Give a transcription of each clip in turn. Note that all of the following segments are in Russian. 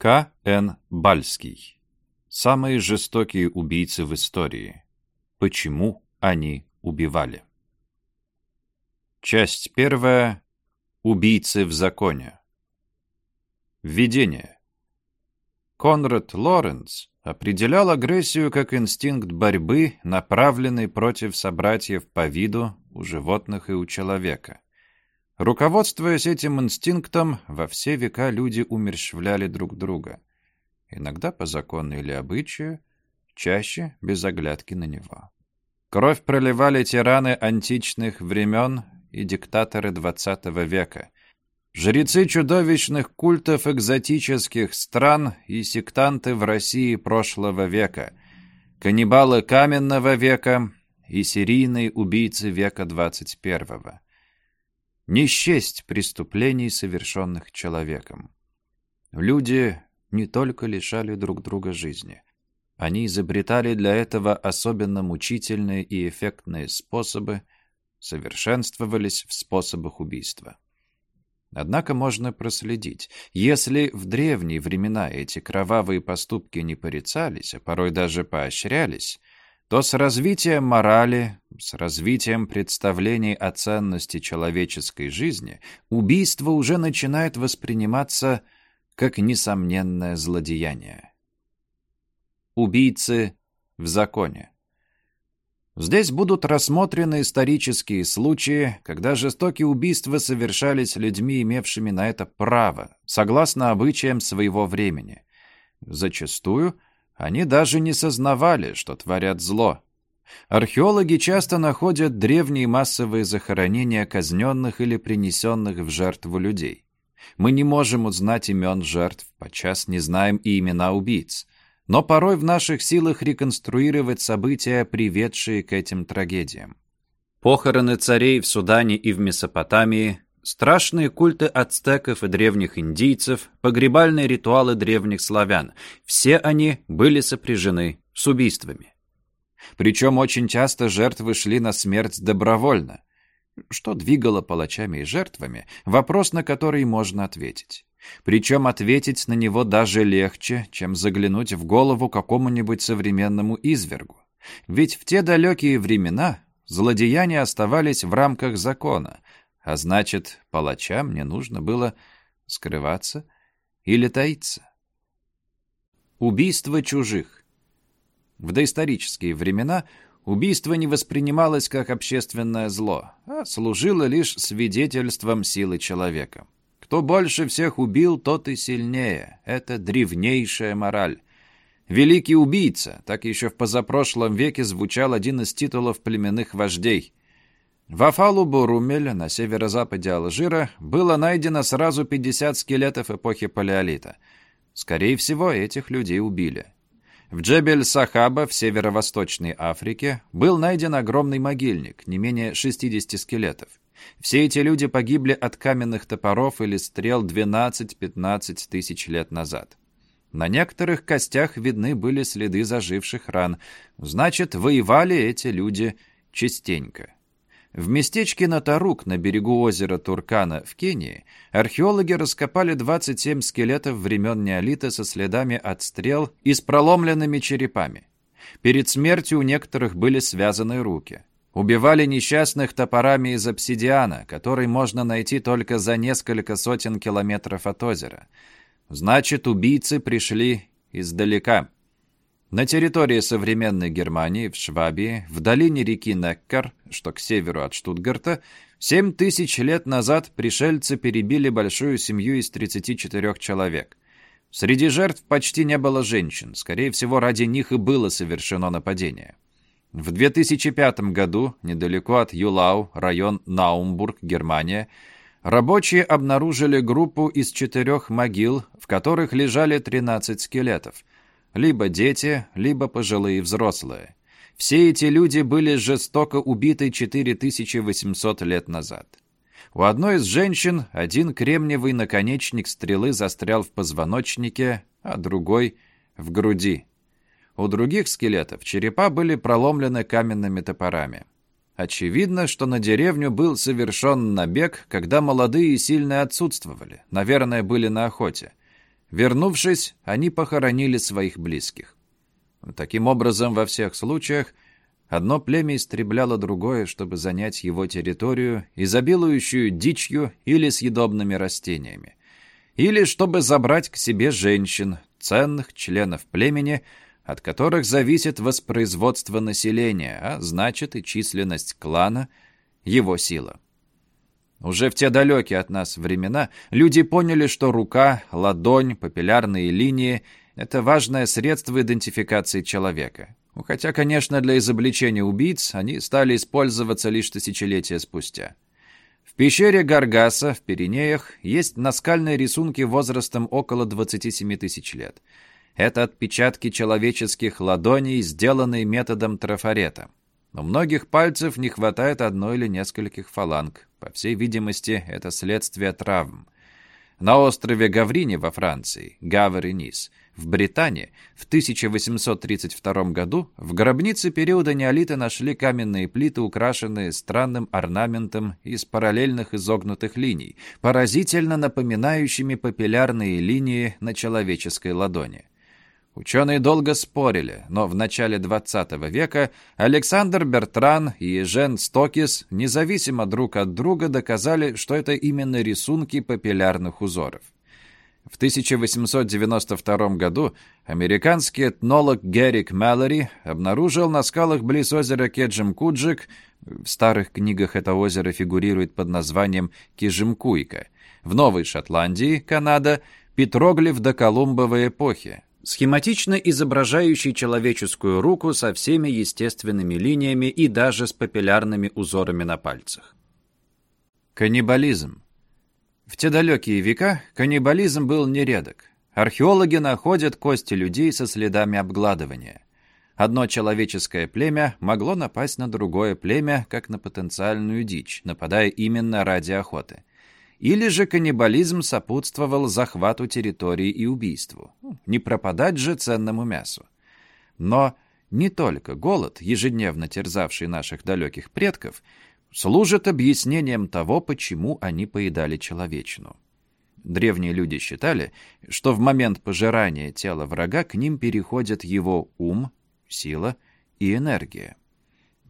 К. Н. Бальский. Самые жестокие убийцы в истории. Почему они убивали? Часть первая. Убийцы в законе. Введение. Конрад Лоренц определял агрессию как инстинкт борьбы, направленный против собратьев по виду у животных и у человека. Руководствуясь этим инстинктом, во все века люди умерщвляли друг друга. Иногда по закону или обычаю, чаще без оглядки на него. Кровь проливали тираны античных времен и диктаторы XX века, жрецы чудовищных культов экзотических стран и сектанты в России прошлого века, каннибалы каменного века и серийные убийцы века XXI не счесть преступлений, совершенных человеком. Люди не только лишали друг друга жизни. Они изобретали для этого особенно мучительные и эффектные способы, совершенствовались в способах убийства. Однако можно проследить. Если в древние времена эти кровавые поступки не порицались, а порой даже поощрялись, то с развитием морали, с развитием представлений о ценности человеческой жизни убийство уже начинает восприниматься как несомненное злодеяние. Убийцы в законе. Здесь будут рассмотрены исторические случаи, когда жестокие убийства совершались людьми, имевшими на это право, согласно обычаям своего времени. Зачастую – они даже не сознавали, что творят зло. Археологи часто находят древние массовые захоронения казненных или принесенных в жертву людей. Мы не можем узнать имен жертв, подчас не знаем и имена убийц. Но порой в наших силах реконструировать события, приведшие к этим трагедиям. Похороны царей в Судане и в Месопотамии, Страшные культы ацтеков и древних индийцев, погребальные ритуалы древних славян – все они были сопряжены с убийствами. Причем очень часто жертвы шли на смерть добровольно. Что двигало палачами и жертвами – вопрос, на который можно ответить. Причем ответить на него даже легче, чем заглянуть в голову какому-нибудь современному извергу. Ведь в те далекие времена злодеяния оставались в рамках закона – а значит, палачам не нужно было скрываться или таиться. Убийство чужих. В доисторические времена убийство не воспринималось как общественное зло, а служило лишь свидетельством силы человека. Кто больше всех убил, тот и сильнее. Это древнейшая мораль. Великий убийца, так еще в позапрошлом веке звучал один из титулов племенных вождей. В Афалу-Бурумель на северо-западе Алжира было найдено сразу 50 скелетов эпохи Палеолита. Скорее всего, этих людей убили. В Джебель-Сахаба в северо-восточной Африке был найден огромный могильник, не менее 60 скелетов. Все эти люди погибли от каменных топоров или стрел 12-15 тысяч лет назад. На некоторых костях видны были следы заживших ран. Значит, воевали эти люди частенько. В местечке Натарук на берегу озера Туркана в Кении археологи раскопали 27 скелетов времен неолита со следами от стрел и с проломленными черепами. Перед смертью у некоторых были связаны руки. Убивали несчастных топорами из обсидиана, который можно найти только за несколько сотен километров от озера. Значит, убийцы пришли издалека. На территории современной Германии, в Швабии, в долине реки Неккар, что к северу от Штутгарта, 7 тысяч лет назад пришельцы перебили большую семью из 34 человек. Среди жертв почти не было женщин, скорее всего, ради них и было совершено нападение. В 2005 году, недалеко от Юлау, район Наумбург, Германия, рабочие обнаружили группу из четырех могил, в которых лежали 13 скелетов – либо дети, либо пожилые взрослые. Все эти люди были жестоко убиты 4800 лет назад. У одной из женщин один кремниевый наконечник стрелы застрял в позвоночнике, а другой — в груди. У других скелетов черепа были проломлены каменными топорами. Очевидно, что на деревню был совершен набег, когда молодые и сильные отсутствовали, наверное, были на охоте. Вернувшись, они похоронили своих близких. Таким образом, во всех случаях одно племя истребляло другое, чтобы занять его территорию, изобилующую дичью или съедобными растениями, или чтобы забрать к себе женщин, ценных членов племени, от которых зависит воспроизводство населения, а значит и численность клана, его сила. Уже в те далекие от нас времена люди поняли, что рука, ладонь, папиллярные линии — это важное средство идентификации человека. Ну, хотя, конечно, для изобличения убийц они стали использоваться лишь тысячелетия спустя. В пещере Гаргаса в Пиренеях есть наскальные рисунки возрастом около 27 тысяч лет. Это отпечатки человеческих ладоней, сделанные методом трафарета. У многих пальцев не хватает одной или нескольких фаланг. По всей видимости, это следствие травм. На острове Гаврини во Франции, Гавр-и-Низ, в Британии, в 1832 году в гробнице периода неолита нашли каменные плиты, украшенные странным орнаментом из параллельных изогнутых линий, поразительно напоминающими папиллярные линии на человеческой ладони. Ученые долго спорили, но в начале XX века Александр Бертран и Жен Стокис независимо друг от друга доказали, что это именно рисунки папиллярных узоров. В 1892 году американский этнолог Геррик Мэллори обнаружил на скалах близ озера Кеджимкуджик, в старых книгах это озеро фигурирует под названием Кижимкуйка, в Новой Шотландии, Канада, петроглиф до Колумбовой эпохи, схематично изображающий человеческую руку со всеми естественными линиями и даже с папиллярными узорами на пальцах. Каннибализм. В те далекие века каннибализм был нередок. Археологи находят кости людей со следами обгладывания. Одно человеческое племя могло напасть на другое племя, как на потенциальную дичь, нападая именно ради охоты. Или же каннибализм сопутствовал захвату территории и убийству. Не пропадать же ценному мясу. Но не только голод, ежедневно терзавший наших далеких предков, служит объяснением того, почему они поедали человечину. Древние люди считали, что в момент пожирания тела врага к ним переходят его ум, сила и энергия.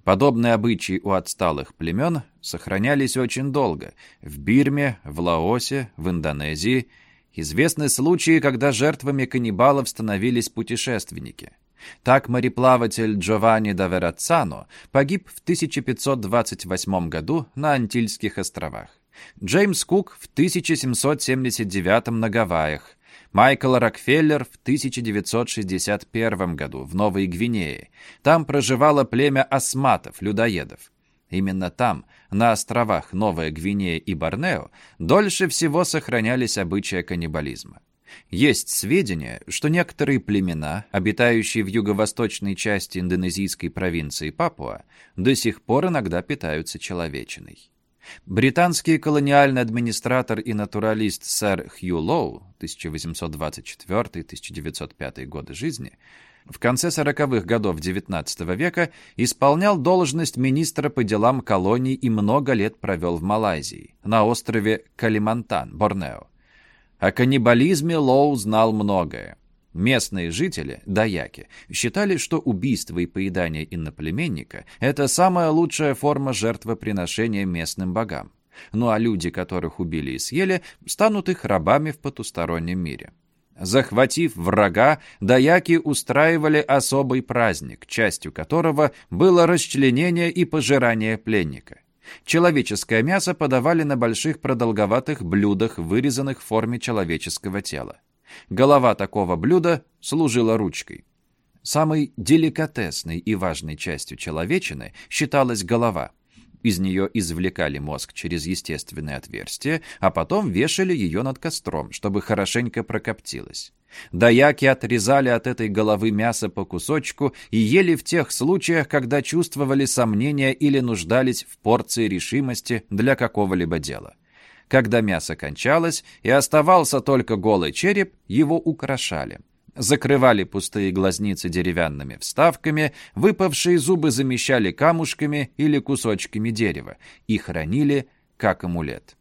Подобные обычаи у отсталых племен сохранялись очень долго. В Бирме, в Лаосе, в Индонезии известны случаи, когда жертвами каннибалов становились путешественники. Так мореплаватель Джованни да Верацано погиб в 1528 году на Антильских островах. Джеймс Кук в 1779 на Гавайях, Майкл Рокфеллер в 1961 году в Новой Гвинее. Там проживало племя осматов, людоедов. Именно там, на островах Новая Гвинея и Борнео, дольше всего сохранялись обычаи каннибализма. Есть сведения, что некоторые племена, обитающие в юго-восточной части индонезийской провинции Папуа, до сих пор иногда питаются человечиной. Британский колониальный администратор и натуралист сэр Хью Лоу 1824-1905 годы жизни в конце 40-х годов XIX века исполнял должность министра по делам колоний и много лет провел в Малайзии, на острове Калимантан, Борнео. О каннибализме Лоу знал многое. Местные жители, даяки, считали, что убийство и поедание иноплеменника – это самая лучшая форма жертвоприношения местным богам. Ну а люди, которых убили и съели, станут их рабами в потустороннем мире. Захватив врага, даяки устраивали особый праздник, частью которого было расчленение и пожирание пленника. Человеческое мясо подавали на больших продолговатых блюдах, вырезанных в форме человеческого тела. Голова такого блюда служила ручкой. Самой деликатесной и важной частью человечины считалась голова. Из нее извлекали мозг через естественное отверстие, а потом вешали ее над костром, чтобы хорошенько прокоптилось. Даяки отрезали от этой головы мясо по кусочку и ели в тех случаях, когда чувствовали сомнения или нуждались в порции решимости для какого-либо дела. Когда мясо кончалось и оставался только голый череп, его украшали. Закрывали пустые глазницы деревянными вставками, выпавшие зубы замещали камушками или кусочками дерева и хранили как амулет.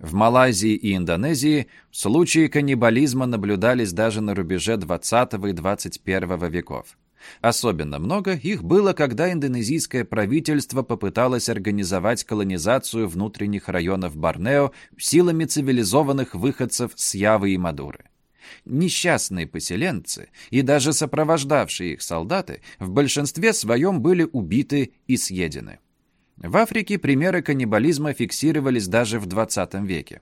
В Малайзии и Индонезии случаи каннибализма наблюдались даже на рубеже 20 и 21 веков. Особенно много их было, когда индонезийское правительство попыталось организовать колонизацию внутренних районов Борнео силами цивилизованных выходцев с Явы и Мадуры. Несчастные поселенцы и даже сопровождавшие их солдаты в большинстве своем были убиты и съедены. В Африке примеры каннибализма фиксировались даже в 20 веке.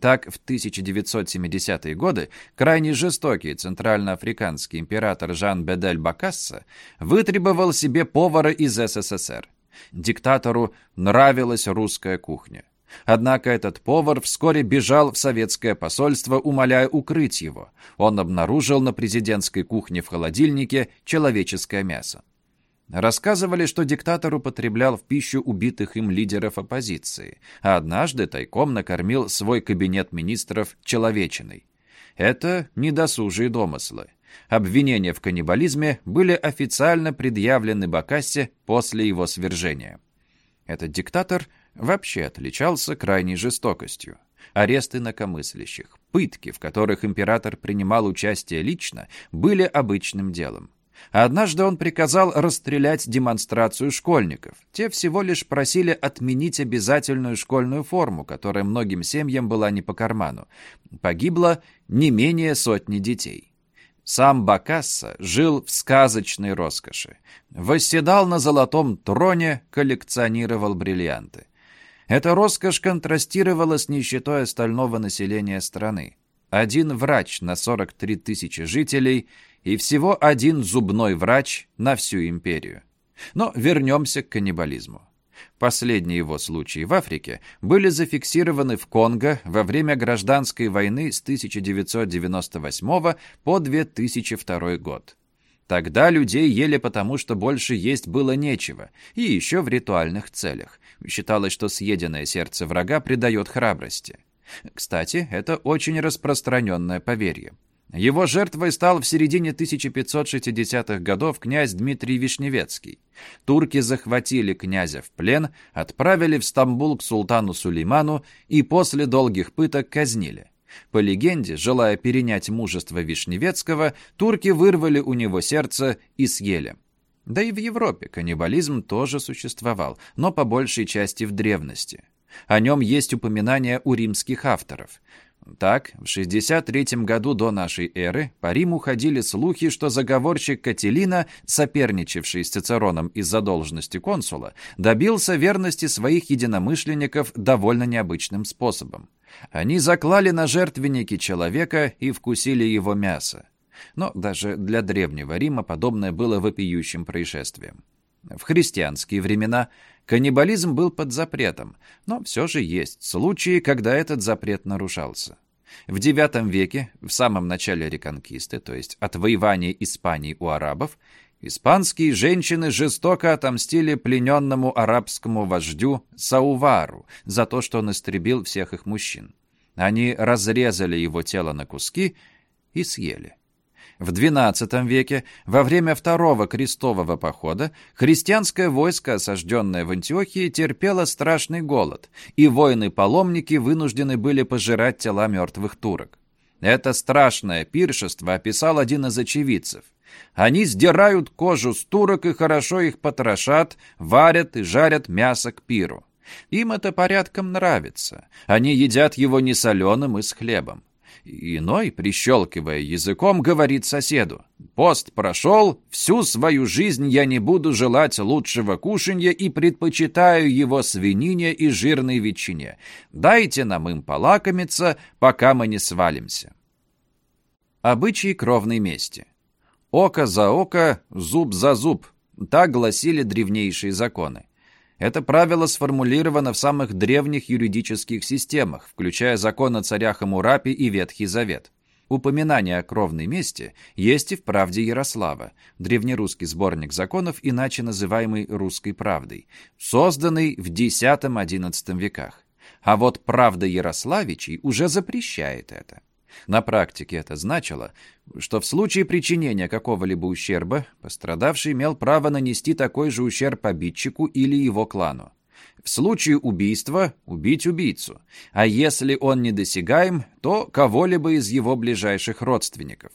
Так, в 1970-е годы крайне жестокий центральноафриканский император Жан Бедель Бакасса вытребовал себе повара из СССР. Диктатору нравилась русская кухня. Однако этот повар вскоре бежал в советское посольство, умоляя укрыть его. Он обнаружил на президентской кухне в холодильнике человеческое мясо. Рассказывали, что диктатор употреблял в пищу убитых им лидеров оппозиции, а однажды тайком накормил свой кабинет министров человечиной. Это недосужие домыслы. Обвинения в каннибализме были официально предъявлены Бакассе после его свержения. Этот диктатор вообще отличался крайней жестокостью. Аресты инакомыслящих, пытки, в которых император принимал участие лично, были обычным делом. Однажды он приказал расстрелять демонстрацию школьников. Те всего лишь просили отменить обязательную школьную форму, которая многим семьям была не по карману. Погибло не менее сотни детей. Сам Бакасса жил в сказочной роскоши. Восседал на золотом троне, коллекционировал бриллианты. Эта роскошь контрастировала с нищетой остального населения страны. Один врач на 43 тысячи жителей – и всего один зубной врач на всю империю. Но вернемся к каннибализму. Последние его случаи в Африке были зафиксированы в Конго во время гражданской войны с 1998 по 2002 год. Тогда людей ели потому, что больше есть было нечего, и еще в ритуальных целях. Считалось, что съеденное сердце врага придает храбрости. Кстати, это очень распространенное поверье. Его жертвой стал в середине 1560-х годов князь Дмитрий Вишневецкий. Турки захватили князя в плен, отправили в Стамбул к султану Сулейману и после долгих пыток казнили. По легенде, желая перенять мужество Вишневецкого, турки вырвали у него сердце и съели. Да и в Европе каннибализм тоже существовал, но по большей части в древности. О нем есть упоминания у римских авторов. Так, в 63 году до нашей эры по Риму ходили слухи, что заговорщик Кателина, соперничавший с Цицероном из-за должности консула, добился верности своих единомышленников довольно необычным способом. Они заклали на жертвенники человека и вкусили его мясо. Но даже для Древнего Рима подобное было вопиющим происшествием. В христианские времена каннибализм был под запретом, но все же есть случаи, когда этот запрет нарушался. В IX веке, в самом начале реконкисты, то есть отвоевания Испании у арабов, испанские женщины жестоко отомстили плененному арабскому вождю Саувару за то, что он истребил всех их мужчин. Они разрезали его тело на куски и съели. В XII веке, во время Второго крестового похода, христианское войско, осажденное в Антиохии, терпело страшный голод, и воины-паломники вынуждены были пожирать тела мертвых турок. Это страшное пиршество описал один из очевидцев. Они сдирают кожу с турок и хорошо их потрошат, варят и жарят мясо к пиру. Им это порядком нравится. Они едят его не соленым и с хлебом. Иной, прищелкивая языком, говорит соседу. «Пост прошел, всю свою жизнь я не буду желать лучшего кушанья и предпочитаю его свинине и жирной ветчине. Дайте нам им полакомиться, пока мы не свалимся». Обычаи кровной мести. Око за око, зуб за зуб. Так гласили древнейшие законы. Это правило сформулировано в самых древних юридических системах, включая закон о царях Амурапи и Ветхий Завет. Упоминание о кровной мести есть и в «Правде Ярослава», древнерусский сборник законов, иначе называемый «Русской правдой», созданный в X-XI веках. А вот «Правда Ярославичей» уже запрещает это. На практике это значило, что в случае причинения какого-либо ущерба пострадавший имел право нанести такой же ущерб обидчику или его клану. В случае убийства убить убийцу, а если он недосягаем, то кого-либо из его ближайших родственников.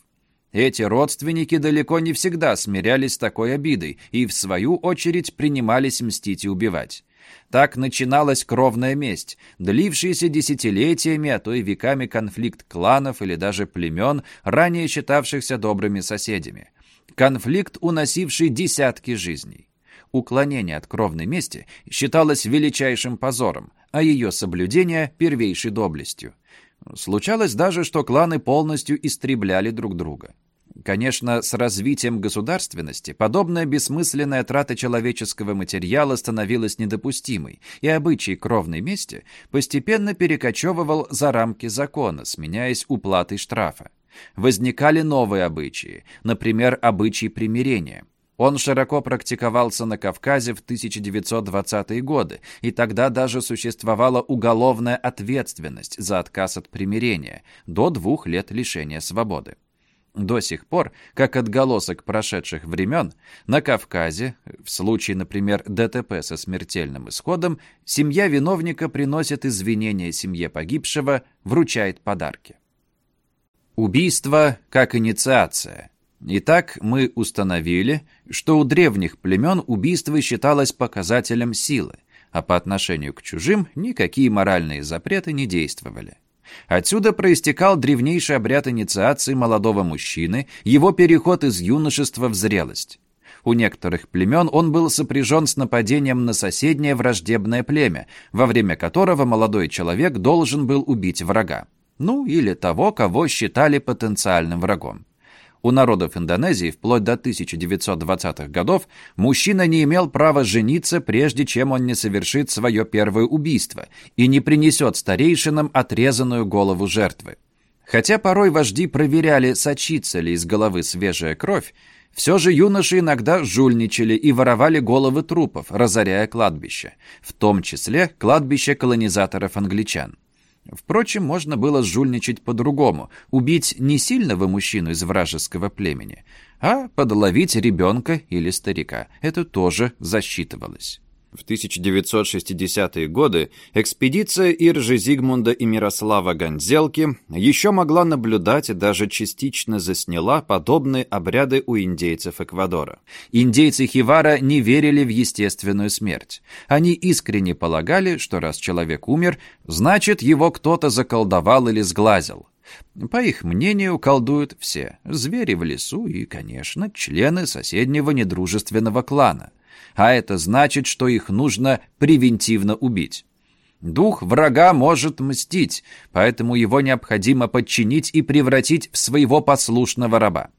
Эти родственники далеко не всегда смирялись с такой обидой и, в свою очередь, принимались мстить и убивать. Так начиналась кровная месть, длившаяся десятилетиями, а то и веками конфликт кланов или даже племен, ранее считавшихся добрыми соседями. Конфликт, уносивший десятки жизней. Уклонение от кровной мести считалось величайшим позором, а ее соблюдение – первейшей доблестью. Случалось даже, что кланы полностью истребляли друг друга. Конечно, с развитием государственности подобная бессмысленная трата человеческого материала становилась недопустимой, и обычай кровной мести постепенно перекочевывал за рамки закона, сменяясь уплатой штрафа. Возникали новые обычаи, например, обычай примирения – он широко практиковался на Кавказе в 1920-е годы, и тогда даже существовала уголовная ответственность за отказ от примирения до двух лет лишения свободы. До сих пор, как отголосок прошедших времен, на Кавказе, в случае, например, ДТП со смертельным исходом, семья виновника приносит извинения семье погибшего, вручает подарки. Убийство как инициация – Итак, мы установили, что у древних племен убийство считалось показателем силы, а по отношению к чужим никакие моральные запреты не действовали. Отсюда проистекал древнейший обряд инициации молодого мужчины, его переход из юношества в зрелость. У некоторых племен он был сопряжен с нападением на соседнее враждебное племя, во время которого молодой человек должен был убить врага. Ну, или того, кого считали потенциальным врагом. У народов Индонезии вплоть до 1920-х годов мужчина не имел права жениться, прежде чем он не совершит свое первое убийство и не принесет старейшинам отрезанную голову жертвы. Хотя порой вожди проверяли, сочится ли из головы свежая кровь, все же юноши иногда жульничали и воровали головы трупов, разоряя кладбище, в том числе кладбище колонизаторов-англичан. Впрочем, можно было жульничать по-другому. Убить не сильного мужчину из вражеского племени, а подловить ребенка или старика. Это тоже засчитывалось. В 1960-е годы экспедиция Иржи Зигмунда и Мирослава Гонзелки еще могла наблюдать и даже частично засняла подобные обряды у индейцев Эквадора. Индейцы Хивара не верили в естественную смерть. Они искренне полагали, что раз человек умер, значит его кто-то заколдовал или сглазил. По их мнению, колдуют все – звери в лесу и, конечно, члены соседнего недружественного клана а это значит, что их нужно превентивно убить. Дух врага может мстить, поэтому его необходимо подчинить и превратить в своего послушного раба.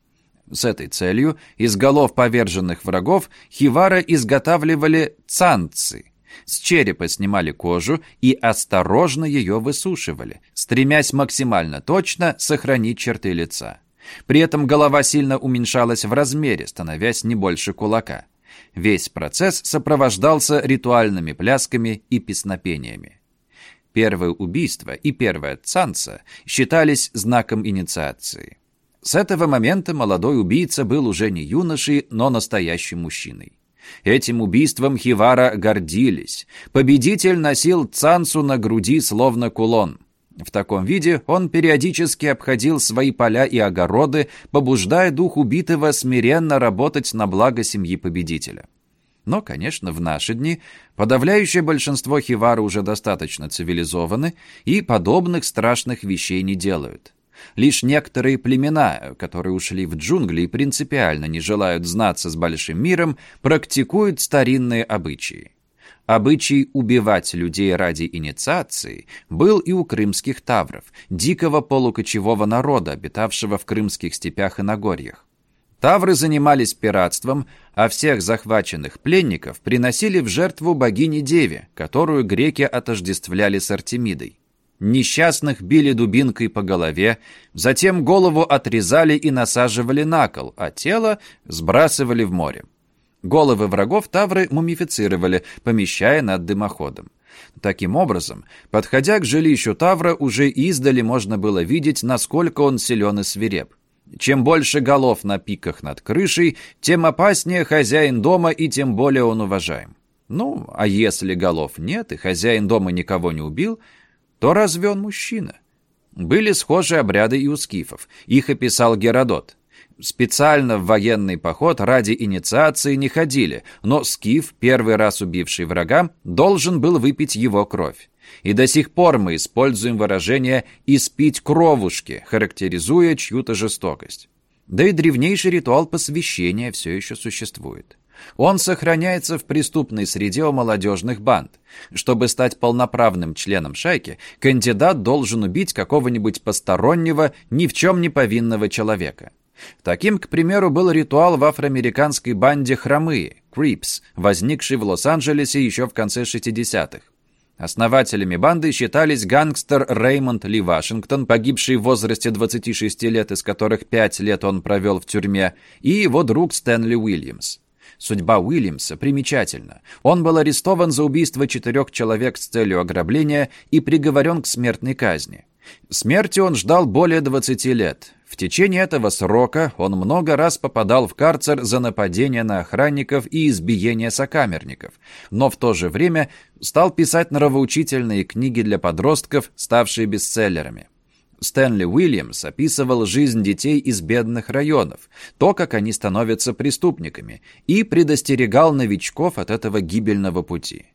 С этой целью из голов поверженных врагов Хивара изготавливали цанцы. С черепа снимали кожу и осторожно ее высушивали, стремясь максимально точно сохранить черты лица. При этом голова сильно уменьшалась в размере, становясь не больше кулака. Весь процесс сопровождался ритуальными плясками и песнопениями. Первое убийство и первая цанца считались знаком инициации. С этого момента молодой убийца был уже не юношей, но настоящим мужчиной. Этим убийством Хивара гордились. Победитель носил цансу на груди, словно кулон. В таком виде он периодически обходил свои поля и огороды, побуждая дух убитого смиренно работать на благо семьи победителя. Но, конечно, в наши дни подавляющее большинство хивары уже достаточно цивилизованы и подобных страшных вещей не делают. Лишь некоторые племена, которые ушли в джунгли и принципиально не желают знаться с большим миром, практикуют старинные обычаи. Обычай убивать людей ради инициации был и у крымских тавров, дикого полукочевого народа, обитавшего в крымских степях и Нагорьях. Тавры занимались пиратством, а всех захваченных пленников приносили в жертву богине-деве, которую греки отождествляли с Артемидой. Несчастных били дубинкой по голове, затем голову отрезали и насаживали на кол, а тело сбрасывали в море. Головы врагов тавры мумифицировали, помещая над дымоходом. Таким образом, подходя к жилищу тавра, уже издали можно было видеть, насколько он силен и свиреп. Чем больше голов на пиках над крышей, тем опаснее хозяин дома и тем более он уважаем. Ну, а если голов нет и хозяин дома никого не убил, то разве он мужчина? Были схожие обряды и у скифов. Их описал Геродот. Специально в военный поход ради инициации не ходили, но скиф, первый раз убивший врага, должен был выпить его кровь. И до сих пор мы используем выражение «испить кровушки», характеризуя чью-то жестокость. Да и древнейший ритуал посвящения все еще существует. Он сохраняется в преступной среде у молодежных банд. Чтобы стать полноправным членом шайки, кандидат должен убить какого-нибудь постороннего, ни в чем не повинного человека. Таким, к примеру, был ритуал в афроамериканской банде «Хромые» – Крипс, возникший в Лос-Анджелесе еще в конце 60-х. Основателями банды считались гангстер Реймонд Ли Вашингтон, погибший в возрасте 26 лет, из которых 5 лет он провел в тюрьме, и его друг Стэнли Уильямс. Судьба Уильямса примечательна. Он был арестован за убийство четырех человек с целью ограбления и приговорен к смертной казни. Смерти он ждал более 20 лет. В течение этого срока он много раз попадал в карцер за нападение на охранников и избиение сокамерников, но в то же время стал писать нравоучительные книги для подростков, ставшие бестселлерами. Стэнли Уильямс описывал жизнь детей из бедных районов, то, как они становятся преступниками, и предостерегал новичков от этого гибельного пути.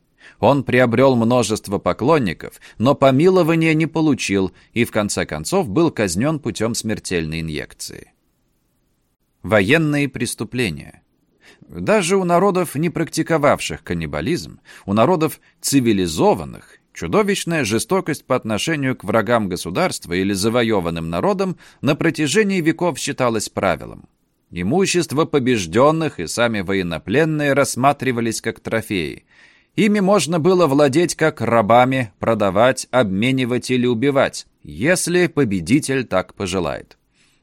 Он приобрел множество поклонников, но помилования не получил и в конце концов был казнен путем смертельной инъекции. Военные преступления. Даже у народов, не практиковавших каннибализм, у народов цивилизованных, чудовищная жестокость по отношению к врагам государства или завоеванным народам на протяжении веков считалась правилом. Имущество побежденных и сами военнопленные рассматривались как трофеи, Ими можно было владеть как рабами, продавать, обменивать или убивать, если победитель так пожелает.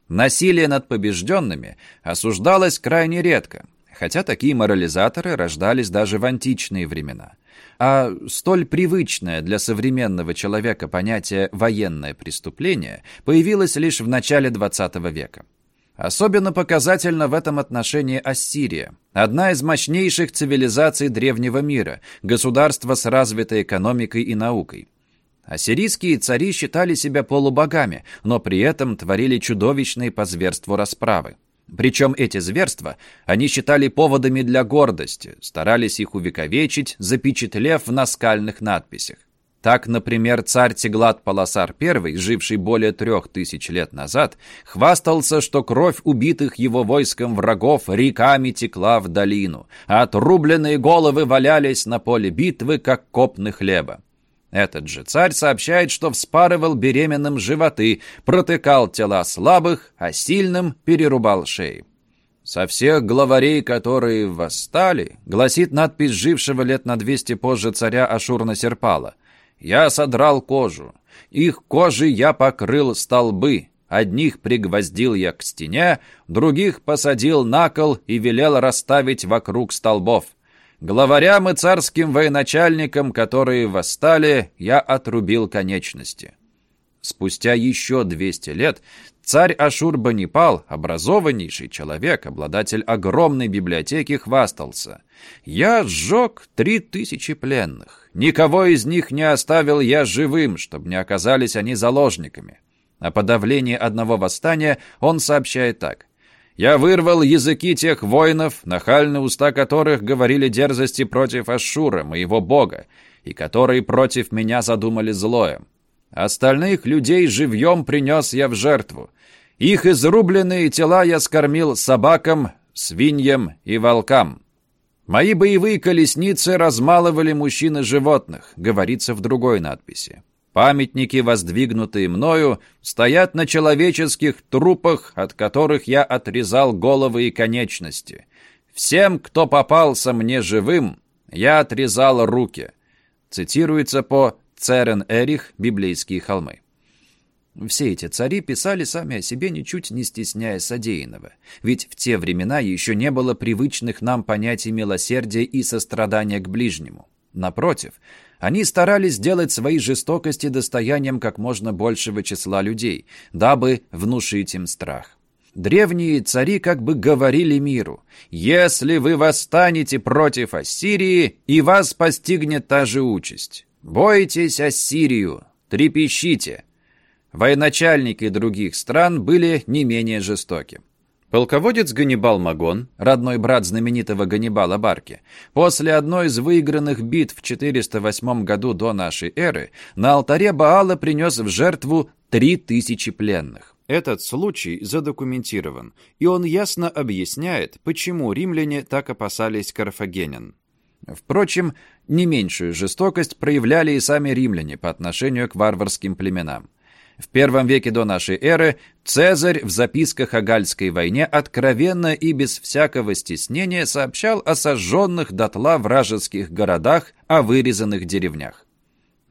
Насилие над побежденными осуждалось крайне редко, хотя такие морализаторы рождались даже в античные времена. А столь привычное для современного человека понятие «военное преступление» появилось лишь в начале XX века. Особенно показательно в этом отношении Ассирия, одна из мощнейших цивилизаций древнего мира, государство с развитой экономикой и наукой. Ассирийские цари считали себя полубогами, но при этом творили чудовищные по зверству расправы. Причем эти зверства они считали поводами для гордости, старались их увековечить, запечатлев в наскальных надписях. Так, например, царь Теглат Паласар I, живший более трех тысяч лет назад, хвастался, что кровь убитых его войском врагов реками текла в долину, а отрубленные головы валялись на поле битвы, как копны хлеба. Этот же царь сообщает, что вспарывал беременным животы, протыкал тела слабых, а сильным перерубал шеи. «Со всех главарей, которые восстали», гласит надпись жившего лет на 200 позже царя Ашурна-Серпала, я содрал кожу. Их кожи я покрыл столбы. Одних пригвоздил я к стене, других посадил на кол и велел расставить вокруг столбов. Главарям и царским военачальникам, которые восстали, я отрубил конечности. Спустя еще 200 лет царь Ашурбанипал, образованнейший человек, обладатель огромной библиотеки, хвастался. «Я сжег три тысячи пленных. Никого из них не оставил я живым, чтобы не оказались они заложниками». О подавлении одного восстания он сообщает так. «Я вырвал языки тех воинов, нахальные уста которых говорили дерзости против Ашура, моего бога, и которые против меня задумали злое. Остальных людей живьем принес я в жертву. Их изрубленные тела я скормил собакам, свиньям и волкам. Мои боевые колесницы размалывали мужчин и животных, говорится в другой надписи. Памятники, воздвигнутые мною, стоят на человеческих трупах, от которых я отрезал головы и конечности. Всем, кто попался мне живым, я отрезал руки. Цитируется по Церен Эрих, Библейские холмы. Все эти цари писали сами о себе, ничуть не стесняя содеянного. Ведь в те времена еще не было привычных нам понятий милосердия и сострадания к ближнему. Напротив, они старались сделать свои жестокости достоянием как можно большего числа людей, дабы внушить им страх. древние цари как бы говорили миру, «Если вы восстанете против Ассирии, и вас постигнет та же участь. Бойтесь Ассирию, трепещите». Военачальники других стран были не менее жестоки. Полководец Ганнибал Магон, родной брат знаменитого Ганнибала Барки, после одной из выигранных битв в 408 году до нашей эры на алтаре Баала принес в жертву 3000 пленных. Этот случай задокументирован, и он ясно объясняет, почему римляне так опасались карфагенян. Впрочем, не меньшую жестокость проявляли и сами римляне по отношению к варварским племенам. В первом веке до нашей эры Цезарь в записках о Гальской войне откровенно и без всякого стеснения сообщал о сожженных дотла вражеских городах, о вырезанных деревнях.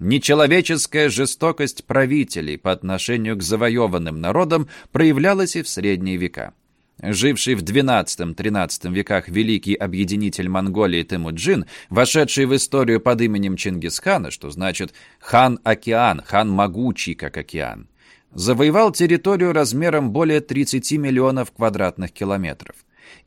Нечеловеческая жестокость правителей по отношению к завоеванным народам проявлялась и в средние века. Живший в XII-XIII веках великий объединитель Монголии Темуджин, вошедший в историю под именем Чингисхана, что значит «хан-океан», «хан могучий, как океан», завоевал территорию размером более 30 миллионов квадратных километров.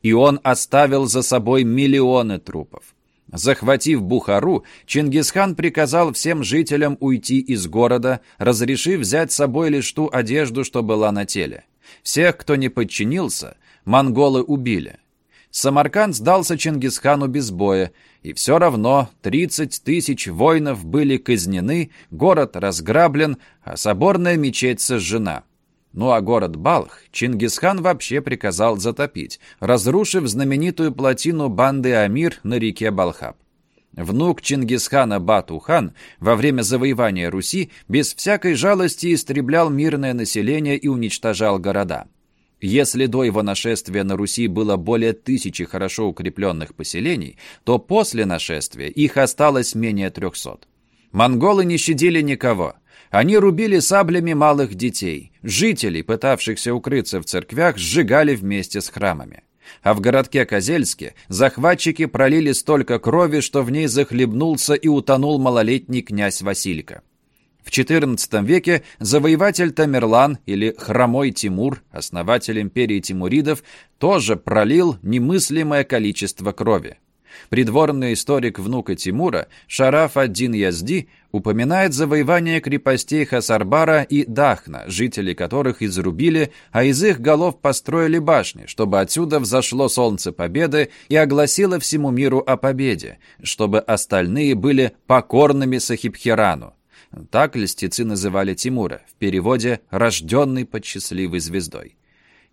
И он оставил за собой миллионы трупов. Захватив Бухару, Чингисхан приказал всем жителям уйти из города, разрешив взять с собой лишь ту одежду, что была на теле. Всех, кто не подчинился, монголы убили. Самарканд сдался Чингисхану без боя, и все равно 30 тысяч воинов были казнены, город разграблен, а соборная мечеть сожжена. Ну а город Балх Чингисхан вообще приказал затопить, разрушив знаменитую плотину банды Амир на реке Балхаб. Внук Чингисхана Бату-хан во время завоевания Руси без всякой жалости истреблял мирное население и уничтожал города. Если до его нашествия на Руси было более тысячи хорошо укрепленных поселений, то после нашествия их осталось менее трехсот. Монголы не щадили никого. Они рубили саблями малых детей. Жителей, пытавшихся укрыться в церквях, сжигали вместе с храмами. А в городке Козельске захватчики пролили столько крови, что в ней захлебнулся и утонул малолетний князь Василька. XIV веке завоеватель Тамерлан или Хромой Тимур, основатель империи Тимуридов, тоже пролил немыслимое количество крови. Придворный историк внука Тимура Шараф ад-Дин Язди упоминает завоевание крепостей Хасарбара и Дахна, жители которых изрубили, а из их голов построили башни, чтобы отсюда взошло солнце победы и огласило всему миру о победе, чтобы остальные были покорными Сахибхирану. Так льстецы называли Тимура, в переводе «рожденный под счастливой звездой».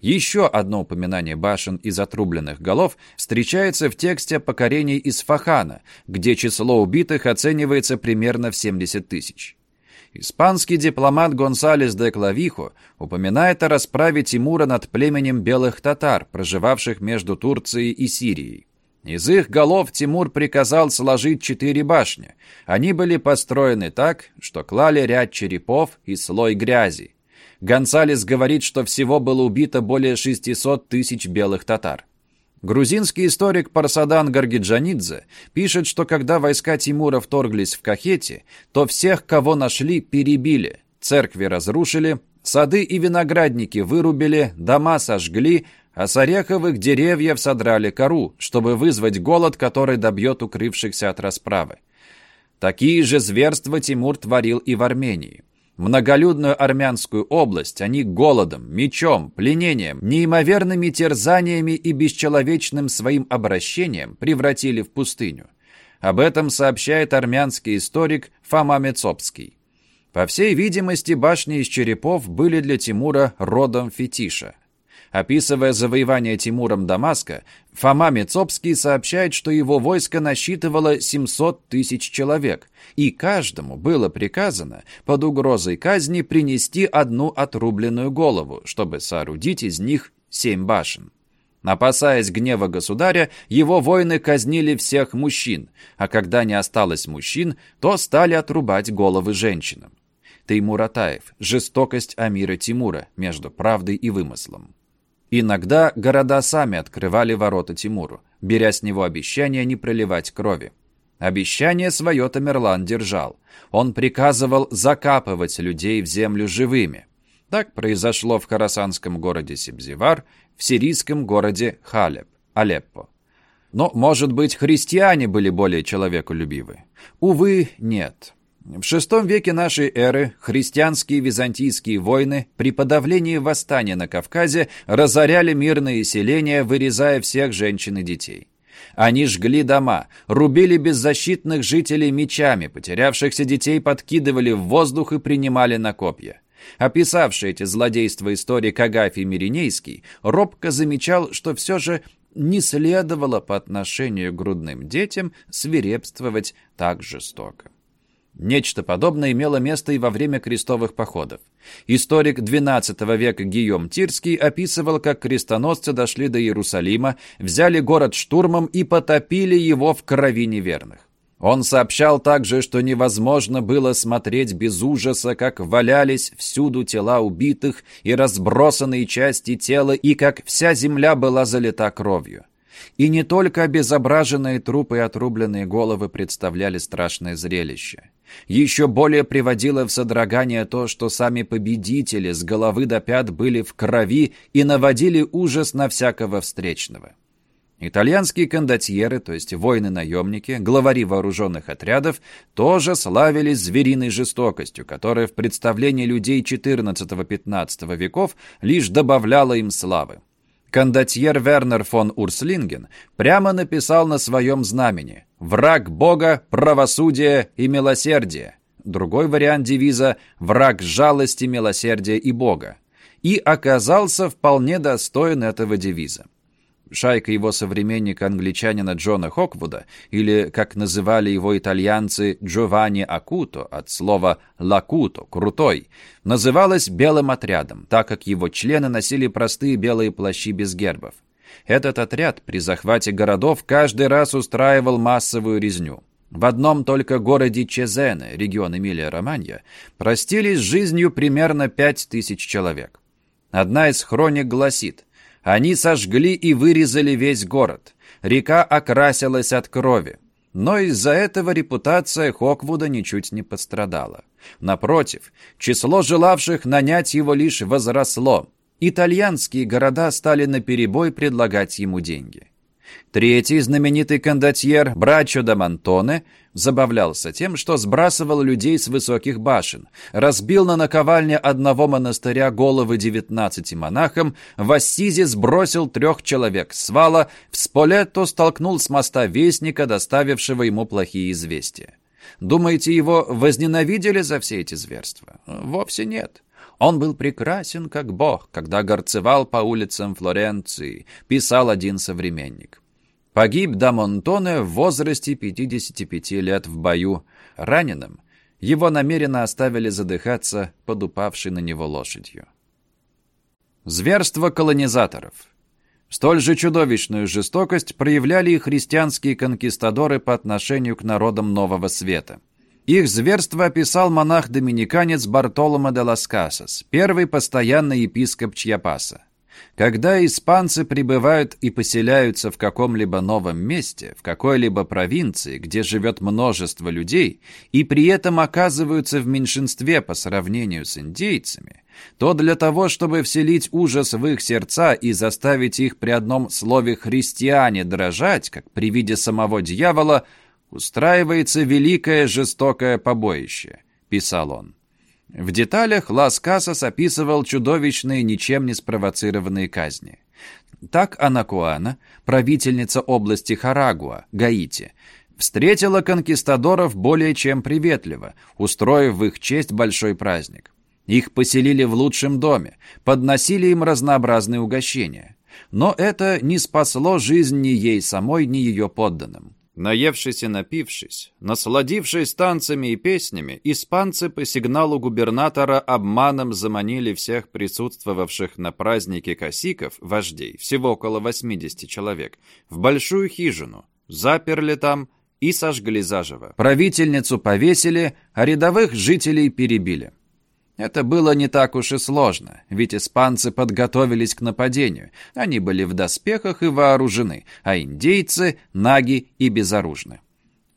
Еще одно упоминание башен из отрубленных голов встречается в тексте покорений из Фахана, где число убитых оценивается примерно в 70 тысяч. Испанский дипломат Гонсалес де Клавихо упоминает о расправе Тимура над племенем белых татар, проживавших между Турцией и Сирией. Из их голов Тимур приказал сложить четыре башни. Они были построены так, что клали ряд черепов и слой грязи. Гонсалес говорит, что всего было убито более 600 тысяч белых татар. Грузинский историк Парсадан Гаргиджанидзе пишет, что когда войска Тимура вторглись в Кахете, то всех, кого нашли, перебили, церкви разрушили, сады и виноградники вырубили, дома сожгли, а с ореховых деревьев содрали кору, чтобы вызвать голод, который добьет укрывшихся от расправы. Такие же зверства Тимур творил и в Армении. Многолюдную армянскую область они голодом, мечом, пленением, неимоверными терзаниями и бесчеловечным своим обращением превратили в пустыню. Об этом сообщает армянский историк Фома Мецопский. По всей видимости, башни из черепов были для Тимура родом фетиша. Описывая завоевание Тимуром Дамаска, Фома Мецопский сообщает, что его войско насчитывало 700 тысяч человек, и каждому было приказано под угрозой казни принести одну отрубленную голову, чтобы соорудить из них семь башен. Опасаясь гнева государя, его воины казнили всех мужчин, а когда не осталось мужчин, то стали отрубать головы женщинам. Теймур Атаев. Жестокость Амира Тимура между правдой и вымыслом. Иногда города сами открывали ворота Тимуру, беря с него обещание не проливать крови. Обещание свое Тамерлан держал. Он приказывал закапывать людей в землю живыми. Так произошло в харасанском городе Сибзивар, в сирийском городе Халеб, Алеппо. Но, может быть, христиане были более человеколюбивы? Увы, нет. В VI веке нашей эры христианские византийские войны при подавлении восстания на Кавказе разоряли мирные селения, вырезая всех женщин и детей. Они жгли дома, рубили беззащитных жителей мечами, потерявшихся детей подкидывали в воздух и принимали на копья. Описавший эти злодейства историк Агафий Миринейский робко замечал, что все же не следовало по отношению к грудным детям свирепствовать так жестоко. Нечто подобное имело место и во время крестовых походов. Историк XII века Гийом Тирский описывал, как крестоносцы дошли до Иерусалима, взяли город штурмом и потопили его в крови неверных. Он сообщал также, что невозможно было смотреть без ужаса, как валялись всюду тела убитых и разбросанные части тела, и как вся земля была залита кровью. И не только обезображенные трупы и отрубленные головы представляли страшное зрелище. Еще более приводило в содрогание то, что сами победители с головы до пят были в крови и наводили ужас на всякого встречного. Итальянские кондотьеры, то есть воины-наемники, главари вооруженных отрядов, тоже славились звериной жестокостью, которая в представлении людей XIV-XV веков лишь добавляла им славы. Кондотьер Вернер фон Урслинген прямо написал на своем знамени «Враг Бога, правосудия и милосердия». Другой вариант девиза «Враг жалости, милосердия и Бога». И оказался вполне достоин этого девиза. Шайка его современника-англичанина Джона Хоквуда, или, как называли его итальянцы, Джованни Акуто, от слова «лакуто» — «крутой», называлась «белым отрядом», так как его члены носили простые белые плащи без гербов. Этот отряд при захвате городов каждый раз устраивал массовую резню. В одном только городе Чезене, регион Эмилия-Романья, простились с жизнью примерно пять тысяч человек. Одна из хроник гласит – они сожгли и вырезали весь город. Река окрасилась от крови. Но из-за этого репутация Хоквуда ничуть не пострадала. Напротив, число желавших нанять его лишь возросло. Итальянские города стали наперебой предлагать ему деньги. Третий знаменитый кондотьер Брачо да Мантоне забавлялся тем, что сбрасывал людей с высоких башен, разбил на наковальне одного монастыря головы девятнадцати монахам, в Ассизе сбросил трех человек с вала, в Сполетто столкнул с моста вестника, доставившего ему плохие известия. Думаете, его возненавидели за все эти зверства? Вовсе нет. Он был прекрасен, как бог, когда горцевал по улицам Флоренции, писал один современник. Погиб Дамонтоне в возрасте 55 лет в бою. Раненым его намеренно оставили задыхаться под упавшей на него лошадью. Зверство колонизаторов. Столь же чудовищную жестокость проявляли и христианские конкистадоры по отношению к народам Нового Света. Их зверство описал монах-доминиканец Бартоломо де лас Касас, первый постоянный епископ Чьяпаса. Когда испанцы прибывают и поселяются в каком-либо новом месте, в какой-либо провинции, где живет множество людей, и при этом оказываются в меньшинстве по сравнению с индейцами, то для того, чтобы вселить ужас в их сердца и заставить их при одном слове «христиане» дрожать, как при виде самого дьявола, устраивается великое жестокое побоище, писал он. В деталях Лас Касас описывал чудовищные, ничем не спровоцированные казни. Так Анакуана, правительница области Харагуа, Гаити, встретила конкистадоров более чем приветливо, устроив в их честь большой праздник. Их поселили в лучшем доме, подносили им разнообразные угощения. Но это не спасло жизнь ни ей самой, ни ее подданным. Наевшись и напившись, насладившись танцами и песнями, испанцы по сигналу губернатора обманом заманили всех присутствовавших на празднике косиков, вождей, всего около 80 человек, в большую хижину, заперли там и сожгли заживо. Правительницу повесили, а рядовых жителей перебили. Это было не так уж и сложно, ведь испанцы подготовились к нападению. Они были в доспехах и вооружены, а индейцы наги и безоружны.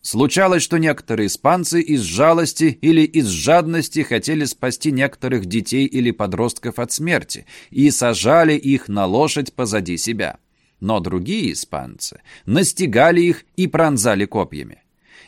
Случалось, что некоторые испанцы из жалости или из жадности хотели спасти некоторых детей или подростков от смерти и сажали их на лошадь позади себя. Но другие испанцы настигали их и пронзали копьями.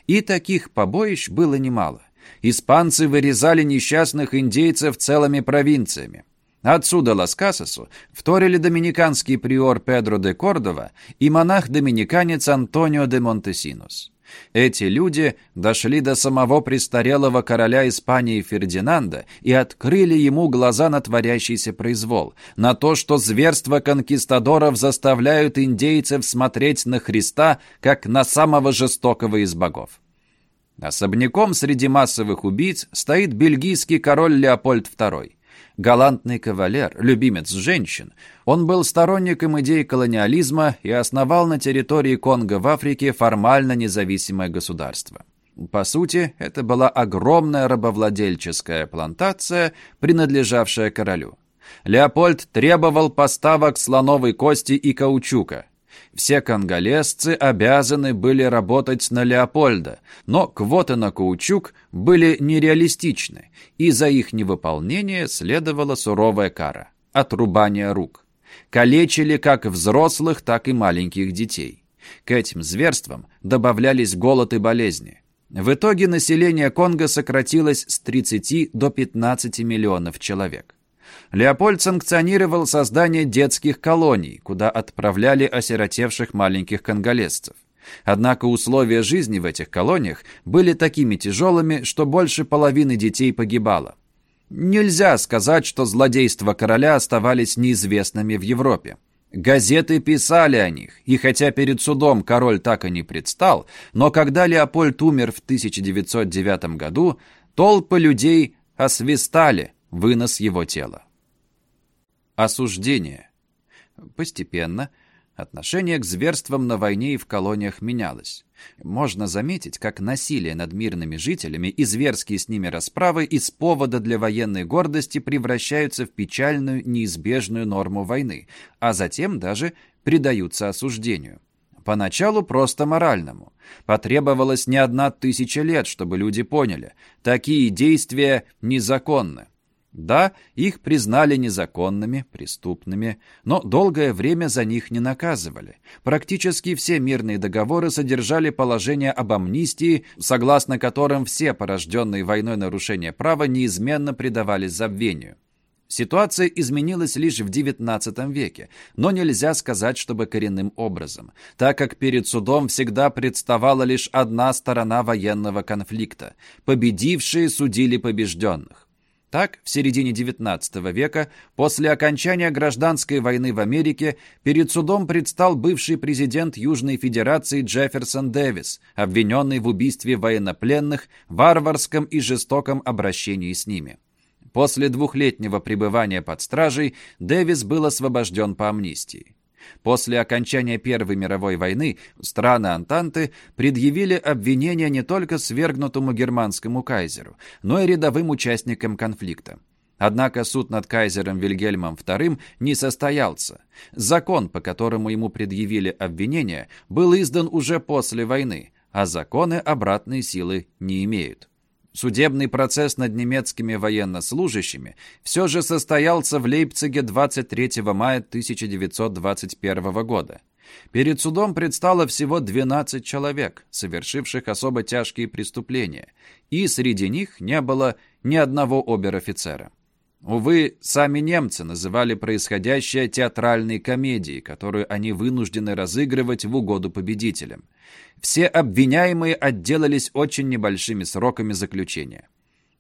И таких побоищ было немало. Испанцы вырезали несчастных индейцев целыми провинциями. Отсюда Лас-Касасу вторили доминиканский приор Педро де Кордова и монах-доминиканец Антонио де Монтесинус. Эти люди дошли до самого престарелого короля Испании Фердинанда и открыли ему глаза на творящийся произвол, на то, что зверства конкистадоров заставляют индейцев смотреть на Христа, как на самого жестокого из богов. Особняком среди массовых убийц стоит бельгийский король Леопольд II галантный кавалер, любимец женщин. Он был сторонником идей колониализма и основал на территории Конго в Африке формально независимое государство. По сути, это была огромная рабовладельческая плантация, принадлежавшая королю. Леопольд требовал поставок слоновой кости и каучука – все конголезцы обязаны были работать на Леопольда, но квоты на каучук были нереалистичны, и за их невыполнение следовала суровая кара – отрубание рук. Калечили как взрослых, так и маленьких детей. К этим зверствам добавлялись голод и болезни. В итоге население Конго сократилось с 30 до 15 миллионов человек. Леопольд санкционировал создание детских колоний, куда отправляли осиротевших маленьких конголезцев. Однако условия жизни в этих колониях были такими тяжелыми, что больше половины детей погибало. Нельзя сказать, что злодейства короля оставались неизвестными в Европе. Газеты писали о них, и хотя перед судом король так и не предстал, но когда Леопольд умер в 1909 году, толпы людей освистали вынос его тела. Осуждение. Постепенно отношение к зверствам на войне и в колониях менялось. Можно заметить, как насилие над мирными жителями и зверские с ними расправы из повода для военной гордости превращаются в печальную, неизбежную норму войны, а затем даже предаются осуждению. Поначалу просто моральному. Потребовалось не одна тысяча лет, чтобы люди поняли, такие действия незаконны. Да, их признали незаконными, преступными, но долгое время за них не наказывали. Практически все мирные договоры содержали положение об амнистии, согласно которым все порожденные войной нарушения права неизменно предавались забвению. Ситуация изменилась лишь в XIX веке, но нельзя сказать, чтобы коренным образом, так как перед судом всегда представала лишь одна сторона военного конфликта. Победившие судили побежденных. Так, в середине XIX века, после окончания гражданской войны в Америке, перед судом предстал бывший президент Южной Федерации Джефферсон Дэвис, обвиненный в убийстве военнопленных, варварском и жестоком обращении с ними. После двухлетнего пребывания под стражей Дэвис был освобожден по амнистии. После окончания Первой мировой войны страны Антанты предъявили обвинения не только свергнутому германскому кайзеру, но и рядовым участникам конфликта. Однако суд над кайзером Вильгельмом II не состоялся. Закон, по которому ему предъявили обвинения, был издан уже после войны, а законы обратной силы не имеют. Судебный процесс над немецкими военнослужащими все же состоялся в Лейпциге 23 мая 1921 года. Перед судом предстало всего 12 человек, совершивших особо тяжкие преступления, и среди них не было ни одного обер-офицера. Увы, сами немцы называли происходящее театральной комедией, которую они вынуждены разыгрывать в угоду победителям. Все обвиняемые отделались очень небольшими сроками заключения.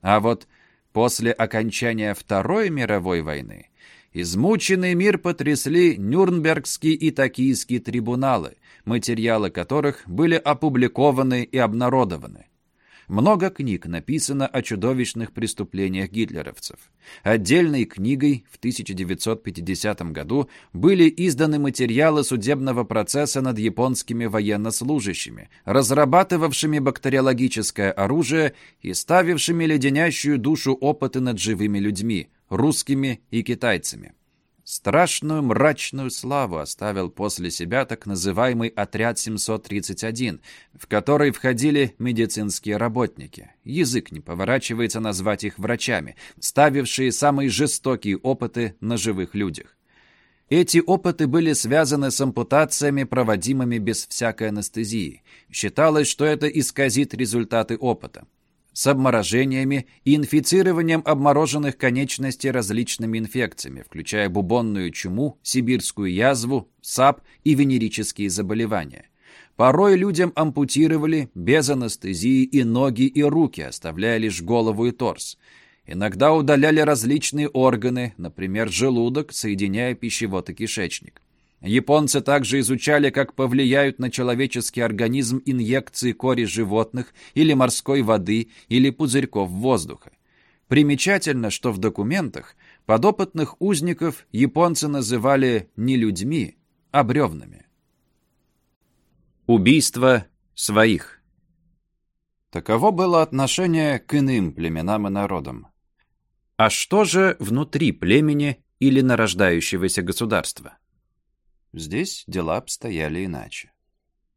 А вот после окончания Второй мировой войны измученный мир потрясли Нюрнбергские и Токийские трибуналы, материалы которых были опубликованы и обнародованы. Много книг написано о чудовищных преступлениях гитлеровцев. Отдельной книгой в 1950 году были изданы материалы судебного процесса над японскими военнослужащими, разрабатывавшими бактериологическое оружие и ставившими леденящую душу опыты над живыми людьми, русскими и китайцами. Страшную мрачную славу оставил после себя так называемый «Отряд 731», в который входили медицинские работники. Язык не поворачивается назвать их врачами, ставившие самые жестокие опыты на живых людях. Эти опыты были связаны с ампутациями, проводимыми без всякой анестезии. Считалось, что это исказит результаты опыта с обморожениями и инфицированием обмороженных конечностей различными инфекциями, включая бубонную чуму, сибирскую язву, сап и венерические заболевания. Порой людям ампутировали без анестезии и ноги, и руки, оставляя лишь голову и торс. Иногда удаляли различные органы, например, желудок, соединяя пищевод и кишечник. Японцы также изучали, как повлияют на человеческий организм инъекции кори животных или морской воды или пузырьков воздуха. Примечательно, что в документах подопытных узников японцы называли не людьми, а бревнами. Убийство своих Таково было отношение к иным племенам и народам. А что же внутри племени или нарождающегося государства? Здесь дела обстояли иначе.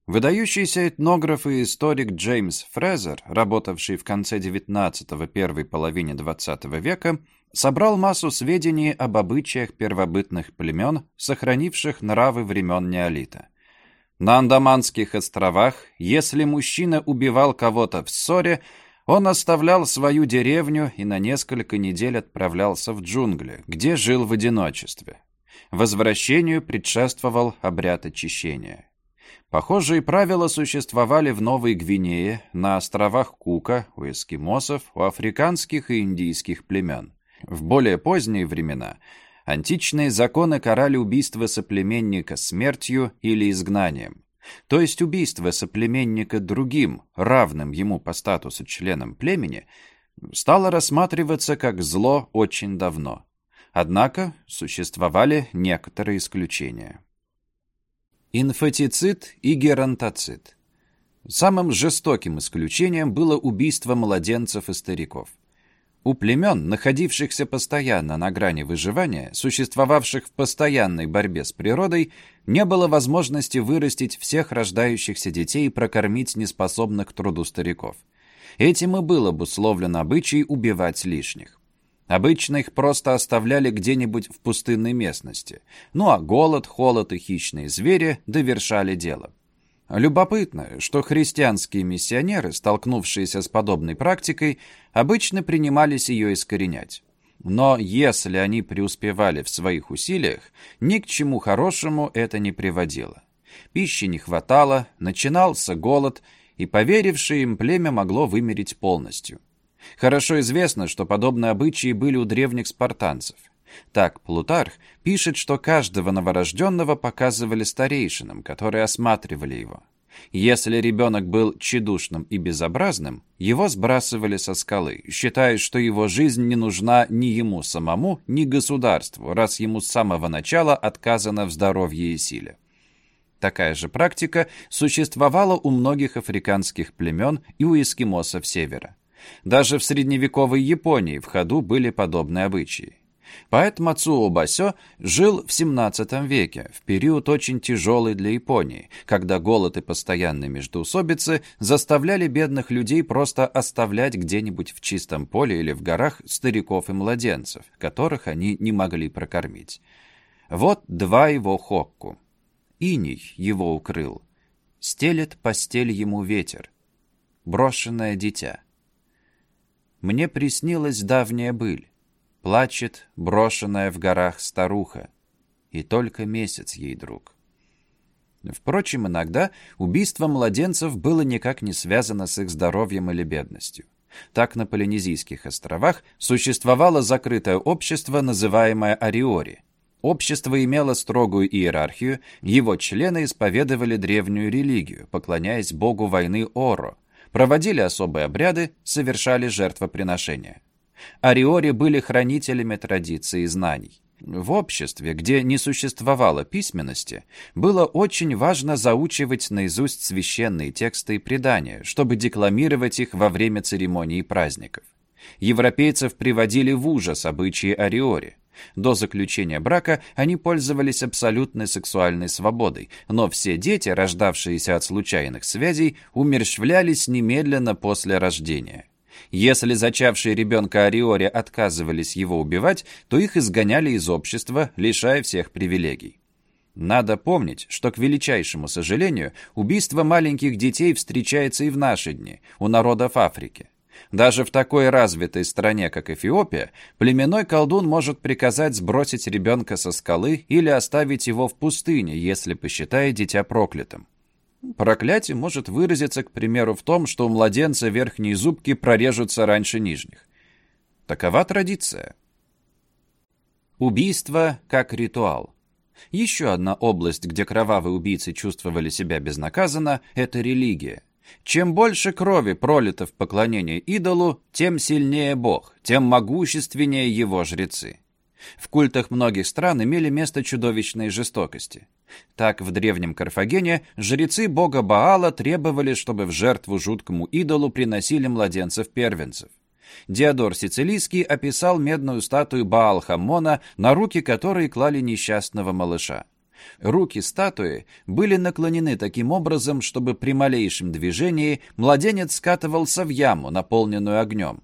Выдающийся этнограф и историк Джеймс Фрезер, работавший в конце XIX – первой половине XX века, собрал массу сведений об обычаях первобытных племен, сохранивших нравы времен неолита. На Андаманских островах, если мужчина убивал кого-то в ссоре, он оставлял свою деревню и на несколько недель отправлялся в джунгли, где жил в одиночестве. Возвращению предшествовал обряд очищения. Похожие правила существовали в Новой Гвинее, на островах Кука, у эскимосов, у африканских и индийских племен. В более поздние времена античные законы карали убийство соплеменника смертью или изгнанием. То есть убийство соплеменника другим, равным ему по статусу членом племени, стало рассматриваться как зло очень давно. Однако существовали некоторые исключения. Инфатицид и геронтоцид. Самым жестоким исключением было убийство младенцев и стариков. У племен, находившихся постоянно на грани выживания, существовавших в постоянной борьбе с природой, не было возможности вырастить всех рождающихся детей и прокормить неспособных к труду стариков. Этим и был обусловлен обычай убивать лишних. Обычно их просто оставляли где-нибудь в пустынной местности. Ну а голод, холод и хищные звери довершали дело. Любопытно, что христианские миссионеры, столкнувшиеся с подобной практикой, обычно принимались ее искоренять. Но если они преуспевали в своих усилиях, ни к чему хорошему это не приводило. Пищи не хватало, начинался голод, и поверившее им племя могло вымереть полностью. Хорошо известно, что подобные обычаи были у древних спартанцев. Так, Плутарх пишет, что каждого новорожденного показывали старейшинам, которые осматривали его. Если ребенок был тщедушным и безобразным, его сбрасывали со скалы, считая, что его жизнь не нужна ни ему самому, ни государству, раз ему с самого начала отказано в здоровье и силе. Такая же практика существовала у многих африканских племен и у эскимосов севера. Даже в средневековой Японии в ходу были подобные обычаи. Поэт Мацуо Басё жил в 17 веке, в период очень тяжелый для Японии, когда голод и постоянные междоусобицы заставляли бедных людей просто оставлять где-нибудь в чистом поле или в горах стариков и младенцев, которых они не могли прокормить. Вот два его хокку. Иний его укрыл. Стелет постель ему ветер. Брошенное дитя. Мне приснилась давняя быль. Плачет брошенная в горах старуха. И только месяц ей друг. Впрочем, иногда убийство младенцев было никак не связано с их здоровьем или бедностью. Так на Полинезийских островах существовало закрытое общество, называемое Ариори. Общество имело строгую иерархию, его члены исповедовали древнюю религию, поклоняясь богу войны Оро – проводили особые обряды, совершали жертвоприношения. Ариори были хранителями традиций и знаний. В обществе, где не существовало письменности, было очень важно заучивать наизусть священные тексты и предания, чтобы декламировать их во время церемоний и праздников. Европейцев приводили в ужас обычаи Ариори. До заключения брака они пользовались абсолютной сексуальной свободой, но все дети, рождавшиеся от случайных связей, умерщвлялись немедленно после рождения. Если зачавшие ребенка Ариори отказывались его убивать, то их изгоняли из общества, лишая всех привилегий. Надо помнить, что, к величайшему сожалению, убийство маленьких детей встречается и в наши дни, у народов Африки. Даже в такой развитой стране, как Эфиопия, племенной колдун может приказать сбросить ребенка со скалы или оставить его в пустыне, если посчитает дитя проклятым. Проклятие может выразиться, к примеру, в том, что у младенца верхние зубки прорежутся раньше нижних. Такова традиция. Убийство как ритуал. Еще одна область, где кровавые убийцы чувствовали себя безнаказанно, это религия. Чем больше крови пролито в поклонении идолу, тем сильнее Бог, тем могущественнее его жрецы. В культах многих стран имели место чудовищные жестокости. Так, в древнем Карфагене жрецы бога Баала требовали, чтобы в жертву жуткому идолу приносили младенцев-первенцев. Диодор Сицилийский описал медную статую Баал-Хаммона, на руки которой клали несчастного малыша. Руки статуи были наклонены таким образом, чтобы при малейшем движении младенец скатывался в яму, наполненную огнем.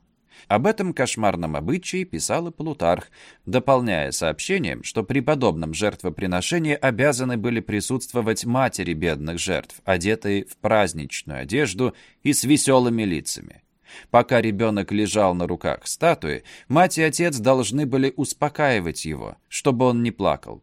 Об этом кошмарном обычае писал и Плутарх, дополняя сообщением, что при подобном жертвоприношении обязаны были присутствовать матери бедных жертв, одетые в праздничную одежду и с веселыми лицами. Пока ребенок лежал на руках статуи, мать и отец должны были успокаивать его, чтобы он не плакал.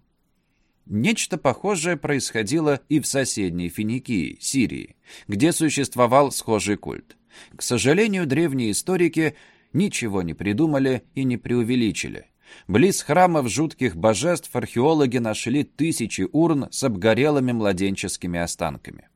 Нечто похожее происходило и в соседней Финикии, Сирии, где существовал схожий культ. К сожалению, древние историки ничего не придумали и не преувеличили. Близ храмов жутких божеств археологи нашли тысячи урн с обгорелыми младенческими останками.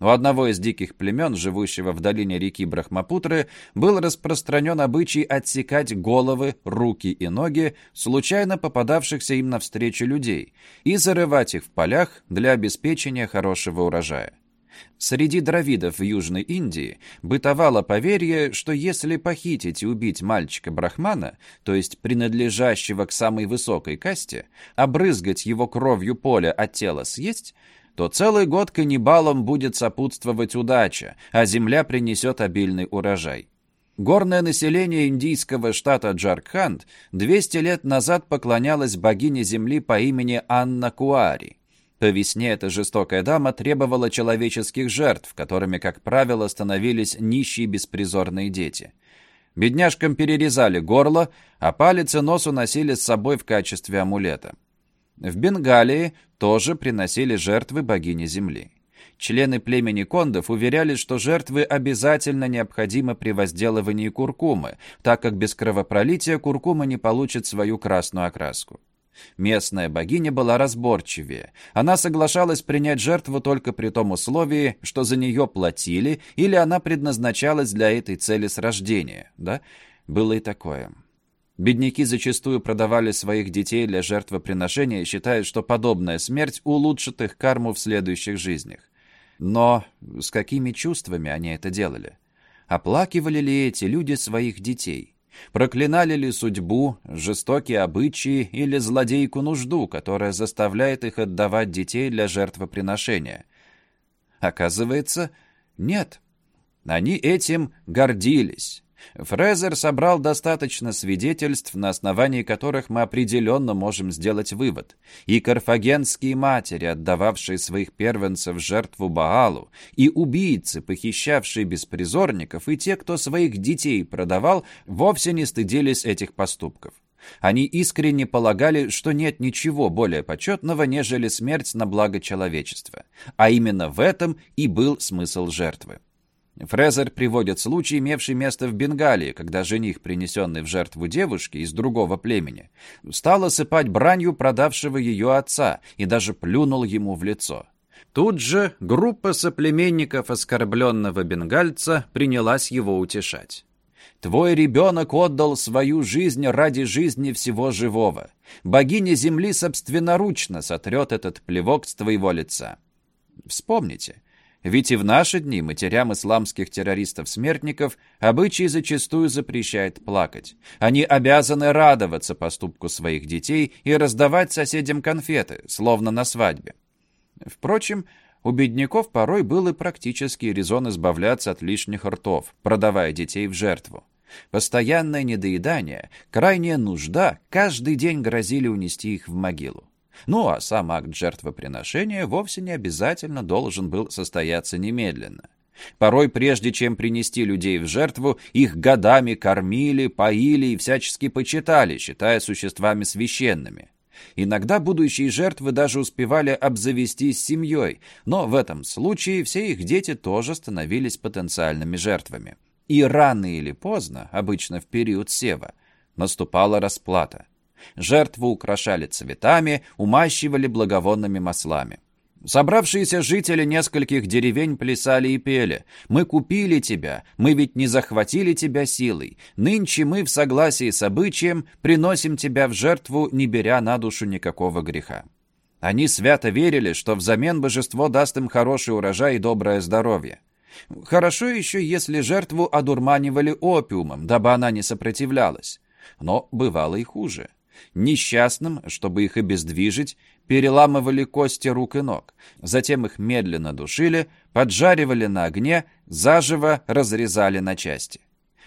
У одного из диких племен, живущего в долине реки Брахмапутры, был распространен обычай отсекать головы, руки и ноги случайно попадавшихся им навстречу людей и зарывать их в полях для обеспечения хорошего урожая. Среди дравидов в Южной Индии бытовало поверье, что если похитить и убить мальчика-брахмана, то есть принадлежащего к самой высокой касте, обрызгать его кровью поле, а тело съесть, то целый год каннибалам будет сопутствовать удача, а земля принесет обильный урожай. Горное население индийского штата Джаркханд 200 лет назад поклонялось богине земли по имени Анна Куари. По весне эта жестокая дама требовала человеческих жертв, которыми, как правило, становились нищие беспризорные дети. Бедняжкам перерезали горло, а палец и нос уносили с собой в качестве амулета. В Бенгалии тоже приносили жертвы богине земли. Члены племени кондов уверяли, что жертвы обязательно необходимы при возделывании куркумы, так как без кровопролития куркума не получит свою красную окраску. Местная богиня была разборчивее. Она соглашалась принять жертву только при том условии, что за нее платили, или она предназначалась для этой цели с рождения. Да? Было и такое. Бедняки зачастую продавали своих детей для жертвоприношения, считая, что подобная смерть улучшит их карму в следующих жизнях. Но с какими чувствами они это делали? Оплакивали ли эти люди своих детей? Проклинали ли судьбу, жестокие обычаи или злодейку нужду, которая заставляет их отдавать детей для жертвоприношения? Оказывается, нет. Они этим гордились. Фрезер собрал достаточно свидетельств, на основании которых мы определенно можем сделать вывод. И карфагенские матери, отдававшие своих первенцев жертву Баалу, и убийцы, похищавшие беспризорников, и те, кто своих детей продавал, вовсе не стыдились этих поступков. Они искренне полагали, что нет ничего более почетного, нежели смерть на благо человечества. А именно в этом и был смысл жертвы. Фрезер приводит случай, имевший место в Бенгалии, когда жених, принесенный в жертву девушки из другого племени, стал осыпать бранью продавшего ее отца и даже плюнул ему в лицо. Тут же группа соплеменников оскорбленного бенгальца принялась его утешать. «Твой ребенок отдал свою жизнь ради жизни всего живого. Богиня земли собственноручно сотрет этот плевок с твоего лица». Вспомните, Ведь и в наши дни матерям исламских террористов-смертников обычай зачастую запрещает плакать. Они обязаны радоваться поступку своих детей и раздавать соседям конфеты, словно на свадьбе. Впрочем, у бедняков порой был и практический резон избавляться от лишних ртов, продавая детей в жертву. Постоянное недоедание, крайняя нужда каждый день грозили унести их в могилу. Ну а сам акт жертвоприношения вовсе не обязательно должен был состояться немедленно. Порой, прежде чем принести людей в жертву, их годами кормили, поили и всячески почитали, считая существами священными. Иногда будущие жертвы даже успевали обзавестись семьей, но в этом случае все их дети тоже становились потенциальными жертвами. И рано или поздно, обычно в период сева, наступала расплата. Жертву украшали цветами, умащивали благовонными маслами. Собравшиеся жители нескольких деревень плясали и пели. «Мы купили тебя, мы ведь не захватили тебя силой. Нынче мы в согласии с обычаем приносим тебя в жертву, не беря на душу никакого греха». Они свято верили, что взамен божество даст им хороший урожай и доброе здоровье. Хорошо еще, если жертву одурманивали опиумом, дабы она не сопротивлялась. Но бывало и хуже. Несчастным, чтобы их обездвижить, переламывали кости рук и ног. Затем их медленно душили, поджаривали на огне, заживо разрезали на части.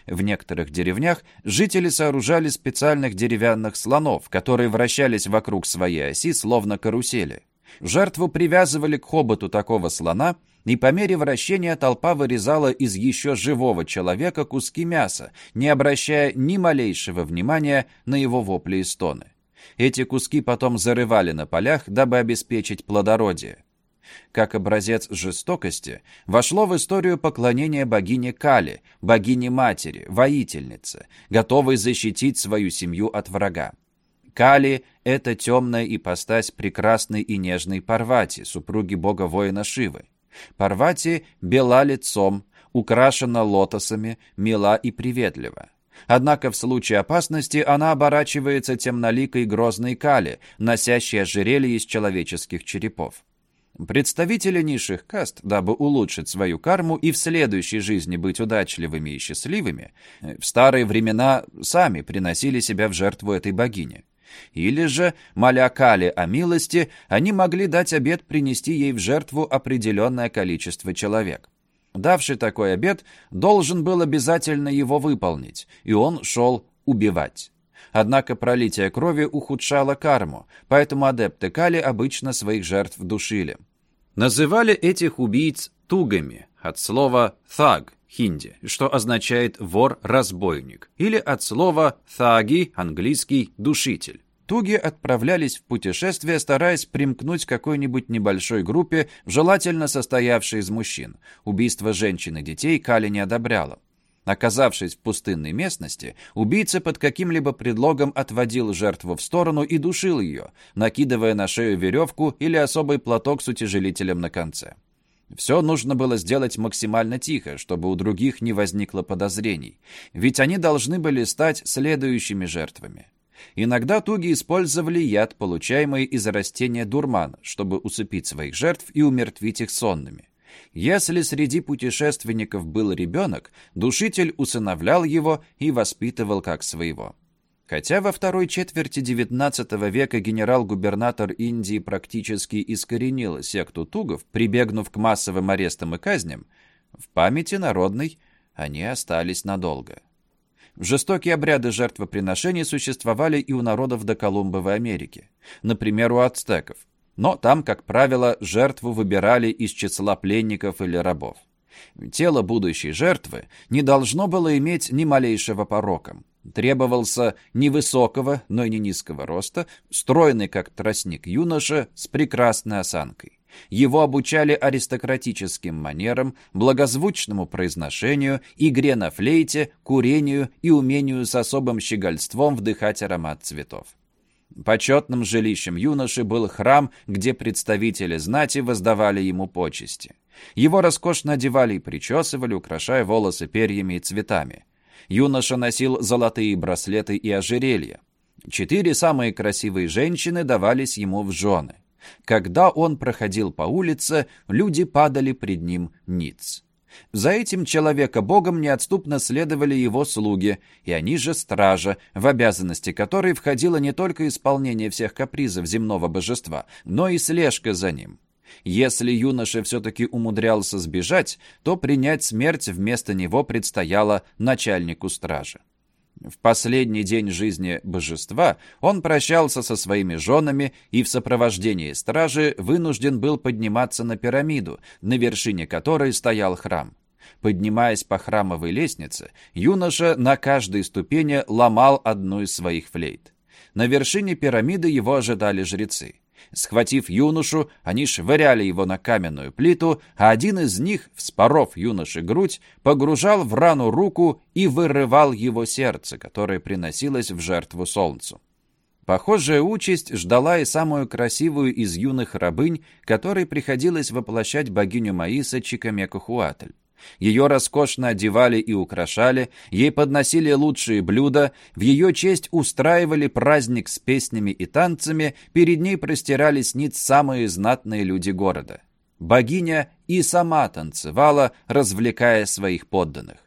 В некоторых деревнях жители сооружали специальных деревянных слонов, которые вращались вокруг своей оси, словно карусели. Жертву привязывали к хоботу такого слона, и по мере вращения толпа вырезала из еще живого человека куски мяса, не обращая ни малейшего внимания на его вопли и стоны. Эти куски потом зарывали на полях, дабы обеспечить плодородие. Как образец жестокости вошло в историю поклонение богине Кали, богине-матери, воительнице, готовой защитить свою семью от врага. Кали — это темная ипостась прекрасной и нежной Парвати, супруги бога-воина Шивы. Парвати бела лицом, украшена лотосами, мила и приветлива. Однако в случае опасности она оборачивается темноликой грозной Кали, носящей ожерелье из человеческих черепов. Представители низших каст, дабы улучшить свою карму и в следующей жизни быть удачливыми и счастливыми, в старые времена сами приносили себя в жертву этой богине. Или же, моля Кали о милости, они могли дать обет принести ей в жертву определенное количество человек. Давший такой обет должен был обязательно его выполнить, и он шел убивать. Однако пролитие крови ухудшало карму, поэтому адепты Кали обычно своих жертв душили. Называли этих убийц тугами, от слова «thug» хинди, что означает «вор-разбойник», или от слова «тhaги» английский «душитель». Туги отправлялись в путешествие, стараясь примкнуть к какой-нибудь небольшой группе, желательно состоявшей из мужчин. Убийство женщин и детей Кали не одобряла. Оказавшись в пустынной местности, убийца под каким-либо предлогом отводил жертву в сторону и душил ее, накидывая на шею веревку или особый платок с утяжелителем на конце. Все нужно было сделать максимально тихо, чтобы у других не возникло подозрений, ведь они должны были стать следующими жертвами. Иногда туги использовали яд, получаемый из растения дурман, чтобы усыпить своих жертв и умертвить их сонными. Если среди путешественников был ребенок, душитель усыновлял его и воспитывал как своего. Хотя во второй четверти XIX века генерал-губернатор Индии практически искоренил секту тугов, прибегнув к массовым арестам и казням, в памяти народной они остались надолго. Жестокие обряды жертвоприношений существовали и у народов до Колумбовой Америки, например, у ацтеков. Но там, как правило, жертву выбирали из числа пленников или рабов. Тело будущей жертвы не должно было иметь ни малейшего порока. Требовался невысокого, но и не низкого роста, стройный как тростник юноша с прекрасной осанкой. Его обучали аристократическим манерам, благозвучному произношению, игре на флейте, курению и умению с особым щегольством вдыхать аромат цветов. Почетным жилищем юноши был храм, где представители знати воздавали ему почести. Его роскошно одевали и причесывали, украшая волосы перьями и цветами. Юноша носил золотые браслеты и ожерелья. Четыре самые красивые женщины давались ему в жены. Когда он проходил по улице, люди падали пред ним ниц. За этим человека Богом неотступно следовали его слуги, и они же стража, в обязанности которой входило не только исполнение всех капризов земного божества, но и слежка за ним. Если юноша все-таки умудрялся сбежать, то принять смерть вместо него предстояло начальнику стражи. В последний день жизни божества он прощался со своими женами и в сопровождении стражи вынужден был подниматься на пирамиду, на вершине которой стоял храм. Поднимаясь по храмовой лестнице, юноша на каждой ступени ломал одну из своих флейт. На вершине пирамиды его ожидали жрецы. Схватив юношу, они швыряли его на каменную плиту, а один из них, вспоров юноше грудь, погружал в рану руку и вырывал его сердце, которое приносилось в жертву солнцу. Похожая участь ждала и самую красивую из юных рабынь, которой приходилось воплощать богиню Маиса Чикамекахуатль. Ее роскошно одевали и украшали, ей подносили лучшие блюда, в ее честь устраивали праздник с песнями и танцами, перед ней простирались ниц самые знатные люди города. Богиня и сама танцевала, развлекая своих подданных.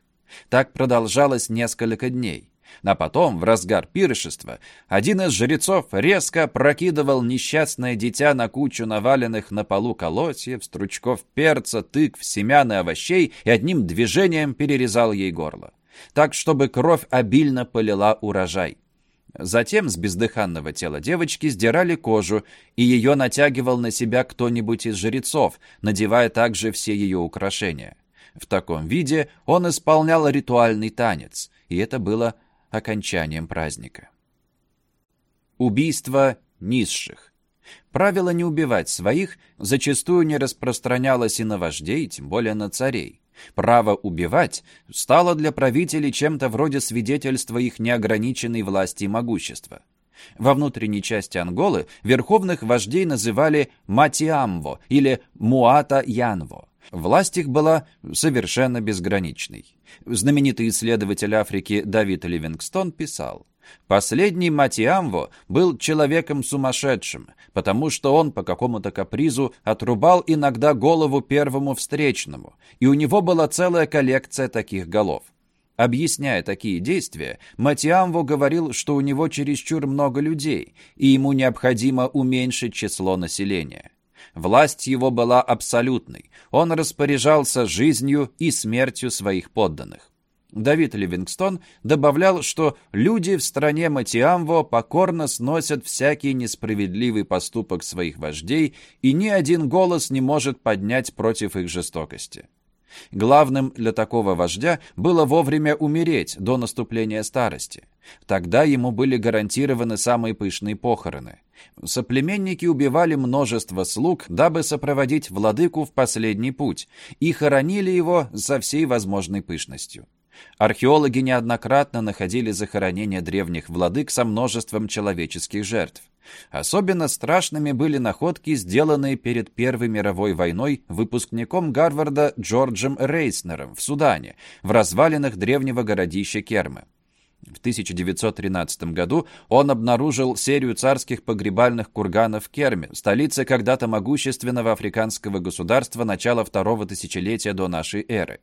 Так продолжалось несколько дней. А потом, в разгар пиршества, один из жрецов резко прокидывал несчастное дитя на кучу наваленных на полу колосьев, стручков перца, тыкв, семян и овощей и одним движением перерезал ей горло. Так, чтобы кровь обильно полила урожай. Затем с бездыханного тела девочки сдирали кожу, и ее натягивал на себя кто-нибудь из жрецов, надевая также все ее украшения. В таком виде он исполнял ритуальный танец, и это было окончанием праздника. Убийство низших. Правило не убивать своих зачастую не распространялось и на вождей, тем более на царей. Право убивать стало для правителей чем-то вроде свидетельства их неограниченной власти и могущества. Во внутренней части Анголы верховных вождей называли Матиамво или Муата-Янво. Власть их была совершенно безграничной. Знаменитый исследователь Африки Давид Ливингстон писал, «Последний Матиамво был человеком сумасшедшим, потому что он по какому-то капризу отрубал иногда голову первому встречному, и у него была целая коллекция таких голов. Объясняя такие действия, Матиамво говорил, что у него чересчур много людей, и ему необходимо уменьшить число населения. Власть его была абсолютной. Он распоряжался жизнью и смертью своих подданных. Давид Ливингстон добавлял, что люди в стране Матиамво покорно сносят всякий несправедливый поступок своих вождей, и ни один голос не может поднять против их жестокости. Главным для такого вождя было вовремя умереть до наступления старости. Тогда ему были гарантированы самые пышные похороны. Соплеменники убивали множество слуг, дабы сопроводить владыку в последний путь, и хоронили его со всей возможной пышностью. Археологи неоднократно находили захоронения древних владык со множеством человеческих жертв. Особенно страшными были находки, сделанные перед Первой мировой войной выпускником Гарварда Джорджем Рейснером в Судане, в развалинах древнего городища Кермы. В 1913 году он обнаружил серию царских погребальных курганов в Керме, столице когда-то могущественного африканского государства начала второго тысячелетия до нашей эры.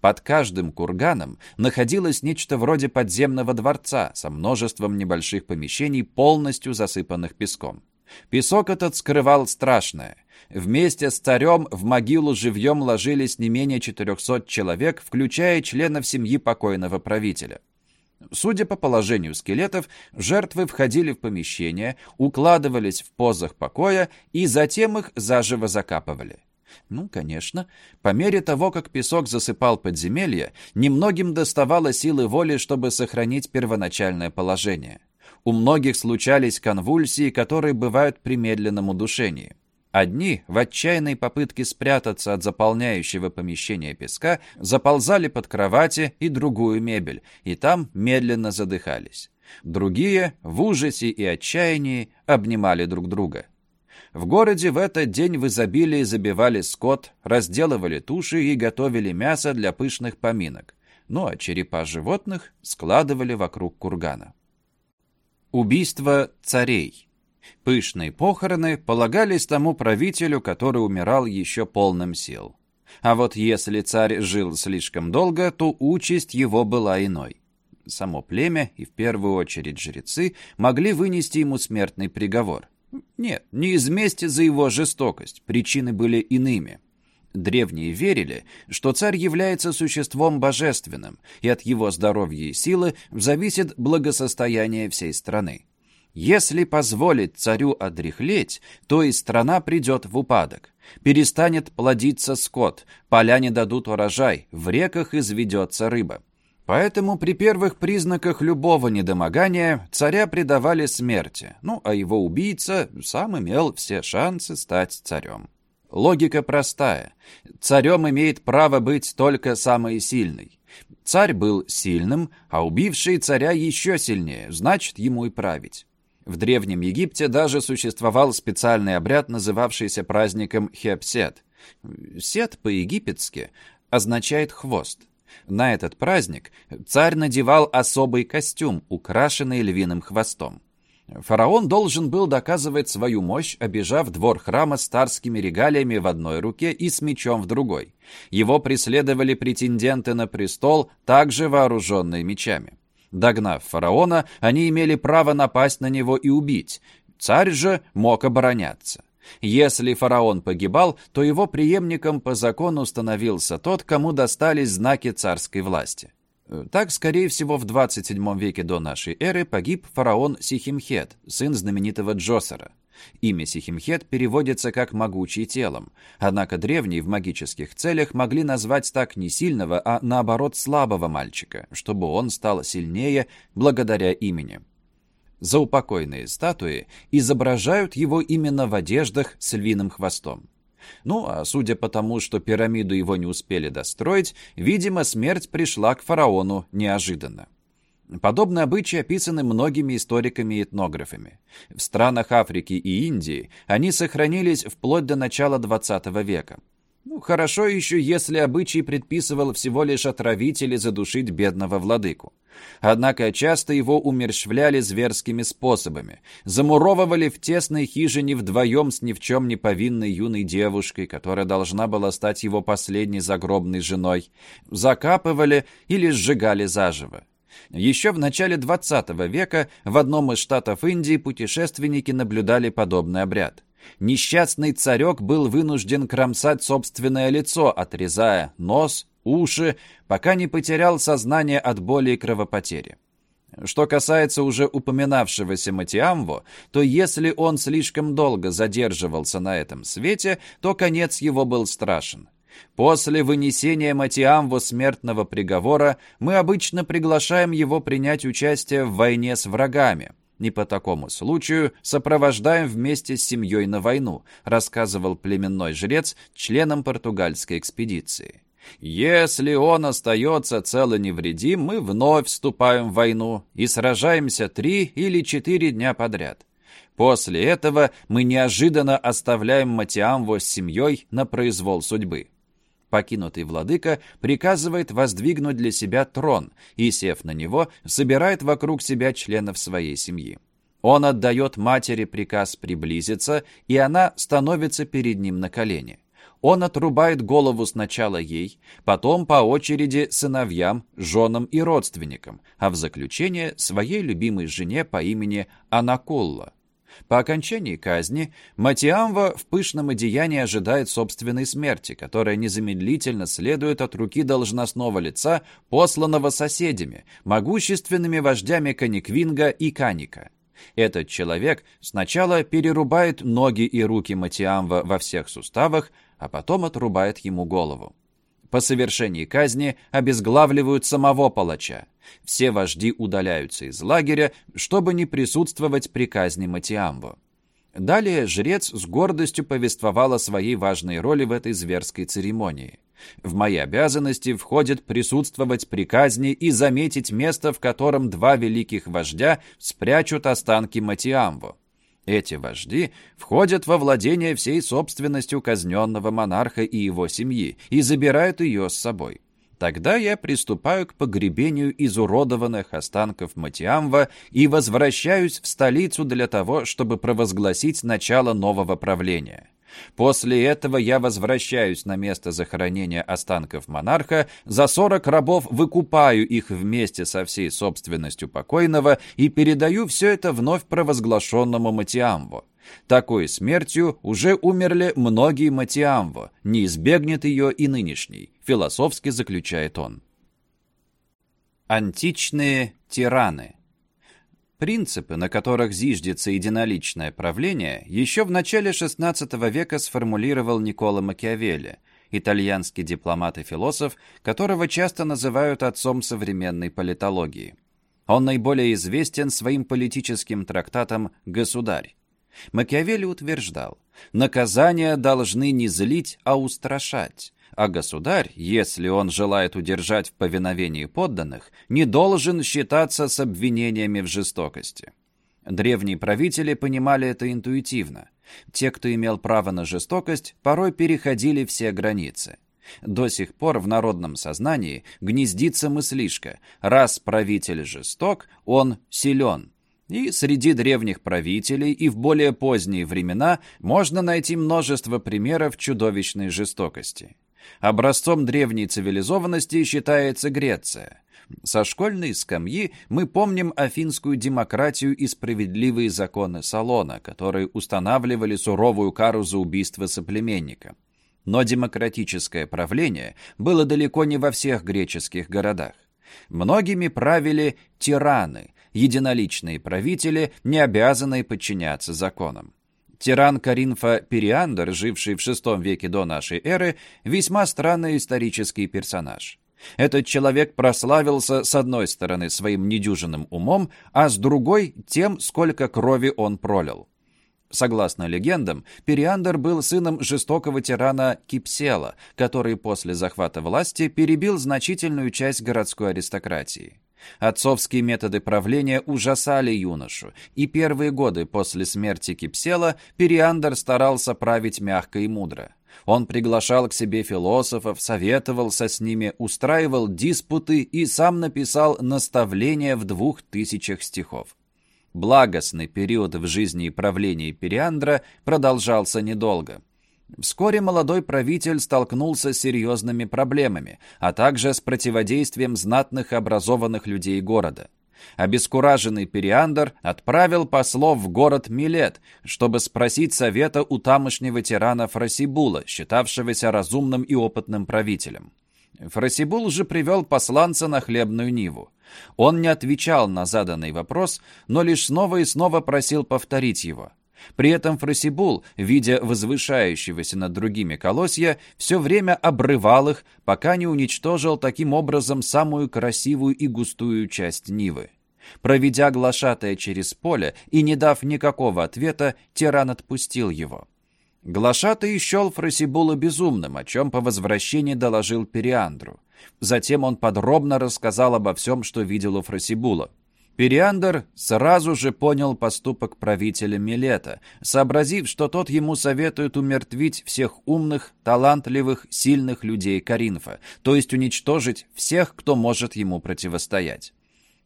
Под каждым курганом находилось нечто вроде подземного дворца со множеством небольших помещений, полностью засыпанных песком. Песок этот скрывал страшное. Вместе с царем в могилу живьем ложились не менее 400 человек, включая членов семьи покойного правителя. Судя по положению скелетов, жертвы входили в помещение, укладывались в позах покоя и затем их заживо закапывали. Ну, конечно. По мере того, как песок засыпал подземелье, немногим доставало силы воли, чтобы сохранить первоначальное положение. У многих случались конвульсии, которые бывают при медленном удушении. Одни, в отчаянной попытке спрятаться от заполняющего помещения песка, заползали под кровати и другую мебель, и там медленно задыхались. Другие, в ужасе и отчаянии, обнимали друг друга. В городе в этот день в изобилии забивали скот, разделывали туши и готовили мясо для пышных поминок. Ну а черепа животных складывали вокруг кургана. Убийство царей. Пышные похороны полагались тому правителю, который умирал еще полным сил. А вот если царь жил слишком долго, то участь его была иной. Само племя и в первую очередь жрецы могли вынести ему смертный приговор. Нет, не из мести за его жестокость, причины были иными. Древние верили, что царь является существом божественным, и от его здоровья и силы зависит благосостояние всей страны. Если позволить царю одряхлеть, то и страна придет в упадок. Перестанет плодиться скот, поля не дадут урожай, в реках изведется рыба. Поэтому при первых признаках любого недомогания царя предавали смерти, ну а его убийца сам имел все шансы стать царем. Логика простая. Царем имеет право быть только самый сильный. Царь был сильным, а убивший царя еще сильнее, значит, ему и править. В Древнем Египте даже существовал специальный обряд, называвшийся праздником Хепсет. Сет по-египетски означает «хвост». На этот праздник царь надевал особый костюм, украшенный львиным хвостом. Фараон должен был доказывать свою мощь, обижав двор храма с царскими регалиями в одной руке и с мечом в другой. Его преследовали претенденты на престол, также вооруженные мечами. Догнав фараона, они имели право напасть на него и убить. Царь же мог обороняться. Если фараон погибал, то его преемником по закону становился тот, кому достались знаки царской власти. Так, скорее всего, в 27 веке до нашей эры погиб фараон Сихимхет, сын знаменитого Джосера. Имя Сихимхет переводится как «могучий телом», однако древние в магических целях могли назвать так не сильного, а наоборот слабого мальчика, чтобы он стал сильнее благодаря имени. Заупокойные статуи изображают его именно в одеждах с львиным хвостом. Ну, а судя по тому, что пирамиду его не успели достроить, видимо, смерть пришла к фараону неожиданно. Подобные обычаи описаны многими историками и этнографами. В странах Африки и Индии они сохранились вплоть до начала XX века. Ну, хорошо еще, если обычай предписывал всего лишь отравить или задушить бедного владыку. Однако часто его умерщвляли зверскими способами, замуровывали в тесной хижине вдвоем с ни в чем не повинной юной девушкой, которая должна была стать его последней загробной женой, закапывали или сжигали заживо. Еще в начале 20 века в одном из штатов Индии путешественники наблюдали подобный обряд. Несчастный царек был вынужден кромсать собственное лицо, отрезая нос, уши, пока не потерял сознание от боли и кровопотери. Что касается уже упоминавшегося Матиамво, то если он слишком долго задерживался на этом свете, то конец его был страшен. После вынесения Матиамво смертного приговора мы обычно приглашаем его принять участие в войне с врагами – не по такому случаю сопровождаем вместе с семьей на войну, рассказывал племенной жрец членам португальской экспедиции. Если он остается цел и невредим, мы вновь вступаем в войну и сражаемся три или четыре дня подряд. После этого мы неожиданно оставляем Матиамво с семьей на произвол судьбы. Покинутый владыка приказывает воздвигнуть для себя трон и, сев на него, собирает вокруг себя членов своей семьи. Он отдает матери приказ приблизиться, и она становится перед ним на колени. Он отрубает голову сначала ей, потом по очереди сыновьям, женам и родственникам, а в заключение своей любимой жене по имени Анакулла. По окончании казни Матиамва в пышном одеянии ожидает собственной смерти, которая незамедлительно следует от руки должностного лица, посланного соседями, могущественными вождями Каниквинга и Каника. Этот человек сначала перерубает ноги и руки Матиамва во всех суставах, а потом отрубает ему голову. По совершении казни обезглавливают самого палача. Все вожди удаляются из лагеря, чтобы не присутствовать при казни Матиамбо. Далее жрец с гордостью повествовал о своей важной роли в этой зверской церемонии. В мои обязанности входит присутствовать при казни и заметить место, в котором два великих вождя спрячут останки Матиамбо. Эти вожди входят во владение всей собственностью казненного монарха и его семьи и забирают ее с собой. Тогда я приступаю к погребению изуродованных останков Матиамва и возвращаюсь в столицу для того, чтобы провозгласить начало нового правления. После этого я возвращаюсь на место захоронения останков монарха, за 40 рабов выкупаю их вместе со всей собственностью покойного и передаю все это вновь провозглашенному Матиамву. Такой смертью уже умерли многие Матиамво, не избегнет ее и нынешний, философски заключает он. Античные тираны Принципы, на которых зиждется единоличное правление, еще в начале XVI века сформулировал Никола Макиавелли, итальянский дипломат и философ, которого часто называют отцом современной политологии. Он наиболее известен своим политическим трактатом «Государь». Макиавелли утверждал, наказания должны не злить, а устрашать, а государь, если он желает удержать в повиновении подданных, не должен считаться с обвинениями в жестокости. Древние правители понимали это интуитивно. Те, кто имел право на жестокость, порой переходили все границы. До сих пор в народном сознании гнездится мыслишка «раз правитель жесток, он силен». И среди древних правителей и в более поздние времена можно найти множество примеров чудовищной жестокости. Образцом древней цивилизованности считается Греция. Со школьной скамьи мы помним афинскую демократию и справедливые законы Салона, которые устанавливали суровую кару за убийство соплеменника. Но демократическое правление было далеко не во всех греческих городах. Многими правили тираны, единоличные правители, не обязанные подчиняться законам. Тиран Каринфа Периандр, живший в VI веке до нашей эры, весьма странный исторический персонаж. Этот человек прославился с одной стороны своим недюжинным умом, а с другой – тем, сколько крови он пролил. Согласно легендам, Периандр был сыном жестокого тирана Кипсела, который после захвата власти перебил значительную часть городской аристократии. Отцовские методы правления ужасали юношу, и первые годы после смерти Кипсела Периандр старался править мягко и мудро. Он приглашал к себе философов, советовался с ними, устраивал диспуты и сам написал наставления в двух тысячах стихов. Благостный период в жизни и правлении Периандра продолжался недолго. Вскоре молодой правитель столкнулся с серьезными проблемами, а также с противодействием знатных образованных людей города. Обескураженный Периандр отправил послов в город Милет, чтобы спросить совета у тамошнего тирана Фрасибула, считавшегося разумным и опытным правителем. Фрасибул же привел посланца на хлебную ниву. Он не отвечал на заданный вопрос, но лишь снова и снова просил повторить его – при этом Фросибул, видя возвышающегося над другими колосья, все время обрывал их, пока не уничтожил таким образом самую красивую и густую часть Нивы. Проведя глашатая через поле и не дав никакого ответа, тиран отпустил его. Глашатый счел Фросибула безумным, о чем по возвращении доложил Периандру. Затем он подробно рассказал обо всем, что видел у Фросибула. Периандр сразу же понял поступок правителя Милета, сообразив, что тот ему советует умертвить всех умных, талантливых, сильных людей Каринфа, то есть уничтожить всех, кто может ему противостоять.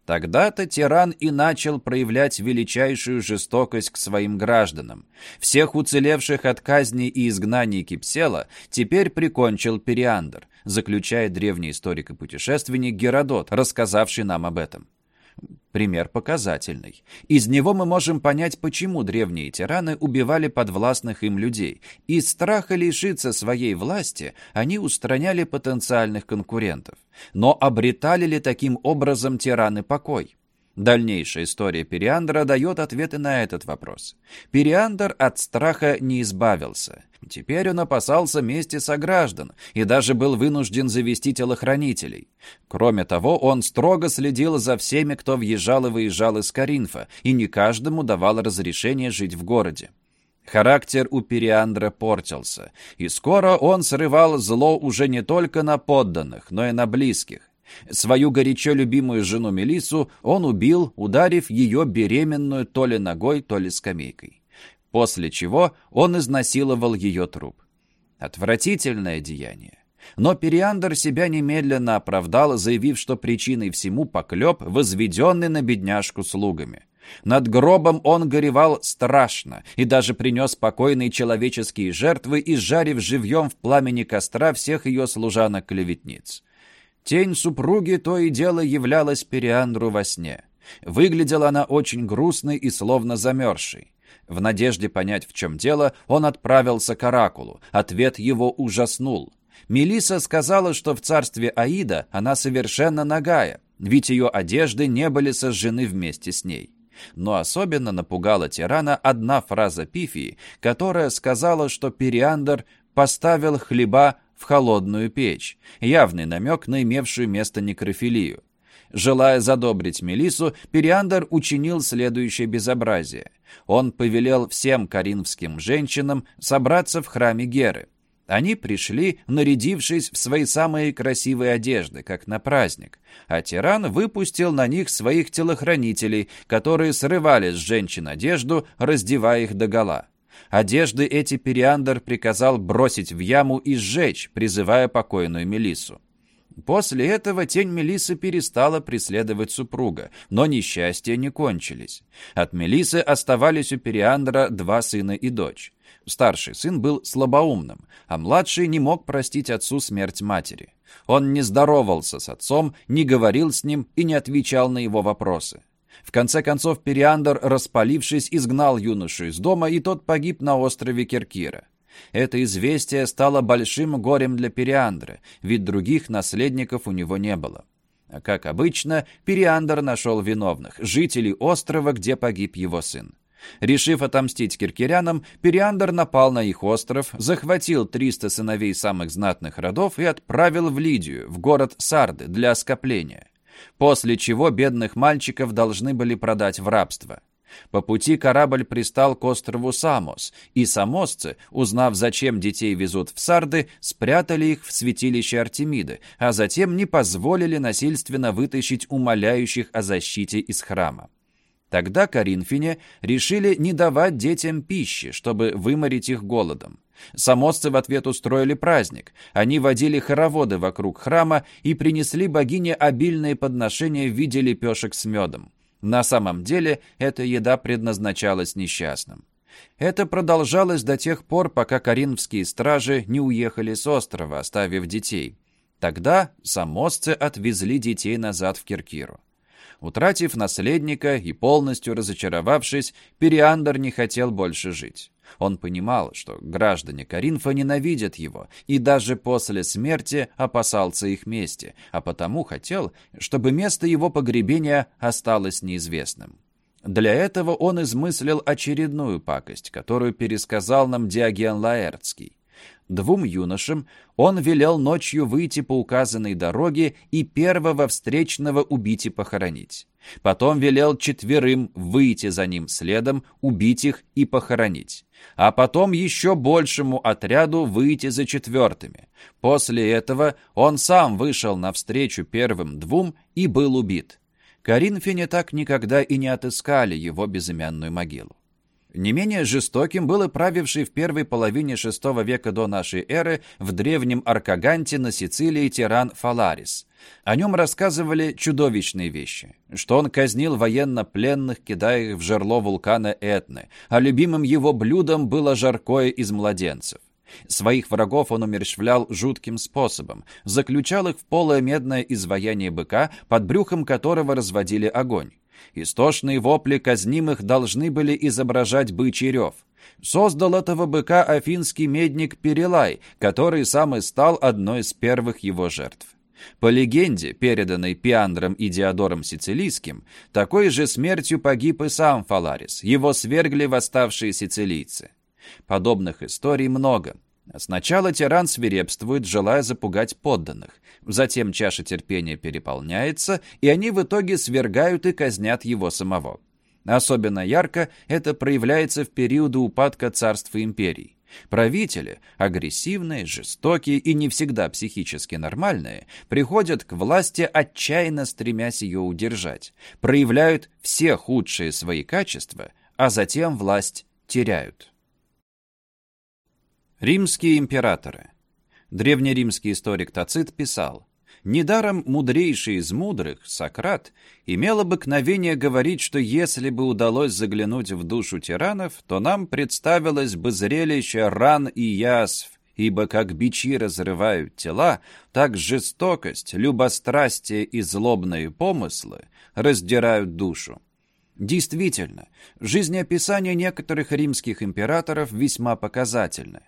Тогда-то тиран и начал проявлять величайшую жестокость к своим гражданам. Всех уцелевших от казни и изгнаний Кипсела теперь прикончил Периандр, заключает древний историк и путешественник Геродот, рассказавший нам об этом. Пример показательный. Из него мы можем понять, почему древние тираны убивали подвластных им людей. Из страха лишиться своей власти они устраняли потенциальных конкурентов. Но обретали ли таким образом тираны покой? Дальнейшая история Периандра дает ответы на этот вопрос. Периандр от страха не избавился. Теперь он опасался мести сограждан и даже был вынужден завести телохранителей. Кроме того, он строго следил за всеми, кто въезжал и выезжал из Каринфа, и не каждому давал разрешение жить в городе. Характер у Периандра портился, и скоро он срывал зло уже не только на подданных, но и на близких. Свою горячо любимую жену Мелису он убил, ударив ее беременную то ли ногой, то ли скамейкой. После чего он изнасиловал ее труп. Отвратительное деяние. Но Периандр себя немедленно оправдал, заявив, что причиной всему поклеп, возведенный на бедняжку слугами. Над гробом он горевал страшно и даже принес покойные человеческие жертвы, изжарив живьем в пламени костра всех ее служанок-клеветниц. Тень супруги то и дело являлась Периандру во сне. Выглядела она очень грустной и словно замерзшей. В надежде понять, в чем дело, он отправился к Оракулу. Ответ его ужаснул. Мелиса сказала, что в царстве Аида она совершенно нагая, ведь ее одежды не были сожжены вместе с ней. Но особенно напугала тирана одна фраза Пифии, которая сказала, что Периандр поставил хлеба в холодную печь, явный намек на имевшую место некрофилию. Желая задобрить Мелису, Периандр учинил следующее безобразие. Он повелел всем коринфским женщинам собраться в храме Геры. Они пришли, нарядившись в свои самые красивые одежды, как на праздник, а тиран выпустил на них своих телохранителей, которые срывали с женщин одежду, раздевая их догола. Одежды эти Периандр приказал бросить в яму и сжечь, призывая покойную Мелису. После этого тень Мелисы перестала преследовать супруга, но несчастья не кончились. От Мелисы оставались у Периандра два сына и дочь. Старший сын был слабоумным, а младший не мог простить отцу смерть матери. Он не здоровался с отцом, не говорил с ним и не отвечал на его вопросы. В конце концов Периандр, распалившись, изгнал юношу из дома, и тот погиб на острове Киркира. Это известие стало большим горем для Периандра, ведь других наследников у него не было. А как обычно, Периандр нашел виновных, жителей острова, где погиб его сын. Решив отомстить киркирянам, Периандр напал на их остров, захватил 300 сыновей самых знатных родов и отправил в Лидию, в город Сарды, для оскопления. После чего бедных мальчиков должны были продать в рабство. По пути корабль пристал к острову Самос, и самосцы, узнав, зачем детей везут в Сарды, спрятали их в святилище Артемиды, а затем не позволили насильственно вытащить умоляющих о защите из храма. Тогда коринфяне решили не давать детям пищи, чтобы выморить их голодом. Самосцы в ответ устроили праздник. Они водили хороводы вокруг храма и принесли богине обильные подношения в виде лепешек с медом. На самом деле эта еда предназначалась несчастным. Это продолжалось до тех пор, пока коринфские стражи не уехали с острова, оставив детей. Тогда самосцы отвезли детей назад в Киркиру. Утратив наследника и полностью разочаровавшись, Периандр не хотел больше жить. Он понимал, что граждане Каринфа ненавидят его, и даже после смерти опасался их мести, а потому хотел, чтобы место его погребения осталось неизвестным. Для этого он измыслил очередную пакость, которую пересказал нам Диоген Лаэртский. Двум юношам он велел ночью выйти по указанной дороге и первого встречного убить и похоронить. Потом велел четверым выйти за ним следом, убить их и похоронить. А потом еще большему отряду выйти за четвертыми. После этого он сам вышел навстречу первым двум и был убит. Коринфяне так никогда и не отыскали его безымянную могилу. Не менее жестоким был и правивший в первой половине VI века до нашей эры в древнем Аркаганте на Сицилии тиран Фаларис. О нем рассказывали чудовищные вещи, что он казнил военно-пленных, кидая их в жерло вулкана Этны, а любимым его блюдом было жаркое из младенцев. Своих врагов он умерщвлял жутким способом, заключал их в полое медное изваяние быка, под брюхом которого разводили огонь. Истошные вопли казнимых должны были изображать бычий рев. Создал этого быка афинский медник Перелай, который сам и стал одной из первых его жертв. По легенде, переданной Пиандром и Диодором Сицилийским, такой же смертью погиб и сам Фаларис, его свергли восставшие сицилийцы. Подобных историй много. Сначала тиран свирепствует, желая запугать подданных. Затем чаша терпения переполняется, и они в итоге свергают и казнят его самого. Особенно ярко это проявляется в периоды упадка царств и империй. Правители, агрессивные, жестокие и не всегда психически нормальные, приходят к власти, отчаянно стремясь ее удержать, проявляют все худшие свои качества, а затем власть теряют. Римские императоры Древнеримский историк Тацит писал, Недаром мудрейший из мудрых, Сократ, имел обыкновение говорить, что если бы удалось заглянуть в душу тиранов, то нам представилось бы зрелище ран и язв, ибо как бичи разрывают тела, так жестокость, любострастие и злобные помыслы раздирают душу. Действительно, жизнеописание некоторых римских императоров весьма показательны.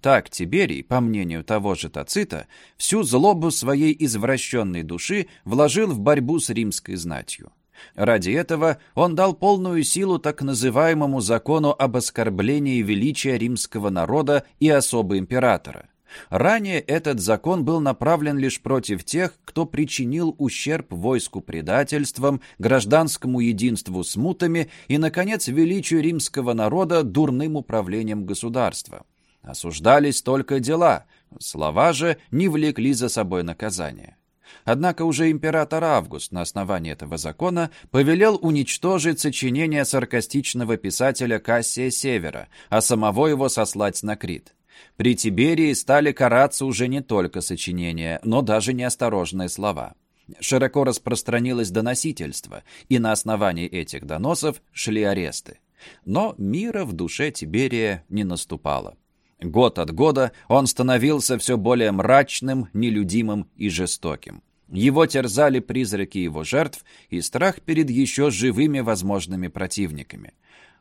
Так Тиберий, по мнению того же Тацита, всю злобу своей извращенной души вложил в борьбу с римской знатью. Ради этого он дал полную силу так называемому закону об оскорблении величия римского народа и особо императора. Ранее этот закон был направлен лишь против тех, кто причинил ущерб войску предательством, гражданскому единству смутами и, наконец, величию римского народа дурным управлением государства. Осуждались только дела, слова же не влекли за собой наказание. Однако уже император Август на основании этого закона повелел уничтожить сочинение саркастичного писателя Кассия Севера, а самого его сослать на Крит. При Тиберии стали караться уже не только сочинения, но даже неосторожные слова. Широко распространилось доносительство, и на основании этих доносов шли аресты. Но мира в душе Тиберия не наступало. Год от года он становился все более мрачным, нелюдимым и жестоким. Его терзали призраки его жертв и страх перед еще живыми возможными противниками.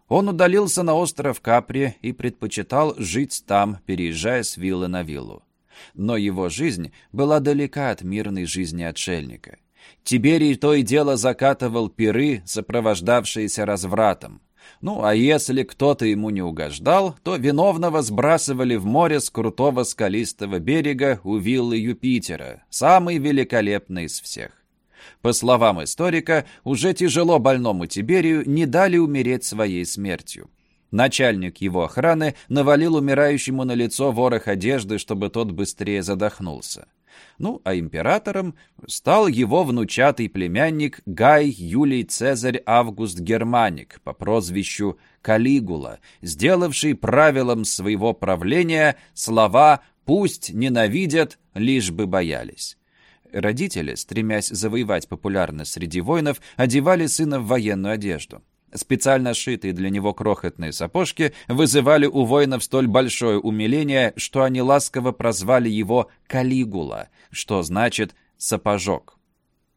Он удалился на остров Капри и предпочитал жить там, переезжая с виллы на виллу. Но его жизнь была далека от мирной жизни отшельника. Тиберий то и дело закатывал пиры, сопровождавшиеся развратом. Ну, а если кто-то ему не угождал, то виновного сбрасывали в море с крутого скалистого берега у виллы Юпитера, самый великолепный из всех. По словам историка, уже тяжело больному Тиберию не дали умереть своей смертью. Начальник его охраны навалил умирающему на лицо ворох одежды, чтобы тот быстрее задохнулся. Ну, а императором стал его внучатый племянник Гай Юлий Цезарь Август Германик по прозвищу Калигула, сделавший правилом своего правления слова «пусть ненавидят, лишь бы боялись». Родители, стремясь завоевать популярность среди воинов, одевали сына в военную одежду. Специально сшитые для него крохотные сапожки вызывали у воинов столь большое умиление, что они ласково прозвали его «Калигула», что значит «сапожок».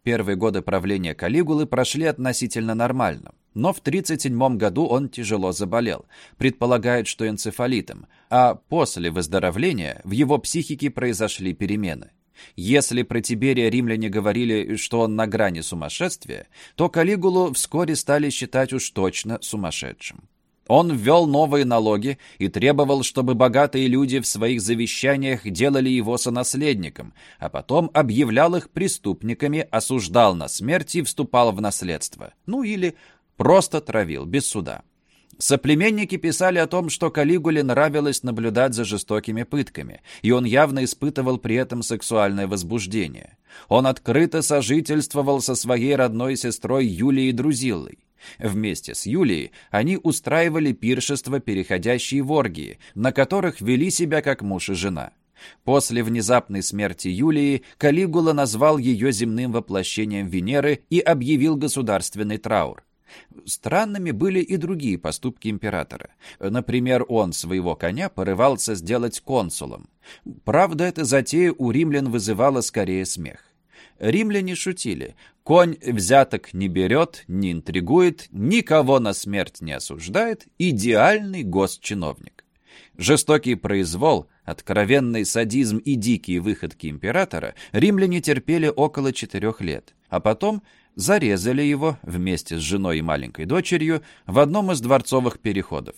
Первые годы правления Калигулы прошли относительно нормально. Но в 1937 году он тяжело заболел, предполагают, что энцефалитом, а после выздоровления в его психике произошли перемены. Если про Тиберия римляне говорили, что он на грани сумасшествия, то Калигулу вскоре стали считать уж точно сумасшедшим. Он ввел новые налоги и требовал, чтобы богатые люди в своих завещаниях делали его сонаследником, а потом объявлял их преступниками, осуждал на смерть и вступал в наследство. Ну или просто травил, без суда. Соплеменники писали о том, что Калигуле нравилось наблюдать за жестокими пытками, и он явно испытывал при этом сексуальное возбуждение. Он открыто сожительствовал со своей родной сестрой Юлией Друзиллой. Вместе с Юлией они устраивали пиршества, переходящие в оргии, на которых вели себя как муж и жена. После внезапной смерти Юлии Калигула назвал ее земным воплощением Венеры и объявил государственный траур. Странными были и другие поступки императора. Например, он своего коня порывался сделать консулом. Правда, эта затея у римлян вызывала скорее смех. Римляне шутили. Конь взяток не берет, не интригует, никого на смерть не осуждает, идеальный госчиновник. Жестокий произвол, откровенный садизм и дикие выходки императора римляне терпели около четырех лет, а потом зарезали его вместе с женой и маленькой дочерью в одном из дворцовых переходов.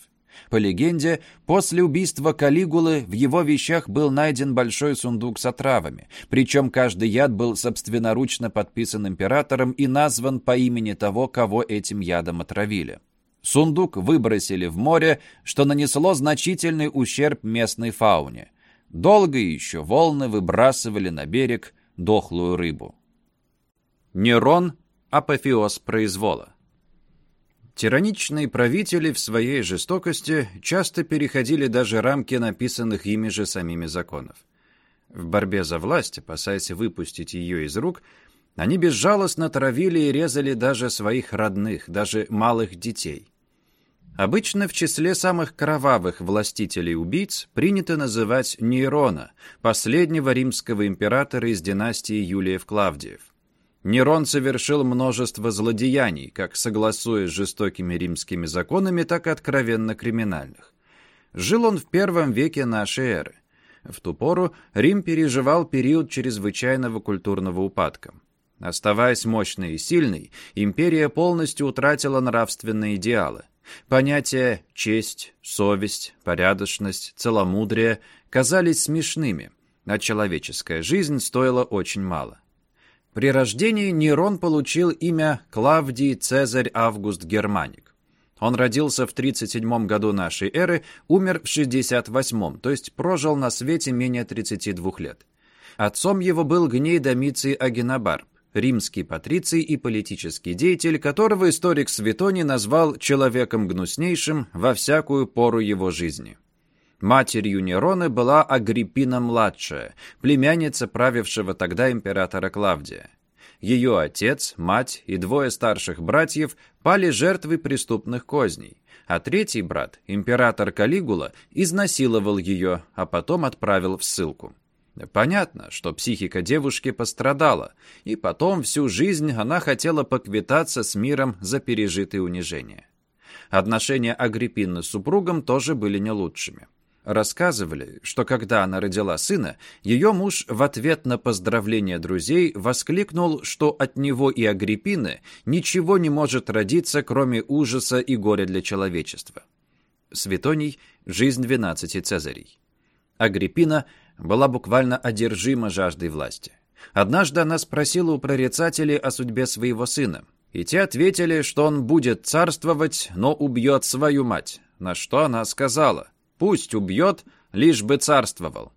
По легенде, после убийства Калигулы в его вещах был найден большой сундук с отравами, причем каждый яд был собственноручно подписан императором и назван по имени того, кого этим ядом отравили. Сундук выбросили в море, что нанесло значительный ущерб местной фауне. Долго еще волны выбрасывали на берег дохлую рыбу. Нерон апофеоз произвола. Тираничные правители в своей жестокости часто переходили даже рамки написанных ими же самими законов. В борьбе за власть, опасаясь выпустить ее из рук, они безжалостно травили и резали даже своих родных, даже малых детей. Обычно в числе самых кровавых властителей-убийц принято называть Нейрона, последнего римского императора из династии Юлиев-Клавдиев. Нерон совершил множество злодеяний, как согласуясь с жестокими римскими законами, так и откровенно криминальных. Жил он в первом веке нашей эры. В ту пору Рим переживал период чрезвычайного культурного упадка. Оставаясь мощной и сильной, империя полностью утратила нравственные идеалы. Понятия честь, совесть, порядочность, целомудрие казались смешными, а человеческая жизнь стоила очень мало. При рождении Нерон получил имя Клавдий Цезарь Август Германик. Он родился в 37 году нашей эры, умер в 68, то есть прожил на свете менее 32 лет. Отцом его был Гней Домиций Агенобарб римский патриций и политический деятель, которого историк Светоний назвал «человеком гнуснейшим во всякую пору его жизни». Матерью Нерона была Агриппина-младшая, племянница правившего тогда императора Клавдия. Ее отец, мать и двое старших братьев пали жертвой преступных козней, а третий брат, император Калигула, изнасиловал ее, а потом отправил в ссылку. Понятно, что психика девушки пострадала, и потом всю жизнь она хотела поквитаться с миром за пережитые унижения. Отношения Агриппины с супругом тоже были не лучшими. Рассказывали, что когда она родила сына, ее муж в ответ на поздравление друзей воскликнул, что от него и Агриппины ничего не может родиться, кроме ужаса и горя для человечества. Светоний «Жизнь двенадцати Цезарей». Агриппина – была буквально одержима жаждой власти. Однажды она спросила у прорицателей о судьбе своего сына, и те ответили, что он будет царствовать, но убьет свою мать, на что она сказала «Пусть убьет, лишь бы царствовал».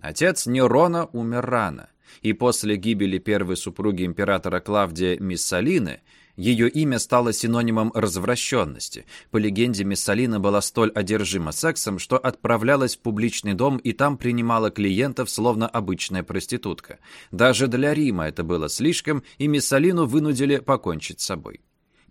Отец Нерона умер рано, и после гибели первой супруги императора Клавдия Миссалины ее имя стало синонимом развращенности. По легенде, Миссалина была столь одержима сексом, что отправлялась в публичный дом и там принимала клиентов, словно обычная проститутка. Даже для Рима это было слишком, и Миссалину вынудили покончить с собой.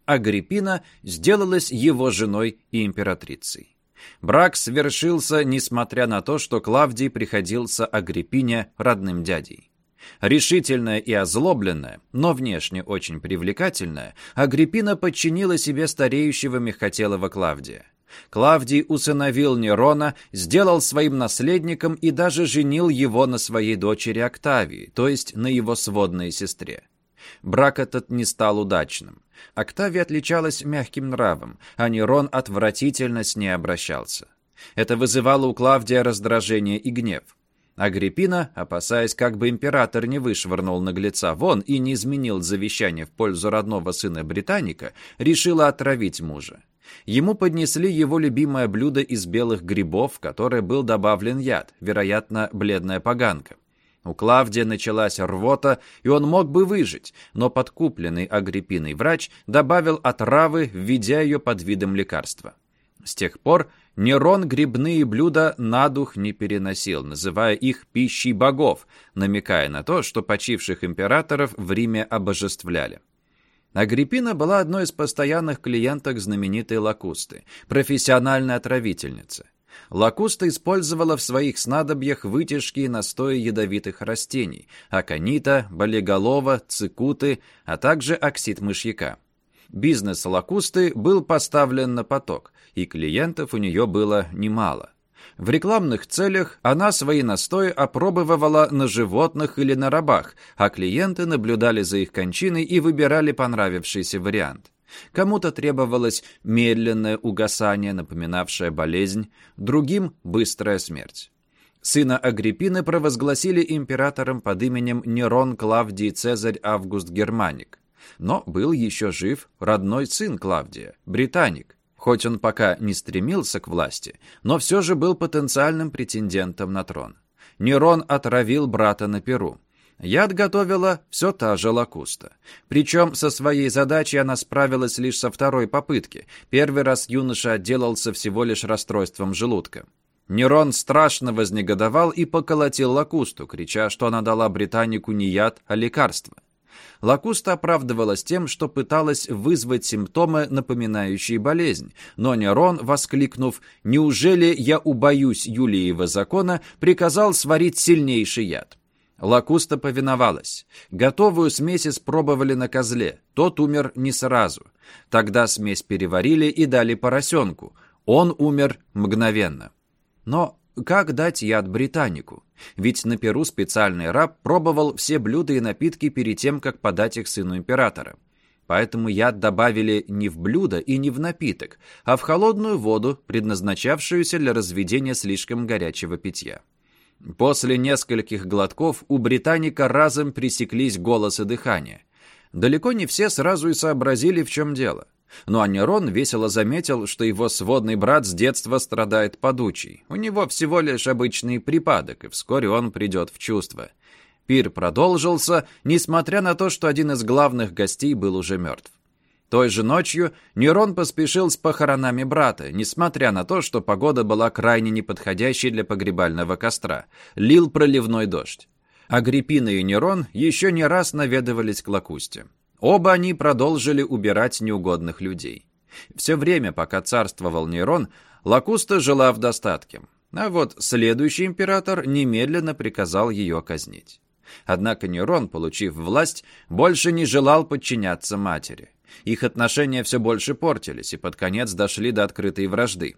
Агриппина сделалась его женой и императрицей. Брак свершился, несмотря на то, что Клавдий приходился Агриппине родным дядей. Решительная и озлобленная, но внешне очень привлекательная, Агриппина подчинила себе стареющего Мехотелова Клавдия. Клавдий усыновил Нерона, сделал своим наследником и даже женил его на своей дочери Октавии, то есть на его сводной сестре. Брак этот не стал удачным. Октавия отличалась мягким нравом, а Нерон отвратительно с ней обращался. Это вызывало у Клавдия раздражение и гнев. Агриппина, опасаясь, как бы император не вышвырнул наглеца вон и не изменил завещание в пользу родного сына Британика, решила отравить мужа. Ему поднесли его любимое блюдо из белых грибов, в которое был добавлен яд, вероятно, бледная поганка. У Клавдия началась рвота, и он мог бы выжить, но подкупленный Агриппиной врач добавил отравы, введя ее под видом лекарства. С тех пор Нерон грибные блюда на дух не переносил, называя их пищей богов, намекая на то, что почивших императоров в Риме обожествляли. Агриппина была одной из постоянных клиенток знаменитой Лакусты, профессиональной отравительницы. Лакуста использовала в своих снадобьях вытяжки и настои ядовитых растений – аконита, болиголова, цикуты, а также оксид мышьяка. Бизнес Лакусты был поставлен на поток, и клиентов у нее было немало. В рекламных целях она свои настои опробовала на животных или на рабах, а клиенты наблюдали за их кончиной и выбирали понравившийся вариант. Кому-то требовалось медленное угасание, напоминавшее болезнь, другим – быстрая смерть. Сына Агриппины провозгласили императором под именем Нерон Клавдий Цезарь Август Германик. Но был еще жив родной сын Клавдия, британик. Хоть он пока не стремился к власти, но все же был потенциальным претендентом на трон. Нерон отравил брата на Перу. Яд готовила все та же Лакуста. Причем со своей задачей она справилась лишь со второй попытки. Первый раз юноша отделался всего лишь расстройством желудка. Нерон страшно вознегодовал и поколотил Лакусту, крича, что она дала британику не яд, а лекарство. Лакуста оправдывалась тем, что пыталась вызвать симптомы, напоминающие болезнь, но Нерон, воскликнув «Неужели я убоюсь Юлиева закона?», приказал сварить сильнейший яд. Лакуста повиновалась. Готовую смесь испробовали на козле. Тот умер не сразу. Тогда смесь переварили и дали поросенку. Он умер мгновенно. Но как дать яд британику? Ведь на Перу специальный раб пробовал все блюда и напитки перед тем, как подать их сыну императора. Поэтому яд добавили не в блюдо и не в напиток, а в холодную воду, предназначавшуюся для разведения слишком горячего питья. После нескольких глотков у британика разом пресеклись голос и дыхание. Далеко не все сразу и сообразили, в чем дело. Но Анерон весело заметил, что его сводный брат с детства страдает подучей. У него всего лишь обычный припадок, и вскоре он придет в чувство. Пир продолжился, несмотря на то, что один из главных гостей был уже мертв. Той же ночью Нерон поспешил с похоронами брата, несмотря на то, что погода была крайне неподходящей для погребального костра. Лил проливной дождь. Агриппина и Нерон еще не раз наведывались к Лакусте. Оба они продолжили убирать неугодных людей. Все время, пока царствовал Нерон, Лакуста жила в достатке. А вот следующий император немедленно приказал ее казнить. Однако Нерон, получив власть, больше не желал подчиняться матери. Их отношения все больше портились и под конец дошли до открытой вражды.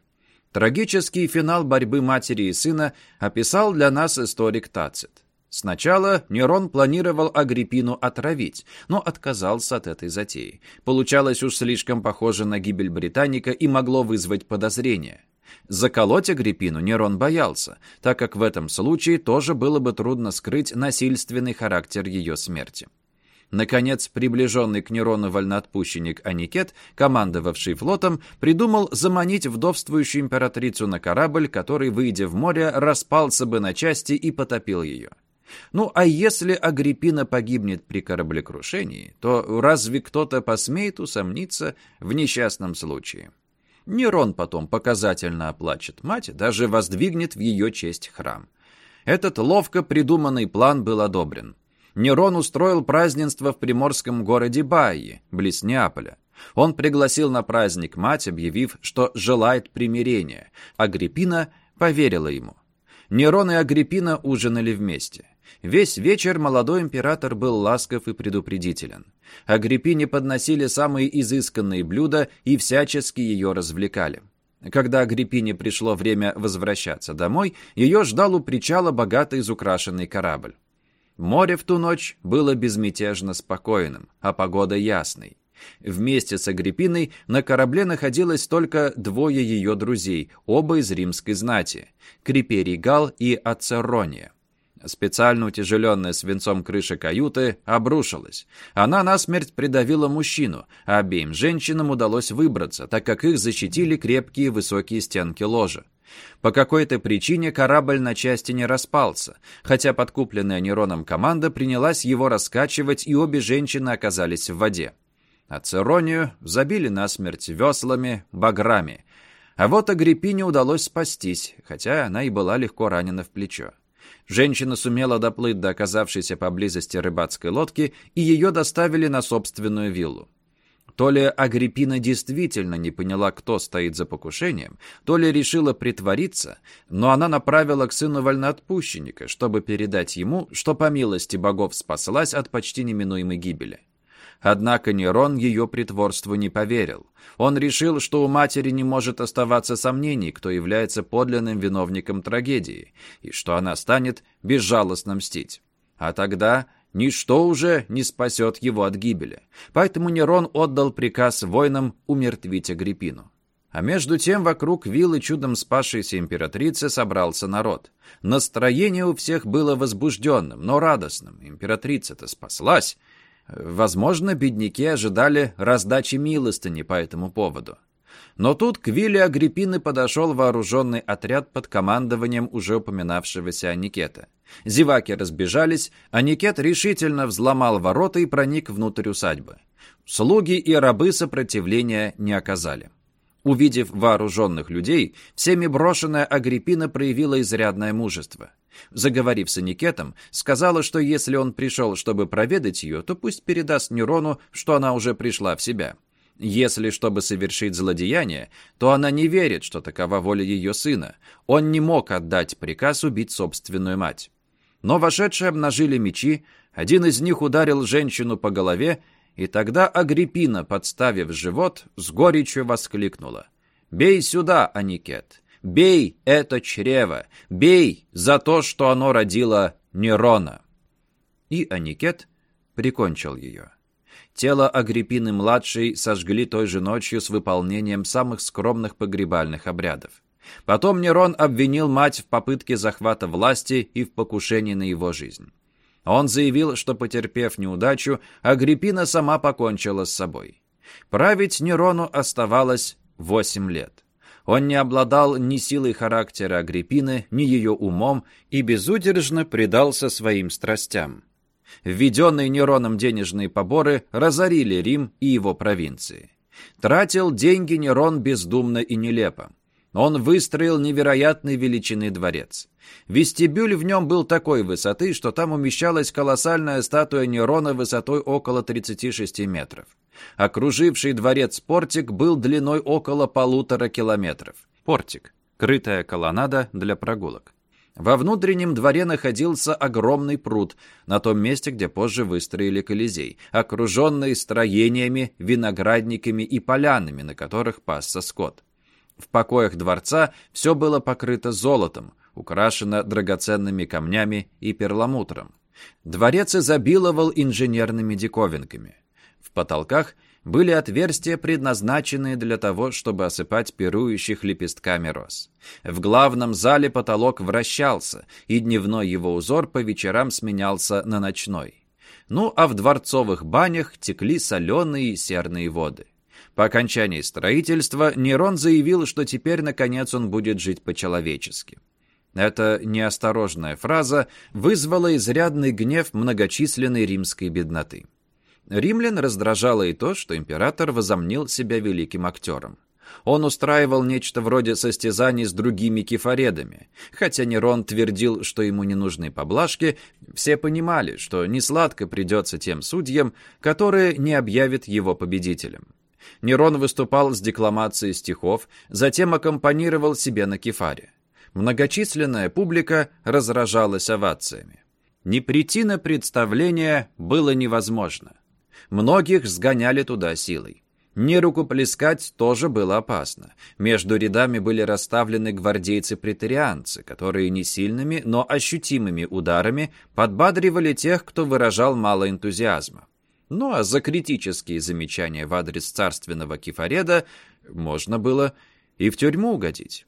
Трагический финал борьбы матери и сына описал для нас историк Тацит. Сначала Нерон планировал Агриппину отравить, но отказался от этой затеи. Получалось уж слишком похоже на гибель Британика и могло вызвать подозрения. Заколоть Агриппину Нерон боялся, так как в этом случае тоже было бы трудно скрыть насильственный характер ее смерти. Наконец, приближенный к Нерону вольноотпущенник Аникет, командовавший флотом, придумал заманить вдовствующую императрицу на корабль, который, выйдя в море, распался бы на части и потопил ее. Ну, а если Агриппина погибнет при кораблекрушении, то разве кто-то посмеет усомниться в несчастном случае? Нерон потом показательно оплачет мать, даже воздвигнет в ее честь храм. Этот ловко придуманный план был одобрен. Нерон устроил празднество в приморском городе Баи, близ Неаполя. Он пригласил на праздник мать, объявив, что желает примирения. Агриппина поверила ему. Нерон и Агриппина ужинали вместе. Весь вечер молодой император был ласков и предупредителен. Агриппине подносили самые изысканные блюда и всячески ее развлекали. Когда Агриппине пришло время возвращаться домой, ее ждал у причала богато изукрашенный корабль. Море в ту ночь было безмятежно спокойным, а погода ясной. Вместе с Агриппиной на корабле находилось только двое ее друзей, оба из римской знати – Криперий Гал и Ацерония. Специально утяжеленная свинцом крыша каюты обрушилась. Она насмерть придавила мужчину, а обеим женщинам удалось выбраться, так как их защитили крепкие высокие стенки ложа. По какой-то причине корабль на части не распался, хотя подкупленная Нероном команда принялась его раскачивать, и обе женщины оказались в воде. А Церонию забили насмерть веслами, баграми. А вот Агриппине удалось спастись, хотя она и была легко ранена в плечо. Женщина сумела доплыть до оказавшейся поблизости рыбацкой лодки, и ее доставили на собственную виллу. То ли Агриппина действительно не поняла, кто стоит за покушением, то ли решила притвориться, но она направила к сыну вольноотпущенника, чтобы передать ему, что по милости богов спаслась от почти неминуемой гибели. Однако Нерон ее притворству не поверил. Он решил, что у матери не может оставаться сомнений, кто является подлинным виновником трагедии, и что она станет безжалостно мстить. А тогда ничто уже не спасет его от гибели. Поэтому Нерон отдал приказ воинам умертвить Агриппину. А между тем вокруг виллы чудом спасшейся императрицы собрался народ. Настроение у всех было возбужденным, но радостным. Императрица-то спаслась. Возможно, бедняки ожидали раздачи милостыни по этому поводу. Но тут к вилле Агриппины подошел вооруженный отряд под командованием уже упоминавшегося Аникета. Зеваки разбежались, Аникет решительно взломал ворота и проник внутрь усадьбы. Слуги и рабы сопротивления не оказали. Увидев вооруженных людей, всеми брошенная Агриппина проявила изрядное мужество. Заговорив с Аникетом, сказала, что если он пришел, чтобы проведать ее, то пусть передаст Нерону, что она уже пришла в себя. Если, чтобы совершить злодеяние, то она не верит, что такова воля ее сына. Он не мог отдать приказ убить собственную мать. Но вошедшие обнажили мечи, один из них ударил женщину по голове, и тогда Агриппина, подставив живот, с горечью воскликнула. «Бей сюда, Аникет! Бей это чрево! Бей за то, что оно родило Нерона!» И Аникет прикончил ее. Тело Агриппины-младшей сожгли той же ночью с выполнением самых скромных погребальных обрядов. Потом Нерон обвинил мать в попытке захвата власти и в покушении на его жизнь. Он заявил, что, потерпев неудачу, Агриппина сама покончила с собой. Править Нерону оставалось восемь лет. Он не обладал ни силой характера Агриппины, ни ее умом и безудержно предался своим страстям. Введенные Нероном денежные поборы разорили Рим и его провинции. Тратил деньги Нерон бездумно и нелепо. Он выстроил невероятной величины дворец. Вестибюль в нем был такой высоты, что там умещалась колоссальная статуя Нерона высотой около 36 метров. Окруживший дворец портик был длиной около полутора километров. Портик – крытая колоннада для прогулок. Во внутреннем дворе находился огромный пруд, на том месте, где позже выстроили Колизей, окруженный строениями, виноградниками и полянами, на которых пасся скот. В покоях дворца все было покрыто золотом, украшено драгоценными камнями и перламутром. Дворец изобиловал инженерными диковинками. В потолках были отверстия, предназначенные для того, чтобы осыпать пирующих лепестками роз. В главном зале потолок вращался, и дневной его узор по вечерам сменялся на ночной. Ну а в дворцовых банях текли соленые и серные воды. По окончании строительства Нерон заявил, что теперь, наконец, он будет жить по-человечески. Эта неосторожная фраза вызвала изрядный гнев многочисленной римской бедноты. Римлян раздражало и то, что император возомнил себя великим актером. Он устраивал нечто вроде состязаний с другими кефаредами. Хотя Нерон твердил, что ему не нужны поблажки, все понимали, что несладко придется тем судьям, которые не объявят его победителем. Нерон выступал с декламацией стихов, затем аккомпанировал себе на кефаре. Многочисленная публика разражалась овациями. Не прийти на представление было невозможно. Многих сгоняли туда силой. Не рукоплескать тоже было опасно. Между рядами были расставлены гвардейцы-претарианцы, которые не сильными, но ощутимыми ударами подбадривали тех, кто выражал мало энтузиазма. Ну а за критические замечания в адрес царственного кефареда можно было и в тюрьму угодить.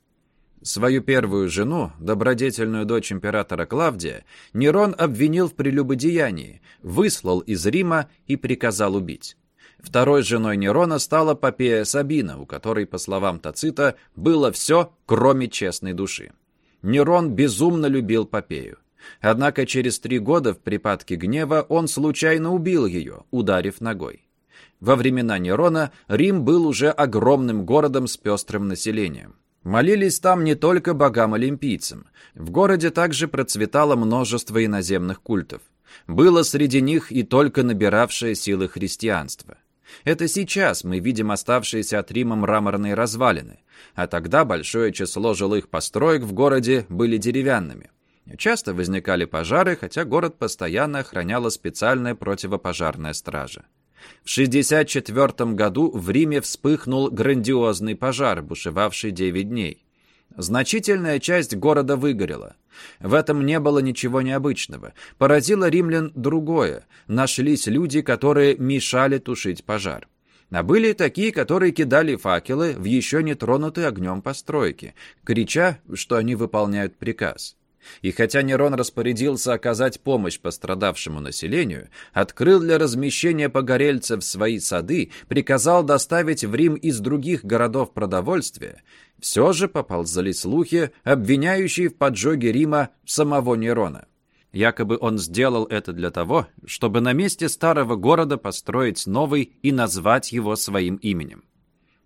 Свою первую жену, добродетельную дочь императора Клавдия, Нерон обвинил в прелюбодеянии, выслал из Рима и приказал убить. Второй женой Нерона стала Попея Сабина, у которой, по словам Тацита, было все, кроме честной души. Нерон безумно любил Попею. Однако через три года в припадке гнева он случайно убил ее, ударив ногой. Во времена Нерона Рим был уже огромным городом с пестрым населением. Молились там не только богам-олимпийцам. В городе также процветало множество иноземных культов. Было среди них и только набиравшее силы христианство. Это сейчас мы видим оставшиеся от Рима мраморные развалины, а тогда большое число жилых построек в городе были деревянными. Часто возникали пожары, хотя город постоянно охраняла специальная противопожарная стража. В 64 году в Риме вспыхнул грандиозный пожар, бушевавший 9 дней. Значительная часть города выгорела. В этом не было ничего необычного. Поразило римлян другое. Нашлись люди, которые мешали тушить пожар. А были такие, которые кидали факелы в еще не тронутые огнем постройки, крича, что они выполняют приказ. И хотя Нерон распорядился оказать помощь пострадавшему населению, открыл для размещения погорельцев свои сады, приказал доставить в Рим из других городов продовольствие, все же поползали слухи, обвиняющие в поджоге Рима самого Нерона. Якобы он сделал это для того, чтобы на месте старого города построить новый и назвать его своим именем.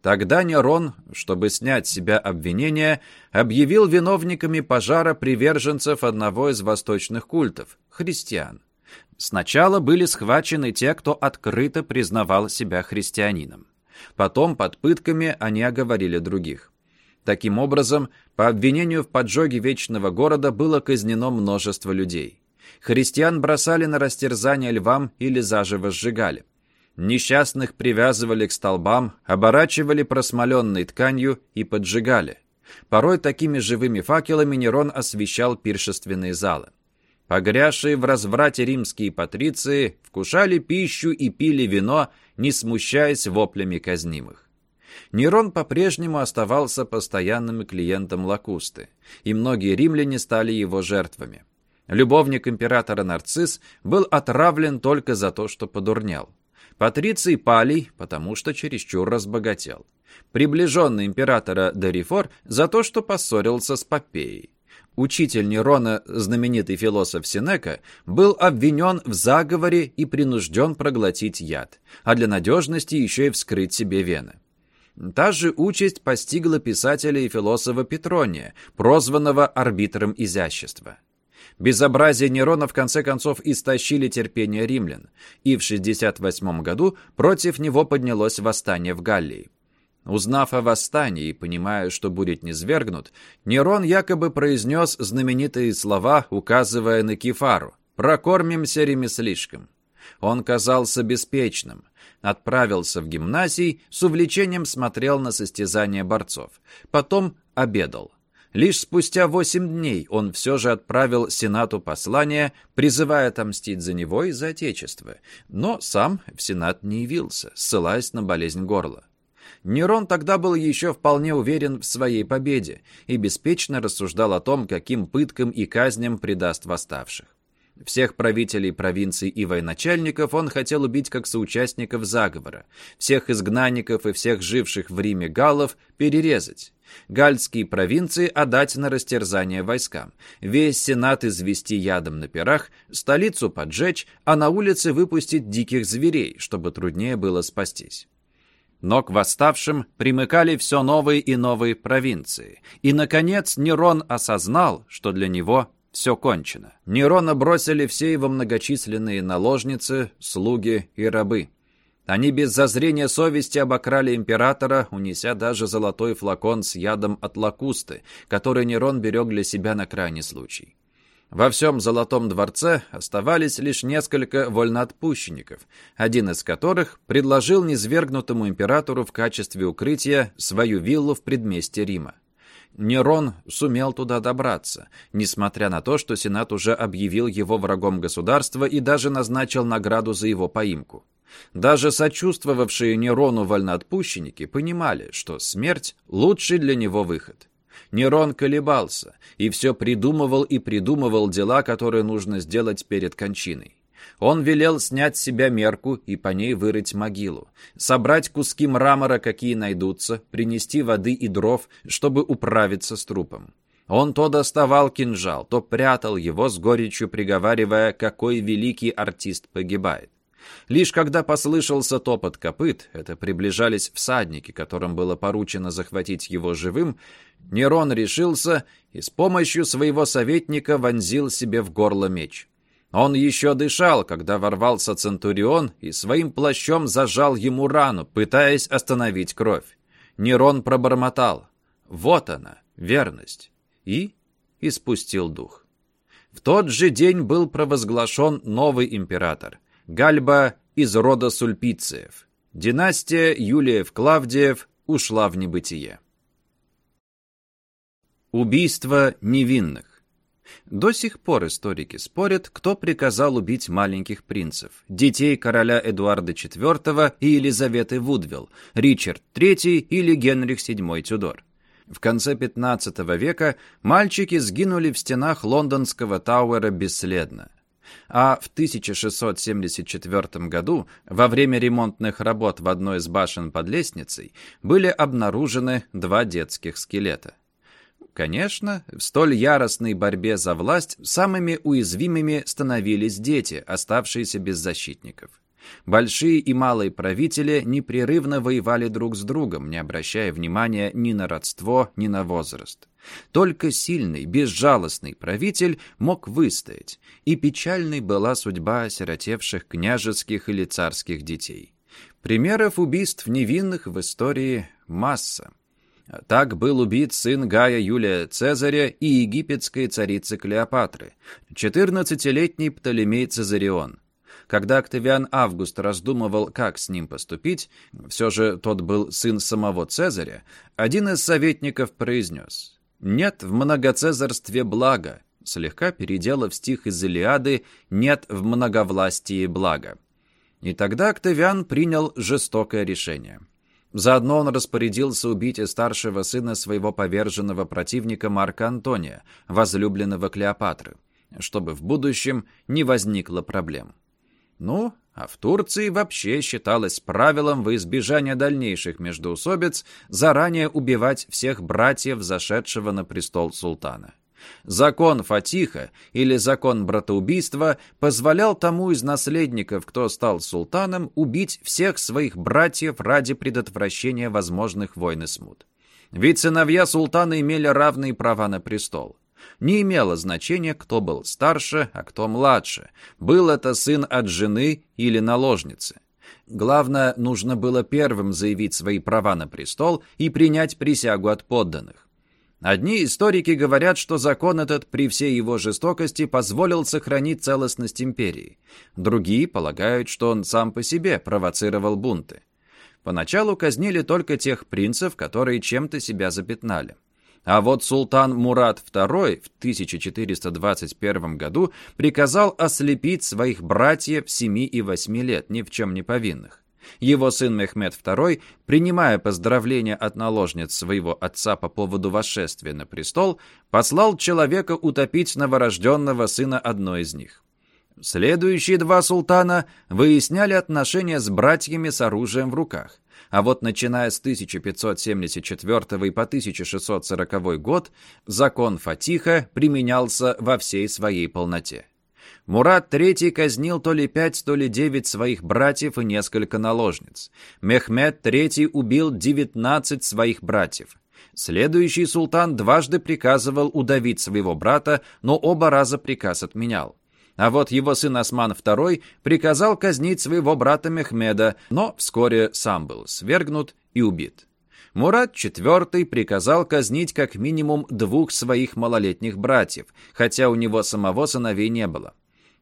Тогда Нерон, чтобы снять с себя обвинения, объявил виновниками пожара приверженцев одного из восточных культов – христиан. Сначала были схвачены те, кто открыто признавал себя христианином. Потом под пытками они оговорили других. Таким образом, по обвинению в поджоге Вечного Города было казнено множество людей. Христиан бросали на растерзание львам или заживо сжигали. Несчастных привязывали к столбам, оборачивали просмоленной тканью и поджигали. Порой такими живыми факелами Нерон освещал пиршественные залы. Погрязшие в разврате римские патриции вкушали пищу и пили вино, не смущаясь воплями казнимых. Нерон по-прежнему оставался постоянным клиентом Лакусты, и многие римляне стали его жертвами. Любовник императора Нарцисс был отравлен только за то, что подурнел. Патриций Палий, потому что чересчур разбогател. Приближенный императора Дорифор за то, что поссорился с Попеей. Учитель Нерона, знаменитый философ Синека, был обвинен в заговоре и принужден проглотить яд, а для надежности еще и вскрыть себе вены. Та же участь постигла писателя и философа Петрония, прозванного арбитром изящества. Безобразие Нерона в конце концов истощили терпение римлян, и в 68 году против него поднялось восстание в Галлии. Узнав о восстании и понимая, что будет низвергнут, Нерон якобы произнес знаменитые слова, указывая на Кефару «Прокормимся ремеслишком». Он казался беспечным, отправился в гимназий, с увлечением смотрел на состязания борцов, потом обедал. Лишь спустя восемь дней он все же отправил Сенату послание, призывая отомстить за него и за Отечество, но сам в Сенат не явился, ссылаясь на болезнь горла. Нерон тогда был еще вполне уверен в своей победе и беспечно рассуждал о том, каким пыткам и казням предаст восставших. Всех правителей провинций и военачальников он хотел убить как соучастников заговора, всех изгнанников и всех живших в Риме галлов перерезать, гальские провинции отдать на растерзание войскам, весь сенат извести ядом на пирах, столицу поджечь, а на улице выпустить диких зверей, чтобы труднее было спастись. Но к восставшим примыкали все новые и новые провинции. И, наконец, Нерон осознал, что для него все кончено. Нерона бросили все его многочисленные наложницы, слуги и рабы. Они без зазрения совести обокрали императора, унеся даже золотой флакон с ядом от лакусты, который Нерон берег для себя на крайний случай. Во всем Золотом дворце оставались лишь несколько вольноотпущенников, один из которых предложил низвергнутому императору в качестве укрытия свою виллу в предместе Рима. Нерон сумел туда добраться, несмотря на то, что Сенат уже объявил его врагом государства и даже назначил награду за его поимку. Даже сочувствовавшие Нерону вольноотпущенники понимали, что смерть – лучший для него выход. Нерон колебался и все придумывал и придумывал дела, которые нужно сделать перед кончиной. Он велел снять с себя мерку и по ней вырыть могилу, собрать куски мрамора, какие найдутся, принести воды и дров, чтобы управиться с трупом. Он то доставал кинжал, то прятал его с горечью, приговаривая, какой великий артист погибает. Лишь когда послышался топот копыт, это приближались всадники, которым было поручено захватить его живым, Нерон решился и с помощью своего советника вонзил себе в горло меч. Он еще дышал, когда ворвался Центурион и своим плащом зажал ему рану, пытаясь остановить кровь. Нерон пробормотал «Вот она, верность!» и испустил дух. В тот же день был провозглашен новый император – Гальба из рода Сульпициев. Династия Юлиев-Клавдиев ушла в небытие. Убийство невинных до сих пор историки спорят, кто приказал убить маленьких принцев, детей короля Эдуарда IV и Елизаветы Вудвилл, Ричард III или Генрих VII Тюдор. В конце XV века мальчики сгинули в стенах лондонского Тауэра бесследно. А в 1674 году, во время ремонтных работ в одной из башен под лестницей, были обнаружены два детских скелета. Конечно, в столь яростной борьбе за власть самыми уязвимыми становились дети, оставшиеся без защитников. Большие и малые правители непрерывно воевали друг с другом, не обращая внимания ни на родство, ни на возраст. Только сильный, безжалостный правитель мог выстоять, и печальной была судьба осиротевших княжеских или царских детей. Примеров убийств невинных в истории масса. Так был убит сын Гая Юлия Цезаря и египетской царицы Клеопатры, 14-летний Птолемей Цезарион. Когда Октавиан Август раздумывал, как с ним поступить, все же тот был сын самого Цезаря, один из советников произнес «Нет в многоцезарстве блага», слегка переделав стих из Илиады «Нет в многовластии блага». И тогда Октавиан принял жестокое решение. Заодно он распорядился убить и старшего сына своего поверженного противника Марка Антония, возлюбленного Клеопатры, чтобы в будущем не возникло проблем. Ну, а в Турции вообще считалось правилом во избежание дальнейших междоусобиц заранее убивать всех братьев зашедшего на престол султана. Закон Фатиха или закон братоубийства позволял тому из наследников, кто стал султаном, убить всех своих братьев ради предотвращения возможных войн и смут. Ведь сыновья султана имели равные права на престол. Не имело значения, кто был старше, а кто младше. Был это сын от жены или наложницы. Главное, нужно было первым заявить свои права на престол и принять присягу от подданных. Одни историки говорят, что закон этот при всей его жестокости позволил сохранить целостность империи. Другие полагают, что он сам по себе провоцировал бунты. Поначалу казнили только тех принцев, которые чем-то себя запятнали. А вот султан Мурат II в 1421 году приказал ослепить своих братьев 7 и 8 лет, ни в чем не повинных. Его сын Мехмед II, принимая поздравления от наложниц своего отца по поводу восшествия на престол, послал человека утопить новорожденного сына одной из них. Следующие два султана выясняли отношения с братьями с оружием в руках. А вот начиная с 1574 и по 1640 год закон Фатиха применялся во всей своей полноте. Мурат III казнил то ли пять, то ли девять своих братьев и несколько наложниц. Мехмед III убил девятнадцать своих братьев. Следующий султан дважды приказывал удавить своего брата, но оба раза приказ отменял. А вот его сын Осман II приказал казнить своего брата Мехмеда, но вскоре сам был свергнут и убит. Мурат IV приказал казнить как минимум двух своих малолетних братьев, хотя у него самого сыновей не было.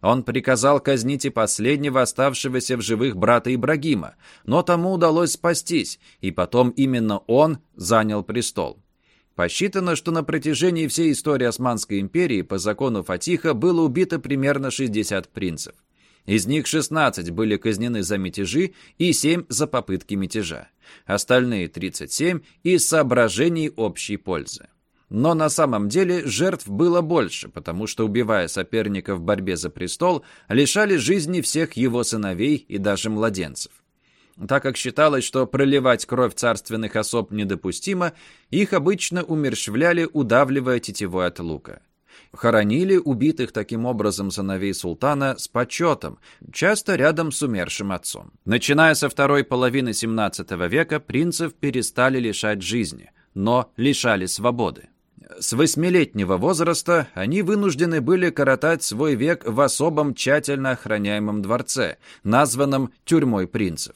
Он приказал казнить и последнего оставшегося в живых брата Ибрагима, но тому удалось спастись, и потом именно он занял престол. Посчитано, что на протяжении всей истории Османской империи по закону Фатиха было убито примерно 60 принцев. Из них 16 были казнены за мятежи и 7 за попытки мятежа. Остальные 37 из соображений общей пользы. Но на самом деле жертв было больше, потому что, убивая соперника в борьбе за престол, лишали жизни всех его сыновей и даже младенцев. Так как считалось, что проливать кровь царственных особ недопустимо, их обычно умерщвляли, удавливая тетивой от лука. Хоронили убитых таким образом сыновей султана с почетом, часто рядом с умершим отцом. Начиная со второй половины XVII века принцев перестали лишать жизни, но лишали свободы. С восьмилетнего возраста они вынуждены были коротать свой век в особом тщательно охраняемом дворце, названном «тюрьмой принцев».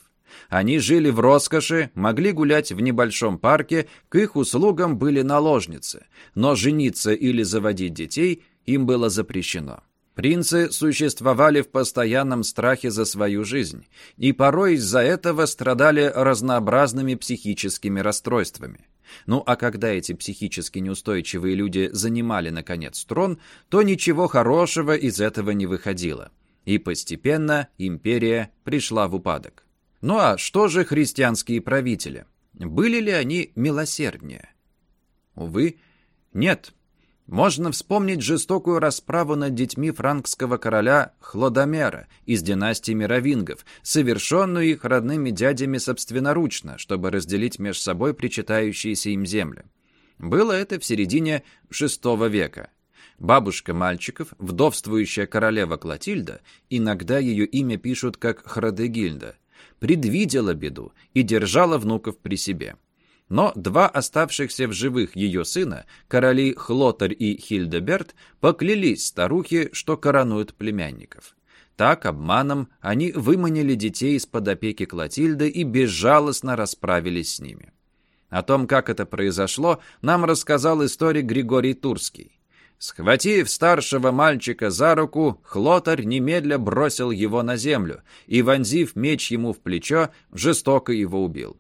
Они жили в роскоши, могли гулять в небольшом парке, к их услугам были наложницы, но жениться или заводить детей им было запрещено. Принцы существовали в постоянном страхе за свою жизнь, и порой из-за этого страдали разнообразными психическими расстройствами. Ну а когда эти психически неустойчивые люди занимали, наконец, трон, то ничего хорошего из этого не выходило. И постепенно империя пришла в упадок. Ну а что же христианские правители? Были ли они милосерднее? Увы, нет. Можно вспомнить жестокую расправу над детьми франкского короля Хлодомера из династии Мировингов, совершенную их родными дядями собственноручно, чтобы разделить между собой причитающиеся им земли. Было это в середине VI века. Бабушка мальчиков, вдовствующая королева Клотильда, иногда ее имя пишут как Храдегильда, предвидела беду и держала внуков при себе. Но два оставшихся в живых ее сына, короли Хлотарь и Хильдеберт, поклялись старухе, что коронуют племянников. Так, обманом, они выманили детей из-под опеки Клотильды и безжалостно расправились с ними. О том, как это произошло, нам рассказал историк Григорий Турский. Схватив старшего мальчика за руку, Хлотарь немедля бросил его на землю и, вонзив меч ему в плечо, жестоко его убил.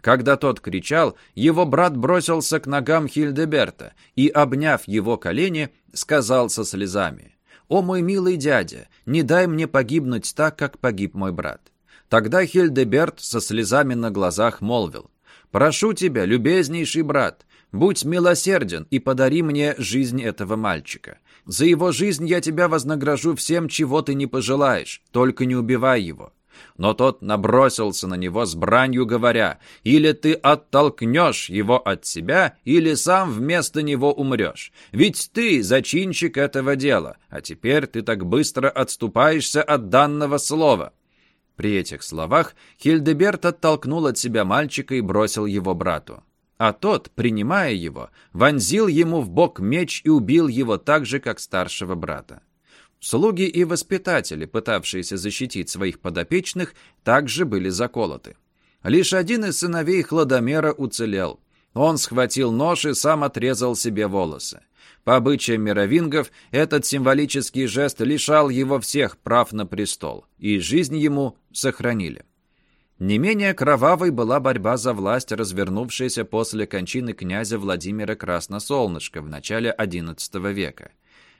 Когда тот кричал, его брат бросился к ногам Хильдеберта и, обняв его колени, сказал со слезами, «О мой милый дядя, не дай мне погибнуть так, как погиб мой брат». Тогда Хильдеберт со слезами на глазах молвил, «Прошу тебя, любезнейший брат, Будь милосерден и подари мне жизнь этого мальчика. За его жизнь я тебя вознагражу всем, чего ты не пожелаешь, только не убивай его». Но тот набросился на него с бранью, говоря, «Или ты оттолкнешь его от себя, или сам вместо него умрешь. Ведь ты зачинщик этого дела, а теперь ты так быстро отступаешься от данного слова». При этих словах Хильдеберт оттолкнул от себя мальчика и бросил его брату а тот, принимая его, вонзил ему в бок меч и убил его так же, как старшего брата. Слуги и воспитатели, пытавшиеся защитить своих подопечных, также были заколоты. Лишь один из сыновей Хладомера уцелел. Он схватил нож и сам отрезал себе волосы. По обычаям мировингов, этот символический жест лишал его всех прав на престол, и жизнь ему сохранили. Не менее кровавой была борьба за власть, развернувшаяся после кончины князя Владимира Красносолнышка в начале XI века.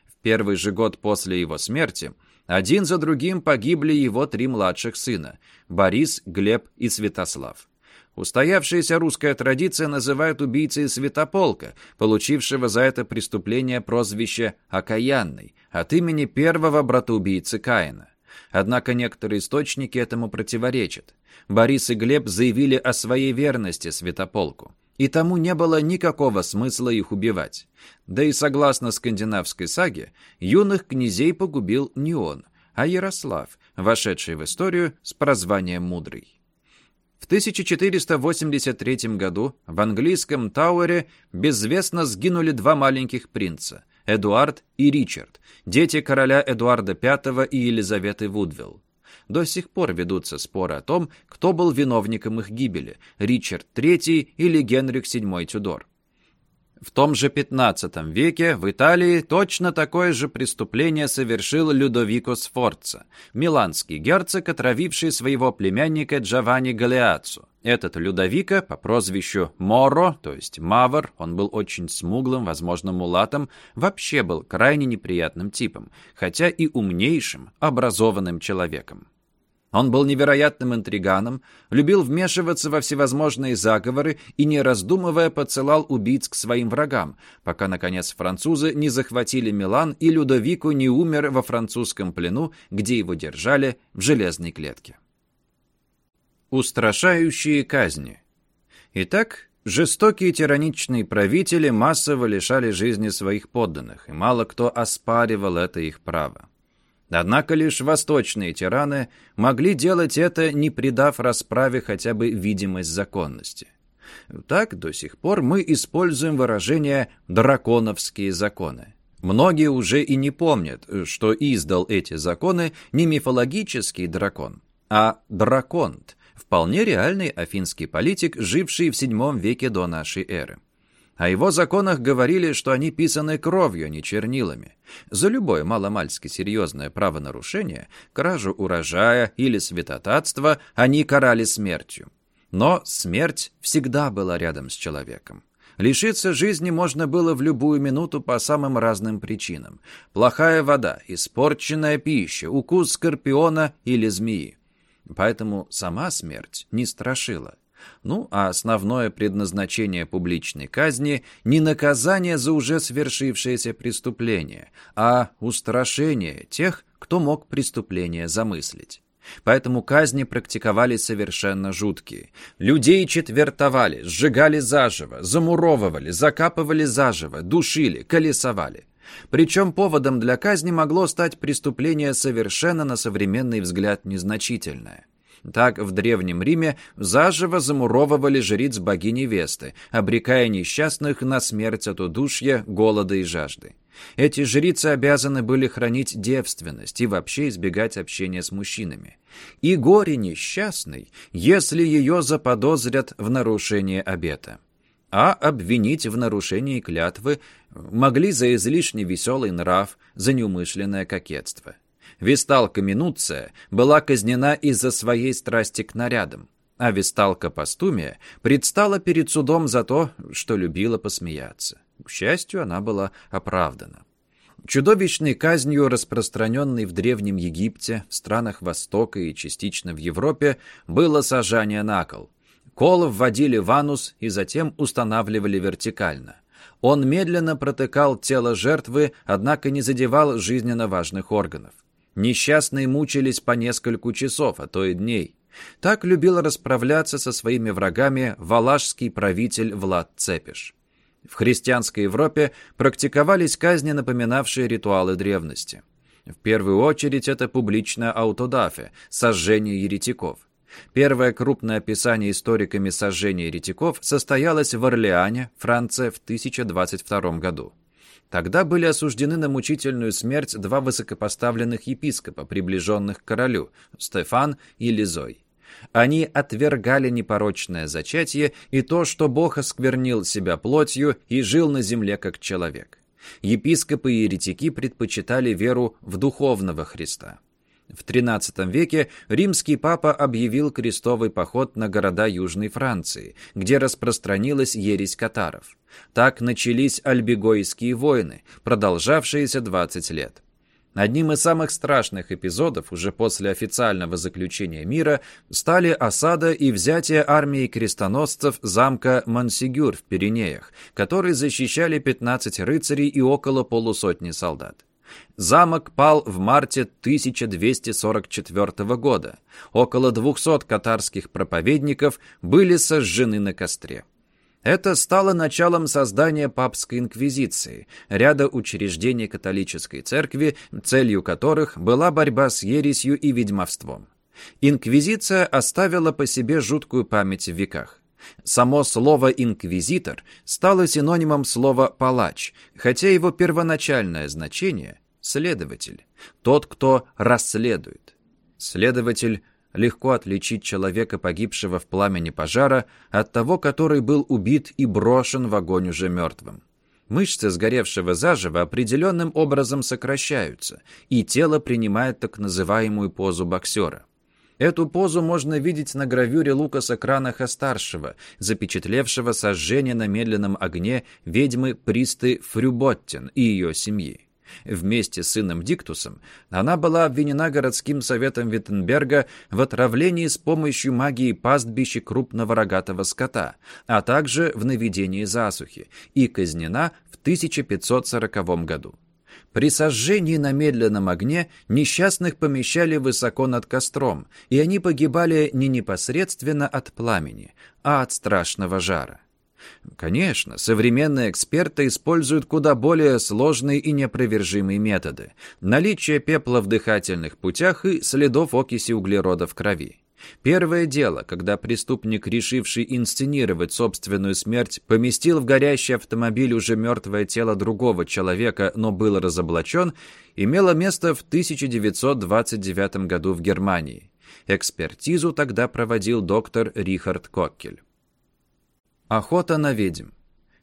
В первый же год после его смерти один за другим погибли его три младших сына – Борис, Глеб и Святослав. Устоявшаяся русская традиция называет убийцей Святополка, получившего за это преступление прозвище «Окаянный» от имени первого братоубийцы Каина. Однако некоторые источники этому противоречат. Борис и Глеб заявили о своей верности Святополку, и тому не было никакого смысла их убивать. Да и согласно скандинавской саге, юных князей погубил не он, а Ярослав, вошедший в историю с прозванием «Мудрый». В 1483 году в английском Тауэре безвестно сгинули два маленьких принца – Эдуард и Ричард, дети короля Эдуарда V и Елизаветы Вудвилл. До сих пор ведутся споры о том, кто был виновником их гибели – Ричард III или Генрих VII Тюдор. В том же 15 веке в Италии точно такое же преступление совершил Людовико Сфорца, миланский герцог, отравивший своего племянника Джованни Галеацу. Этот Людовико по прозвищу Моро, то есть Мавр, он был очень смуглым, возможно, мулатом, вообще был крайне неприятным типом, хотя и умнейшим, образованным человеком. Он был невероятным интриганом, любил вмешиваться во всевозможные заговоры и, не раздумывая, подсылал убийц к своим врагам, пока, наконец, французы не захватили Милан и Людовику не умер во французском плену, где его держали в железной клетке. Устрашающие казни Итак, жестокие тираничные правители массово лишали жизни своих подданных, и мало кто оспаривал это их право. Однако лишь восточные тираны могли делать это, не придав расправе хотя бы видимость законности. Так до сих пор мы используем выражение «драконовские законы». Многие уже и не помнят, что издал эти законы не мифологический дракон, а драконт, вполне реальный афинский политик, живший в VII веке до нашей эры. О его законах говорили, что они писаны кровью, а не чернилами. За любое маломальски серьезное правонарушение, кражу урожая или святотатство, они карали смертью. Но смерть всегда была рядом с человеком. Лишиться жизни можно было в любую минуту по самым разным причинам. Плохая вода, испорченная пища, укус скорпиона или змеи. Поэтому сама смерть не страшила. Ну, а основное предназначение публичной казни не наказание за уже свершившееся преступление, а устрашение тех, кто мог преступление замыслить. Поэтому казни практиковались совершенно жуткие. Людей четвертовали, сжигали заживо, замуровывали, закапывали заживо, душили, колесовали. Причем поводом для казни могло стать преступление совершенно на современный взгляд незначительное. Так в Древнем Риме заживо замуровывали жриц богини Весты, обрекая несчастных на смерть от удушья, голода и жажды. Эти жрицы обязаны были хранить девственность и вообще избегать общения с мужчинами. И горе несчастный, если ее заподозрят в нарушении обета. А обвинить в нарушении клятвы могли за излишне веселый нрав, за неумышленное кокетство. Висталка Минуция была казнена из-за своей страсти к нарядам, а Висталка Пастумия предстала перед судом за то, что любила посмеяться. К счастью, она была оправдана. Чудовищной казнью, распространенной в Древнем Египте, в странах Востока и частично в Европе, было сажание на кол. Кол вводили в анус и затем устанавливали вертикально. Он медленно протыкал тело жертвы, однако не задевал жизненно важных органов. Несчастные мучились по нескольку часов, а то и дней. Так любил расправляться со своими врагами валашский правитель Влад Цепиш. В христианской Европе практиковались казни, напоминавшие ритуалы древности. В первую очередь это публичное аутодафе, сожжение еретиков. Первое крупное описание историками сожжения еретиков состоялось в Орлеане, Франция, в 1022 году. Тогда были осуждены на мучительную смерть два высокопоставленных епископа, приближенных к королю, Стефан и Лизой. Они отвергали непорочное зачатие и то, что Бог осквернил себя плотью и жил на земле как человек. Епископы и еретики предпочитали веру в духовного Христа. В XIII веке римский папа объявил крестовый поход на города Южной Франции, где распространилась ересь катаров. Так начались альбегойские войны, продолжавшиеся 20 лет. Одним из самых страшных эпизодов уже после официального заключения мира стали осада и взятие армии крестоносцев замка Монсигюр в Пиренеях, которые защищали 15 рыцарей и около полусотни солдат. Замок пал в марте 1244 года. Около 200 катарских проповедников были сожжены на костре. Это стало началом создания папской инквизиции, ряда учреждений католической церкви, целью которых была борьба с ересью и ведьмовством. Инквизиция оставила по себе жуткую память в веках. Само слово «инквизитор» стало синонимом слова «палач», хотя его первоначальное значение — «следователь», тот, кто расследует. Следователь легко отличить человека, погибшего в пламени пожара, от того, который был убит и брошен в огонь уже мертвым. Мышцы сгоревшего заживо определенным образом сокращаются, и тело принимает так называемую позу боксера. Эту позу можно видеть на гравюре Лукаса Кранаха-старшего, запечатлевшего сожжение на медленном огне ведьмы Присты Фрюботтин и ее семьи. Вместе с сыном Диктусом она была обвинена городским советом Виттенберга в отравлении с помощью магии пастбища крупного рогатого скота, а также в наведении засухи, и казнена в 1540 году. При сожжении на медленном огне несчастных помещали высоко над костром, и они погибали не непосредственно от пламени, а от страшного жара. Конечно, современные эксперты используют куда более сложные и неопровержимые методы. Наличие пепла в дыхательных путях и следов окиси углерода в крови. Первое дело, когда преступник, решивший инсценировать собственную смерть, поместил в горящий автомобиль уже мертвое тело другого человека, но был разоблачен, имело место в 1929 году в Германии. Экспертизу тогда проводил доктор Рихард Коккель. Охота на ведьм.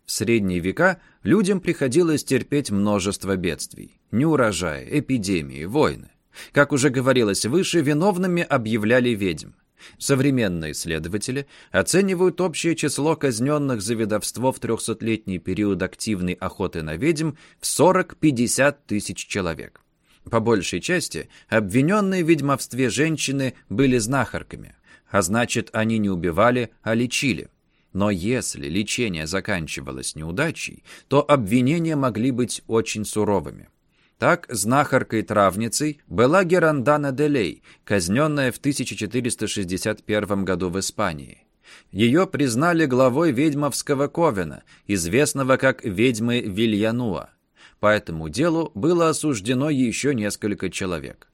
В средние века людям приходилось терпеть множество бедствий. Неурожаи, эпидемии, войны. Как уже говорилось выше, виновными объявляли ведьм. Современные исследователи оценивают общее число казненных за ведовство в 300-летний период активной охоты на ведьм в 40-50 тысяч человек. По большей части обвиненные в ведьмовстве женщины были знахарками, а значит, они не убивали, а лечили. Но если лечение заканчивалось неудачей, то обвинения могли быть очень суровыми. Так, знахаркой-травницей была Герандана Делей, казненная в 1461 году в Испании. Ее признали главой ведьмовского ковена, известного как ведьмы Вильянуа. По этому делу было осуждено еще несколько человек.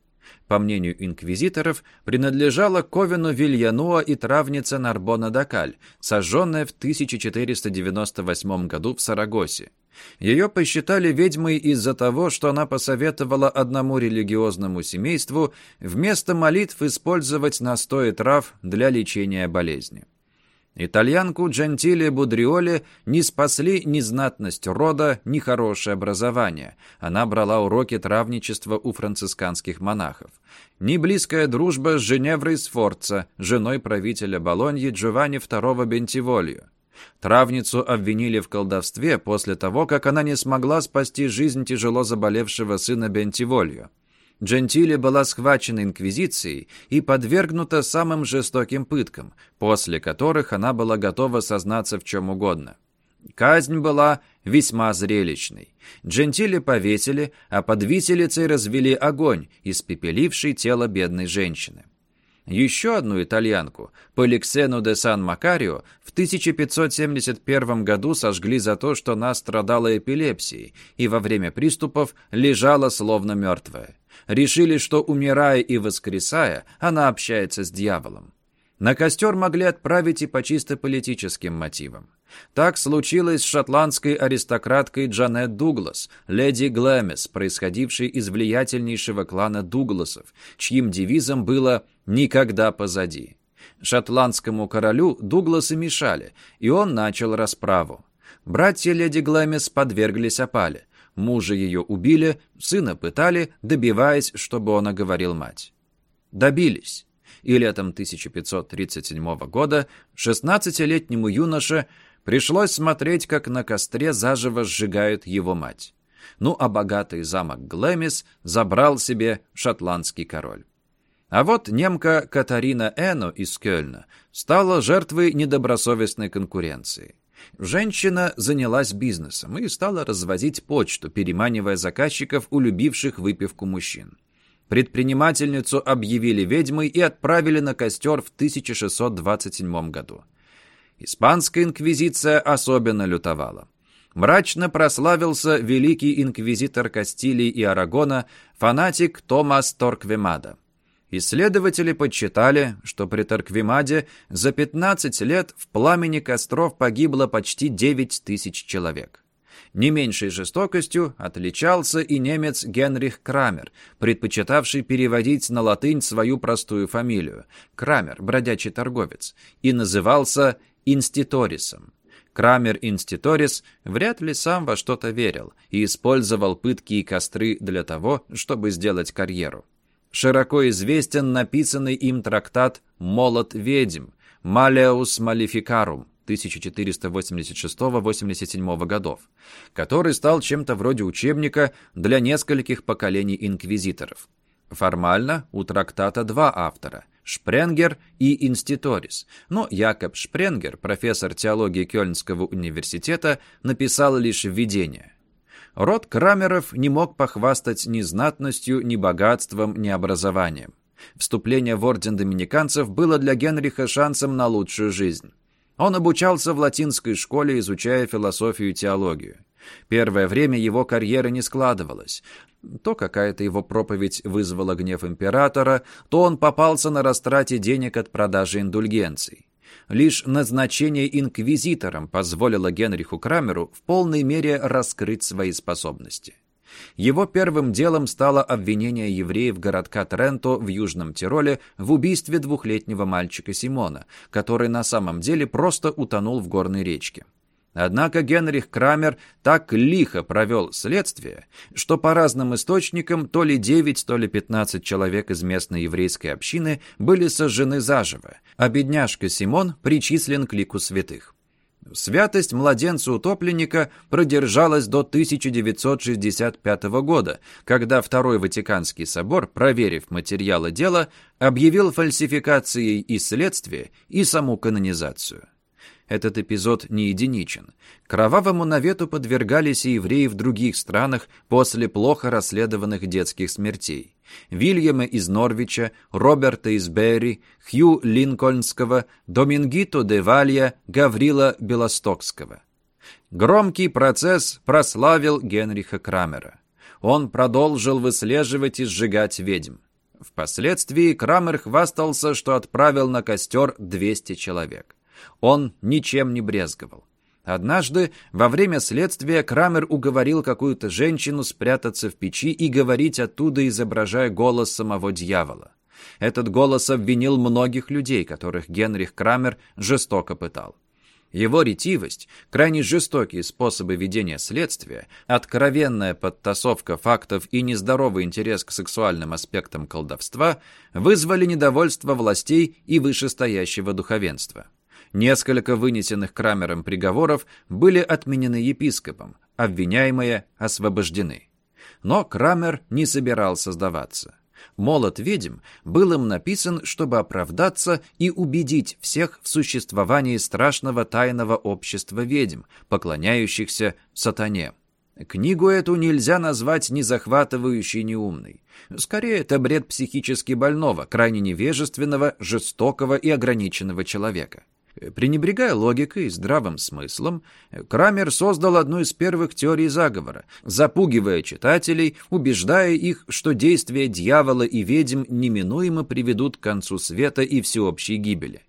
По мнению инквизиторов, принадлежала Ковину Вильянуа и травница Нарбона Дакаль, сожженная в 1498 году в Сарагосе. Ее посчитали ведьмой из-за того, что она посоветовала одному религиозному семейству вместо молитв использовать настои трав для лечения болезни. Итальянку Джентиле Будриоле не спасли ни знатность рода, ни хорошее образование. Она брала уроки травничества у францисканских монахов. Ни близкая дружба с Женеврой Сфорца, женой правителя Болоньи Джованни II Бентиволью. Травницу обвинили в колдовстве после того, как она не смогла спасти жизнь тяжело заболевшего сына Бентиволью. Джентили была схвачена инквизицией и подвергнута самым жестоким пыткам, после которых она была готова сознаться в чем угодно. Казнь была весьма зрелищной. Джентили повесили, а под виселицей развели огонь, испепеливший тело бедной женщины. Еще одну итальянку, Поликсену де Сан-Макарио, в 1571 году сожгли за то, что она страдала эпилепсией и во время приступов лежала словно мертвая. Решили, что, умирая и воскресая, она общается с дьяволом. На костер могли отправить и по чисто политическим мотивам. Так случилось с шотландской аристократкой Джанет Дуглас, леди Глэмис, происходившей из влиятельнейшего клана Дугласов, чьим девизом было «никогда позади». Шотландскому королю Дугласы мешали, и он начал расправу. Братья леди Глэмис подверглись опале. Мужа ее убили, сына пытали, добиваясь, чтобы он оговорил мать. Добились. И летом 1537 года 16-летнему юноше пришлось смотреть, как на костре заживо сжигают его мать. Ну а богатый замок Глэмис забрал себе шотландский король. А вот немка Катарина Эно из Кёльна стала жертвой недобросовестной конкуренции. Женщина занялась бизнесом и стала развозить почту, переманивая заказчиков, улюбивших выпивку мужчин. Предпринимательницу объявили ведьмой и отправили на костер в 1627 году. Испанская инквизиция особенно лютовала. Мрачно прославился великий инквизитор Кастилии и Арагона, фанатик Томас Торквемада. Исследователи подсчитали, что при Торквемаде за 15 лет в пламени костров погибло почти 9 тысяч человек. Не меньшей жестокостью отличался и немец Генрих Крамер, предпочитавший переводить на латынь свою простую фамилию – Крамер, бродячий торговец, и назывался Инститорисом. Крамер Инститорис вряд ли сам во что-то верил и использовал пытки и костры для того, чтобы сделать карьеру широко известен написанный им трактат «Молот ведьм» «Малеус Малификарум» 1486-87 годов, который стал чем-то вроде учебника для нескольких поколений инквизиторов. Формально у трактата два автора – Шпренгер и Инститорис, но Якоб Шпренгер, профессор теологии Кёльнского университета, написал лишь введение. Род Крамеров не мог похвастать ни знатностью, ни богатством, ни образованием. Вступление в орден доминиканцев было для Генриха шансом на лучшую жизнь. Он обучался в латинской школе, изучая философию и теологию. Первое время его карьера не складывалась. То какая-то его проповедь вызвала гнев императора, то он попался на растрате денег от продажи индульгенций. Лишь назначение инквизитором позволило Генриху Крамеру в полной мере раскрыть свои способности. Его первым делом стало обвинение евреев городка Тренто в Южном Тироле в убийстве двухлетнего мальчика Симона, который на самом деле просто утонул в горной речке. Однако Генрих Крамер так лихо провел следствие, что по разным источникам то ли 9, то ли 15 человек из местной еврейской общины были сожжены заживо, а бедняжка Симон причислен к лику святых. Святость младенца-утопленника продержалась до 1965 года, когда Второй Ватиканский собор, проверив материалы дела, объявил фальсификацией и следствие, и саму канонизацию. Этот эпизод не единичен. Кровавому навету подвергались и евреи в других странах после плохо расследованных детских смертей. Вильяма из Норвича, Роберта из Берри, Хью Линкольнского, Домингито де Валья, Гаврила Белостокского. Громкий процесс прославил Генриха Крамера. Он продолжил выслеживать и сжигать ведьм. Впоследствии Крамер хвастался, что отправил на костер 200 человек. Он ничем не брезговал. Однажды во время следствия Крамер уговорил какую-то женщину спрятаться в печи и говорить оттуда, изображая голос самого дьявола. Этот голос обвинил многих людей, которых Генрих Крамер жестоко пытал. Его ретивость, крайне жестокие способы ведения следствия, откровенная подтасовка фактов и нездоровый интерес к сексуальным аспектам колдовства вызвали недовольство властей и вышестоящего духовенства. Несколько вынесенных Крамером приговоров были отменены епископом, обвиняемые освобождены. Но Крамер не собирался сдаваться. «Молот ведьм» был им написан, чтобы оправдаться и убедить всех в существовании страшного тайного общества ведьм, поклоняющихся сатане. Книгу эту нельзя назвать ни захватывающей, ни умной. Скорее, это бред психически больного, крайне невежественного, жестокого и ограниченного человека. Пренебрегая логикой и здравым смыслом, Крамер создал одну из первых теорий заговора, запугивая читателей, убеждая их, что действия дьявола и ведьм неминуемо приведут к концу света и всеобщей гибели.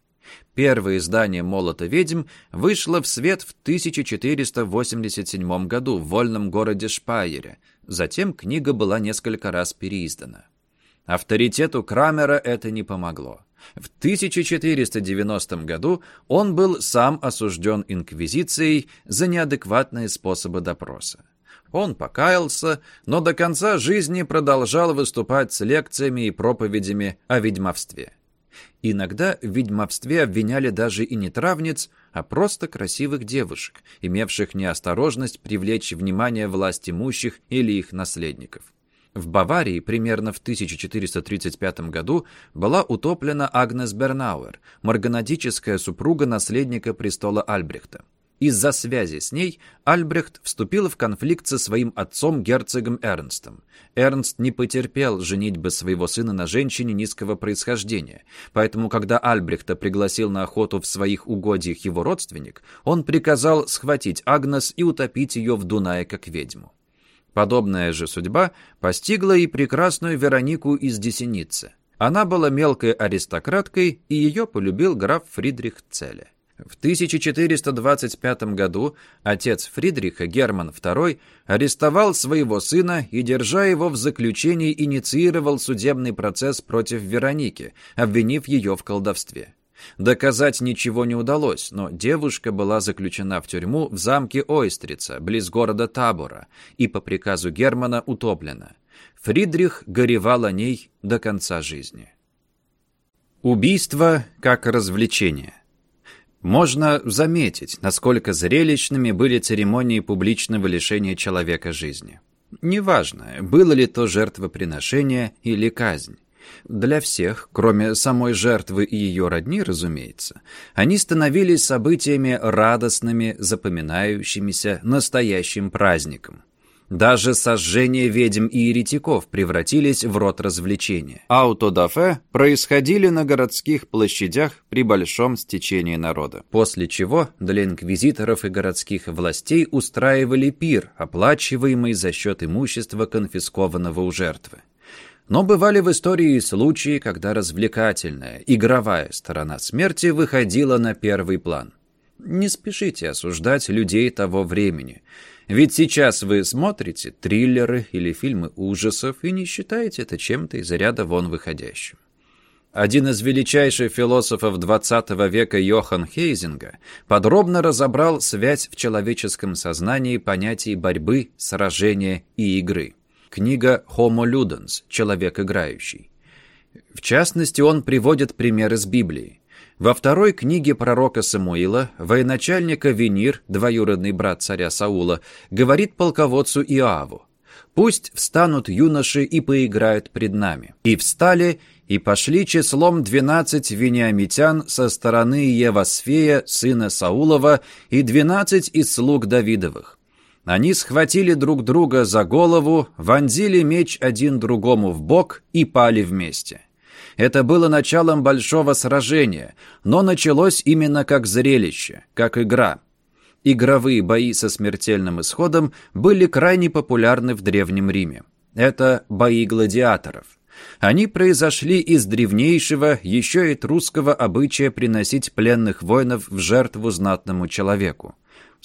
Первое издание «Молота ведьм» вышло в свет в 1487 году в вольном городе Шпайере. Затем книга была несколько раз переиздана. Авторитету Крамера это не помогло. В 1490 году он был сам осужден инквизицией за неадекватные способы допроса. Он покаялся, но до конца жизни продолжал выступать с лекциями и проповедями о ведьмовстве. Иногда в ведьмовстве обвиняли даже и не травниц, а просто красивых девушек, имевших неосторожность привлечь внимание власть имущих или их наследников. В Баварии примерно в 1435 году была утоплена Агнес Бернауэр, марганатическая супруга наследника престола Альбрехта. Из-за связи с ней Альбрехт вступил в конфликт со своим отцом герцогом Эрнстом. Эрнст не потерпел женитьбы своего сына на женщине низкого происхождения, поэтому когда Альбрехта пригласил на охоту в своих угодьях его родственник, он приказал схватить Агнес и утопить ее в Дунае как ведьму. Подобная же судьба постигла и прекрасную Веронику из Десеницы. Она была мелкой аристократкой, и ее полюбил граф Фридрих Целе. В 1425 году отец Фридриха, Герман II, арестовал своего сына и, держа его в заключении, инициировал судебный процесс против Вероники, обвинив ее в колдовстве. Доказать ничего не удалось, но девушка была заключена в тюрьму в замке Ойстрица, близ города Табора, и по приказу Германа утоплена. Фридрих горевал о ней до конца жизни. Убийство как развлечение. Можно заметить, насколько зрелищными были церемонии публичного лишения человека жизни. Неважно, было ли то жертвоприношение или казнь. Для всех, кроме самой жертвы и ее родни, разумеется, они становились событиями радостными, запоминающимися, настоящим праздником. Даже сожжение ведьм и еретиков превратились в род развлечения. Аутодафе происходили на городских площадях при большом стечении народа. После чего для инквизиторов и городских властей устраивали пир, оплачиваемый за счет имущества, конфискованного у жертвы. Но бывали в истории случаи, когда развлекательная, игровая сторона смерти выходила на первый план. Не спешите осуждать людей того времени. Ведь сейчас вы смотрите триллеры или фильмы ужасов и не считаете это чем-то из ряда вон выходящим. Один из величайших философов XX века Йохан Хейзинга подробно разобрал связь в человеческом сознании понятий борьбы, сражения и игры книга «Homo Ludens» «Человек играющий». В частности, он приводит пример из Библии. Во второй книге пророка Самуила военачальника Венир, двоюродный брат царя Саула, говорит полководцу Иоаву, «Пусть встанут юноши и поиграют пред нами». И встали, и пошли числом двенадцать вениамитян со стороны Евасфея, сына Саулова, и двенадцать из слуг Давидовых. Они схватили друг друга за голову, вонзили меч один другому в бок и пали вместе. Это было началом большого сражения, но началось именно как зрелище, как игра. Игровые бои со смертельным исходом были крайне популярны в Древнем Риме. Это бои гладиаторов. Они произошли из древнейшего, еще и трусского обычая приносить пленных воинов в жертву знатному человеку.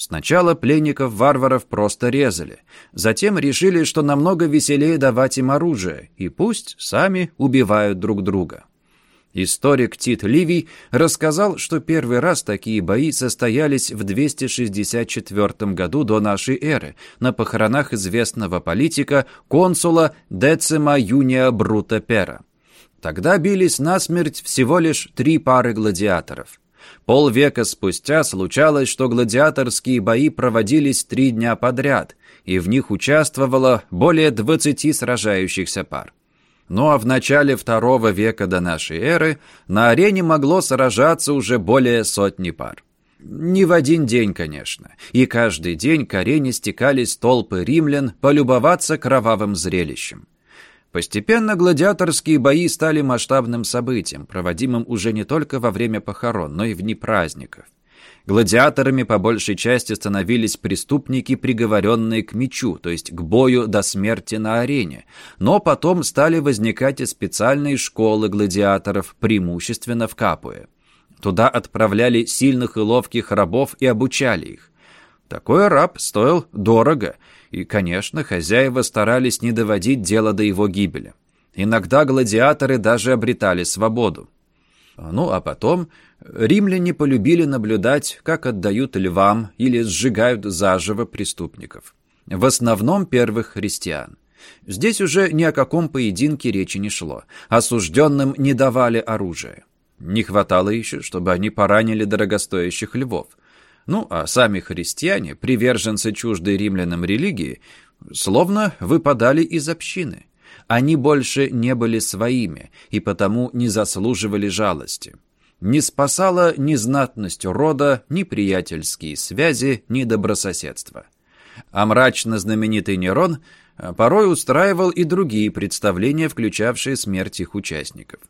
Сначала пленников-варваров просто резали, затем решили, что намного веселее давать им оружие, и пусть сами убивают друг друга. Историк Тит Ливий рассказал, что первый раз такие бои состоялись в 264 году до нашей эры на похоронах известного политика, консула Децима Юния Брута Пера. Тогда бились насмерть всего лишь три пары гладиаторов. Полвека спустя случалось, что гладиаторские бои проводились три дня подряд, и в них участвовало более 20 сражающихся пар. Ну а в начале второго века до нашей эры на арене могло сражаться уже более сотни пар. Не в один день, конечно, и каждый день к арене стекались толпы римлян полюбоваться кровавым зрелищем. Постепенно гладиаторские бои стали масштабным событием, проводимым уже не только во время похорон, но и в дни праздников. Гладиаторами по большей части становились преступники, приговоренные к мечу, то есть к бою до смерти на арене. Но потом стали возникать и специальные школы гладиаторов, преимущественно в Капуе. Туда отправляли сильных и ловких рабов и обучали их. Такой раб стоил дорого, и, конечно, хозяева старались не доводить дело до его гибели. Иногда гладиаторы даже обретали свободу. Ну, а потом римляне полюбили наблюдать, как отдают львам или сжигают заживо преступников. В основном первых христиан. Здесь уже ни о каком поединке речи не шло. Осужденным не давали оружие. Не хватало еще, чтобы они поранили дорогостоящих львов. Ну, а сами христиане, приверженцы чуждой римлянам религии, словно выпадали из общины. Они больше не были своими и потому не заслуживали жалости. Не спасала ни знатность рода, ни приятельские связи, ни добрососедство. А мрачно знаменитый Нерон порой устраивал и другие представления, включавшие смерть их участников.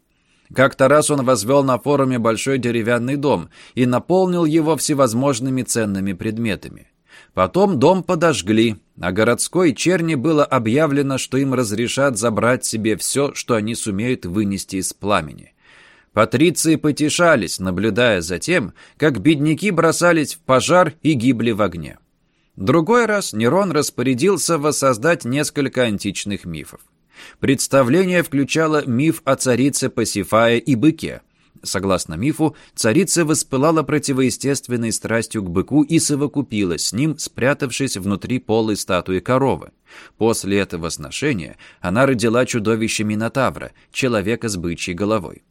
Как-то раз он возвел на форуме большой деревянный дом и наполнил его всевозможными ценными предметами. Потом дом подожгли, а городской черни было объявлено, что им разрешат забрать себе все, что они сумеют вынести из пламени. Патриции потешались, наблюдая за тем, как бедняки бросались в пожар и гибли в огне. Другой раз Нерон распорядился воссоздать несколько античных мифов. Представление включало миф о царице Пасифае и быке – Согласно мифу, царица воспылала противоестественной страстью к быку и совокупилась с ним, спрятавшись внутри полой статуи коровы. После этого сношения она родила чудовище Минотавра, человека с бычьей головой.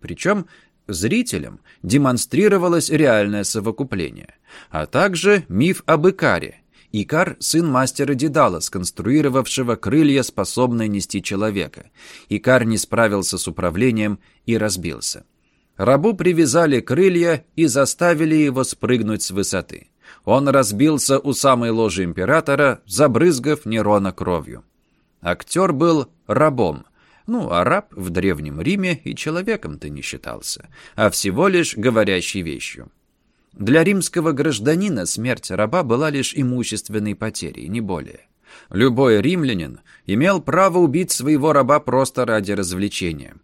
Причем зрителям демонстрировалось реальное совокупление, а также миф об Икаре. Икар – сын мастера Дедала, сконструировавшего крылья, способные нести человека. Икар не справился с управлением и разбился. Рабу привязали крылья и заставили его спрыгнуть с высоты. Он разбился у самой ложи императора, забрызгав Нерона кровью. Актер был рабом. Ну, а раб в Древнем Риме и человеком-то не считался, а всего лишь говорящей вещью. Для римского гражданина смерть раба была лишь имущественной потерей, не более. Любой римлянин имел право убить своего раба просто ради развлечения.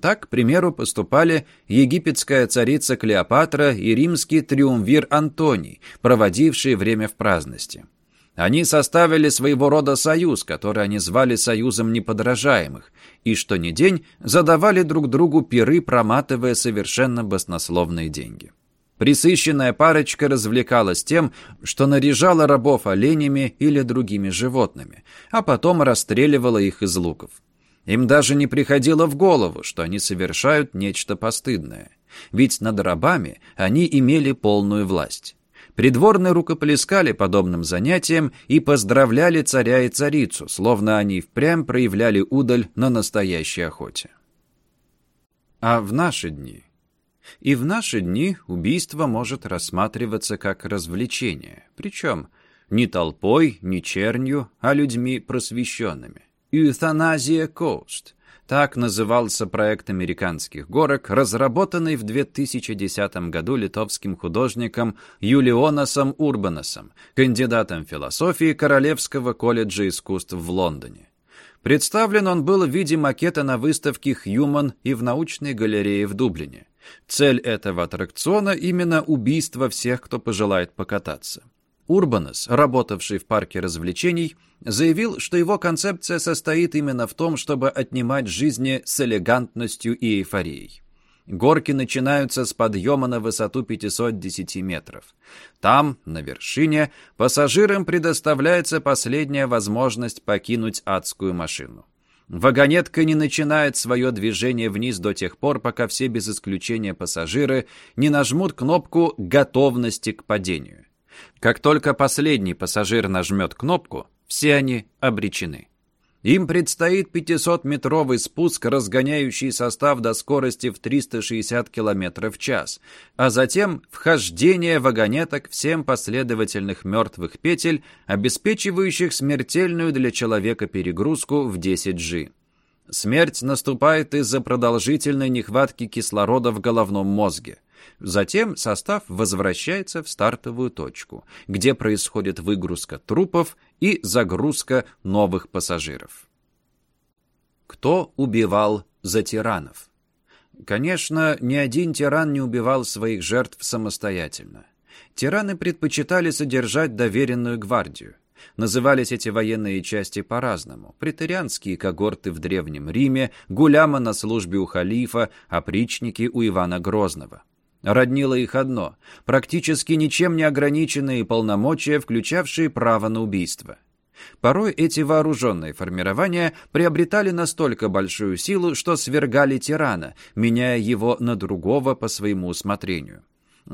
Так, к примеру, поступали египетская царица Клеопатра и римский триумвир Антоний, проводившие время в праздности. Они составили своего рода союз, который они звали «союзом неподражаемых», и что ни день задавали друг другу пиры, проматывая совершенно баснословные деньги. Присыщенная парочка развлекалась тем, что наряжала рабов оленями или другими животными, а потом расстреливала их из луков. Им даже не приходило в голову, что они совершают нечто постыдное. Ведь над рабами они имели полную власть. Придворные рукоплескали подобным занятиям и поздравляли царя и царицу, словно они впрямь проявляли удаль на настоящей охоте. А в наши дни? И в наши дни убийство может рассматриваться как развлечение, причем не толпой, не чернью, а людьми просвещенными. Euthanasia Coast, Так назывался проект американских горок, разработанный в 2010 году литовским художником Юлионасом Урбанасом, кандидатом философии Королевского колледжа искусств в Лондоне. Представлен он был в виде макета на выставке «Хьюман» и в научной галерее в Дублине. Цель этого аттракциона – именно убийство всех, кто пожелает покататься. Урбанес, работавший в парке развлечений, заявил, что его концепция состоит именно в том, чтобы отнимать жизни с элегантностью и эйфорией. Горки начинаются с подъема на высоту 510 метров. Там, на вершине, пассажирам предоставляется последняя возможность покинуть адскую машину. Вагонетка не начинает свое движение вниз до тех пор, пока все без исключения пассажиры не нажмут кнопку готовности к падению. Как только последний пассажир нажмет кнопку, все они обречены. Им предстоит 500-метровый спуск, разгоняющий состав до скорости в 360 км в час, а затем вхождение вагонеток в 7 последовательных мертвых петель, обеспечивающих смертельную для человека перегрузку в 10G. Смерть наступает из-за продолжительной нехватки кислорода в головном мозге. Затем состав возвращается в стартовую точку, где происходит выгрузка трупов и загрузка новых пассажиров. Кто убивал за тиранов? Конечно, ни один тиран не убивал своих жертв самостоятельно. Тираны предпочитали содержать доверенную гвардию. Назывались эти военные части по-разному. Претерианские когорты в Древнем Риме, гуляма на службе у халифа, опричники у Ивана Грозного. Роднило их одно – практически ничем не ограниченные полномочия, включавшие право на убийство. Порой эти вооруженные формирования приобретали настолько большую силу, что свергали тирана, меняя его на другого по своему усмотрению.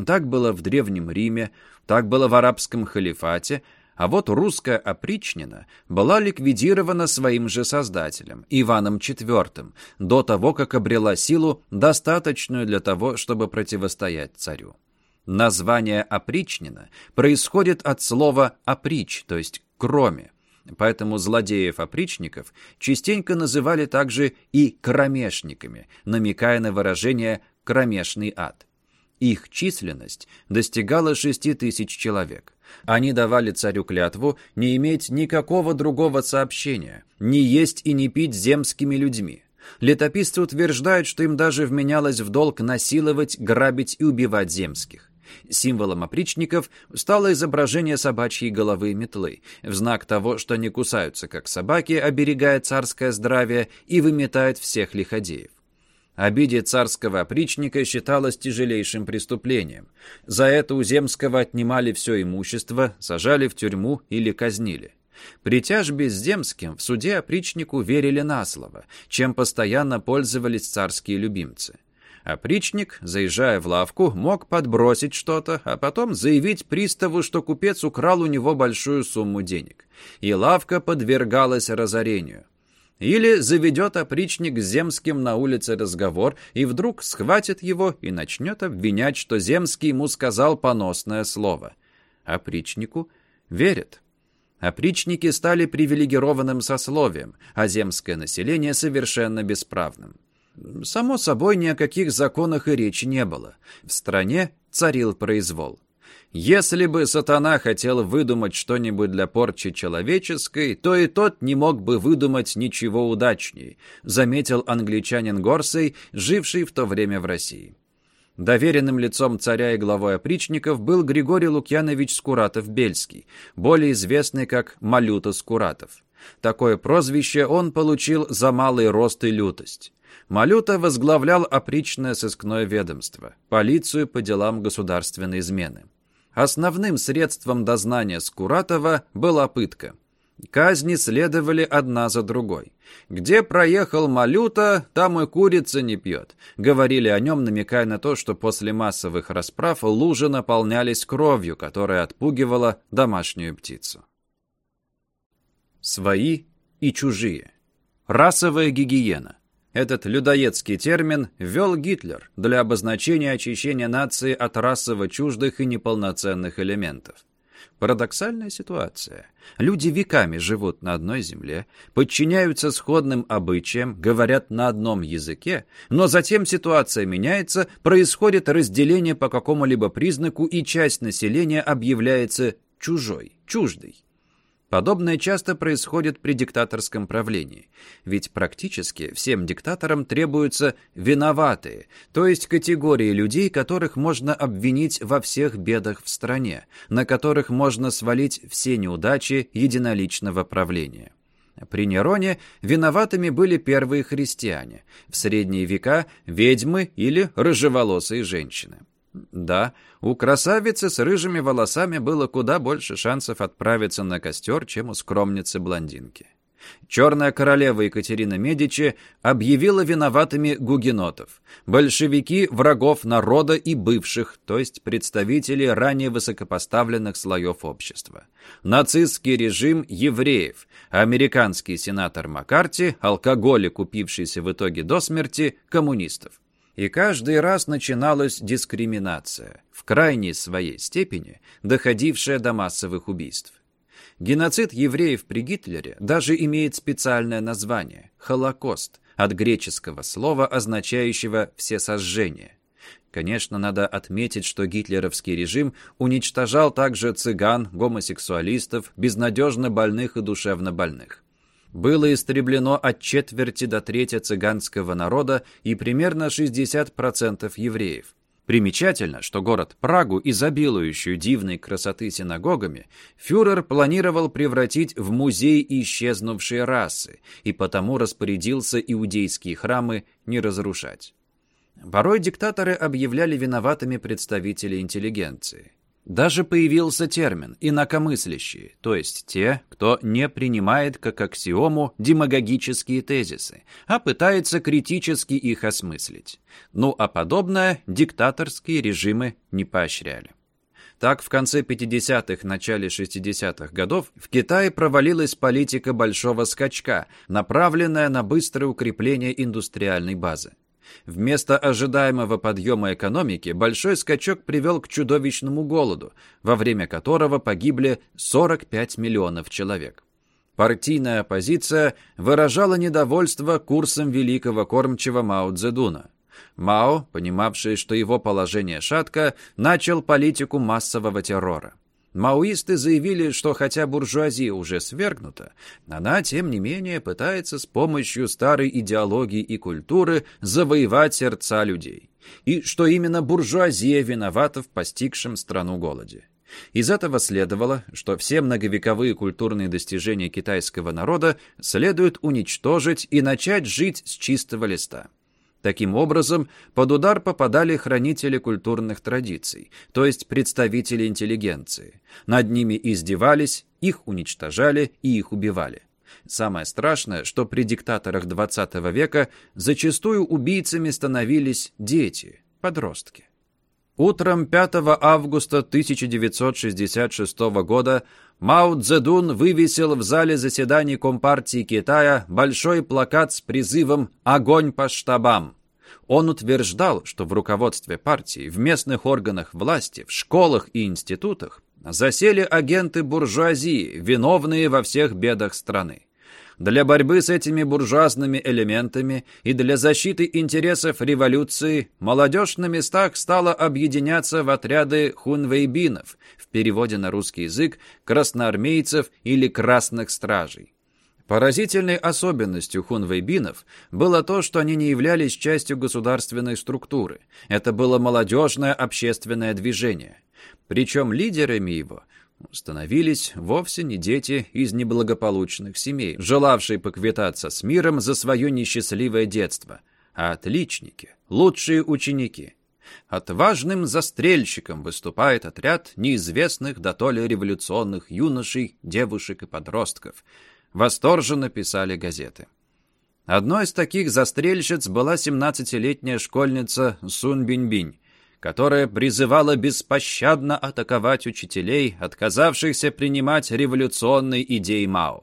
Так было в Древнем Риме, так было в арабском халифате – а вот русская опричнина была ликвидирована своим же создателем, Иваном IV, до того, как обрела силу, достаточную для того, чтобы противостоять царю. Название опричнина происходит от слова «оприч», то есть «кроме». Поэтому злодеев-опричников частенько называли также и кромешниками, намекая на выражение «кромешный ад». Их численность достигала 6 тысяч человек. Они давали царю клятву не иметь никакого другого сообщения, не есть и не пить земскими людьми. Летописцы утверждают, что им даже вменялось в долг насиловать, грабить и убивать земских. Символом опричников стало изображение собачьей головы метлы, в знак того, что они кусаются, как собаки, оберегая царское здравие и выметают всех лиходеев. Обидеть царского опричника считалось тяжелейшим преступлением. За это у земского отнимали все имущество, сажали в тюрьму или казнили. При тяжбе с земским в суде опричнику верили на слово, чем постоянно пользовались царские любимцы. Опричник, заезжая в лавку, мог подбросить что-то, а потом заявить приставу, что купец украл у него большую сумму денег. И лавка подвергалась разорению. Или заведет опричник с Земским на улице разговор и вдруг схватит его и начнет обвинять, что Земский ему сказал поносное слово. Опричнику верят. Опричники стали привилегированным сословием, а земское население совершенно бесправным. Само собой, ни о каких законах и речи не было. В стране царил произвол. Если бы сатана хотел выдумать что-нибудь для порчи человеческой, то и тот не мог бы выдумать ничего удачней, заметил англичанин Горсей, живший в то время в России. Доверенным лицом царя и главой опричников был Григорий Лукьянович Скуратов-Бельский, более известный как Малюта Скуратов. Такое прозвище он получил за малый рост и лютость. Малюта возглавлял опричное сыскное ведомство, полицию по делам государственной измены. Основным средством дознания Скуратова была пытка. Казни следовали одна за другой. «Где проехал Малюта, там и курица не пьет», — говорили о нем, намекая на то, что после массовых расправ лужи наполнялись кровью, которая отпугивала домашнюю птицу. Свои и чужие. Расовая гигиена. Этот людоедский термин ввел Гитлер для обозначения очищения нации от расово чуждых и неполноценных элементов. Парадоксальная ситуация. Люди веками живут на одной земле, подчиняются сходным обычаям, говорят на одном языке, но затем ситуация меняется, происходит разделение по какому-либо признаку, и часть населения объявляется чужой, чуждой. Подобное часто происходит при диктаторском правлении, ведь практически всем диктаторам требуются виноватые, то есть категории людей, которых можно обвинить во всех бедах в стране, на которых можно свалить все неудачи единоличного правления. При Нероне виноватыми были первые христиане, в средние века – ведьмы или рыжеволосые женщины. Да, у красавицы с рыжими волосами было куда больше шансов отправиться на костер, чем у скромницы-блондинки. Черная королева Екатерина Медичи объявила виноватыми гугенотов, большевики – врагов народа и бывших, то есть представителей ранее высокопоставленных слоев общества, нацистский режим – евреев, американский сенатор Маккарти, алкоголик, купившийся в итоге до смерти – коммунистов. И каждый раз начиналась дискриминация, в крайней своей степени доходившая до массовых убийств. Геноцид евреев при Гитлере даже имеет специальное название – Холокост, от греческого слова, означающего «всесожжение». Конечно, надо отметить, что гитлеровский режим уничтожал также цыган, гомосексуалистов, безнадежно больных и душевно больных было истреблено от четверти до трети цыганского народа и примерно 60% евреев. Примечательно, что город Прагу, изобилующую дивной красоты синагогами, фюрер планировал превратить в музей исчезнувшей расы и потому распорядился иудейские храмы не разрушать. Порой диктаторы объявляли виноватыми представителей интеллигенции. Даже появился термин «инакомыслящие», то есть те, кто не принимает как аксиому демагогические тезисы, а пытается критически их осмыслить. Ну а подобное диктаторские режимы не поощряли. Так, в конце 50-х, начале 60-х годов в Китае провалилась политика большого скачка, направленная на быстрое укрепление индустриальной базы. Вместо ожидаемого подъема экономики большой скачок привел к чудовищному голоду, во время которого погибли 45 миллионов человек. Партийная оппозиция выражала недовольство курсом великого кормчего Мао Цзэдуна. Мао, понимавший, что его положение шатко, начал политику массового террора. Маоисты заявили, что хотя буржуазия уже свергнута, она, тем не менее, пытается с помощью старой идеологии и культуры завоевать сердца людей. И что именно буржуазия виновата в постигшем страну голоде. Из этого следовало, что все многовековые культурные достижения китайского народа следует уничтожить и начать жить с чистого листа. Таким образом, под удар попадали хранители культурных традиций, то есть представители интеллигенции. Над ними издевались, их уничтожали и их убивали. Самое страшное, что при диктаторах XX века зачастую убийцами становились дети, подростки. Утром 5 августа 1966 года Мао Цзэдун вывесил в зале заседаний Компартии Китая большой плакат с призывом «Огонь по штабам». Он утверждал, что в руководстве партии, в местных органах власти, в школах и институтах засели агенты буржуазии, виновные во всех бедах страны. Для борьбы с этими буржуазными элементами и для защиты интересов революции молодежь на местах стала объединяться в отряды хунвейбинов, в переводе на русский язык красноармейцев или красных стражей. Поразительной особенностью хунвейбинов было то, что они не являлись частью государственной структуры. Это было молодежное общественное движение. Причем лидерами его становились вовсе не дети из неблагополучных семей, желавшие поквитаться с миром за свое несчастливое детство, а отличники, лучшие ученики. Отважным застрельщиком выступает отряд неизвестных до то ли революционных юношей, девушек и подростков. Восторженно писали газеты. Одной из таких застрельщиц была 17-летняя школьница Сун Бинь-Бинь, которая призывала беспощадно атаковать учителей, отказавшихся принимать революционные идеи Мао.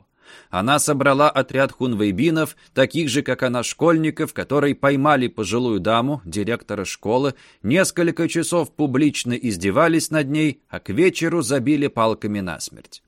Она собрала отряд хунвейбинов, таких же, как она, школьников, которые поймали пожилую даму, директора школы, несколько часов публично издевались над ней, а к вечеру забили палками насмерть.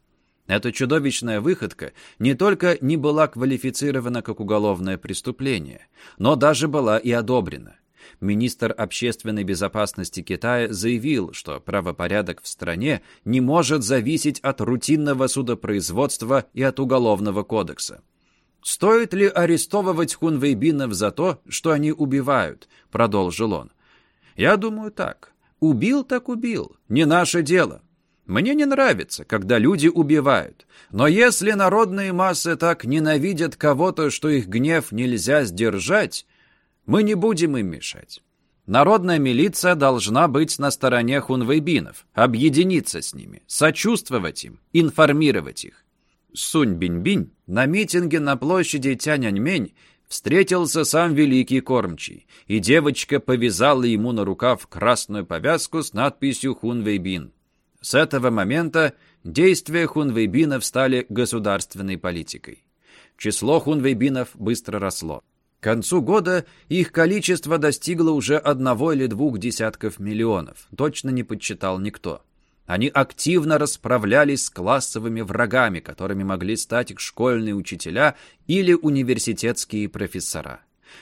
Эта чудовищная выходка не только не была квалифицирована как уголовное преступление, но даже была и одобрена. Министр общественной безопасности Китая заявил, что правопорядок в стране не может зависеть от рутинного судопроизводства и от уголовного кодекса. «Стоит ли арестовывать хунвейбинов за то, что они убивают?» – продолжил он. «Я думаю так. Убил так убил. Не наше дело. Мне не нравится, когда люди убивают. Но если народные массы так ненавидят кого-то, что их гнев нельзя сдержать, мы не будем им мешать. Народная милиция должна быть на стороне хунвейбинов, объединиться с ними, сочувствовать им, информировать их. Сунь Бинь-Бинь на митинге на площади Тяньаньмень встретился сам великий кормчий, и девочка повязала ему на рукав красную повязку с надписью «Хунвейбин». С этого момента действия хунвейбинов стали государственной политикой. Число хунвейбинов быстро росло. К концу года их количество достигло уже одного или двух десятков миллионов. Точно не подсчитал никто. Они активно расправлялись с классовыми врагами, которыми могли стать их школьные учителя или университетские профессора.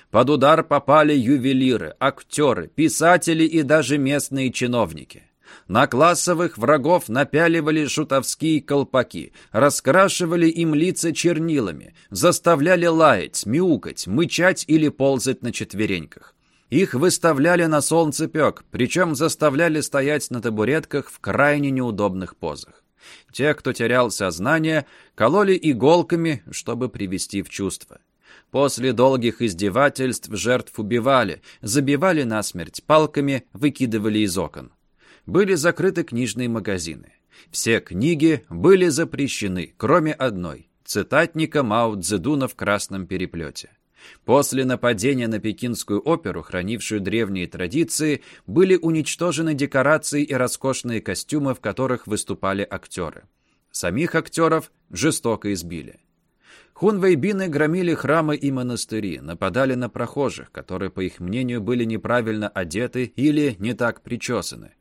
Под удар попали ювелиры, актеры, писатели и даже местные чиновники. На классовых врагов напяливали шутовские колпаки, раскрашивали им лица чернилами, заставляли лаять, мяукать, мычать или ползать на четвереньках. Их выставляли на солнцепек, причем заставляли стоять на табуретках в крайне неудобных позах. Те, кто терял сознание, кололи иголками, чтобы привести в чувство. После долгих издевательств жертв убивали, забивали насмерть палками, выкидывали из окон были закрыты книжные магазины. Все книги были запрещены, кроме одной – цитатника Мао Цзэдуна в красном переплете. После нападения на Пекинскую оперу, хранившую древние традиции, были уничтожены декорации и роскошные костюмы, в которых выступали актеры. Самих актеров жестоко избили. Хунвейбины громили храмы и монастыри, нападали на прохожих, которые, по их мнению, были неправильно одеты или не так причесаны.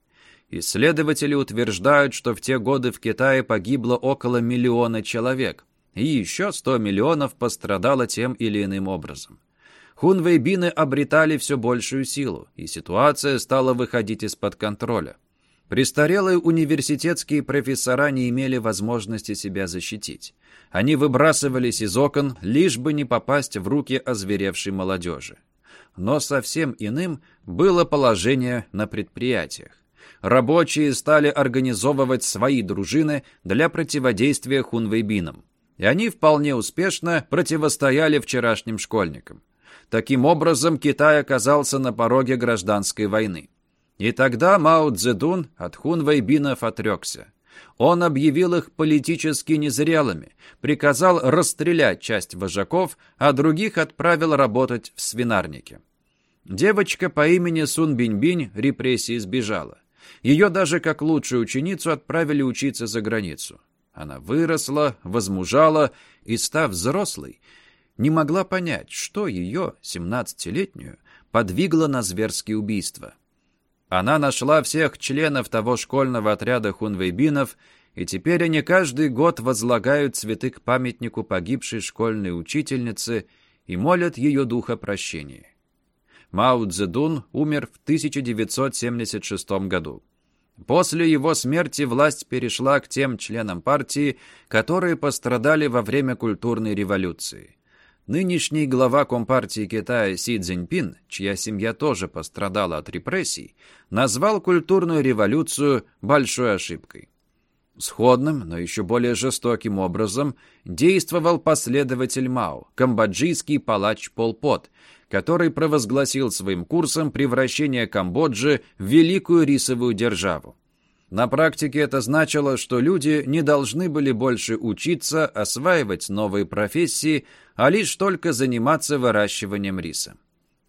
Исследователи утверждают, что в те годы в Китае погибло около миллиона человек, и еще 100 миллионов пострадало тем или иным образом. Хунвейбины обретали все большую силу, и ситуация стала выходить из-под контроля. Престарелые университетские профессора не имели возможности себя защитить. Они выбрасывались из окон, лишь бы не попасть в руки озверевшей молодежи. Но совсем иным было положение на предприятиях рабочие стали организовывать свои дружины для противодействия хунвейбинам. И они вполне успешно противостояли вчерашним школьникам. Таким образом, Китай оказался на пороге гражданской войны. И тогда Мао Цзэдун от хунвейбинов отрекся. Он объявил их политически незрелыми, приказал расстрелять часть вожаков, а других отправил работать в свинарнике. Девочка по имени Сун Бинь-Бинь репрессии сбежала. Ее даже как лучшую ученицу отправили учиться за границу. Она выросла, возмужала и, став взрослой, не могла понять, что ее, семнадцатилетнюю, подвигло на зверские убийства. Она нашла всех членов того школьного отряда хунвейбинов, и теперь они каждый год возлагают цветы к памятнику погибшей школьной учительницы и молят ее духа прощения. Мао Цзэдун умер в 1976 году. После его смерти власть перешла к тем членам партии, которые пострадали во время культурной революции. Нынешний глава Компартии Китая Си Цзиньпин, чья семья тоже пострадала от репрессий, назвал культурную революцию большой ошибкой. Сходным, но еще более жестоким образом действовал последователь Мао, камбоджийский палач Пол Пот, который провозгласил своим курсом превращение Камбоджи в великую рисовую державу. На практике это значило, что люди не должны были больше учиться, осваивать новые профессии, а лишь только заниматься выращиванием риса.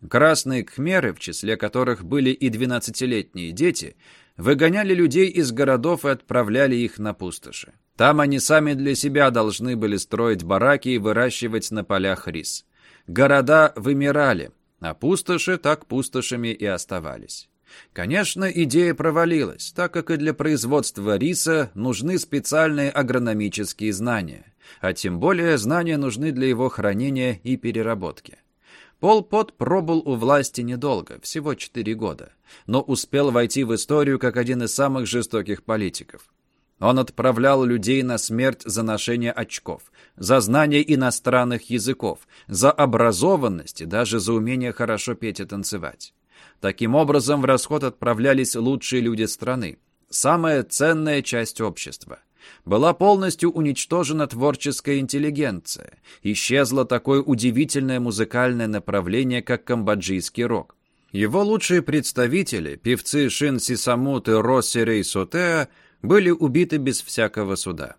Красные кхмеры, в числе которых были и 12-летние дети, выгоняли людей из городов и отправляли их на пустоши. Там они сами для себя должны были строить бараки и выращивать на полях рис. Города вымирали, а пустоши так пустошами и оставались. Конечно, идея провалилась, так как и для производства риса нужны специальные агрономические знания, а тем более знания нужны для его хранения и переработки. Пол Пот пробыл у власти недолго, всего 4 года, но успел войти в историю как один из самых жестоких политиков. Он отправлял людей на смерть за ношение очков, за знание иностранных языков, за образованность и даже за умение хорошо петь и танцевать. Таким образом, в расход отправлялись лучшие люди страны, самая ценная часть общества. Была полностью уничтожена творческая интеллигенция, исчезло такое удивительное музыкальное направление, как камбоджийский рок. Его лучшие представители, певцы Шин Сисамут и Россерей Сотеа, были убиты без всякого суда.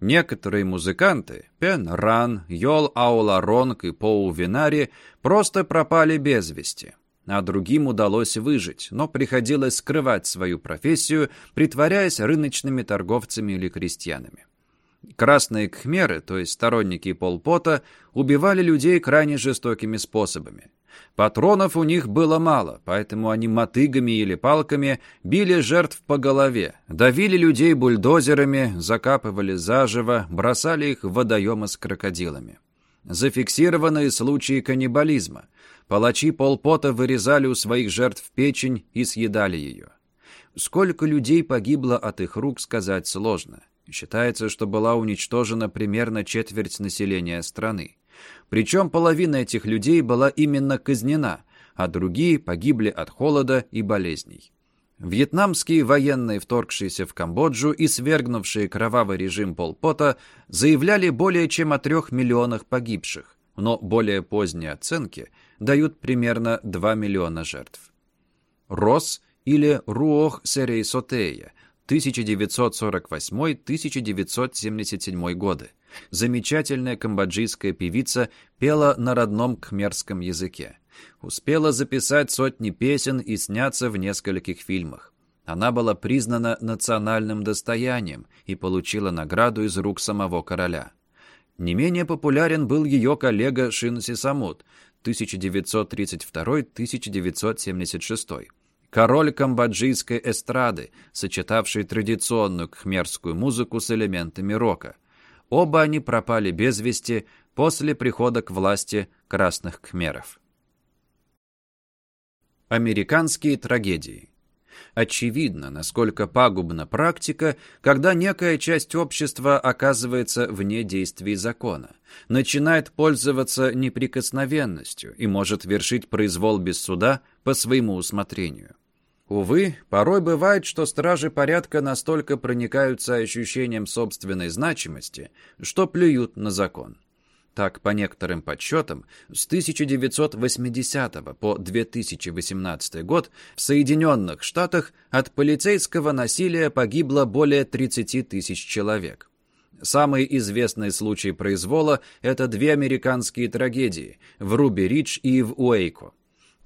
Некоторые музыканты, Пен Ран, Йол Ауларонг и Поу Винари, просто пропали без вести а другим удалось выжить, но приходилось скрывать свою профессию, притворяясь рыночными торговцами или крестьянами. Красные кхмеры, то есть сторонники Полпота, убивали людей крайне жестокими способами. Патронов у них было мало, поэтому они мотыгами или палками били жертв по голове, давили людей бульдозерами, закапывали заживо, бросали их в водоемы с крокодилами. Зафиксированы случаи каннибализма. Палачи полпота вырезали у своих жертв печень и съедали ее. Сколько людей погибло от их рук, сказать сложно. Считается, что была уничтожена примерно четверть населения страны. Причем половина этих людей была именно казнена, а другие погибли от холода и болезней. Вьетнамские военные, вторгшиеся в Камбоджу и свергнувшие кровавый режим Полпота, заявляли более чем о трех миллионах погибших, но более поздние оценки дают примерно 2 миллиона жертв. Рос или Руох Серей Сотея, 1948-1977 годы. Замечательная камбоджийская певица пела на родном кхмерском языке. Успела записать сотни песен и сняться в нескольких фильмах. Она была признана национальным достоянием и получила награду из рук самого короля. Не менее популярен был ее коллега Шин Сисамут, 1932-1976. Король камбоджийской эстрады, сочетавший традиционную кхмерскую музыку с элементами рока. Оба они пропали без вести после прихода к власти красных кхмеров. Американские трагедии Очевидно, насколько пагубна практика, когда некая часть общества оказывается вне действий закона, начинает пользоваться неприкосновенностью и может вершить произвол без суда по своему усмотрению. Увы, порой бывает, что стражи порядка настолько проникаются ощущением собственной значимости, что плюют на закон. Так, по некоторым подсчетам, с 1980 по 2018 год в Соединенных Штатах от полицейского насилия погибло более 30 тысяч человек. Самые известные случаи произвола – это две американские трагедии – в Руби-Ридж и в Уэйко.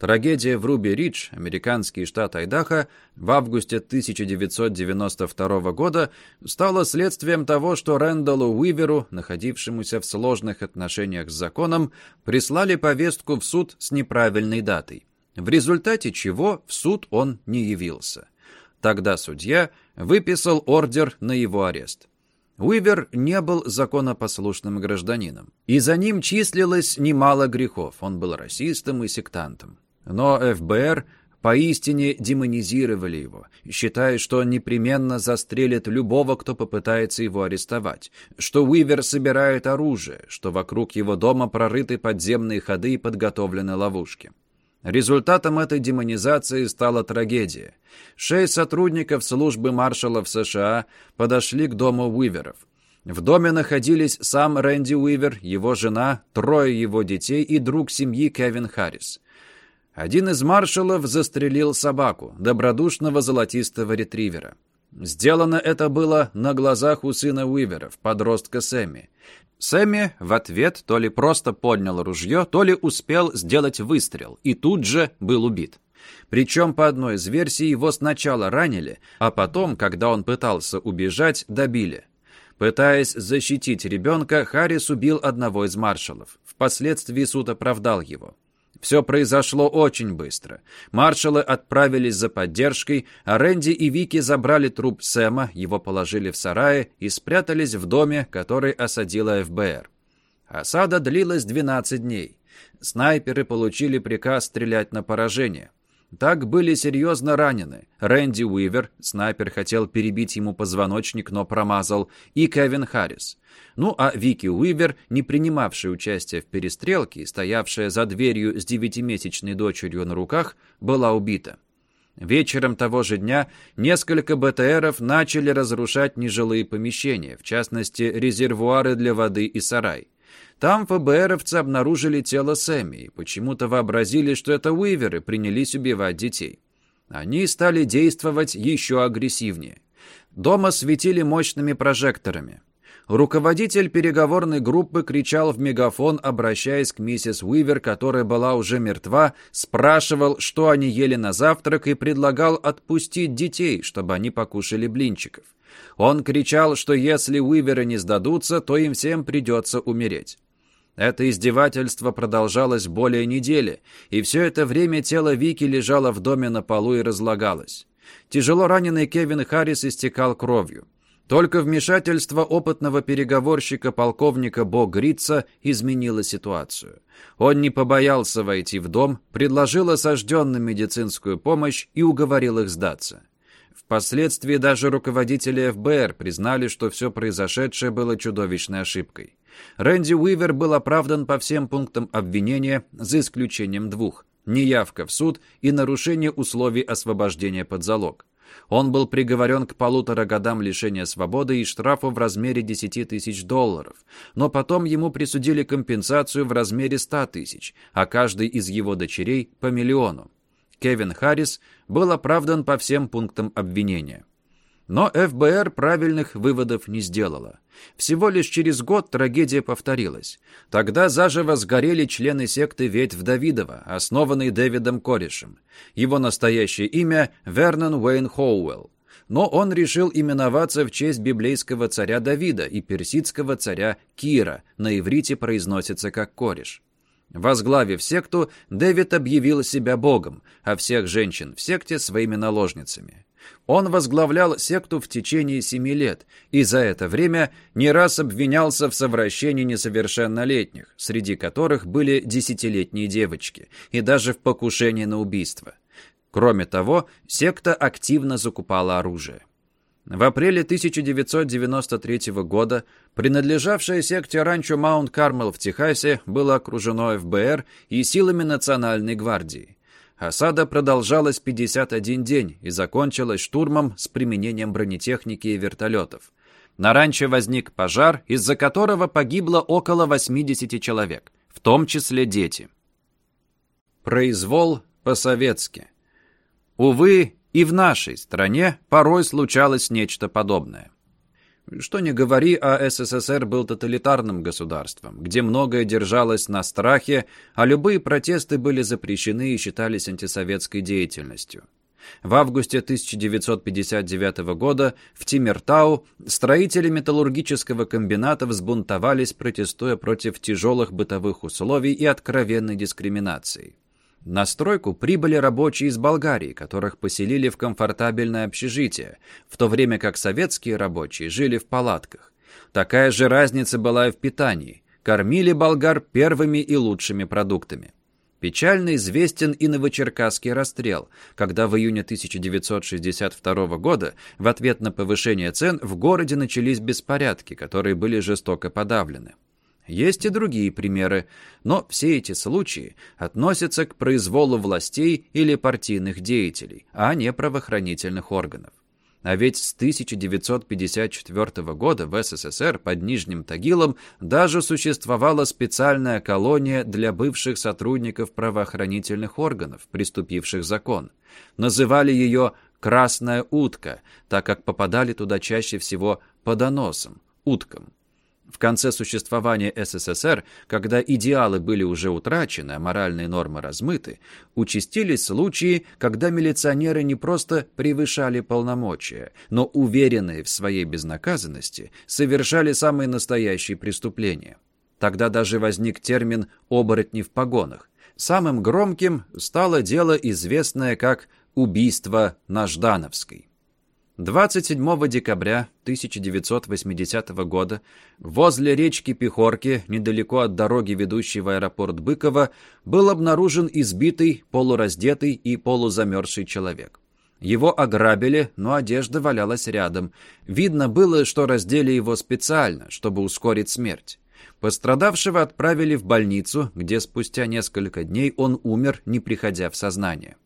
Трагедия в Руби-Ридж, американский штат Айдахо, в августе 1992 года стала следствием того, что Рэндаллу Уиверу, находившемуся в сложных отношениях с законом, прислали повестку в суд с неправильной датой, в результате чего в суд он не явился. Тогда судья выписал ордер на его арест. Уивер не был законопослушным гражданином, и за ним числилось немало грехов, он был расистом и сектантом. Но ФБР поистине демонизировали его, считая, что он непременно застрелит любого, кто попытается его арестовать, что Уивер собирает оружие, что вокруг его дома прорыты подземные ходы и подготовлены ловушки. Результатом этой демонизации стала трагедия. Шесть сотрудников службы маршалов США подошли к дому Уиверов. В доме находились сам Рэнди Уивер, его жена, трое его детей и друг семьи Кевин Харрис. Один из маршалов застрелил собаку, добродушного золотистого ретривера. Сделано это было на глазах у сына Уиверов, подростка Сэмми. Сэмми в ответ то ли просто поднял ружье, то ли успел сделать выстрел, и тут же был убит. Причем, по одной из версий, его сначала ранили, а потом, когда он пытался убежать, добили. Пытаясь защитить ребенка, Харрис убил одного из маршалов. Впоследствии суд оправдал его. Все произошло очень быстро. Маршалы отправились за поддержкой, а Рэнди и Вики забрали труп Сэма, его положили в сарае и спрятались в доме, который осадила ФБР. Осада длилась 12 дней. Снайперы получили приказ стрелять на поражение. Так были серьезно ранены Рэнди Уивер, снайпер хотел перебить ему позвоночник, но промазал, и Кевин Харрис. Ну а Вики Уивер, не принимавшая участие в перестрелке и стоявшая за дверью с девятимесячной дочерью на руках, была убита. Вечером того же дня несколько БТРов начали разрушать нежилые помещения, в частности, резервуары для воды и сарай. Там ФБРовцы обнаружили тело Сэмми и почему-то вообразили, что это Уиверы принялись убивать детей. Они стали действовать еще агрессивнее. Дома светили мощными прожекторами. Руководитель переговорной группы кричал в мегафон, обращаясь к миссис Уивер, которая была уже мертва, спрашивал, что они ели на завтрак и предлагал отпустить детей, чтобы они покушали блинчиков. Он кричал, что если Уиверы не сдадутся, то им всем придется умереть. Это издевательство продолжалось более недели, и все это время тело Вики лежало в доме на полу и разлагалось. Тяжело раненый Кевин Харрис истекал кровью. Только вмешательство опытного переговорщика полковника Бо Грица изменило ситуацию. Он не побоялся войти в дом, предложил осажденным медицинскую помощь и уговорил их сдаться. Впоследствии даже руководители ФБР признали, что все произошедшее было чудовищной ошибкой. Рэнди Уивер был оправдан по всем пунктам обвинения, за исключением двух – неявка в суд и нарушение условий освобождения под залог. Он был приговорен к полутора годам лишения свободы и штрафу в размере 10 тысяч долларов, но потом ему присудили компенсацию в размере 100 тысяч, а каждый из его дочерей – по миллиону. Кевин Харрис был оправдан по всем пунктам обвинения. Но ФБР правильных выводов не сделала. Всего лишь через год трагедия повторилась. Тогда заживо сгорели члены секты Ветвь Давидова, основанной Дэвидом Корешем. Его настоящее имя – Вернон Уэйн Хоуэлл. Но он решил именоваться в честь библейского царя Давида и персидского царя Кира, на иврите произносится как Кореш. Возглавив секту, Дэвид объявил себя богом, а всех женщин в секте своими наложницами. Он возглавлял секту в течение семи лет и за это время не раз обвинялся в совращении несовершеннолетних, среди которых были десятилетние девочки, и даже в покушении на убийство. Кроме того, секта активно закупала оружие. В апреле 1993 года принадлежавшее секте ранчо Маунт Кармел в Техасе было окружено ФБР и силами Национальной гвардии. Осада продолжалась 51 день и закончилась штурмом с применением бронетехники и вертолетов. На ранчо возник пожар, из-за которого погибло около 80 человек, в том числе дети. Произвол по-советски. Увы, и в нашей стране порой случалось нечто подобное. Что не говори, а СССР был тоталитарным государством, где многое держалось на страхе, а любые протесты были запрещены и считались антисоветской деятельностью. В августе 1959 года в Тимиртау строители металлургического комбината взбунтовались, протестуя против тяжелых бытовых условий и откровенной дискриминации. На стройку прибыли рабочие из Болгарии, которых поселили в комфортабельное общежитие, в то время как советские рабочие жили в палатках. Такая же разница была и в питании. Кормили болгар первыми и лучшими продуктами. Печально известен и новочеркасский расстрел, когда в июне 1962 года в ответ на повышение цен в городе начались беспорядки, которые были жестоко подавлены. Есть и другие примеры, но все эти случаи относятся к произволу властей или партийных деятелей, а не правоохранительных органов. А ведь с 1954 года в СССР под Нижним Тагилом даже существовала специальная колония для бывших сотрудников правоохранительных органов, приступивших закон. Называли ее «красная утка», так как попадали туда чаще всего по доносам, уткам. В конце существования СССР, когда идеалы были уже утрачены, а моральные нормы размыты, участились случаи, когда милиционеры не просто превышали полномочия, но, уверенные в своей безнаказанности, совершали самые настоящие преступления. Тогда даже возник термин «оборотни в погонах». Самым громким стало дело, известное как «убийство на Ждановской». 27 декабря 1980 года возле речки Пехорки, недалеко от дороги, ведущей в аэропорт Быково, был обнаружен избитый, полураздетый и полузамерзший человек. Его ограбили, но одежда валялась рядом. Видно было, что раздели его специально, чтобы ускорить смерть. Пострадавшего отправили в больницу, где спустя несколько дней он умер, не приходя в сознание.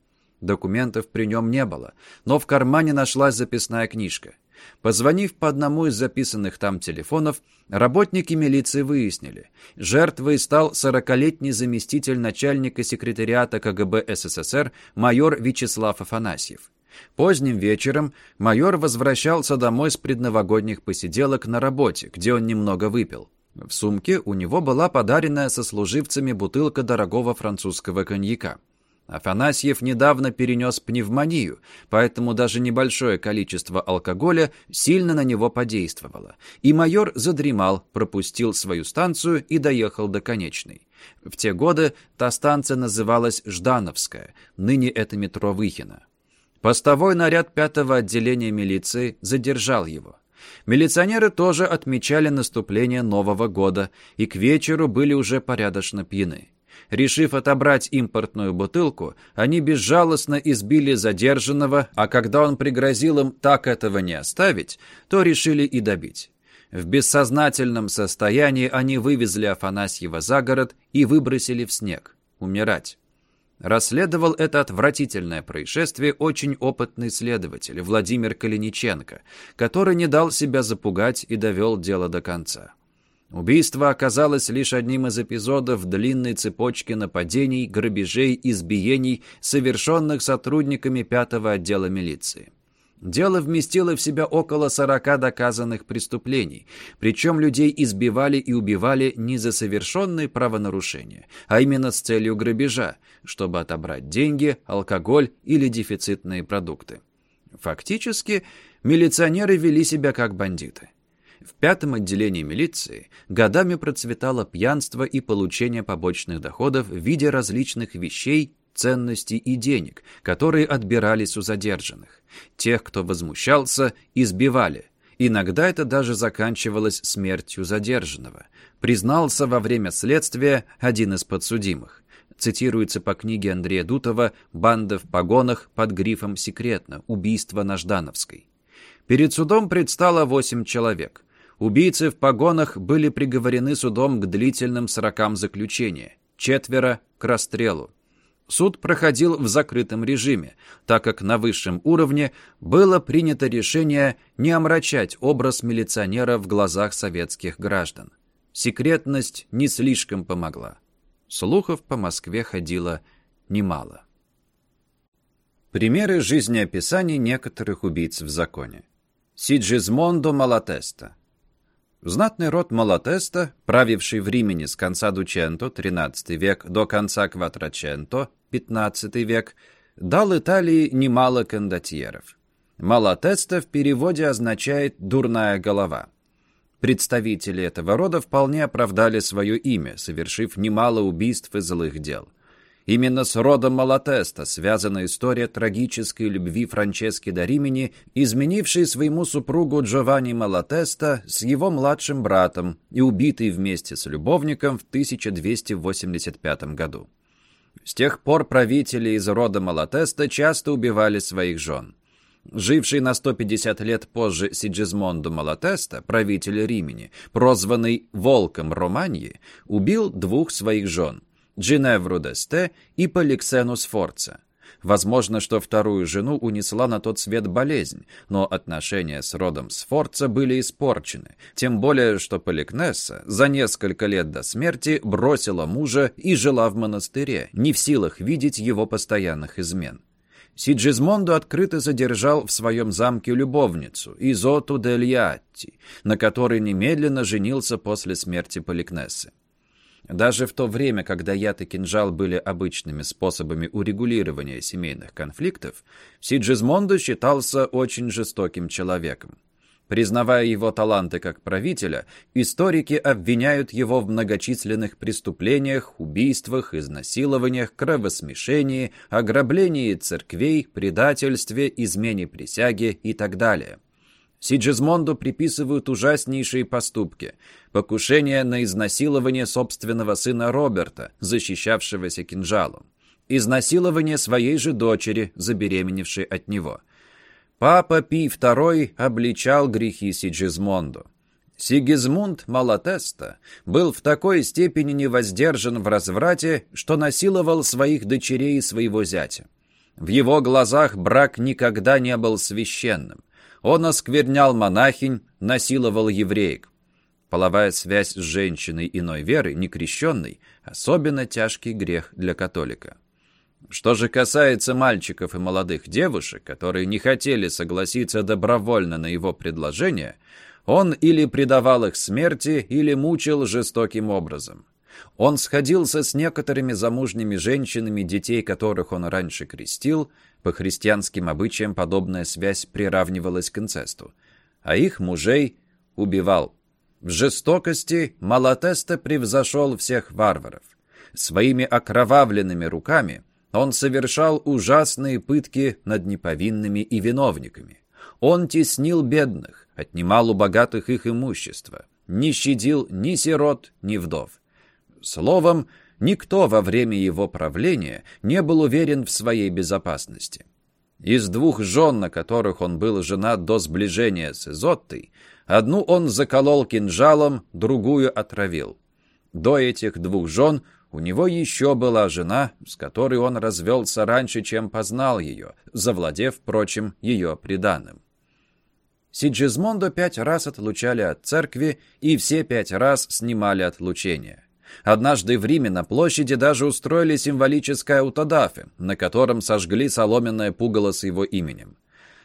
Документов при нем не было, но в кармане нашлась записная книжка. Позвонив по одному из записанных там телефонов, работники милиции выяснили, жертвой стал 40-летний заместитель начальника секретариата КГБ СССР майор Вячеслав Афанасьев. Поздним вечером майор возвращался домой с предновогодних посиделок на работе, где он немного выпил. В сумке у него была подаренная сослуживцами бутылка дорогого французского коньяка. Афанасьев недавно перенес пневмонию, поэтому даже небольшое количество алкоголя сильно на него подействовало. И майор задремал, пропустил свою станцию и доехал до конечной. В те годы та станция называлась Ждановская, ныне это метро Выхина. Постовой наряд пятого отделения милиции задержал его. Милиционеры тоже отмечали наступление Нового года и к вечеру были уже порядочно пьяны. Решив отобрать импортную бутылку, они безжалостно избили задержанного, а когда он пригрозил им так этого не оставить, то решили и добить. В бессознательном состоянии они вывезли Афанасьева за город и выбросили в снег. Умирать. Расследовал это отвратительное происшествие очень опытный следователь Владимир Калиниченко, который не дал себя запугать и довел дело до конца. Убийство оказалось лишь одним из эпизодов длинной цепочки нападений, грабежей, избиений, совершенных сотрудниками пятого отдела милиции. Дело вместило в себя около 40 доказанных преступлений, причем людей избивали и убивали не за совершенные правонарушения, а именно с целью грабежа, чтобы отобрать деньги, алкоголь или дефицитные продукты. Фактически, милиционеры вели себя как бандиты. В пятом отделении милиции годами процветало пьянство и получение побочных доходов в виде различных вещей, ценностей и денег, которые отбирались у задержанных. Тех, кто возмущался, избивали. Иногда это даже заканчивалось смертью задержанного. Признался во время следствия один из подсудимых. Цитируется по книге Андрея Дутова «Банда в погонах» под грифом «Секретно. Убийство на Ждановской». Перед судом предстало восемь человек. Убийцы в погонах были приговорены судом к длительным срокам заключения, четверо – к расстрелу. Суд проходил в закрытом режиме, так как на высшем уровне было принято решение не омрачать образ милиционера в глазах советских граждан. Секретность не слишком помогла. Слухов по Москве ходило немало. Примеры жизнеописаний некоторых убийц в законе. Сиджизмондо Малатеста Знатный род Малатеста, правивший в Римени с конца Дученто, XIII век, до конца Кватраченто, XV век, дал Италии немало кондотьеров. Малатеста в переводе означает «дурная голова». Представители этого рода вполне оправдали свое имя, совершив немало убийств и злых дел. Именно с родом Малатеста связана история трагической любви Франчески да Римени, изменившей своему супругу Джованни Малатеста с его младшим братом и убитой вместе с любовником в 1285 году. С тех пор правители из рода Малатеста часто убивали своих жен. Живший на 150 лет позже Сиджизмондо Малатеста, правитель Римени, прозванный «Волком Романьи», убил двух своих жен – Джиневру Десте и Поликсену Сфорца. Возможно, что вторую жену унесла на тот свет болезнь, но отношения с родом Сфорца были испорчены, тем более, что Поликнесса за несколько лет до смерти бросила мужа и жила в монастыре, не в силах видеть его постоянных измен. Сиджизмондо открыто задержал в своем замке любовницу, Изоту дель Ятти, на которой немедленно женился после смерти Поликнессы. Даже в то время, когда яд и кинжал были обычными способами урегулирования семейных конфликтов, Сиджизмондо считался очень жестоким человеком. Признавая его таланты как правителя, историки обвиняют его в многочисленных преступлениях, убийствах, изнасилованиях, кровосмешении, ограблении церквей, предательстве, измене присяги и так далее. Сиджизмонду приписывают ужаснейшие поступки. Покушение на изнасилование собственного сына Роберта, защищавшегося кинжалом. Изнасилование своей же дочери, забеременевшей от него – Папа Пий II обличал грехи Сиджизмонду. Сигизмунд Малатеста был в такой степени невоздержан в разврате, что насиловал своих дочерей и своего зятя. В его глазах брак никогда не был священным. Он осквернял монахинь, насиловал евреек. Половая связь с женщиной иной веры, некрещенной, особенно тяжкий грех для католика. Что же касается мальчиков и молодых девушек, которые не хотели согласиться добровольно на его предложение, он или предавал их смерти, или мучил жестоким образом. Он сходился с некоторыми замужними женщинами, детей которых он раньше крестил, по христианским обычаям подобная связь приравнивалась к инцесту, а их мужей убивал. В жестокости Малатеста превзошел всех варваров. Своими окровавленными руками он совершал ужасные пытки над неповинными и виновниками. Он теснил бедных, отнимал у богатых их имущество, не щадил ни сирот, ни вдов. Словом, никто во время его правления не был уверен в своей безопасности. Из двух жен, на которых он был женат до сближения с Изоттой, одну он заколол кинжалом, другую отравил. До этих двух жен у него еще была жена, с которой он развелся раньше, чем познал ее, завладев, впрочем, ее приданным. Сиджизмондо пять раз отлучали от церкви и все пять раз снимали отлучение. Однажды в Риме на площади даже устроили символическое аутодафе, на котором сожгли соломенное пугало с его именем.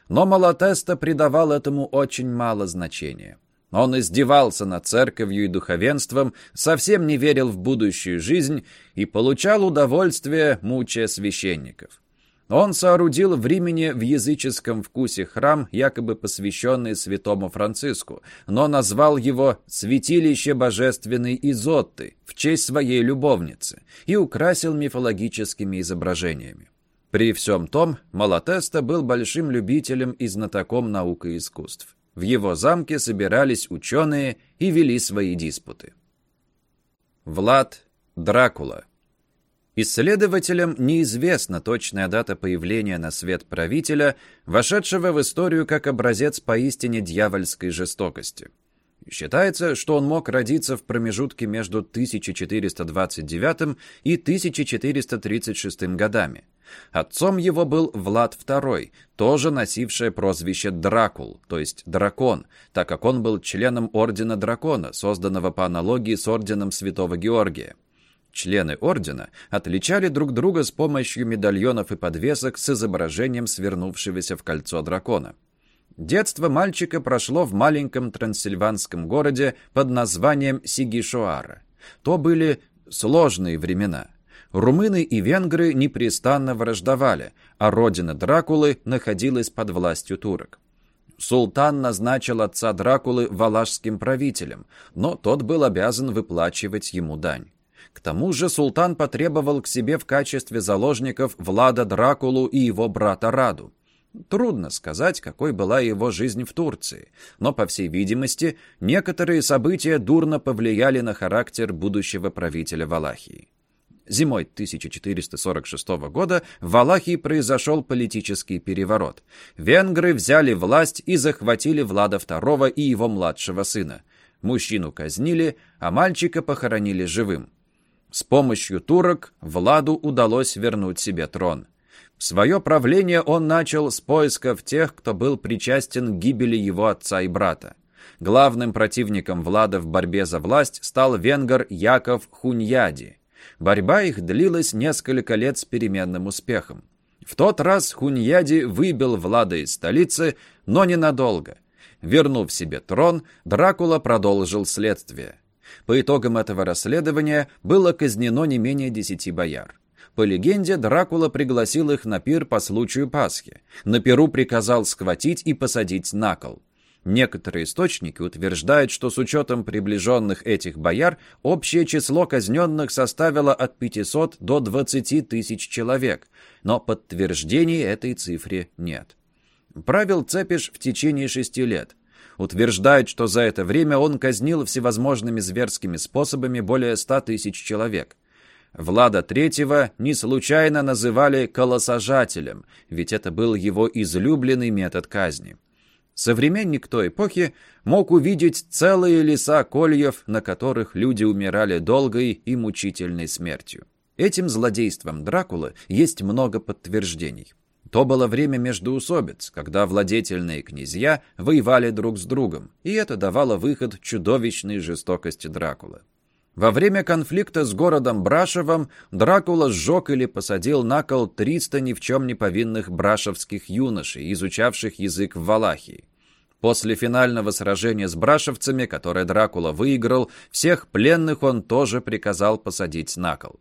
Но Малатеста придавал этому очень мало значения. Он издевался над церковью и духовенством, совсем не верил в будущую жизнь и получал удовольствие, мучая священников. Он соорудил в Римене в языческом вкусе храм, якобы посвященный святому Франциску, но назвал его «Святилище Божественной Изотты» в честь своей любовницы и украсил мифологическими изображениями. При всем том, Малатеста был большим любителем и знатоком наук и искусств. В его замке собирались ученые и вели свои диспуты. Влад Дракула Исследователям неизвестна точная дата появления на свет правителя, вошедшего в историю как образец поистине дьявольской жестокости. Считается, что он мог родиться в промежутке между 1429 и 1436 годами. Отцом его был Влад II, тоже носивший прозвище Дракул, то есть дракон, так как он был членом Ордена Дракона, созданного по аналогии с Орденом Святого Георгия. Члены ордена отличали друг друга с помощью медальонов и подвесок с изображением свернувшегося в кольцо дракона. Детство мальчика прошло в маленьком трансильванском городе под названием Сигишуара. То были сложные времена. Румыны и венгры непрестанно враждовали, а родина Дракулы находилась под властью турок. Султан назначил отца Дракулы валашским правителем, но тот был обязан выплачивать ему дань. К тому же султан потребовал к себе в качестве заложников Влада Дракулу и его брата Раду. Трудно сказать, какой была его жизнь в Турции, но, по всей видимости, некоторые события дурно повлияли на характер будущего правителя Валахии. Зимой 1446 года в Валахии произошел политический переворот. Венгры взяли власть и захватили Влада II и его младшего сына. Мужчину казнили, а мальчика похоронили живым. С помощью турок Владу удалось вернуть себе трон. Свое правление он начал с поисков тех, кто был причастен к гибели его отца и брата. Главным противником Влада в борьбе за власть стал венгер Яков Хуньяди – Борьба их длилась несколько лет с переменным успехом. В тот раз Хуньяди выбил Влада из столицы, но ненадолго. Вернув себе трон, Дракула продолжил следствие. По итогам этого расследования было казнено не менее десяти бояр. По легенде, Дракула пригласил их на пир по случаю Пасхи. На пиру приказал схватить и посадить на кол. Некоторые источники утверждают, что с учетом приближенных этих бояр общее число казненных составило от 500 до 20 тысяч человек, но подтверждений этой цифре нет. Правил Цепиш в течение шести лет. Утверждает, что за это время он казнил всевозможными зверскими способами более ста тысяч человек. Влада III не случайно называли «колосажателем», ведь это был его излюбленный метод казни. Современник той эпохи мог увидеть целые леса кольев, на которых люди умирали долгой и мучительной смертью. Этим злодейством Дракулы есть много подтверждений. То было время междоусобиц, когда владетельные князья воевали друг с другом, и это давало выход чудовищной жестокости Дракулы. Во время конфликта с городом Брашевым Дракула сжег или посадил на кол 300 ни в чем не повинных брашевских юношей, изучавших язык в Валахии. После финального сражения с брашевцами, которое Дракула выиграл, всех пленных он тоже приказал посадить на кол.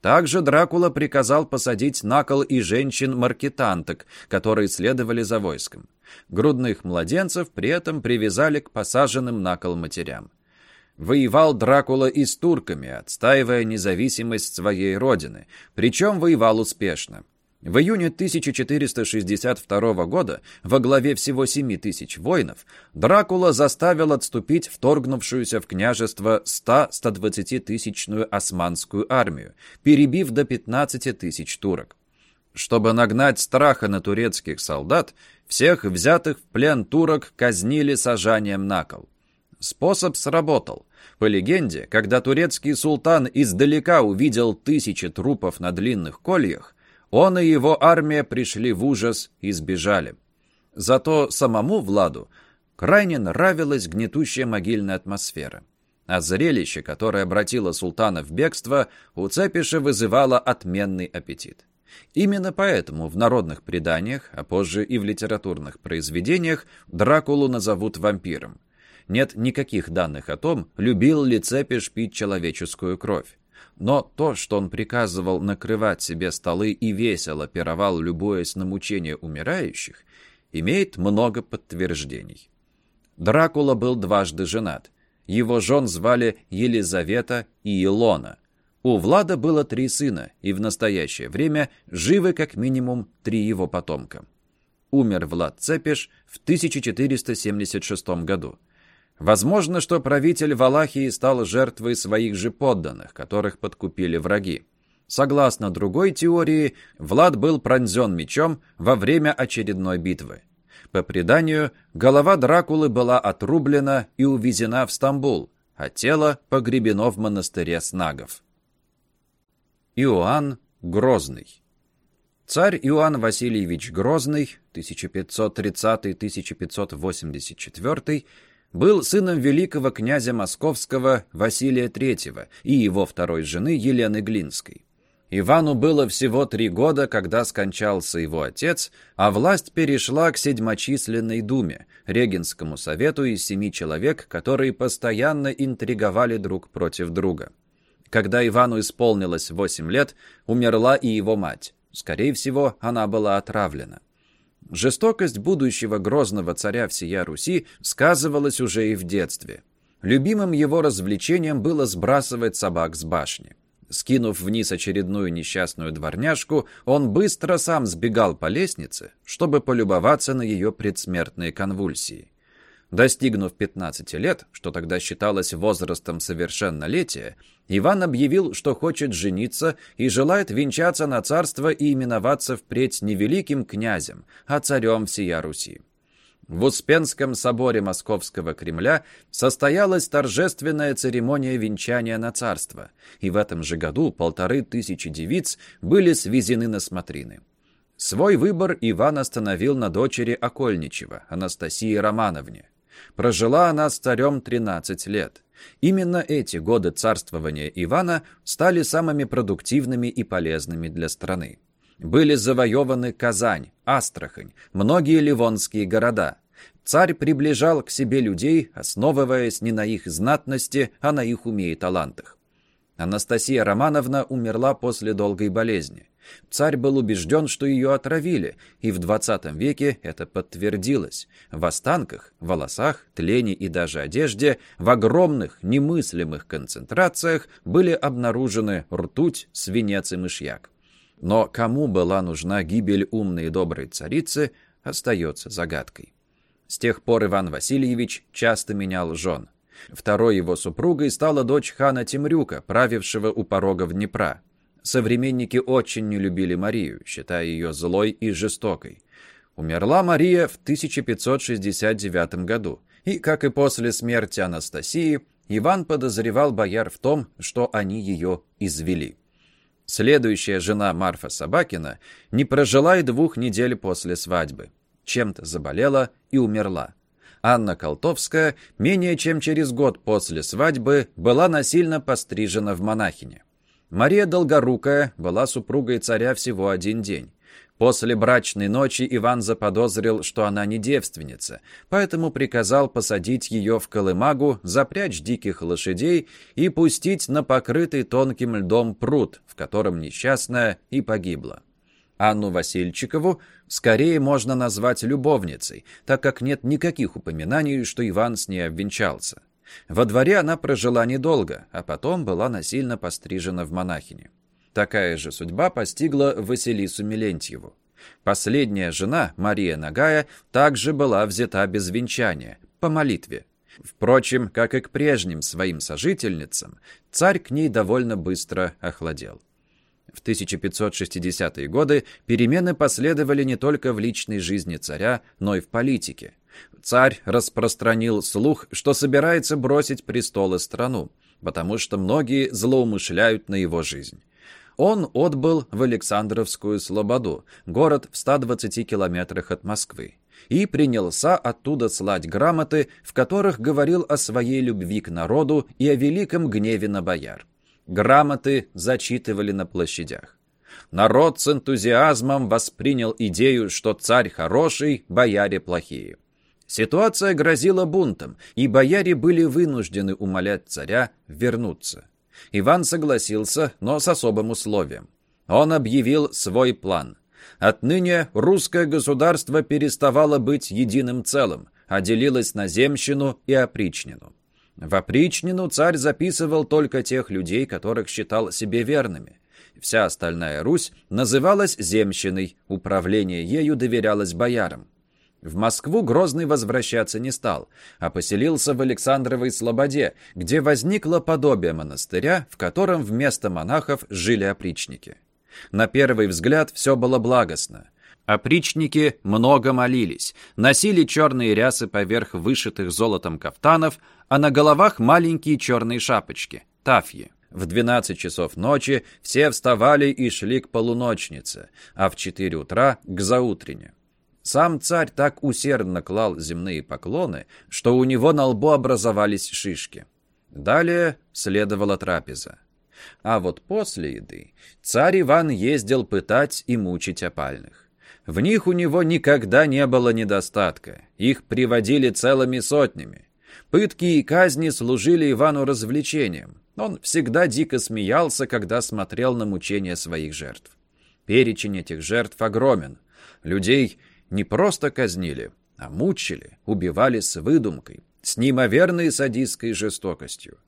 Также Дракула приказал посадить на кол и женщин-маркетанток, которые следовали за войском. Грудных младенцев при этом привязали к посаженным на кол матерям. Воевал Дракула и с турками, отстаивая независимость своей родины, причем воевал успешно. В июне 1462 года во главе всего 7 тысяч воинов Дракула заставил отступить вторгнувшуюся в княжество 100-120 тысячную османскую армию, перебив до 15 тысяч турок. Чтобы нагнать страха на турецких солдат, всех взятых в плен турок казнили сажанием на кол. Способ сработал. По легенде, когда турецкий султан издалека увидел тысячи трупов на длинных кольях, он и его армия пришли в ужас и сбежали. Зато самому Владу крайне нравилась гнетущая могильная атмосфера. А зрелище, которое обратило султана в бегство, у Цепиша вызывало отменный аппетит. Именно поэтому в народных преданиях, а позже и в литературных произведениях, Дракулу назовут вампиром. Нет никаких данных о том, любил ли Цепиш пить человеческую кровь. Но то, что он приказывал накрывать себе столы и весело пировал, любуясь на мучения умирающих, имеет много подтверждений. Дракула был дважды женат. Его жен звали Елизавета и Илона. У Влада было три сына, и в настоящее время живы как минимум три его потомка. Умер Влад Цепиш в 1476 году. Возможно, что правитель Валахии стал жертвой своих же подданных, которых подкупили враги. Согласно другой теории, Влад был пронзен мечом во время очередной битвы. По преданию, голова Дракулы была отрублена и увезена в Стамбул, а тело погребено в монастыре снагов. Иоанн Грозный Царь Иоанн Васильевич Грозный, 1530-1584, был сыном великого князя московского Василия III и его второй жены Елены Глинской. Ивану было всего три года, когда скончался его отец, а власть перешла к седьмочисленной думе, регенскому совету из семи человек, которые постоянно интриговали друг против друга. Когда Ивану исполнилось восемь лет, умерла и его мать. Скорее всего, она была отравлена. Жестокость будущего грозного царя всея Руси сказывалась уже и в детстве. Любимым его развлечением было сбрасывать собак с башни. Скинув вниз очередную несчастную дворняжку, он быстро сам сбегал по лестнице, чтобы полюбоваться на ее предсмертные конвульсии. Достигнув 15 лет, что тогда считалось возрастом совершеннолетия, Иван объявил, что хочет жениться и желает венчаться на царство и именоваться впредь не великим князем, а царем всея Руси. В Успенском соборе Московского Кремля состоялась торжественная церемония венчания на царство, и в этом же году полторы тысячи девиц были свезены на смотрины. Свой выбор Иван остановил на дочери Окольничева, Анастасии Романовне. Прожила она с царем 13 лет. Именно эти годы царствования Ивана стали самыми продуктивными и полезными для страны. Были завоеваны Казань, Астрахань, многие ливонские города. Царь приближал к себе людей, основываясь не на их знатности, а на их уме и талантах. Анастасия Романовна умерла после долгой болезни. Царь был убежден, что ее отравили, и в 20 веке это подтвердилось. В останках, волосах, тлене и даже одежде в огромных, немыслимых концентрациях были обнаружены ртуть, свинец и мышьяк. Но кому была нужна гибель умной и доброй царицы, остается загадкой. С тех пор Иван Васильевич часто менял жен. Второй его супругой стала дочь хана Темрюка, правившего у порогов Днепра. Современники очень не любили Марию, считая ее злой и жестокой. Умерла Мария в 1569 году, и, как и после смерти Анастасии, Иван подозревал бояр в том, что они ее извели. Следующая жена Марфа Собакина не прожила и двух недель после свадьбы. Чем-то заболела и умерла. Анна Колтовская менее чем через год после свадьбы была насильно пострижена в монахине. Мария Долгорукая была супругой царя всего один день. После брачной ночи Иван заподозрил, что она не девственница, поэтому приказал посадить ее в колымагу, запрячь диких лошадей и пустить на покрытый тонким льдом пруд, в котором несчастная и погибла. Анну Васильчикову скорее можно назвать любовницей, так как нет никаких упоминаний, что Иван с ней обвенчался. Во дворе она прожила недолго, а потом была насильно пострижена в монахини. Такая же судьба постигла Василису Милентьеву. Последняя жена, Мария Нагая, также была взята без венчания, по молитве. Впрочем, как и к прежним своим сожительницам, царь к ней довольно быстро охладел. В 1560-е годы перемены последовали не только в личной жизни царя, но и в политике. Царь распространил слух, что собирается бросить престол и страну, потому что многие злоумышляют на его жизнь. Он отбыл в Александровскую Слободу, город в 120 километрах от Москвы, и принялся оттуда слать грамоты, в которых говорил о своей любви к народу и о великом гневе на бояр. Грамоты зачитывали на площадях. Народ с энтузиазмом воспринял идею, что царь хороший, бояре плохие. Ситуация грозила бунтом, и бояре были вынуждены умолять царя вернуться. Иван согласился, но с особым условием. Он объявил свой план. Отныне русское государство переставало быть единым целым, а делилось на земщину и опричнину. В опричнину царь записывал только тех людей, которых считал себе верными. Вся остальная Русь называлась земщиной, управление ею доверялось боярам. В Москву Грозный возвращаться не стал, а поселился в Александровой Слободе, где возникло подобие монастыря, в котором вместо монахов жили опричники. На первый взгляд все было благостно. Опричники много молились, носили черные рясы поверх вышитых золотом кафтанов, а на головах маленькие черные шапочки – тафьи. В 12 часов ночи все вставали и шли к полуночнице, а в 4 утра – к заутрене. Сам царь так усердно клал земные поклоны, что у него на лбу образовались шишки. Далее следовала трапеза. А вот после еды царь Иван ездил пытать и мучить опальных. В них у него никогда не было недостатка, их приводили целыми сотнями. Пытки и казни служили Ивану развлечением. Он всегда дико смеялся, когда смотрел на мучения своих жертв. Перечень этих жертв огромен. Людей не просто казнили, а мучили, убивали с выдумкой, с неимоверной садистской жестокостью.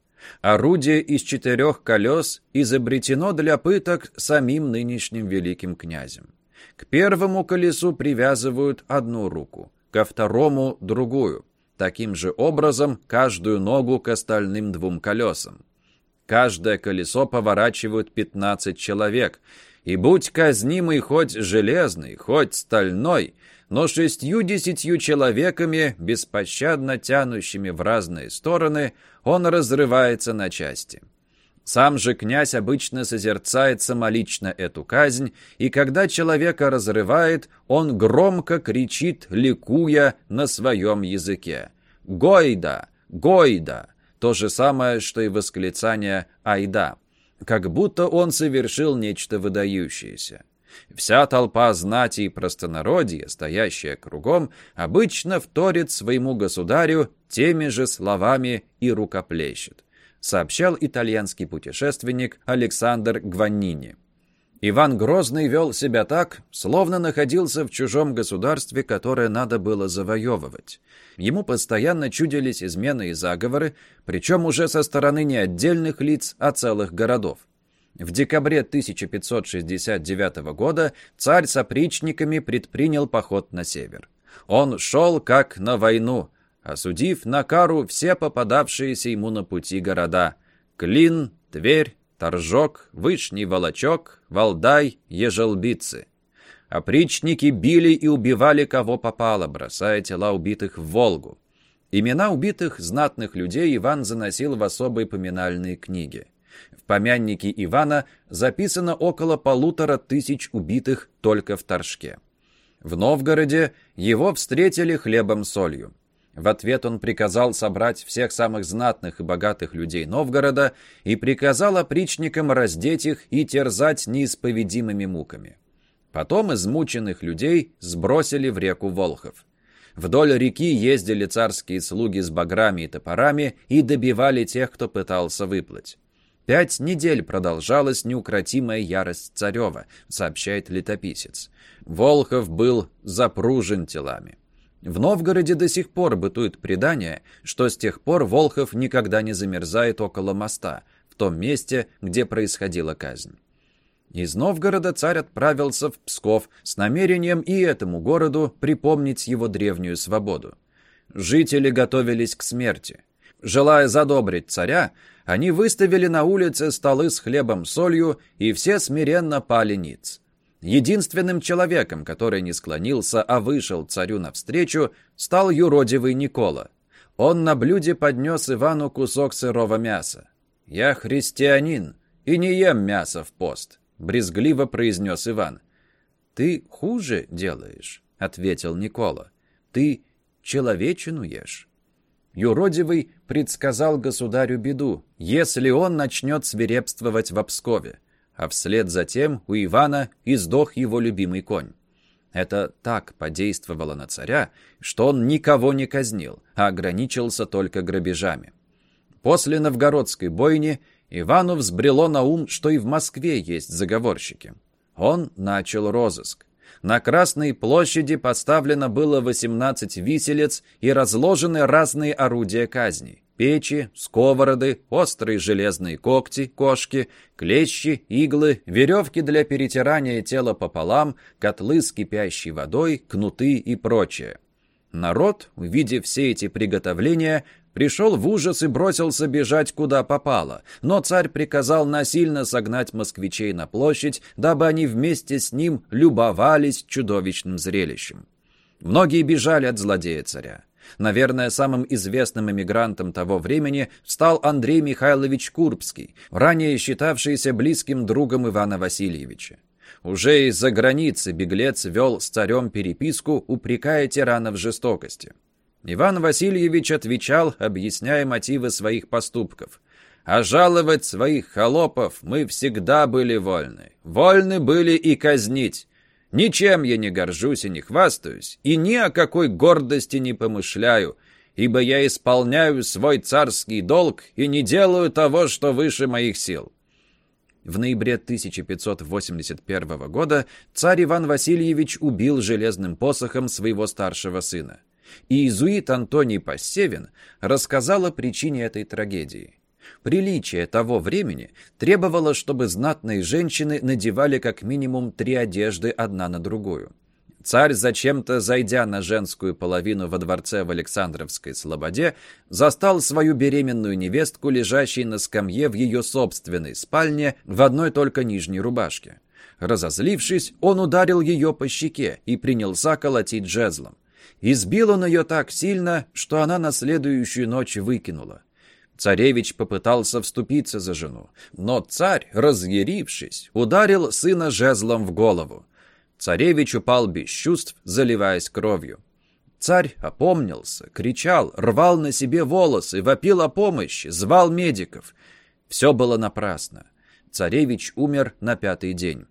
Орудие из четырех колес изобретено для пыток самим нынешним великим князем. К первому колесу привязывают одну руку, ко второму – другую. Таким же образом каждую ногу к остальным двум колесам. Каждое колесо поворачивают 15 человек, и будь казнимый хоть железный, хоть стальной, но шестью-десятью человеками, беспощадно тянущими в разные стороны, он разрывается на части. Сам же князь обычно созерцает самолично эту казнь, и когда человека разрывает, он громко кричит, ликуя на своем языке. «Гойда! Гойда!» То же самое, что и восклицание «Айда!» как будто он совершил нечто выдающееся. Вся толпа знати и простонародья, стоящая кругом, обычно вторит своему государю теми же словами и рукоплещет, сообщал итальянский путешественник Александр Гваннини. Иван Грозный вел себя так, словно находился в чужом государстве, которое надо было завоевывать. Ему постоянно чудились измены и заговоры, причем уже со стороны не отдельных лиц, а целых городов. В декабре 1569 года царь с опричниками предпринял поход на север. Он шел как на войну, осудив на кару все попадавшиеся ему на пути города – Клин, Тверь, Торжок, Вышний Волочок, Валдай, Ежелбицы. Опричники били и убивали кого попало, бросая тела убитых в Волгу. Имена убитых знатных людей Иван заносил в особые поминальные книги. В помяннике Ивана записано около полутора тысяч убитых только в Торжке. В Новгороде его встретили хлебом-солью. В ответ он приказал собрать всех самых знатных и богатых людей Новгорода и приказал опричникам раздеть их и терзать неисповедимыми муками. Потом измученных людей сбросили в реку Волхов. Вдоль реки ездили царские слуги с баграми и топорами и добивали тех, кто пытался выплыть. Пять недель продолжалась неукротимая ярость царева, сообщает летописец. Волхов был запружен телами. В Новгороде до сих пор бытует предание, что с тех пор Волхов никогда не замерзает около моста, в том месте, где происходила казнь. Из Новгорода царь отправился в Псков с намерением и этому городу припомнить его древнюю свободу. Жители готовились к смерти. Желая задобрить царя, они выставили на улице столы с хлебом-солью, и все смиренно пали ниц. Единственным человеком, который не склонился, а вышел царю навстречу, стал юродивый Никола. Он на блюде поднес Ивану кусок сырого мяса. «Я христианин и не ем мясо в пост», — брезгливо произнес Иван. «Ты хуже делаешь», — ответил Никола. «Ты человечину ешь». Юродивый предсказал государю беду, если он начнет свирепствовать в Пскове, а вслед за тем у Ивана издох его любимый конь. Это так подействовало на царя, что он никого не казнил, а ограничился только грабежами. После новгородской бойни Ивану взбрело на ум, что и в Москве есть заговорщики. Он начал розыск. На Красной площади поставлено было 18 виселец и разложены разные орудия казни. Печи, сковороды, острые железные когти, кошки, клещи, иглы, веревки для перетирания тела пополам, котлы с кипящей водой, кнуты и прочее. Народ, увидев все эти приготовления, Пришел в ужас и бросился бежать куда попало, но царь приказал насильно согнать москвичей на площадь, дабы они вместе с ним любовались чудовищным зрелищем. Многие бежали от злодея царя. Наверное, самым известным эмигрантом того времени стал Андрей Михайлович Курбский, ранее считавшийся близким другом Ивана Васильевича. Уже из-за границы беглец вел с царем переписку, упрекая тирана в жестокости. Иван Васильевич отвечал, объясняя мотивы своих поступков. «А жаловать своих холопов мы всегда были вольны. Вольны были и казнить. Ничем я не горжусь и не хвастаюсь, и ни о какой гордости не помышляю, ибо я исполняю свой царский долг и не делаю того, что выше моих сил». В ноябре 1581 года царь Иван Васильевич убил железным посохом своего старшего сына и иезуит Антоний Пассевин рассказал о причине этой трагедии. Приличие того времени требовало, чтобы знатные женщины надевали как минимум три одежды одна на другую. Царь, зачем-то зайдя на женскую половину во дворце в Александровской Слободе, застал свою беременную невестку, лежащей на скамье в ее собственной спальне в одной только нижней рубашке. Разозлившись, он ударил ее по щеке и принялся колотить жезлом. Избил он ее так сильно, что она на следующую ночь выкинула. Царевич попытался вступиться за жену, но царь, разъярившись, ударил сына жезлом в голову. Царевич упал без чувств, заливаясь кровью. Царь опомнился, кричал, рвал на себе волосы, вопил о помощи, звал медиков. Все было напрасно. Царевич умер на пятый день.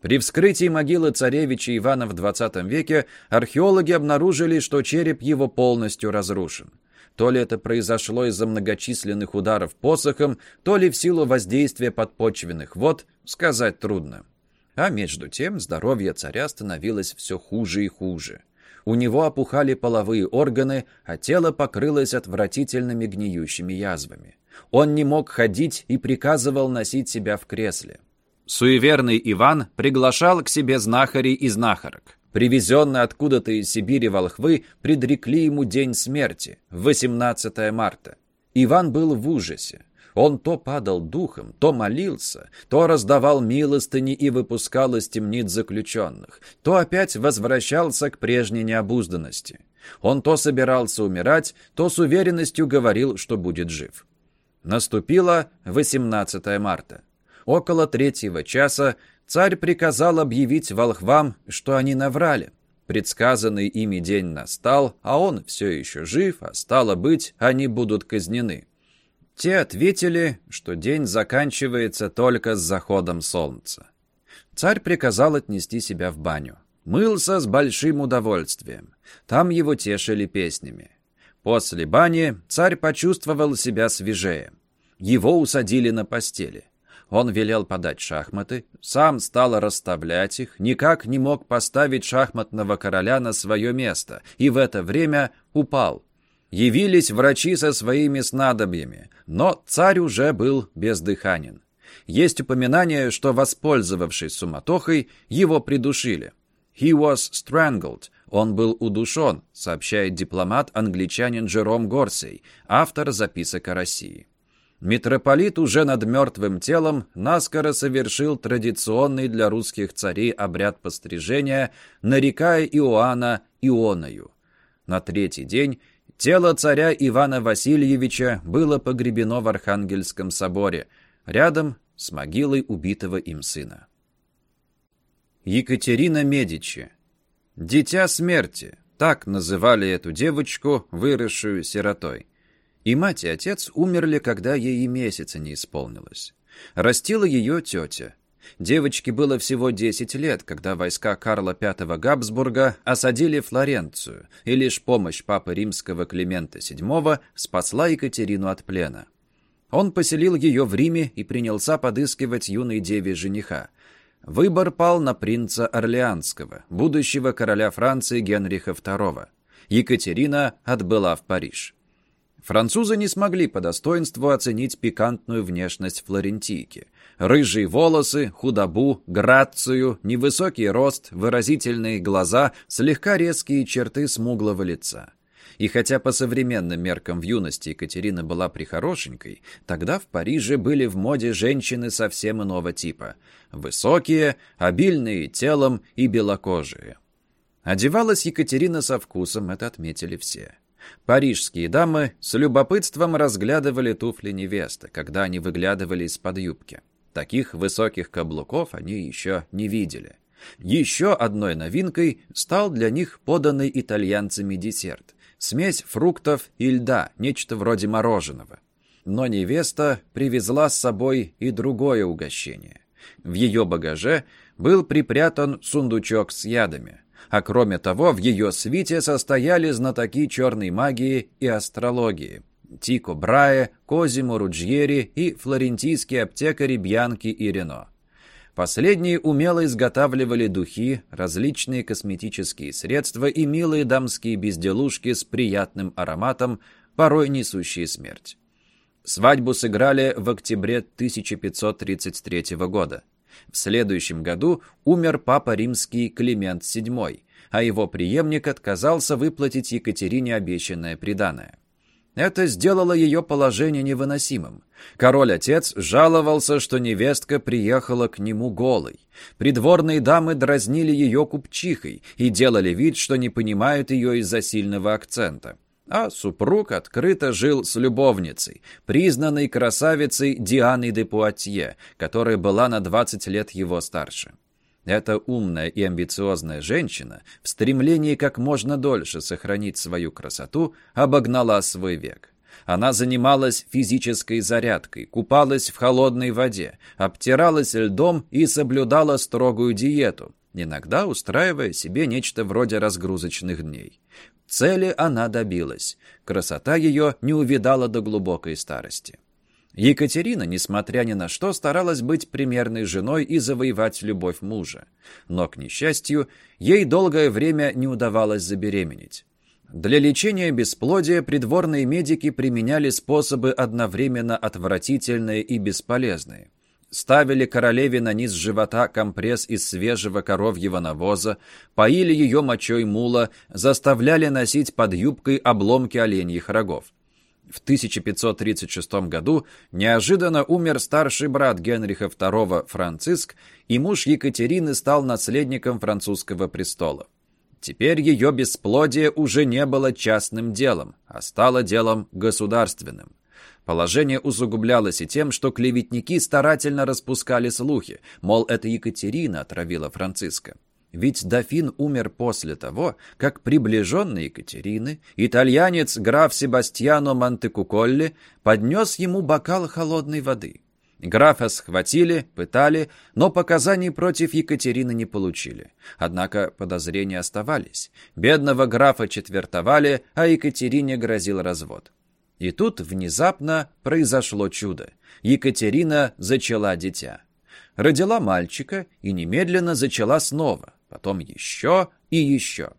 При вскрытии могилы царевича Ивана в 20 веке археологи обнаружили, что череп его полностью разрушен. То ли это произошло из-за многочисленных ударов посохом, то ли в силу воздействия подпочвенных вод, сказать трудно. А между тем здоровье царя становилось все хуже и хуже. У него опухали половые органы, а тело покрылось отвратительными гниющими язвами. Он не мог ходить и приказывал носить себя в кресле. Суеверный Иван приглашал к себе знахарей и знахарок. Привезенные откуда-то из Сибири волхвы предрекли ему день смерти, 18 марта. Иван был в ужасе. Он то падал духом, то молился, то раздавал милостыни и выпускал из темниц заключенных, то опять возвращался к прежней необузданности. Он то собирался умирать, то с уверенностью говорил, что будет жив. Наступило 18 марта. Около третьего часа царь приказал объявить волхвам, что они наврали. Предсказанный ими день настал, а он все еще жив, а стало быть, они будут казнены. Те ответили, что день заканчивается только с заходом солнца. Царь приказал отнести себя в баню. Мылся с большим удовольствием. Там его тешили песнями. После бани царь почувствовал себя свежее. Его усадили на постели. Он велел подать шахматы, сам стал расставлять их, никак не мог поставить шахматного короля на свое место, и в это время упал. Явились врачи со своими снадобьями, но царь уже был бездыханен. Есть упоминание, что, воспользовавшись суматохой, его придушили. «He was strangled», он был удушен, сообщает дипломат-англичанин Джером Горсей, автор записок о России. Митрополит уже над мертвым телом наскоро совершил традиционный для русских царей обряд пострижения, нарекая Иоанна Ионою. На третий день тело царя Ивана Васильевича было погребено в Архангельском соборе, рядом с могилой убитого им сына. Екатерина Медичи. «Дитя смерти», так называли эту девочку, выросшую сиротой. И мать, и отец умерли, когда ей и месяца не исполнилось. Растила ее тетя. Девочке было всего 10 лет, когда войска Карла V Габсбурга осадили Флоренцию, и лишь помощь папы римского Климента VII спасла Екатерину от плена. Он поселил ее в Риме и принялся подыскивать юной деве жениха. Выбор пал на принца Орлеанского, будущего короля Франции Генриха II. Екатерина отбыла в Париж. Французы не смогли по достоинству оценить пикантную внешность флорентийки. Рыжие волосы, худобу, грацию, невысокий рост, выразительные глаза, слегка резкие черты смуглого лица. И хотя по современным меркам в юности Екатерина была прихорошенькой, тогда в Париже были в моде женщины совсем иного типа. Высокие, обильные телом и белокожие. Одевалась Екатерина со вкусом, это отметили все. Парижские дамы с любопытством разглядывали туфли невесты, когда они выглядывали из-под юбки. Таких высоких каблуков они еще не видели. Еще одной новинкой стал для них поданный итальянцами десерт. Смесь фруктов и льда, нечто вроде мороженого. Но невеста привезла с собой и другое угощение. В ее багаже был припрятан сундучок с ядами а кроме того в ее свите состояли знатоки черной магии и астрологии. Тико Брае, Козимо Руджьери и флорентийские аптекари Бьянки и Рено. Последние умело изготавливали духи, различные косметические средства и милые дамские безделушки с приятным ароматом, порой несущие смерть. Свадьбу сыграли в октябре 1533 года. В следующем году умер папа римский Климент VII, а его преемник отказался выплатить Екатерине обещанное приданое. Это сделало ее положение невыносимым. Король-отец жаловался, что невестка приехала к нему голой. Придворные дамы дразнили ее купчихой и делали вид, что не понимают ее из-за сильного акцента а супруг открыто жил с любовницей, признанной красавицей Дианой де Пуатье, которая была на 20 лет его старше. Эта умная и амбициозная женщина в стремлении как можно дольше сохранить свою красоту обогнала свой век. Она занималась физической зарядкой, купалась в холодной воде, обтиралась льдом и соблюдала строгую диету, иногда устраивая себе нечто вроде разгрузочных дней. Цели она добилась. Красота ее не увидала до глубокой старости. Екатерина, несмотря ни на что, старалась быть примерной женой и завоевать любовь мужа. Но, к несчастью, ей долгое время не удавалось забеременеть. Для лечения бесплодия придворные медики применяли способы одновременно отвратительные и бесполезные. Ставили королеве на низ живота компресс из свежего коровьего навоза, поили ее мочой мула, заставляли носить под юбкой обломки оленьих рогов. В 1536 году неожиданно умер старший брат Генриха II Франциск, и муж Екатерины стал наследником французского престола. Теперь ее бесплодие уже не было частным делом, а стало делом государственным. Положение усугублялось и тем, что клеветники старательно распускали слухи, мол, это Екатерина отравила Франциска. Ведь дофин умер после того, как приближенный Екатерины, итальянец граф Себастьяно Монтекуколли, поднес ему бокал холодной воды. Графа схватили, пытали, но показаний против Екатерины не получили. Однако подозрения оставались. Бедного графа четвертовали, а Екатерине грозил развод. И тут внезапно произошло чудо. Екатерина зачала дитя. Родила мальчика и немедленно зачала снова потом еще и еще.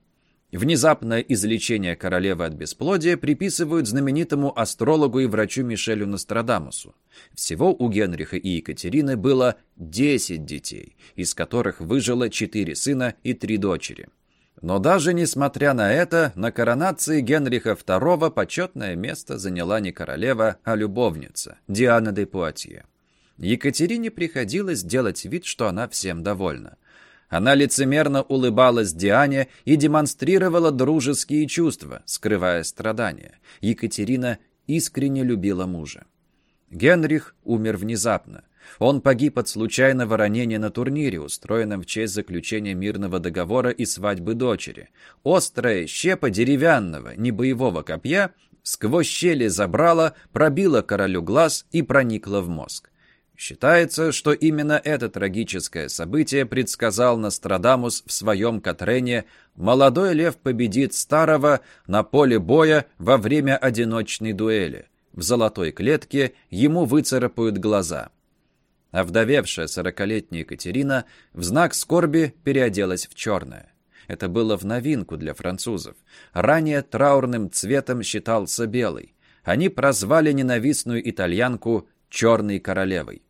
Внезапное излечение королевы от бесплодия приписывают знаменитому астрологу и врачу Мишелю Нострадамусу. Всего у Генриха и Екатерины было 10 детей, из которых выжило 4 сына и 3 дочери. Но даже несмотря на это, на коронации Генриха II почетное место заняла не королева, а любовница, Диана де Пуатье. Екатерине приходилось делать вид, что она всем довольна. Она лицемерно улыбалась Диане и демонстрировала дружеские чувства, скрывая страдания. Екатерина искренне любила мужа. Генрих умер внезапно. Он погиб от случайного ранения на турнире, устроенном в честь заключения мирного договора и свадьбы дочери. Острая щепа деревянного, не боевого копья сквозь щели забрала, пробила королю глаз и проникла в мозг. Считается, что именно это трагическое событие предсказал Нострадамус в своем Катрене «Молодой лев победит старого на поле боя во время одиночной дуэли. В золотой клетке ему выцарапают глаза». Овдовевшая сорокалетняя Екатерина в знак скорби переоделась в черное. Это было в новинку для французов. Ранее траурным цветом считался белый. Они прозвали ненавистную итальянку «черной королевой».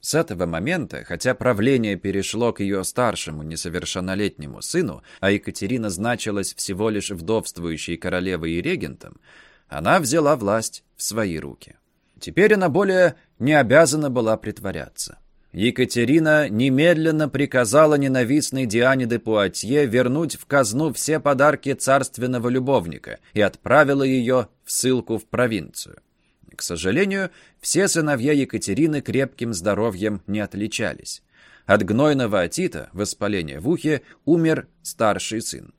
С этого момента, хотя правление перешло к ее старшему несовершеннолетнему сыну, а Екатерина значилась всего лишь вдовствующей королевой и регентом, она взяла власть в свои руки. Теперь она более не обязана была притворяться. Екатерина немедленно приказала ненавистной Диане де Пуатье вернуть в казну все подарки царственного любовника и отправила ее в ссылку в провинцию. К сожалению, все сыновья Екатерины крепким здоровьем не отличались. От гнойного отита, воспаления в ухе, умер старший сын.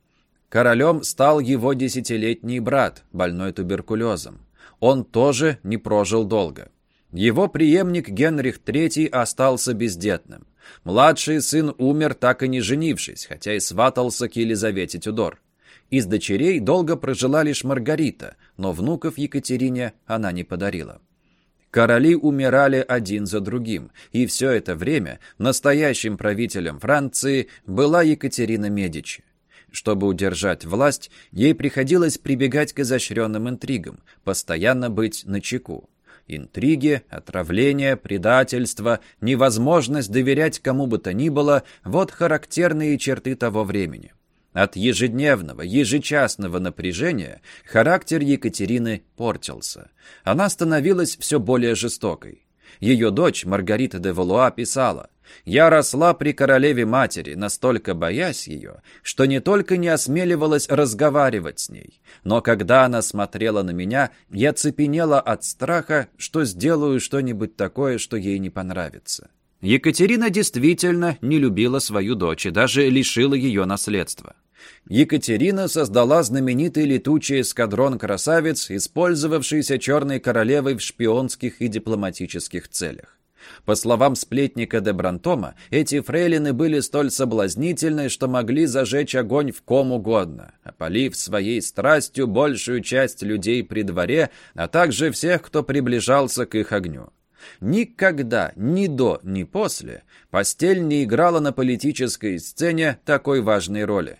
Королем стал его десятилетний брат, больной туберкулезом. Он тоже не прожил долго. Его преемник Генрих III остался бездетным. Младший сын умер, так и не женившись, хотя и сватался к Елизавете Тюдор. Из дочерей долго прожила лишь Маргарита, но внуков Екатерине она не подарила. Короли умирали один за другим, и все это время настоящим правителем Франции была Екатерина Медичи. Чтобы удержать власть, ей приходилось прибегать к изощренным интригам, постоянно быть начеку. Интриги, отравление, предательство, невозможность доверять кому бы то ни было – вот характерные черты того времени. От ежедневного, ежечасного напряжения характер Екатерины портился. Она становилась все более жестокой. Ее дочь Маргарита де Валуа писала «Я росла при королеве-матери, настолько боясь ее, что не только не осмеливалась разговаривать с ней, но когда она смотрела на меня, я цепенела от страха, что сделаю что-нибудь такое, что ей не понравится». Екатерина действительно не любила свою дочь и даже лишила ее наследства. Екатерина создала знаменитый летучий эскадрон красавиц, использовавшийся Черной Королевой в шпионских и дипломатических целях. По словам сплетника де Брантома, эти фрейлины были столь соблазнительны, что могли зажечь огонь в ком угодно, опалив своей страстью большую часть людей при дворе, а также всех, кто приближался к их огню. Никогда, ни до, ни после, постель не играла на политической сцене такой важной роли.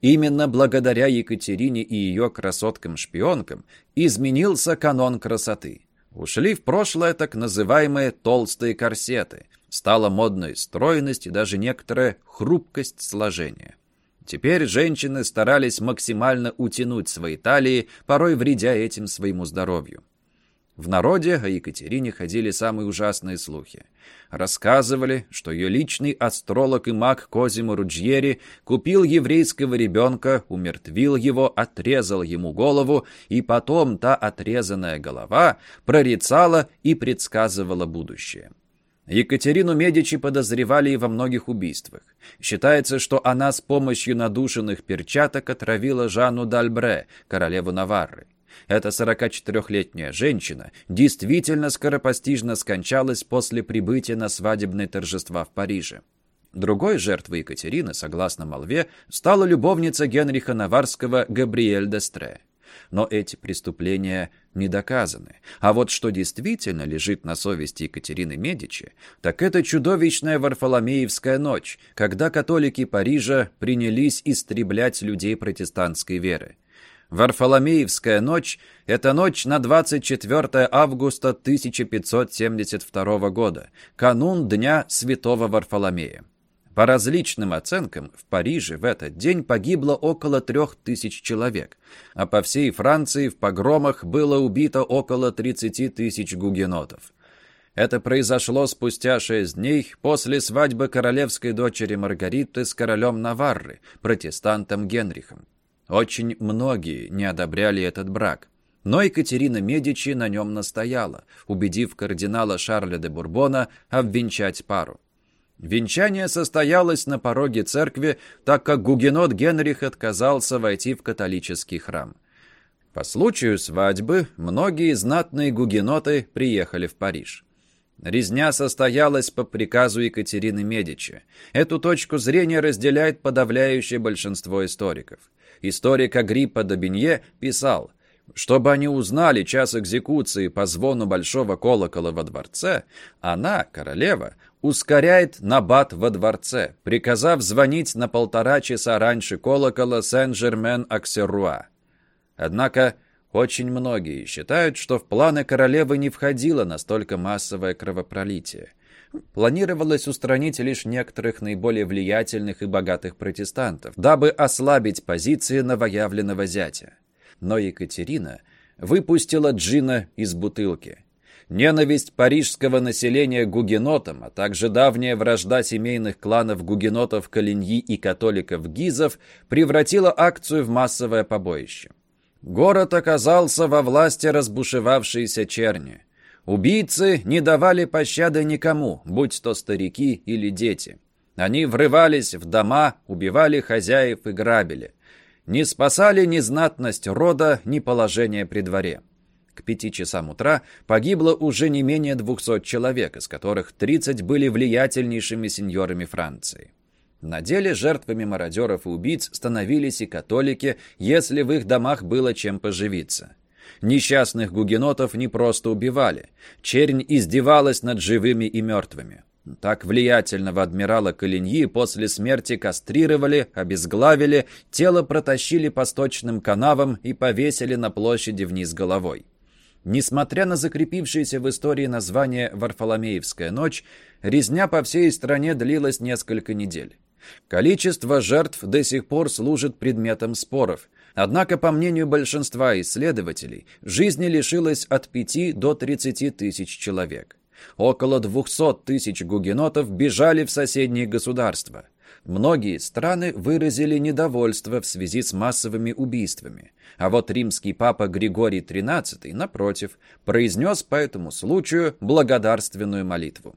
Именно благодаря Екатерине и ее красоткам-шпионкам изменился канон красоты. Ушли в прошлое так называемые толстые корсеты. Стала модной стройность и даже некоторая хрупкость сложения. Теперь женщины старались максимально утянуть свои талии, порой вредя этим своему здоровью. В народе о Екатерине ходили самые ужасные слухи. Рассказывали, что ее личный астролог и маг Козимо Руджьери купил еврейского ребенка, умертвил его, отрезал ему голову, и потом та отрезанная голова прорицала и предсказывала будущее. Екатерину Медичи подозревали и во многих убийствах. Считается, что она с помощью надушенных перчаток отравила Жанну Дальбре, королеву Наварры. Эта 44-летняя женщина действительно скоропостижно скончалась после прибытия на свадебные торжества в Париже. Другой жертвой Екатерины, согласно молве, стала любовница Генриха Наварского Габриэль Дестре. Но эти преступления не доказаны. А вот что действительно лежит на совести Екатерины Медичи, так это чудовищная Варфоломеевская ночь, когда католики Парижа принялись истреблять людей протестантской веры. Варфоломеевская ночь – это ночь на 24 августа 1572 года, канун Дня Святого Варфоломея. По различным оценкам, в Париже в этот день погибло около трех тысяч человек, а по всей Франции в погромах было убито около 30 тысяч гугенотов. Это произошло спустя шесть дней после свадьбы королевской дочери Маргариты с королем Наварры, протестантом Генрихом. Очень многие не одобряли этот брак. Но Екатерина Медичи на нем настояла, убедив кардинала Шарля де Бурбона обвенчать пару. Венчание состоялось на пороге церкви, так как гугенот Генрих отказался войти в католический храм. По случаю свадьбы многие знатные гугеноты приехали в Париж. Резня состоялась по приказу Екатерины Медичи. Эту точку зрения разделяет подавляющее большинство историков. Историк Агриппа Добинье писал, чтобы они узнали час экзекуции по звону большого колокола во дворце, она, королева, ускоряет набат во дворце, приказав звонить на полтора часа раньше колокола Сен-Жермен-Аксеруа. Однако очень многие считают, что в планы королевы не входило настолько массовое кровопролитие. Планировалось устранить лишь некоторых наиболее влиятельных и богатых протестантов, дабы ослабить позиции новоявленного зятя. Но Екатерина выпустила джина из бутылки. Ненависть парижского населения гугенотам, а также давняя вражда семейных кланов гугенотов Калиньи и католиков Гизов превратила акцию в массовое побоище. Город оказался во власти разбушевавшейся черни. Убийцы не давали пощады никому, будь то старики или дети. Они врывались в дома, убивали хозяев и грабили. Не спасали ни знатность рода, ни положение при дворе. К пяти часам утра погибло уже не менее двухсот человек, из которых тридцать были влиятельнейшими сеньорами Франции. На деле жертвами мародеров и убийц становились и католики, если в их домах было чем поживиться. Несчастных гугенотов не просто убивали. Чернь издевалась над живыми и мертвыми. Так влиятельного адмирала Калиньи после смерти кастрировали, обезглавили, тело протащили по сточным канавам и повесили на площади вниз головой. Несмотря на закрепившееся в истории название «Варфоломеевская ночь», резня по всей стране длилась несколько недель. Количество жертв до сих пор служит предметом споров. Однако, по мнению большинства исследователей, жизни лишилось от 5 до 30 тысяч человек. Около 200 тысяч гугенотов бежали в соседние государства. Многие страны выразили недовольство в связи с массовыми убийствами, а вот римский папа Григорий XIII, напротив, произнес по этому случаю благодарственную молитву.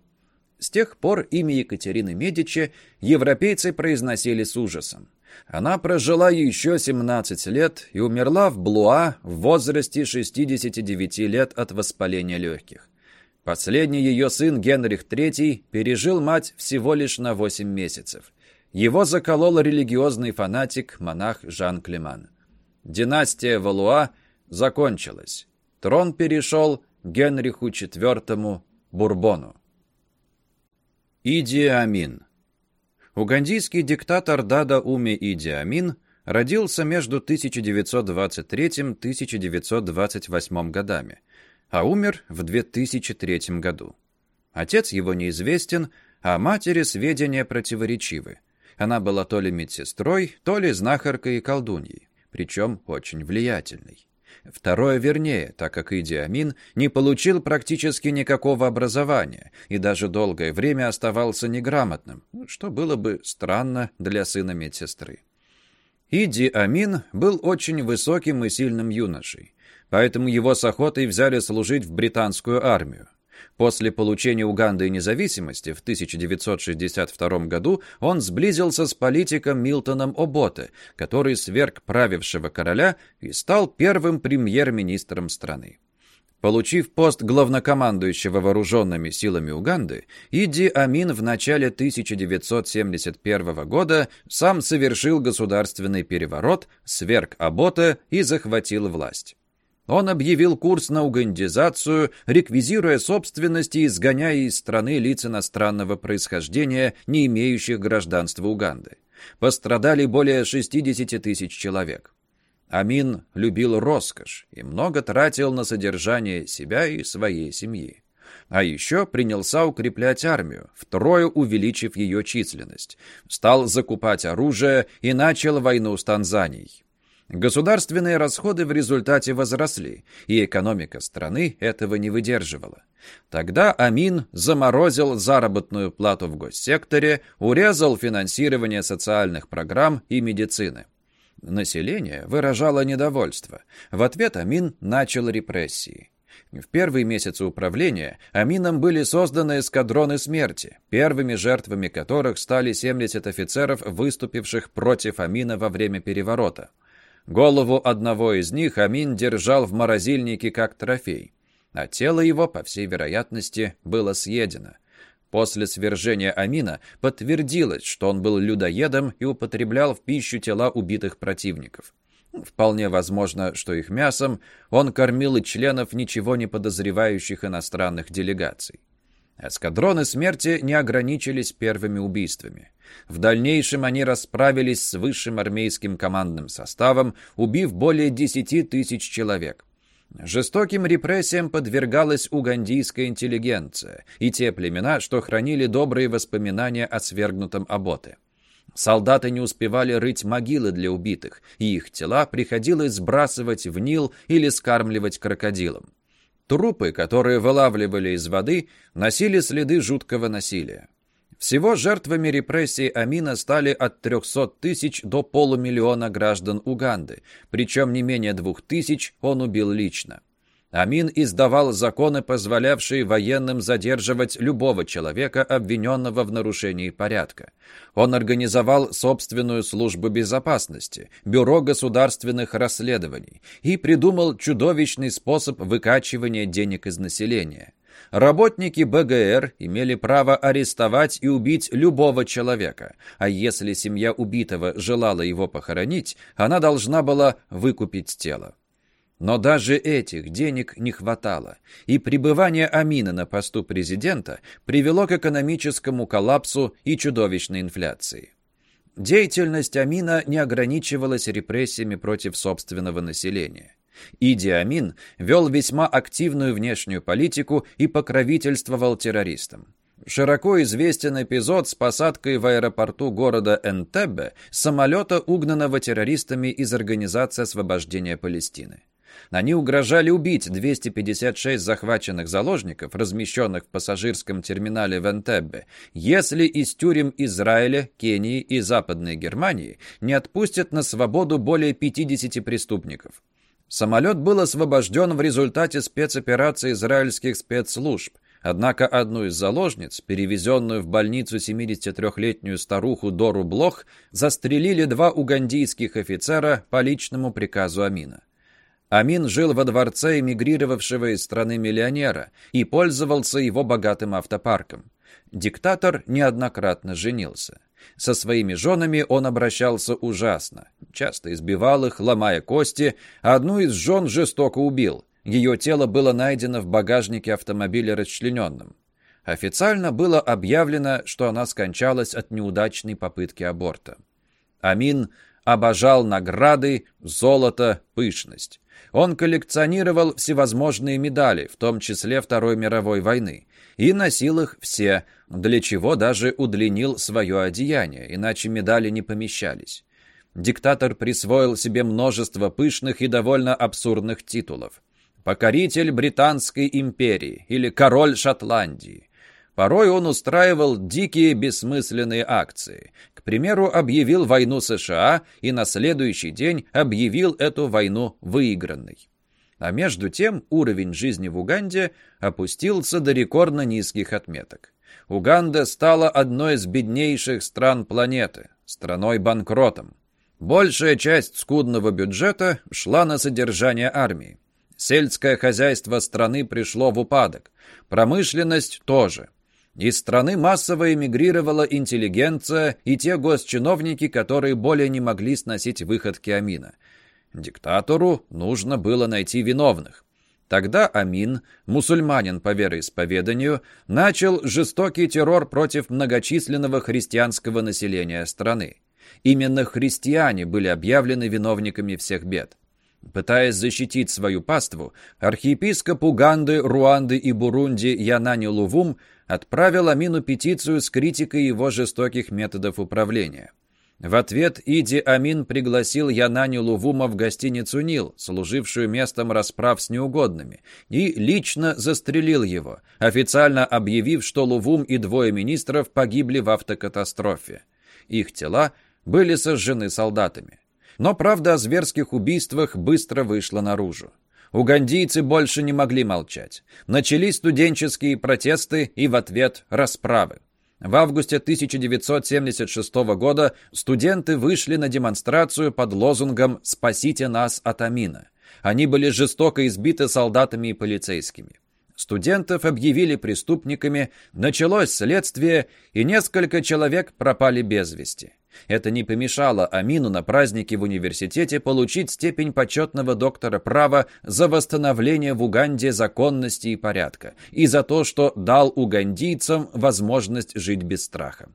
С тех пор имя Екатерины Медичи европейцы произносили с ужасом. Она прожила еще 17 лет и умерла в Блуа в возрасте 69 лет от воспаления легких. Последний ее сын Генрих III пережил мать всего лишь на 8 месяцев. Его заколол религиозный фанатик, монах Жан Клеман. Династия Валуа закончилась. Трон перешел Генриху IV Бурбону. Иди Амин Угандийский диктатор Дада Уми Иди Амин родился между 1923-1928 годами – а умер в 2003 году. Отец его неизвестен, а матери сведения противоречивы. Она была то ли медсестрой, то ли знахаркой и колдуньей, причем очень влиятельной. Второе вернее, так как Иди Амин не получил практически никакого образования и даже долгое время оставался неграмотным, что было бы странно для сына медсестры. Иди Амин был очень высоким и сильным юношей, поэтому его с охотой взяли служить в британскую армию. После получения Уганды независимости в 1962 году он сблизился с политиком Милтоном Оботе, который сверг правившего короля и стал первым премьер-министром страны. Получив пост главнокомандующего вооруженными силами Уганды, Иди Амин в начале 1971 года сам совершил государственный переворот, сверг Оботе и захватил власть. Он объявил курс на угандизацию, реквизируя собственность и изгоняя из страны лиц иностранного происхождения, не имеющих гражданства Уганды. Пострадали более 60 тысяч человек. Амин любил роскошь и много тратил на содержание себя и своей семьи. А еще принялся укреплять армию, втрое увеличив ее численность. Стал закупать оружие и начал войну с Танзанией. Государственные расходы в результате возросли, и экономика страны этого не выдерживала. Тогда Амин заморозил заработную плату в госсекторе, урезал финансирование социальных программ и медицины. Население выражало недовольство. В ответ Амин начал репрессии. В первые месяцы управления Амином были созданы эскадроны смерти, первыми жертвами которых стали 70 офицеров, выступивших против Амина во время переворота. Голову одного из них Амин держал в морозильнике как трофей, а тело его, по всей вероятности, было съедено. После свержения Амина подтвердилось, что он был людоедом и употреблял в пищу тела убитых противников. Вполне возможно, что их мясом он кормил и членов ничего не подозревающих иностранных делегаций. Эскадроны смерти не ограничились первыми убийствами. В дальнейшем они расправились с высшим армейским командным составом, убив более 10 тысяч человек. Жестоким репрессиям подвергалась угандийская интеллигенция и те племена, что хранили добрые воспоминания о свергнутом Аботе. Солдаты не успевали рыть могилы для убитых, и их тела приходилось сбрасывать в Нил или скармливать крокодилам. Трупы, которые вылавливали из воды, носили следы жуткого насилия. Всего жертвами репрессий Амина стали от 300 тысяч до полумиллиона граждан Уганды, причем не менее двух тысяч он убил лично. Амин издавал законы, позволявшие военным задерживать любого человека, обвиненного в нарушении порядка. Он организовал собственную службу безопасности, бюро государственных расследований и придумал чудовищный способ выкачивания денег из населения. Работники БГР имели право арестовать и убить любого человека, а если семья убитого желала его похоронить, она должна была выкупить тело. Но даже этих денег не хватало, и пребывание Амина на посту президента привело к экономическому коллапсу и чудовищной инфляции. Деятельность Амина не ограничивалась репрессиями против собственного населения. Иди Амин вел весьма активную внешнюю политику и покровительствовал террористам. Широко известен эпизод с посадкой в аэропорту города Энтебе самолета, угнанного террористами из Организации освобождения Палестины. Они угрожали убить 256 захваченных заложников, размещенных в пассажирском терминале в Энтеббе, если из тюрем Израиля, Кении и Западной Германии не отпустят на свободу более 50 преступников. Самолет был освобожден в результате спецоперации израильских спецслужб, Однако одну из заложниц, перевезенную в больницу 73-летнюю старуху Дору Блох, застрелили два угандийских офицера по личному приказу Амина. Амин жил во дворце эмигрировавшего из страны миллионера и пользовался его богатым автопарком. Диктатор неоднократно женился. Со своими женами он обращался ужасно. Часто избивал их, ломая кости, а одну из жен жестоко убил. Ее тело было найдено в багажнике автомобиля расчлененным. Официально было объявлено, что она скончалась от неудачной попытки аборта. Амин обожал награды, золото, пышность. Он коллекционировал всевозможные медали, в том числе Второй мировой войны, и носил их все, для чего даже удлинил свое одеяние, иначе медали не помещались. Диктатор присвоил себе множество пышных и довольно абсурдных титулов. «Покоритель Британской империи» или «Король Шотландии». Порой он устраивал дикие бессмысленные акции. Примеру, объявил войну США и на следующий день объявил эту войну выигранной. А между тем уровень жизни в Уганде опустился до рекордно низких отметок. Уганда стала одной из беднейших стран планеты, страной-банкротом. Большая часть скудного бюджета шла на содержание армии. Сельское хозяйство страны пришло в упадок. Промышленность тоже. Из страны массово эмигрировала интеллигенция и те госчиновники, которые более не могли сносить выходки Амина. Диктатору нужно было найти виновных. Тогда Амин, мусульманин по вероисповеданию, начал жестокий террор против многочисленного христианского населения страны. Именно христиане были объявлены виновниками всех бед. Пытаясь защитить свою паству, архиепископ Уганды, Руанды и Бурунди Янани Лувум отправил Амину петицию с критикой его жестоких методов управления. В ответ Иди Амин пригласил Янани Лувума в гостиницу «Нил», служившую местом расправ с неугодными, и лично застрелил его, официально объявив, что Лувум и двое министров погибли в автокатастрофе. Их тела были сожжены солдатами. Но правда о зверских убийствах быстро вышла наружу. Угандийцы больше не могли молчать. Начались студенческие протесты и в ответ расправы. В августе 1976 года студенты вышли на демонстрацию под лозунгом «Спасите нас от Амина». Они были жестоко избиты солдатами и полицейскими. Студентов объявили преступниками, началось следствие, и несколько человек пропали без вести. Это не помешало Амину на празднике в университете получить степень почетного доктора права за восстановление в Уганде законности и порядка и за то, что дал угандийцам возможность жить без страха.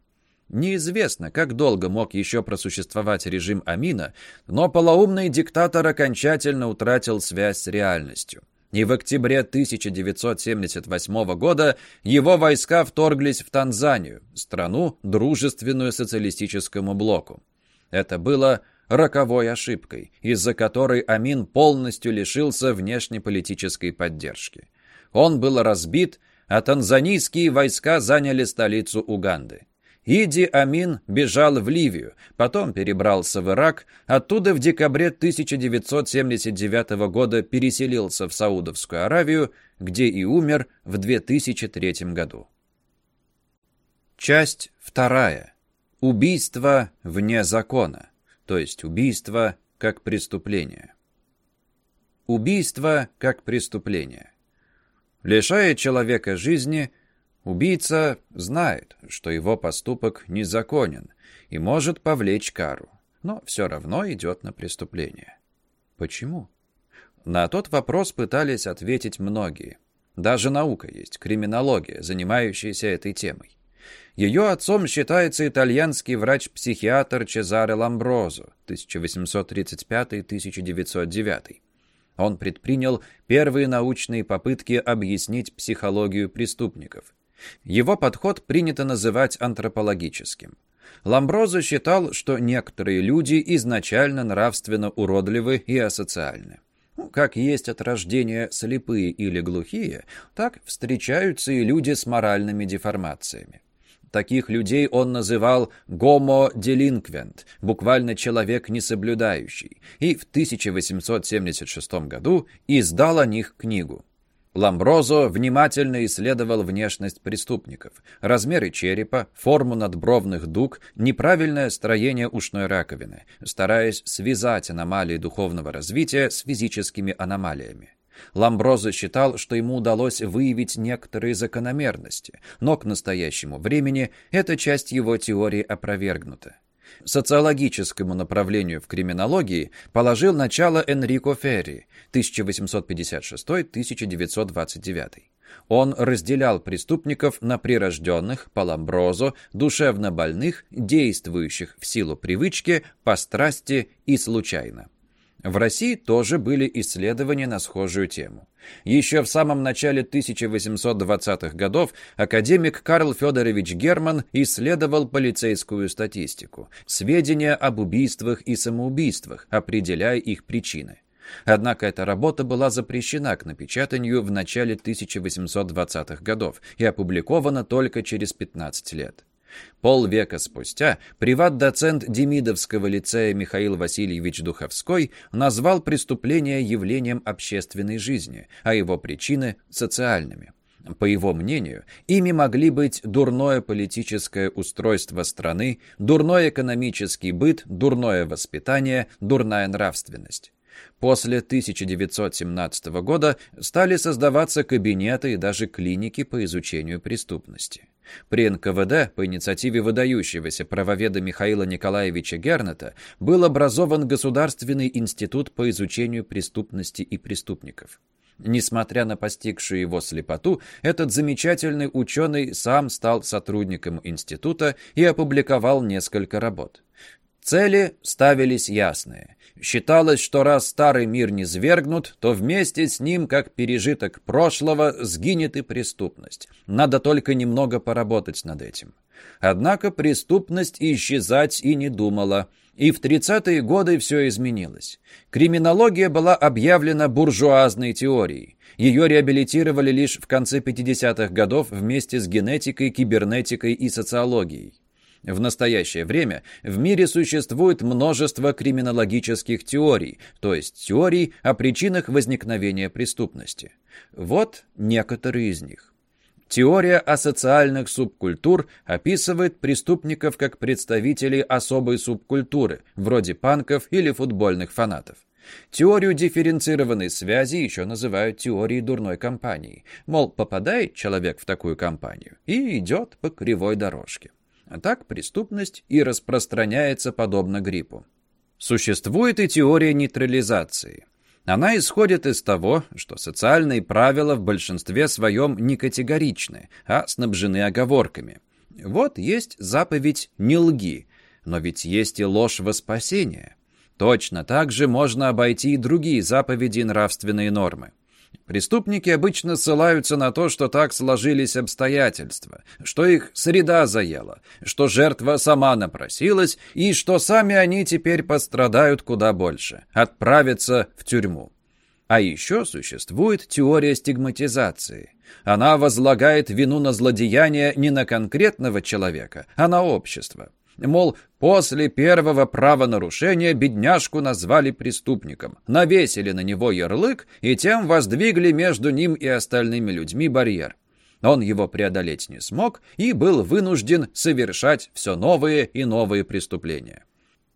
Неизвестно, как долго мог еще просуществовать режим Амина, но полоумный диктатор окончательно утратил связь с реальностью и в октябре 1978 года его войска вторглись в Танзанию, страну, дружественную социалистическому блоку. Это было роковой ошибкой, из-за которой Амин полностью лишился внешнеполитической поддержки. Он был разбит, а танзанийские войска заняли столицу Уганды. Иди Амин бежал в Ливию, потом перебрался в Ирак, оттуда в декабре 1979 года переселился в Саудовскую Аравию, где и умер в 2003 году. Часть вторая. Убийство вне закона, то есть убийство как преступление. Убийство как преступление. Лишая человека жизни – Убийца знает, что его поступок незаконен и может повлечь кару, но все равно идет на преступление. Почему? На тот вопрос пытались ответить многие. Даже наука есть, криминология, занимающаяся этой темой. Ее отцом считается итальянский врач-психиатр Чезаре Ламброзо 1835-1909. Он предпринял первые научные попытки объяснить психологию преступников. Его подход принято называть антропологическим. Ламброзо считал, что некоторые люди изначально нравственно уродливы и асоциальны. Ну, как есть от рождения слепые или глухие, так встречаются и люди с моральными деформациями. Таких людей он называл «гомо делинквент», буквально «человек несоблюдающий», и в 1876 году издал о них книгу. Ламброзо внимательно исследовал внешность преступников, размеры черепа, форму надбровных дуг, неправильное строение ушной раковины, стараясь связать аномалии духовного развития с физическими аномалиями. Ламброзо считал, что ему удалось выявить некоторые закономерности, но к настоящему времени эта часть его теории опровергнута. Социологическому направлению в криминологии положил начало Энрико Ферри 1856-1929. Он разделял преступников на прирожденных, по Ламброзо, душевно больных, действующих в силу привычки, по страсти и случайно. В России тоже были исследования на схожую тему. Еще в самом начале 1820-х годов академик Карл Федорович Герман исследовал полицейскую статистику, сведения об убийствах и самоубийствах, определяя их причины. Однако эта работа была запрещена к напечатанию в начале 1820-х годов и опубликована только через 15 лет. Полвека спустя приват-доцент Демидовского лицея Михаил Васильевич Духовской назвал преступление явлением общественной жизни, а его причины – социальными. По его мнению, ими могли быть дурное политическое устройство страны, дурной экономический быт, дурное воспитание, дурная нравственность. После 1917 года стали создаваться кабинеты и даже клиники по изучению преступности. При НКВД по инициативе выдающегося правоведа Михаила Николаевича Гернета был образован Государственный институт по изучению преступности и преступников. Несмотря на постигшую его слепоту, этот замечательный ученый сам стал сотрудником института и опубликовал несколько работ. Цели ставились ясные. Считалось, что раз старый мир не свергнут, то вместе с ним, как пережиток прошлого, сгинет и преступность. Надо только немного поработать над этим. Однако преступность исчезать и не думала. И в 30-е годы все изменилось. Криминология была объявлена буржуазной теорией. Ее реабилитировали лишь в конце 50-х годов вместе с генетикой, кибернетикой и социологией. В настоящее время в мире существует множество криминологических теорий, то есть теорий о причинах возникновения преступности. Вот некоторые из них. Теория асоциальных субкультур описывает преступников как представителей особой субкультуры, вроде панков или футбольных фанатов. Теорию дифференцированной связи еще называют теорией дурной компании. Мол, попадает человек в такую компанию и идет по кривой дорожке. А так преступность и распространяется подобно гриппу. Существует и теория нейтрализации. Она исходит из того, что социальные правила в большинстве своем не категоричны, а снабжены оговорками. Вот есть заповедь «не лги», но ведь есть и ложь во спасение. Точно так же можно обойти и другие заповеди и нравственные нормы. Преступники обычно ссылаются на то, что так сложились обстоятельства, что их среда заела, что жертва сама напросилась и что сами они теперь пострадают куда больше, отправятся в тюрьму. А еще существует теория стигматизации. Она возлагает вину на злодеяние не на конкретного человека, а на общество. Мол, после первого правонарушения бедняжку назвали преступником, навесили на него ярлык и тем воздвигли между ним и остальными людьми барьер. Он его преодолеть не смог и был вынужден совершать все новые и новые преступления.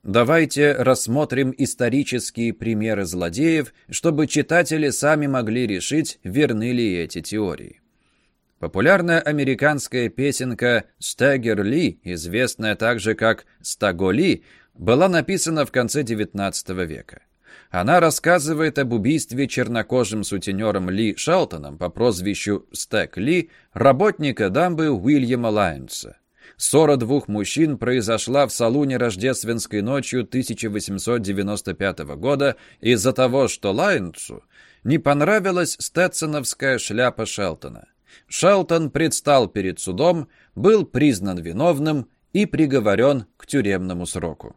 Давайте рассмотрим исторические примеры злодеев, чтобы читатели сами могли решить, верны ли эти теории. Популярная американская песенка «Стагер Ли», известная также как «Стаголи», была написана в конце XIX века. Она рассказывает об убийстве чернокожим сутенером Ли Шалтоном по прозвищу Стэк Ли, работника дамбы Уильяма Лайнса. Ссора двух мужчин произошла в салуне рождественской ночью 1895 года из-за того, что Лайнсу не понравилась стетсоновская шляпа Шелтона. Шелтон предстал перед судом, был признан виновным и приговорен к тюремному сроку.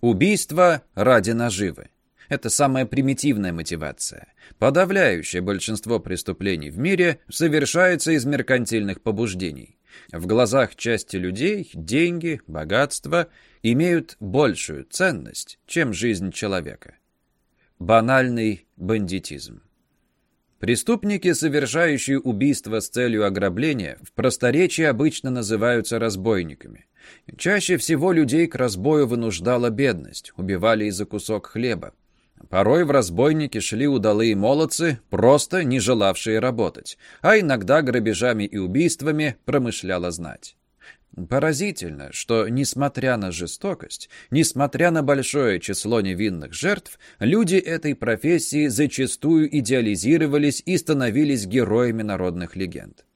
Убийство ради наживы. Это самая примитивная мотивация. Подавляющее большинство преступлений в мире совершается из меркантильных побуждений. В глазах части людей деньги, богатство имеют большую ценность, чем жизнь человека. Банальный бандитизм. Преступники, совершающие убийство с целью ограбления, в просторечии обычно называются разбойниками. Чаще всего людей к разбою вынуждала бедность, убивали из-за кусок хлеба. Порой в разбойники шли удалые молодцы, просто не желавшие работать, а иногда грабежами и убийствами промышляла знать. Поразительно, что, несмотря на жестокость, несмотря на большое число невинных жертв, люди этой профессии зачастую идеализировались и становились героями народных легенд.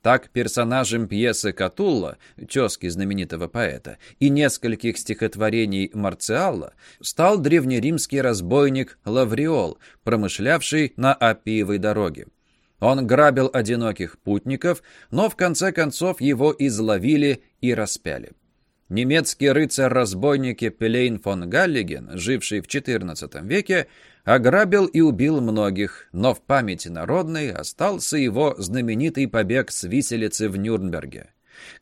Так персонажем пьесы Катулла, тезки знаменитого поэта, и нескольких стихотворений Марциалла стал древнеримский разбойник Лавриол, промышлявший на Аппиевой дороге. Он грабил одиноких путников, но в конце концов его изловили и распяли. Немецкий рыцарь-разбойник Пелейн фон Галлиген, живший в XIV веке, ограбил и убил многих, но в памяти народной остался его знаменитый побег с виселицы в Нюрнберге.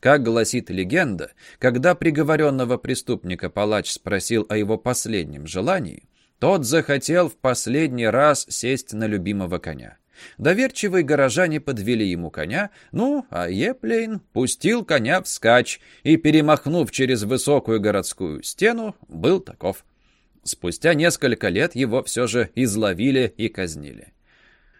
Как гласит легенда, когда приговоренного преступника палач спросил о его последнем желании, тот захотел в последний раз сесть на любимого коня. Доверчивые горожане подвели ему коня, ну, а Еплейн пустил коня вскачь и, перемахнув через высокую городскую стену, был таков. Спустя несколько лет его все же изловили и казнили.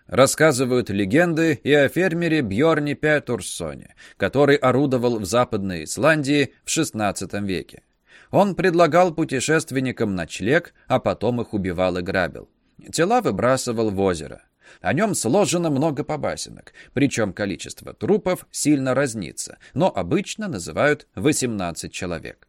Рассказывают легенды и о фермере Бьорне Петурсоне, который орудовал в Западной Исландии в XVI веке. Он предлагал путешественникам ночлег, а потом их убивал и грабил. Тела выбрасывал в озеро. О нем сложено много побасенок, причем количество трупов сильно разнится, но обычно называют 18 человек.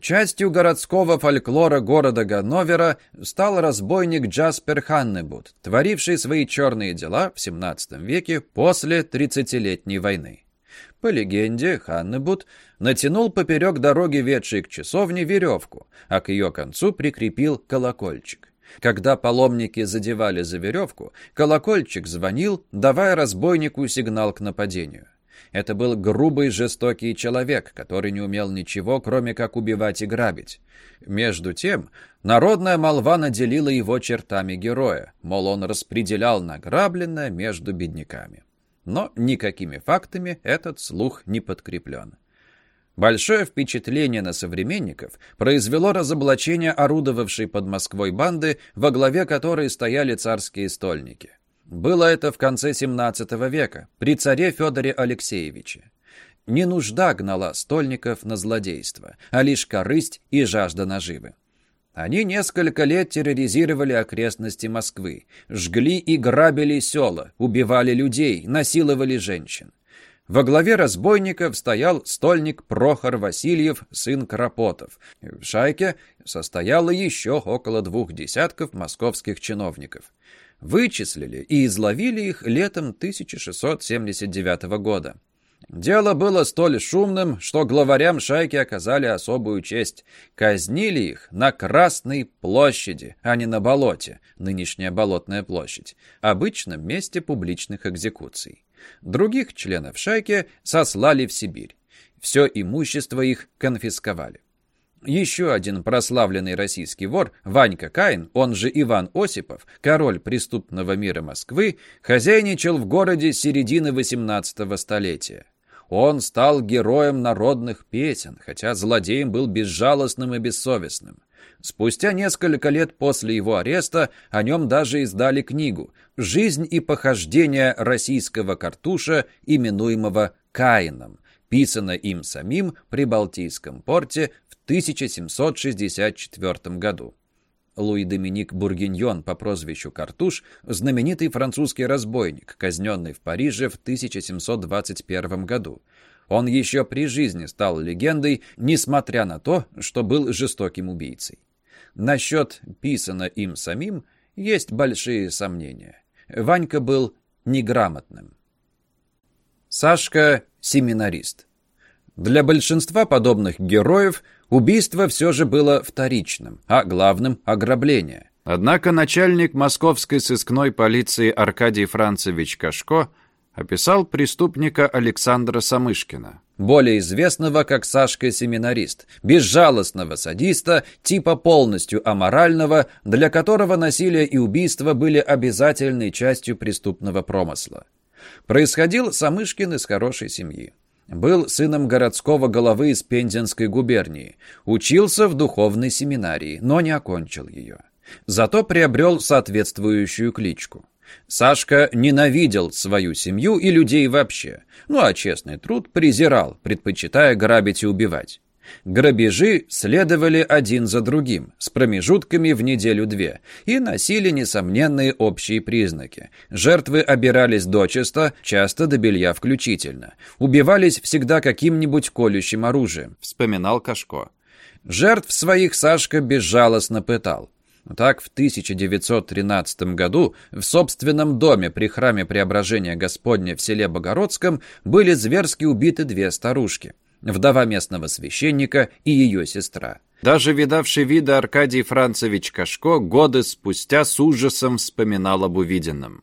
Частью городского фольклора города Ганновера стал разбойник Джаспер Ханнебут, творивший свои черные дела в 17 веке после 30-летней войны. По легенде, Ханнебут натянул поперек дороги, ведшей к часовне, веревку, а к ее концу прикрепил колокольчик. Когда паломники задевали за веревку, колокольчик звонил, давая разбойнику сигнал к нападению. Это был грубый, жестокий человек, который не умел ничего, кроме как убивать и грабить. Между тем, народная молва наделила его чертами героя, мол, он распределял награбленное между бедняками. Но никакими фактами этот слух не подкреплен. Большое впечатление на современников произвело разоблачение орудовавшей под Москвой банды, во главе которой стояли царские стольники. Было это в конце XVII века, при царе Федоре Алексеевиче. Не нужда гнала стольников на злодейство, а лишь корысть и жажда наживы. Они несколько лет терроризировали окрестности Москвы, жгли и грабили села, убивали людей, насиловали женщин. Во главе разбойников стоял стольник Прохор Васильев, сын Кропотов. В шайке состояло еще около двух десятков московских чиновников. Вычислили и изловили их летом 1679 года. Дело было столь шумным, что главарям шайки оказали особую честь. Казнили их на Красной площади, а не на болоте, нынешняя Болотная площадь, обычном месте публичных экзекуций. Других членов шайки сослали в Сибирь. Все имущество их конфисковали. Еще один прославленный российский вор, Ванька Каин, он же Иван Осипов, король преступного мира Москвы, хозяйничал в городе середины XVIII столетия. Он стал героем народных песен, хотя злодеем был безжалостным и бессовестным. Спустя несколько лет после его ареста о нем даже издали книгу «Жизнь и похождения российского картуша, именуемого Каином», писано им самим при Балтийском порте в 1764 году. Луи Доминик Бургиньон по прозвищу Картуш, знаменитый французский разбойник, казненный в Париже в 1721 году. Он еще при жизни стал легендой, несмотря на то, что был жестоким убийцей. Насчет писано им самим есть большие сомнения. Ванька был неграмотным. Сашка – семинарист. Для большинства подобных героев убийство все же было вторичным, а главным – ограбление. Однако начальник московской сыскной полиции Аркадий Францевич Кашко описал преступника Александра Самышкина, более известного как Сашка-семинарист, безжалостного садиста, типа полностью аморального, для которого насилие и убийство были обязательной частью преступного промысла. Происходил Самышкин из хорошей семьи. Был сыном городского головы из Пензенской губернии. Учился в духовной семинарии, но не окончил ее. Зато приобрел соответствующую кличку. Сашка ненавидел свою семью и людей вообще, ну а честный труд презирал, предпочитая грабить и убивать. Грабежи следовали один за другим, с промежутками в неделю-две, и носили несомненные общие признаки. Жертвы обирались дочисто, часто до белья включительно. Убивались всегда каким-нибудь колющим оружием, вспоминал Кашко. Жертв своих Сашка безжалостно пытал. Так, в 1913 году в собственном доме при храме Преображения Господня в селе Богородском были зверски убиты две старушки. Вдова местного священника и ее сестра. Даже видавший виды Аркадий Францевич Кашко годы спустя с ужасом вспоминал об увиденном.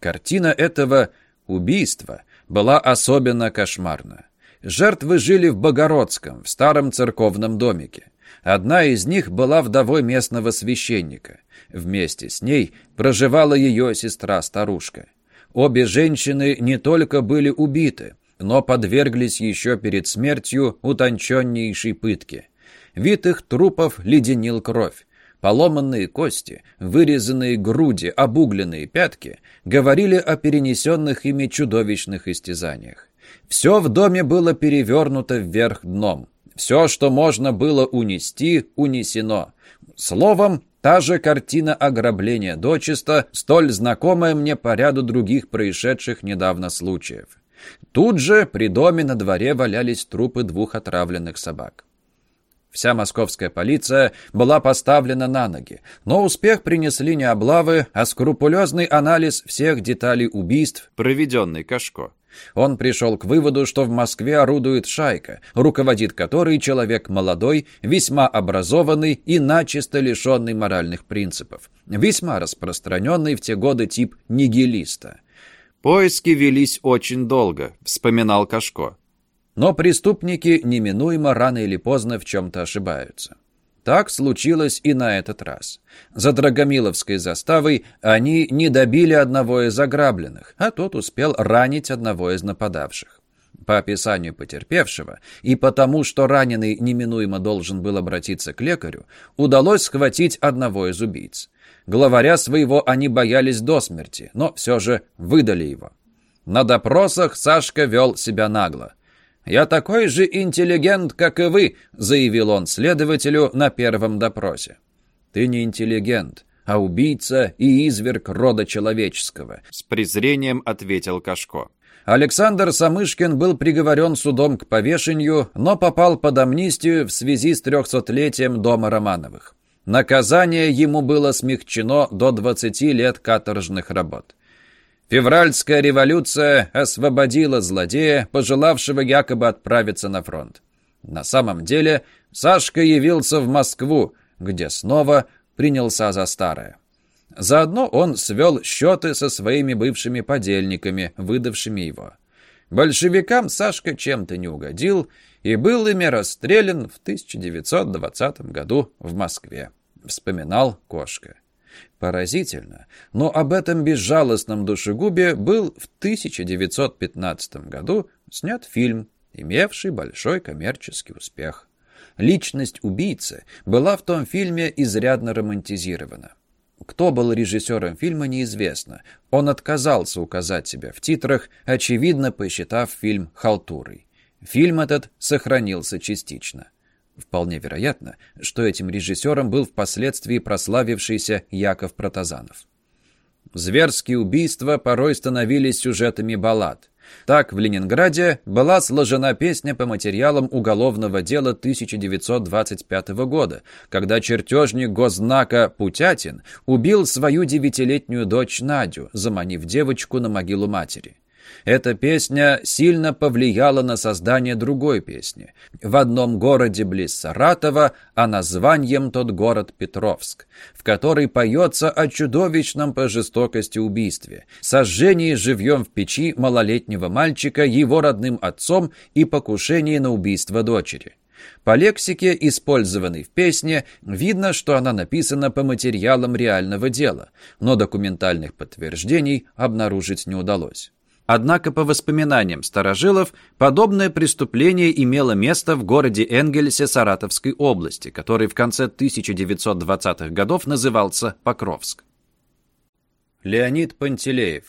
Картина этого убийства была особенно кошмарна. Жертвы жили в Богородском, в старом церковном домике. Одна из них была вдовой местного священника. Вместе с ней проживала ее сестра-старушка. Обе женщины не только были убиты, но подверглись еще перед смертью утонченнейшей пытке. Вид их трупов леденил кровь. Поломанные кости, вырезанные груди, обугленные пятки говорили о перенесенных ими чудовищных истязаниях. Все в доме было перевернуто вверх дном. Все, что можно было унести, унесено. Словом, та же картина ограбления дочисто, столь знакомая мне по ряду других происшедших недавно случаев. Тут же при доме на дворе валялись трупы двух отравленных собак. Вся московская полиция была поставлена на ноги, но успех принесли не облавы, а скрупулезный анализ всех деталей убийств, проведенный Кашко. Он пришел к выводу, что в Москве орудует шайка, руководит которой человек молодой, весьма образованный и начисто лишенный моральных принципов. Весьма распространенный в те годы тип нигилиста. «Поиски велись очень долго», — вспоминал Кашко. Но преступники неминуемо рано или поздно в чем-то ошибаются. Так случилось и на этот раз. За Драгомиловской заставой они не добили одного из ограбленных, а тот успел ранить одного из нападавших. По описанию потерпевшего и потому, что раненый неминуемо должен был обратиться к лекарю, удалось схватить одного из убийц. Главаря своего они боялись до смерти, но все же выдали его. На допросах Сашка вел себя нагло. «Я такой же интеллигент, как и вы», — заявил он следователю на первом допросе. «Ты не интеллигент, а убийца и изверг рода человеческого», — с презрением ответил Кашко. Александр Самышкин был приговорен судом к повешению, но попал под амнистию в связи с трехсотлетием дома Романовых. Наказание ему было смягчено до 20 лет каторжных работ. Февральская революция освободила злодея, пожелавшего якобы отправиться на фронт. На самом деле Сашка явился в Москву, где снова принялся за старое. Заодно он свел счеты со своими бывшими подельниками, выдавшими его. Большевикам Сашка чем-то не угодил и был ими расстрелян в 1920 году в Москве, вспоминал Кошка. Поразительно, но об этом безжалостном душегубе был в 1915 году снят фильм, имевший большой коммерческий успех. Личность убийцы была в том фильме изрядно романтизирована. Кто был режиссером фильма, неизвестно. Он отказался указать себя в титрах, очевидно посчитав фильм халтурой. Фильм этот сохранился частично. Вполне вероятно, что этим режиссером был впоследствии прославившийся Яков Протазанов. Зверские убийства порой становились сюжетами баллад. Так в Ленинграде была сложена песня по материалам уголовного дела 1925 года, когда чертежник госзнака Путятин убил свою девятилетнюю дочь Надю, заманив девочку на могилу матери. Эта песня сильно повлияла на создание другой песни. В одном городе близ Саратова, а названием тот город Петровск, в которой поется о чудовищном по жестокости убийстве, сожжении живьем в печи малолетнего мальчика его родным отцом и покушении на убийство дочери. По лексике, использованной в песне, видно, что она написана по материалам реального дела, но документальных подтверждений обнаружить не удалось. Однако, по воспоминаниям старожилов, подобное преступление имело место в городе Энгельсе Саратовской области, который в конце 1920-х годов назывался Покровск. Леонид Пантелеев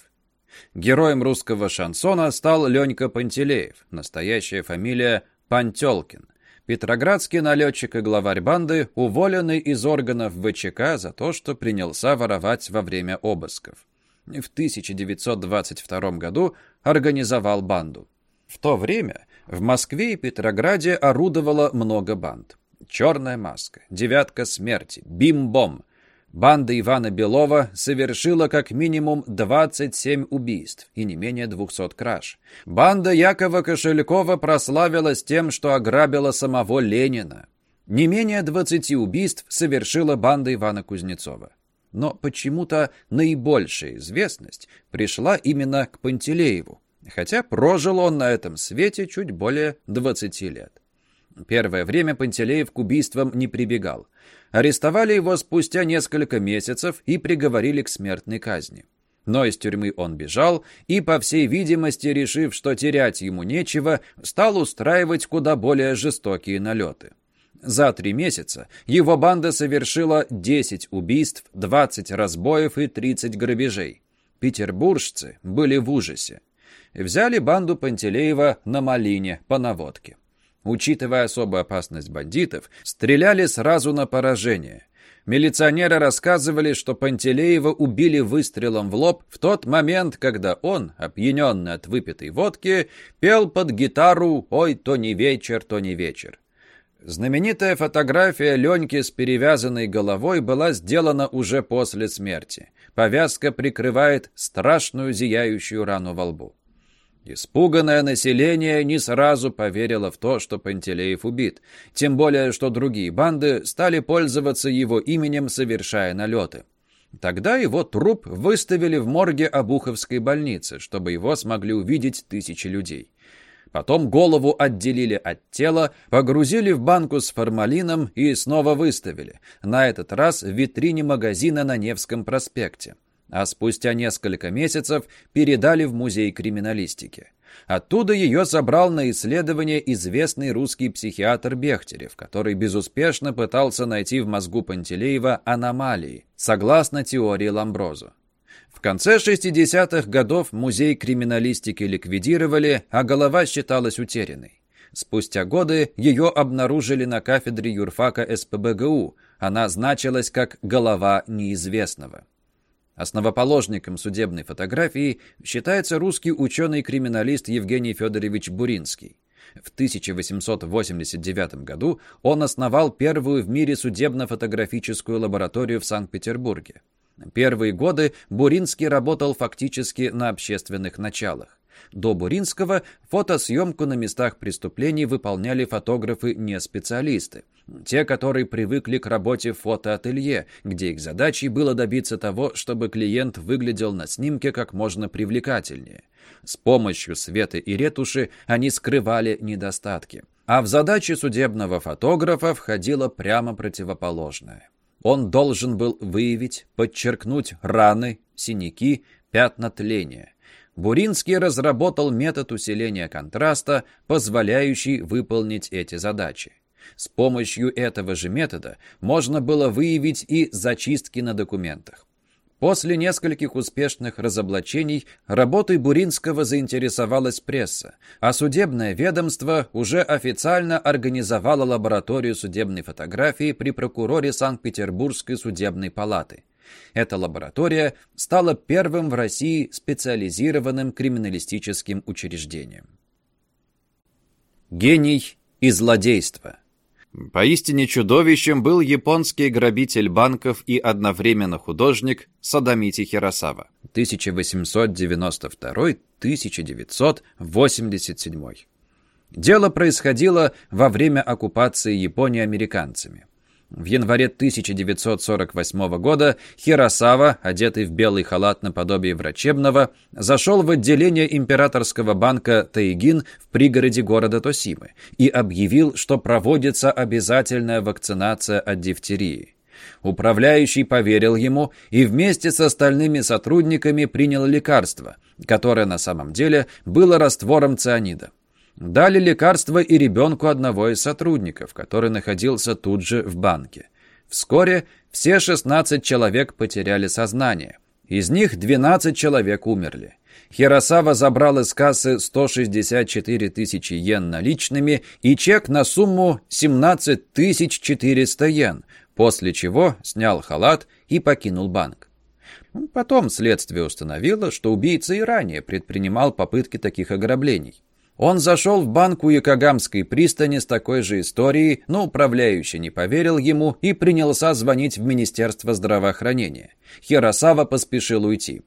Героем русского шансона стал Ленька Пантелеев, настоящая фамилия Пантелкин. Петроградский налетчик и главарь банды, уволенный из органов ВЧК за то, что принялся воровать во время обысков в 1922 году организовал банду. В то время в Москве и Петрограде орудовало много банд. «Черная маска», «Девятка смерти», «Бим-бом». Банда Ивана Белова совершила как минимум 27 убийств и не менее 200 краж. Банда Якова Кошелькова прославилась тем, что ограбила самого Ленина. Не менее 20 убийств совершила банда Ивана Кузнецова но почему-то наибольшая известность пришла именно к Пантелееву, хотя прожил он на этом свете чуть более 20 лет. Первое время Пантелеев к убийствам не прибегал. Арестовали его спустя несколько месяцев и приговорили к смертной казни. Но из тюрьмы он бежал и, по всей видимости, решив, что терять ему нечего, стал устраивать куда более жестокие налеты. За три месяца его банда совершила 10 убийств, 20 разбоев и 30 грабежей. Петербуржцы были в ужасе. Взяли банду Пантелеева на Малине по наводке. Учитывая особую опасность бандитов, стреляли сразу на поражение. Милиционеры рассказывали, что Пантелеева убили выстрелом в лоб в тот момент, когда он, опьяненный от выпитой водки, пел под гитару «Ой, то не вечер, то не вечер». Знаменитая фотография Леньки с перевязанной головой была сделана уже после смерти. Повязка прикрывает страшную зияющую рану во лбу. Испуганное население не сразу поверило в то, что Пантелеев убит, тем более, что другие банды стали пользоваться его именем, совершая налеты. Тогда его труп выставили в морге Обуховской больницы, чтобы его смогли увидеть тысячи людей. Потом голову отделили от тела, погрузили в банку с формалином и снова выставили. На этот раз в витрине магазина на Невском проспекте. А спустя несколько месяцев передали в музей криминалистики. Оттуда ее забрал на исследование известный русский психиатр Бехтерев, который безуспешно пытался найти в мозгу Пантелеева аномалии, согласно теории Ламброзо. Конце 60-х годов музей криминалистики ликвидировали, а голова считалась утерянной. Спустя годы ее обнаружили на кафедре юрфака СПБГУ. Она значилась как «голова неизвестного». Основоположником судебной фотографии считается русский ученый-криминалист Евгений Федорович Буринский. В 1889 году он основал первую в мире судебно-фотографическую лабораторию в Санкт-Петербурге. Первые годы Буринский работал фактически на общественных началах. До Буринского фотосъемку на местах преступлений выполняли фотографы не специалисты. Те, которые привыкли к работе в фотоателье, где их задачей было добиться того, чтобы клиент выглядел на снимке как можно привлекательнее. С помощью света и ретуши они скрывали недостатки. А в задачи судебного фотографа входило прямо противоположное. Он должен был выявить, подчеркнуть раны, синяки, пятна тления. Буринский разработал метод усиления контраста, позволяющий выполнить эти задачи. С помощью этого же метода можно было выявить и зачистки на документах. После нескольких успешных разоблачений работой Буринского заинтересовалась пресса, а судебное ведомство уже официально организовало лабораторию судебной фотографии при прокуроре Санкт-Петербургской судебной палаты. Эта лаборатория стала первым в России специализированным криминалистическим учреждением. Гений и злодейство – Поистине чудовищем был японский грабитель банков и одновременно художник Садамити Хиросава. 1892-1987. Дело происходило во время оккупации Японии американцами. В январе 1948 года Хиросава, одетый в белый халат наподобие врачебного, зашел в отделение императорского банка Тайгин в пригороде города Тосимы и объявил, что проводится обязательная вакцинация от дифтерии. Управляющий поверил ему и вместе с остальными сотрудниками принял лекарство, которое на самом деле было раствором цианида. Дали лекарство и ребенку одного из сотрудников, который находился тут же в банке. Вскоре все 16 человек потеряли сознание. Из них 12 человек умерли. Хиросава забрал из кассы 164 тысячи йен наличными и чек на сумму 17 400 йен, после чего снял халат и покинул банк. Потом следствие установило, что убийца и ранее предпринимал попытки таких ограблений. Он зашел в банк у Якогамской пристани с такой же историей, но управляющий не поверил ему и принялся звонить в Министерство здравоохранения. Хиросава поспешил уйти.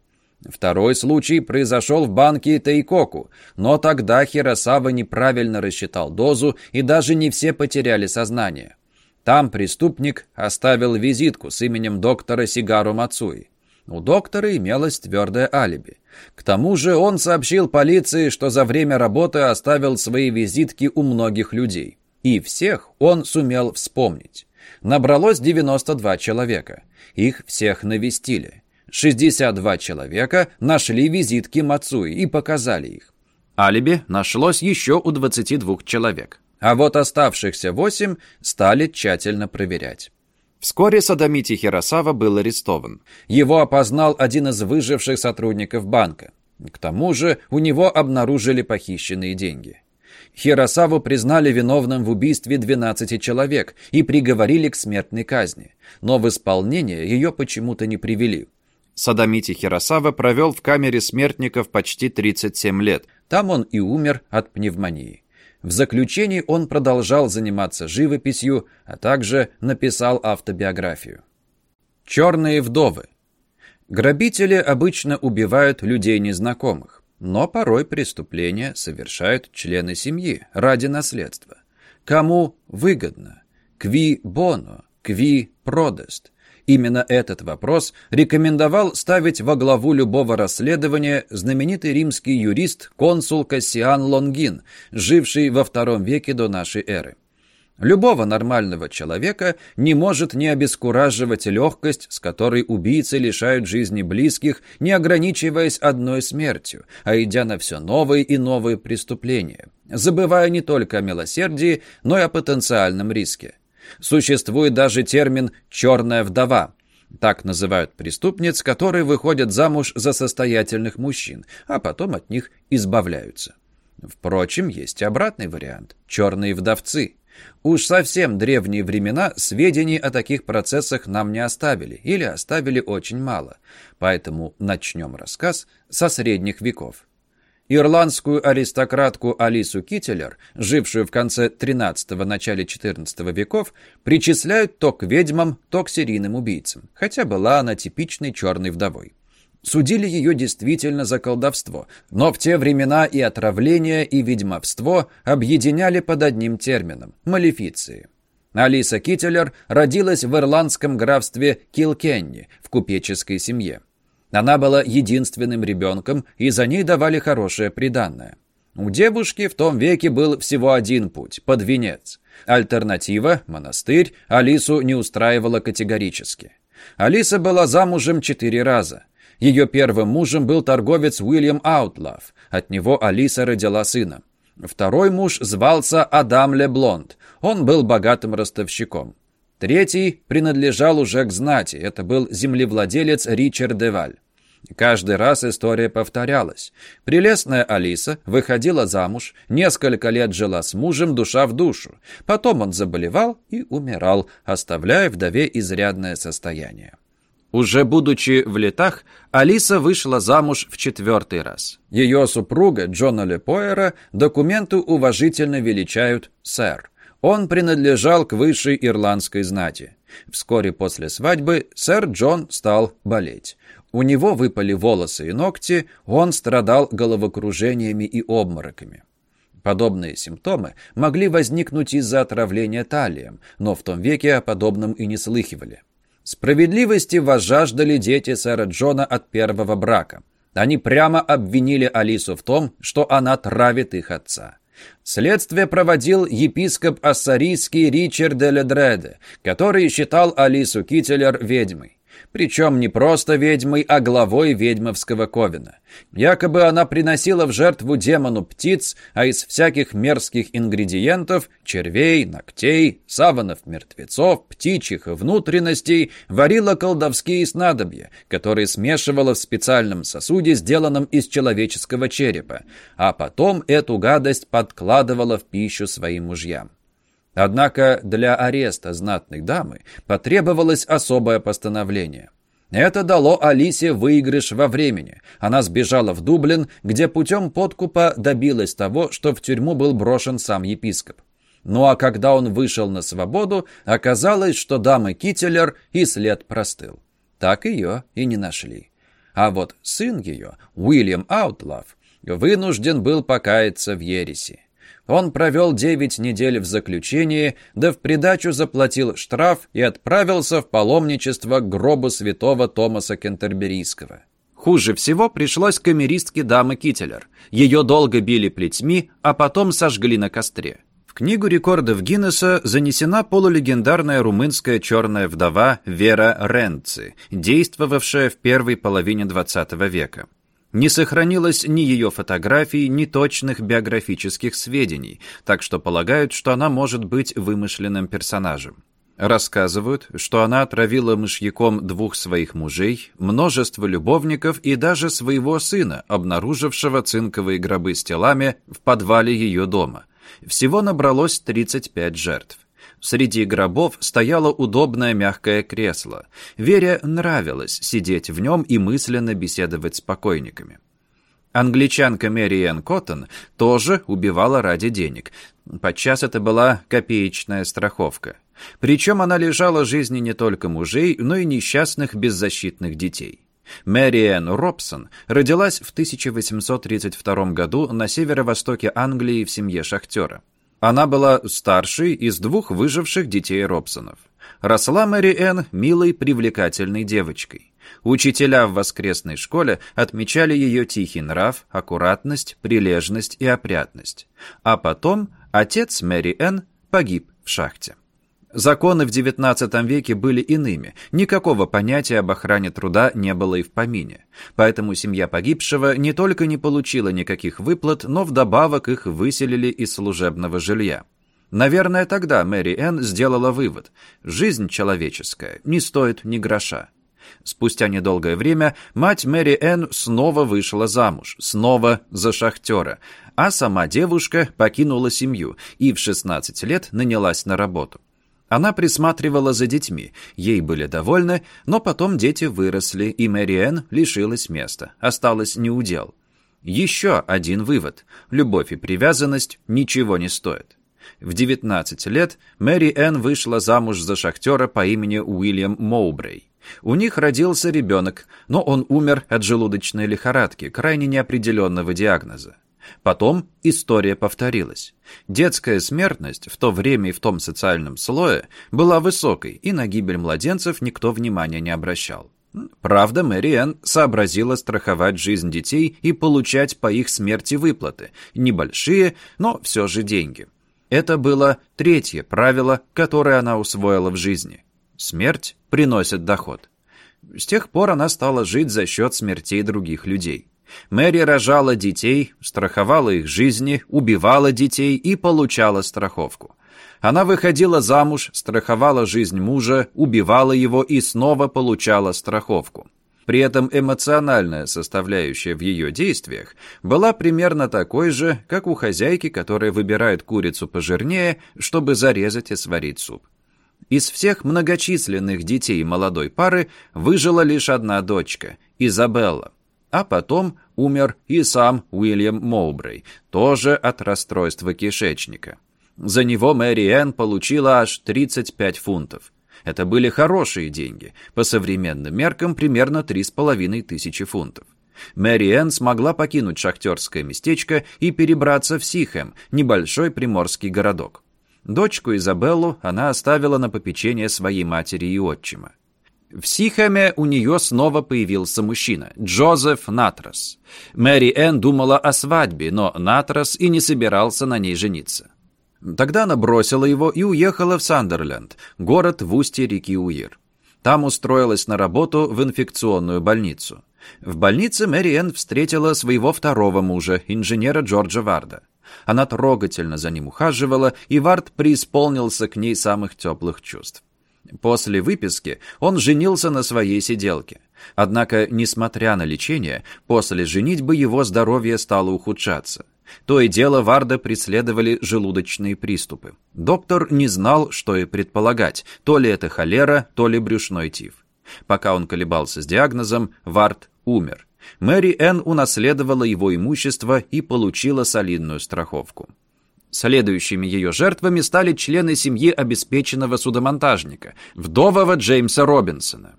Второй случай произошел в банке Тайкоку, но тогда Хиросава неправильно рассчитал дозу, и даже не все потеряли сознание. Там преступник оставил визитку с именем доктора Сигару Мацуи. У доктора имелось твердое алиби. К тому же он сообщил полиции, что за время работы оставил свои визитки у многих людей. И всех он сумел вспомнить. Набралось 92 человека. Их всех навестили. 62 человека нашли визитки Мацуи и показали их. Алиби нашлось еще у 22 человек. А вот оставшихся 8 стали тщательно проверять. Вскоре Садамити Хиросава был арестован. Его опознал один из выживших сотрудников банка. К тому же у него обнаружили похищенные деньги. Хиросаву признали виновным в убийстве 12 человек и приговорили к смертной казни, но в исполнение ее почему-то не привели. Садамити Хиросава провел в камере смертников почти 37 лет. Там он и умер от пневмонии. В заключении он продолжал заниматься живописью, а также написал автобиографию. Черные вдовы. Грабители обычно убивают людей незнакомых, но порой преступления совершают члены семьи ради наследства. Кому выгодно? Кви боно, кви продест. Именно этот вопрос рекомендовал ставить во главу любого расследования знаменитый римский юрист консул Кассиан Лонгин, живший во втором веке до нашей эры. Любого нормального человека не может не обескураживать легкость, с которой убийцы лишают жизни близких, не ограничиваясь одной смертью, а идя на все новые и новые преступления, забывая не только о милосердии, но и о потенциальном риске. Существует даже термин «черная вдова». Так называют преступниц, которые выходят замуж за состоятельных мужчин, а потом от них избавляются. Впрочем, есть обратный вариант – черные вдовцы. Уж совсем древние времена сведений о таких процессах нам не оставили или оставили очень мало, поэтому начнем рассказ со средних веков. Ирландскую аристократку Алису Киттелер, жившую в конце XIII – начале XIV веков, причисляют то к ведьмам, то к серийным убийцам, хотя была она типичной черной вдовой. Судили ее действительно за колдовство, но в те времена и отравление, и ведьмовство объединяли под одним термином – малефиции. Алиса Киттелер родилась в ирландском графстве Килкенни в купеческой семье. Она была единственным ребенком, и за ней давали хорошее приданное. У девушки в том веке был всего один путь – под венец. Альтернатива – монастырь – Алису не устраивала категорически. Алиса была замужем четыре раза. Ее первым мужем был торговец Уильям Аутлав. От него Алиса родила сына. Второй муж звался Адам Леблонд. Он был богатым ростовщиком. Третий принадлежал уже к знати. Это был землевладелец Ричард Деваль. Каждый раз история повторялась. Прелестная Алиса выходила замуж, несколько лет жила с мужем душа в душу. Потом он заболевал и умирал, оставляя вдове изрядное состояние. Уже будучи в летах, Алиса вышла замуж в четвертый раз. Ее супруга Джона Лепоэра документы уважительно величают «сэр». Он принадлежал к высшей ирландской знати. Вскоре после свадьбы сэр Джон стал болеть. У него выпали волосы и ногти, он страдал головокружениями и обмороками. Подобные симптомы могли возникнуть из-за отравления талием, но в том веке о подобном и не слыхивали. Справедливости возжаждали дети сэра Джона от первого брака. Они прямо обвинили Алису в том, что она травит их отца. Следствие проводил епископ ассарийский Ричард де Ледреде, который считал Алису Кителлер ведьмой. Причем не просто ведьмой, а главой ведьмовского ковена. Якобы она приносила в жертву демону птиц, а из всяких мерзких ингредиентов – червей, ногтей, саванов мертвецов, птичьих внутренностей – варила колдовские снадобья, которые смешивала в специальном сосуде, сделанном из человеческого черепа, а потом эту гадость подкладывала в пищу своим мужьям. Однако для ареста знатной дамы потребовалось особое постановление. Это дало Алисе выигрыш во времени. Она сбежала в Дублин, где путем подкупа добилась того, что в тюрьму был брошен сам епископ. Ну а когда он вышел на свободу, оказалось, что дамы Кителлер и след простыл. Так ее и не нашли. А вот сын ее, Уильям Аутлав, вынужден был покаяться в ереси. Он провел 9 недель в заключении, да в придачу заплатил штраф и отправился в паломничество к гробу святого Томаса Кентерберийского. Хуже всего пришлось камеристке дамы Кителлер. Ее долго били плетьми, а потом сожгли на костре. В книгу рекордов Гиннесса занесена полулегендарная румынская черная вдова Вера Ренци, действовавшая в первой половине XX века. Не сохранилось ни ее фотографий, ни точных биографических сведений, так что полагают, что она может быть вымышленным персонажем. Рассказывают, что она отравила мышьяком двух своих мужей, множество любовников и даже своего сына, обнаружившего цинковые гробы с телами в подвале ее дома. Всего набралось 35 жертв. Среди гробов стояло удобное мягкое кресло. Вере нравилось сидеть в нем и мысленно беседовать с покойниками. Англичанка Мэриэн Коттон тоже убивала ради денег. Подчас это была копеечная страховка. Причем она лежала жизни не только мужей, но и несчастных беззащитных детей. Мэриэн Робсон родилась в 1832 году на северо-востоке Англии в семье шахтера. Она была старшей из двух выживших детей Робсонов. Росла Мэри Энн милой, привлекательной девочкой. Учителя в воскресной школе отмечали ее тихий нрав, аккуратность, прилежность и опрятность. А потом отец Мэри Энн погиб в шахте. Законы в XIX веке были иными, никакого понятия об охране труда не было и в помине. Поэтому семья погибшего не только не получила никаких выплат, но вдобавок их выселили из служебного жилья. Наверное, тогда Мэри Энн сделала вывод – жизнь человеческая не стоит ни гроша. Спустя недолгое время мать Мэри Энн снова вышла замуж, снова за шахтера, а сама девушка покинула семью и в 16 лет нанялась на работу. Она присматривала за детьми, ей были довольны, но потом дети выросли, и Мэриэн лишилась места, осталась неудел. Еще один вывод – любовь и привязанность ничего не стоят. В 19 лет Мэри Энн вышла замуж за шахтера по имени Уильям Моубрей. У них родился ребенок, но он умер от желудочной лихорадки, крайне неопределенного диагноза. Потом история повторилась. Детская смертность в то время и в том социальном слое была высокой, и на гибель младенцев никто внимания не обращал. Правда, Мэри Энн сообразила страховать жизнь детей и получать по их смерти выплаты. Небольшие, но все же деньги. Это было третье правило, которое она усвоила в жизни. Смерть приносит доход. С тех пор она стала жить за счет смертей других людей. Мэри рожала детей, страховала их жизни, убивала детей и получала страховку. Она выходила замуж, страховала жизнь мужа, убивала его и снова получала страховку. При этом эмоциональная составляющая в ее действиях была примерно такой же, как у хозяйки, которая выбирает курицу пожирнее, чтобы зарезать и сварить суп. Из всех многочисленных детей молодой пары выжила лишь одна дочка – Изабелла а потом умер и сам Уильям Моубрей, тоже от расстройства кишечника. За него Мэри Энн получила аж 35 фунтов. Это были хорошие деньги, по современным меркам примерно 3,5 тысячи фунтов. Мэри Энн смогла покинуть шахтерское местечко и перебраться в Сихэм, небольшой приморский городок. Дочку Изабеллу она оставила на попечение своей матери и отчима. В Сихаме у нее снова появился мужчина, Джозеф Натрос. Мэри Энн думала о свадьбе, но Натрос и не собирался на ней жениться. Тогда она бросила его и уехала в Сандерленд, город в устье реки Уир. Там устроилась на работу в инфекционную больницу. В больнице Мэри Энн встретила своего второго мужа, инженера Джорджа Варда. Она трогательно за ним ухаживала, и Вард преисполнился к ней самых теплых чувств. После выписки он женился на своей сиделке. Однако, несмотря на лечение, после женитьбы его здоровье стало ухудшаться. То и дело Варда преследовали желудочные приступы. Доктор не знал, что и предполагать, то ли это холера, то ли брюшной тиф. Пока он колебался с диагнозом, Вард умер. Мэри Энн унаследовала его имущество и получила солидную страховку. Следующими ее жертвами стали члены семьи обеспеченного судомонтажника, вдового Джеймса Робинсона.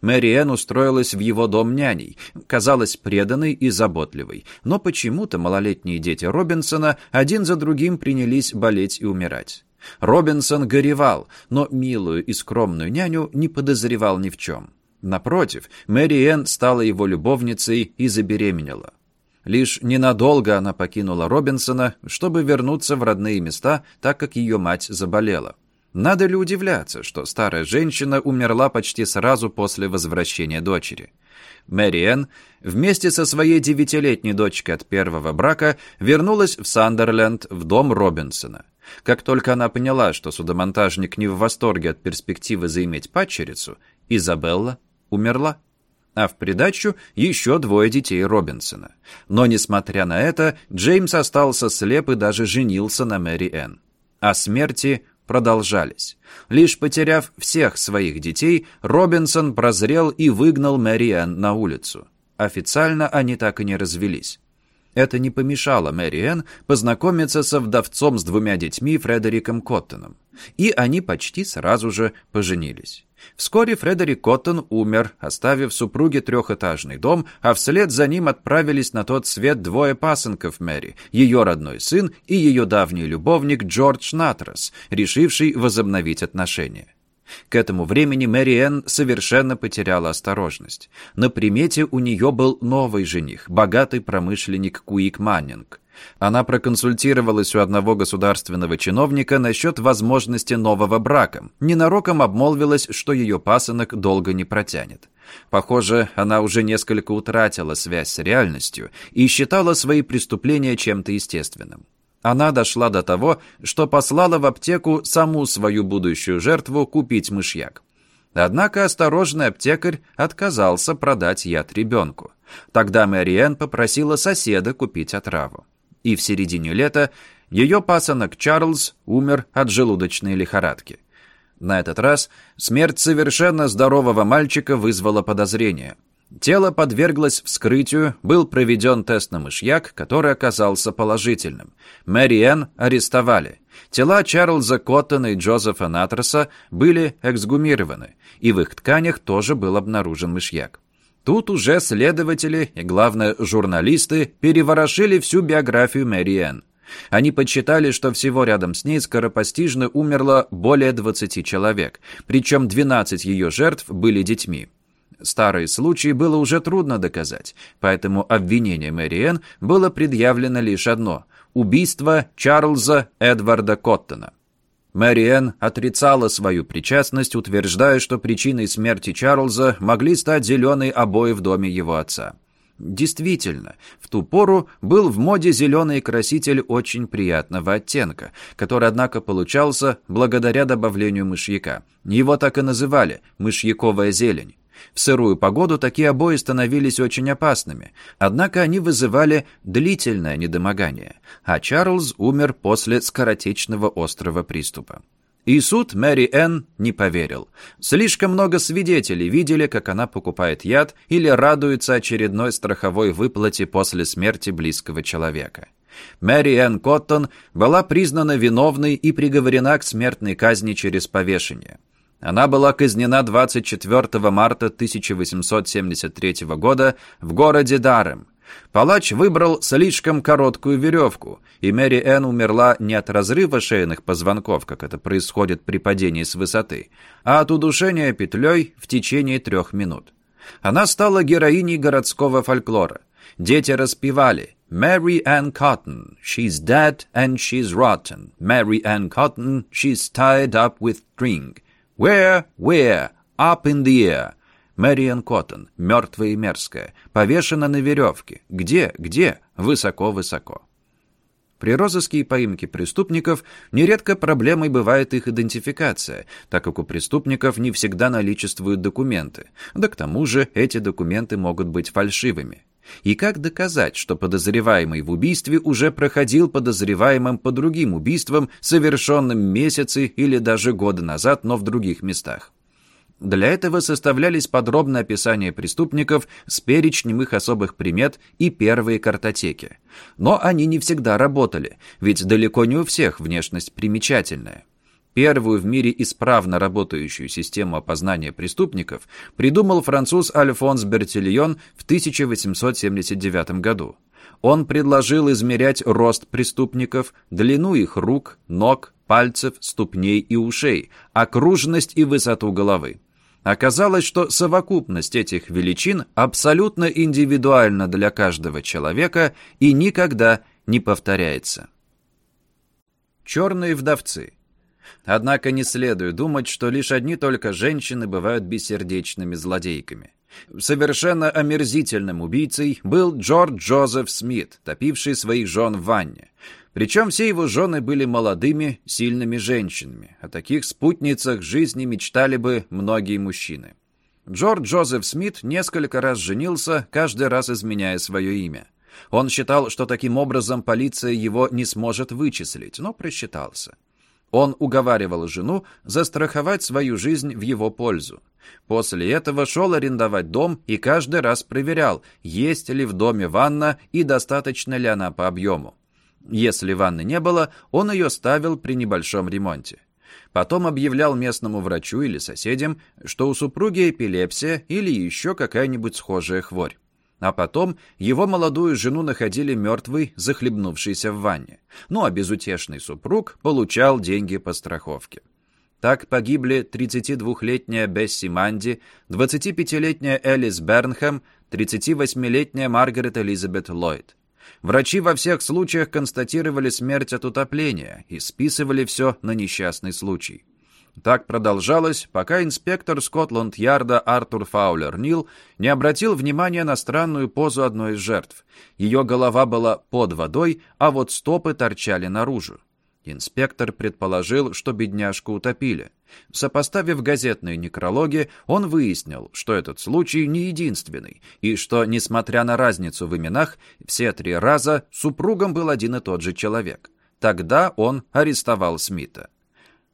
Мэри Энн устроилась в его дом няней, казалась преданной и заботливой, но почему-то малолетние дети Робинсона один за другим принялись болеть и умирать. Робинсон горевал, но милую и скромную няню не подозревал ни в чем. Напротив, Мэри Энн стала его любовницей и забеременела. Лишь ненадолго она покинула Робинсона, чтобы вернуться в родные места, так как ее мать заболела. Надо ли удивляться, что старая женщина умерла почти сразу после возвращения дочери? Мэри Энн вместе со своей девятилетней дочкой от первого брака вернулась в Сандерленд в дом Робинсона. Как только она поняла, что судомонтажник не в восторге от перспективы заиметь падчерицу, Изабелла умерла. А в придачу еще двое детей Робинсона. Но, несмотря на это, Джеймс остался слеп и даже женился на Мэри Энн. А смерти продолжались. Лишь потеряв всех своих детей, Робинсон прозрел и выгнал Мэри Энн на улицу. Официально они так и не развелись. Это не помешало Мэри Энн познакомиться со вдовцом с двумя детьми Фредериком Коттоном. И они почти сразу же поженились. Вскоре Фредерик Коттон умер, оставив супруге трехэтажный дом, а вслед за ним отправились на тот свет двое пасынков Мэри, ее родной сын и ее давний любовник Джордж Натрос, решивший возобновить отношения. К этому времени Мэри Энн совершенно потеряла осторожность. На примете у нее был новый жених, богатый промышленник Куик Маннинг. Она проконсультировалась у одного государственного чиновника насчет возможности нового брака. Ненароком обмолвилась, что ее пасынок долго не протянет. Похоже, она уже несколько утратила связь с реальностью и считала свои преступления чем-то естественным. Она дошла до того, что послала в аптеку саму свою будущую жертву купить мышьяк. Однако осторожный аптекарь отказался продать яд ребенку. Тогда Мэриэн попросила соседа купить отраву и в середине лета ее пасынок Чарльз умер от желудочной лихорадки. На этот раз смерть совершенно здорового мальчика вызвала подозрение. Тело подверглось вскрытию, был проведен тест на мышьяк, который оказался положительным. Мэри Энн арестовали. Тела Чарльза Коттона и Джозефа Натроса были эксгумированы, и в их тканях тоже был обнаружен мышьяк. Тут уже следователи и, главное, журналисты переворошили всю биографию Мэри Энн. Они подсчитали, что всего рядом с ней скоропостижно умерло более 20 человек, причем 12 ее жертв были детьми. Старые случаи было уже трудно доказать, поэтому обвинение Мэри Энн было предъявлено лишь одно – убийство Чарльза Эдварда Коттона. Мэриэн отрицала свою причастность, утверждая, что причиной смерти Чарльза могли стать зеленые обои в доме его отца. Действительно, в ту пору был в моде зеленый краситель очень приятного оттенка, который, однако, получался благодаря добавлению мышьяка. Его так и называли – мышьяковая зелень. В сырую погоду такие обои становились очень опасными, однако они вызывали длительное недомогание, а Чарльз умер после скоротечного острого приступа. И суд Мэри Энн не поверил. Слишком много свидетелей видели, как она покупает яд или радуется очередной страховой выплате после смерти близкого человека. Мэри Энн Коттон была признана виновной и приговорена к смертной казни через повешение. Она была казнена 24 марта 1873 года в городе Дарем. Палач выбрал слишком короткую веревку, и Мэри Энн умерла не от разрыва шейных позвонков, как это происходит при падении с высоты, а от удушения петлей в течение трех минут. Она стала героиней городского фольклора. Дети распевали «Mary Ann Cotton, she's dead and she's rotten. Mary Ann Cotton, she's tied up with string. Where, where, up in the air». Мэриан Коттон, мертвая и мерзкая, повешена на веревке. Где, где? Высоко-высоко. При розыске и поимке преступников нередко проблемой бывает их идентификация, так как у преступников не всегда наличествуют документы, да к тому же эти документы могут быть фальшивыми. И как доказать, что подозреваемый в убийстве уже проходил подозреваемым по другим убийствам, совершенным месяцы или даже годы назад, но в других местах? Для этого составлялись подробные описания преступников с перечнем их особых примет и первые картотеки. Но они не всегда работали, ведь далеко не у всех внешность примечательная. Первую в мире исправно работающую систему опознания преступников придумал француз Альфонс Бертильон в 1879 году. Он предложил измерять рост преступников, длину их рук, ног, пальцев, ступней и ушей, окружность и высоту головы. Оказалось, что совокупность этих величин абсолютно индивидуальна для каждого человека и никогда не повторяется. Черные вдовцы. Однако не следует думать, что лишь одни только женщины бывают бессердечными злодейками. Совершенно омерзительным убийцей был Джордж Джозеф Смит, топивший своих жен в ванне. Причем все его жены были молодыми, сильными женщинами. О таких спутницах жизни мечтали бы многие мужчины. Джордж Джозеф Смит несколько раз женился, каждый раз изменяя свое имя. Он считал, что таким образом полиция его не сможет вычислить, но просчитался. Он уговаривал жену застраховать свою жизнь в его пользу. После этого шел арендовать дом и каждый раз проверял, есть ли в доме ванна и достаточно ли она по объему. Если ванны не было, он ее ставил при небольшом ремонте. Потом объявлял местному врачу или соседям, что у супруги эпилепсия или еще какая-нибудь схожая хворь. А потом его молодую жену находили мертвой, захлебнувшейся в ванне. Ну а безутешный супруг получал деньги по страховке. Так погибли 32-летняя Бесси Манди, 25-летняя Элис Бернхэм, 38-летняя Маргарет Элизабет Ллойд. Врачи во всех случаях констатировали смерть от утопления и списывали все на несчастный случай. Так продолжалось, пока инспектор Скотланд-Ярда Артур Фаулер Нил не обратил внимания на странную позу одной из жертв. Ее голова была под водой, а вот стопы торчали наружу. Инспектор предположил, что бедняжку утопили. Сопоставив газетные некрологи, он выяснил, что этот случай не единственный, и что, несмотря на разницу в именах, все три раза супругом был один и тот же человек. Тогда он арестовал Смита.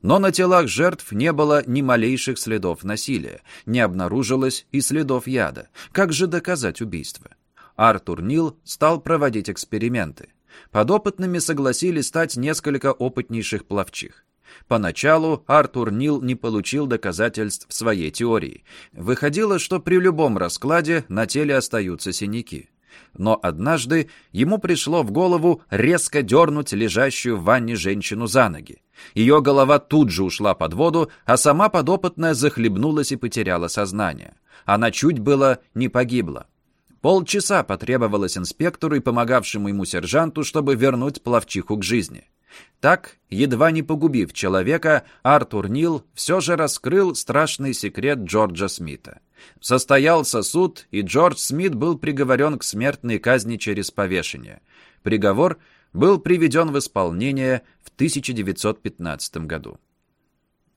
Но на телах жертв не было ни малейших следов насилия, не обнаружилось и следов яда. Как же доказать убийство? Артур Нил стал проводить эксперименты. Подопытными согласились стать несколько опытнейших пловчих. Поначалу Артур Нил не получил доказательств своей теории. Выходило, что при любом раскладе на теле остаются синяки. Но однажды ему пришло в голову резко дернуть лежащую в ванне женщину за ноги. Ее голова тут же ушла под воду, а сама подопытная захлебнулась и потеряла сознание. Она чуть было не погибла. Полчаса потребовалось инспектору и помогавшему ему сержанту, чтобы вернуть плавчиху к жизни. Так, едва не погубив человека, Артур Нил все же раскрыл страшный секрет Джорджа Смита. Состоялся суд, и Джордж Смит был приговорен к смертной казни через повешение. Приговор был приведен в исполнение в 1915 году.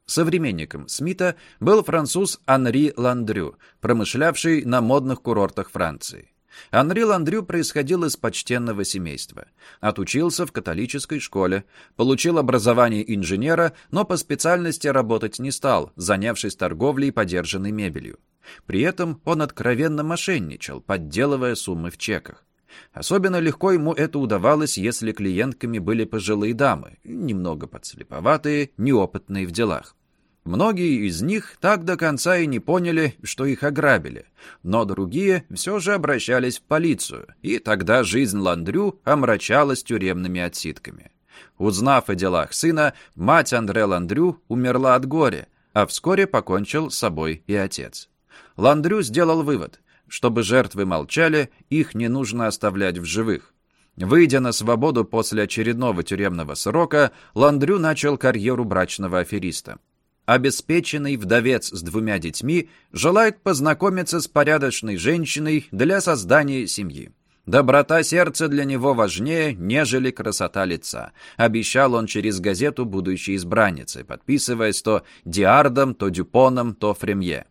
Современником Смита был француз Анри Ландрю, промышлявший на модных курортах Франции. Анри Ландрю происходил из почтенного семейства. Отучился в католической школе, получил образование инженера, но по специальности работать не стал, занявшись торговлей подержанной мебелью. При этом он откровенно мошенничал, подделывая суммы в чеках. Особенно легко ему это удавалось, если клиентками были пожилые дамы, немного подслеповатые, неопытные в делах. Многие из них так до конца и не поняли, что их ограбили, но другие все же обращались в полицию, и тогда жизнь Ландрю омрачалась тюремными отсидками. Узнав о делах сына, мать Андре Ландрю умерла от горя, а вскоре покончил с собой и отец. Ландрю сделал вывод. Чтобы жертвы молчали, их не нужно оставлять в живых. Выйдя на свободу после очередного тюремного срока, Ландрю начал карьеру брачного афериста. Обеспеченный вдовец с двумя детьми желает познакомиться с порядочной женщиной для создания семьи. Доброта сердца для него важнее, нежели красота лица. Обещал он через газету будущей избранницы, подписываясь то Диардом, то Дюпоном, то Фремье.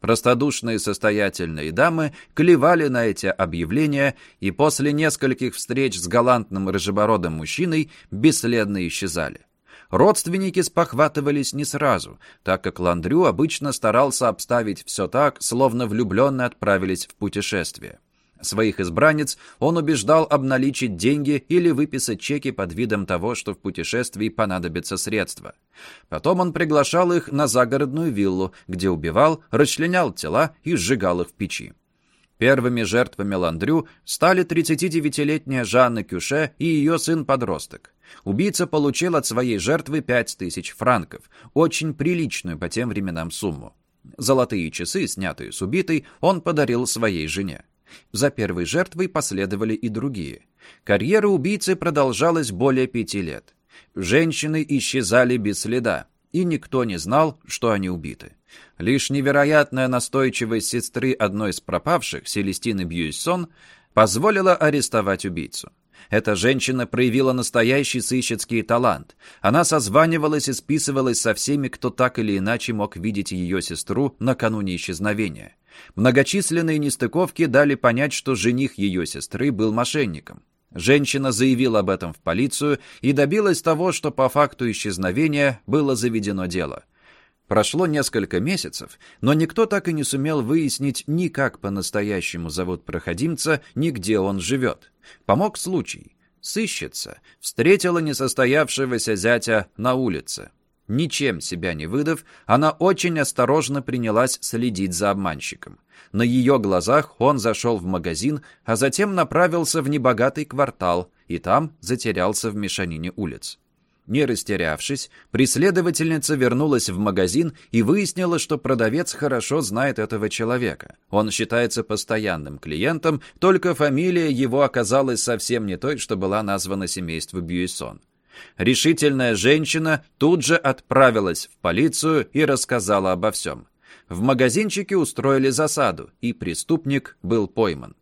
Простодушные состоятельные дамы клевали на эти объявления и после нескольких встреч с галантным рыжебородым мужчиной бесследно исчезали. Родственники спохватывались не сразу, так как Ландрю обычно старался обставить все так, словно влюбленные отправились в путешествие. Своих избранниц он убеждал обналичить деньги или выписать чеки под видом того, что в путешествии понадобятся средства. Потом он приглашал их на загородную виллу, где убивал, расчленял тела и сжигал их в печи. Первыми жертвами Ландрю стали 39-летняя Жанна Кюше и ее сын-подросток. Убийца получил от своей жертвы 5000 франков, очень приличную по тем временам сумму. Золотые часы, снятые с убитой, он подарил своей жене. За первой жертвой последовали и другие. Карьера убийцы продолжалась более пяти лет. Женщины исчезали без следа, и никто не знал, что они убиты. Лишь невероятная настойчивость сестры одной из пропавших, Селестины Бьюйсон, позволила арестовать убийцу. Эта женщина проявила настоящий сыщицкий талант. Она созванивалась и списывалась со всеми, кто так или иначе мог видеть ее сестру накануне исчезновения. Многочисленные нестыковки дали понять, что жених ее сестры был мошенником. Женщина заявила об этом в полицию и добилась того, что по факту исчезновения было заведено дело. Прошло несколько месяцев, но никто так и не сумел выяснить ни как по-настоящему зовут проходимца, ни где он живет. Помог случай. Сыщица встретила несостоявшегося зятя на улице. Ничем себя не выдав, она очень осторожно принялась следить за обманщиком. На ее глазах он зашел в магазин, а затем направился в небогатый квартал и там затерялся в мешанине улиц. Не растерявшись, преследовательница вернулась в магазин и выяснила, что продавец хорошо знает этого человека. Он считается постоянным клиентом, только фамилия его оказалась совсем не той, что была названа семейству Бьюисон. Решительная женщина тут же отправилась в полицию и рассказала обо всем. В магазинчике устроили засаду, и преступник был пойман.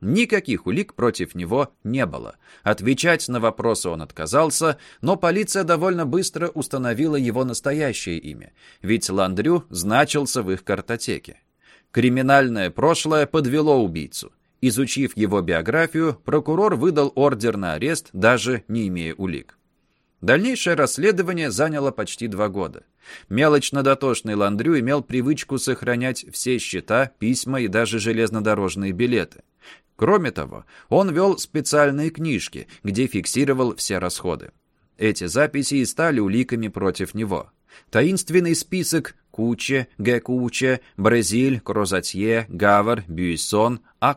Никаких улик против него не было. Отвечать на вопросы он отказался, но полиция довольно быстро установила его настоящее имя, ведь Ландрю значился в их картотеке. Криминальное прошлое подвело убийцу. Изучив его биографию, прокурор выдал ордер на арест, даже не имея улик. Дальнейшее расследование заняло почти два года. Мелочно-дотошный Ландрю имел привычку сохранять все счета, письма и даже железнодорожные билеты. Кроме того, он вел специальные книжки, где фиксировал все расходы. Эти записи и стали уликами против него. Таинственный список Куче, Г. Куче, Бразиль, Крозатье, Гавар, Бюйсон, А.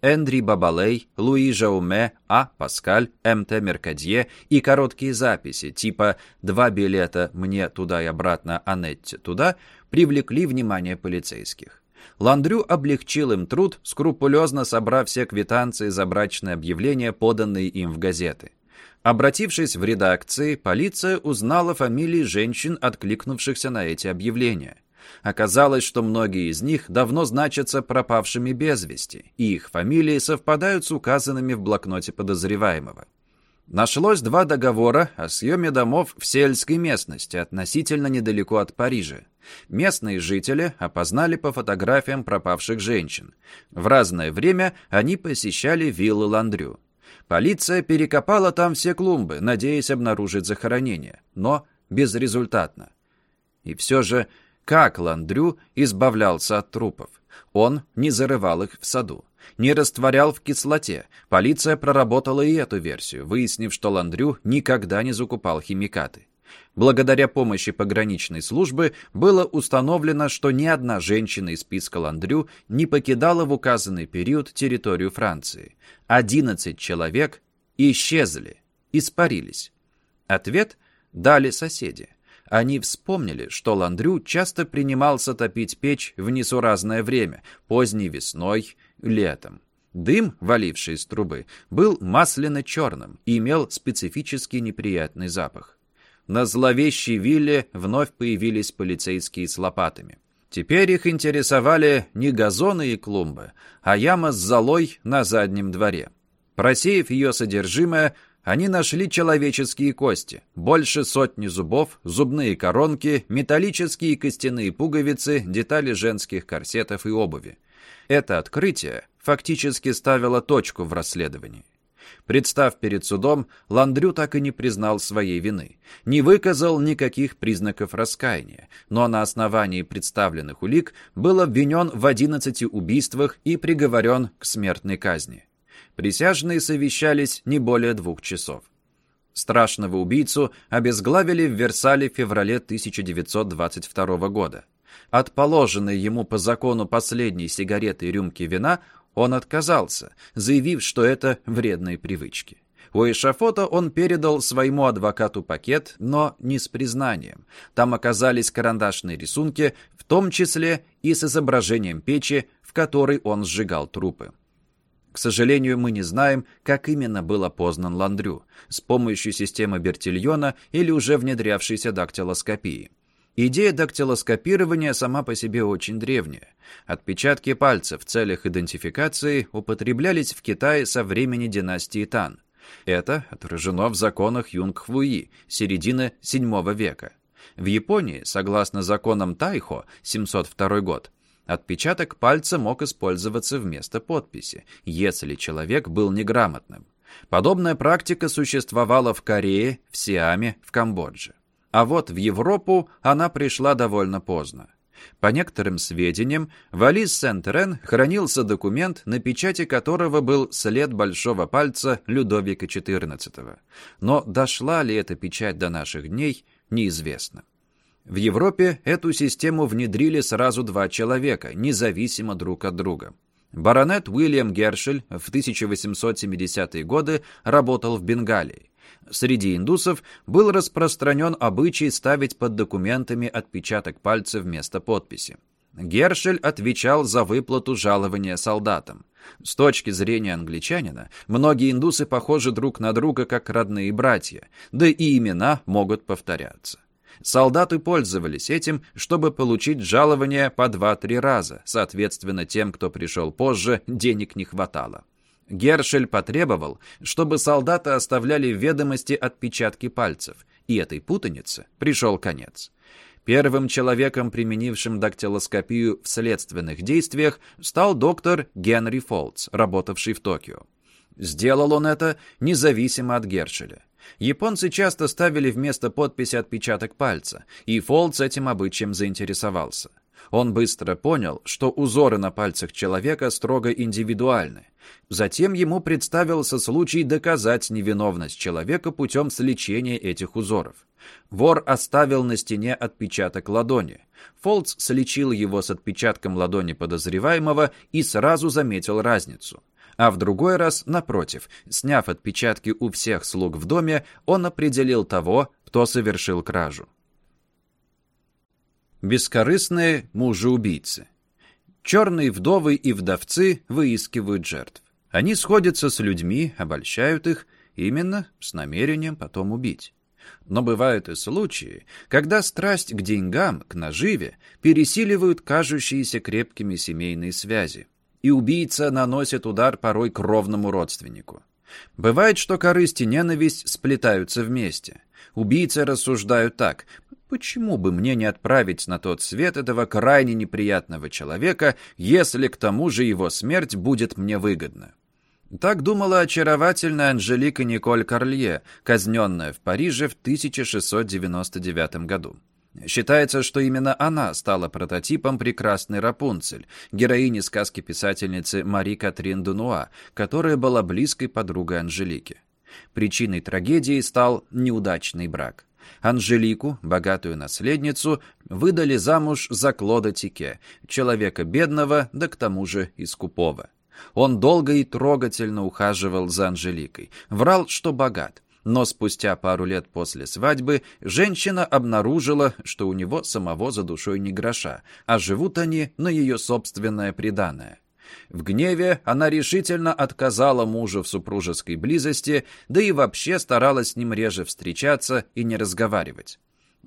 Эндри Бабалей, Луи Жауме, А. Паскаль, М.Т. Меркадье и короткие записи типа «Два билета мне туда и обратно, Анетте туда» привлекли внимание полицейских. Ландрю облегчил им труд, скрупулезно собрав все квитанции за брачное объявление, поданные им в газеты. Обратившись в редакции, полиция узнала фамилии женщин, откликнувшихся на эти объявления – Оказалось, что многие из них давно значатся пропавшими без вести, и их фамилии совпадают с указанными в блокноте подозреваемого. Нашлось два договора о съеме домов в сельской местности, относительно недалеко от Парижа. Местные жители опознали по фотографиям пропавших женщин. В разное время они посещали виллы Ландрю. Полиция перекопала там все клумбы, надеясь обнаружить захоронение, но безрезультатно. И все же как Ландрю избавлялся от трупов? Он не зарывал их в саду. не растворял в кислоте. Полиция проработала и эту версию, выяснив, что Ландрю никогда не закупал химикаты. Благодаря помощи пограничной службы было установлено, что ни одна женщина из списка Ландрю не покидала в указанный период территорию Франции. 11 человек исчезли, испарились. Ответ дали соседи. Они вспомнили, что Ландрю часто принимался топить печь в несуразное время, поздней весной, летом. Дым, валивший из трубы, был масляно-черным и имел специфический неприятный запах. На зловещей вилле вновь появились полицейские с лопатами. Теперь их интересовали не газоны и клумбы, а яма с золой на заднем дворе. Просеяв ее содержимое, они нашли человеческие кости, больше сотни зубов, зубные коронки, металлические костяные пуговицы, детали женских корсетов и обуви. Это открытие фактически ставило точку в расследовании. Представ перед судом, Ландрю так и не признал своей вины, не выказал никаких признаков раскаяния, но на основании представленных улик был обвинен в 11 убийствах и приговорен к смертной казни. Присяжные совещались не более двух часов. Страшного убийцу обезглавили в Версале в феврале 1922 года. От положенной ему по закону последней сигареты и рюмки вина он отказался, заявив, что это вредные привычки. У эшафота он передал своему адвокату пакет, но не с признанием. Там оказались карандашные рисунки, в том числе и с изображением печи, в которой он сжигал трупы. К сожалению, мы не знаем, как именно был опознан Ландрю, с помощью системы Бертильона или уже внедрявшейся дактилоскопии. Идея дактилоскопирования сама по себе очень древняя. Отпечатки пальцев в целях идентификации употреблялись в Китае со времени династии Тан. Это отражено в законах Юнгхвуи середины VII века. В Японии, согласно законам Тайхо, 702 год, отпечаток пальца мог использоваться вместо подписи, если человек был неграмотным. Подобная практика существовала в Корее, в Сиаме, в Камбодже. А вот в Европу она пришла довольно поздно. По некоторым сведениям, в Алис Сент-Рен хранился документ, на печати которого был след большого пальца Людовика XIV. Но дошла ли эта печать до наших дней, неизвестно. В Европе эту систему внедрили сразу два человека, независимо друг от друга. Баронет Уильям Гершель в 1870-е годы работал в Бенгалии. Среди индусов был распространен обычай ставить под документами отпечаток пальца вместо подписи. Гершель отвечал за выплату жалования солдатам. С точки зрения англичанина, многие индусы похожи друг на друга как родные братья, да и имена могут повторяться. Солдаты пользовались этим, чтобы получить жалование по 2-3 раза, соответственно, тем, кто пришел позже, денег не хватало. Гершель потребовал, чтобы солдаты оставляли в ведомости отпечатки пальцев, и этой путанице пришел конец. Первым человеком, применившим дактилоскопию в следственных действиях, стал доктор Генри Фолтс, работавший в Токио. Сделал он это независимо от Гершеля. Японцы часто ставили вместо подписи отпечаток пальца, и Фолтс этим обычаем заинтересовался. Он быстро понял, что узоры на пальцах человека строго индивидуальны. Затем ему представился случай доказать невиновность человека путем сличения этих узоров. Вор оставил на стене отпечаток ладони. Фолтс сличил его с отпечатком ладони подозреваемого и сразу заметил разницу. А в другой раз, напротив, сняв отпечатки у всех слуг в доме, он определил того, кто совершил кражу. Бескорыстные мужи-убийцы. Черные вдовы и вдовцы выискивают жертв. Они сходятся с людьми, обольщают их, именно с намерением потом убить. Но бывают и случаи, когда страсть к деньгам, к наживе, пересиливают кажущиеся крепкими семейные связи. И убийца наносит удар порой кровному родственнику. Бывает, что корысть и ненависть сплетаются вместе. Убийцы рассуждают так. Почему бы мне не отправить на тот свет этого крайне неприятного человека, если к тому же его смерть будет мне выгодна? Так думала очаровательная Анжелика Николь Карлье, казненная в Париже в 1699 году. Считается, что именно она стала прототипом прекрасной Рапунцель, героини сказки писательницы Мари Катрин Дунуа, которая была близкой подругой Анжелики. Причиной трагедии стал неудачный брак. Анжелику, богатую наследницу, выдали замуж за Клода Тике, человека бедного, да к тому же и. Он долго и трогательно ухаживал за Анжеликой, врал, что богат. Но спустя пару лет после свадьбы женщина обнаружила, что у него самого за душой не гроша, а живут они на ее собственное преданное. В гневе она решительно отказала мужу в супружеской близости, да и вообще старалась с ним реже встречаться и не разговаривать.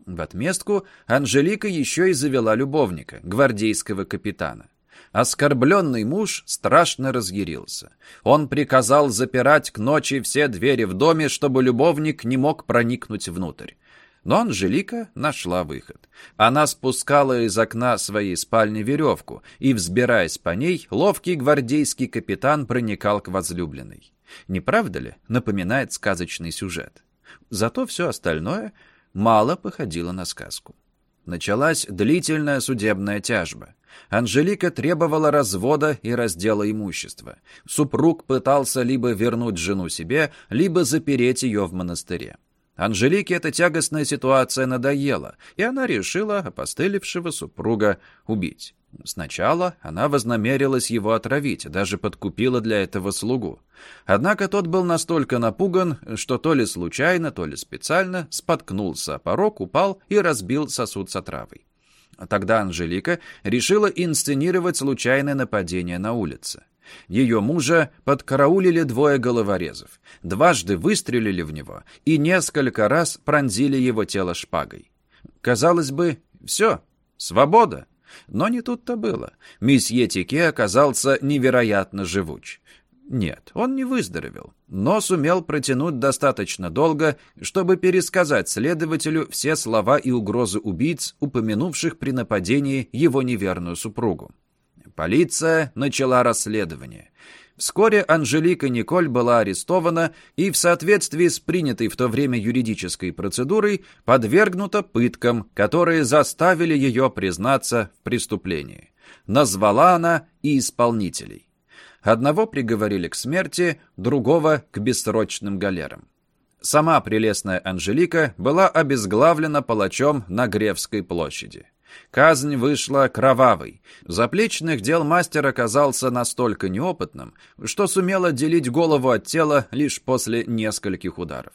В отместку Анжелика еще и завела любовника, гвардейского капитана. Оскорбленный муж страшно разъярился. Он приказал запирать к ночи все двери в доме, чтобы любовник не мог проникнуть внутрь. Но Анжелика нашла выход. Она спускала из окна своей спальни веревку, и, взбираясь по ней, ловкий гвардейский капитан проникал к возлюбленной. Не правда ли? Напоминает сказочный сюжет. Зато все остальное мало походило на сказку. Началась длительная судебная тяжба. Анжелика требовала развода и раздела имущества. Супруг пытался либо вернуть жену себе, либо запереть ее в монастыре. Анжелике эта тягостная ситуация надоела, и она решила опостылевшего супруга убить. Сначала она вознамерилась его отравить, даже подкупила для этого слугу. Однако тот был настолько напуган, что то ли случайно, то ли специально споткнулся, порог упал и разбил сосуд с отравой. Тогда Анжелика решила инсценировать случайное нападение на улице. Ее мужа подкараулили двое головорезов, дважды выстрелили в него и несколько раз пронзили его тело шпагой. Казалось бы, все, свобода. Но не тут-то было. Месье Тике оказался невероятно живуч. Нет, он не выздоровел, но сумел протянуть достаточно долго, чтобы пересказать следователю все слова и угрозы убийц, упомянувших при нападении его неверную супругу. Полиция начала расследование. Вскоре Анжелика Николь была арестована и в соответствии с принятой в то время юридической процедурой подвергнута пыткам, которые заставили ее признаться в преступлении. Назвала она и исполнителей. Одного приговорили к смерти, другого — к бессрочным галерам. Сама прелестная Анжелика была обезглавлена палачом на Гревской площади. Казнь вышла кровавой. Заплечных дел мастер оказался настолько неопытным, что сумел отделить голову от тела лишь после нескольких ударов.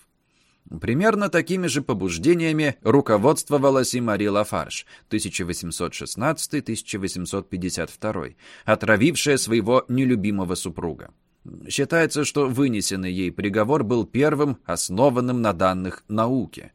Примерно такими же побуждениями руководствовалась и Мари Лафарш, 1816-1852, отравившая своего нелюбимого супруга. Считается, что вынесенный ей приговор был первым, основанным на данных науки.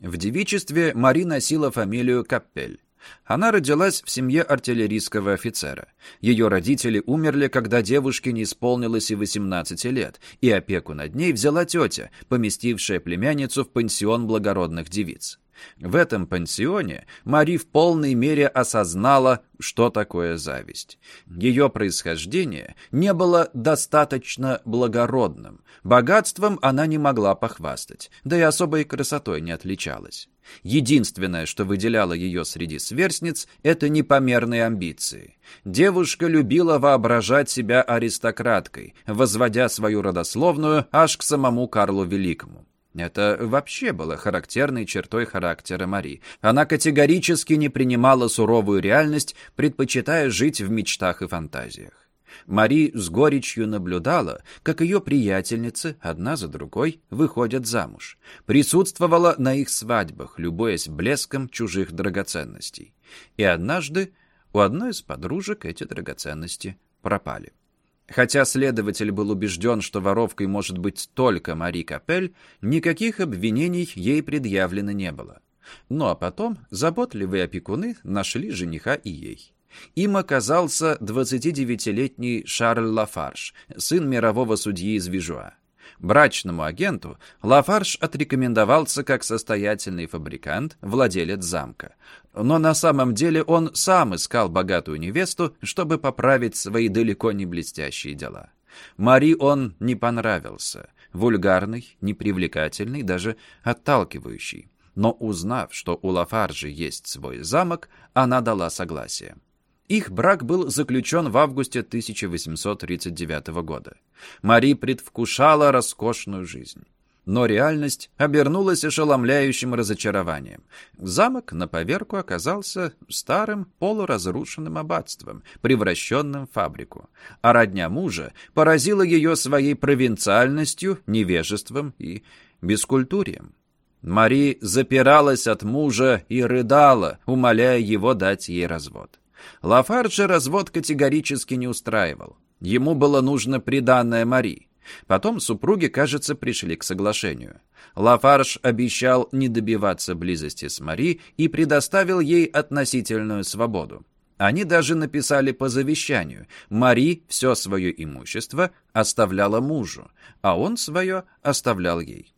В девичестве Мари носила фамилию Каппель. Она родилась в семье артиллерийского офицера. Ее родители умерли, когда девушке не исполнилось и 18 лет, и опеку над ней взяла тетя, поместившая племянницу в пансион благородных девиц. В этом пансионе Мари в полной мере осознала, что такое зависть. Ее происхождение не было достаточно благородным. Богатством она не могла похвастать, да и особой красотой не отличалась. Единственное, что выделяло ее среди сверстниц, это непомерные амбиции. Девушка любила воображать себя аристократкой, возводя свою родословную аж к самому Карлу Великому. Это вообще было характерной чертой характера Мари. Она категорически не принимала суровую реальность, предпочитая жить в мечтах и фантазиях. Мари с горечью наблюдала, как ее приятельницы одна за другой выходят замуж. Присутствовала на их свадьбах, любуясь блеском чужих драгоценностей. И однажды у одной из подружек эти драгоценности пропали. Хотя следователь был убежден, что воровкой может быть только Мари Капель, никаких обвинений ей предъявлено не было. Ну а потом заботливые опекуны нашли жениха и ей. Им оказался 29-летний Шарль Лафарш, сын мирового судьи из Вижуа. Брачному агенту Лафарш отрекомендовался как состоятельный фабрикант, владелец замка. Но на самом деле он сам искал богатую невесту, чтобы поправить свои далеко не блестящие дела. Мари он не понравился. Вульгарный, непривлекательный, даже отталкивающий. Но узнав, что у Лафаржи есть свой замок, она дала согласие. Их брак был заключен в августе 1839 года. Мари предвкушала роскошную жизнь. Но реальность обернулась ошеломляющим разочарованием. Замок на поверку оказался старым полуразрушенным аббатством, превращенным в фабрику. А родня мужа поразила ее своей провинциальностью, невежеством и бескультурием. Мари запиралась от мужа и рыдала, умоляя его дать ей развод. Лафарджа развод категорически не устраивал. Ему было нужно приданное Мари. Потом супруги, кажется, пришли к соглашению. Лафарж обещал не добиваться близости с Мари и предоставил ей относительную свободу. Они даже написали по завещанию. Мари все свое имущество оставляла мужу, а он свое оставлял ей.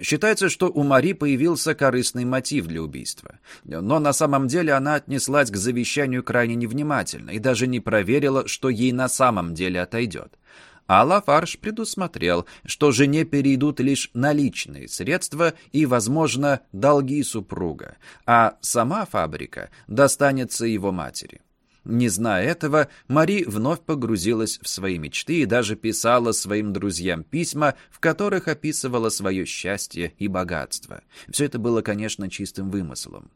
Считается, что у Мари появился корыстный мотив для убийства. Но на самом деле она отнеслась к завещанию крайне невнимательно и даже не проверила, что ей на самом деле отойдет. А Лафарш предусмотрел, что жене перейдут лишь наличные средства и, возможно, долги супруга, а сама фабрика достанется его матери. Не зная этого, Мари вновь погрузилась в свои мечты и даже писала своим друзьям письма, в которых описывала свое счастье и богатство. Все это было, конечно, чистым вымыслом.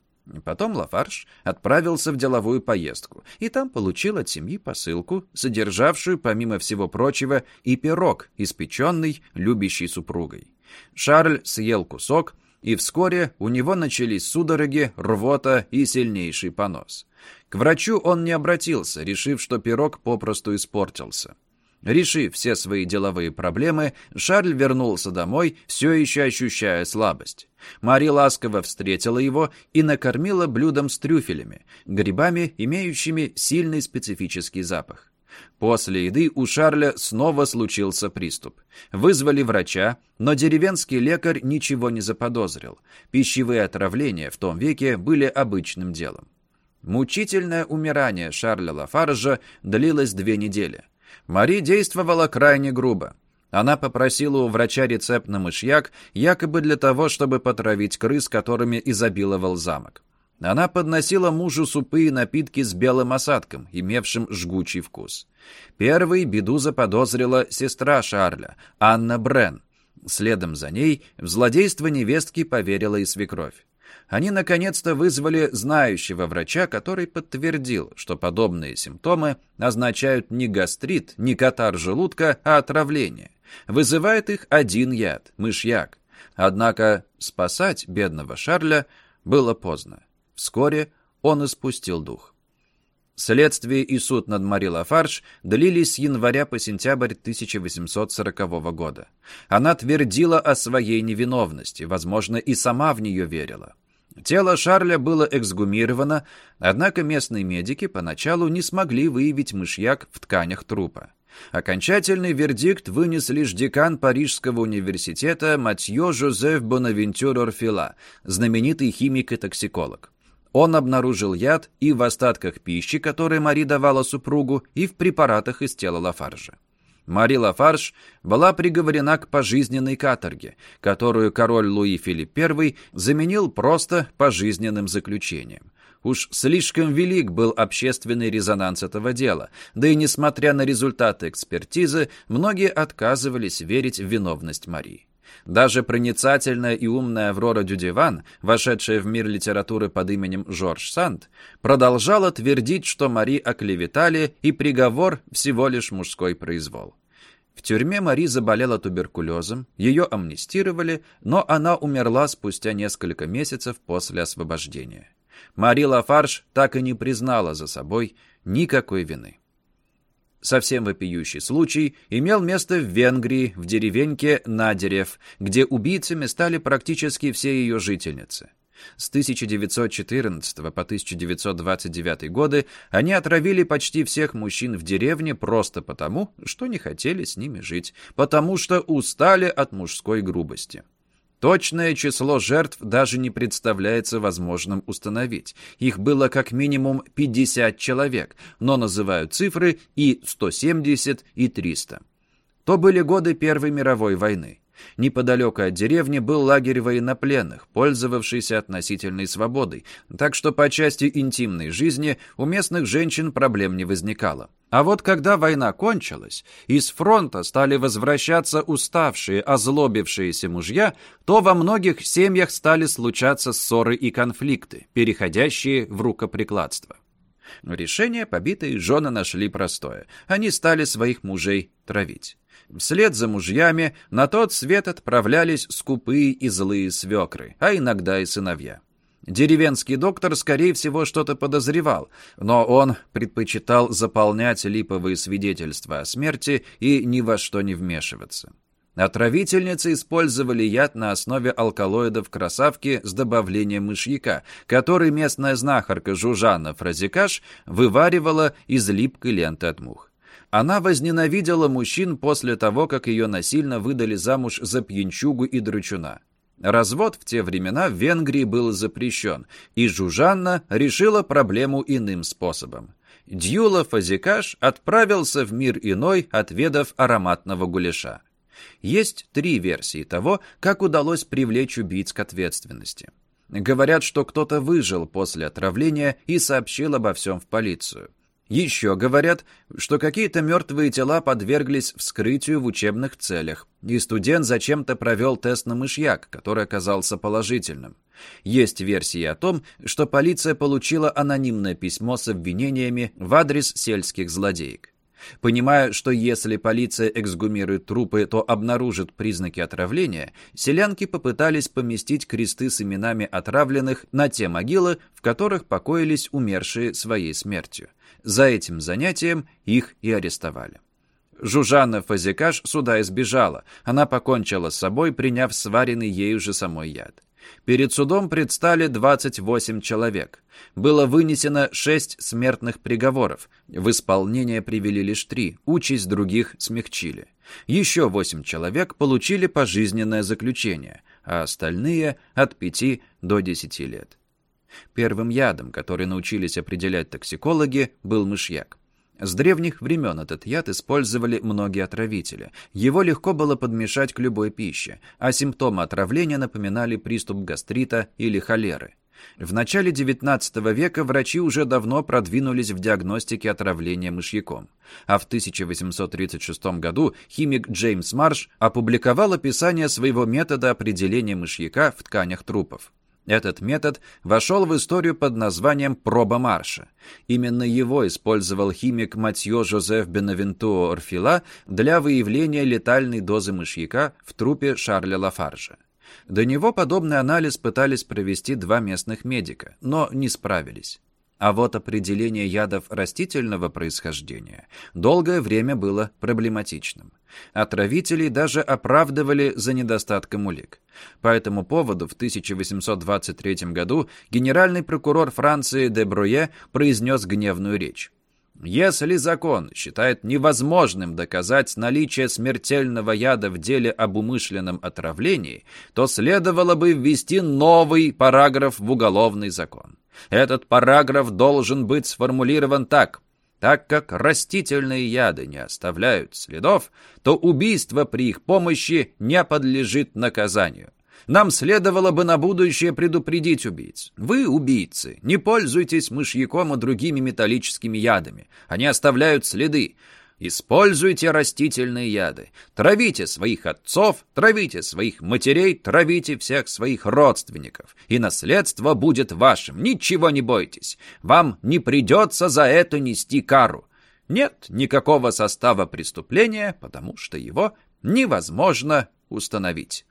Потом Лафарш отправился в деловую поездку, и там получил от семьи посылку, содержавшую, помимо всего прочего, и пирог, испеченный любящей супругой. Шарль съел кусок, и вскоре у него начались судороги, рвота и сильнейший понос. К врачу он не обратился, решив, что пирог попросту испортился. Решив все свои деловые проблемы, Шарль вернулся домой, все еще ощущая слабость. Мари ласково встретила его и накормила блюдом с трюфелями, грибами, имеющими сильный специфический запах. После еды у Шарля снова случился приступ. Вызвали врача, но деревенский лекарь ничего не заподозрил. Пищевые отравления в том веке были обычным делом. Мучительное умирание Шарля Лафаржа длилось две недели. Мари действовала крайне грубо. Она попросила у врача рецепт на мышьяк, якобы для того, чтобы потравить крыс, которыми изобиловал замок. Она подносила мужу супы и напитки с белым осадком, имевшим жгучий вкус. Первой беду заподозрила сестра Шарля, Анна Брен. Следом за ней в злодейство невестки поверила и свекровь они наконец-то вызвали знающего врача, который подтвердил, что подобные симптомы означают не гастрит, не катар желудка, а отравление. Вызывает их один яд – мышьяк. Однако спасать бедного Шарля было поздно. Вскоре он испустил дух. Следствие и суд над Мари Лафарж длились с января по сентябрь 1840 года. Она твердила о своей невиновности, возможно, и сама в нее верила. Тело Шарля было эксгумировано, однако местные медики поначалу не смогли выявить мышьяк в тканях трупа. Окончательный вердикт вынес лишь декан Парижского университета Матье Жозеф Бонавентюр Орфила, знаменитый химик и токсиколог. Он обнаружил яд и в остатках пищи, которые Мари давала супругу, и в препаратах из тела Лафаржа. Мари Лафарж была приговорена к пожизненной каторге, которую король Луи Филипп I заменил просто пожизненным заключением. Уж слишком велик был общественный резонанс этого дела, да и несмотря на результаты экспертизы, многие отказывались верить в виновность Марии. Даже проницательная и умная Аврора Дюдеван, вошедшая в мир литературы под именем Жорж Санд, продолжала твердить, что Мари оклеветали, и приговор всего лишь мужской произвол. В тюрьме Мари заболела туберкулезом, ее амнистировали, но она умерла спустя несколько месяцев после освобождения. Мари Лафарш так и не признала за собой никакой вины. Совсем вопиющий случай имел место в Венгрии, в деревеньке Надерев, где убийцами стали практически все ее жительницы. С 1914 по 1929 годы они отравили почти всех мужчин в деревне просто потому, что не хотели с ними жить, потому что устали от мужской грубости. Точное число жертв даже не представляется возможным установить. Их было как минимум 50 человек, но называют цифры и 170, и 300. То были годы Первой мировой войны. Неподалеку от деревни был лагерь военнопленных, пользовавшийся относительной свободой, так что по части интимной жизни у местных женщин проблем не возникало. А вот когда война кончилась, из фронта стали возвращаться уставшие, озлобившиеся мужья, то во многих семьях стали случаться ссоры и конфликты, переходящие в рукоприкладство. Решение побитые жены нашли простое. Они стали своих мужей травить. Вслед за мужьями на тот свет отправлялись скупые и злые свекры, а иногда и сыновья. Деревенский доктор, скорее всего, что-то подозревал, но он предпочитал заполнять липовые свидетельства о смерти и ни во что не вмешиваться. Отравительницы использовали яд на основе алкалоидов красавки с добавлением мышьяка, который местная знахарка Жужанна Фразикаш вываривала из липкой ленты от мух. Она возненавидела мужчин после того, как ее насильно выдали замуж за пьянчугу и драчуна. Развод в те времена в Венгрии был запрещен, и Жужанна решила проблему иным способом. Дьюла Фазикаш отправился в мир иной, отведав ароматного гуляша. Есть три версии того, как удалось привлечь убийц к ответственности. Говорят, что кто-то выжил после отравления и сообщил обо всем в полицию. Еще говорят, что какие-то мертвые тела подверглись вскрытию в учебных целях, и студент зачем-то провел тест на мышьяк, который оказался положительным. Есть версии о том, что полиция получила анонимное письмо с обвинениями в адрес сельских злодеек. Понимая, что если полиция эксгумирует трупы, то обнаружит признаки отравления, селянки попытались поместить кресты с именами отравленных на те могилы, в которых покоились умершие своей смертью. За этим занятием их и арестовали. Жужанна Фазикаш суда избежала. Она покончила с собой, приняв сваренный ею же самой яд. Перед судом предстали 28 человек. Было вынесено 6 смертных приговоров. В исполнение привели лишь 3, участь других смягчили. Еще 8 человек получили пожизненное заключение, а остальные от 5 до 10 лет. Первым ядом, который научились определять токсикологи, был мышьяк. С древних времен этот яд использовали многие отравители. Его легко было подмешать к любой пище, а симптомы отравления напоминали приступ гастрита или холеры. В начале XIX века врачи уже давно продвинулись в диагностике отравления мышьяком. А в 1836 году химик Джеймс Марш опубликовал описание своего метода определения мышьяка в тканях трупов. Этот метод вошел в историю под названием «проба марша». Именно его использовал химик Матье Жозеф Бенавентуо Орфила для выявления летальной дозы мышьяка в трупе Шарля Лафаржа. До него подобный анализ пытались провести два местных медика, но не справились. А вот определение ядов растительного происхождения долгое время было проблематичным. Отравителей даже оправдывали за недостатком улик. По этому поводу в 1823 году генеральный прокурор Франции де Бруе произнес гневную речь. Если закон считает невозможным доказать наличие смертельного яда в деле об умышленном отравлении, то следовало бы ввести новый параграф в уголовный закон. Этот параграф должен быть сформулирован так. Так как растительные яды не оставляют следов, то убийство при их помощи не подлежит наказанию. Нам следовало бы на будущее предупредить убийц. Вы, убийцы, не пользуйтесь мышьяком и другими металлическими ядами. Они оставляют следы. Используйте растительные яды. Травите своих отцов, травите своих матерей, травите всех своих родственников. И наследство будет вашим. Ничего не бойтесь. Вам не придется за это нести кару. Нет никакого состава преступления, потому что его невозможно установить.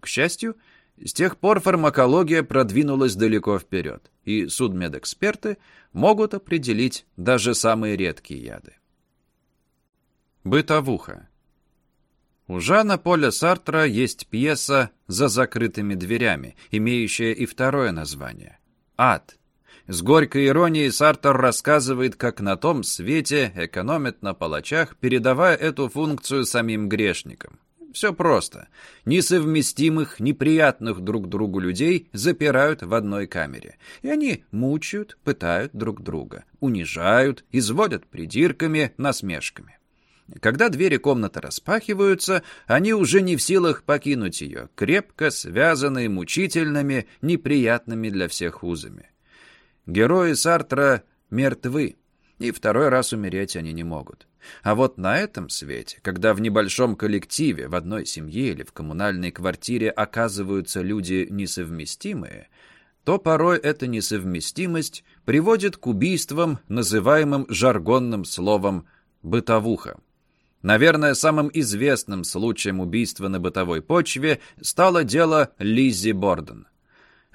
К счастью, с тех пор фармакология продвинулась далеко вперед, и судмедэксперты могут определить даже самые редкие яды. Бытовуха. У Жана Поля Сартра есть пьеса «За закрытыми дверями», имеющая и второе название «Ад». С горькой иронией Сартер рассказывает, как на том свете экономят на палачах, передавая эту функцию самим грешникам. Все просто. Несовместимых, неприятных друг другу людей запирают в одной камере. И они мучают, пытают друг друга, унижают, изводят придирками, насмешками. Когда двери комнаты распахиваются, они уже не в силах покинуть ее, крепко связанные мучительными, неприятными для всех узами. Герои Сартра мертвы, и второй раз умереть они не могут. А вот на этом свете, когда в небольшом коллективе, в одной семье или в коммунальной квартире оказываются люди несовместимые, то порой эта несовместимость приводит к убийствам, называемым жаргонным словом «бытовуха». Наверное, самым известным случаем убийства на бытовой почве стало дело Лиззи Борден.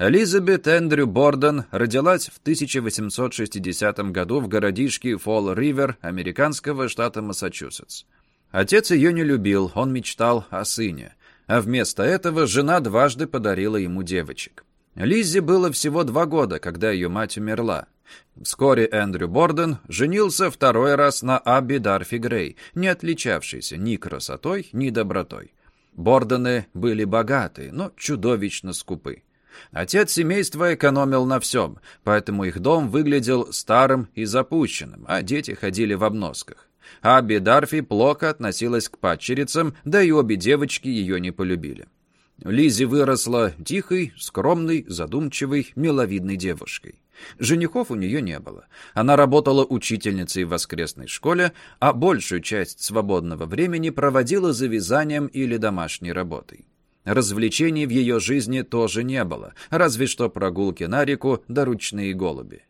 Элизабет Эндрю Борден родилась в 1860 году в городишке Фолл-Ривер американского штата Массачусетс. Отец ее не любил, он мечтал о сыне, а вместо этого жена дважды подарила ему девочек. Лиззи было всего два года, когда ее мать умерла. Вскоре Эндрю Борден женился второй раз на Абби Дарфи Грей, не отличавшейся ни красотой, ни добротой. Бордены были богаты, но чудовищно скупы. Отец семейства экономил на всем, поэтому их дом выглядел старым и запущенным, а дети ходили в обносках. Абби Дарфи плохо относилась к падчерицам, да и обе девочки ее не полюбили. Лизи выросла тихой, скромной, задумчивой, миловидной девушкой. Женихов у нее не было. Она работала учительницей в воскресной школе, а большую часть свободного времени проводила за вязанием или домашней работой. Развлечений в ее жизни тоже не было, разве что прогулки на реку да ручные голуби.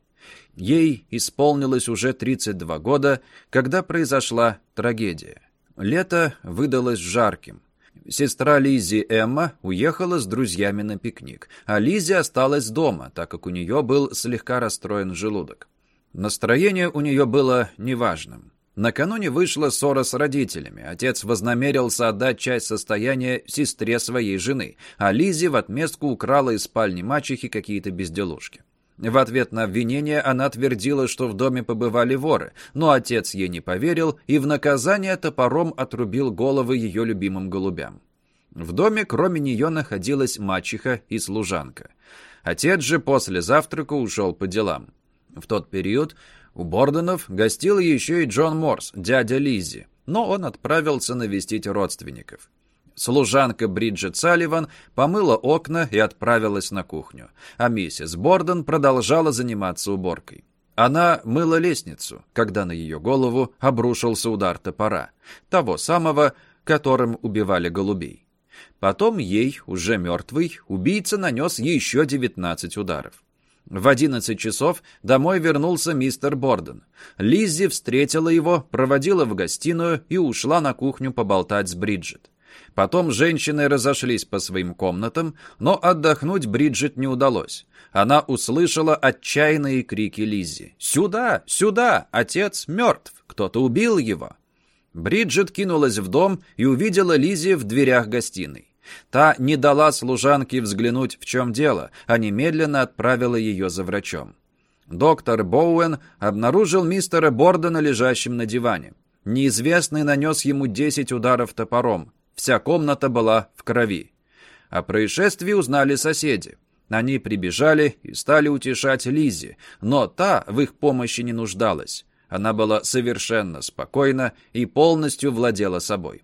Ей исполнилось уже 32 года, когда произошла трагедия. Лето выдалось жарким. Сестра Лизи Эмма уехала с друзьями на пикник, а Лизи осталась дома, так как у нее был слегка расстроен желудок. Настроение у нее было неважным. Накануне вышла ссора с родителями. Отец вознамерился отдать часть состояния сестре своей жены, а Лизи в отместку украла из спальни мачехи какие-то безделушки. В ответ на обвинение она твердила, что в доме побывали воры, но отец ей не поверил и в наказание топором отрубил головы ее любимым голубям. В доме кроме нее находилась мачеха и служанка. Отец же после завтрака ушел по делам. В тот период у Борденов гостил еще и Джон Морс, дядя Лиззи, но он отправился навестить родственников. Служанка Бриджит Салливан помыла окна и отправилась на кухню, а миссис Борден продолжала заниматься уборкой. Она мыла лестницу, когда на ее голову обрушился удар топора, того самого, которым убивали голубей. Потом ей, уже мертвый, убийца нанес еще 19 ударов. В одиннадцать часов домой вернулся мистер Борден. Лиззи встретила его, проводила в гостиную и ушла на кухню поболтать с Бриджит. Потом женщины разошлись по своим комнатам, но отдохнуть Бриджит не удалось. Она услышала отчаянные крики Лиззи. «Сюда! Сюда! Отец мертв! Кто-то убил его!» Бриджит кинулась в дом и увидела Лиззи в дверях гостиной. Та не дала служанке взглянуть, в чем дело, а немедленно отправила ее за врачом. Доктор Боуэн обнаружил мистера Бордена лежащим на диване. Неизвестный нанес ему 10 ударов топором. Вся комната была в крови. О происшествии узнали соседи. Они прибежали и стали утешать Лизи, но та в их помощи не нуждалась. Она была совершенно спокойна и полностью владела собой.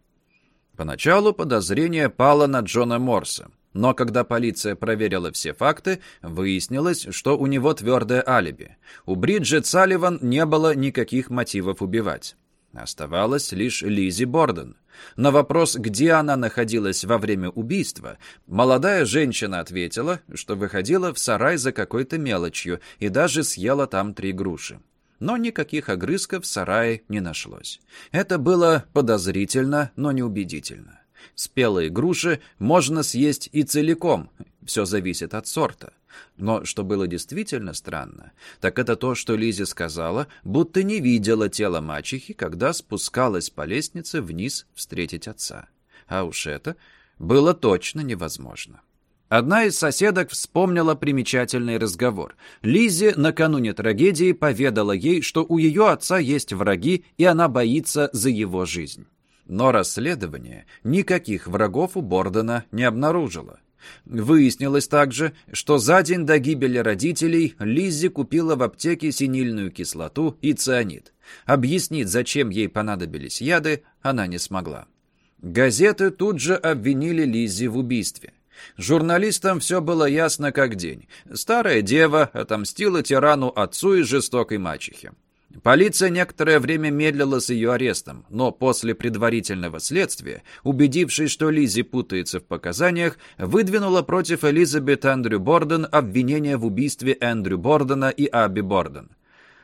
Поначалу подозрение пало на Джона Морса. Но когда полиция проверила все факты, выяснилось, что у него твердое алиби. У Бриджит Салливан не было никаких мотивов убивать. Оставалась лишь Лизи Борден. На вопрос, где она находилась во время убийства, молодая женщина ответила, что выходила в сарай за какой-то мелочью и даже съела там три груши но никаких огрызков в сарае не нашлось. Это было подозрительно, но неубедительно. Спелые груши можно съесть и целиком, все зависит от сорта. Но что было действительно странно, так это то, что Лизи сказала, будто не видела тело мачехи, когда спускалась по лестнице вниз встретить отца. А уж это было точно невозможно. Одна из соседок вспомнила примечательный разговор. Лизе накануне трагедии поведала ей, что у ее отца есть враги, и она боится за его жизнь. Но расследование никаких врагов у Бордена не обнаружило. Выяснилось также, что за день до гибели родителей Лиззи купила в аптеке синильную кислоту и цианид. Объяснить, зачем ей понадобились яды, она не смогла. Газеты тут же обвинили Лиззи в убийстве. Журналистам все было ясно как день. Старая дева отомстила тирану отцу и жестокой мачехе. Полиция некоторое время медлила с ее арестом, но после предварительного следствия, убедившись, что Лизи путается в показаниях, выдвинула против Элизабет Эндрю Борден обвинение в убийстве Эндрю Бордена и Аби Борден.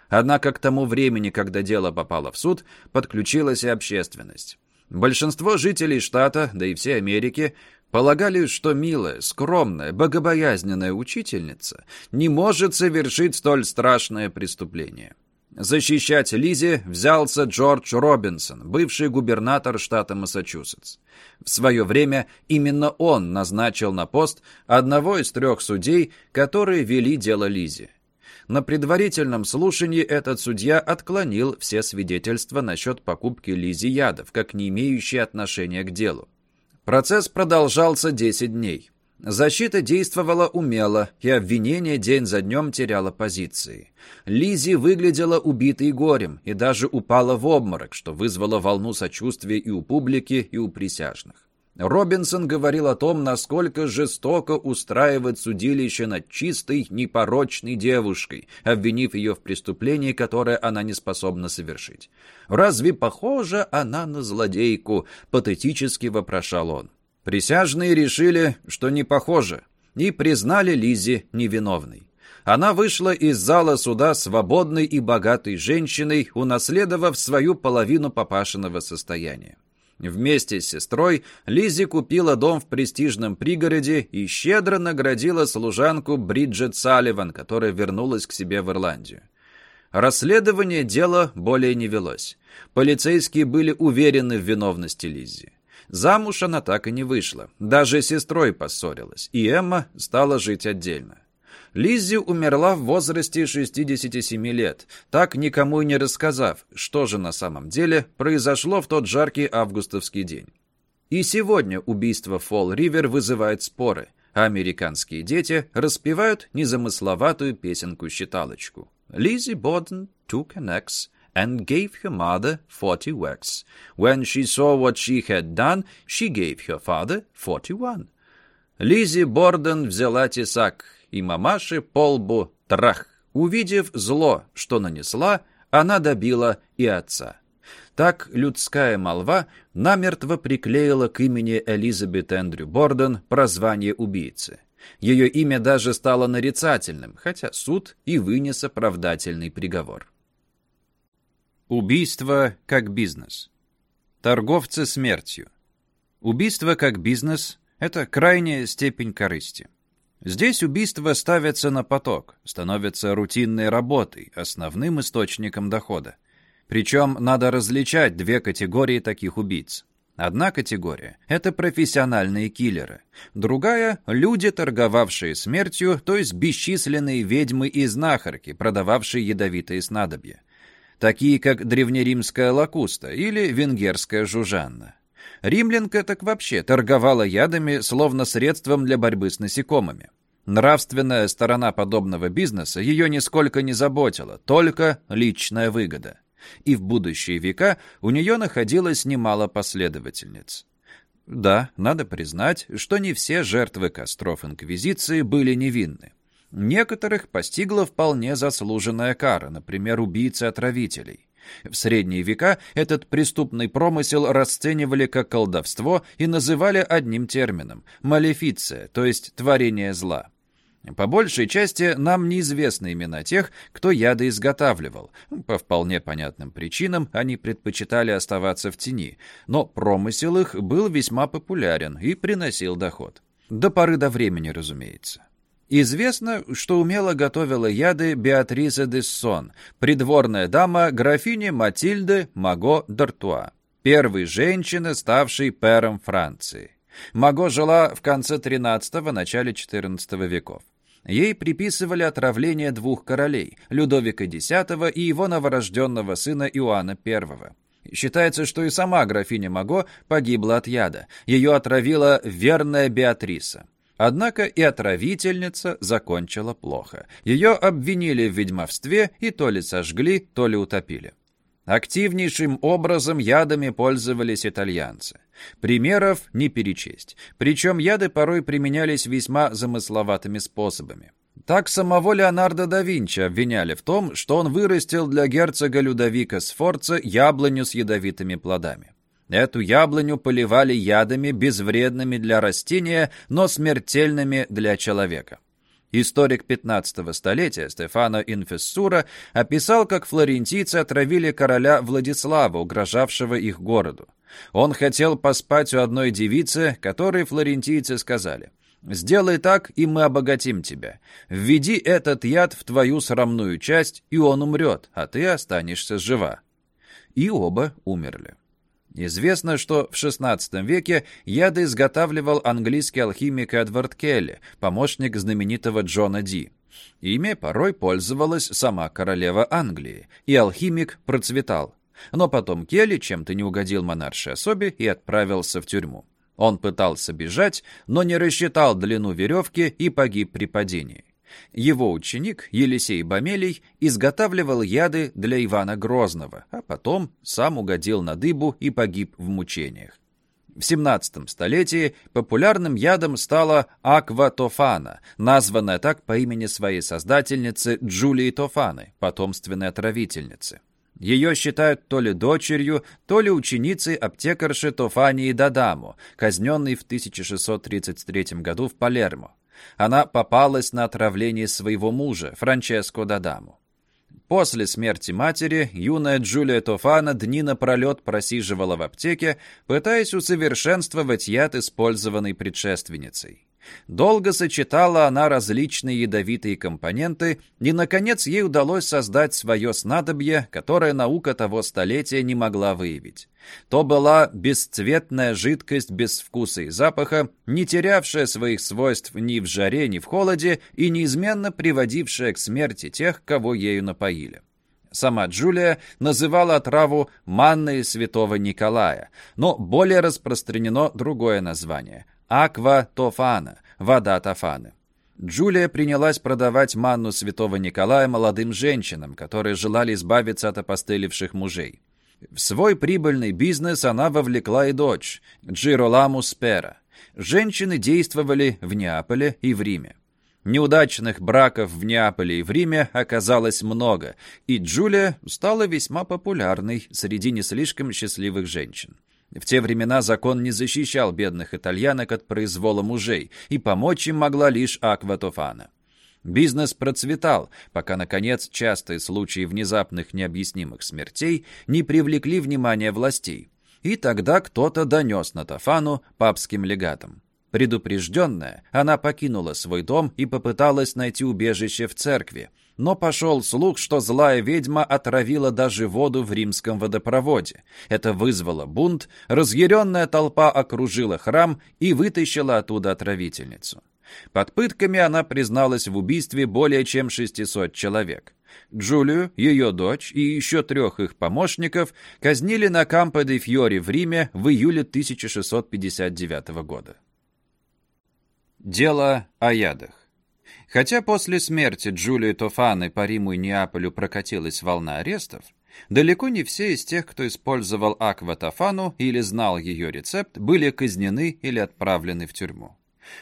Однако к тому времени, когда дело попало в суд, подключилась и общественность. Большинство жителей штата, да и всей Америки, полагали, что милая, скромная, богобоязненная учительница не может совершить столь страшное преступление. Защищать Лизи взялся Джордж Робинсон, бывший губернатор штата Массачусетс. В свое время именно он назначил на пост одного из трех судей, которые вели дело Лизи. На предварительном слушании этот судья отклонил все свидетельства насчет покупки Лизи ядов, как не имеющие отношения к делу. Процесс продолжался 10 дней. Защита действовала умело, и обвинение день за днем теряло позиции. Лизи выглядела убитой горем и даже упала в обморок, что вызвало волну сочувствия и у публики, и у присяжных. Робинсон говорил о том, насколько жестоко устраивать судилище над чистой, непорочной девушкой, обвинив ее в преступлении, которое она не способна совершить. «Разве похожа она на злодейку?» — патетически вопрошал он. Присяжные решили, что не похоже, и признали Лизи невиновной. Она вышла из зала суда свободной и богатой женщиной, унаследовав свою половину папашиного состояния. Вместе с сестрой Лизи купила дом в престижном пригороде и щедро наградила служанку Бриджет Салливан, которая вернулась к себе в Ирландию. Расследование дела более не велось. Полицейские были уверены в виновности Лиззи. Замуж она так и не вышла, даже с сестрой поссорилась, и Эмма стала жить отдельно. Лиззи умерла в возрасте 67 лет, так никому и не рассказав, что же на самом деле произошло в тот жаркий августовский день. И сегодня убийство Фолл-Ривер вызывает споры, а американские дети распевают незамысловатую песенку-считалочку. Лиззи Боден took an axe and gave her mother forty whacks. When she saw what she had done, she gave her father forty-one. Лизи Борден взяла тесак, и мамаши по лбу трах. Увидев зло, что нанесла, она добила и отца. Так людская молва намертво приклеила к имени Элизабет Эндрю Борден прозвание убийцы. Ее имя даже стало нарицательным, хотя суд и вынес оправдательный приговор. Убийство как бизнес. Торговцы смертью. Убийство как бизнес – это крайняя степень корысти. Здесь убийство ставится на поток, становится рутинной работой, основным источником дохода. Причем надо различать две категории таких убийц. Одна категория – это профессиональные киллеры. Другая – люди, торговавшие смертью, то есть бесчисленные ведьмы и знахарки, продававшие ядовитые снадобья такие как древнеримская лакуста или венгерская жужанна. Римлянка так вообще торговала ядами, словно средством для борьбы с насекомыми. Нравственная сторона подобного бизнеса ее нисколько не заботила, только личная выгода. И в будущие века у нее находилось немало последовательниц. Да, надо признать, что не все жертвы костров Инквизиции были невинны. Некоторых постигла вполне заслуженная кара, например, убийцы-отравителей. В средние века этот преступный промысел расценивали как колдовство и называли одним термином – малефиция, то есть творение зла. По большей части нам неизвестны имена тех, кто яды изготавливал. По вполне понятным причинам они предпочитали оставаться в тени, но промысел их был весьма популярен и приносил доход. До поры до времени, разумеется. Известно, что умело готовила яды Беатриза де Сон, придворная дама графини Матильды Маго d'Артуа, первой женщины, ставшей пэром Франции. Маго жила в конце XIII – начале XIV веков. Ей приписывали отравление двух королей – Людовика X и его новорожденного сына Иоанна I. Считается, что и сама графиня Маго погибла от яда. Ее отравила верная Беатриса. Однако и отравительница закончила плохо. Ее обвинили в ведьмовстве и то ли сожгли, то ли утопили. Активнейшим образом ядами пользовались итальянцы. Примеров не перечесть. Причем яды порой применялись весьма замысловатыми способами. Так самого Леонардо да Винчи обвиняли в том, что он вырастил для герцога Людовика Сфорца яблоню с ядовитыми плодами. Эту яблоню поливали ядами, безвредными для растения, но смертельными для человека. Историк 15 столетия Стефано Инфессура описал, как флорентийцы отравили короля Владислава, угрожавшего их городу. Он хотел поспать у одной девицы, которой флорентийцы сказали «Сделай так, и мы обогатим тебя. Введи этот яд в твою срамную часть, и он умрет, а ты останешься жива». И оба умерли. Известно, что в XVI веке яды изготавливал английский алхимик Эдвард Келли, помощник знаменитого Джона Ди. Ими порой пользовалась сама королева Англии, и алхимик процветал. Но потом Келли чем-то не угодил монаршей особе и отправился в тюрьму. Он пытался бежать, но не рассчитал длину веревки и погиб при падении. Его ученик Елисей Бамелий изготавливал яды для Ивана Грозного, а потом сам угодил на дыбу и погиб в мучениях. В 17 столетии популярным ядом стала акватофана, названная так по имени своей создательницы Джулии Тофаны, потомственной отравительницы. Ее считают то ли дочерью, то ли ученицей аптекарши Тофании Дадаму, казненной в 1633 году в Палермо. Она попалась на отравление своего мужа, Франческо Дадаму. После смерти матери юная Джулия Тофана дни напролет просиживала в аптеке, пытаясь усовершенствовать яд, использованный предшественницей. Долго сочетала она различные ядовитые компоненты, и, наконец, ей удалось создать свое снадобье, которое наука того столетия не могла выявить. То была бесцветная жидкость без вкуса и запаха, не терявшая своих свойств ни в жаре, ни в холоде и неизменно приводившая к смерти тех, кого ею напоили. Сама Джулия называла отраву манной святого Николая, но более распространено другое название Аква Тофана, вода Тофаны. Джулия принялась продавать манну святого Николая молодым женщинам, которые желали избавиться от опостылевших мужей. В свой прибыльный бизнес она вовлекла и дочь, Джироламу Спера. Женщины действовали в Неаполе и в Риме. Неудачных браков в Неаполе и в Риме оказалось много, и Джулия стала весьма популярной среди не слишком счастливых женщин. В те времена закон не защищал бедных итальянок от произвола мужей, и помочь им могла лишь Акватофана. Бизнес процветал, пока, наконец, частые случаи внезапных необъяснимых смертей не привлекли внимание властей. И тогда кто-то донес на Тофану папским легатам. Предупрежденная, она покинула свой дом и попыталась найти убежище в церкви, но пошел слух, что злая ведьма отравила даже воду в римском водопроводе. Это вызвало бунт, разъяренная толпа окружила храм и вытащила оттуда отравительницу. Под пытками она призналась в убийстве более чем 600 человек. Джулию, ее дочь и еще трех их помощников казнили на Кампо де Фьори в Риме в июле 1659 года. Дело о ядах. Хотя после смерти Джулии Тофаны по Риму и Неаполю прокатилась волна арестов, далеко не все из тех, кто использовал акватофану или знал ее рецепт, были казнены или отправлены в тюрьму.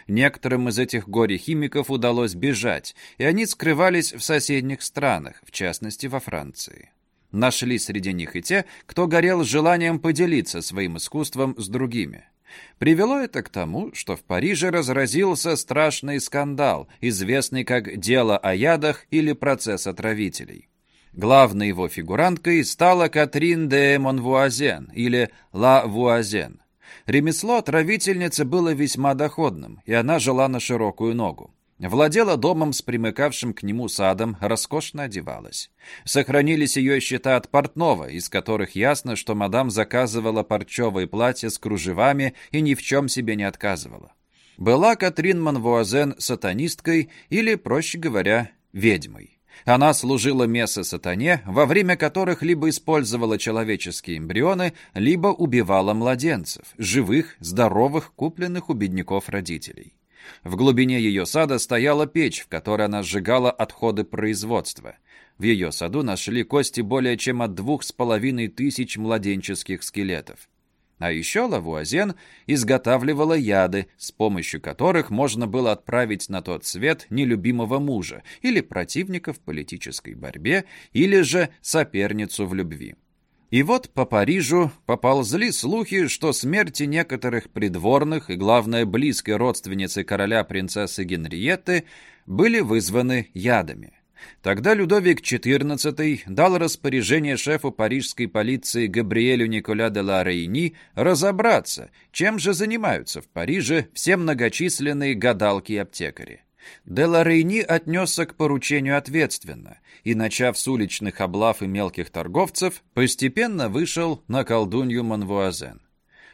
Некоторым из этих горе-химиков удалось бежать, и они скрывались в соседних странах, в частности во Франции. Нашли среди них и те, кто горел желанием поделиться своим искусством с другими. Привело это к тому, что в Париже разразился страшный скандал, известный как «Дело о ядах» или «Процесс отравителей». Главной его фигуранткой стала Катрин де Монвуазен или Ла Вуазен. Ремесло отравительницы было весьма доходным, и она жила на широкую ногу. Владела домом с примыкавшим к нему садом, роскошно одевалась. Сохранились ее счета от портного, из которых ясно, что мадам заказывала парчевые платья с кружевами и ни в чем себе не отказывала. Была Катрин Манвуазен сатанисткой или, проще говоря, ведьмой. Она служила мессы сатане, во время которых либо использовала человеческие эмбрионы, либо убивала младенцев, живых, здоровых, купленных у бедняков родителей. В глубине ее сада стояла печь, в которой она сжигала отходы производства. В ее саду нашли кости более чем от двух с половиной тысяч младенческих скелетов. А еще Лавуазен изготавливала яды, с помощью которых можно было отправить на тот свет нелюбимого мужа или противника в политической борьбе, или же соперницу в любви. И вот по Парижу поползли слухи, что смерти некоторых придворных и, главное, близкой родственницы короля принцессы Генриетты были вызваны ядами. Тогда Людовик XIV дал распоряжение шефу парижской полиции Габриэлю Николя де ла Рейни разобраться, чем же занимаются в Париже все многочисленные гадалки и аптекари. Де ла Рейни отнесся к поручению ответственно и, начав с уличных облав и мелких торговцев, постепенно вышел на колдунью Манвуазен.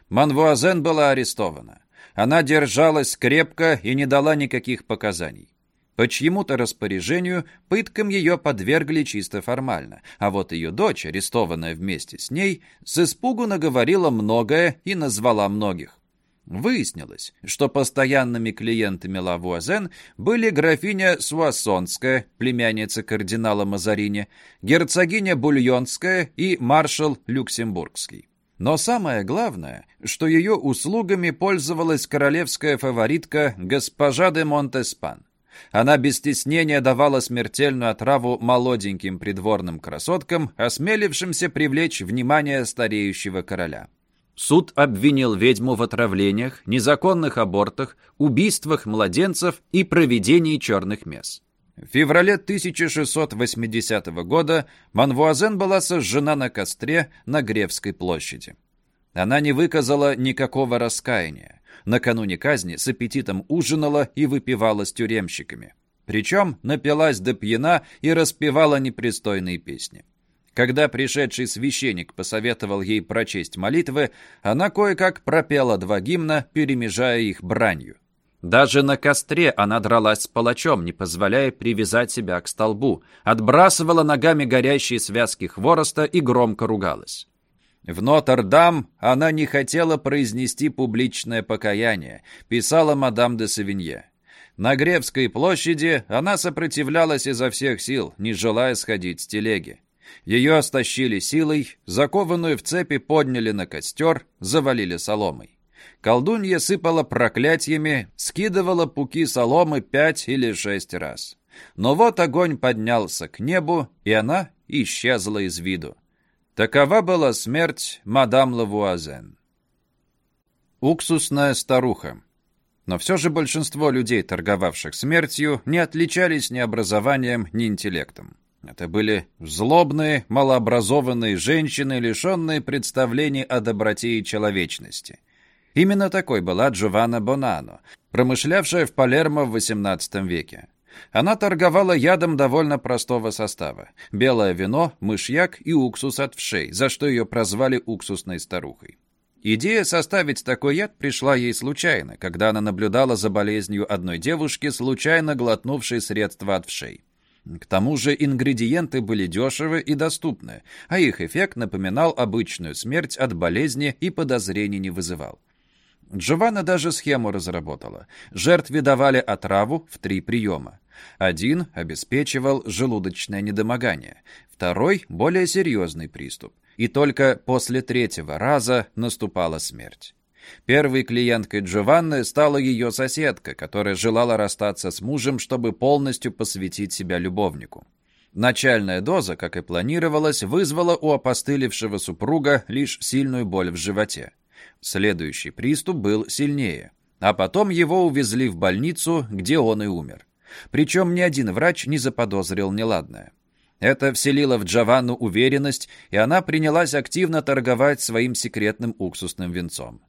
Манвуазен была арестована. Она держалась крепко и не дала никаких показаний. По чьему-то распоряжению пыткам ее подвергли чисто формально, а вот ее дочь, арестованная вместе с ней, с испугу наговорила многое и назвала многих. Выяснилось, что постоянными клиентами Лавуазен были графиня Суассонская, племянница кардинала Мазарини, герцогиня Бульонская и маршал Люксембургский. Но самое главное, что ее услугами пользовалась королевская фаворитка госпожа де Монтеспан. Она без стеснения давала смертельную отраву молоденьким придворным красоткам, осмелившимся привлечь внимание стареющего короля. Суд обвинил ведьму в отравлениях, незаконных абортах, убийствах младенцев и проведении черных мес. В феврале 1680 года Манвуазен была сожжена на костре на Гревской площади. Она не выказала никакого раскаяния накануне казни с аппетитом ужинала и выпивала с тюремщиками. Причем напилась до пьяна и распевала непристойные песни. Когда пришедший священник посоветовал ей прочесть молитвы, она кое-как пропела два гимна, перемежая их бранью. Даже на костре она дралась с палачом, не позволяя привязать себя к столбу, отбрасывала ногами горящие связки хвороста и громко ругалась. В Нотр-Дам она не хотела произнести публичное покаяние, писала мадам де Савинье. На Гревской площади она сопротивлялась изо всех сил, не желая сходить с телеги. Ее остащили силой, закованную в цепи подняли на костер, завалили соломой. Колдунья сыпала проклятиями, скидывала пуки соломы пять или шесть раз. Но вот огонь поднялся к небу, и она исчезла из виду. Такова была смерть мадам Лавуазен. Уксусная старуха. Но все же большинство людей, торговавших смертью, не отличались ни образованием, ни интеллектом. Это были злобные, малообразованные женщины, лишенные представлений о доброте и человечности. Именно такой была Джованна Бонано, промышлявшая в Палермо в XVIII веке. Она торговала ядом довольно простого состава. Белое вино, мышьяк и уксус от вшей, за что ее прозвали уксусной старухой. Идея составить такой яд пришла ей случайно, когда она наблюдала за болезнью одной девушки, случайно глотнувшей средства от вшей. К тому же ингредиенты были дешевы и доступны, а их эффект напоминал обычную смерть от болезни и подозрений не вызывал. Джованна даже схему разработала. Жертве давали отраву в три приема. Один обеспечивал желудочное недомогание, второй – более серьезный приступ. И только после третьего раза наступала смерть. Первой клиенткой Джованны стала ее соседка, которая желала расстаться с мужем, чтобы полностью посвятить себя любовнику. Начальная доза, как и планировалось, вызвала у опостылевшего супруга лишь сильную боль в животе. Следующий приступ был сильнее, а потом его увезли в больницу, где он и умер. Причем ни один врач не заподозрил неладное. Это вселило в Джованну уверенность, и она принялась активно торговать своим секретным уксусным венцом.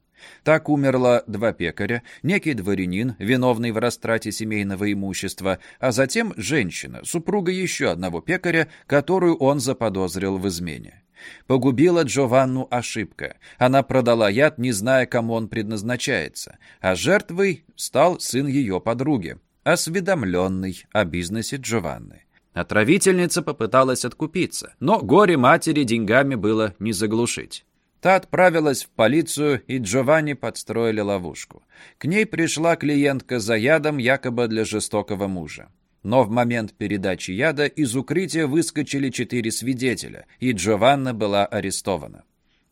Так умерло два пекаря, некий дворянин, виновный в растрате семейного имущества, а затем женщина, супруга еще одного пекаря, которую он заподозрил в измене. Погубила Джованну ошибка. Она продала яд, не зная, кому он предназначается, а жертвой стал сын ее подруги, осведомленный о бизнесе Джованны. Отравительница попыталась откупиться, но горе матери деньгами было не заглушить. Та отправилась в полицию, и Джованни подстроили ловушку. К ней пришла клиентка за ядом, якобы для жестокого мужа. Но в момент передачи яда из укрытия выскочили четыре свидетеля, и Джованна была арестована.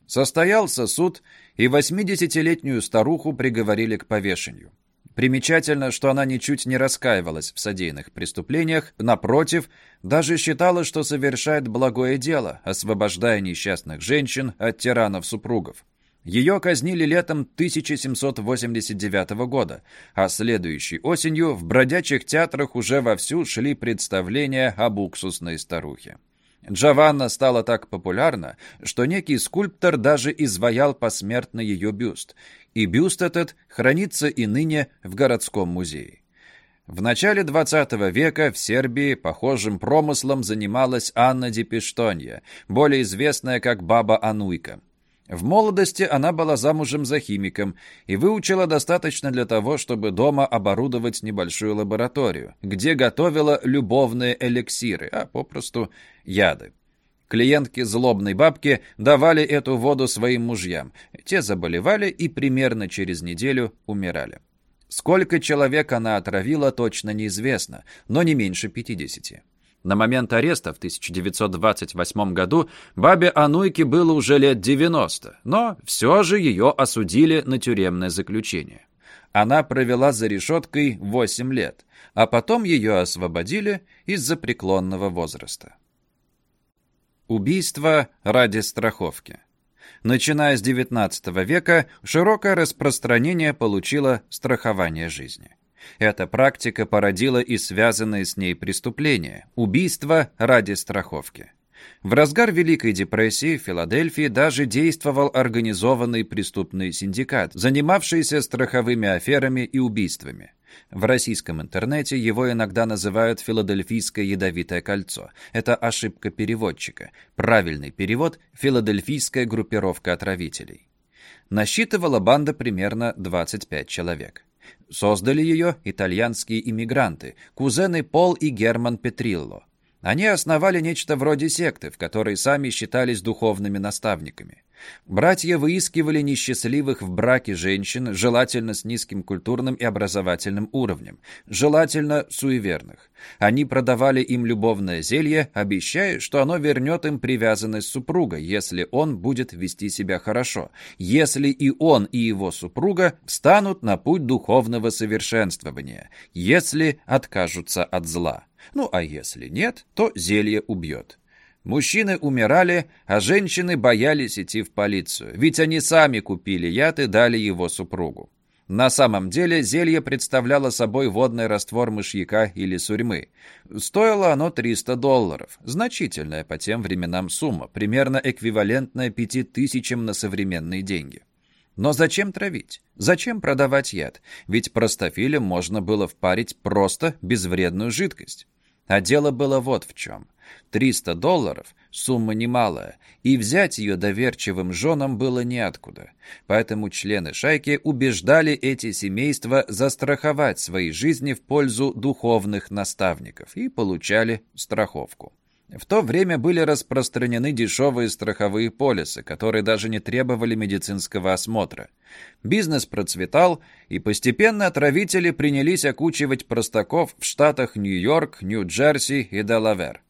Состоялся суд, и 80-летнюю старуху приговорили к повешению. Примечательно, что она ничуть не раскаивалась в содеянных преступлениях, напротив, даже считала, что совершает благое дело, освобождая несчастных женщин от тиранов-супругов. Ее казнили летом 1789 года, а следующей осенью в бродячих театрах уже вовсю шли представления об уксусной старухе. Джованна стала так популярна, что некий скульптор даже изваял посмертно ее бюст, и бюст этот хранится и ныне в городском музее. В начале XX века в Сербии похожим промыслом занималась Анна Депиштонья, более известная как Баба Ануйка. В молодости она была замужем за химиком и выучила достаточно для того, чтобы дома оборудовать небольшую лабораторию, где готовила любовные эликсиры, а попросту яды. Клиентки злобной бабки давали эту воду своим мужьям. Те заболевали и примерно через неделю умирали. Сколько человек она отравила, точно неизвестно, но не меньше 50. На момент ареста в 1928 году бабе Ануйке было уже лет 90, но все же ее осудили на тюремное заключение. Она провела за решеткой 8 лет, а потом ее освободили из-за преклонного возраста. Убийство ради страховки. Начиная с XIX века, широкое распространение получило страхование жизни. Эта практика породила и связанные с ней преступления – убийство ради страховки. В разгар Великой депрессии в Филадельфии даже действовал организованный преступный синдикат, занимавшийся страховыми аферами и убийствами. В российском интернете его иногда называют «филадельфийское ядовитое кольцо». Это ошибка переводчика. Правильный перевод – «филадельфийская группировка отравителей». Насчитывала банда примерно 25 человек. Создали ее итальянские иммигранты, кузены Пол и Герман Петрилло. Они основали нечто вроде секты, в которой сами считались духовными наставниками. Братья выискивали несчастливых в браке женщин, желательно с низким культурным и образовательным уровнем, желательно суеверных. Они продавали им любовное зелье, обещая, что оно вернет им привязанность супруга, если он будет вести себя хорошо, если и он, и его супруга станут на путь духовного совершенствования, если откажутся от зла. Ну а если нет, то зелье убьет. Мужчины умирали, а женщины боялись идти в полицию, ведь они сами купили яд и дали его супругу. На самом деле зелье представляло собой водный раствор мышьяка или сурьмы. Стоило оно 300 долларов, значительная по тем временам сумма, примерно эквивалентная 5000 на современные деньги. Но зачем травить? Зачем продавать яд? Ведь простофилем можно было впарить просто безвредную жидкость. А дело было вот в чем. 300 долларов – сумма немалая, и взять ее доверчивым женам было неоткуда. Поэтому члены шайки убеждали эти семейства застраховать свои жизни в пользу духовных наставников и получали страховку. В то время были распространены дешевые страховые полисы, которые даже не требовали медицинского осмотра. Бизнес процветал, и постепенно отравители принялись окучивать простаков в штатах Нью-Йорк, Нью-Джерси и Делавер.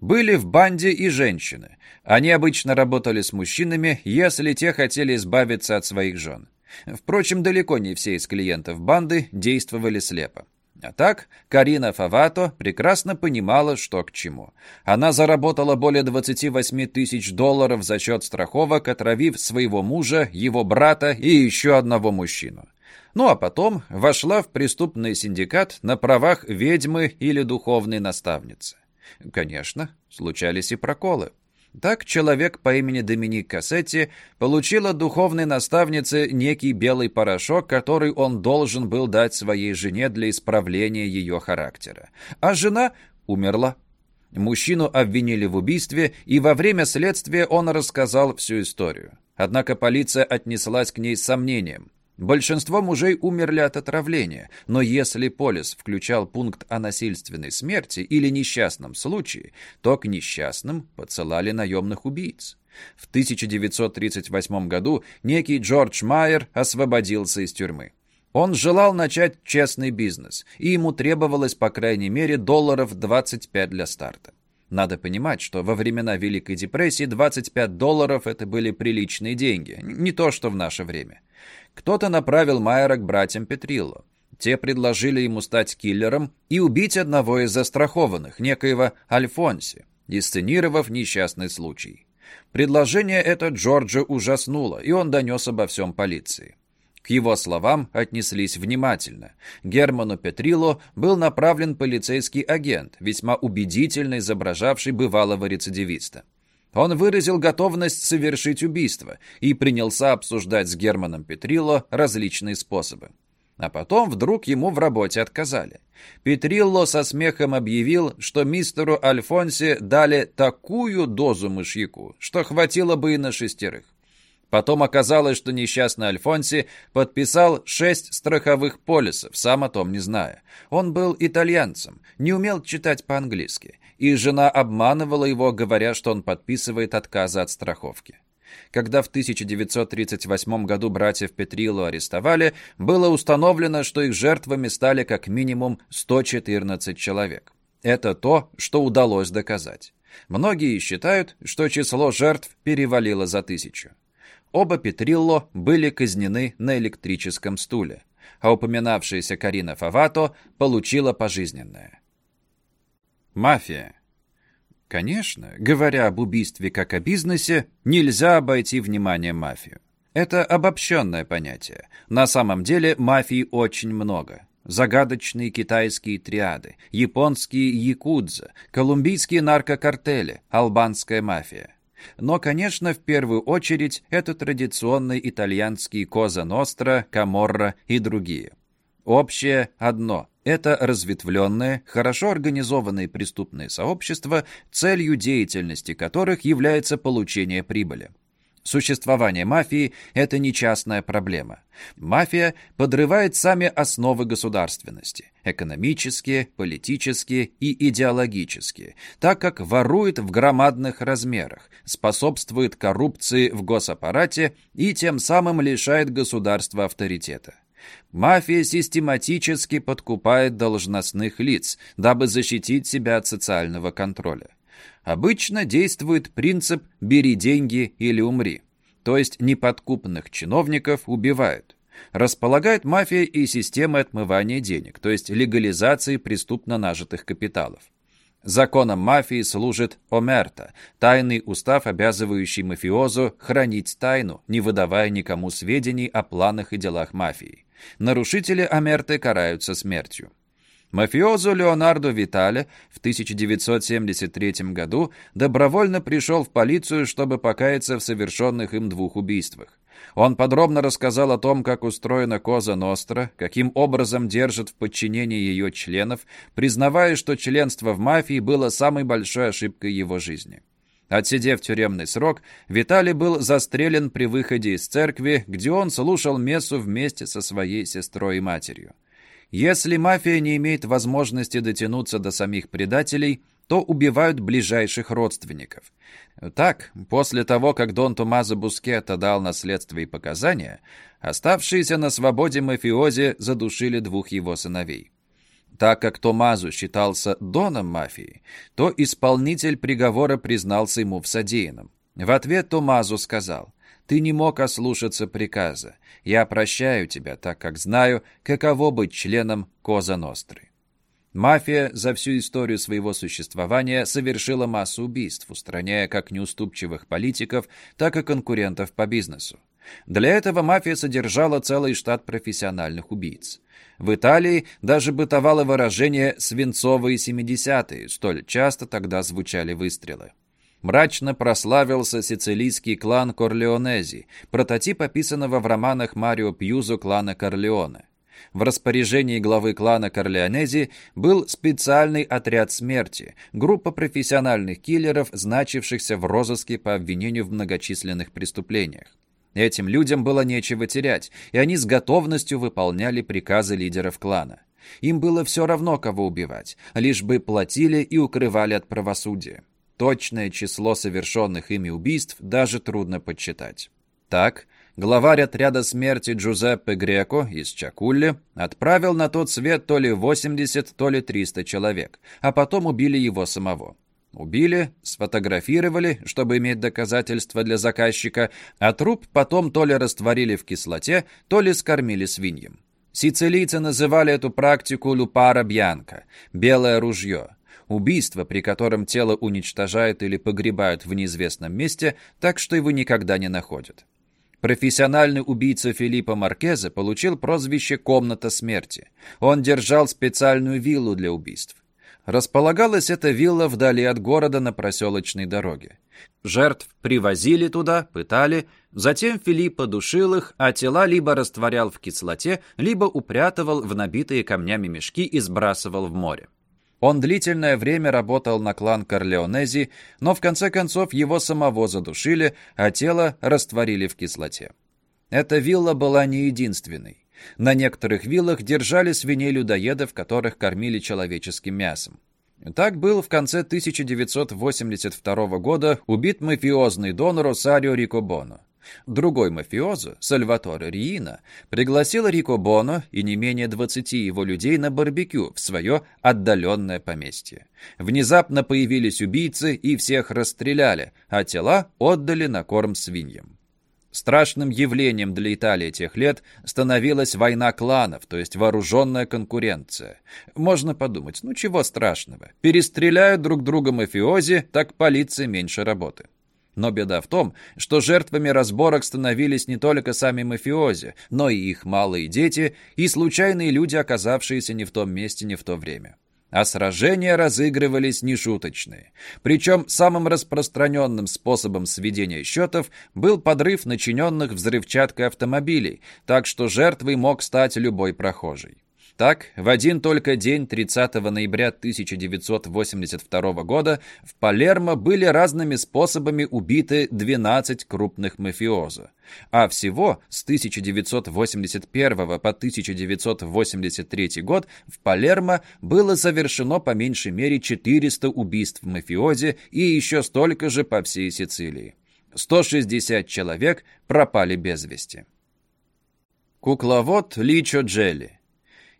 Были в банде и женщины. Они обычно работали с мужчинами, если те хотели избавиться от своих жен. Впрочем, далеко не все из клиентов банды действовали слепо. А так, Карина Фавато прекрасно понимала, что к чему. Она заработала более 28 тысяч долларов за счет страховок, отравив своего мужа, его брата и еще одного мужчину. Ну а потом вошла в преступный синдикат на правах ведьмы или духовной наставницы. Конечно, случались и проколы. Так человек по имени Доминик Кассетти получил от духовной наставницы некий белый порошок, который он должен был дать своей жене для исправления ее характера. А жена умерла. Мужчину обвинили в убийстве, и во время следствия он рассказал всю историю. Однако полиция отнеслась к ней с сомнением. Большинство мужей умерли от отравления, но если полис включал пункт о насильственной смерти или несчастном случае, то к несчастным подсылали наемных убийц. В 1938 году некий Джордж Майер освободился из тюрьмы. Он желал начать честный бизнес, и ему требовалось по крайней мере долларов 25 для старта. Надо понимать, что во времена Великой депрессии 25 долларов это были приличные деньги, не то что в наше время. Кто-то направил Майера к братьям Петрилло. Те предложили ему стать киллером и убить одного из застрахованных, некоего Альфонси, инсценировав несчастный случай. Предложение это Джорджа ужаснуло, и он донес обо всем полиции. К его словам отнеслись внимательно. Герману Петрило был направлен полицейский агент, весьма убедительно изображавший бывалого рецидивиста. Он выразил готовность совершить убийство и принялся обсуждать с Германом Петрило различные способы. А потом вдруг ему в работе отказали. Петрилло со смехом объявил, что мистеру Альфонсе дали такую дозу мышьяку, что хватило бы и на шестерых. Потом оказалось, что несчастный Альфонси подписал шесть страховых полисов, сам о том не зная. Он был итальянцем, не умел читать по-английски, и жена обманывала его, говоря, что он подписывает отказы от страховки. Когда в 1938 году братьев Петрилу арестовали, было установлено, что их жертвами стали как минимум 114 человек. Это то, что удалось доказать. Многие считают, что число жертв перевалило за тысячу. Оба Петрилло были казнены на электрическом стуле, а упоминавшаяся Карина Фавато получила пожизненное. Мафия. Конечно, говоря об убийстве как о бизнесе, нельзя обойти вниманием мафию. Это обобщенное понятие. На самом деле мафии очень много. Загадочные китайские триады, японские якудза, колумбийские наркокартели, албанская мафия. Но, конечно, в первую очередь это традиционные итальянские Коза Ностра, Каморра и другие. Общее одно – это разветвленные, хорошо организованные преступные сообщества, целью деятельности которых является получение прибыли. Существование мафии – это не частная проблема. Мафия подрывает сами основы государственности – экономические, политические и идеологические, так как ворует в громадных размерах, способствует коррупции в госаппарате и тем самым лишает государства авторитета. Мафия систематически подкупает должностных лиц, дабы защитить себя от социального контроля. Обычно действует принцип «бери деньги или умри», то есть неподкупных чиновников убивают. Располагает мафия и системой отмывания денег, то есть легализации преступно нажитых капиталов. Законом мафии служит омерта, тайный устав, обязывающий мафиозу хранить тайну, не выдавая никому сведений о планах и делах мафии. Нарушители омерты караются смертью. Мафиозу Леонардо Витале в 1973 году добровольно пришел в полицию, чтобы покаяться в совершенных им двух убийствах. Он подробно рассказал о том, как устроена Коза Ностра, каким образом держит в подчинении ее членов, признавая, что членство в мафии было самой большой ошибкой его жизни. Отсидев тюремный срок, Виталий был застрелен при выходе из церкви, где он слушал мессу вместе со своей сестрой и матерью. Если мафия не имеет возможности дотянуться до самих предателей, то убивают ближайших родственников. Так, после того, как Дон Томазо Бускетто дал наследство и показания, оставшиеся на свободе мафиози задушили двух его сыновей. Так как Томазо считался доном мафии, то исполнитель приговора признался ему в содеянном. В ответ Томазо сказал, «Ты не мог ослушаться приказа. Я прощаю тебя, так как знаю, каково быть членом Коза Ностры». Мафия за всю историю своего существования совершила массу убийств, устраняя как неуступчивых политиков, так и конкурентов по бизнесу. Для этого мафия содержала целый штат профессиональных убийц. В Италии даже бытовало выражение «свинцовые семидесятые», столь часто тогда звучали выстрелы. Мрачно прославился сицилийский клан Корлеонези, прототип описанного в романах Марио Пьюзо клана Корлеоне. В распоряжении главы клана Корлеонези был специальный отряд смерти, группа профессиональных киллеров, значившихся в розыске по обвинению в многочисленных преступлениях. Этим людям было нечего терять, и они с готовностью выполняли приказы лидеров клана. Им было все равно, кого убивать, лишь бы платили и укрывали от правосудия. Точное число совершенных ими убийств даже трудно подсчитать. Так, главарь отряда смерти Джузеппе Греко из Чакулли отправил на тот свет то ли 80, то ли 300 человек, а потом убили его самого. Убили, сфотографировали, чтобы иметь доказательства для заказчика, а труп потом то ли растворили в кислоте, то ли скормили свиньям. Сицилийцы называли эту практику «люпара бьянка» — «белое ружье». Убийство, при котором тело уничтожают или погребают в неизвестном месте, так что его никогда не находят. Профессиональный убийца Филиппа Маркеза получил прозвище «Комната смерти». Он держал специальную виллу для убийств. Располагалась эта вилла вдали от города на проселочной дороге. Жертв привозили туда, пытали, затем Филипп душил их, а тела либо растворял в кислоте, либо упрятывал в набитые камнями мешки и сбрасывал в море. Он длительное время работал на клан Корлеонези, но в конце концов его самого задушили, а тело растворили в кислоте. Эта вилла была не единственной. На некоторых виллах держали свиней-людоедов, которых кормили человеческим мясом. Так был в конце 1982 года убит мафиозный дон Росарио Рикобоно. Другой мафиозо, Сальваторе Риина, пригласил Рико Боно и не менее 20 его людей на барбекю в свое отдаленное поместье. Внезапно появились убийцы и всех расстреляли, а тела отдали на корм свиньям. Страшным явлением для Италии тех лет становилась война кланов, то есть вооруженная конкуренция. Можно подумать, ну чего страшного? Перестреляют друг друга мафиози, так полиции меньше работы. Но беда в том, что жертвами разборок становились не только сами мафиози, но и их малые дети и случайные люди, оказавшиеся не в том месте, не в то время а сражения разыгрывались нешуточные. Причем самым распространенным способом сведения счетов был подрыв начиненных взрывчаткой автомобилей, так что жертвой мог стать любой прохожий. Так, в один только день 30 ноября 1982 года в Палермо были разными способами убиты 12 крупных мафиозо. А всего с 1981 по 1983 год в Палермо было совершено по меньшей мере 400 убийств мафиози и еще столько же по всей Сицилии. 160 человек пропали без вести. Кукловод Личо Джелли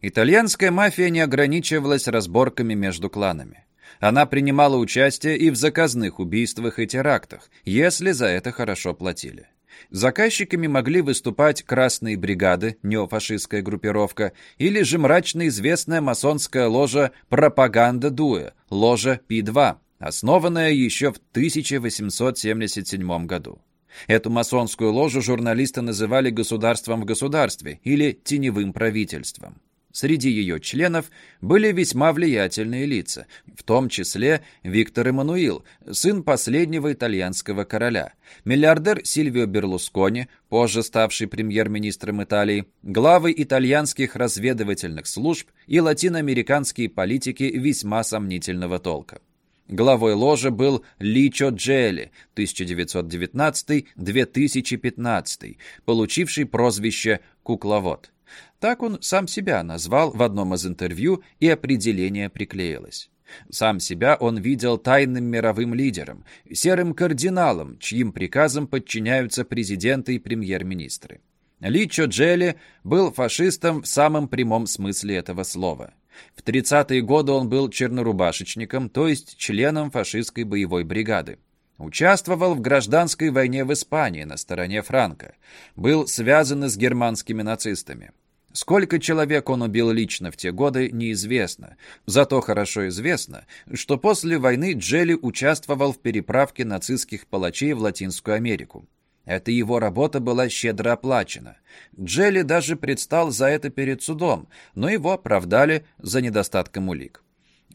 Итальянская мафия не ограничивалась разборками между кланами. Она принимала участие и в заказных убийствах и терактах, если за это хорошо платили. Заказчиками могли выступать красные бригады, неофашистская группировка, или же мрачно известная масонская ложа «Пропаганда Дуэ», ложа Пи-2, основанная еще в 1877 году. Эту масонскую ложу журналисты называли «государством в государстве» или «теневым правительством». Среди ее членов были весьма влиятельные лица, в том числе Виктор Эммануил, сын последнего итальянского короля, миллиардер Сильвио Берлускони, позже ставший премьер-министром Италии, главы итальянских разведывательных служб и латиноамериканские политики весьма сомнительного толка. Главой ложи был Личо Джелли, 1919-2015, получивший прозвище «Кукловод». Так он сам себя назвал в одном из интервью, и определение приклеилось. Сам себя он видел тайным мировым лидером, серым кардиналом, чьим приказам подчиняются президенты и премьер-министры. Личо Джелли был фашистом в самом прямом смысле этого слова. В 30-е годы он был чернорубашечником, то есть членом фашистской боевой бригады. Участвовал в гражданской войне в Испании на стороне Франка. Был связан с германскими нацистами. Сколько человек он убил лично в те годы, неизвестно. Зато хорошо известно, что после войны Джелли участвовал в переправке нацистских палачей в Латинскую Америку. Эта его работа была щедро оплачена. Джелли даже предстал за это перед судом, но его оправдали за недостатком улик.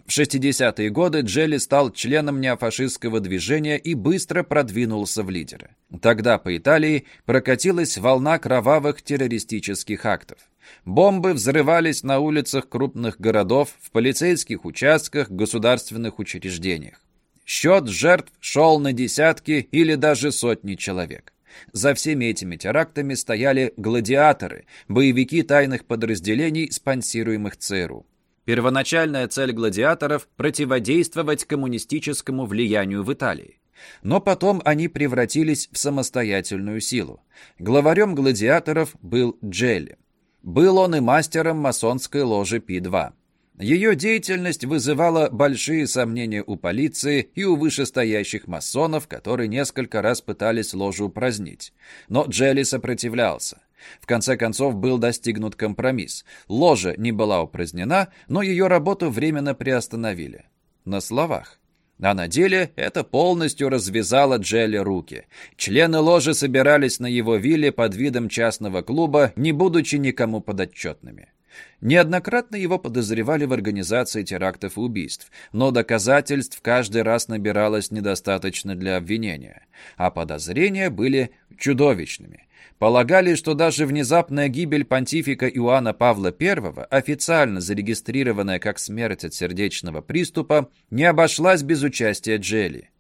В 60-е годы Джелли стал членом неофашистского движения и быстро продвинулся в лидеры. Тогда по Италии прокатилась волна кровавых террористических актов. Бомбы взрывались на улицах крупных городов, в полицейских участках, государственных учреждениях. Счет жертв шел на десятки или даже сотни человек. За всеми этими терактами стояли гладиаторы, боевики тайных подразделений, спонсируемых ЦРУ. Первоначальная цель гладиаторов – противодействовать коммунистическому влиянию в Италии. Но потом они превратились в самостоятельную силу. Главарем гладиаторов был Джелли. Был он и мастером масонской ложи Пи-2. Ее деятельность вызывала большие сомнения у полиции и у вышестоящих масонов, которые несколько раз пытались ложу упразднить. Но Джелли сопротивлялся. В конце концов был достигнут компромисс. Ложа не была упразднена, но ее работу временно приостановили. На словах. А на деле это полностью развязало Джелли руки. Члены ложи собирались на его вилле под видом частного клуба, не будучи никому подотчетными. Неоднократно его подозревали в организации терактов и убийств, но доказательств каждый раз набиралось недостаточно для обвинения, а подозрения были чудовищными. Полагали, что даже внезапная гибель понтифика Иоанна Павла I, официально зарегистрированная как смерть от сердечного приступа, не обошлась без участия Джелли.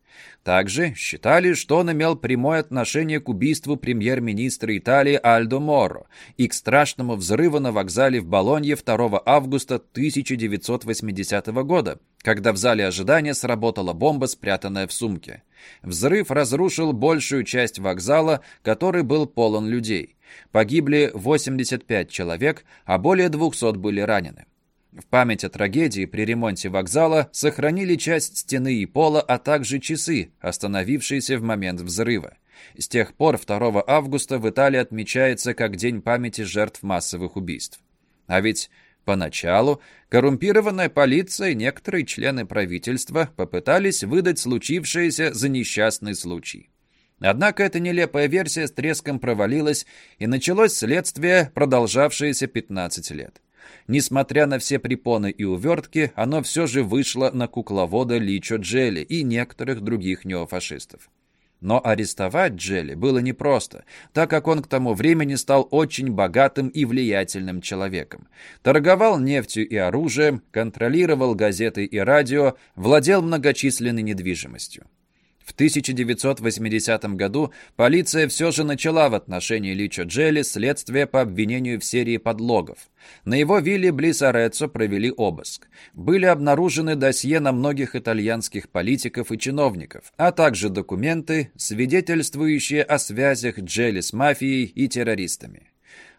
Также считали, что он имел прямое отношение к убийству премьер-министра Италии Альдо Моро и к страшному взрыву на вокзале в Болонье 2 августа 1980 года, когда в зале ожидания сработала бомба, спрятанная в сумке. Взрыв разрушил большую часть вокзала, который был полон людей. Погибли 85 человек, а более 200 были ранены. В память о трагедии при ремонте вокзала сохранили часть стены и пола, а также часы, остановившиеся в момент взрыва. С тех пор 2 августа в Италии отмечается как День памяти жертв массовых убийств. А ведь поначалу коррумпированная полиция и некоторые члены правительства попытались выдать случившееся за несчастный случай. Однако эта нелепая версия с треском провалилась, и началось следствие, продолжавшееся 15 лет. Несмотря на все препоны и увертки, оно все же вышло на кукловода Личо Джелли и некоторых других неофашистов. Но арестовать Джелли было непросто, так как он к тому времени стал очень богатым и влиятельным человеком. Торговал нефтью и оружием, контролировал газеты и радио, владел многочисленной недвижимостью. В 1980 году полиция все же начала в отношении Личо Джелли следствие по обвинению в серии подлогов. На его вилле близ Ореццо провели обыск. Были обнаружены досье на многих итальянских политиков и чиновников, а также документы, свидетельствующие о связях Джелли с мафией и террористами.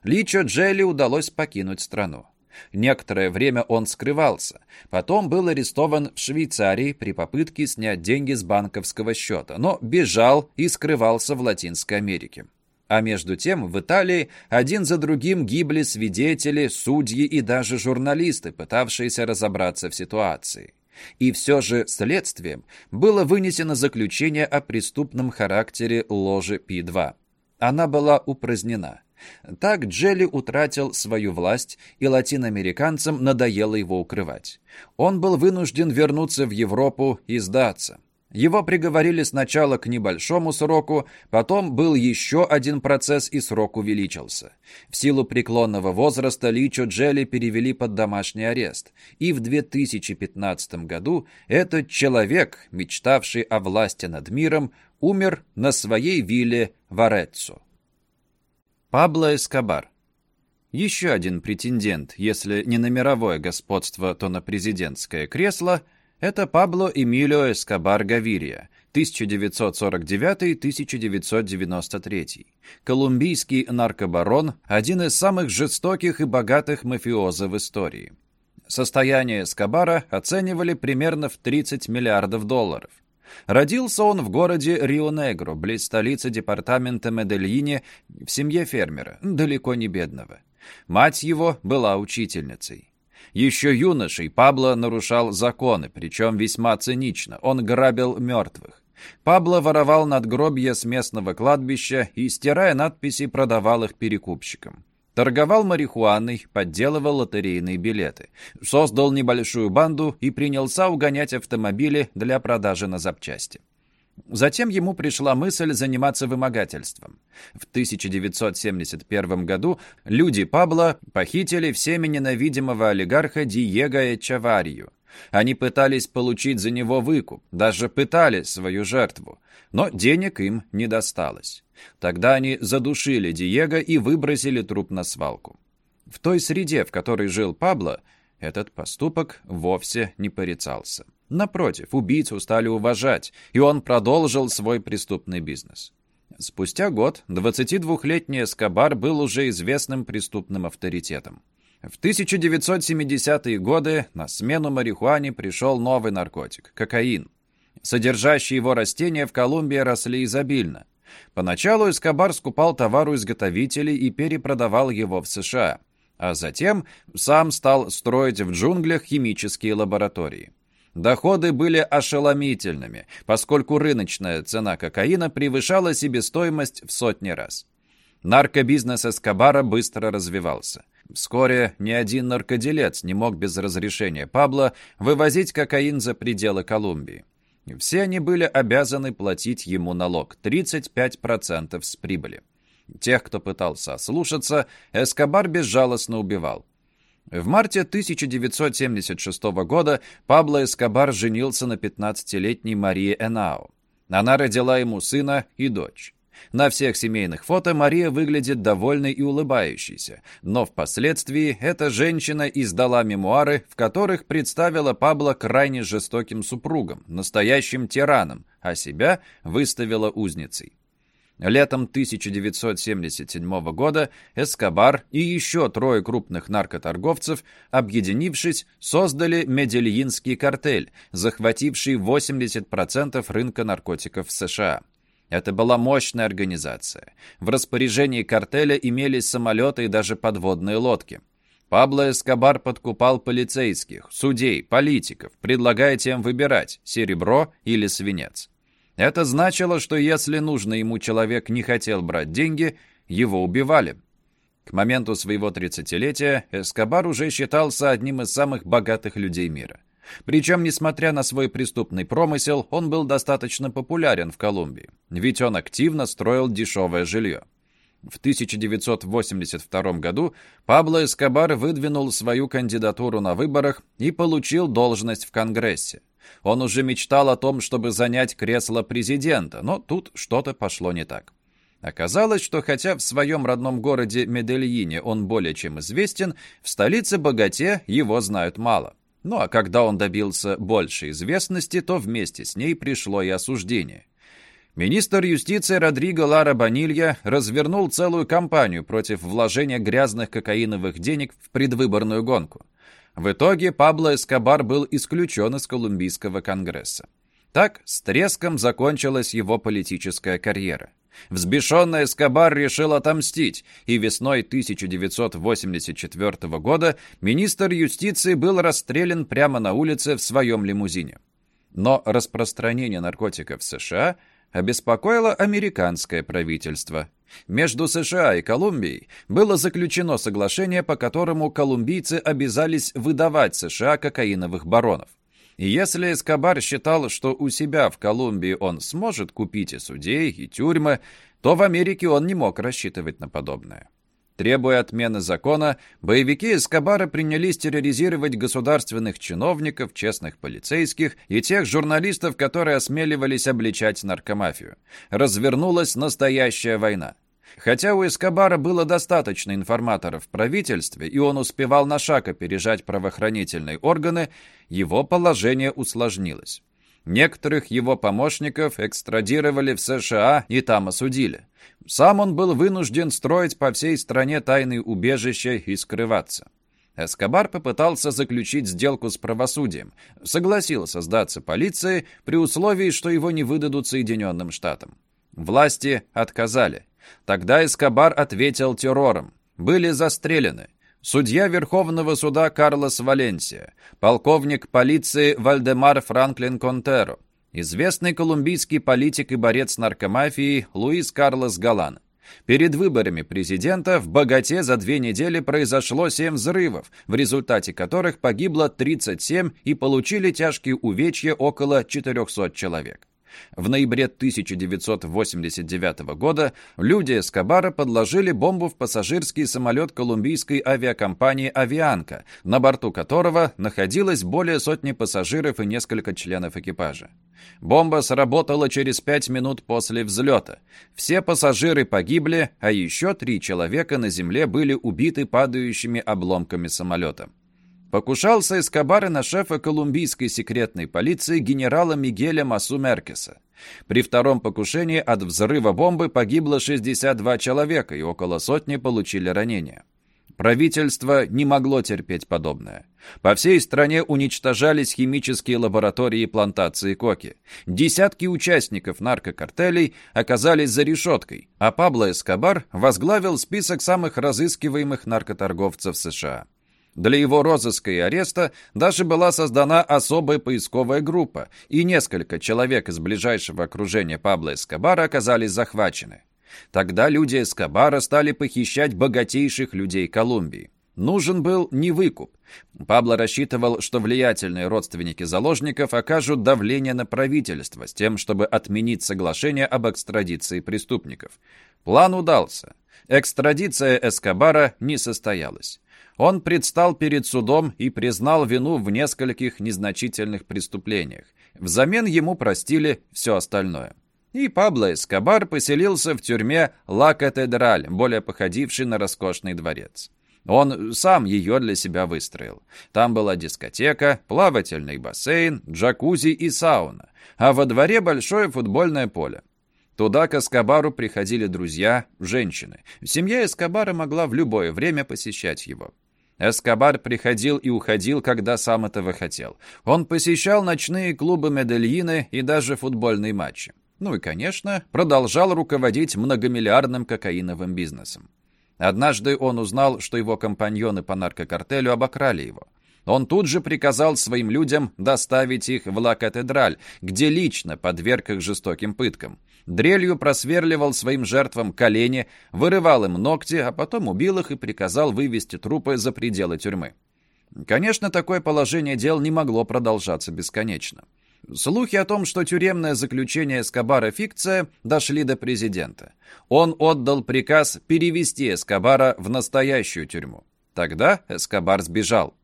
Личо Джелли удалось покинуть страну. Некоторое время он скрывался. Потом был арестован в Швейцарии при попытке снять деньги с банковского счета, но бежал и скрывался в Латинской Америке. А между тем в Италии один за другим гибли свидетели, судьи и даже журналисты, пытавшиеся разобраться в ситуации. И все же следствием было вынесено заключение о преступном характере ложи Пи-2. Она была упразднена. Так Джелли утратил свою власть, и латиноамериканцам надоело его укрывать. Он был вынужден вернуться в Европу и сдаться. Его приговорили сначала к небольшому сроку, потом был еще один процесс, и срок увеличился. В силу преклонного возраста Личо Джелли перевели под домашний арест, и в 2015 году этот человек, мечтавший о власти над миром, умер на своей вилле в Ореццо. Пабло Эскобар. Еще один претендент, если не на мировое господство, то на президентское кресло, это Пабло Эмилио Эскобар Гавирия, 1949-1993. Колумбийский наркобарон, один из самых жестоких и богатых мафиоза в истории. Состояние Эскобара оценивали примерно в 30 миллиардов долларов. Родился он в городе Рио-Негро, близ столицы департамента Медельине, в семье фермера, далеко не бедного. Мать его была учительницей. Еще юношей Пабло нарушал законы, причем весьма цинично. Он грабил мертвых. Пабло воровал надгробья с местного кладбища и, стирая надписи, продавал их перекупщикам. Торговал марихуаной, подделывал лотерейные билеты. Создал небольшую банду и принялся угонять автомобили для продажи на запчасти. Затем ему пришла мысль заниматься вымогательством. В 1971 году люди Пабло похитили всеми ненавидимого олигарха Диего Эчаварию. Они пытались получить за него выкуп, даже пытали свою жертву, но денег им не досталось. Тогда они задушили Диего и выбросили труп на свалку. В той среде, в которой жил Пабло, этот поступок вовсе не порицался. Напротив, убийцу стали уважать, и он продолжил свой преступный бизнес. Спустя год 22-летний Эскобар был уже известным преступным авторитетом. В 1970-е годы на смену марихуане пришел новый наркотик – кокаин. Содержащие его растения в Колумбии росли изобильно. Поначалу Эскобар скупал товар у изготовителей и перепродавал его в США, а затем сам стал строить в джунглях химические лаборатории. Доходы были ошеломительными, поскольку рыночная цена кокаина превышала себестоимость в сотни раз. Наркобизнес Эскобара быстро развивался. Вскоре ни один наркоделец не мог без разрешения Пабло вывозить кокаин за пределы Колумбии. Все они были обязаны платить ему налог – 35% с прибыли. Тех, кто пытался ослушаться, Эскобар безжалостно убивал. В марте 1976 года Пабло Эскобар женился на 15-летней Марии Энао. Она родила ему сына и дочь. На всех семейных фото Мария выглядит довольной и улыбающейся, но впоследствии эта женщина издала мемуары, в которых представила Пабло крайне жестоким супругом, настоящим тираном, а себя выставила узницей. Летом 1977 года Эскобар и еще трое крупных наркоторговцев, объединившись, создали Медельинский картель, захвативший 80% рынка наркотиков в США. Это была мощная организация. В распоряжении картеля имелись самолеты и даже подводные лодки. Пабло Эскобар подкупал полицейских, судей, политиков, предлагая тем выбирать – серебро или свинец. Это значило, что если нужный ему человек не хотел брать деньги, его убивали. К моменту своего 30-летия Эскобар уже считался одним из самых богатых людей мира. Причем, несмотря на свой преступный промысел, он был достаточно популярен в Колумбии, ведь он активно строил дешевое жилье. В 1982 году Пабло Эскобар выдвинул свою кандидатуру на выборах и получил должность в Конгрессе. Он уже мечтал о том, чтобы занять кресло президента, но тут что-то пошло не так. Оказалось, что хотя в своем родном городе Медельине он более чем известен, в столице Богате его знают мало. Ну а когда он добился большей известности, то вместе с ней пришло и осуждение. Министр юстиции Родриго Лара Банилья развернул целую кампанию против вложения грязных кокаиновых денег в предвыборную гонку. В итоге Пабло Эскобар был исключен из Колумбийского конгресса. Так с треском закончилась его политическая карьера. Взбешенный Эскобар решил отомстить, и весной 1984 года министр юстиции был расстрелян прямо на улице в своем лимузине. Но распространение наркотиков в США обеспокоило американское правительство. Между США и Колумбией было заключено соглашение, по которому колумбийцы обязались выдавать США кокаиновых баронов. И если Эскобар считал, что у себя в Колумбии он сможет купить и судей, и тюрьмы, то в Америке он не мог рассчитывать на подобное. Требуя отмены закона, боевики Эскобара принялись терроризировать государственных чиновников, честных полицейских и тех журналистов, которые осмеливались обличать наркомафию. Развернулась настоящая война. Хотя у Эскобара было достаточно информаторов в правительстве, и он успевал на шаг опережать правоохранительные органы, его положение усложнилось. Некоторых его помощников экстрадировали в США и там осудили. Сам он был вынужден строить по всей стране тайные убежища и скрываться. Эскобар попытался заключить сделку с правосудием, согласился сдаться полиции при условии, что его не выдадут Соединенным Штатам. Власти отказали. Тогда Эскобар ответил террором. Были застрелены. Судья Верховного суда Карлос Валенсия, полковник полиции Вальдемар Франклин Контеро, известный колумбийский политик и борец с наркомафией Луис Карлос Галан. Перед выборами президента в Богате за две недели произошло семь взрывов, в результате которых погибло 37 и получили тяжкие увечья около 400 человек. В ноябре 1989 года люди Эскобара подложили бомбу в пассажирский самолет колумбийской авиакомпании «Авианка», на борту которого находилось более сотни пассажиров и несколько членов экипажа. Бомба сработала через пять минут после взлета. Все пассажиры погибли, а еще три человека на земле были убиты падающими обломками самолета. Покушался Эскобар на шефа колумбийской секретной полиции генерала Мигеля Масу Меркеса. При втором покушении от взрыва бомбы погибло 62 человека и около сотни получили ранения. Правительство не могло терпеть подобное. По всей стране уничтожались химические лаборатории и плантации коки. Десятки участников наркокартелей оказались за решеткой, а Пабло Эскобар возглавил список самых разыскиваемых наркоторговцев США. Для его розыска и ареста даже была создана особая поисковая группа, и несколько человек из ближайшего окружения Пабло Эскобара оказались захвачены. Тогда люди Эскобара стали похищать богатейших людей Колумбии. Нужен был не выкуп. Пабло рассчитывал, что влиятельные родственники заложников окажут давление на правительство с тем, чтобы отменить соглашение об экстрадиции преступников. План удался. Экстрадиция Эскобара не состоялась. Он предстал перед судом и признал вину в нескольких незначительных преступлениях. Взамен ему простили все остальное. И Пабло Эскобар поселился в тюрьме Ла Катедраль, более походившей на роскошный дворец. Он сам ее для себя выстроил. Там была дискотека, плавательный бассейн, джакузи и сауна, а во дворе большое футбольное поле. Туда к Эскобару приходили друзья, женщины. Семья Эскобара могла в любое время посещать его. Эскобар приходил и уходил, когда сам этого хотел. Он посещал ночные клубы Медельины и даже футбольные матчи. Ну и, конечно, продолжал руководить многомиллиардным кокаиновым бизнесом. Однажды он узнал, что его компаньоны по наркокартелю обокрали его. Он тут же приказал своим людям доставить их в Ла-Катедраль, где лично подверг их жестоким пыткам. Дрелью просверливал своим жертвам колени, вырывал им ногти, а потом убил их и приказал вывести трупы за пределы тюрьмы. Конечно, такое положение дел не могло продолжаться бесконечно. Слухи о том, что тюремное заключение Эскобара – фикция, дошли до президента. Он отдал приказ перевести Эскобара в настоящую тюрьму. Тогда Эскобар сбежал.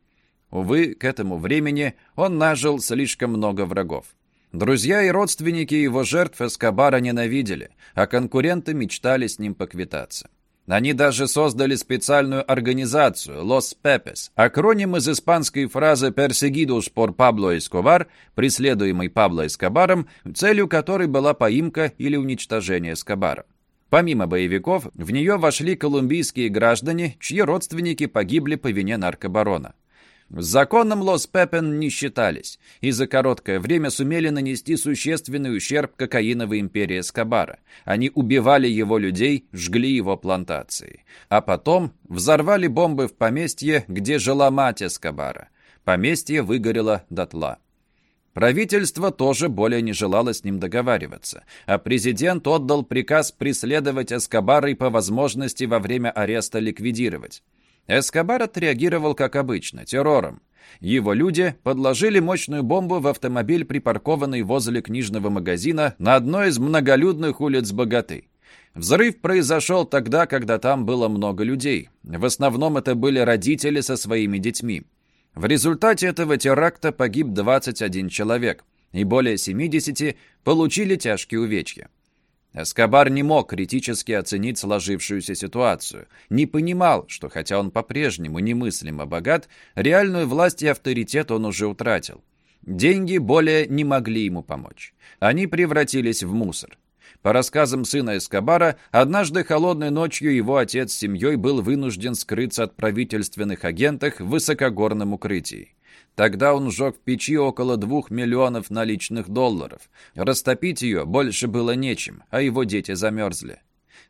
Увы, к этому времени он нажил слишком много врагов. Друзья и родственники его жертв Эскобара ненавидели, а конкуренты мечтали с ним поквитаться. Они даже создали специальную организацию «Los Pepes», акроним из испанской фразы «Perseguidos por Pablo Escobar», преследуемый Пабло Эскобаром, целью которой была поимка или уничтожение Эскобара. Помимо боевиков, в нее вошли колумбийские граждане, чьи родственники погибли по вине наркобарона. Законом Лос-Пепен не считались и за короткое время сумели нанести существенный ущерб кокаиновой империи Эскобара. Они убивали его людей, жгли его плантации. А потом взорвали бомбы в поместье, где жила мать Эскобара. Поместье выгорело дотла. Правительство тоже более не желало с ним договариваться, а президент отдал приказ преследовать Эскобара и по возможности во время ареста ликвидировать. Эскобар отреагировал как обычно, террором. Его люди подложили мощную бомбу в автомобиль, припаркованный возле книжного магазина на одной из многолюдных улиц Богаты. Взрыв произошел тогда, когда там было много людей. В основном это были родители со своими детьми. В результате этого теракта погиб 21 человек, и более 70 получили тяжкие увечья. Эскобар не мог критически оценить сложившуюся ситуацию, не понимал, что хотя он по-прежнему немыслимо богат, реальную власть и авторитет он уже утратил. Деньги более не могли ему помочь. Они превратились в мусор. По рассказам сына Эскобара, однажды холодной ночью его отец с семьей был вынужден скрыться от правительственных агентов в высокогорном укрытии. Тогда он сжег в печи около двух миллионов наличных долларов. Растопить ее больше было нечем, а его дети замерзли.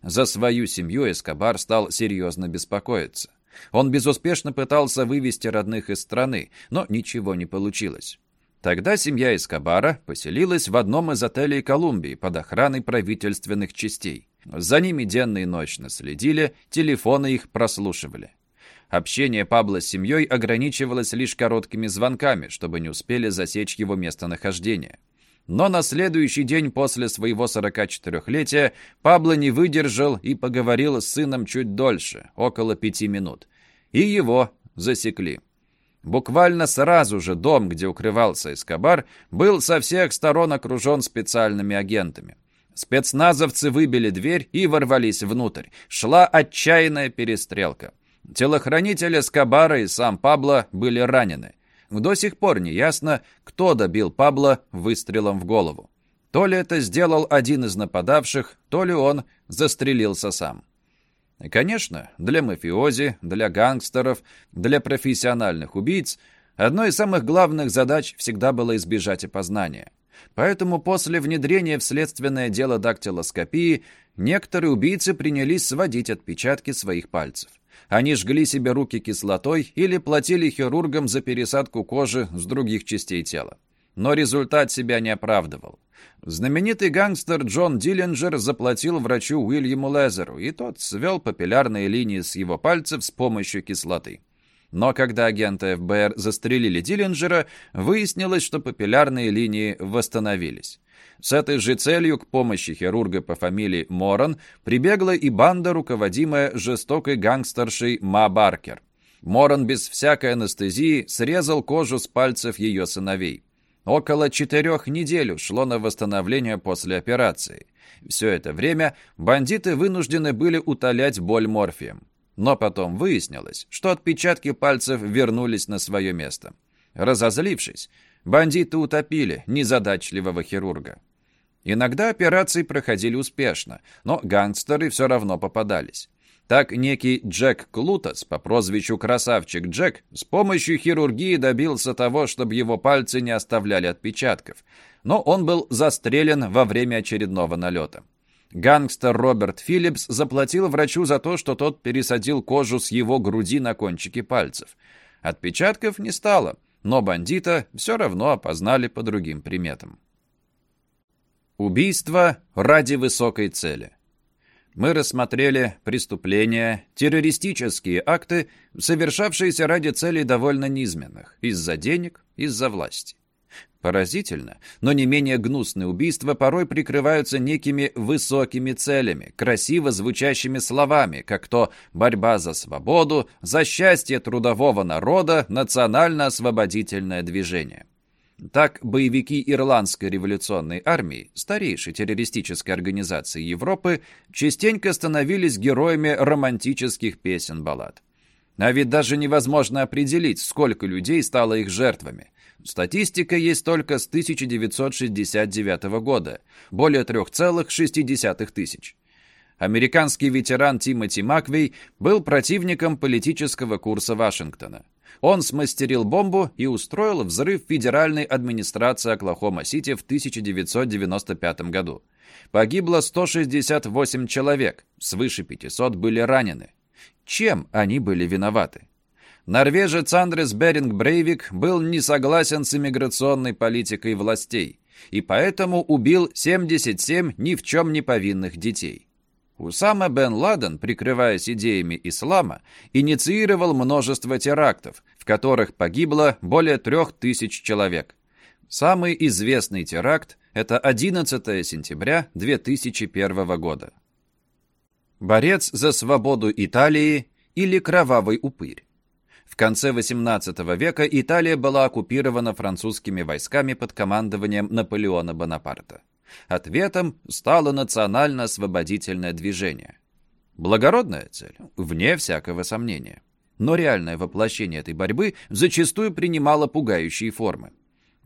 За свою семью Эскобар стал серьезно беспокоиться. Он безуспешно пытался вывести родных из страны, но ничего не получилось. Тогда семья Эскобара поселилась в одном из отелей Колумбии под охраной правительственных частей. За ними денно и ночно следили, телефоны их прослушивали. Общение Пабло с семьей ограничивалось лишь короткими звонками, чтобы не успели засечь его местонахождение. Но на следующий день после своего 44-летия Пабло не выдержал и поговорил с сыном чуть дольше, около пяти минут. И его засекли. Буквально сразу же дом, где укрывался Эскобар, был со всех сторон окружен специальными агентами. Спецназовцы выбили дверь и ворвались внутрь. Шла отчаянная перестрелка. Телохранители Скобара и сам Пабло были ранены. До сих пор не ясно, кто добил Пабло выстрелом в голову. То ли это сделал один из нападавших, то ли он застрелился сам. Конечно, для мафиози, для гангстеров, для профессиональных убийц одной из самых главных задач всегда было избежать опознания. Поэтому после внедрения в следственное дело дактилоскопии некоторые убийцы принялись сводить отпечатки своих пальцев. Они жгли себе руки кислотой или платили хирургам за пересадку кожи с других частей тела. Но результат себя не оправдывал. Знаменитый гангстер Джон Диллинджер заплатил врачу Уильяму Лезеру, и тот свел папиллярные линии с его пальцев с помощью кислоты. Но когда агенты ФБР застрелили Диллинджера, выяснилось, что папиллярные линии восстановились. С этой же целью к помощи хирурга по фамилии Моран прибегла и банда, руководимая жестокой гангстершей Ма Баркер. Моран без всякой анестезии срезал кожу с пальцев ее сыновей. Около четырех недель ушло на восстановление после операции. Все это время бандиты вынуждены были утолять боль морфием. Но потом выяснилось, что отпечатки пальцев вернулись на свое место. Разозлившись, бандиты утопили незадачливого хирурга. Иногда операции проходили успешно, но гангстеры все равно попадались. Так некий Джек Клутас по прозвищу Красавчик Джек с помощью хирургии добился того, чтобы его пальцы не оставляли отпечатков. Но он был застрелен во время очередного налета. Гангстер Роберт Филлипс заплатил врачу за то, что тот пересадил кожу с его груди на кончики пальцев. Отпечатков не стало, но бандита все равно опознали по другим приметам. Убийство ради высокой цели. Мы рассмотрели преступления, террористические акты, совершавшиеся ради целей довольно низменных, из-за денег, из-за власти. Поразительно, но не менее гнусные убийства порой прикрываются некими высокими целями, красиво звучащими словами, как то «борьба за свободу», «за счастье трудового народа», «национально-освободительное движение». Так, боевики Ирландской революционной армии, старейшей террористической организации Европы, частенько становились героями романтических песен-баллад. А ведь даже невозможно определить, сколько людей стало их жертвами. Статистика есть только с 1969 года, более 3,6 тысяч. Американский ветеран Тимоти Маквей был противником политического курса Вашингтона. Он смастерил бомбу и устроил взрыв федеральной администрации Оклахома-Сити в 1995 году. Погибло 168 человек, свыше 500 были ранены. Чем они были виноваты? Норвежец Андрес Беринг Брейвик был не согласен с иммиграционной политикой властей и поэтому убил 77 ни в чем не повинных детей. Усама бен Ладен, прикрываясь идеями ислама, инициировал множество терактов, которых погибло более трех тысяч человек. Самый известный теракт – это 11 сентября 2001 года. Борец за свободу Италии или кровавый упырь. В конце XVIII века Италия была оккупирована французскими войсками под командованием Наполеона Бонапарта. Ответом стало национально-освободительное движение. Благородная цель, вне всякого сомнения. Но реальное воплощение этой борьбы зачастую принимало пугающие формы.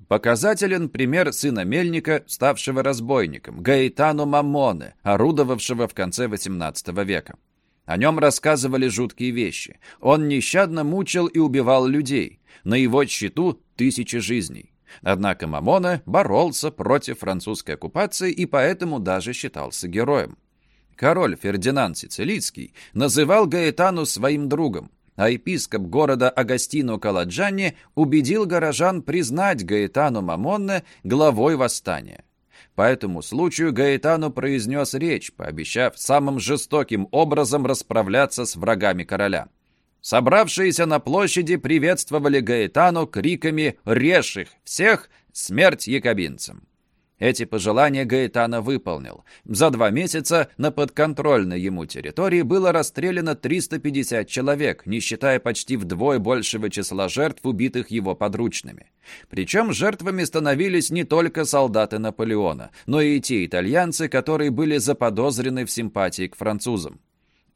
Показателен пример сына Мельника, ставшего разбойником, Гаэтану Мамоне, орудовавшего в конце XVIII века. О нем рассказывали жуткие вещи. Он нещадно мучил и убивал людей. На его счету тысячи жизней. Однако Мамона боролся против французской оккупации и поэтому даже считался героем. Король Фердинанд Сицилийский называл Гаэтану своим другом, а епископ города Агастино Каладжани убедил горожан признать Гаэтану Мамонне главой восстания. По этому случаю Гаэтану произнес речь, пообещав самым жестоким образом расправляться с врагами короля. Собравшиеся на площади приветствовали Гаэтану криками «Режь их! Всех! Смерть якобинцам!». Эти пожелания Гаэтана выполнил. За два месяца на подконтрольной ему территории было расстреляно 350 человек, не считая почти вдвое большего числа жертв, убитых его подручными. Причем жертвами становились не только солдаты Наполеона, но и те итальянцы, которые были заподозрены в симпатии к французам.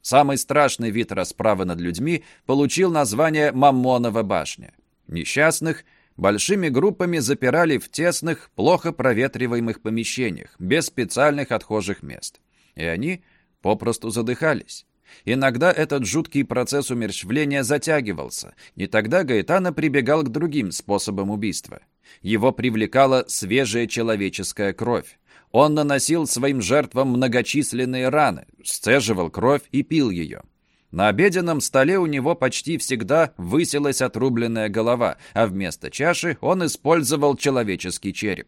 Самый страшный вид расправы над людьми получил название «Мамонова башня». Несчастных большими группами запирали в тесных, плохо проветриваемых помещениях, без специальных отхожих мест. И они попросту задыхались. Иногда этот жуткий процесс умерщвления затягивался, и тогда Гаэтана прибегал к другим способам убийства. Его привлекала свежая человеческая кровь. Он наносил своим жертвам многочисленные раны, сцеживал кровь и пил ее. На обеденном столе у него почти всегда высилась отрубленная голова, а вместо чаши он использовал человеческий череп.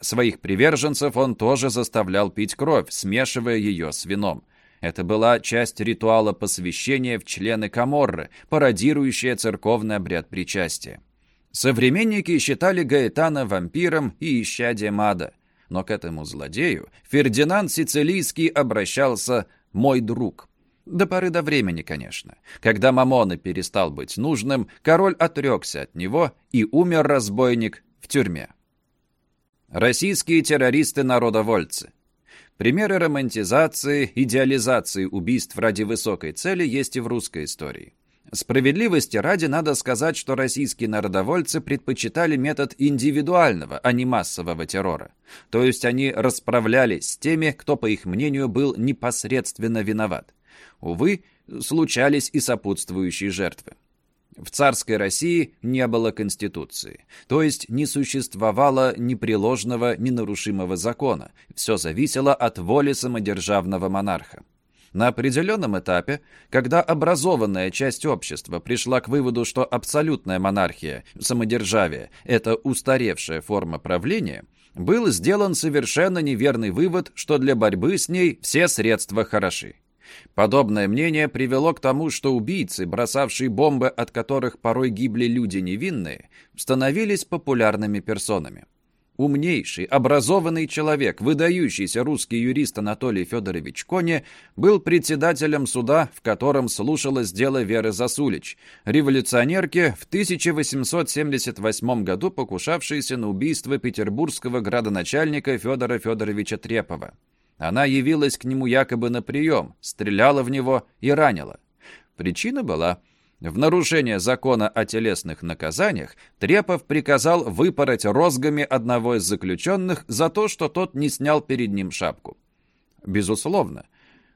Своих приверженцев он тоже заставлял пить кровь, смешивая ее с вином. Это была часть ритуала посвящения в члены Каморры, пародирующая церковный обряд причастия. Современники считали Гаэтана вампиром и исчадием ада. Но к этому злодею Фердинанд Сицилийский обращался «мой друг». До поры до времени, конечно. Когда Мамоны перестал быть нужным, король отрекся от него и умер разбойник в тюрьме. Российские террористы-народовольцы – Примеры романтизации, идеализации убийств ради высокой цели есть и в русской истории. Справедливости ради надо сказать, что российские народовольцы предпочитали метод индивидуального, а не массового террора. То есть они расправлялись с теми, кто, по их мнению, был непосредственно виноват. Увы, случались и сопутствующие жертвы. В царской России не было конституции, то есть не существовало непреложного, ненарушимого закона. Все зависело от воли самодержавного монарха. На определенном этапе, когда образованная часть общества пришла к выводу, что абсолютная монархия, самодержавие – это устаревшая форма правления, был сделан совершенно неверный вывод, что для борьбы с ней все средства хороши. Подобное мнение привело к тому, что убийцы, бросавшие бомбы, от которых порой гибли люди невинные, становились популярными персонами. Умнейший, образованный человек, выдающийся русский юрист Анатолий Федорович Коне, был председателем суда, в котором слушалось дело Веры Засулич, революционерки в 1878 году покушавшейся на убийство петербургского градоначальника Федора Федоровича Трепова. Она явилась к нему якобы на прием, стреляла в него и ранила. Причина была... В нарушение закона о телесных наказаниях Трепов приказал выпороть розгами одного из заключенных за то, что тот не снял перед ним шапку. Безусловно,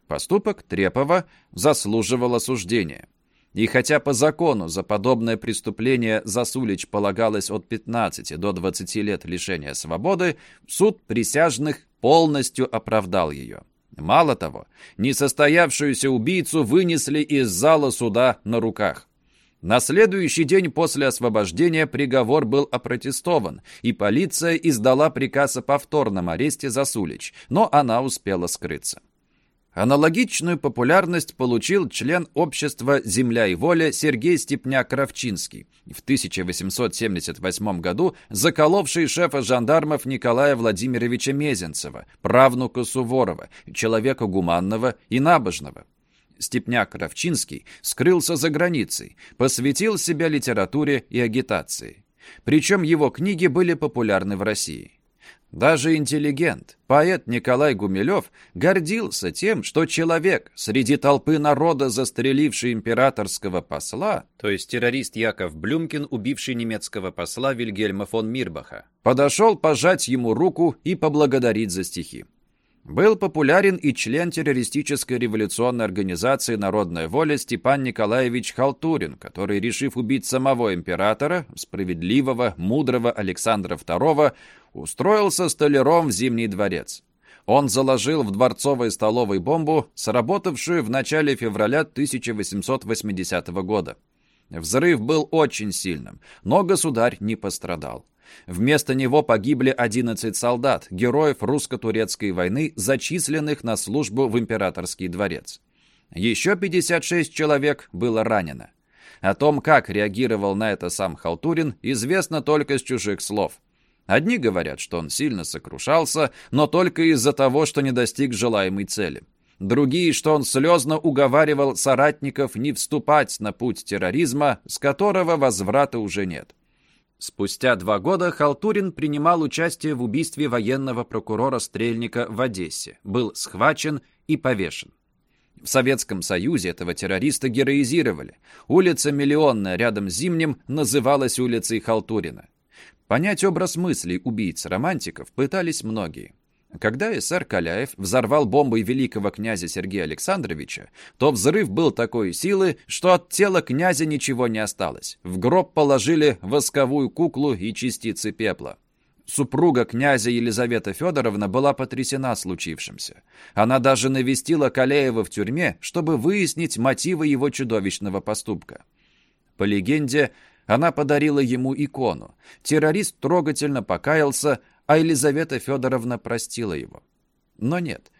поступок Трепова заслуживал осуждения. И хотя по закону за подобное преступление Засулич полагалось от 15 до 20 лет лишения свободы, суд присяжных полностью оправдал ее. Мало того, несостоявшуюся убийцу вынесли из зала суда на руках. На следующий день после освобождения приговор был опротестован, и полиция издала приказ о повторном аресте Засулич, но она успела скрыться. Аналогичную популярность получил член общества «Земля и воля» Сергей Степняк-Кравчинский, в 1878 году заколовший шефа жандармов Николая Владимировича Мезенцева, правнука Суворова, человека гуманного и набожного. Степняк-Кравчинский скрылся за границей, посвятил себя литературе и агитации. Причем его книги были популярны в России. Даже интеллигент, поэт Николай Гумилев гордился тем, что человек, среди толпы народа застреливший императорского посла, то есть террорист Яков Блюмкин, убивший немецкого посла Вильгельма фон Мирбаха, подошел пожать ему руку и поблагодарить за стихи. Был популярен и член террористической революционной организации «Народная воля» Степан Николаевич Халтурин, который, решив убить самого императора, справедливого, мудрого Александра II, устроился столяром в Зимний дворец. Он заложил в дворцовой столовой бомбу, сработавшую в начале февраля 1880 года. Взрыв был очень сильным, но государь не пострадал. Вместо него погибли 11 солдат, героев русско-турецкой войны, зачисленных на службу в императорский дворец. Еще 56 человек было ранено. О том, как реагировал на это сам Халтурин, известно только с чужих слов. Одни говорят, что он сильно сокрушался, но только из-за того, что не достиг желаемой цели. Другие, что он слезно уговаривал соратников не вступать на путь терроризма, с которого возврата уже нет. Спустя два года Халтурин принимал участие в убийстве военного прокурора Стрельника в Одессе, был схвачен и повешен. В Советском Союзе этого террориста героизировали. Улица Миллионная рядом с Зимним называлась улицей Халтурина. Понять образ мыслей убийц-романтиков пытались многие. Когда эсэр Каляев взорвал бомбой великого князя Сергея Александровича, то взрыв был такой силы, что от тела князя ничего не осталось. В гроб положили восковую куклу и частицы пепла. Супруга князя Елизавета Федоровна была потрясена случившимся. Она даже навестила Каляева в тюрьме, чтобы выяснить мотивы его чудовищного поступка. По легенде, она подарила ему икону. Террорист трогательно покаялся, а Елизавета Федоровна простила его. Но нет.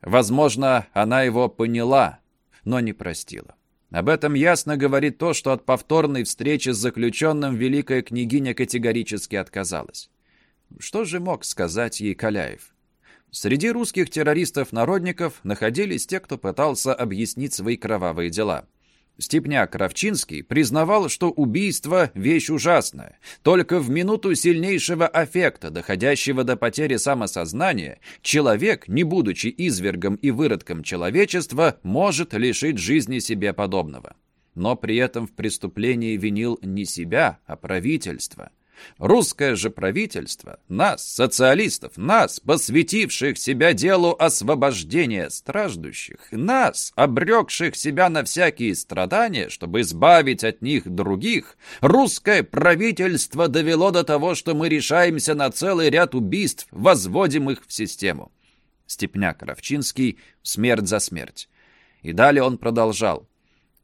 Возможно, она его поняла, но не простила. Об этом ясно говорит то, что от повторной встречи с заключенным великая княгиня категорически отказалась. Что же мог сказать ей Каляев? Среди русских террористов-народников находились те, кто пытался объяснить свои кровавые дела. Степняк Кравчинский признавал, что убийство – вещь ужасная. Только в минуту сильнейшего аффекта, доходящего до потери самосознания, человек, не будучи извергом и выродком человечества, может лишить жизни себе подобного. Но при этом в преступлении винил не себя, а правительство – Русское же правительство, нас, социалистов, нас, посвятивших себя делу освобождения страждущих, нас, обрекших себя на всякие страдания, чтобы избавить от них других, русское правительство довело до того, что мы решаемся на целый ряд убийств, возводим их в систему. Степняк Равчинский «Смерть за смерть». И далее он продолжал.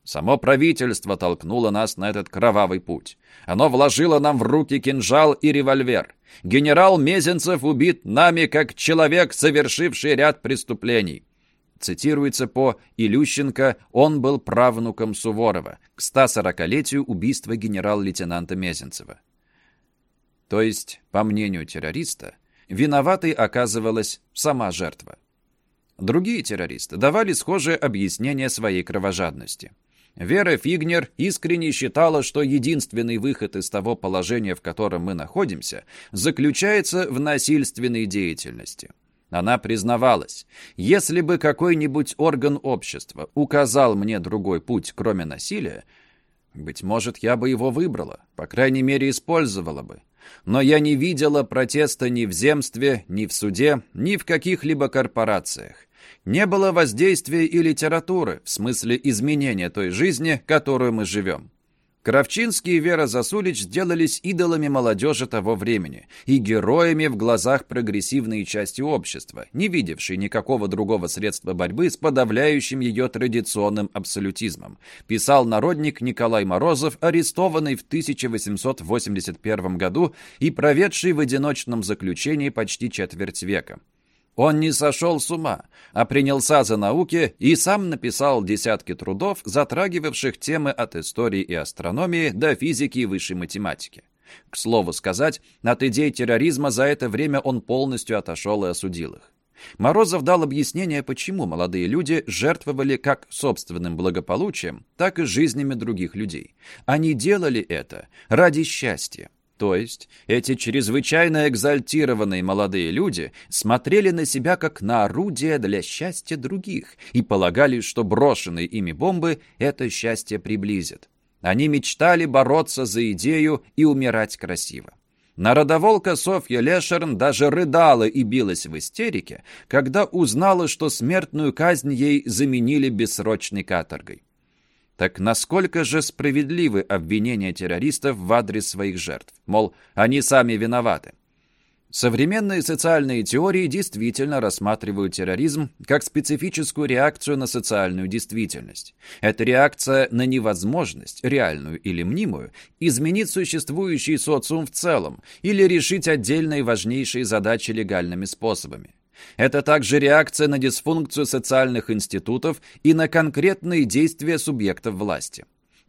Само правительство толкнуло нас на этот кровавый путь. Оно вложило нам в руки кинжал и револьвер. Генерал Мезенцев убит нами как человек, совершивший ряд преступлений. Цитируется по Илющенко, он был правнуком Суворова, к 140-летию убийства генерал-лейтенанта Мезенцева. То есть, по мнению террориста, виноватой оказывалась сама жертва. Другие террористы давали схожее объяснение своей кровожадности. Вера Фигнер искренне считала, что единственный выход из того положения, в котором мы находимся, заключается в насильственной деятельности. Она признавалась, если бы какой-нибудь орган общества указал мне другой путь, кроме насилия, быть может, я бы его выбрала, по крайней мере, использовала бы. Но я не видела протеста ни в земстве, ни в суде, ни в каких-либо корпорациях не было воздействия и литературы, в смысле изменения той жизни, которую мы живем. Кравчинский и Вера Засулич сделались идолами молодежи того времени и героями в глазах прогрессивной части общества, не видевшей никакого другого средства борьбы с подавляющим ее традиционным абсолютизмом, писал народник Николай Морозов, арестованный в 1881 году и проведший в одиночном заключении почти четверть века. Он не сошел с ума, а принялся за науки и сам написал десятки трудов, затрагивавших темы от истории и астрономии до физики и высшей математики. К слову сказать, от идей терроризма за это время он полностью отошел и осудил их. Морозов дал объяснение, почему молодые люди жертвовали как собственным благополучием, так и жизнями других людей. Они делали это ради счастья. То есть эти чрезвычайно экзальтированные молодые люди смотрели на себя как на орудие для счастья других и полагали, что брошенные ими бомбы это счастье приблизят. Они мечтали бороться за идею и умирать красиво. Народоволка Софья Лешерн даже рыдала и билась в истерике, когда узнала, что смертную казнь ей заменили бессрочной каторгой. Так насколько же справедливы обвинения террористов в адрес своих жертв? Мол, они сами виноваты. Современные социальные теории действительно рассматривают терроризм как специфическую реакцию на социальную действительность. Это реакция на невозможность, реальную или мнимую, изменить существующий социум в целом или решить отдельные важнейшие задачи легальными способами. Это также реакция на дисфункцию социальных институтов и на конкретные действия субъектов власти.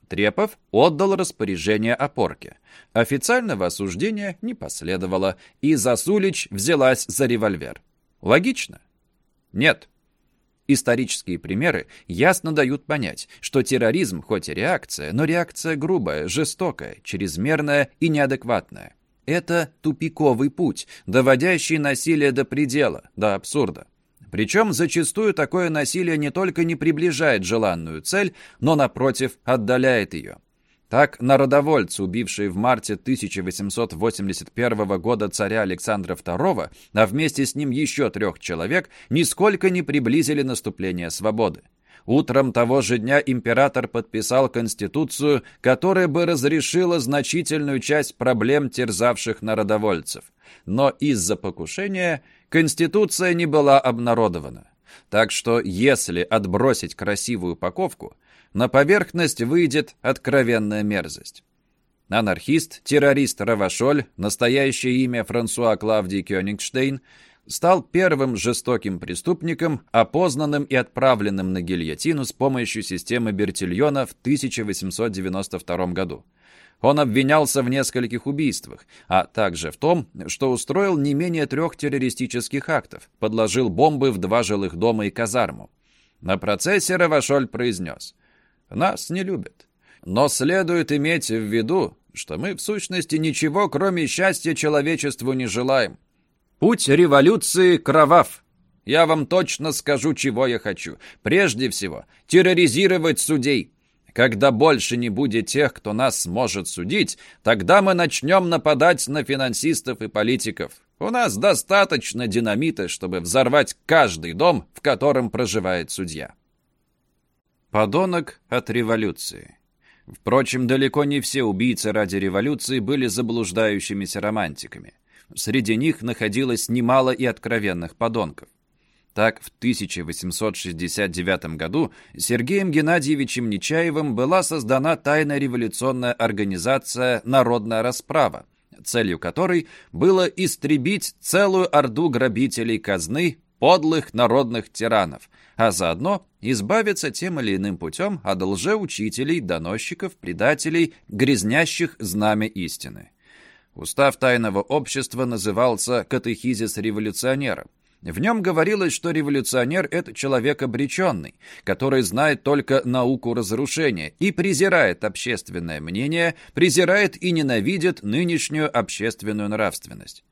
Трепов отдал распоряжение о порке. Официального осуждения не последовало, и Засулич взялась за револьвер. Логично? Нет. Исторические примеры ясно дают понять, что терроризм хоть и реакция, но реакция грубая, жестокая, чрезмерная и неадекватная. Это тупиковый путь, доводящий насилие до предела, до абсурда. Причем зачастую такое насилие не только не приближает желанную цель, но, напротив, отдаляет ее. Так, народовольцы, убившие в марте 1881 года царя Александра II, а вместе с ним еще трех человек, нисколько не приблизили наступление свободы. Утром того же дня император подписал конституцию, которая бы разрешила значительную часть проблем, терзавших народовольцев. Но из-за покушения конституция не была обнародована. Так что, если отбросить красивую упаковку, на поверхность выйдет откровенная мерзость. Анархист, террорист Равашоль, настоящее имя Франсуа Клавдий Кёнигштейн, стал первым жестоким преступником, опознанным и отправленным на гильотину с помощью системы Бертильона в 1892 году. Он обвинялся в нескольких убийствах, а также в том, что устроил не менее трех террористических актов, подложил бомбы в два жилых дома и казарму. На процессе Равашоль произнес «Нас не любят, но следует иметь в виду, что мы в сущности ничего, кроме счастья, человечеству не желаем. Путь революции кровав. Я вам точно скажу, чего я хочу. Прежде всего, терроризировать судей. Когда больше не будет тех, кто нас сможет судить, тогда мы начнем нападать на финансистов и политиков. У нас достаточно динамита, чтобы взорвать каждый дом, в котором проживает судья. Подонок от революции. Впрочем, далеко не все убийцы ради революции были заблуждающимися романтиками. Среди них находилось немало и откровенных подонков. Так, в 1869 году Сергеем Геннадьевичем Нечаевым была создана тайная революционная организация «Народная расправа», целью которой было истребить целую орду грабителей казны, подлых народных тиранов, а заодно избавиться тем или иным путем от лжеучителей, доносчиков, предателей, грязнящих знамя истины. Устав тайного общества назывался «Катехизис революционера». В нем говорилось, что революционер – это человек обреченный, который знает только науку разрушения и презирает общественное мнение, презирает и ненавидит нынешнюю общественную нравственность.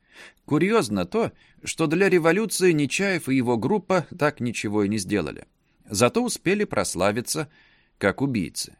Курьезно то, что для революции Нечаев и его группа так ничего и не сделали. Зато успели прославиться как убийцы.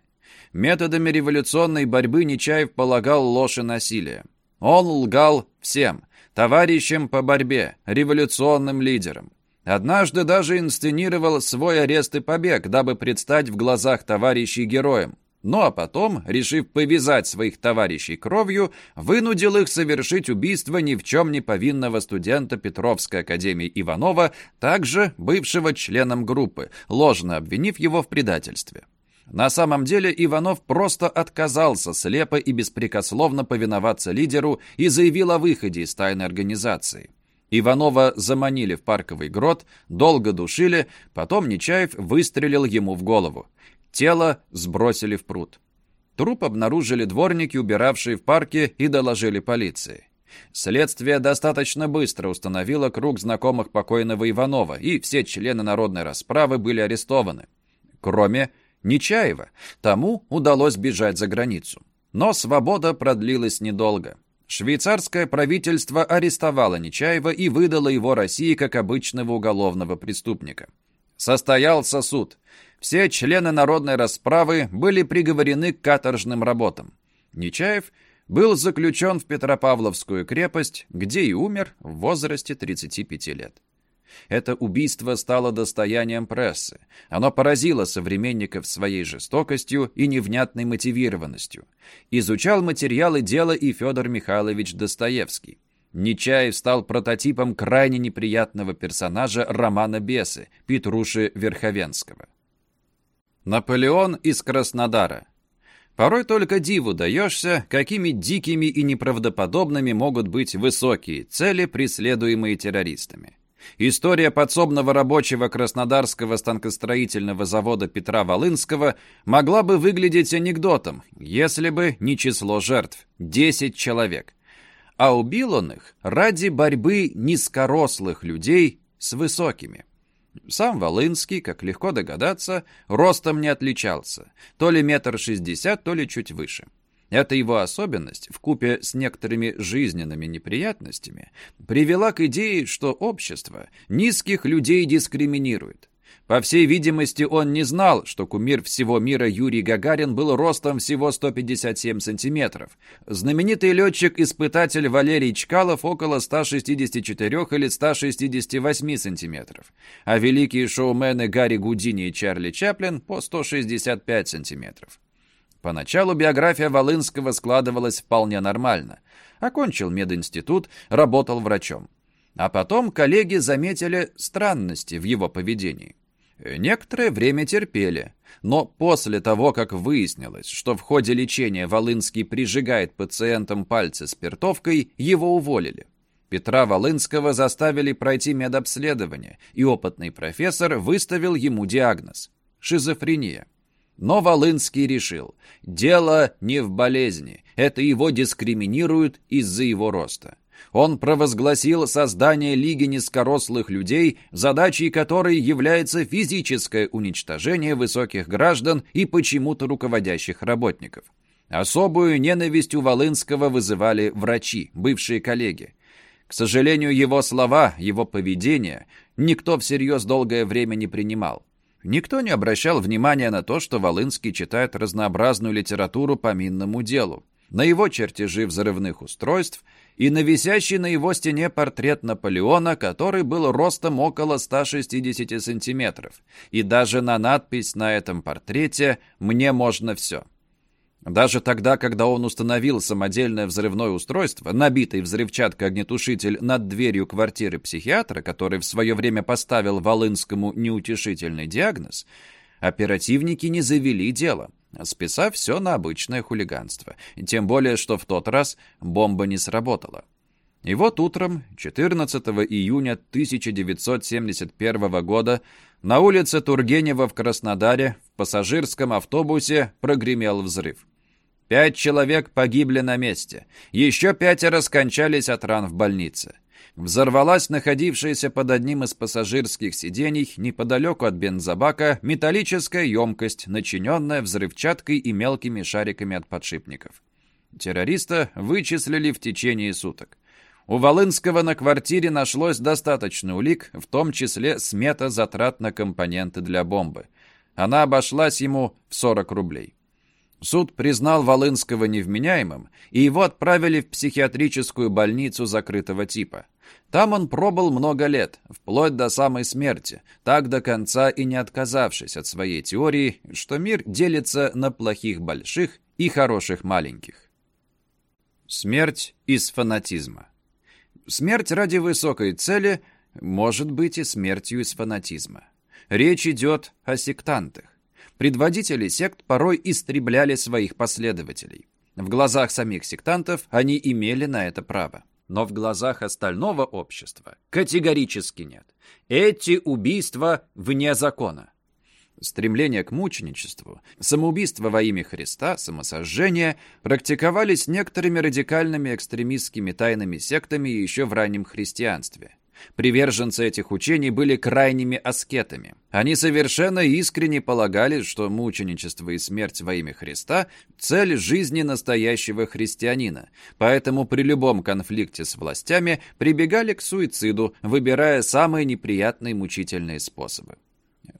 Методами революционной борьбы Нечаев полагал ложь и насилие. Он лгал всем, товарищам по борьбе, революционным лидерам. Однажды даже инсценировал свой арест и побег, дабы предстать в глазах товарищей героем. Ну а потом, решив повязать своих товарищей кровью, вынудил их совершить убийство ни в чем не повинного студента Петровской академии Иванова, также бывшего членом группы, ложно обвинив его в предательстве. На самом деле Иванов просто отказался слепо и беспрекословно повиноваться лидеру и заявил о выходе из тайной организации. Иванова заманили в парковый грот, долго душили, потом Нечаев выстрелил ему в голову. Тело сбросили в пруд. Труп обнаружили дворники, убиравшие в парке, и доложили полиции. Следствие достаточно быстро установило круг знакомых покойного Иванова, и все члены народной расправы были арестованы. Кроме Нечаева. Тому удалось бежать за границу. Но свобода продлилась недолго. Швейцарское правительство арестовало Нечаева и выдало его России как обычного уголовного преступника. Состоялся суд. Все члены народной расправы были приговорены к каторжным работам. Нечаев был заключен в Петропавловскую крепость, где и умер в возрасте 35 лет. Это убийство стало достоянием прессы. Оно поразило современников своей жестокостью и невнятной мотивированностью. Изучал материалы дела и Федор Михайлович Достоевский. Нечаев стал прототипом крайне неприятного персонажа романа «Бесы» Петруши Верховенского. Наполеон из Краснодара. Порой только диву даешься, какими дикими и неправдоподобными могут быть высокие цели, преследуемые террористами. История подсобного рабочего Краснодарского станкостроительного завода Петра Волынского могла бы выглядеть анекдотом, если бы не число жертв – 10 человек. А убил он их ради борьбы низкорослых людей с высокими. Сам Волынский, как легко догадаться, ростом не отличался, то ли метр шестьдесят, то ли чуть выше. Эта его особенность, вкупе с некоторыми жизненными неприятностями, привела к идее, что общество низких людей дискриминирует. По всей видимости, он не знал, что кумир всего мира Юрий Гагарин был ростом всего 157 сантиметров. Знаменитый летчик-испытатель Валерий Чкалов около 164 или 168 сантиметров, а великие шоумены Гарри Гудини и Чарли Чаплин по 165 сантиметров. Поначалу биография Волынского складывалась вполне нормально. Окончил мединститут, работал врачом. А потом коллеги заметили странности в его поведении. Некоторое время терпели, но после того, как выяснилось, что в ходе лечения Волынский прижигает пациентам пальцы спиртовкой, его уволили. Петра Волынского заставили пройти медобследование, и опытный профессор выставил ему диагноз – шизофрения. Но Волынский решил, дело не в болезни, это его дискриминируют из-за его роста он провозгласил создание Лиги низкорослых людей, задачей которой является физическое уничтожение высоких граждан и почему-то руководящих работников. Особую ненависть у Волынского вызывали врачи, бывшие коллеги. К сожалению, его слова, его поведение никто всерьез долгое время не принимал. Никто не обращал внимания на то, что Волынский читает разнообразную литературу по минному делу. На его чертежи взрывных устройств – и на висящий на его стене портрет Наполеона, который был ростом около 160 сантиметров, и даже на надпись на этом портрете «Мне можно все». Даже тогда, когда он установил самодельное взрывное устройство, набитый взрывчаткой огнетушитель над дверью квартиры психиатра, который в свое время поставил Волынскому неутешительный диагноз, оперативники не завели дело – списав все на обычное хулиганство. Тем более, что в тот раз бомба не сработала. И вот утром, 14 июня 1971 года, на улице Тургенева в Краснодаре в пассажирском автобусе прогремел взрыв. Пять человек погибли на месте, еще пятеро скончались от ран в больнице взорвалась находившаяся под одним из пассажирских сидений неподалеку от бензобака металлическая емкость, начиненная взрывчаткой и мелкими шариками от подшипников. Террориста вычислили в течение суток. У Волынского на квартире нашлось достаточно улик, в том числе смета затрат на компоненты для бомбы. Она обошлась ему в 40 рублей. Суд признал Волынского невменяемым, и его отправили в психиатрическую больницу закрытого типа. Там он пробыл много лет, вплоть до самой смерти, так до конца и не отказавшись от своей теории, что мир делится на плохих больших и хороших маленьких. Смерть из фанатизма. Смерть ради высокой цели может быть и смертью из фанатизма. Речь идет о сектантах. Предводители сект порой истребляли своих последователей. В глазах самих сектантов они имели на это право. Но в глазах остального общества категорически нет. Эти убийства вне закона. Стремление к мученичеству, самоубийство во имя Христа, самосожжение практиковались некоторыми радикальными экстремистскими тайными сектами еще в раннем христианстве. Приверженцы этих учений были крайними аскетами. Они совершенно искренне полагали, что мученичество и смерть во имя Христа – цель жизни настоящего христианина, поэтому при любом конфликте с властями прибегали к суициду, выбирая самые неприятные мучительные способы.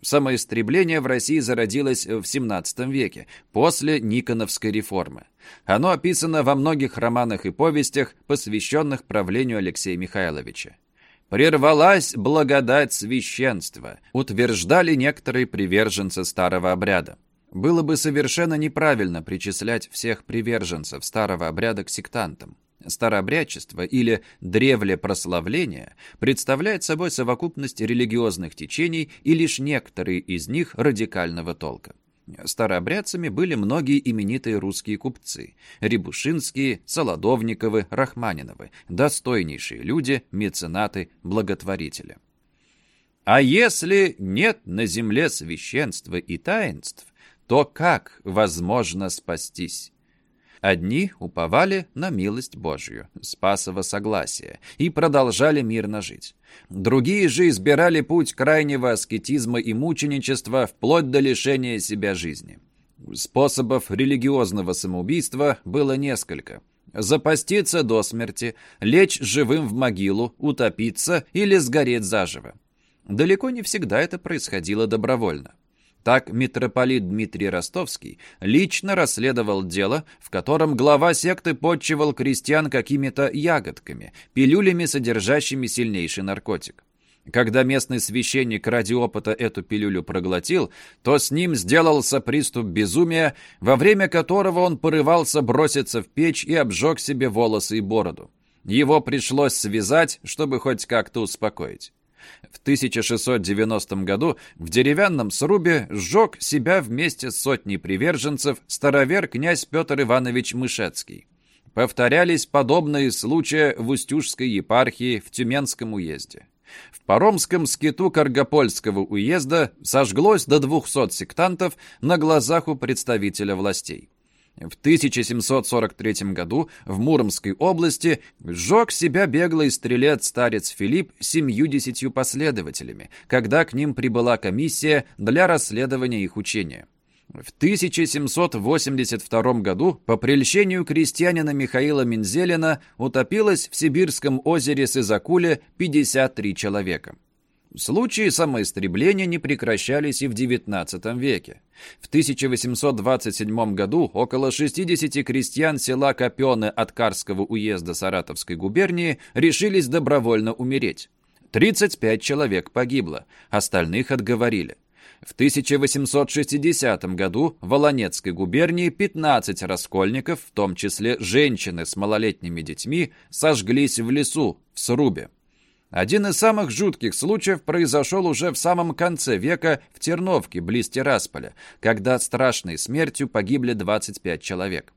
Самоистребление в России зародилось в XVII веке, после Никоновской реформы. Оно описано во многих романах и повестях, посвященных правлению Алексея Михайловича. Прервалась благодать священства, утверждали некоторые приверженцы старого обряда. Было бы совершенно неправильно причислять всех приверженцев старого обряда к сектантам. Старообрядчество или древле прославление представляет собой совокупность религиозных течений и лишь некоторые из них радикального толка. Старообрядцами были многие именитые русские купцы – Рябушинские, Солодовниковы, Рахманиновы, достойнейшие люди, меценаты, благотворители. А если нет на земле священства и таинств, то как возможно спастись? Одни уповали на милость Божью, спасово согласие, и продолжали мирно жить. Другие же избирали путь крайнего аскетизма и мученичества вплоть до лишения себя жизни. Способов религиозного самоубийства было несколько. Запаститься до смерти, лечь живым в могилу, утопиться или сгореть заживо. Далеко не всегда это происходило добровольно. Так митрополит Дмитрий Ростовский лично расследовал дело, в котором глава секты подчивал крестьян какими-то ягодками, пилюлями, содержащими сильнейший наркотик. Когда местный священник ради опыта эту пилюлю проглотил, то с ним сделался приступ безумия, во время которого он порывался броситься в печь и обжег себе волосы и бороду. Его пришлось связать, чтобы хоть как-то успокоить. В 1690 году в деревянном срубе сжег себя вместе с сотней приверженцев старовер князь Петр Иванович Мышецкий. Повторялись подобные случаи в Устюжской епархии в Тюменском уезде. В Паромском скиту Каргопольского уезда сожглось до 200 сектантов на глазах у представителя властей. В 1743 году в Муромской области сжег себя беглый стрелец-старец Филипп семью-десятью последователями, когда к ним прибыла комиссия для расследования их учения. В 1782 году по прельщению крестьянина Михаила Минзелина утопилось в Сибирском озере Сызакуле 53 человека. Случаи самоистребления не прекращались и в XIX веке. В 1827 году около 60 крестьян села Копены от Карского уезда Саратовской губернии решились добровольно умереть. 35 человек погибло, остальных отговорили. В 1860 году в Волонецкой губернии 15 раскольников, в том числе женщины с малолетними детьми, сожглись в лесу, в срубе. Один из самых жутких случаев произошел уже в самом конце века в Терновке, близ Тирасполя, когда страшной смертью погибли 25 человек.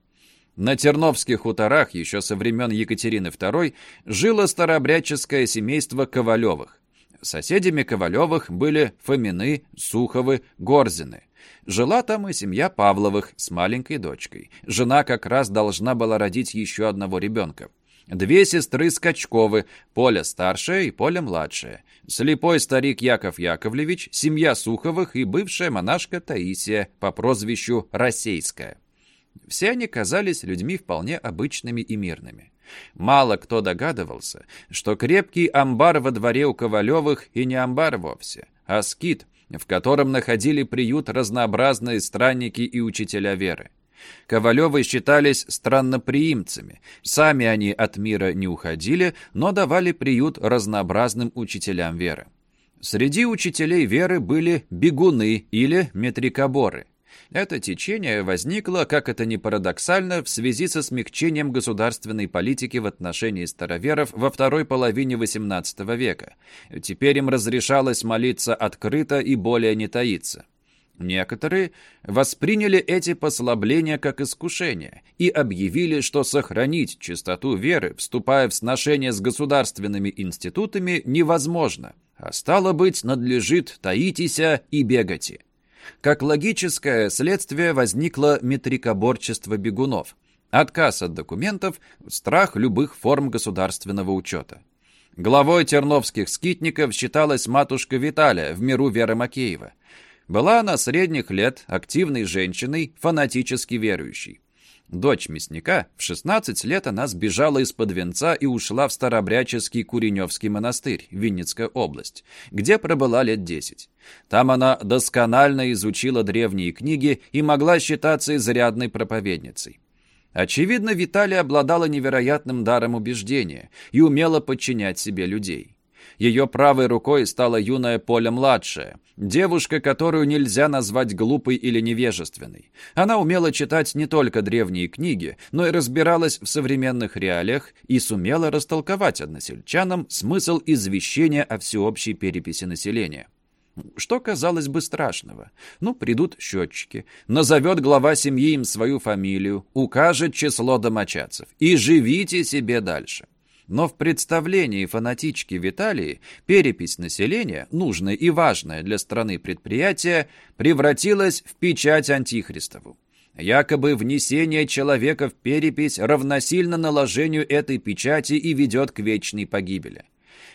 На Терновских хуторах еще со времен Екатерины II жило старообрядческое семейство Ковалевых. Соседями Ковалевых были Фомины, Суховы, Горзины. Жила там и семья Павловых с маленькой дочкой. Жена как раз должна была родить еще одного ребенка. Две сестры Скачковы, Поля старшая и Поля младшая. Слепой старик Яков Яковлевич, семья Суховых и бывшая монашка Таисия по прозвищу Рассейская. Все они казались людьми вполне обычными и мирными. Мало кто догадывался, что крепкий амбар во дворе у Ковалевых и не амбар вовсе, а скит, в котором находили приют разнообразные странники и учителя веры. Ковалевы считались странноприимцами. Сами они от мира не уходили, но давали приют разнообразным учителям веры. Среди учителей веры были бегуны или метрикоборы. Это течение возникло, как это ни парадоксально, в связи со смягчением государственной политики в отношении староверов во второй половине XVIII века. Теперь им разрешалось молиться открыто и более не таиться. Некоторые восприняли эти послабления как искушение и объявили, что сохранить чистоту веры, вступая в сношение с государственными институтами, невозможно, а стало быть, надлежит таитися и бегати. Как логическое следствие возникло метрикоборчество бегунов, отказ от документов, страх любых форм государственного учета. Главой терновских скитников считалась матушка Виталия в миру Веры Макеева – была она средних лет, активной женщиной, фанатически верующей. Дочь мясника, в 16 лет она сбежала из-под венца и ушла в Старобряческий Куреневский монастырь, Винницкая область, где пробыла лет 10. Там она досконально изучила древние книги и могла считаться изрядной проповедницей. Очевидно, Виталия обладала невероятным даром убеждения и умела подчинять себе людей. Ее правой рукой стала юная Поля-младшая, девушка, которую нельзя назвать глупой или невежественной. Она умела читать не только древние книги, но и разбиралась в современных реалиях и сумела растолковать односельчанам смысл извещения о всеобщей переписи населения. Что казалось бы страшного? Ну, придут счетчики, назовет глава семьи им свою фамилию, укажет число домочадцев и живите себе дальше. Но в представлении фанатички Виталии перепись населения, нужная и важная для страны предприятия, превратилась в печать антихристову. Якобы внесение человека в перепись равносильно наложению этой печати и ведет к вечной погибели.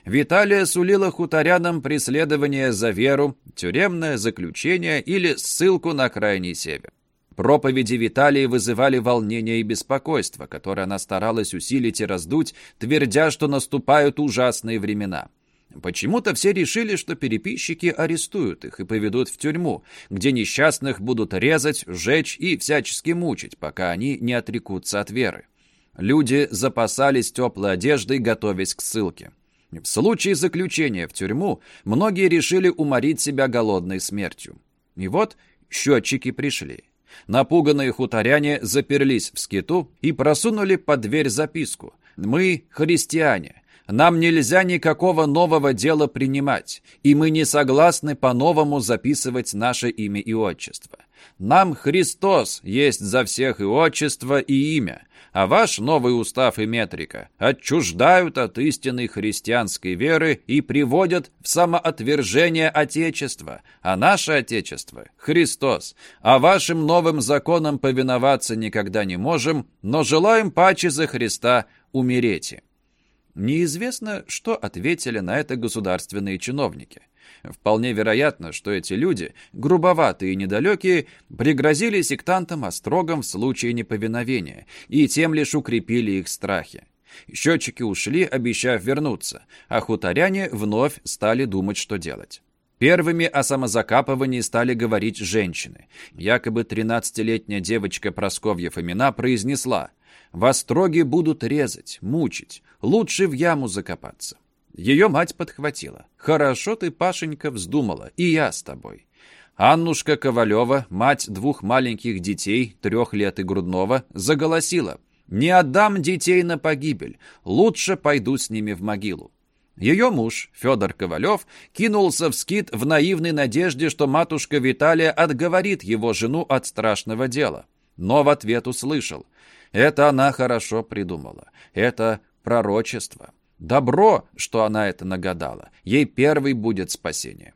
Виталия сулила хуторянам преследование за веру, тюремное заключение или ссылку на крайний север. Проповеди Виталии вызывали волнение и беспокойство, которое она старалась усилить и раздуть, твердя, что наступают ужасные времена. Почему-то все решили, что переписчики арестуют их и поведут в тюрьму, где несчастных будут резать, сжечь и всячески мучить, пока они не отрекутся от веры. Люди запасались теплой одеждой, готовясь к ссылке. В случае заключения в тюрьму многие решили уморить себя голодной смертью. И вот счетчики пришли. Напуганные хуторяне заперлись в скиту и просунули под дверь записку. «Мы христиане. Нам нельзя никакого нового дела принимать, и мы не согласны по-новому записывать наше имя и отчество. Нам Христос есть за всех и отчество, и имя, а ваш новый устав и метрика отчуждают от истинной христианской веры и приводят в самоотвержение Отечества, а наше Отечество — Христос, а вашим новым законам повиноваться никогда не можем, но желаем паче за Христа умереть. Неизвестно, что ответили на это государственные чиновники. Вполне вероятно, что эти люди, грубоватые и недалекие, пригрозили сектантам острогом в случае неповиновения и тем лишь укрепили их страхи. Счетчики ушли, обещав вернуться, а хуторяне вновь стали думать, что делать. Первыми о самозакапывании стали говорить женщины. Якобы 13-летняя девочка Просковья Фомина произнесла «В остроге будут резать, мучить, лучше в яму закопаться». Ее мать подхватила. «Хорошо ты, Пашенька, вздумала, и я с тобой». Аннушка Ковалева, мать двух маленьких детей, трех лет и грудного, заголосила. «Не отдам детей на погибель, лучше пойду с ними в могилу». Ее муж, Федор Ковалев, кинулся в скит в наивной надежде, что матушка Виталия отговорит его жену от страшного дела. Но в ответ услышал. Это она хорошо придумала. Это пророчество. Добро, что она это нагадала. Ей первый будет спасение.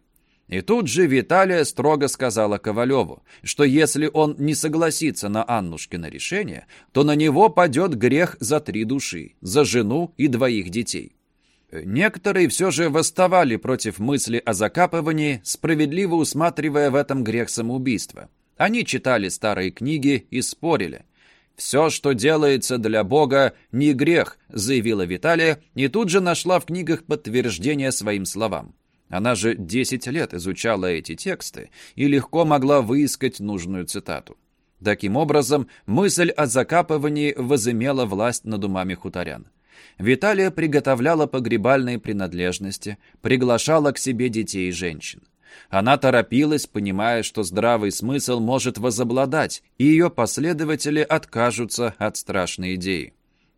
И тут же Виталия строго сказала Ковалеву, что если он не согласится на Аннушкино решение, то на него падет грех за три души, за жену и двоих детей. Некоторые все же восставали против мысли о закапывании, справедливо усматривая в этом грех самоубийства. Они читали старые книги и спорили – «Все, что делается для Бога, не грех», заявила Виталия и тут же нашла в книгах подтверждение своим словам. Она же 10 лет изучала эти тексты и легко могла выискать нужную цитату. Таким образом, мысль о закапывании возымела власть над умами хуторян. Виталия приготовляла погребальные принадлежности, приглашала к себе детей и женщин. Она торопилась, понимая, что здравый смысл может возобладать, и ее последователи откажутся от страшной идеи.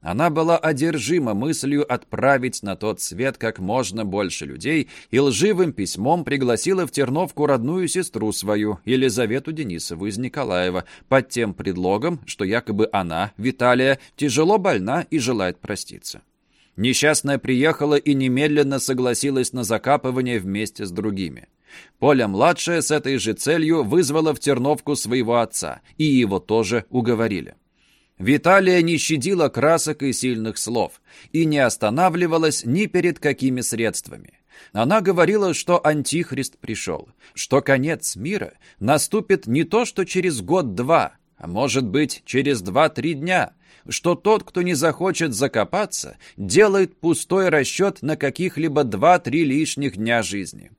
Она была одержима мыслью отправить на тот свет как можно больше людей и лживым письмом пригласила в Терновку родную сестру свою, Елизавету Денисову из Николаева, под тем предлогом, что якобы она, Виталия, тяжело больна и желает проститься. Несчастная приехала и немедленно согласилась на закапывание вместе с другими. Поля-младшая с этой же целью вызвала в Терновку своего отца, и его тоже уговорили. Виталия не щадила красок и сильных слов и не останавливалась ни перед какими средствами. Она говорила, что Антихрист пришел, что конец мира наступит не то, что через год-два, а может быть, через два-три дня, что тот, кто не захочет закопаться, делает пустой расчет на каких-либо два-три лишних дня жизни.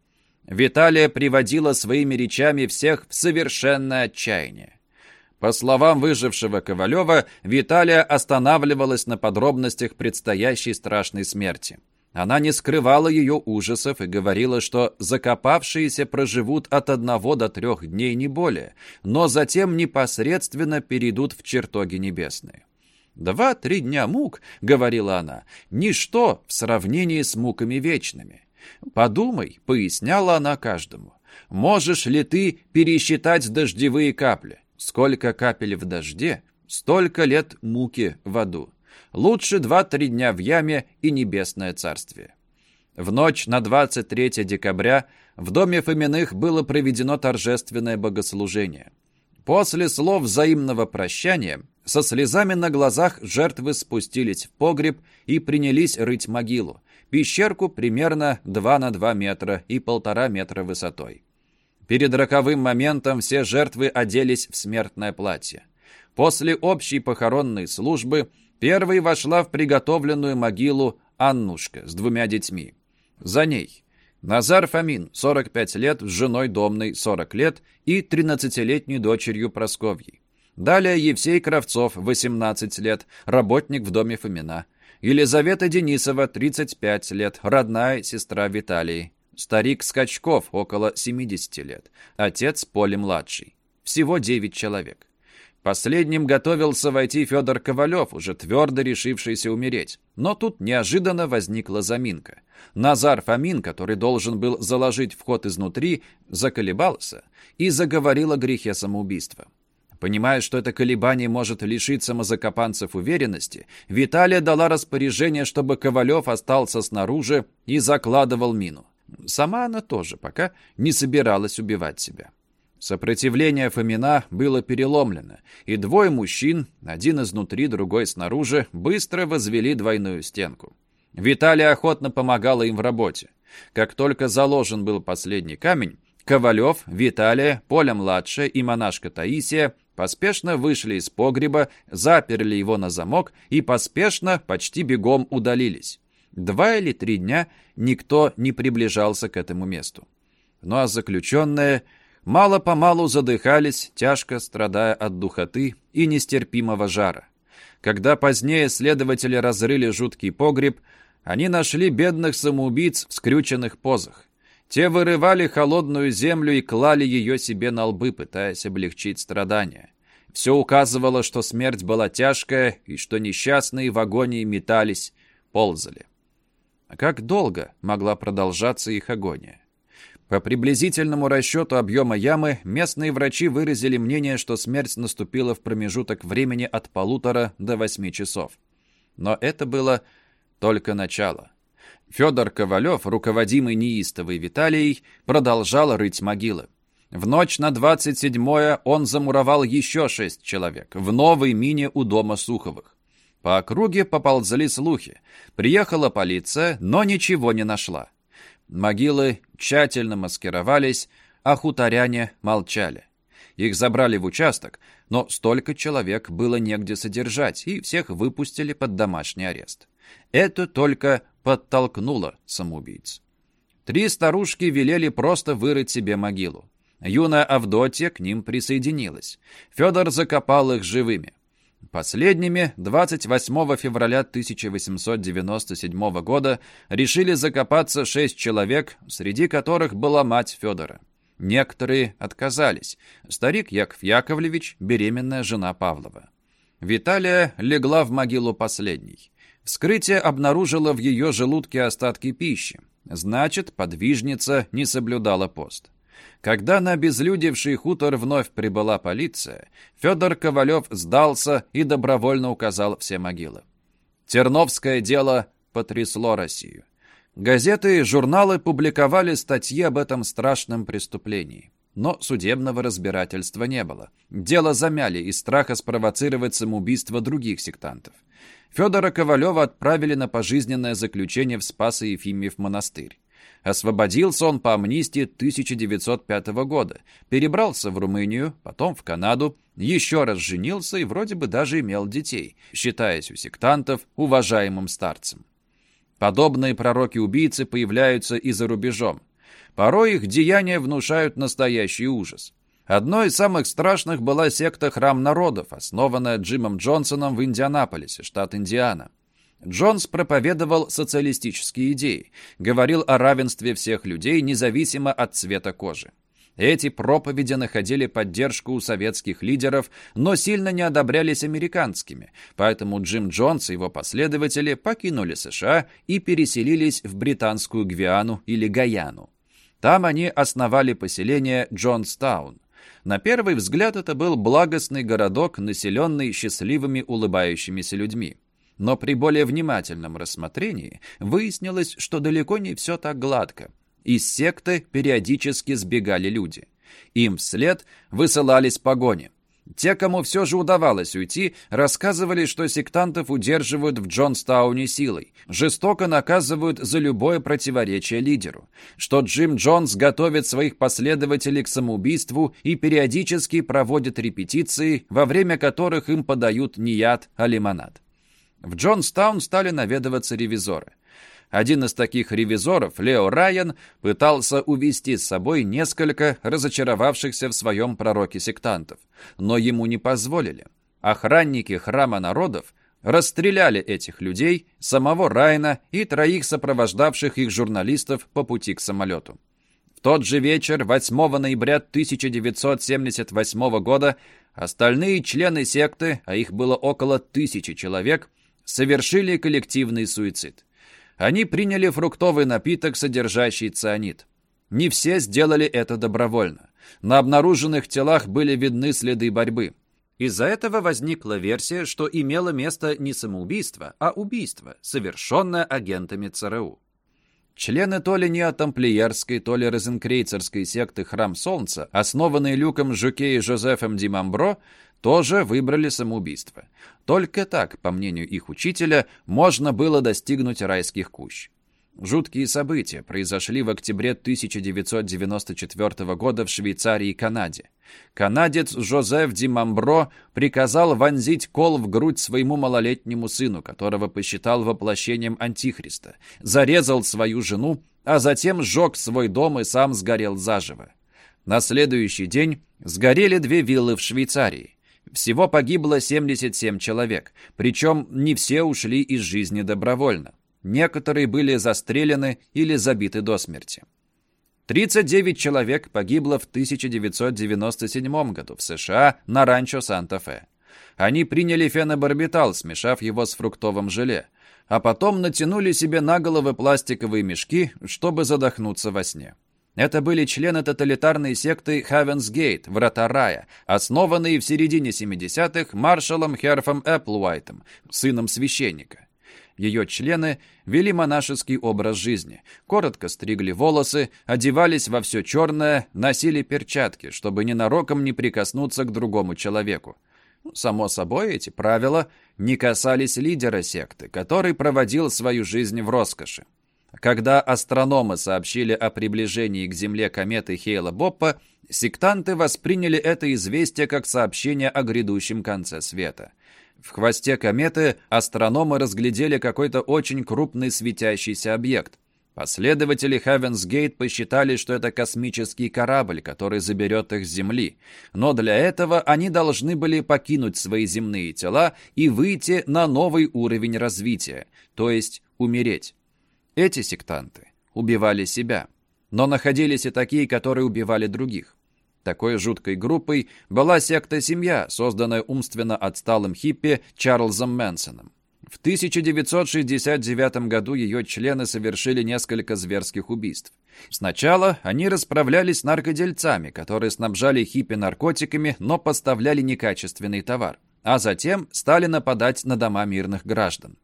Виталия приводила своими речами всех в совершенное отчаяние. По словам выжившего Ковалева, Виталия останавливалась на подробностях предстоящей страшной смерти. Она не скрывала ее ужасов и говорила, что закопавшиеся проживут от одного до трех дней не более, но затем непосредственно перейдут в чертоги небесные. «Два-три дня мук, — говорила она, — ничто в сравнении с муками вечными. «Подумай», — поясняла она каждому, «можешь ли ты пересчитать дождевые капли? Сколько капель в дожде, столько лет муки в аду. Лучше два-три дня в яме и небесное царствие». В ночь на 23 декабря в доме Фоминых было проведено торжественное богослужение. После слов взаимного прощания со слезами на глазах жертвы спустились в погреб и принялись рыть могилу, пещерку примерно 2 на 2 метра и полтора метра высотой. Перед роковым моментом все жертвы оделись в смертное платье. После общей похоронной службы первой вошла в приготовленную могилу Аннушка с двумя детьми. За ней Назар Фомин, 45 лет, с женой Домной, 40 лет, и 13-летней дочерью Просковьей. Далее Евсей Кравцов, 18 лет, работник в доме Фомина. Елизавета Денисова, 35 лет, родная сестра Виталии. Старик Скачков, около 70 лет. Отец Поли-младший. Всего 9 человек. Последним готовился войти Федор Ковалев, уже твердо решившийся умереть. Но тут неожиданно возникла заминка. Назар Фомин, который должен был заложить вход изнутри, заколебался и заговорил о грехе самоубийства. Понимая, что это колебание может лишить самозакопанцев уверенности, Виталия дала распоряжение, чтобы Ковалев остался снаружи и закладывал мину. Сама она тоже пока не собиралась убивать себя. Сопротивление Фомина было переломлено, и двое мужчин, один изнутри, другой снаружи, быстро возвели двойную стенку. Виталия охотно помогала им в работе. Как только заложен был последний камень, Ковалев, Виталия, Поля-младшая и монашка Таисия поспешно вышли из погреба, заперли его на замок и поспешно, почти бегом удалились. Два или три дня никто не приближался к этому месту. Ну а заключенные мало-помалу задыхались, тяжко страдая от духоты и нестерпимого жара. Когда позднее следователи разрыли жуткий погреб, они нашли бедных самоубийц в скрюченных позах. Те вырывали холодную землю и клали ее себе на лбы, пытаясь облегчить страдания. Все указывало, что смерть была тяжкая и что несчастные в агонии метались, ползали. А как долго могла продолжаться их агония? По приблизительному расчету объема ямы, местные врачи выразили мнение, что смерть наступила в промежуток времени от полутора до восьми часов. Но это было только начало. Федор Ковалев, руководимый неистовой Виталией, продолжал рыть могилы. В ночь на 27-е он замуровал еще шесть человек в новой мине у дома Суховых. По округе поползли слухи. Приехала полиция, но ничего не нашла. Могилы тщательно маскировались, а хуторяне молчали. Их забрали в участок, но столько человек было негде содержать, и всех выпустили под домашний арест. Это только подтолкнуло самоубийц. Три старушки велели просто вырыть себе могилу. Юная Авдотья к ним присоединилась. Федор закопал их живыми. Последними 28 февраля 1897 года решили закопаться шесть человек, среди которых была мать Федора. Некоторые отказались. Старик Яков Яковлевич, беременная жена Павлова. Виталия легла в могилу последней. Вскрытие обнаружило в ее желудке остатки пищи. Значит, подвижница не соблюдала пост. Когда на обезлюдевший хутор вновь прибыла полиция, Федор Ковалев сдался и добровольно указал все могилы. Терновское дело потрясло Россию. Газеты и журналы публиковали статьи об этом страшном преступлении. Но судебного разбирательства не было. Дело замяли из страха спровоцировать самоубийство других сектантов. Федора Ковалева отправили на пожизненное заключение в Спасо-Ефимьев монастырь. Освободился он по амнистии 1905 года, перебрался в Румынию, потом в Канаду, еще раз женился и вроде бы даже имел детей, считаясь у сектантов уважаемым старцем. Подобные пророки-убийцы появляются и за рубежом. Порой их деяния внушают настоящий ужас. Одной из самых страшных была секта «Храм народов», основанная Джимом Джонсоном в Индианаполисе, штат Индиана. Джонс проповедовал социалистические идеи, говорил о равенстве всех людей, независимо от цвета кожи. Эти проповеди находили поддержку у советских лидеров, но сильно не одобрялись американскими, поэтому Джим Джонс и его последователи покинули США и переселились в британскую Гвиану или Гаяну. Там они основали поселение Джонстаун. На первый взгляд это был благостный городок, населенный счастливыми улыбающимися людьми. Но при более внимательном рассмотрении выяснилось, что далеко не все так гладко. Из секты периодически сбегали люди. Им вслед высылались погони. Те, кому все же удавалось уйти, рассказывали, что сектантов удерживают в Джонстауне силой, жестоко наказывают за любое противоречие лидеру, что Джим Джонс готовит своих последователей к самоубийству и периодически проводит репетиции, во время которых им подают не яд, а лимонад. В Джонстаун стали наведываться ревизоры. Один из таких ревизоров, Лео Райан, пытался увести с собой несколько разочаровавшихся в своем пророке сектантов, но ему не позволили. Охранники храма народов расстреляли этих людей, самого Райана и троих сопровождавших их журналистов по пути к самолету. В тот же вечер, 8 ноября 1978 года, остальные члены секты, а их было около тысячи человек, совершили коллективный суицид. Они приняли фруктовый напиток, содержащий цианид. Не все сделали это добровольно. На обнаруженных телах были видны следы борьбы. Из-за этого возникла версия, что имело место не самоубийство, а убийство, совершенное агентами ЦРУ. Члены то ли неотамплиерской, то ли розенкрейцерской секты «Храм Солнца», основанные Люком Жуке и Жозефом Димамбро, тоже выбрали самоубийство. Только так, по мнению их учителя, можно было достигнуть райских кущ. Жуткие события произошли в октябре 1994 года в Швейцарии и Канаде. Канадец Жозеф Димамбро приказал вонзить кол в грудь своему малолетнему сыну, которого посчитал воплощением Антихриста, зарезал свою жену, а затем сжег свой дом и сам сгорел заживо. На следующий день сгорели две виллы в Швейцарии. Всего погибло 77 человек, причем не все ушли из жизни добровольно. Некоторые были застрелены или забиты до смерти. 39 человек погибло в 1997 году в США на ранчо Санта-Фе. Они приняли фенобарбитал, смешав его с фруктовым желе, а потом натянули себе на головы пластиковые мешки, чтобы задохнуться во сне. Это были члены тоталитарной секты Gate, Врата Рая, основанные в середине 70-х маршалом Херфом Эпплуайтом, сыном священника. Ее члены вели монашеский образ жизни, коротко стригли волосы, одевались во все черное, носили перчатки, чтобы ненароком не прикоснуться к другому человеку. Само собой, эти правила не касались лидера секты, который проводил свою жизнь в роскоши. Когда астрономы сообщили о приближении к Земле кометы Хейла-Боппа, сектанты восприняли это известие как сообщение о грядущем конце света. В хвосте кометы астрономы разглядели какой-то очень крупный светящийся объект. Последователи Gate посчитали, что это космический корабль, который заберет их с Земли. Но для этого они должны были покинуть свои земные тела и выйти на новый уровень развития, то есть умереть. Эти сектанты убивали себя, но находились и такие, которые убивали других. Такой жуткой группой была секта «Семья», созданная умственно отсталым хиппи Чарльзом Мэнсоном. В 1969 году ее члены совершили несколько зверских убийств. Сначала они расправлялись с наркодельцами, которые снабжали хиппи наркотиками, но поставляли некачественный товар, а затем стали нападать на дома мирных граждан.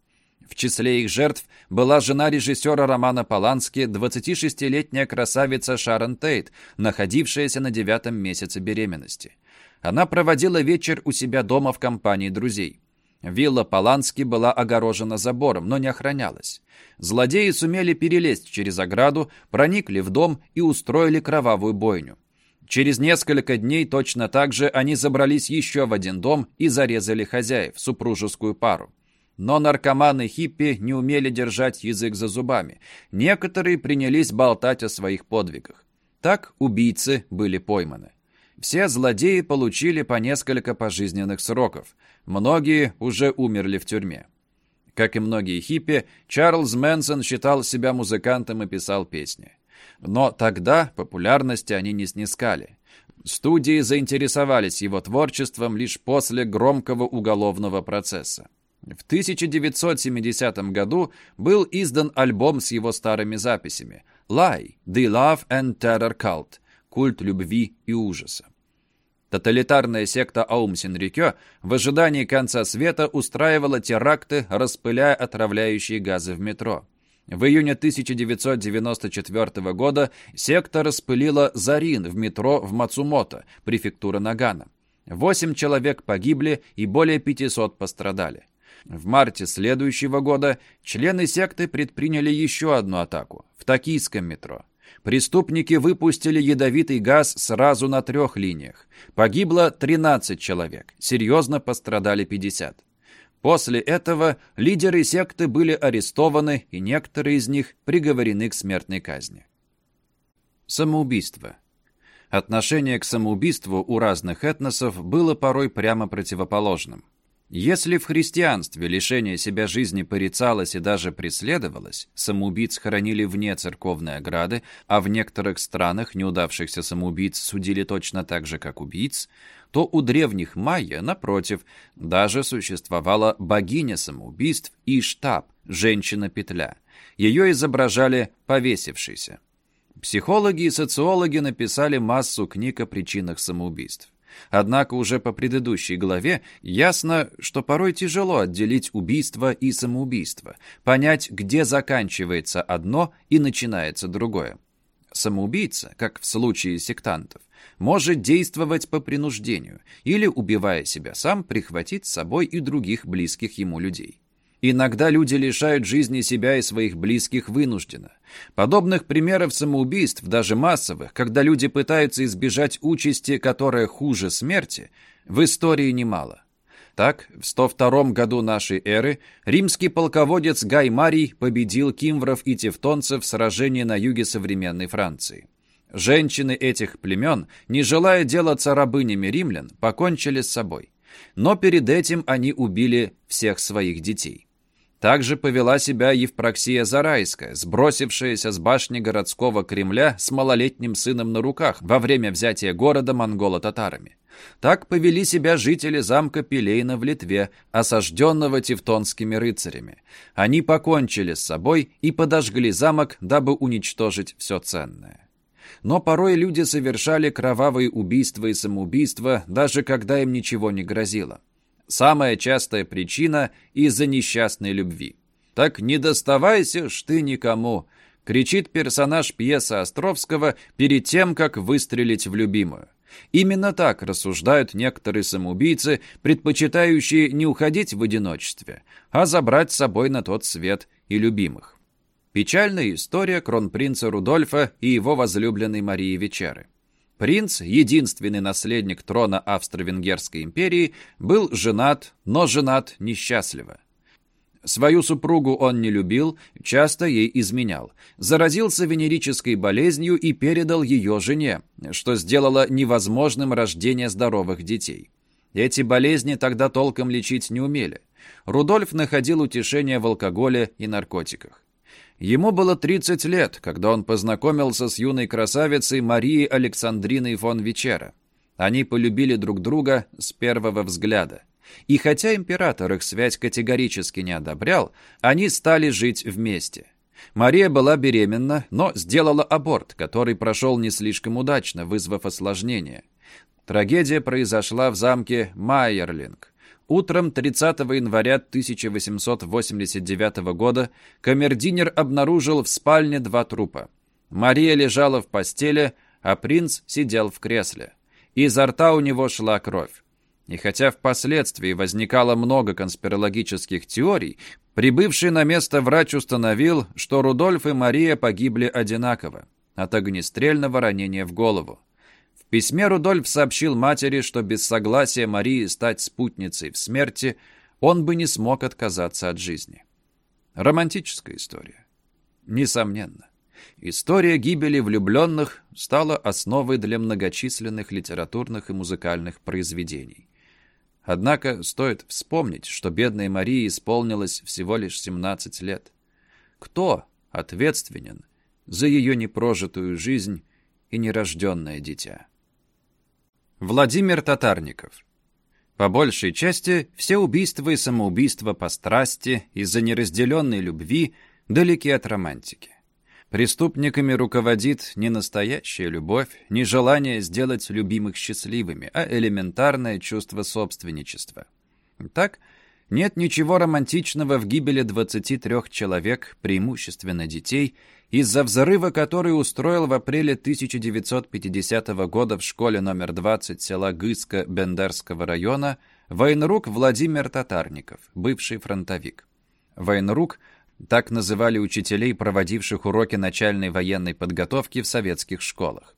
В числе их жертв была жена режиссера Романа Полански, 26-летняя красавица Шарон Тейт, находившаяся на девятом месяце беременности. Она проводила вечер у себя дома в компании друзей. Вилла Полански была огорожена забором, но не охранялась. Злодеи сумели перелезть через ограду, проникли в дом и устроили кровавую бойню. Через несколько дней точно так же они забрались еще в один дом и зарезали хозяев, супружескую пару. Но наркоманы-хиппи не умели держать язык за зубами. Некоторые принялись болтать о своих подвигах. Так убийцы были пойманы. Все злодеи получили по несколько пожизненных сроков. Многие уже умерли в тюрьме. Как и многие хиппи, Чарльз Мэнсон считал себя музыкантом и писал песни. Но тогда популярности они не снискали. Студии заинтересовались его творчеством лишь после громкого уголовного процесса. В 1970 году был издан альбом с его старыми записями «Lie – The Love and Terror Cult» – «Культ любви и ужаса». Тоталитарная секта Аум Синрикё в ожидании конца света устраивала теракты, распыляя отравляющие газы в метро. В июне 1994 года секта распылила зарин в метро в Мацумото, префектура Нагана. Восемь человек погибли и более 500 пострадали. В марте следующего года члены секты предприняли еще одну атаку в токийском метро. Преступники выпустили ядовитый газ сразу на трех линиях. Погибло 13 человек, серьезно пострадали 50. После этого лидеры секты были арестованы, и некоторые из них приговорены к смертной казни. Самоубийство. Отношение к самоубийству у разных этносов было порой прямо противоположным. Если в христианстве лишение себя жизни порицалось и даже преследовалось, самоубийц хоронили вне церковной ограды, а в некоторых странах неудавшихся самоубийц судили точно так же, как убийц, то у древних майя, напротив, даже существовала богиня самоубийств Иштаб, женщина-петля. Ее изображали повесившейся. Психологи и социологи написали массу книг о причинах самоубийств. Однако уже по предыдущей главе ясно, что порой тяжело отделить убийство и самоубийство, понять, где заканчивается одно и начинается другое. Самоубийца, как в случае сектантов, может действовать по принуждению или, убивая себя сам, прихватить с собой и других близких ему людей. Иногда люди лишают жизни себя и своих близких вынужденно. Подобных примеров самоубийств, даже массовых, когда люди пытаются избежать участи, которая хуже смерти, в истории немало. Так, в 102 году нашей эры римский полководец Гай Марий победил кимвров и тевтонцев в сражении на юге современной Франции. Женщины этих племен, не желая делаться рабынями римлян, покончили с собой. Но перед этим они убили всех своих детей. Также повела себя Евпроксия Зарайская, сбросившаяся с башни городского Кремля с малолетним сыном на руках во время взятия города монголо-татарами. Так повели себя жители замка Пелейна в Литве, осажденного тевтонскими рыцарями. Они покончили с собой и подожгли замок, дабы уничтожить все ценное. Но порой люди совершали кровавые убийства и самоубийства, даже когда им ничего не грозило. Самая частая причина из-за несчастной любви. «Так не доставайся ж ты никому», — кричит персонаж пьесы Островского перед тем, как выстрелить в любимую. Именно так рассуждают некоторые самоубийцы, предпочитающие не уходить в одиночестве, а забрать с собой на тот свет и любимых. Печальная история кронпринца Рудольфа и его возлюбленной Марии Вечеры. Принц, единственный наследник трона Австро-Венгерской империи, был женат, но женат несчастливо. Свою супругу он не любил, часто ей изменял. Заразился венерической болезнью и передал ее жене, что сделало невозможным рождение здоровых детей. Эти болезни тогда толком лечить не умели. Рудольф находил утешение в алкоголе и наркотиках. Ему было 30 лет, когда он познакомился с юной красавицей Марией Александриной фон Вечера. Они полюбили друг друга с первого взгляда. И хотя император их связь категорически не одобрял, они стали жить вместе. Мария была беременна, но сделала аборт, который прошел не слишком удачно, вызвав осложнения. Трагедия произошла в замке Майерлинг. Утром 30 января 1889 года камердинер обнаружил в спальне два трупа. Мария лежала в постели, а принц сидел в кресле. Изо рта у него шла кровь. И хотя впоследствии возникало много конспирологических теорий, прибывший на место врач установил, что Рудольф и Мария погибли одинаково от огнестрельного ранения в голову письме Рудольф сообщил матери, что без согласия Марии стать спутницей в смерти он бы не смог отказаться от жизни. Романтическая история. Несомненно. История гибели влюбленных стала основой для многочисленных литературных и музыкальных произведений. Однако стоит вспомнить, что бедной Марии исполнилось всего лишь 17 лет. Кто ответственен за ее непрожитую жизнь и нерожденное дитя? Владимир Татарников. По большей части, все убийства и самоубийства по страсти из-за неразделенной любви далеки от романтики. Преступниками руководит не настоящая любовь, не желание сделать любимых счастливыми, а элементарное чувство собственничества. Так, Нет ничего романтичного в гибели 23 человек, преимущественно детей, из-за взрыва, который устроил в апреле 1950 года в школе номер 20 села Гыска Бендерского района военрук Владимир Татарников, бывший фронтовик. Военрук – так называли учителей, проводивших уроки начальной военной подготовки в советских школах.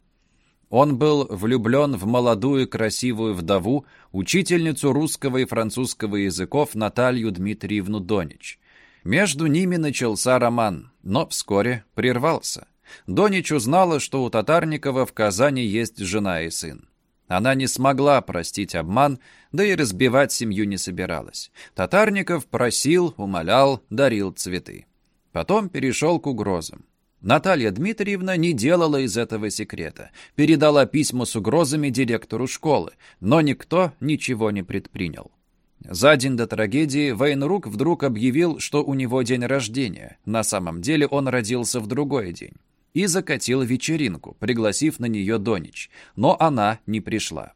Он был влюблен в молодую красивую вдову, учительницу русского и французского языков Наталью Дмитриевну Донич. Между ними начался роман, но вскоре прервался. Донич узнала, что у Татарникова в Казани есть жена и сын. Она не смогла простить обман, да и разбивать семью не собиралась. Татарников просил, умолял, дарил цветы. Потом перешел к угрозам. Наталья Дмитриевна не делала из этого секрета. Передала письма с угрозами директору школы, но никто ничего не предпринял. За день до трагедии военрук вдруг объявил, что у него день рождения. На самом деле он родился в другой день. И закатил вечеринку, пригласив на нее Донич. Но она не пришла.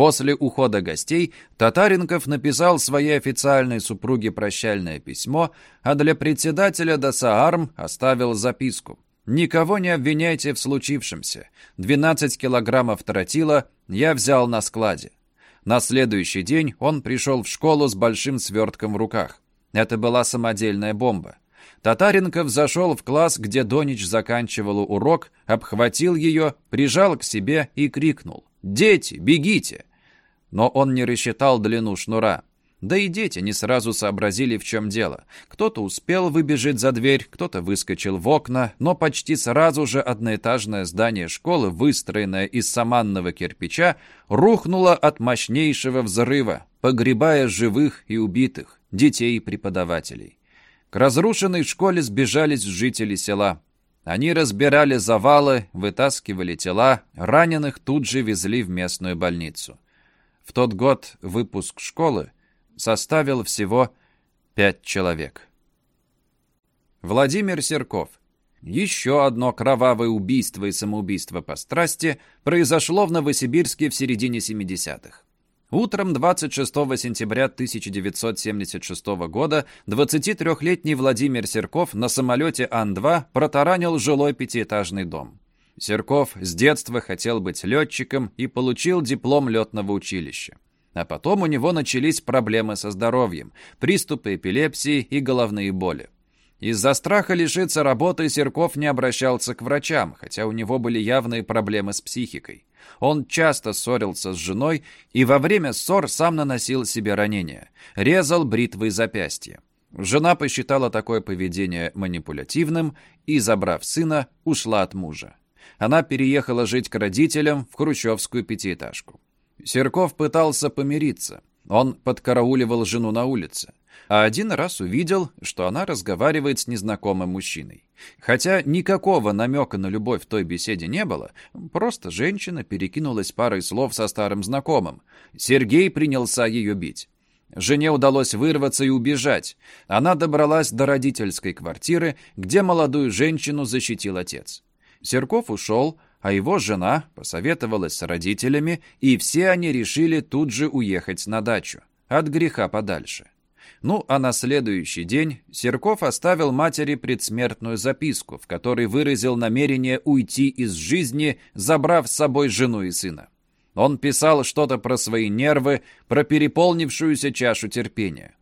После ухода гостей Татаренков написал своей официальной супруге прощальное письмо, а для председателя ДОСААРМ оставил записку. «Никого не обвиняйте в случившемся. 12 килограммов тротила я взял на складе». На следующий день он пришел в школу с большим свертком в руках. Это была самодельная бомба. Татаренков зашел в класс, где Донич заканчивал урок, обхватил ее, прижал к себе и крикнул. «Дети, бегите!» Но он не рассчитал длину шнура. Да и дети не сразу сообразили, в чем дело. Кто-то успел выбежать за дверь, кто-то выскочил в окна, но почти сразу же одноэтажное здание школы, выстроенное из саманного кирпича, рухнуло от мощнейшего взрыва, погребая живых и убитых, детей и преподавателей. К разрушенной школе сбежались жители села. Они разбирали завалы, вытаскивали тела, раненых тут же везли в местную больницу. В тот год выпуск школы составил всего пять человек. Владимир Серков. Еще одно кровавое убийство и самоубийство по страсти произошло в Новосибирске в середине 70-х. Утром 26 сентября 1976 года 23-летний Владимир Серков на самолете Ан-2 протаранил жилой пятиэтажный дом. Серков с детства хотел быть летчиком и получил диплом летного училища. А потом у него начались проблемы со здоровьем, приступы эпилепсии и головные боли. Из-за страха лишиться работы Серков не обращался к врачам, хотя у него были явные проблемы с психикой. Он часто ссорился с женой и во время ссор сам наносил себе ранения, резал бритвой запястья. Жена посчитала такое поведение манипулятивным и, забрав сына, ушла от мужа она переехала жить к родителям в хрущевскую пятиэтажку. Серков пытался помириться. Он подкарауливал жену на улице. А один раз увидел, что она разговаривает с незнакомым мужчиной. Хотя никакого намека на любовь в той беседе не было, просто женщина перекинулась парой слов со старым знакомым. Сергей принялся ее бить. Жене удалось вырваться и убежать. Она добралась до родительской квартиры, где молодую женщину защитил отец. Серков ушел, а его жена посоветовалась с родителями, и все они решили тут же уехать на дачу, от греха подальше. Ну, а на следующий день Серков оставил матери предсмертную записку, в которой выразил намерение уйти из жизни, забрав с собой жену и сына. Он писал что-то про свои нервы, про переполнившуюся чашу терпения.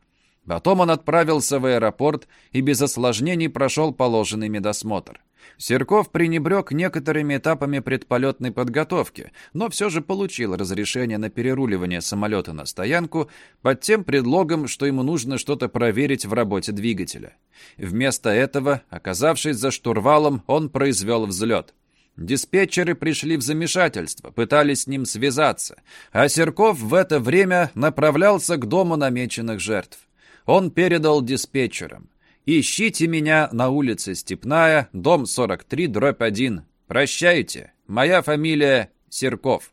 Потом он отправился в аэропорт и без осложнений прошел положенный медосмотр. Серков пренебрег некоторыми этапами предполетной подготовки, но все же получил разрешение на переруливание самолета на стоянку под тем предлогом, что ему нужно что-то проверить в работе двигателя. Вместо этого, оказавшись за штурвалом, он произвел взлет. Диспетчеры пришли в замешательство, пытались с ним связаться, а Серков в это время направлялся к дому намеченных жертв. Он передал диспетчерам. Ищите меня на улице Степная, дом 43, дробь 1. Прощайте, моя фамилия Серков.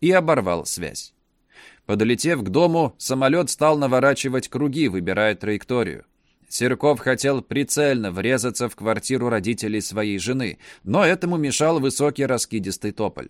И оборвал связь. Подлетев к дому, самолет стал наворачивать круги, выбирая траекторию. Серков хотел прицельно врезаться в квартиру родителей своей жены, но этому мешал высокий раскидистый тополь.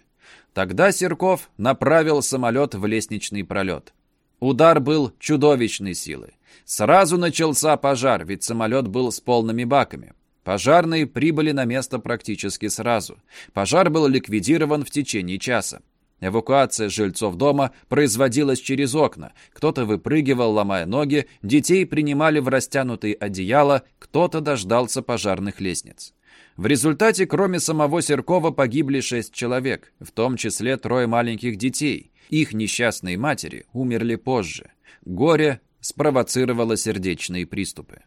Тогда Серков направил самолет в лестничный пролет. Удар был чудовищной силы. Сразу начался пожар, ведь самолет был с полными баками. Пожарные прибыли на место практически сразу. Пожар был ликвидирован в течение часа. Эвакуация жильцов дома производилась через окна. Кто-то выпрыгивал, ломая ноги, детей принимали в растянутые одеяла, кто-то дождался пожарных лестниц. В результате, кроме самого Серкова, погибли шесть человек, в том числе трое маленьких детей. Их несчастные матери умерли позже. Горе спровоцировало сердечные приступы.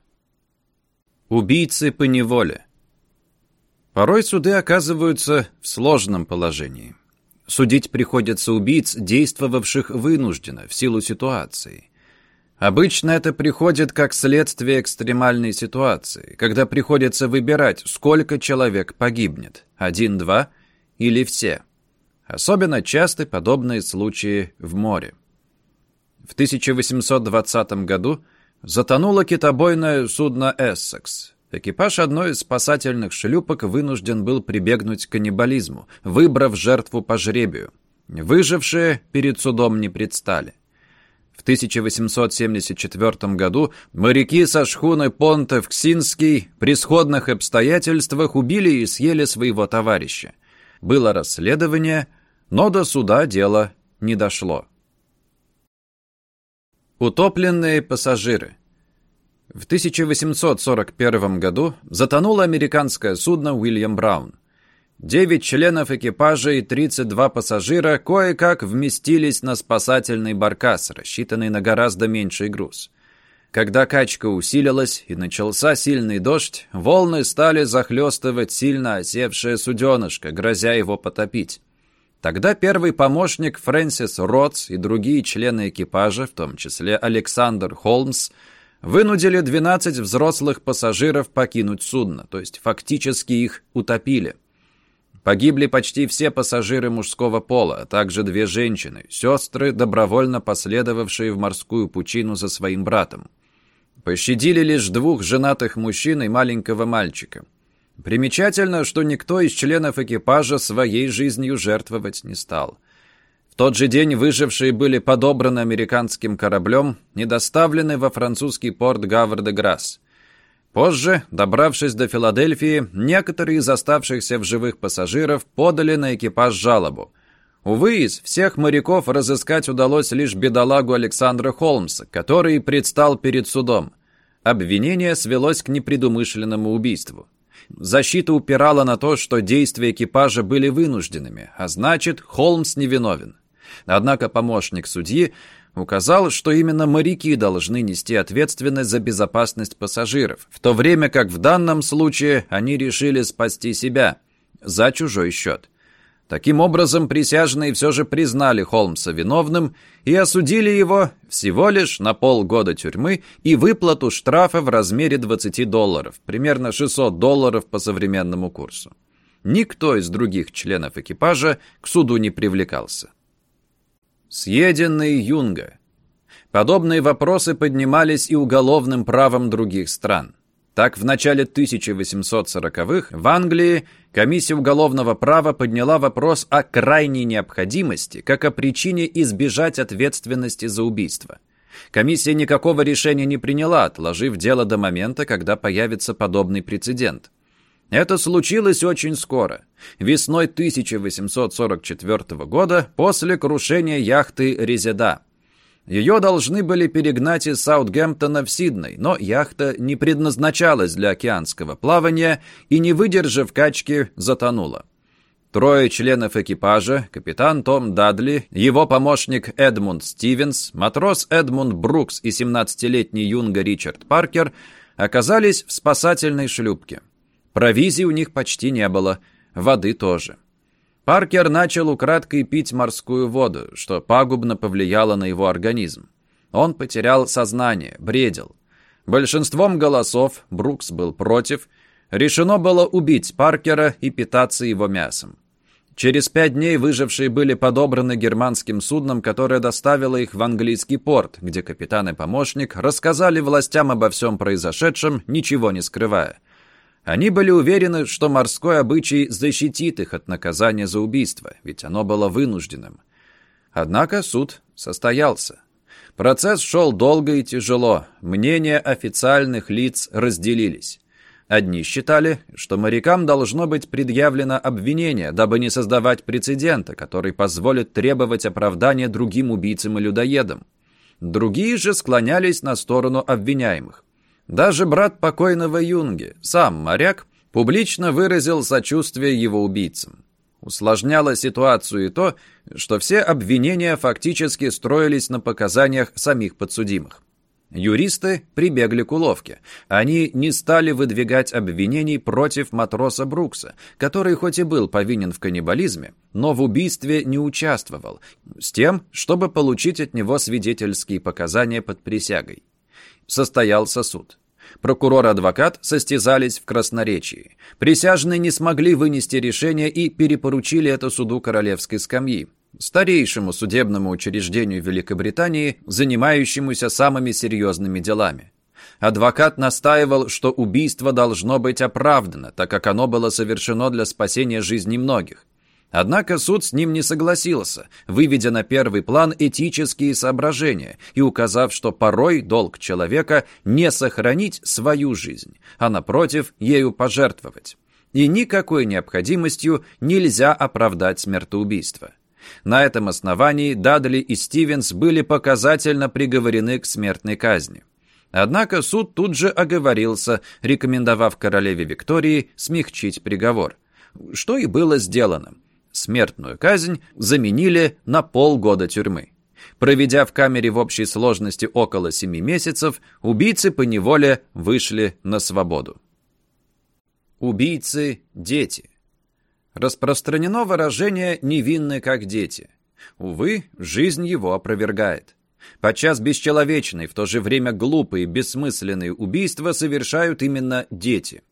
Убийцы по неволе. Порой суды оказываются в сложном положении. Судить приходится убийц, действовавших вынужденно, в силу ситуации. Обычно это приходит как следствие экстремальной ситуации, когда приходится выбирать, сколько человек погибнет, один-два или все. Особенно часты подобные случаи в море. В 1820 году затонуло китобойное судно «Эссекс». Экипаж одной из спасательных шлюпок вынужден был прибегнуть к каннибализму, выбрав жертву по жребию. Выжившие перед судом не предстали. В 1874 году моряки со шхуны Понте-Вксинский при сходных обстоятельствах убили и съели своего товарища. Было расследование, но до суда дело не дошло. Утопленные пассажиры. В 1841 году затонуло американское судно «Уильям Браун». Девять членов экипажа и 32 пассажира кое-как вместились на спасательный баркас, рассчитанный на гораздо меньший груз. Когда качка усилилась и начался сильный дождь, волны стали захлестывать сильно осевшее суденышко, грозя его потопить. Тогда первый помощник Фрэнсис Ротс и другие члены экипажа, в том числе Александр Холмс, вынудили 12 взрослых пассажиров покинуть судно, то есть фактически их утопили. Погибли почти все пассажиры мужского пола, а также две женщины, сестры, добровольно последовавшие в морскую пучину за своим братом. Пощадили лишь двух женатых мужчин и маленького мальчика. Примечательно, что никто из членов экипажа своей жизнью жертвовать не стал. В тот же день выжившие были подобраны американским кораблем и доставлены во французский порт Гавр-де-Грасс. Позже, добравшись до Филадельфии, некоторые из оставшихся в живых пассажиров подали на экипаж жалобу. Увы, из всех моряков разыскать удалось лишь бедолагу Александра Холмса, который предстал перед судом. Обвинение свелось к непредумышленному убийству. Защита упирала на то, что действия экипажа были вынужденными, а значит, Холмс невиновен. Однако помощник судьи указал, что именно моряки должны нести ответственность за безопасность пассажиров, в то время как в данном случае они решили спасти себя за чужой счет. Таким образом, присяжные все же признали Холмса виновным и осудили его всего лишь на полгода тюрьмы и выплату штрафа в размере 20 долларов, примерно 600 долларов по современному курсу. Никто из других членов экипажа к суду не привлекался. Съеденный Юнга. Подобные вопросы поднимались и уголовным правом других стран. Так, в начале 1840-х в Англии комиссия уголовного права подняла вопрос о крайней необходимости, как о причине избежать ответственности за убийство. Комиссия никакого решения не приняла, отложив дело до момента, когда появится подобный прецедент. Это случилось очень скоро, весной 1844 года, после крушения яхты «Резеда». Ее должны были перегнать из Саутгемптона в Сидней, но яхта не предназначалась для океанского плавания и, не выдержав качки, затонула. Трое членов экипажа, капитан Том Дадли, его помощник Эдмунд Стивенс, матрос Эдмунд Брукс и 17-летний юнга Ричард Паркер оказались в спасательной шлюпке. Провизии у них почти не было, воды тоже. Паркер начал украдкой пить морскую воду, что пагубно повлияло на его организм. Он потерял сознание, бредил. Большинством голосов, Брукс был против, решено было убить Паркера и питаться его мясом. Через пять дней выжившие были подобраны германским судном, которое доставило их в английский порт, где капитан и помощник рассказали властям обо всем произошедшем, ничего не скрывая. Они были уверены, что морской обычай защитит их от наказания за убийство, ведь оно было вынужденным. Однако суд состоялся. Процесс шел долго и тяжело. Мнения официальных лиц разделились. Одни считали, что морякам должно быть предъявлено обвинение, дабы не создавать прецедента, который позволит требовать оправдания другим убийцам и людоедам. Другие же склонялись на сторону обвиняемых. Даже брат покойного Юнги, сам моряк, публично выразил сочувствие его убийцам. Усложняло ситуацию и то, что все обвинения фактически строились на показаниях самих подсудимых. Юристы прибегли к уловке. Они не стали выдвигать обвинений против матроса Брукса, который хоть и был повинен в каннибализме, но в убийстве не участвовал, с тем, чтобы получить от него свидетельские показания под присягой. Состоялся суд. Прокурор и адвокат состязались в красноречии. Присяжные не смогли вынести решение и перепоручили это суду королевской скамьи старейшему судебному учреждению Великобритании, занимающемуся самыми серьезными делами. Адвокат настаивал, что убийство должно быть оправдано, так как оно было совершено для спасения жизни многих. Однако суд с ним не согласился, выведя на первый план этические соображения и указав, что порой долг человека не сохранить свою жизнь, а напротив, ею пожертвовать. И никакой необходимостью нельзя оправдать смертоубийство. На этом основании Дадли и Стивенс были показательно приговорены к смертной казни. Однако суд тут же оговорился, рекомендовав королеве Виктории смягчить приговор. Что и было сделано. Смертную казнь заменили на полгода тюрьмы. Проведя в камере в общей сложности около семи месяцев, убийцы по неволе вышли на свободу. Убийцы – дети. Распространено выражение «невинны, как дети». Увы, жизнь его опровергает. Подчас бесчеловечные, в то же время глупые, бессмысленные убийства совершают именно дети.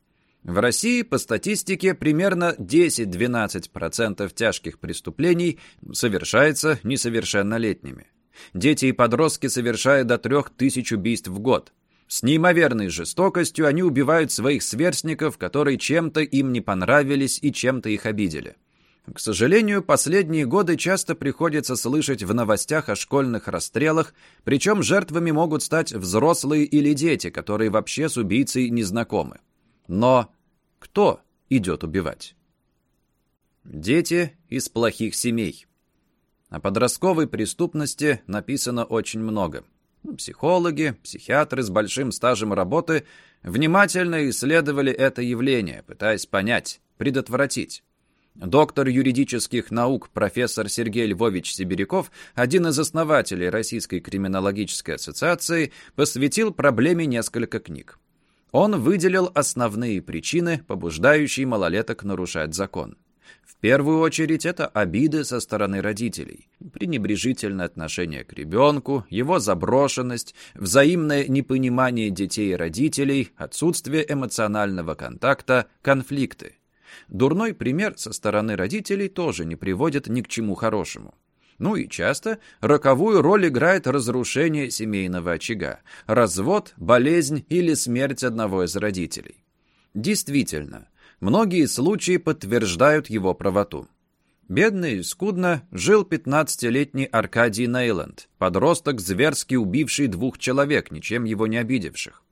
В России, по статистике, примерно 10-12% тяжких преступлений совершается несовершеннолетними. Дети и подростки совершают до 3000 убийств в год. С неимоверной жестокостью они убивают своих сверстников, которые чем-то им не понравились и чем-то их обидели. К сожалению, последние годы часто приходится слышать в новостях о школьных расстрелах, причем жертвами могут стать взрослые или дети, которые вообще с убийцей не знакомы. Но кто идет убивать? Дети из плохих семей. О подростковой преступности написано очень много. Психологи, психиатры с большим стажем работы внимательно исследовали это явление, пытаясь понять, предотвратить. Доктор юридических наук профессор Сергей Львович Сибиряков, один из основателей Российской криминологической ассоциации, посвятил проблеме несколько книг. Он выделил основные причины, побуждающие малолеток нарушать закон. В первую очередь это обиды со стороны родителей, пренебрежительное отношение к ребенку, его заброшенность, взаимное непонимание детей и родителей, отсутствие эмоционального контакта, конфликты. Дурной пример со стороны родителей тоже не приводит ни к чему хорошему. Ну и часто роковую роль играет разрушение семейного очага, развод, болезнь или смерть одного из родителей. Действительно, Многие случаи подтверждают его правоту. Бедно и скудно жил 15-летний Аркадий Нейланд, подросток, зверски убивший двух человек, ничем его не обидевших.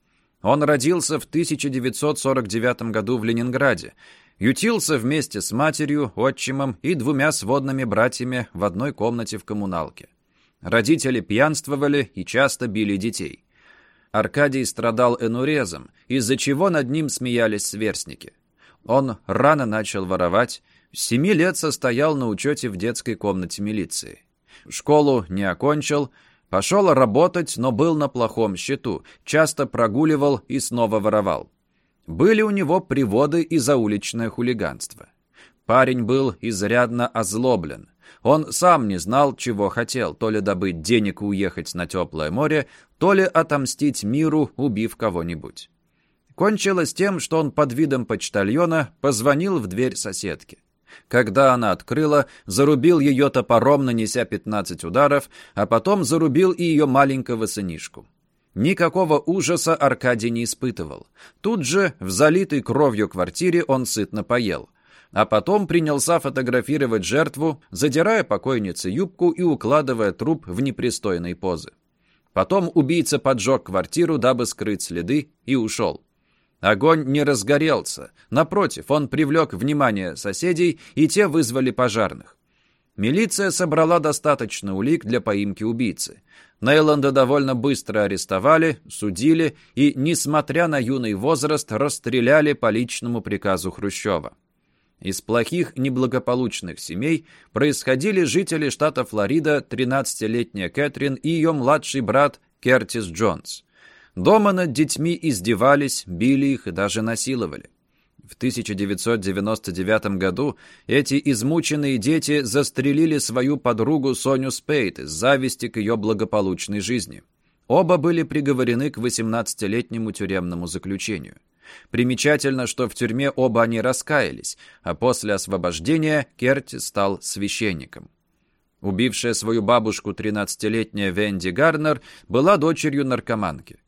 Он родился в 1949 году в Ленинграде, ютился вместе с матерью, отчимом и двумя сводными братьями в одной комнате в коммуналке. Родители пьянствовали и часто били детей. Аркадий страдал энурезом, из-за чего над ним смеялись сверстники. Он рано начал воровать, с семи лет состоял на учете в детской комнате милиции. Школу не окончил, пошел работать, но был на плохом счету, часто прогуливал и снова воровал. Были у него приводы и за уличное хулиганство. Парень был изрядно озлоблен. Он сам не знал, чего хотел, то ли добыть денег и уехать на теплое море, то ли отомстить миру, убив кого-нибудь. Кончилось тем, что он под видом почтальона позвонил в дверь соседки. Когда она открыла, зарубил ее топором, нанеся 15 ударов, а потом зарубил и ее маленького сынишку. Никакого ужаса Аркадий не испытывал. Тут же, в залитой кровью квартире, он сытно поел. А потом принялся фотографировать жертву, задирая покойнице юбку и укладывая труп в непристойные позы. Потом убийца поджег квартиру, дабы скрыть следы, и ушел. Огонь не разгорелся. Напротив, он привлек внимание соседей, и те вызвали пожарных. Милиция собрала достаточно улик для поимки убийцы. Нейланда довольно быстро арестовали, судили и, несмотря на юный возраст, расстреляли по личному приказу Хрущева. Из плохих, неблагополучных семей происходили жители штата Флорида 13-летняя Кэтрин и ее младший брат Кертис Джонс. Дома над детьми издевались, били их и даже насиловали. В 1999 году эти измученные дети застрелили свою подругу Соню Спейт из зависти к ее благополучной жизни. Оба были приговорены к 18-летнему тюремному заключению. Примечательно, что в тюрьме оба они раскаялись, а после освобождения Керти стал священником. Убившая свою бабушку 13-летняя Венди Гарнер была дочерью наркоманки.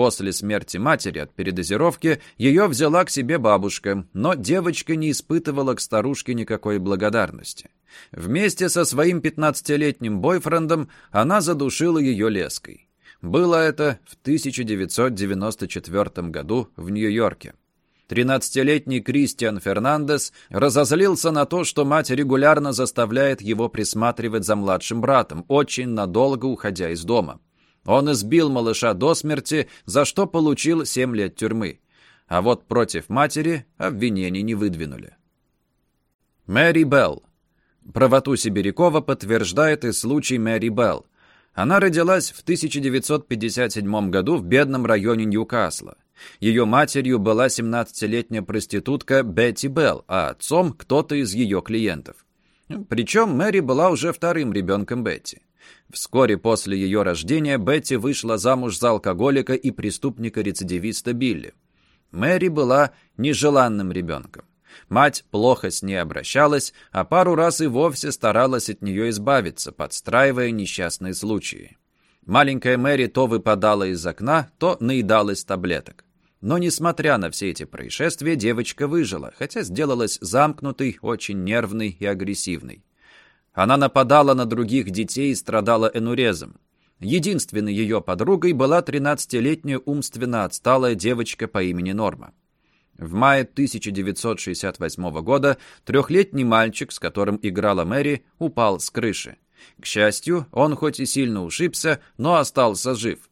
После смерти матери от передозировки ее взяла к себе бабушка, но девочка не испытывала к старушке никакой благодарности. Вместе со своим 15-летним бойфрендом она задушила ее леской. Было это в 1994 году в Нью-Йорке. 13-летний Кристиан Фернандес разозлился на то, что мать регулярно заставляет его присматривать за младшим братом, очень надолго уходя из дома. Он избил малыша до смерти, за что получил 7 лет тюрьмы. А вот против матери обвинений не выдвинули. Мэри Белл. Правоту Сибирякова подтверждает и случай Мэри Белл. Она родилась в 1957 году в бедном районе Ньюкасла. Ее матерью была 17-летняя проститутка Бетти Белл, а отцом кто-то из ее клиентов. Причем Мэри была уже вторым ребенком Бетти. Вскоре после ее рождения Бетти вышла замуж за алкоголика и преступника-рецидивиста Билли. Мэри была нежеланным ребенком. Мать плохо с ней обращалась, а пару раз и вовсе старалась от нее избавиться, подстраивая несчастные случаи. Маленькая Мэри то выпадала из окна, то наедалась таблеток. Но, несмотря на все эти происшествия, девочка выжила, хотя сделалась замкнутой, очень нервной и агрессивной. Она нападала на других детей и страдала энурезом. Единственной ее подругой была 13-летняя умственно отсталая девочка по имени Норма. В мае 1968 года трехлетний мальчик, с которым играла Мэри, упал с крыши. К счастью, он хоть и сильно ушибся, но остался жив.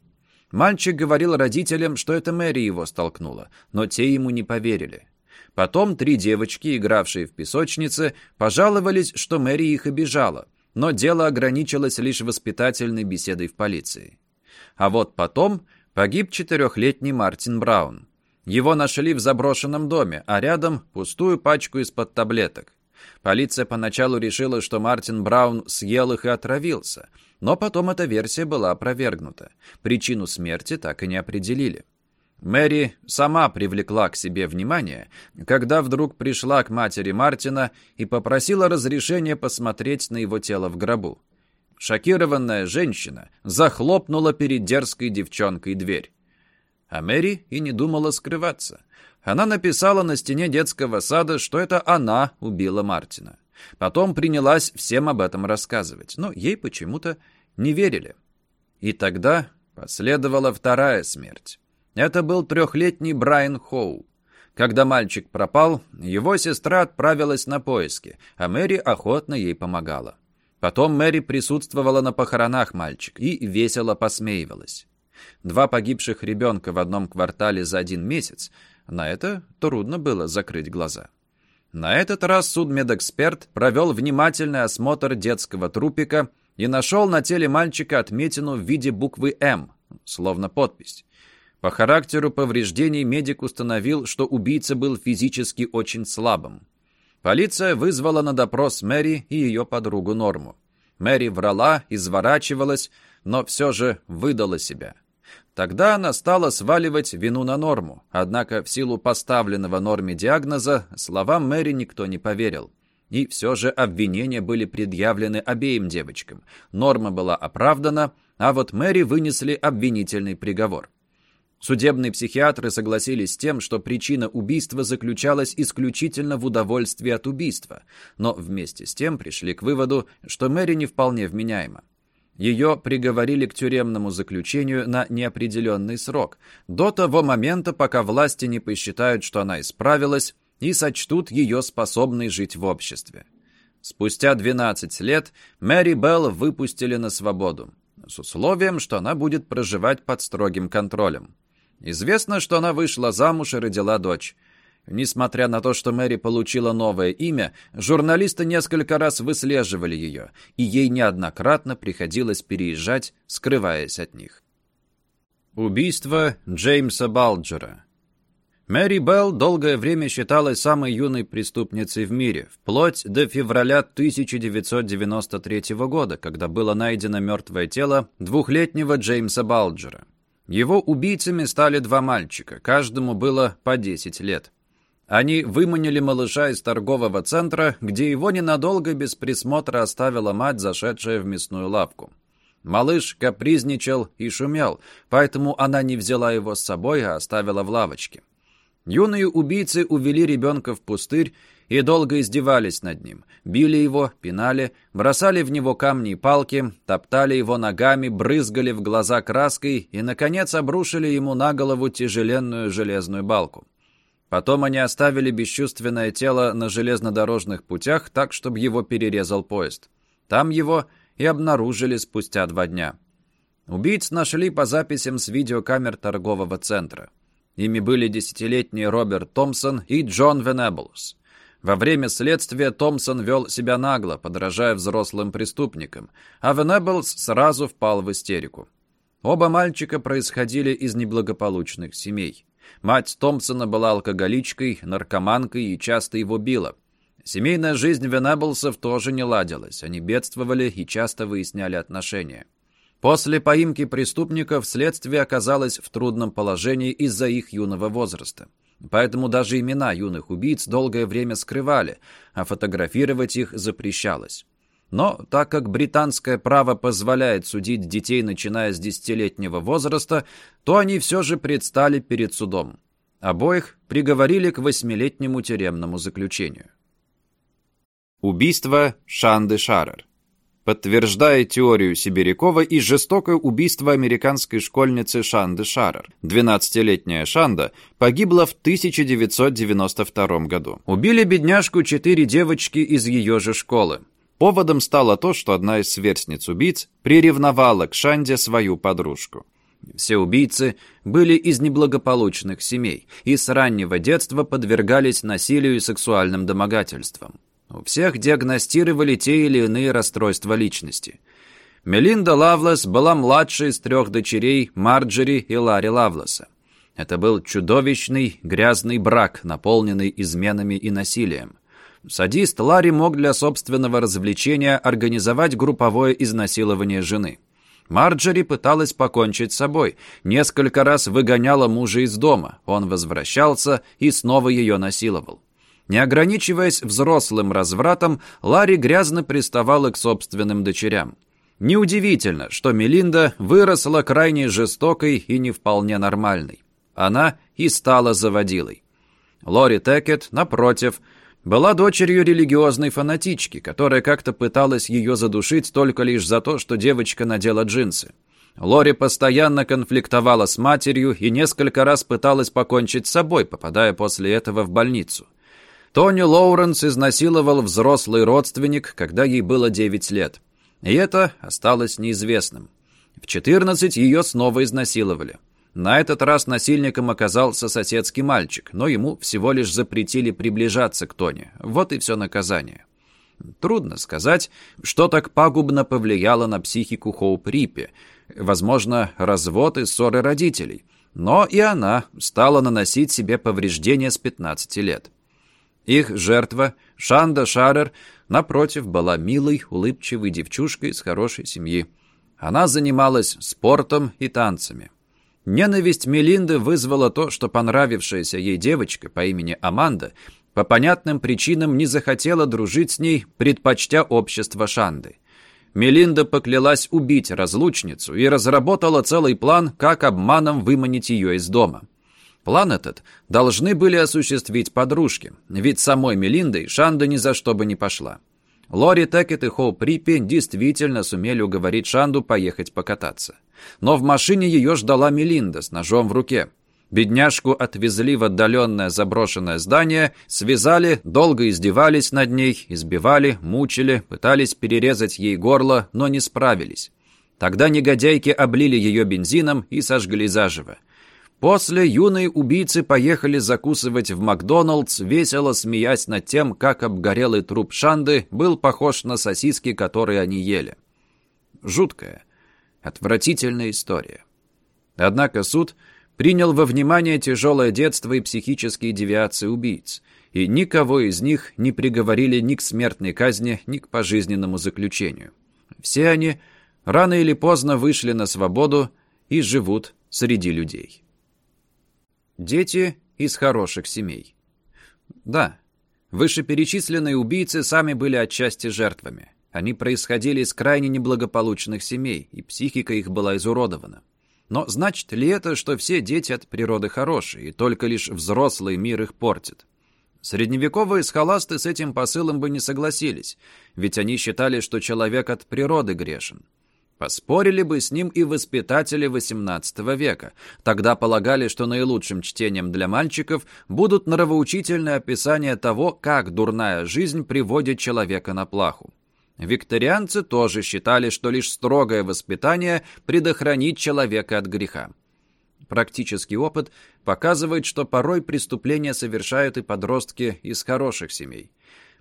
Мальчик говорил родителям, что это Мэри его столкнула, но те ему не поверили. Потом три девочки, игравшие в песочнице, пожаловались, что Мэри их обижала, но дело ограничилось лишь воспитательной беседой в полиции. А вот потом погиб четырехлетний Мартин Браун. Его нашли в заброшенном доме, а рядом пустую пачку из-под таблеток. Полиция поначалу решила, что Мартин Браун съел их и отравился, но потом эта версия была опровергнута. Причину смерти так и не определили. Мэри сама привлекла к себе внимание, когда вдруг пришла к матери Мартина и попросила разрешения посмотреть на его тело в гробу. Шокированная женщина захлопнула перед дерзкой девчонкой дверь. А Мэри и не думала скрываться. Она написала на стене детского сада, что это она убила Мартина. Потом принялась всем об этом рассказывать, но ей почему-то не верили. И тогда последовала вторая смерть. Это был трехлетний Брайан Хоу. Когда мальчик пропал, его сестра отправилась на поиски, а Мэри охотно ей помогала. Потом Мэри присутствовала на похоронах мальчика и весело посмеивалась. Два погибших ребенка в одном квартале за один месяц, на это трудно было закрыть глаза. На этот раз судмедэксперт провел внимательный осмотр детского трупика и нашел на теле мальчика отметину в виде буквы «М», словно подпись. По характеру повреждений медик установил, что убийца был физически очень слабым. Полиция вызвала на допрос Мэри и ее подругу Норму. Мэри врала, изворачивалась, но все же выдала себя. Тогда она стала сваливать вину на Норму, однако в силу поставленного Норме диагноза словам Мэри никто не поверил. И все же обвинения были предъявлены обеим девочкам. Норма была оправдана, а вот Мэри вынесли обвинительный приговор. Судебные психиатры согласились с тем, что причина убийства заключалась исключительно в удовольствии от убийства, но вместе с тем пришли к выводу, что Мэри не вполне вменяема. ее приговорили к тюремному заключению на неопределенный срок, до того момента, пока власти не посчитают, что она исправилась, и сочтут ее способной жить в обществе. Спустя 12 лет Мэри Белл выпустили на свободу, с условием, что она будет проживать под строгим контролем. Известно, что она вышла замуж и родила дочь. Несмотря на то, что Мэри получила новое имя, журналисты несколько раз выслеживали ее, и ей неоднократно приходилось переезжать, скрываясь от них. Убийство Джеймса Балджера Мэри Белл долгое время считалась самой юной преступницей в мире, вплоть до февраля 1993 года, когда было найдено мертвое тело двухлетнего Джеймса Балджера. Его убийцами стали два мальчика, каждому было по 10 лет. Они выманили малыша из торгового центра, где его ненадолго без присмотра оставила мать, зашедшая в мясную лавку. Малыш капризничал и шумел, поэтому она не взяла его с собой, а оставила в лавочке. Юные убийцы увели ребенка в пустырь и долго издевались над ним. Били его, пинали, бросали в него камни и палки, топтали его ногами, брызгали в глаза краской и, наконец, обрушили ему на голову тяжеленную железную балку. Потом они оставили бесчувственное тело на железнодорожных путях так, чтобы его перерезал поезд. Там его и обнаружили спустя два дня. Убийц нашли по записям с видеокамер торгового центра. Ими были десятилетний Роберт Томпсон и Джон Венеблс. Во время следствия Томпсон вел себя нагло, подражая взрослым преступникам, а Венеблс сразу впал в истерику. Оба мальчика происходили из неблагополучных семей. Мать Томпсона была алкоголичкой, наркоманкой и часто его била. Семейная жизнь Венаблсов тоже не ладилась, они бедствовали и часто выясняли отношения. После поимки преступников следствие оказалось в трудном положении из-за их юного возраста. Поэтому даже имена юных убийц долгое время скрывали, а фотографировать их запрещалось. Но так как британское право позволяет судить детей, начиная с десятилетнего возраста, то они все же предстали перед судом. Обоих приговорили к восьмилетнему тюремному заключению. Убийство Шанды Шарер подтверждая теорию Сибирякова и жестокое убийство американской школьницы Шанды Шарер. 12-летняя Шанда погибла в 1992 году. Убили бедняжку четыре девочки из ее же школы. Поводом стало то, что одна из сверстниц убийц приревновала к Шанде свою подружку. Все убийцы были из неблагополучных семей и с раннего детства подвергались насилию и сексуальным домогательствам. У всех диагностировали те или иные расстройства личности. Мелинда Лавлес была младшей из трех дочерей Марджери и Ларри Лавлеса. Это был чудовищный, грязный брак, наполненный изменами и насилием. Садист Ларри мог для собственного развлечения организовать групповое изнасилование жены. Марджери пыталась покончить с собой, несколько раз выгоняла мужа из дома, он возвращался и снова ее насиловал. Не ограничиваясь взрослым развратом, Ларри грязно приставала к собственным дочерям. Неудивительно, что Мелинда выросла крайне жестокой и не вполне нормальной. Она и стала заводилой. Лори Текет, напротив, была дочерью религиозной фанатички, которая как-то пыталась ее задушить только лишь за то, что девочка надела джинсы. Лори постоянно конфликтовала с матерью и несколько раз пыталась покончить с собой, попадая после этого в больницу. Тони Лоуренс изнасиловал взрослый родственник, когда ей было 9 лет. И это осталось неизвестным. В 14 ее снова изнасиловали. На этот раз насильником оказался соседский мальчик, но ему всего лишь запретили приближаться к Тони. Вот и все наказание. Трудно сказать, что так пагубно повлияло на психику Хоуп Риппи. Возможно, развод и ссоры родителей. Но и она стала наносить себе повреждения с 15 лет. Их жертва, Шанда Шарер, напротив, была милой, улыбчивой девчушкой из хорошей семьи. Она занималась спортом и танцами. Ненависть Мелинды вызвала то, что понравившаяся ей девочка по имени Аманда по понятным причинам не захотела дружить с ней, предпочтя общество Шанды. Мелинда поклялась убить разлучницу и разработала целый план, как обманом выманить ее из дома. План этот должны были осуществить подружки, ведь самой Мелиндой Шанда ни за что бы не пошла. Лори Текет и Хоуп Риппи действительно сумели уговорить Шанду поехать покататься. Но в машине ее ждала Мелинда с ножом в руке. Бедняжку отвезли в отдаленное заброшенное здание, связали, долго издевались над ней, избивали, мучили, пытались перерезать ей горло, но не справились. Тогда негодяйки облили ее бензином и сожгли заживо. После юные убийцы поехали закусывать в Макдоналдс, весело смеясь над тем, как обгорелый труп Шанды был похож на сосиски, которые они ели. Жуткая, отвратительная история. Однако суд принял во внимание тяжелое детство и психические девиации убийц, и никого из них не приговорили ни к смертной казни, ни к пожизненному заключению. Все они рано или поздно вышли на свободу и живут среди людей. Дети из хороших семей. Да, вышеперечисленные убийцы сами были отчасти жертвами. Они происходили из крайне неблагополучных семей, и психика их была изуродована. Но значит ли это, что все дети от природы хорошие, и только лишь взрослый мир их портит? Средневековые схоласты с этим посылом бы не согласились, ведь они считали, что человек от природы грешен. Поспорили бы с ним и воспитатели XVIII века. Тогда полагали, что наилучшим чтением для мальчиков будут нравоучительные описания того, как дурная жизнь приводит человека на плаху. Викторианцы тоже считали, что лишь строгое воспитание предохранит человека от греха. Практический опыт показывает, что порой преступления совершают и подростки из хороших семей.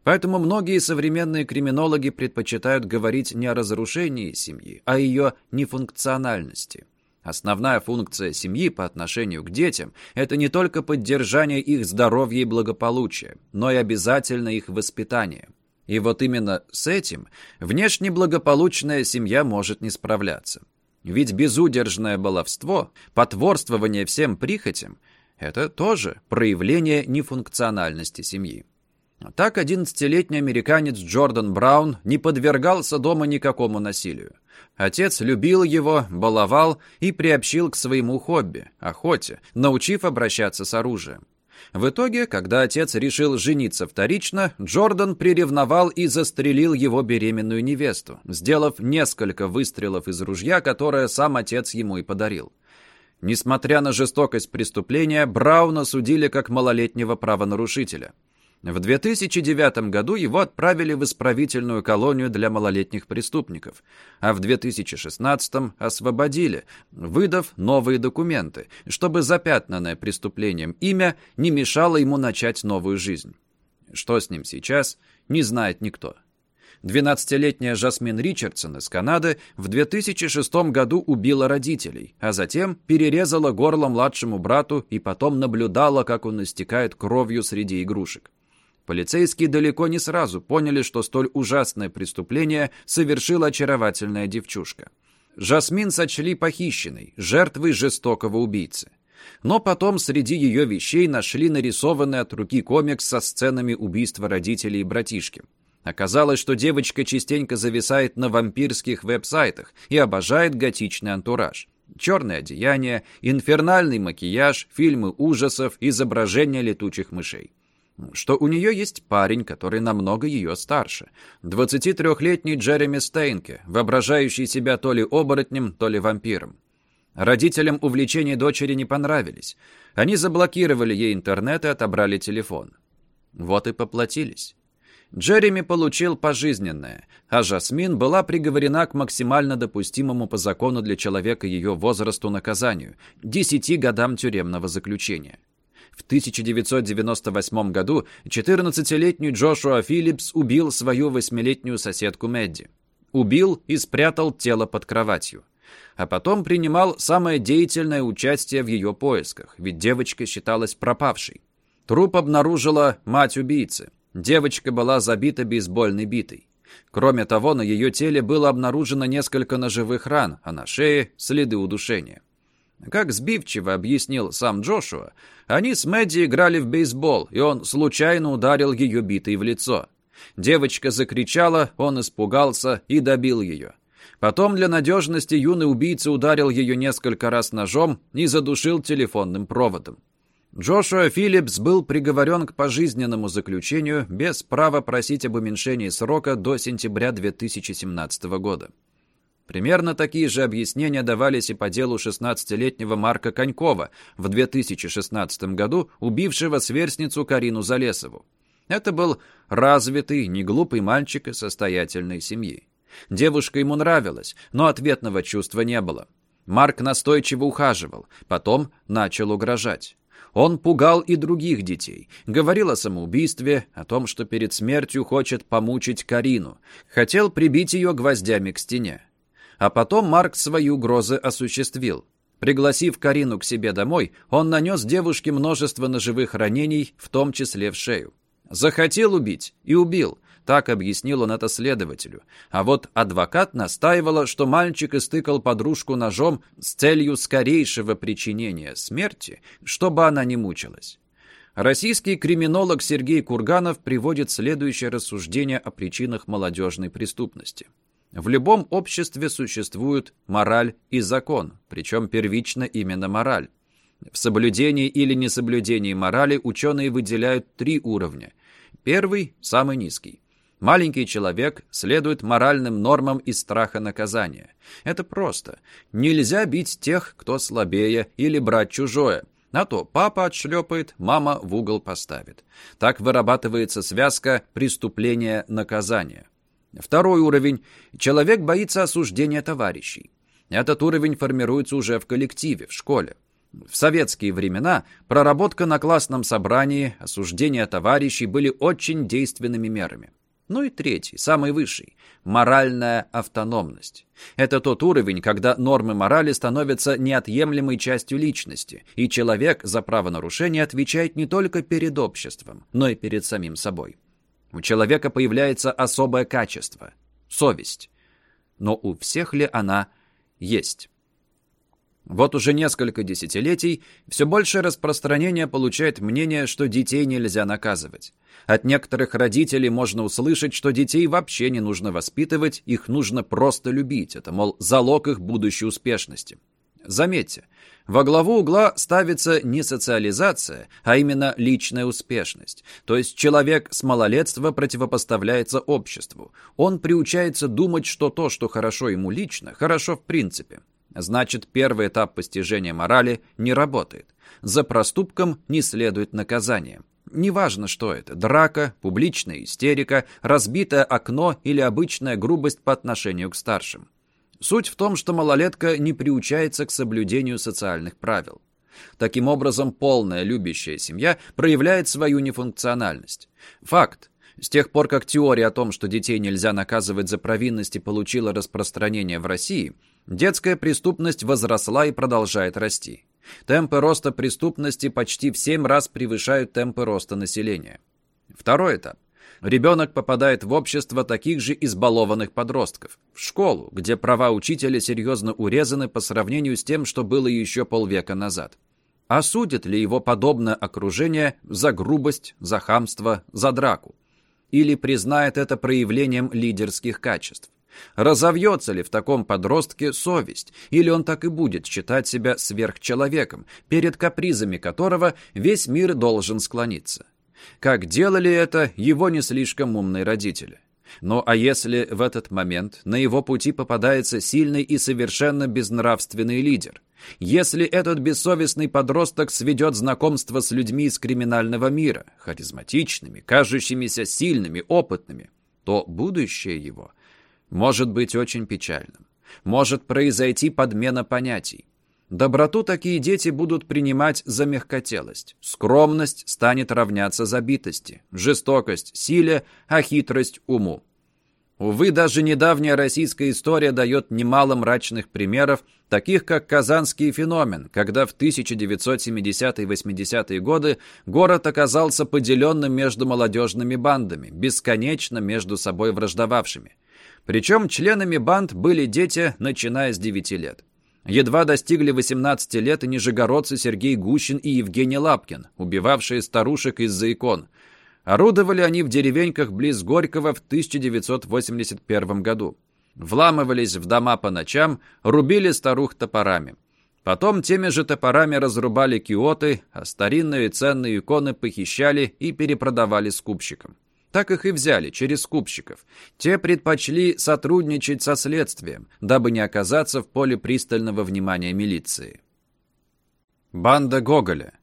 Поэтому многие современные криминологи предпочитают говорить не о разрушении семьи, а о ее нефункциональности. Основная функция семьи по отношению к детям – это не только поддержание их здоровья и благополучия, но и обязательно их воспитание. И вот именно с этим внешне благополучная семья может не справляться. Ведь безудержное баловство, потворствование всем прихотям – это тоже проявление нефункциональности семьи. Так 11-летний американец Джордан Браун не подвергался дома никакому насилию. Отец любил его, баловал и приобщил к своему хобби – охоте, научив обращаться с оружием. В итоге, когда отец решил жениться вторично, Джордан приревновал и застрелил его беременную невесту, сделав несколько выстрелов из ружья, которое сам отец ему и подарил. Несмотря на жестокость преступления, Брауна судили как малолетнего правонарушителя. В 2009 году его отправили в исправительную колонию для малолетних преступников, а в 2016 освободили, выдав новые документы, чтобы запятнанное преступлением имя не мешало ему начать новую жизнь. Что с ним сейчас, не знает никто. 12-летняя Жасмин Ричардсон из Канады в 2006 году убила родителей, а затем перерезала горло младшему брату и потом наблюдала, как он истекает кровью среди игрушек. Полицейские далеко не сразу поняли, что столь ужасное преступление совершила очаровательная девчушка. Жасмин сочли похищенной, жертвой жестокого убийцы. Но потом среди ее вещей нашли нарисованный от руки комикс со сценами убийства родителей и братишки. Оказалось, что девочка частенько зависает на вампирских веб-сайтах и обожает готичный антураж. Черное одеяние, инфернальный макияж, фильмы ужасов, изображения летучих мышей что у нее есть парень, который намного ее старше. 23-летний Джереми Стейнке, воображающий себя то ли оборотнем, то ли вампиром. Родителям увлечения дочери не понравились. Они заблокировали ей интернет и отобрали телефон. Вот и поплатились. Джереми получил пожизненное, а Жасмин была приговорена к максимально допустимому по закону для человека ее возрасту наказанию – 10 годам тюремного заключения. В 1998 году 14-летний Джошуа Филлипс убил свою восьмилетнюю соседку Мэдди. Убил и спрятал тело под кроватью. А потом принимал самое деятельное участие в ее поисках, ведь девочка считалась пропавшей. Труп обнаружила мать убийцы. Девочка была забита бейсбольной битой. Кроме того, на ее теле было обнаружено несколько ножевых ран, а на шее – следы удушения. Как сбивчиво объяснил сам Джошуа, они с Мэдди играли в бейсбол, и он случайно ударил ее битой в лицо. Девочка закричала, он испугался и добил ее. Потом для надежности юный убийца ударил ее несколько раз ножом и задушил телефонным проводом. Джошуа Филлипс был приговорен к пожизненному заключению без права просить об уменьшении срока до сентября 2017 года. Примерно такие же объяснения давались и по делу 16-летнего Марка Конькова в 2016 году, убившего сверстницу Карину Залесову. Это был развитый, неглупый мальчик из состоятельной семьи. Девушка ему нравилась, но ответного чувства не было. Марк настойчиво ухаживал, потом начал угрожать. Он пугал и других детей, говорил о самоубийстве, о том, что перед смертью хочет помучить Карину, хотел прибить ее гвоздями к стене. А потом Марк свои угрозы осуществил. Пригласив Карину к себе домой, он нанес девушке множество ножевых ранений, в том числе в шею. Захотел убить и убил, так объяснил он это следователю. А вот адвокат настаивала, что мальчик истыкал подружку ножом с целью скорейшего причинения смерти, чтобы она не мучилась. Российский криминолог Сергей Курганов приводит следующее рассуждение о причинах молодежной преступности. В любом обществе существуют мораль и закон, причем первично именно мораль. В соблюдении или несоблюдении морали ученые выделяют три уровня. Первый – самый низкий. Маленький человек следует моральным нормам из страха наказания. Это просто. Нельзя бить тех, кто слабее, или брать чужое. А то папа отшлепает, мама в угол поставит. Так вырабатывается связка преступления-наказания. Второй уровень. Человек боится осуждения товарищей. Этот уровень формируется уже в коллективе, в школе. В советские времена проработка на классном собрании, осуждение товарищей были очень действенными мерами. Ну и третий, самый высший – моральная автономность. Это тот уровень, когда нормы морали становятся неотъемлемой частью личности, и человек за правонарушение отвечает не только перед обществом, но и перед самим собой. У человека появляется особое качество – совесть. Но у всех ли она есть? Вот уже несколько десятилетий все большее распространение получает мнение, что детей нельзя наказывать. От некоторых родителей можно услышать, что детей вообще не нужно воспитывать, их нужно просто любить. Это, мол, залог их будущей успешности. Заметьте, во главу угла ставится не социализация, а именно личная успешность. То есть человек с малолетства противопоставляется обществу. Он приучается думать, что то, что хорошо ему лично, хорошо в принципе. Значит, первый этап постижения морали не работает. За проступком не следует наказание. Неважно, что это – драка, публичная истерика, разбитое окно или обычная грубость по отношению к старшим. Суть в том, что малолетка не приучается к соблюдению социальных правил. Таким образом, полная любящая семья проявляет свою нефункциональность. Факт. С тех пор, как теория о том, что детей нельзя наказывать за провинности, получила распространение в России, детская преступность возросла и продолжает расти. Темпы роста преступности почти в 7 раз превышают темпы роста населения. Второй этап. Ребенок попадает в общество таких же избалованных подростков. В школу, где права учителя серьезно урезаны по сравнению с тем, что было еще полвека назад. Осудит ли его подобное окружение за грубость, за хамство, за драку? Или признает это проявлением лидерских качеств? Разовьется ли в таком подростке совесть, или он так и будет считать себя сверхчеловеком, перед капризами которого весь мир должен склониться? Как делали это его не слишком умные родители? Ну а если в этот момент на его пути попадается сильный и совершенно безнравственный лидер? Если этот бессовестный подросток сведет знакомство с людьми из криминального мира, харизматичными, кажущимися сильными, опытными, то будущее его может быть очень печальным. Может произойти подмена понятий. Доброту такие дети будут принимать за мягкотелость. Скромность станет равняться забитости, жестокость – силе, а хитрость – уму. Увы, даже недавняя российская история дает немало мрачных примеров, таких как Казанский феномен, когда в 1970-е 80-е годы город оказался поделенным между молодежными бандами, бесконечно между собой враждовавшими. Причем членами банд были дети, начиная с 9 лет. Едва достигли 18 лет и нижегородцы Сергей Гущин и Евгений Лапкин, убивавшие старушек из-за икон. Орудовали они в деревеньках близ Горького в 1981 году. Вламывались в дома по ночам, рубили старух топорами. Потом теми же топорами разрубали киоты, а старинные ценные иконы похищали и перепродавали скупщикам. Так их и взяли, через скупщиков. Те предпочли сотрудничать со следствием, дабы не оказаться в поле пристального внимания милиции. Банда Гоголя.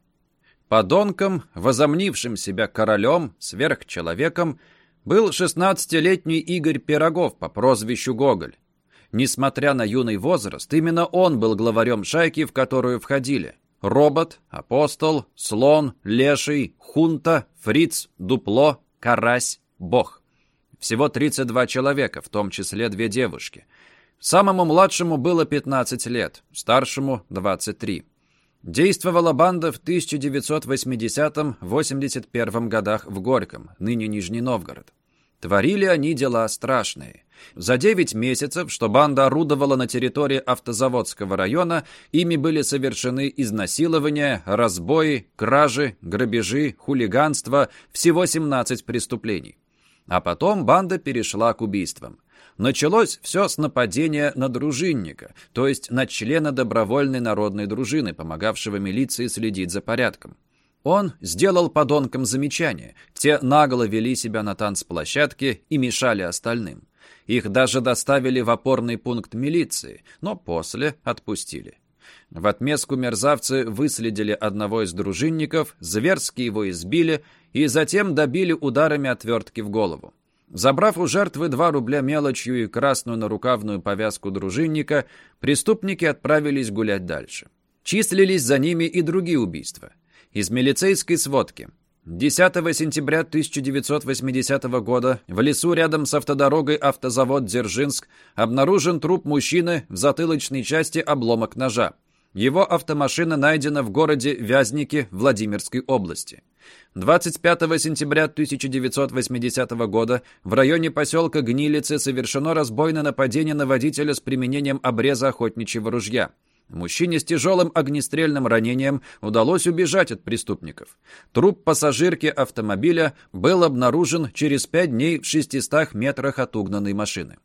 Подонком, возомнившим себя королем, сверхчеловеком, был 16-летний Игорь Пирогов по прозвищу Гоголь. Несмотря на юный возраст, именно он был главарем шайки, в которую входили. Робот, Апостол, Слон, Леший, Хунта, Фриц, Дупло, Карась, Бог. Всего 32 человека, в том числе две девушки. Самому младшему было 15 лет, старшему – 23. Действовала банда в 1980-81 годах в Горьком, ныне Нижний Новгород. Творили они дела страшные. За 9 месяцев, что банда орудовала на территории автозаводского района, ими были совершены изнасилования, разбои, кражи, грабежи, хулиганство, всего 17 преступлений. А потом банда перешла к убийствам. Началось все с нападения на дружинника, то есть на члена добровольной народной дружины, помогавшего милиции следить за порядком. Он сделал подонкам замечание. Те нагло вели себя на танцплощадке и мешали остальным. Их даже доставили в опорный пункт милиции, но после отпустили. В отместку мерзавцы выследили одного из дружинников, зверски его избили и затем добили ударами отвертки в голову. Забрав у жертвы 2 рубля мелочью и красную нарукавную повязку дружинника, преступники отправились гулять дальше. Числились за ними и другие убийства. Из милицейской сводки. 10 сентября 1980 года в лесу рядом с автодорогой автозавод Дзержинск обнаружен труп мужчины в затылочной части обломок ножа. Его автомашина найдена в городе Вязники Владимирской области. 25 сентября 1980 года в районе поселка Гнилицы совершено разбойное нападение на водителя с применением обреза охотничьего ружья. Мужчине с тяжелым огнестрельным ранением удалось убежать от преступников. Труп пассажирки автомобиля был обнаружен через пять дней в 600 метрах от угнанной машины.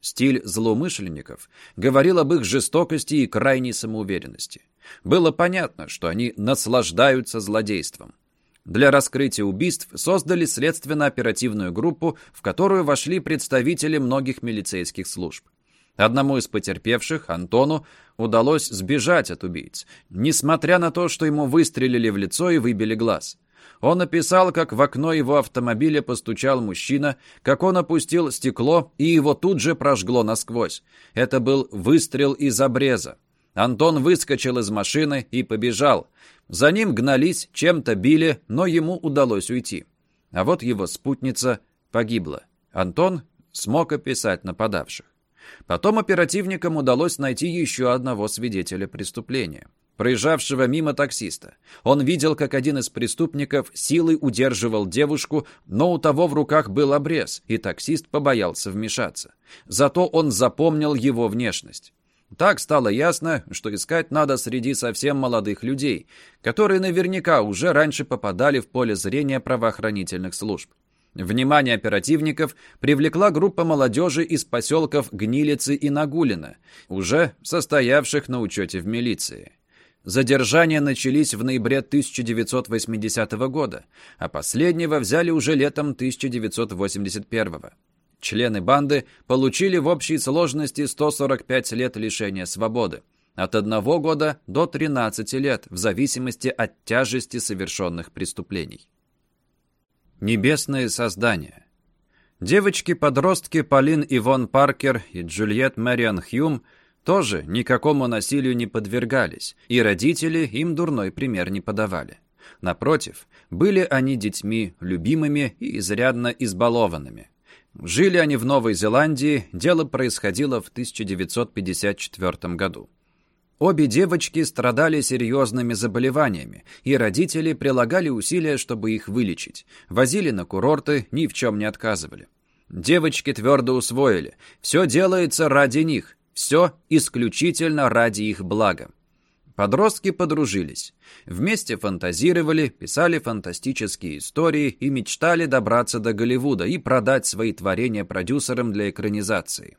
Стиль злоумышленников говорил об их жестокости и крайней самоуверенности. Было понятно, что они наслаждаются злодейством. Для раскрытия убийств создали следственно-оперативную группу, в которую вошли представители многих милицейских служб. Одному из потерпевших, Антону, удалось сбежать от убийц, несмотря на то, что ему выстрелили в лицо и выбили глаз. Он описал, как в окно его автомобиля постучал мужчина, как он опустил стекло, и его тут же прожгло насквозь. Это был выстрел из обреза. Антон выскочил из машины и побежал. За ним гнались, чем-то били, но ему удалось уйти. А вот его спутница погибла. Антон смог описать нападавших. Потом оперативникам удалось найти еще одного свидетеля преступления. Проезжавшего мимо таксиста. Он видел, как один из преступников силой удерживал девушку, но у того в руках был обрез, и таксист побоялся вмешаться. Зато он запомнил его внешность. Так стало ясно, что искать надо среди совсем молодых людей, которые наверняка уже раньше попадали в поле зрения правоохранительных служб. Внимание оперативников привлекла группа молодежи из поселков Гнилицы и Нагулина, уже состоявших на учете в милиции. Задержания начались в ноябре 1980 года, а последнего взяли уже летом 1981 года. Члены банды получили в общей сложности 145 лет лишения свободы. От одного года до 13 лет, в зависимости от тяжести совершенных преступлений. Небесные создания. Девочки-подростки Полин Ивон Паркер и Джульет Мэриан Хьюм тоже никакому насилию не подвергались, и родители им дурной пример не подавали. Напротив, были они детьми любимыми и изрядно избалованными. Жили они в Новой Зеландии, дело происходило в 1954 году. Обе девочки страдали серьезными заболеваниями, и родители прилагали усилия, чтобы их вылечить. Возили на курорты, ни в чем не отказывали. Девочки твердо усвоили. Все делается ради них. Все исключительно ради их блага. Подростки подружились. Вместе фантазировали, писали фантастические истории и мечтали добраться до Голливуда и продать свои творения продюсерам для экранизации.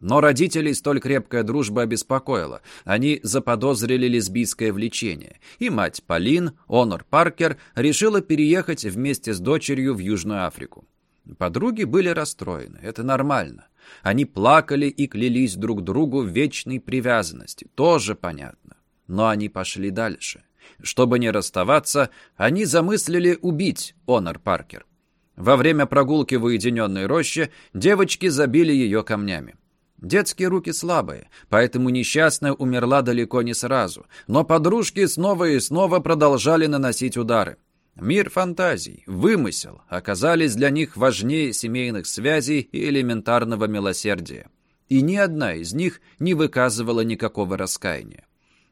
Но родителей столь крепкая дружба обеспокоила. Они заподозрили лесбийское влечение. И мать Полин, Онор Паркер, решила переехать вместе с дочерью в Южную Африку. Подруги были расстроены. Это нормально. Они плакали и клялись друг другу в вечной привязанности. Тоже понятно. Но они пошли дальше. Чтобы не расставаться, они замыслили убить Онор Паркер. Во время прогулки в уединенной роще девочки забили ее камнями. Детские руки слабые, поэтому несчастная умерла далеко не сразу, но подружки снова и снова продолжали наносить удары. Мир фантазий, вымысел оказались для них важнее семейных связей и элементарного милосердия. И ни одна из них не выказывала никакого раскаяния.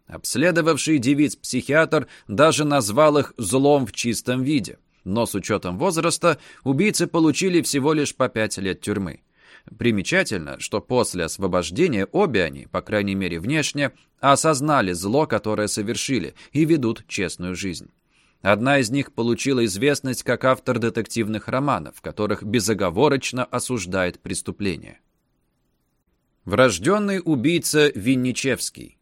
Обследовавший девиц психиатр даже назвал их «злом в чистом виде», но с учетом возраста убийцы получили всего лишь по пять лет тюрьмы. Примечательно, что после освобождения обе они, по крайней мере внешне, осознали зло, которое совершили, и ведут честную жизнь. Одна из них получила известность как автор детективных романов, в которых безоговорочно осуждает преступление. Врожденный убийца Винничевский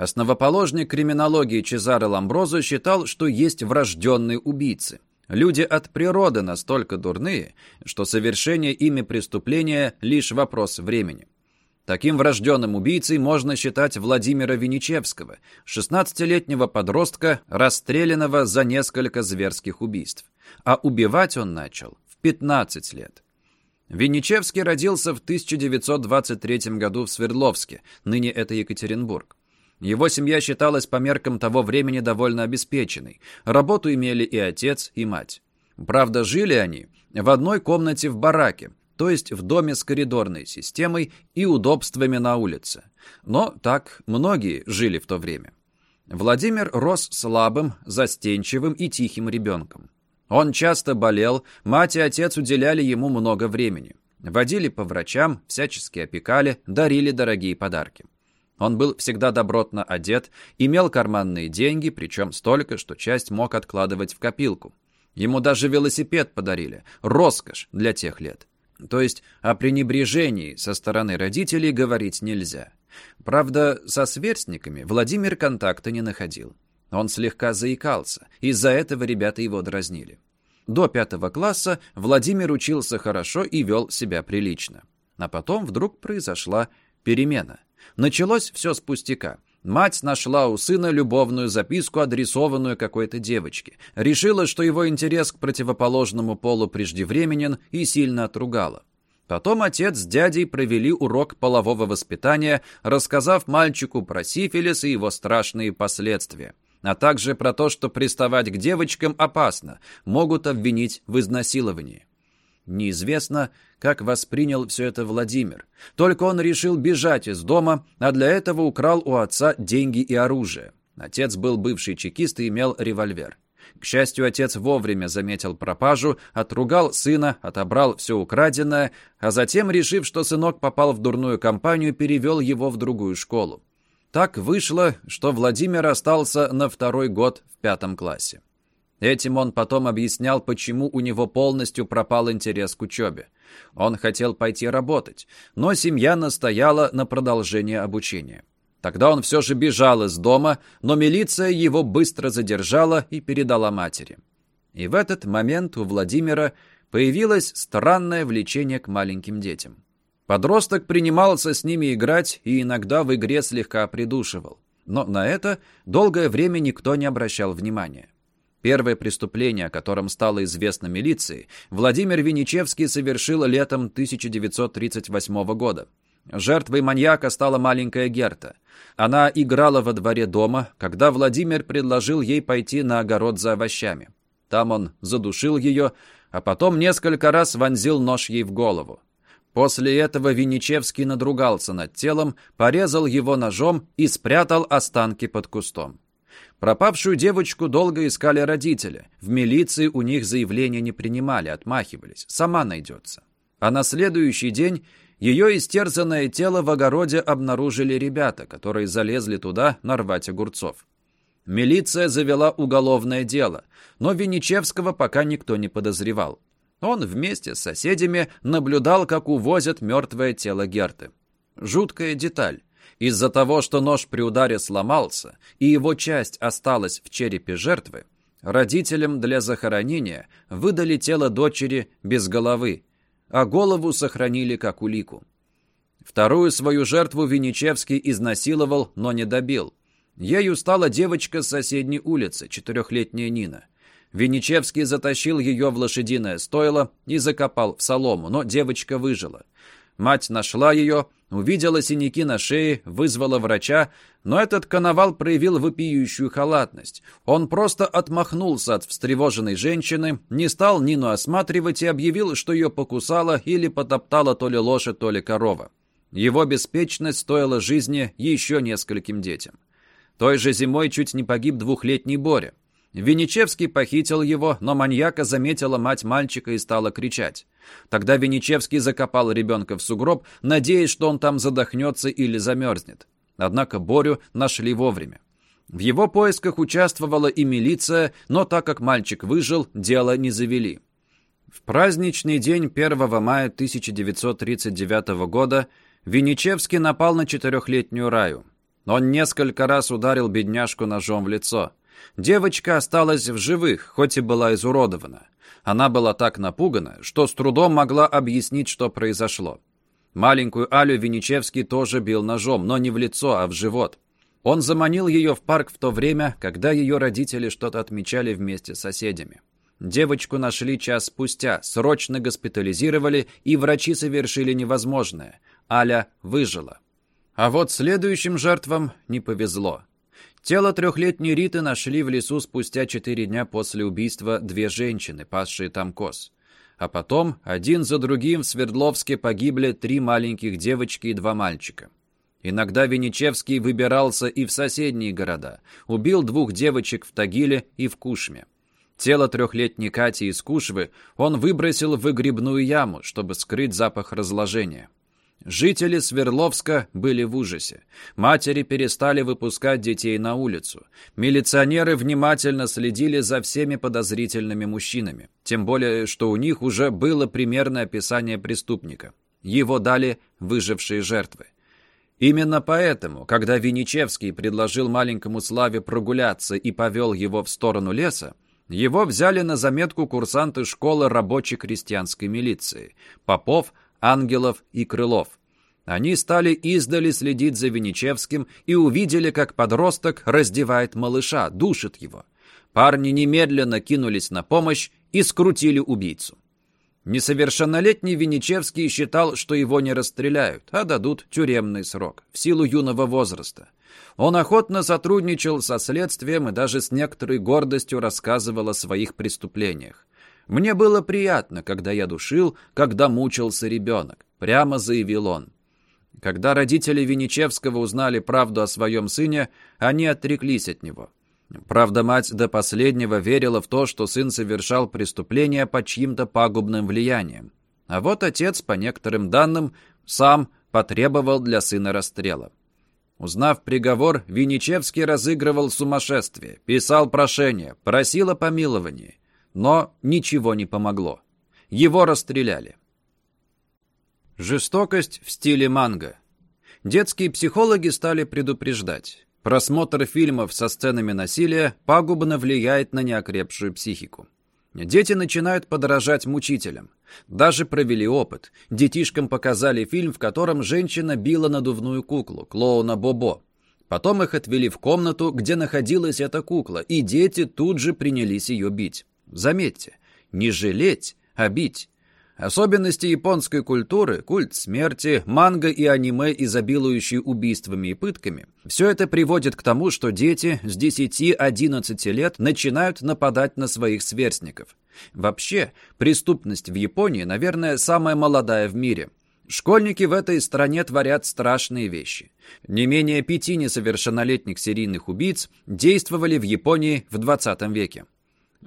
Основоположник криминологии Чезаро Ламброзо считал, что есть врожденные убийцы. Люди от природы настолько дурные, что совершение ими преступления – лишь вопрос времени. Таким врожденным убийцей можно считать Владимира Виничевского, 16-летнего подростка, расстрелянного за несколько зверских убийств. А убивать он начал в 15 лет. Винничевский родился в 1923 году в Свердловске, ныне это Екатеринбург. Его семья считалась по меркам того времени довольно обеспеченной. Работу имели и отец, и мать. Правда, жили они в одной комнате в бараке, то есть в доме с коридорной системой и удобствами на улице. Но так многие жили в то время. Владимир рос слабым, застенчивым и тихим ребенком. Он часто болел, мать и отец уделяли ему много времени. Водили по врачам, всячески опекали, дарили дорогие подарки. Он был всегда добротно одет, имел карманные деньги, причем столько, что часть мог откладывать в копилку. Ему даже велосипед подарили. Роскошь для тех лет. То есть о пренебрежении со стороны родителей говорить нельзя. Правда, со сверстниками Владимир контакта не находил. Он слегка заикался, из-за этого ребята его дразнили. До пятого класса Владимир учился хорошо и вел себя прилично. А потом вдруг произошла перемена. Началось все с пустяка. Мать нашла у сына любовную записку, адресованную какой-то девочке. Решила, что его интерес к противоположному полу преждевременен и сильно отругала. Потом отец с дядей провели урок полового воспитания, рассказав мальчику про сифилис и его страшные последствия, а также про то, что приставать к девочкам опасно, могут обвинить в изнасиловании. Неизвестно, как воспринял все это Владимир. Только он решил бежать из дома, а для этого украл у отца деньги и оружие. Отец был бывший чекист и имел револьвер. К счастью, отец вовремя заметил пропажу, отругал сына, отобрал все украденное, а затем, решив, что сынок попал в дурную компанию, перевел его в другую школу. Так вышло, что Владимир остался на второй год в пятом классе. Этим он потом объяснял, почему у него полностью пропал интерес к учебе. Он хотел пойти работать, но семья настояла на продолжении обучения. Тогда он все же бежал из дома, но милиция его быстро задержала и передала матери. И в этот момент у Владимира появилось странное влечение к маленьким детям. Подросток принимался с ними играть и иногда в игре слегка придушивал. Но на это долгое время никто не обращал внимания. Первое преступление, о котором стало известно милиции, Владимир Виничевский совершил летом 1938 года. Жертвой маньяка стала маленькая Герта. Она играла во дворе дома, когда Владимир предложил ей пойти на огород за овощами. Там он задушил ее, а потом несколько раз вонзил нож ей в голову. После этого Виничевский надругался над телом, порезал его ножом и спрятал останки под кустом. Пропавшую девочку долго искали родители. В милиции у них заявления не принимали, отмахивались. Сама найдется. А на следующий день ее истерзанное тело в огороде обнаружили ребята, которые залезли туда нарвать огурцов. Милиция завела уголовное дело, но Винничевского пока никто не подозревал. Он вместе с соседями наблюдал, как увозят мертвое тело Герты. Жуткая деталь. Из-за того, что нож при ударе сломался, и его часть осталась в черепе жертвы, родителям для захоронения выдали тело дочери без головы, а голову сохранили как улику. Вторую свою жертву Винничевский изнасиловал, но не добил. Ею стала девочка с соседней улицы, четырехлетняя Нина. Винничевский затащил ее в лошадиное стойло и закопал в солому, но девочка выжила. Мать нашла ее, увидела синяки на шее, вызвала врача, но этот коновал проявил вопиющую халатность. Он просто отмахнулся от встревоженной женщины, не стал Нину осматривать и объявил, что ее покусала или потоптала то ли лошадь, то ли корова. Его беспечность стоила жизни еще нескольким детям. Той же зимой чуть не погиб двухлетний Боря. Винничевский похитил его, но маньяка заметила мать мальчика и стала кричать. Тогда Винничевский закопал ребенка в сугроб, надеясь, что он там задохнется или замерзнет. Однако Борю нашли вовремя. В его поисках участвовала и милиция, но так как мальчик выжил, дело не завели. В праздничный день 1 мая 1939 года Винничевский напал на четырехлетнюю Раю. Он несколько раз ударил бедняжку ножом в лицо. Девочка осталась в живых, хоть и была изуродована. Она была так напугана, что с трудом могла объяснить, что произошло. Маленькую Алю Винничевский тоже бил ножом, но не в лицо, а в живот. Он заманил ее в парк в то время, когда ее родители что-то отмечали вместе с соседями. Девочку нашли час спустя, срочно госпитализировали, и врачи совершили невозможное. Аля выжила. А вот следующим жертвам не повезло. Тело трехлетней Риты нашли в лесу спустя четыре дня после убийства две женщины, пасшие там коз. А потом один за другим в Свердловске погибли три маленьких девочки и два мальчика. Иногда Венечевский выбирался и в соседние города. Убил двух девочек в Тагиле и в Кушме. Тело трехлетней Кати из Кушвы он выбросил в выгребную яму, чтобы скрыть запах разложения. Жители Свердловска были в ужасе. Матери перестали выпускать детей на улицу. Милиционеры внимательно следили за всеми подозрительными мужчинами. Тем более, что у них уже было примерное описание преступника. Его дали выжившие жертвы. Именно поэтому, когда Винничевский предложил маленькому Славе прогуляться и повел его в сторону леса, его взяли на заметку курсанты школы рабочей крестьянской милиции – Попов, Ангелов и Крылов. Они стали издали следить за Венечевским и увидели, как подросток раздевает малыша, душит его. Парни немедленно кинулись на помощь и скрутили убийцу. Несовершеннолетний Венечевский считал, что его не расстреляют, а дадут тюремный срок, в силу юного возраста. Он охотно сотрудничал со следствием и даже с некоторой гордостью рассказывал о своих преступлениях. «Мне было приятно, когда я душил, когда мучился ребенок», — прямо заявил он. Когда родители Винничевского узнали правду о своем сыне, они отреклись от него. Правда, мать до последнего верила в то, что сын совершал преступление под чьим-то пагубным влиянием. А вот отец, по некоторым данным, сам потребовал для сына расстрела. Узнав приговор, Винничевский разыгрывал сумасшествие, писал прошение, просил о помиловании. Но ничего не помогло. Его расстреляли. Жестокость в стиле манго. Детские психологи стали предупреждать. Просмотр фильмов со сценами насилия пагубно влияет на неокрепшую психику. Дети начинают подражать мучителям. Даже провели опыт. Детишкам показали фильм, в котором женщина била надувную куклу, клоуна Бобо. Потом их отвели в комнату, где находилась эта кукла, и дети тут же принялись ее бить. Заметьте, не жалеть, а бить. Особенности японской культуры, культ смерти, манго и аниме, изобилующие убийствами и пытками, все это приводит к тому, что дети с 10-11 лет начинают нападать на своих сверстников. Вообще, преступность в Японии, наверное, самая молодая в мире. Школьники в этой стране творят страшные вещи. Не менее пяти несовершеннолетних серийных убийц действовали в Японии в 20 веке.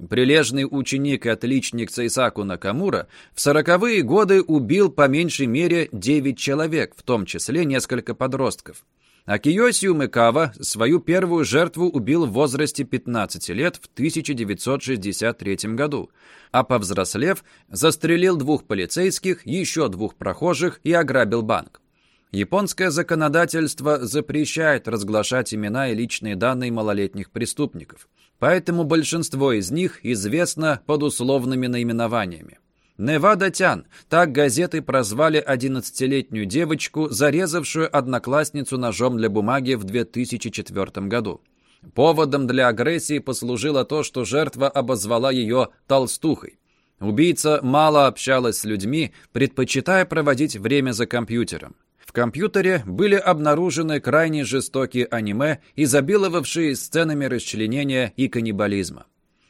Прилежный ученик и отличник Цейсаку Накамура в сороковые годы убил по меньшей мере 9 человек, в том числе несколько подростков. А Киосиу Мекава свою первую жертву убил в возрасте 15 лет в 1963 году, а повзрослев, застрелил двух полицейских, еще двух прохожих и ограбил банк. Японское законодательство запрещает разглашать имена и личные данные малолетних преступников, поэтому большинство из них известно под условными наименованиями. Невада Тян, так газеты прозвали 11-летнюю девочку, зарезавшую одноклассницу ножом для бумаги в 2004 году. Поводом для агрессии послужило то, что жертва обозвала ее «толстухой». Убийца мало общалась с людьми, предпочитая проводить время за компьютером. В компьютере были обнаружены крайне жестокие аниме, изобиловавшие сценами расчленения и каннибализма.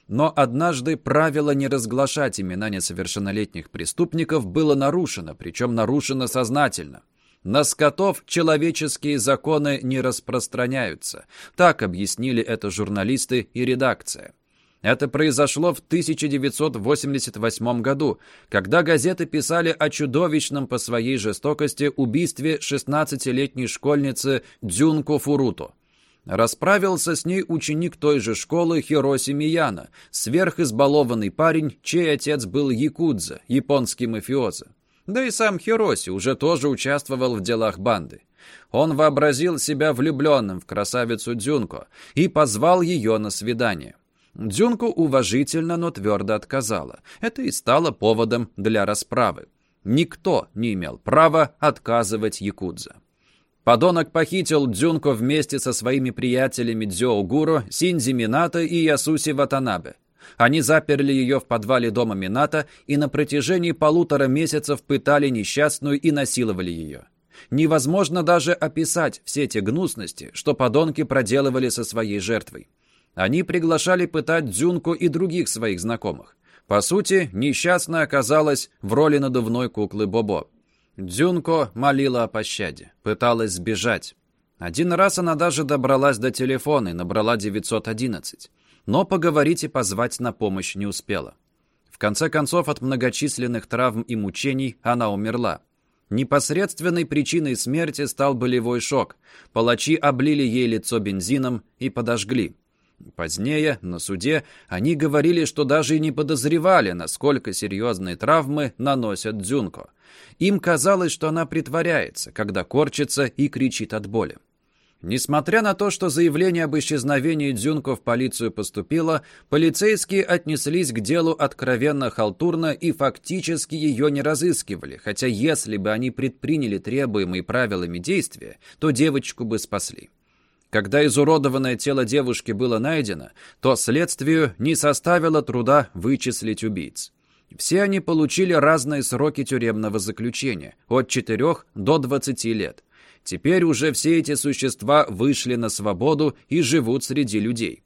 Но однажды правило не разглашать имена несовершеннолетних преступников было нарушено, причем нарушено сознательно. На скотов человеческие законы не распространяются. Так объяснили это журналисты и редакция. Это произошло в 1988 году, когда газеты писали о чудовищном по своей жестокости убийстве 16-летней школьницы Дзюнко Фуруто. Расправился с ней ученик той же школы Хироси Мияна, сверхизбалованный парень, чей отец был якудза, японский мафиоза. Да и сам Хироси уже тоже участвовал в делах банды. Он вообразил себя влюбленным в красавицу Дзюнко и позвал ее на свидание. Дзюнко уважительно, но твердо отказала. Это и стало поводом для расправы. Никто не имел права отказывать Якудза. Подонок похитил Дзюнко вместе со своими приятелями Дзё Гуро, Синзи Минато и Ясуси Ватанабе. Они заперли ее в подвале дома Минато и на протяжении полутора месяцев пытали несчастную и насиловали ее. Невозможно даже описать все те гнусности, что подонки проделывали со своей жертвой. Они приглашали пытать Дзюнку и других своих знакомых. По сути, несчастная оказалась в роли надувной куклы Бобо. Дзюнко молила о пощаде, пыталась сбежать. Один раз она даже добралась до телефона и набрала 911, но поговорить и позвать на помощь не успела. В конце концов, от многочисленных травм и мучений она умерла. Непосредственной причиной смерти стал болевой шок. Палачи облили ей лицо бензином и подожгли. Позднее, на суде, они говорили, что даже и не подозревали, насколько серьезные травмы наносят Дзюнко. Им казалось, что она притворяется, когда корчится и кричит от боли. Несмотря на то, что заявление об исчезновении Дзюнко в полицию поступило, полицейские отнеслись к делу откровенно халтурно и фактически ее не разыскивали, хотя если бы они предприняли требуемые правилами действия, то девочку бы спасли. Когда изуродованное тело девушки было найдено, то следствию не составило труда вычислить убийц. Все они получили разные сроки тюремного заключения, от 4 до 20 лет. Теперь уже все эти существа вышли на свободу и живут среди людей.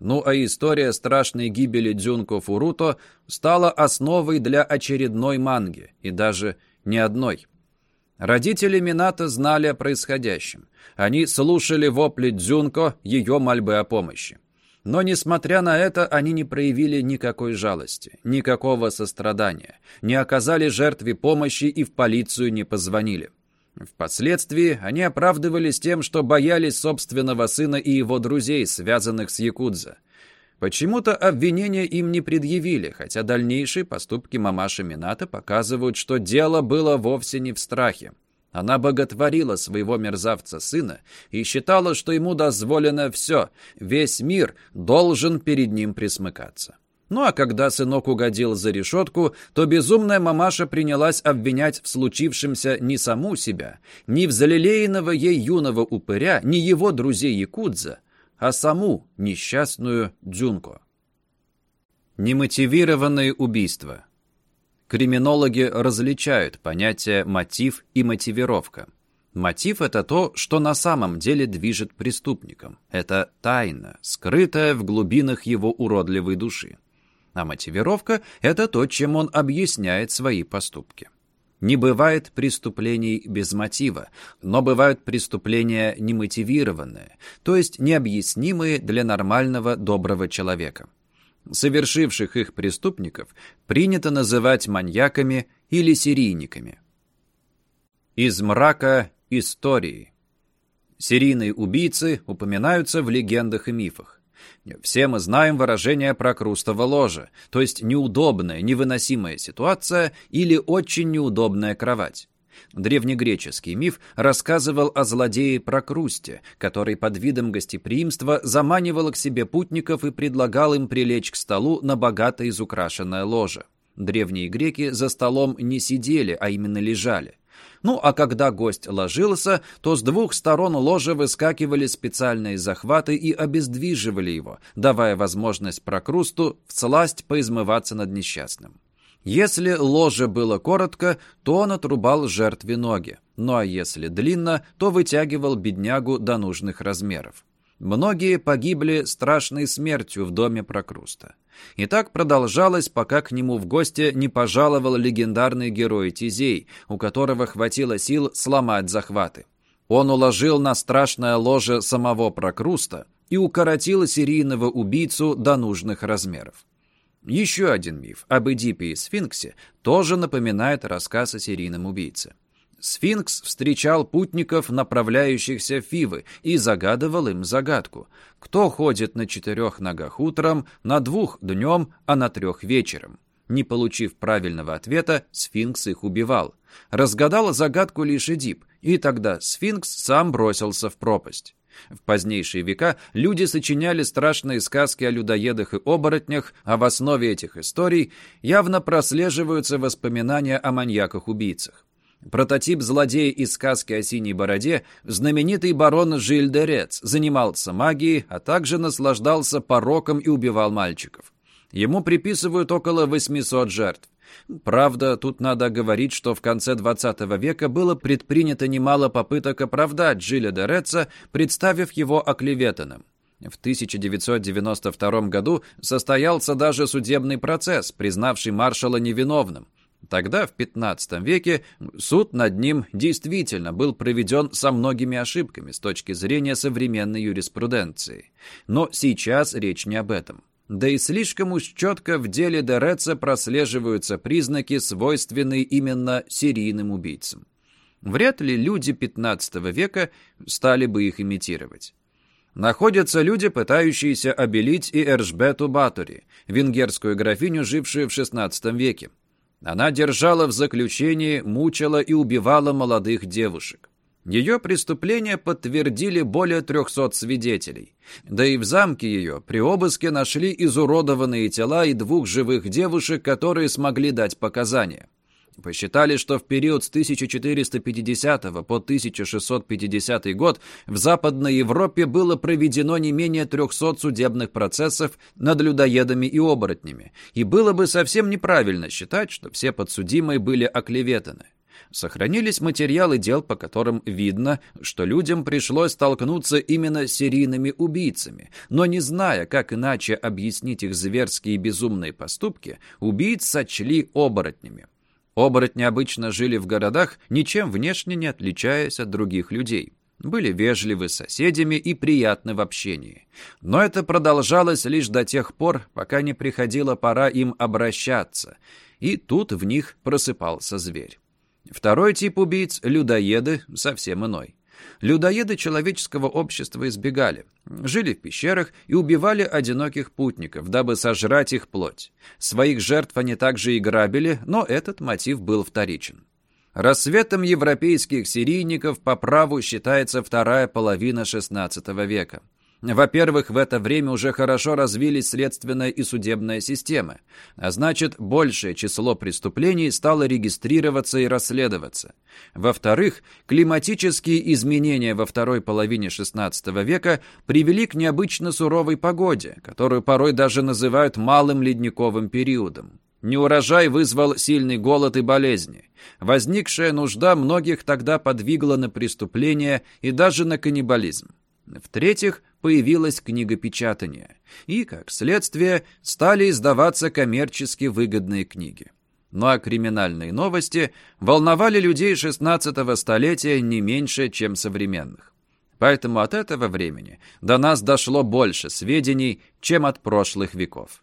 Ну а история страшной гибели Дзюнко Фуруто стала основой для очередной манги, и даже не одной. Родители Минато знали о происходящем. Они слушали вопли Дзюнко, ее мольбы о помощи. Но, несмотря на это, они не проявили никакой жалости, никакого сострадания, не оказали жертве помощи и в полицию не позвонили. Впоследствии они оправдывались тем, что боялись собственного сына и его друзей, связанных с Якудза. Почему-то обвинения им не предъявили, хотя дальнейшие поступки мамаши Минато показывают, что дело было вовсе не в страхе. Она боготворила своего мерзавца сына и считала, что ему дозволено все, весь мир должен перед ним присмыкаться. Ну а когда сынок угодил за решетку, то безумная мамаша принялась обвинять в случившемся не саму себя, ни взлелеянного ей юного упыря, ни его друзей Якудза, а саму несчастную Дзюнко. Немотивированные убийства. Криминологи различают понятия «мотив» и «мотивировка». Мотив – это то, что на самом деле движет преступником. Это тайна, скрытая в глубинах его уродливой души. А мотивировка – это то, чем он объясняет свои поступки. Не бывает преступлений без мотива, но бывают преступления немотивированные, то есть необъяснимые для нормального доброго человека. Совершивших их преступников принято называть маньяками или серийниками. Из мрака истории. Серийные убийцы упоминаются в легендах и мифах. Все мы знаем выражение про крустово ложе, то есть неудобная, невыносимая ситуация или очень неудобная кровать. Древнегреческий миф рассказывал о злодее Прокрусте, который под видом гостеприимства заманивал к себе путников и предлагал им прилечь к столу на богато изукрашенное ложе. Древние греки за столом не сидели, а именно лежали. Ну, а когда гость ложился, то с двух сторон ложа выскакивали специальные захваты и обездвиживали его, давая возможность Прокрусту всласть поизмываться над несчастным. Если ложе было коротко, то он отрубал жертве ноги. Ну а если длинно, то вытягивал беднягу до нужных размеров. Многие погибли страшной смертью в доме Прокруста. И так продолжалось, пока к нему в гости не пожаловал легендарный герой Тизей, у которого хватило сил сломать захваты. Он уложил на страшное ложе самого Прокруста и укоротил серийного убийцу до нужных размеров. Еще один миф об Эдипе и Сфинксе тоже напоминает рассказ о серийном убийце. Сфинкс встречал путников, направляющихся в Фивы, и загадывал им загадку. Кто ходит на четырех ногах утром, на двух днем, а на трех вечером? Не получив правильного ответа, сфинкс их убивал. Разгадал загадку лишь Эдип, и тогда сфинкс сам бросился в пропасть. В позднейшие века люди сочиняли страшные сказки о людоедах и оборотнях, а в основе этих историй явно прослеживаются воспоминания о маньяках-убийцах. Прототип злодея из сказки о синей бороде, знаменитый барон Жильдерец, занимался магией, а также наслаждался пороком и убивал мальчиков. Ему приписывают около 800 жертв. Правда, тут надо говорить, что в конце 20 века было предпринято немало попыток оправдать Джилля Дереца, представив его оклеветанным. В 1992 году состоялся даже судебный процесс, признавший маршала невиновным. Тогда, в 15 веке, суд над ним действительно был проведен со многими ошибками с точки зрения современной юриспруденции. Но сейчас речь не об этом. Да и слишком уж четко в деле Дереца прослеживаются признаки, свойственные именно серийным убийцам. Вряд ли люди 15 века стали бы их имитировать. Находятся люди, пытающиеся обелить и Эржбету Батори, венгерскую графиню, жившую в XVI веке. Она держала в заключении, мучила и убивала молодых девушек. Ее преступления подтвердили более 300 свидетелей. Да и в замке ее при обыске нашли изуродованные тела и двух живых девушек, которые смогли дать показания. Посчитали, что в период с 1450 по 1650 год в Западной Европе было проведено не менее 300 судебных процессов над людоедами и оборотнями, и было бы совсем неправильно считать, что все подсудимые были оклеветаны. Сохранились материалы дел, по которым видно, что людям пришлось столкнуться именно с серийными убийцами, но не зная, как иначе объяснить их зверские и безумные поступки, убийц сочли оборотнями. Оборотни обычно жили в городах, ничем внешне не отличаясь от других людей. Были вежливы с соседями и приятны в общении. Но это продолжалось лишь до тех пор, пока не приходила пора им обращаться. И тут в них просыпался зверь. Второй тип убийц – людоеды, совсем иной. Людоеды человеческого общества избегали, жили в пещерах и убивали одиноких путников, дабы сожрать их плоть. Своих жертв они также и грабили, но этот мотив был вторичен. Рассветом европейских серийников по праву считается вторая половина XVI века. Во-первых, в это время уже хорошо развились следственная и судебная системы, а значит, большее число преступлений стало регистрироваться и расследоваться. Во-вторых, климатические изменения во второй половине XVI века привели к необычно суровой погоде, которую порой даже называют малым ледниковым периодом. Неурожай вызвал сильный голод и болезни. Возникшая нужда многих тогда подвигла на преступления и даже на каннибализм. В-третьих, появилось книгопечатание, и, как следствие, стали издаваться коммерчески выгодные книги. Ну а криминальные новости волновали людей 16 столетия не меньше, чем современных. Поэтому от этого времени до нас дошло больше сведений, чем от прошлых веков.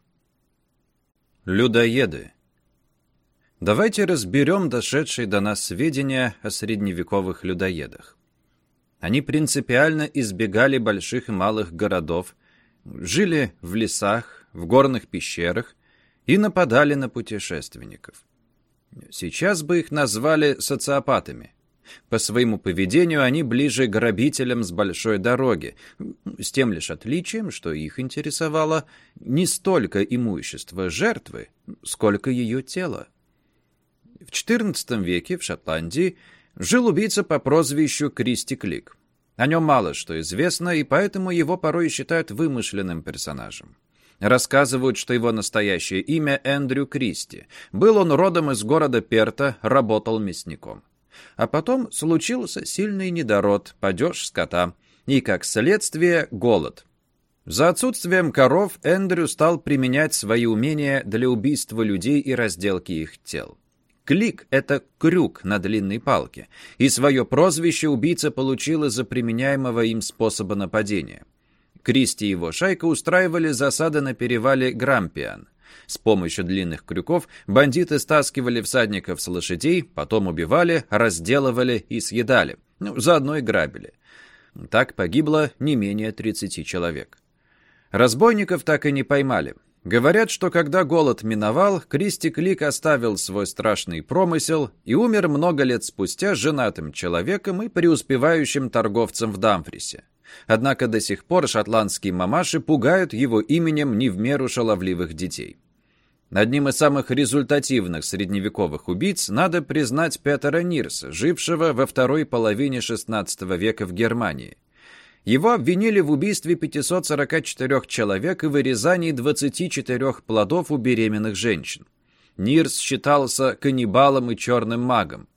Людоеды. Давайте разберем дошедшие до нас сведения о средневековых людоедах. Они принципиально избегали больших и малых городов, жили в лесах, в горных пещерах и нападали на путешественников. Сейчас бы их назвали социопатами. По своему поведению они ближе грабителям с большой дороги, с тем лишь отличием, что их интересовало не столько имущество жертвы, сколько ее тело. В XIV веке в Шотландии жил убийца по прозвищу Кристи Клик. О нем мало что известно, и поэтому его порой считают вымышленным персонажем. Рассказывают, что его настоящее имя Эндрю Кристи. Был он родом из города Перта, работал мясником. А потом случился сильный недород, падеж скота и, как следствие, голод. За отсутствием коров Эндрю стал применять свои умения для убийства людей и разделки их тел. Клик — это крюк на длинной палке, и свое прозвище убийца получил из-за применяемого им способа нападения. Кристи и его шайка устраивали засады на перевале Грампиан. С помощью длинных крюков бандиты стаскивали всадников с лошадей, потом убивали, разделывали и съедали. Ну, заодно и грабили. Так погибло не менее 30 человек. Разбойников так и не поймали. Говорят, что когда голод миновал, Кристи Клик оставил свой страшный промысел и умер много лет спустя женатым человеком и преуспевающим торговцем в Дамфрисе. Однако до сих пор шотландские мамаши пугают его именем не в меру шаловливых детей. Одним из самых результативных средневековых убийц надо признать Петера Нирса, жившего во второй половине XVI века в Германии. Его обвинили в убийстве 544 человек и вырезании 24 плодов у беременных женщин. Нирс считался каннибалом и черным магом.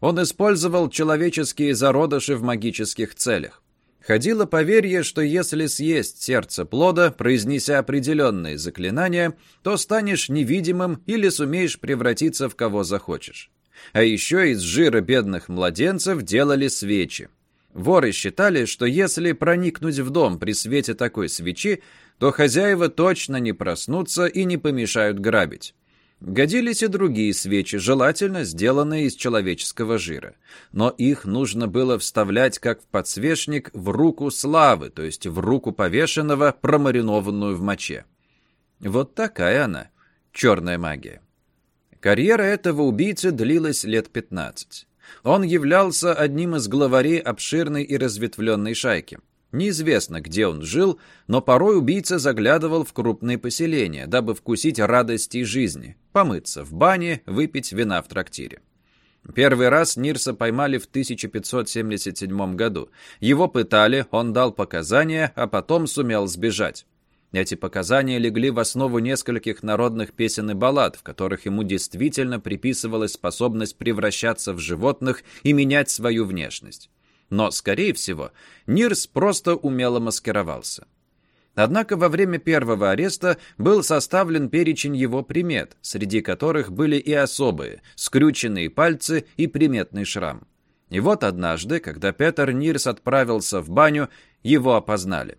Он использовал человеческие зародыши в магических целях. Ходило поверье, что если съесть сердце плода, произнеся определенные заклинания, то станешь невидимым или сумеешь превратиться в кого захочешь. А еще из жира бедных младенцев делали свечи. Воры считали, что если проникнуть в дом при свете такой свечи, то хозяева точно не проснутся и не помешают грабить. Годились и другие свечи, желательно сделанные из человеческого жира. Но их нужно было вставлять, как в подсвечник, в руку славы, то есть в руку повешенного, промаринованную в моче. Вот такая она, черная магия. Карьера этого убийцы длилась лет 15. Он являлся одним из главарей обширной и разветвленной шайки. Неизвестно, где он жил, но порой убийца заглядывал в крупные поселения, дабы вкусить радости жизни, помыться в бане, выпить вина в трактире. Первый раз Нирса поймали в 1577 году. Его пытали, он дал показания, а потом сумел сбежать. Эти показания легли в основу нескольких народных песен и баллад, в которых ему действительно приписывалась способность превращаться в животных и менять свою внешность. Но, скорее всего, Нирс просто умело маскировался. Однако во время первого ареста был составлен перечень его примет, среди которых были и особые, скрюченные пальцы и приметный шрам. И вот однажды, когда Петер Нирс отправился в баню, его опознали.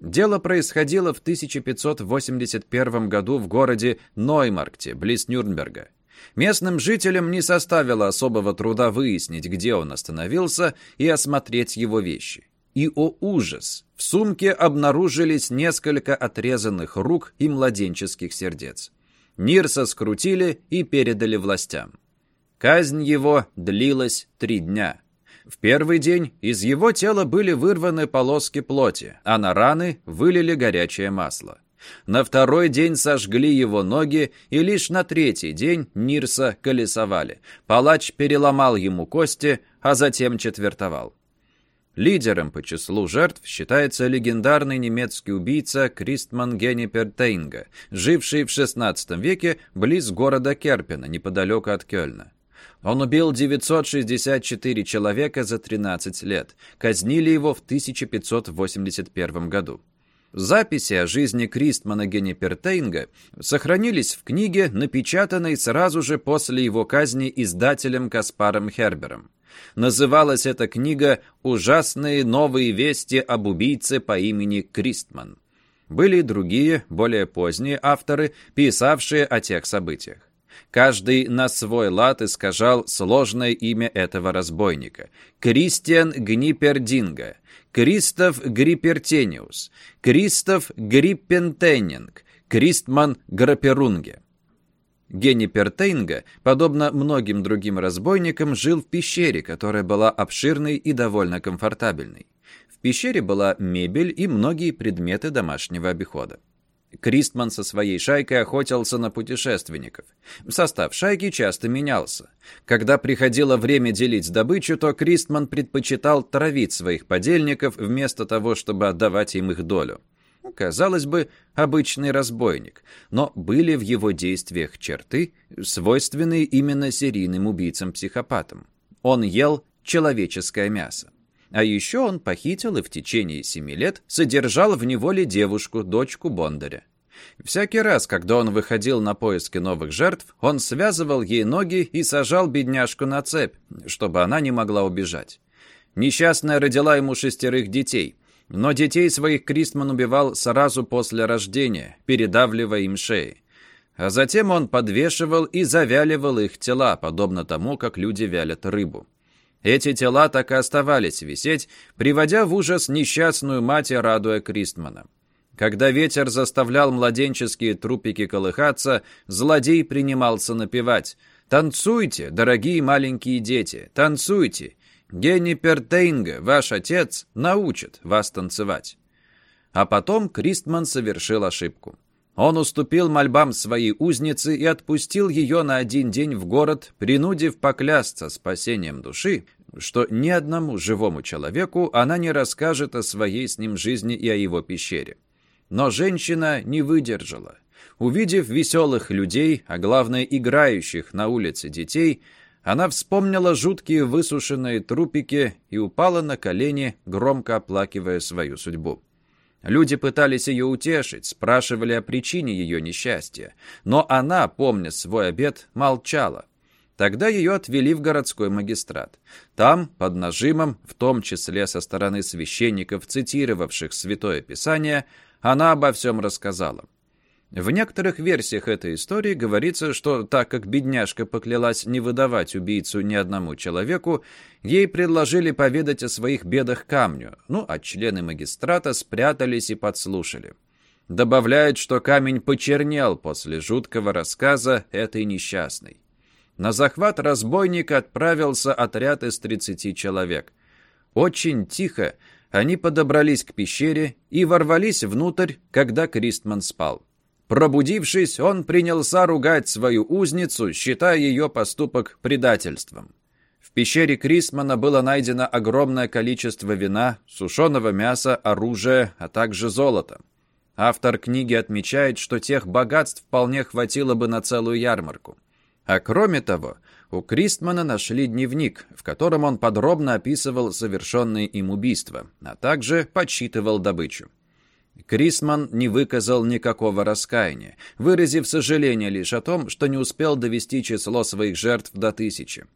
Дело происходило в 1581 году в городе Ноймаркте, близ Нюрнберга. Местным жителям не составило особого труда выяснить, где он остановился, и осмотреть его вещи. И, о ужас, в сумке обнаружились несколько отрезанных рук и младенческих сердец. Нирса скрутили и передали властям. Казнь его длилась три дня. В первый день из его тела были вырваны полоски плоти, а на раны вылили горячее масло. На второй день сожгли его ноги, и лишь на третий день Нирса колесовали. Палач переломал ему кости, а затем четвертовал. Лидером по числу жертв считается легендарный немецкий убийца Кристман Геннипер Тейнга, живший в XVI веке близ города Керпена, неподалеку от Кёльна. Он убил 964 человека за 13 лет. Казнили его в 1581 году. Записи о жизни Кристмана Геннипертейнга сохранились в книге, напечатанной сразу же после его казни издателем Каспаром Хербером. Называлась эта книга «Ужасные новые вести об убийце по имени Кристман». Были и другие, более поздние авторы, писавшие о тех событиях. Каждый на свой лад искажал сложное имя этого разбойника. Кристиан Гнипердинга, Кристоф Генни Пертейнга, подобно многим другим разбойникам, жил в пещере, которая была обширной и довольно комфортабельной. В пещере была мебель и многие предметы домашнего обихода. Кристман со своей шайкой охотился на путешественников. Состав шайки часто менялся. Когда приходило время делить добычу, то Кристман предпочитал травить своих подельников вместо того, чтобы отдавать им их долю. Казалось бы, обычный разбойник, но были в его действиях черты, свойственные именно серийным убийцам-психопатам. Он ел человеческое мясо. А еще он похитил и в течение семи лет содержал в неволе девушку, дочку Бондаря. Всякий раз, когда он выходил на поиски новых жертв, он связывал ей ноги и сажал бедняжку на цепь, чтобы она не могла убежать. Несчастная родила ему шестерых детей, но детей своих Кристман убивал сразу после рождения, передавливая им шеи. А затем он подвешивал и завяливал их тела, подобно тому, как люди вялят рыбу. Эти тела так и оставались висеть, приводя в ужас несчастную мать радуя Кристмана. Когда ветер заставлял младенческие трупики колыхаться, злодей принимался напевать «Танцуйте, дорогие маленькие дети, танцуйте! Генни Пертейнга, ваш отец, научит вас танцевать». А потом Кристман совершил ошибку. Он уступил мольбам своей узницы и отпустил ее на один день в город, принудив поклясться спасением души, что ни одному живому человеку она не расскажет о своей с ним жизни и о его пещере. Но женщина не выдержала. Увидев веселых людей, а главное играющих на улице детей, она вспомнила жуткие высушенные трупики и упала на колени, громко оплакивая свою судьбу. Люди пытались ее утешить, спрашивали о причине ее несчастья, но она, помня свой обед, молчала. Тогда ее отвели в городской магистрат. Там, под нажимом, в том числе со стороны священников, цитировавших Святое Писание, она обо всем рассказала. В некоторых версиях этой истории говорится, что так как бедняжка поклялась не выдавать убийцу ни одному человеку, ей предложили поведать о своих бедах камню, ну а члены магистрата спрятались и подслушали. Добавляет, что камень почернел после жуткого рассказа этой несчастной. На захват разбойника отправился отряд из 30 человек. Очень тихо они подобрались к пещере и ворвались внутрь, когда Кристман спал. Пробудившись, он принялся ругать свою узницу, считая ее поступок предательством. В пещере Крисмана было найдено огромное количество вина, сушеного мяса, оружия, а также золота. Автор книги отмечает, что тех богатств вполне хватило бы на целую ярмарку. А кроме того, у Кристмана нашли дневник, в котором он подробно описывал совершенные им убийства, а также подсчитывал добычу. Крисман не выказал никакого раскаяния, выразив сожаление лишь о том, что не успел довести число своих жертв до тысячи.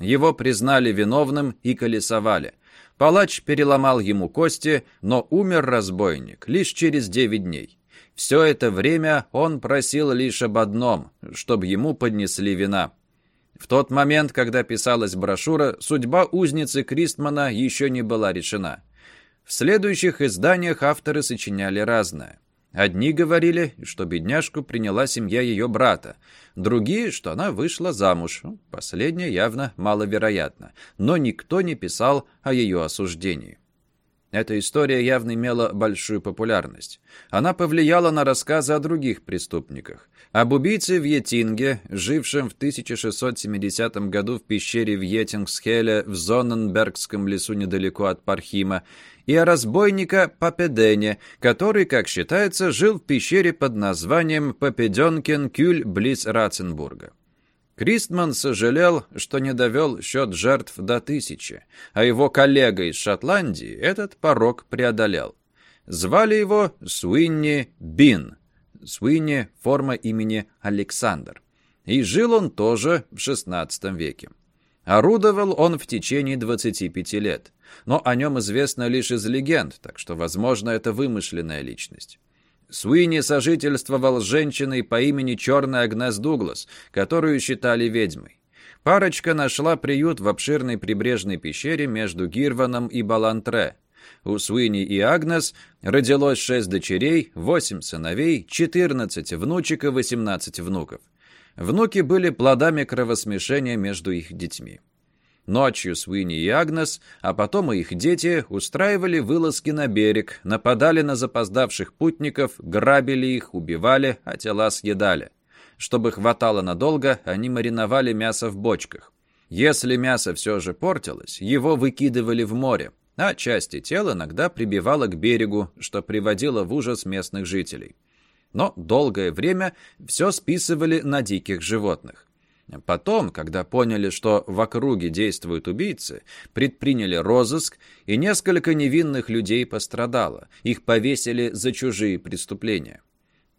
Его признали виновным и колесовали. Палач переломал ему кости, но умер разбойник лишь через девять дней. Все это время он просил лишь об одном, чтобы ему поднесли вина. В тот момент, когда писалась брошюра, судьба узницы Кристмана еще не была решена. В следующих изданиях авторы сочиняли разное. Одни говорили, что бедняжку приняла семья ее брата, другие, что она вышла замуж. Последнее явно маловероятно, но никто не писал о ее осуждении. Эта история явно имела большую популярность. Она повлияла на рассказы о других преступниках. Об убийце в Етинге, жившем в 1670 году в пещере в Етингсхеле в Зонненбергском лесу недалеко от Пархима, и о разбойника Папедене, который, как считается, жил в пещере под названием Папеденкен-Кюль близ Ратценбурга. Кристман сожалел, что не довел счет жертв до тысячи, а его коллега из Шотландии этот порог преодолел. Звали его Суинни Бин. Суинни – форма имени Александр. И жил он тоже в XVI веке. Орудовал он в течение 25 лет, но о нем известно лишь из легенд, так что, возможно, это вымышленная личность. Суини сожительствовал с женщиной по имени Черная Агнес Дуглас, которую считали ведьмой. Парочка нашла приют в обширной прибрежной пещере между Гирваном и Балантре. У Суини и Агнес родилось шесть дочерей, восемь сыновей, четырнадцать внучек и восемнадцать внуков. Внуки были плодами кровосмешения между их детьми. Ночью Суини и Агнес, а потом и их дети устраивали вылазки на берег, нападали на запоздавших путников, грабили их, убивали, а тела съедали. Чтобы хватало надолго, они мариновали мясо в бочках. Если мясо все же портилось, его выкидывали в море, а части тела иногда прибивало к берегу, что приводило в ужас местных жителей. Но долгое время все списывали на диких животных. Потом, когда поняли, что в округе действуют убийцы, предприняли розыск, и несколько невинных людей пострадало. Их повесили за чужие преступления.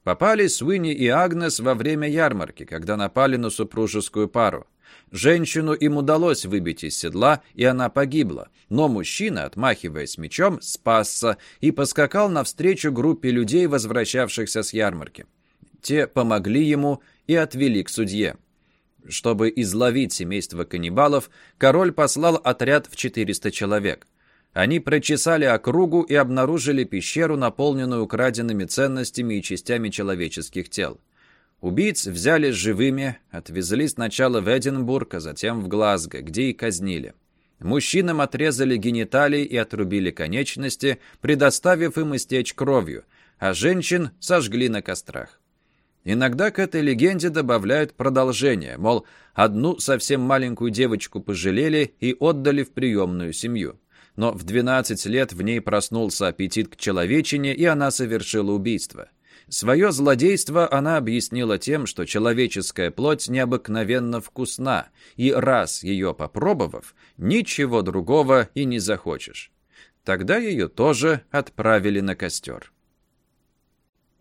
Попались Уинни и Агнес во время ярмарки, когда напали на супружескую пару. Женщину им удалось выбить из седла, и она погибла. Но мужчина, отмахиваясь мечом, спасся и поскакал навстречу группе людей, возвращавшихся с ярмарки. Те помогли ему и отвели к судье. Чтобы изловить семейство каннибалов, король послал отряд в 400 человек. Они прочесали округу и обнаружили пещеру, наполненную украденными ценностями и частями человеческих тел. Убийц взяли живыми, отвезли сначала в Эдинбург, а затем в Глазго, где и казнили. Мужчинам отрезали гениталии и отрубили конечности, предоставив им истечь кровью, а женщин сожгли на кострах. Иногда к этой легенде добавляют продолжение, мол, одну совсем маленькую девочку пожалели и отдали в приемную семью. Но в 12 лет в ней проснулся аппетит к человечине, и она совершила убийство. Свое злодейство она объяснила тем, что человеческая плоть необыкновенно вкусна, и раз ее попробовав, ничего другого и не захочешь. Тогда ее тоже отправили на костер.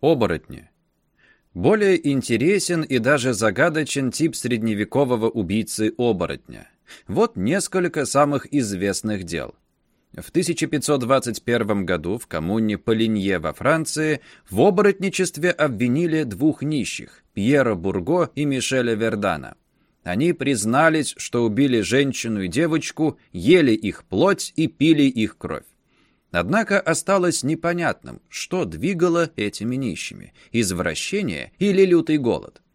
Оборотни. Более интересен и даже загадочен тип средневекового убийцы-оборотня. Вот несколько самых известных дел. В 1521 году в коммуне Полинье во Франции в оборотничестве обвинили двух нищих – Пьера Бурго и Мишеля Вердана. Они признались, что убили женщину и девочку, ели их плоть и пили их кровь. Однако осталось непонятным, что двигало этими нищими – извращение или лютый голод –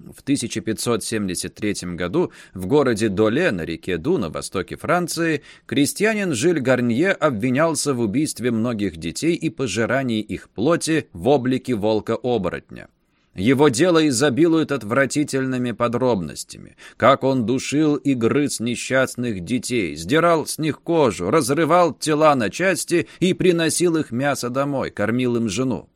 в 1573 году в городе Доле на реке Ду на востоке Франции крестьянин Жиль Гарнье обвинялся в убийстве многих детей и пожирании их плоти в облике волка-оборотня. Его дело изобилует отвратительными подробностями. Как он душил и грыз несчастных детей, сдирал с них кожу, разрывал тела на части и приносил их мясо домой, кормил им жену.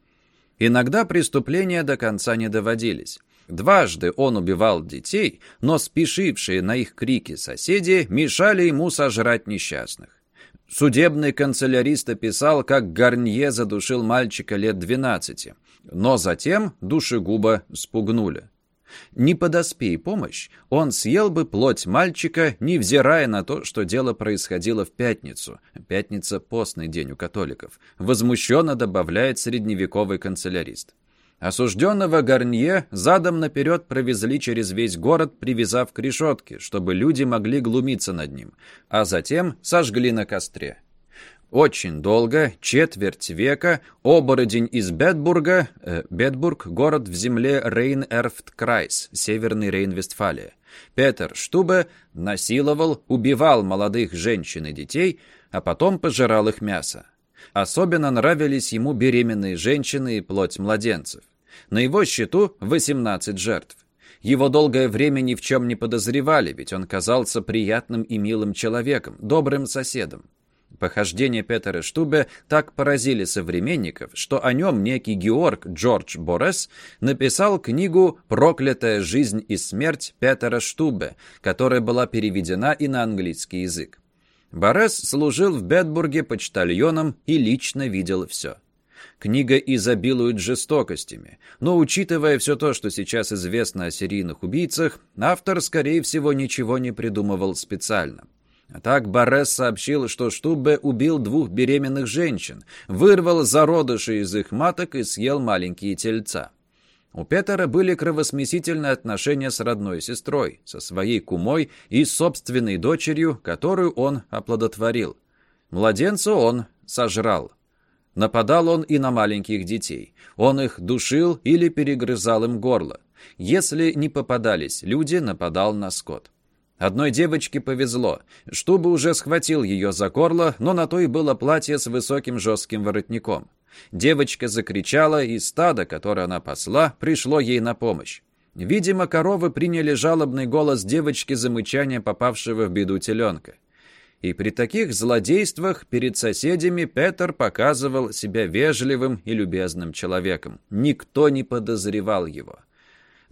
Иногда преступления до конца не доводились. Дважды он убивал детей, но спешившие на их крики соседи мешали ему сожрать несчастных. Судебный канцелярист описал, как Гарнье задушил мальчика лет 12, но затем душегуба спугнули. Не подоспей помощь, он съел бы плоть мальчика, невзирая на то, что дело происходило в пятницу. Пятница – постный день у католиков. Возмущенно добавляет средневековый канцелярист. Осужденного Гарнье задом наперед провезли через весь город, привязав к решетке, чтобы люди могли глумиться над ним, а затем сожгли на костре. Очень долго, четверть века, оборотень из Бетбурга, э, Бетбург – город в земле Рейн-Эрфт-Крайс, Северный Рейн-Вестфалия. Петер Штубе насиловал, убивал молодых женщин и детей, а потом пожирал их мясо. Особенно нравились ему беременные женщины и плоть младенцев. На его счету 18 жертв. Его долгое время ни в чем не подозревали, ведь он казался приятным и милым человеком, добрым соседом. Похождения Петера Штубе так поразили современников, что о нем некий Георг Джордж Борес написал книгу «Проклятая жизнь и смерть Петера Штубе», которая была переведена и на английский язык. Борес служил в Бетбурге почтальоном и лично видел все. Книга изобилует жестокостями, но учитывая все то, что сейчас известно о серийных убийцах, автор, скорее всего, ничего не придумывал специально. А так Борес сообщил, что Штубе убил двух беременных женщин, вырвал зародыши из их маток и съел маленькие тельца. У Петера были кровосмесительные отношения с родной сестрой, со своей кумой и собственной дочерью, которую он оплодотворил. Младенца он сожрал. Нападал он и на маленьких детей. Он их душил или перегрызал им горло. Если не попадались люди, нападал на скот. Одной девочке повезло. Штуба уже схватил ее за горло, но на то и было платье с высоким жестким воротником. Девочка закричала, и стадо, которое она пасла, пришло ей на помощь. Видимо, коровы приняли жалобный голос девочки за мычание попавшего в беду теленка. И при таких злодействах перед соседями Петр показывал себя вежливым и любезным человеком. Никто не подозревал его.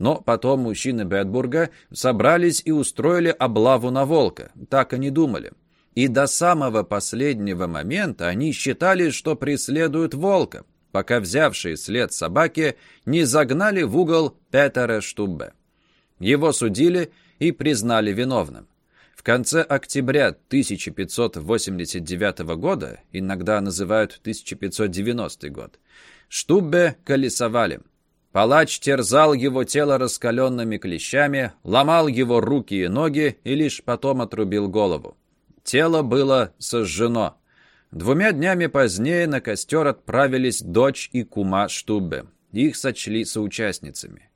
Но потом мужчины Бетбурга собрались и устроили облаву на волка. Так они думали. И до самого последнего момента они считали, что преследуют волка, пока взявшие след собаки не загнали в угол Петера Штуббе. Его судили и признали виновным. В конце октября 1589 года, иногда называют 1590 год, Штуббе колесовали – Палач терзал его тело раскаленными клещами, ломал его руки и ноги и лишь потом отрубил голову. Тело было сожжено. Двумя днями позднее на костер отправились дочь и кума Штуббе. Их сочли соучастницами.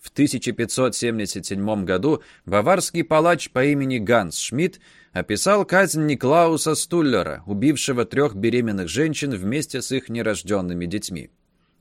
В 1577 году баварский палач по имени Ганс Шмидт описал казнь Никлауса Стуллера, убившего трех беременных женщин вместе с их нерожденными детьми.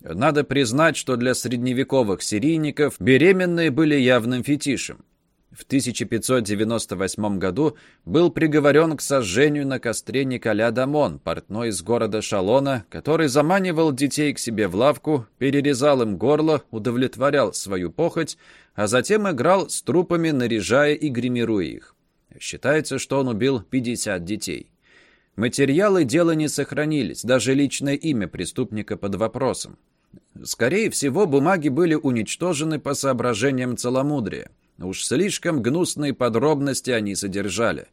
Надо признать, что для средневековых серийников беременные были явным фетишем. В 1598 году был приговорен к сожжению на костре Николя Дамон, портной из города Шалона, который заманивал детей к себе в лавку, перерезал им горло, удовлетворял свою похоть, а затем играл с трупами, наряжая и гримируя их. Считается, что он убил 50 детей. Материалы дела не сохранились, даже личное имя преступника под вопросом. Скорее всего, бумаги были уничтожены по соображениям целомудрия. Уж слишком гнусные подробности они содержали.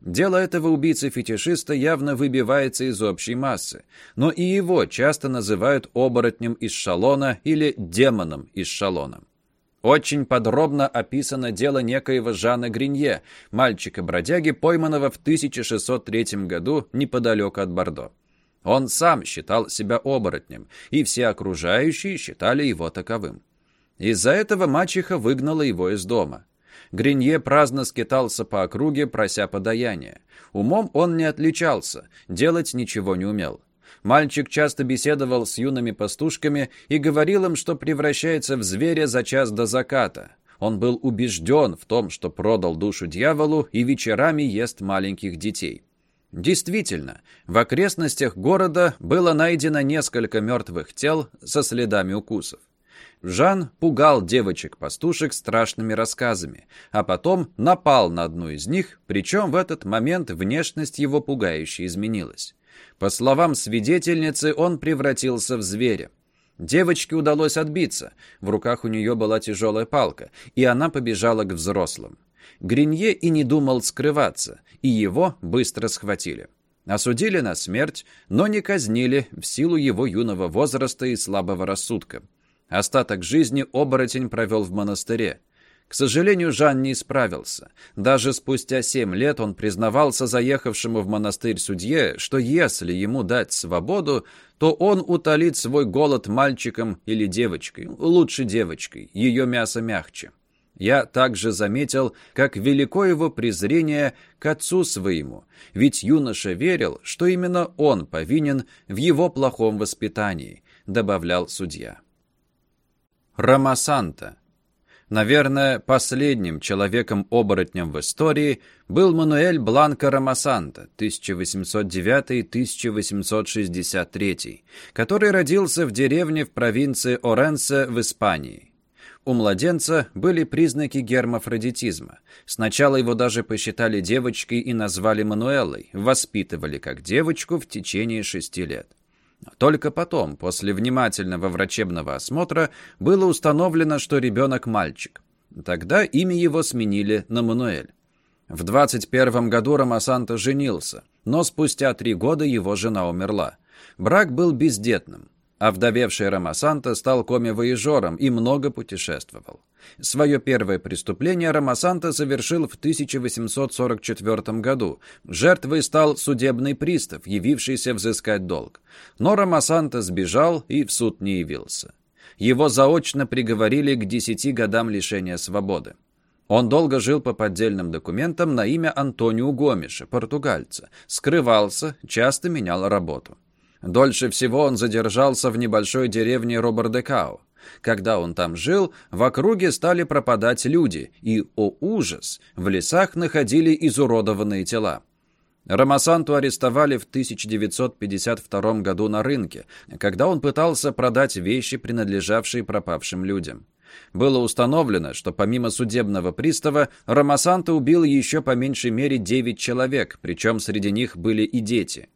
Дело этого убийцы-фетишиста явно выбивается из общей массы, но и его часто называют оборотнем из шалона или демоном из шалона. Очень подробно описано дело некоего Жана Гринье, мальчика-бродяги, пойманного в 1603 году неподалеку от Бордо. Он сам считал себя оборотнем, и все окружающие считали его таковым. Из-за этого мачеха выгнала его из дома. Гринье праздно скитался по округе, прося подаяния. Умом он не отличался, делать ничего не умел. Мальчик часто беседовал с юными пастушками и говорил им, что превращается в зверя за час до заката. Он был убежден в том, что продал душу дьяволу и вечерами ест маленьких детей. Действительно, в окрестностях города было найдено несколько мертвых тел со следами укусов. Жан пугал девочек-пастушек страшными рассказами, а потом напал на одну из них, причем в этот момент внешность его пугающе изменилась. По словам свидетельницы, он превратился в зверя. Девочке удалось отбиться, в руках у нее была тяжелая палка, и она побежала к взрослым. Гринье и не думал скрываться, и его быстро схватили. Осудили на смерть, но не казнили в силу его юного возраста и слабого рассудка. Остаток жизни оборотень провел в монастыре. К сожалению, Жан не справился. Даже спустя семь лет он признавался заехавшему в монастырь судье, что если ему дать свободу, то он утолит свой голод мальчиком или девочкой, лучше девочкой, ее мясо мягче. Я также заметил, как велико его презрение к отцу своему, ведь юноша верил, что именно он повинен в его плохом воспитании, добавлял судья. Рамасанта. Наверное, последним человеком-оборотнем в истории был Мануэль Бланко Рамасанта, 1809-1863, который родился в деревне в провинции Оренсе в Испании. У младенца были признаки гермафродитизма. Сначала его даже посчитали девочкой и назвали Мануэлой, воспитывали как девочку в течение шести лет. Только потом, после внимательного врачебного осмотра, было установлено, что ребенок мальчик. Тогда имя его сменили на Мануэль. В 21 году Рамасанто женился, но спустя три года его жена умерла. Брак был бездетным. Овдовевший Рамасанта стал коми-воежором и много путешествовал. Свое первое преступление Рамасанта совершил в 1844 году. Жертвой стал судебный пристав, явившийся взыскать долг. Но Рамасанта сбежал и в суд не явился. Его заочно приговорили к 10 годам лишения свободы. Он долго жил по поддельным документам на имя Антонио Гомеша, португальца, скрывался, часто менял работу. Дольше всего он задержался в небольшой деревне Робердекау. Когда он там жил, в округе стали пропадать люди, и, о ужас, в лесах находили изуродованные тела. Рамасанту арестовали в 1952 году на рынке, когда он пытался продать вещи, принадлежавшие пропавшим людям. Было установлено, что помимо судебного пристава, Рамасанта убил еще по меньшей мере 9 человек, причем среди них были и дети.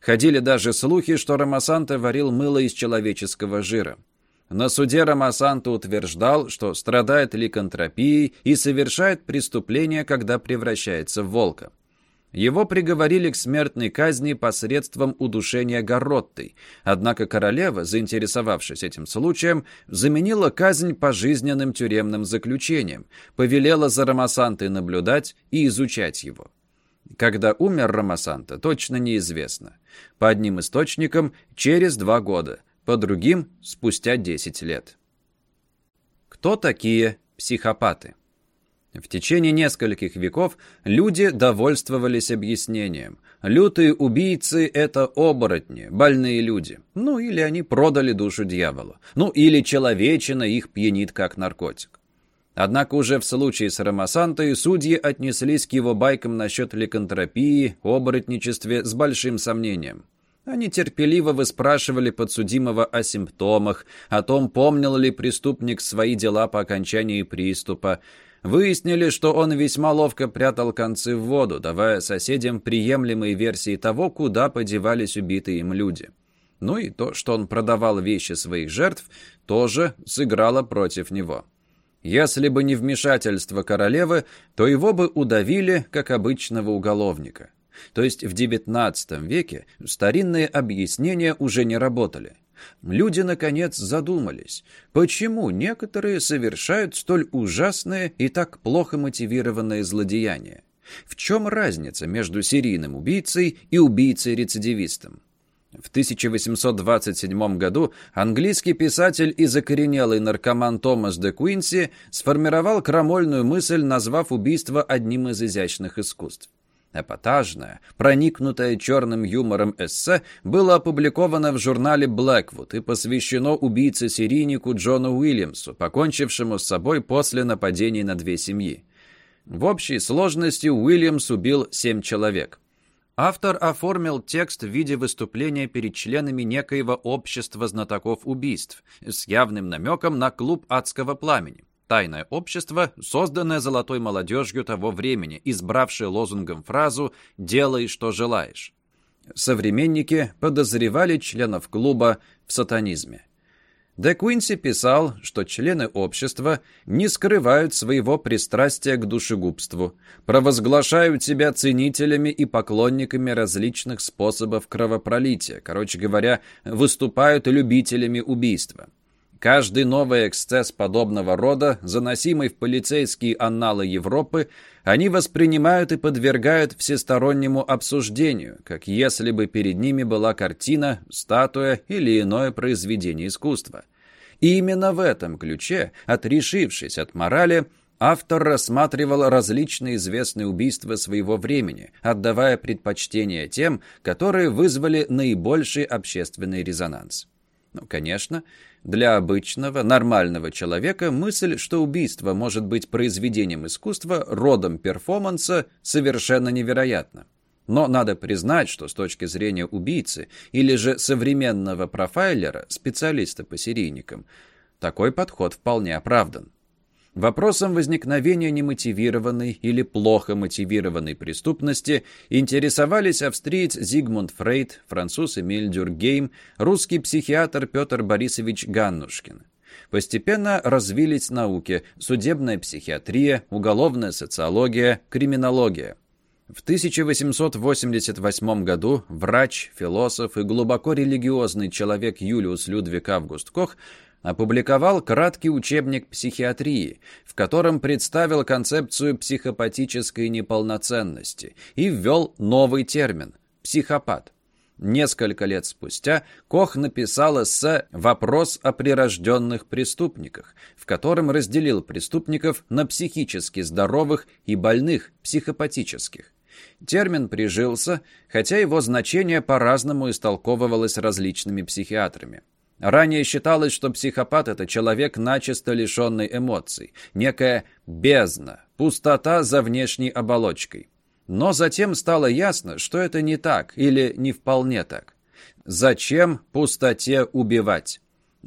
Ходили даже слухи, что Рамасанта варил мыло из человеческого жира. На суде Рамасанта утверждал, что страдает ликантропией и совершает преступление, когда превращается в волка. Его приговорили к смертной казни посредством удушения гороттой, однако королева, заинтересовавшись этим случаем, заменила казнь пожизненным тюремным заключением, повелела за Рамасантой наблюдать и изучать его. Когда умер Рамасанта, точно неизвестно. По одним источникам – через два года, по другим – спустя 10 лет. Кто такие психопаты? В течение нескольких веков люди довольствовались объяснением. Лютые убийцы – это оборотни, больные люди. Ну, или они продали душу дьяволу. Ну, или человечина их пьянит как наркотик. Однако уже в случае с Рамасантой судьи отнеслись к его байкам насчет ликантропии, оборотничестве с большим сомнением. Они терпеливо выспрашивали подсудимого о симптомах, о том, помнил ли преступник свои дела по окончании приступа. Выяснили, что он весьма ловко прятал концы в воду, давая соседям приемлемые версии того, куда подевались убитые им люди. Ну и то, что он продавал вещи своих жертв, тоже сыграло против него. Если бы не вмешательство королевы, то его бы удавили, как обычного уголовника. То есть в XIX веке старинные объяснения уже не работали. Люди, наконец, задумались, почему некоторые совершают столь ужасные и так плохо мотивированные злодеяния. В чем разница между серийным убийцей и убийцей-рецидивистом? В 1827 году английский писатель и закоренелый наркоман Томас де Куинси сформировал крамольную мысль, назвав убийство одним из изящных искусств. Эпатажное, проникнутое черным юмором эссе было опубликовано в журнале «Блэквуд» и посвящено убийце-серийнику Джону Уильямсу, покончившему с собой после нападений на две семьи. В общей сложности Уильямс убил семь человек – Автор оформил текст в виде выступления перед членами некоего общества знатоков убийств с явным намеком на клуб адского пламени. Тайное общество, созданное золотой молодежью того времени, избравшее лозунгом фразу «делай, что желаешь». Современники подозревали членов клуба в сатанизме. Де Куинси писал, что члены общества не скрывают своего пристрастия к душегубству, провозглашают себя ценителями и поклонниками различных способов кровопролития, короче говоря, выступают любителями убийства. Каждый новый эксцесс подобного рода, заносимый в полицейские анналы Европы, они воспринимают и подвергают всестороннему обсуждению, как если бы перед ними была картина, статуя или иное произведение искусства. И именно в этом ключе, отрешившись от морали, автор рассматривал различные известные убийства своего времени, отдавая предпочтение тем, которые вызвали наибольший общественный резонанс. Ну, конечно, для обычного, нормального человека мысль, что убийство может быть произведением искусства, родом перформанса, совершенно невероятна. Но надо признать, что с точки зрения убийцы или же современного профайлера, специалиста по серийникам, такой подход вполне оправдан. Вопросом возникновения немотивированной или плохо мотивированной преступности интересовались австриец Зигмунд Фрейд, француз Эмиль Дюргейм, русский психиатр Петр Борисович Ганнушкин. Постепенно развились науки – судебная психиатрия, уголовная социология, криминология. В 1888 году врач, философ и глубоко религиозный человек Юлиус Людвиг Август Кох опубликовал краткий учебник психиатрии, в котором представил концепцию психопатической неполноценности и ввел новый термин – психопат. Несколько лет спустя Кох написал эссе «Вопрос о прирожденных преступниках», в котором разделил преступников на психически здоровых и больных, психопатических. Термин прижился, хотя его значение по-разному истолковывалось различными психиатрами. Ранее считалось, что психопат – это человек, начисто лишенный эмоций, некая бездна, пустота за внешней оболочкой. Но затем стало ясно, что это не так или не вполне так. Зачем пустоте убивать?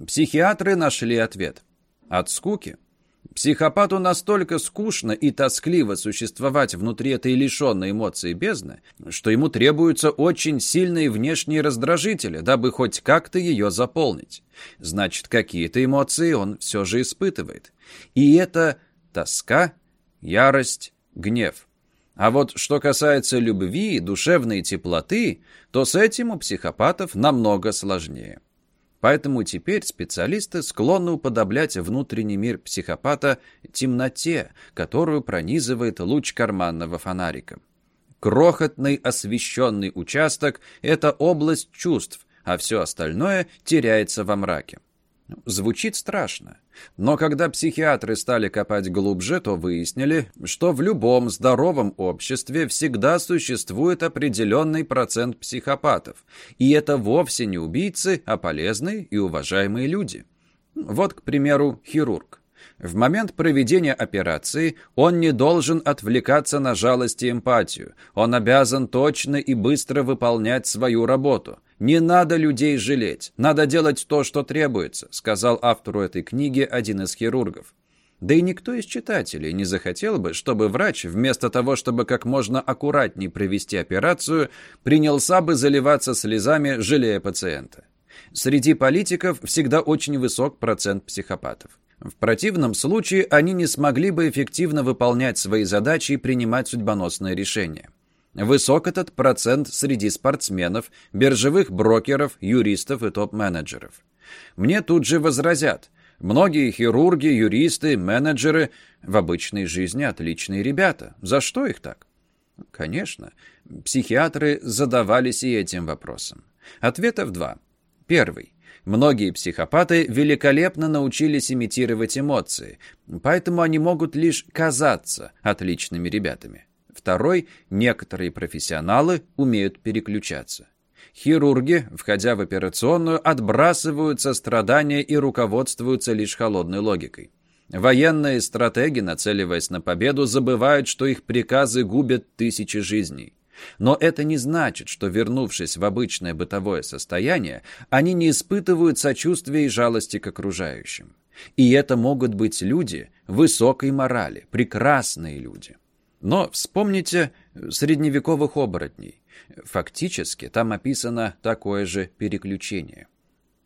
Психиатры нашли ответ. От скуки. Психопату настолько скучно и тоскливо существовать внутри этой лишенной эмоций бездны, что ему требуются очень сильные внешние раздражители, дабы хоть как-то ее заполнить. Значит, какие-то эмоции он все же испытывает. И это тоска, ярость, гнев. А вот что касается любви, душевной теплоты, то с этим у психопатов намного сложнее. Поэтому теперь специалисты склонны уподоблять внутренний мир психопата темноте, которую пронизывает луч карманного фонарика. Крохотный освещенный участок – это область чувств, а все остальное теряется во мраке. Звучит страшно. Но когда психиатры стали копать глубже, то выяснили, что в любом здоровом обществе всегда существует определенный процент психопатов. И это вовсе не убийцы, а полезные и уважаемые люди. Вот, к примеру, хирург. В момент проведения операции он не должен отвлекаться на жалость и эмпатию. Он обязан точно и быстро выполнять свою работу. «Не надо людей жалеть, надо делать то, что требуется», сказал автору этой книги один из хирургов. Да и никто из читателей не захотел бы, чтобы врач, вместо того, чтобы как можно аккуратнее провести операцию, принялся бы заливаться слезами, жалея пациента. Среди политиков всегда очень высок процент психопатов. В противном случае они не смогли бы эффективно выполнять свои задачи и принимать судьбоносные решения. Высок этот процент среди спортсменов, биржевых брокеров, юристов и топ-менеджеров. Мне тут же возразят. Многие хирурги, юристы, менеджеры в обычной жизни отличные ребята. За что их так? Конечно, психиатры задавались и этим вопросом. Ответов два. Первый. Многие психопаты великолепно научились имитировать эмоции, поэтому они могут лишь казаться отличными ребятами. Второй – некоторые профессионалы умеют переключаться. Хирурги, входя в операционную, отбрасывают сострадание и руководствуются лишь холодной логикой. Военные стратеги, нацеливаясь на победу, забывают, что их приказы губят тысячи жизней. Но это не значит, что, вернувшись в обычное бытовое состояние, они не испытывают сочувствия и жалости к окружающим. И это могут быть люди высокой морали, прекрасные люди. Но вспомните средневековых оборотней. Фактически там описано такое же переключение.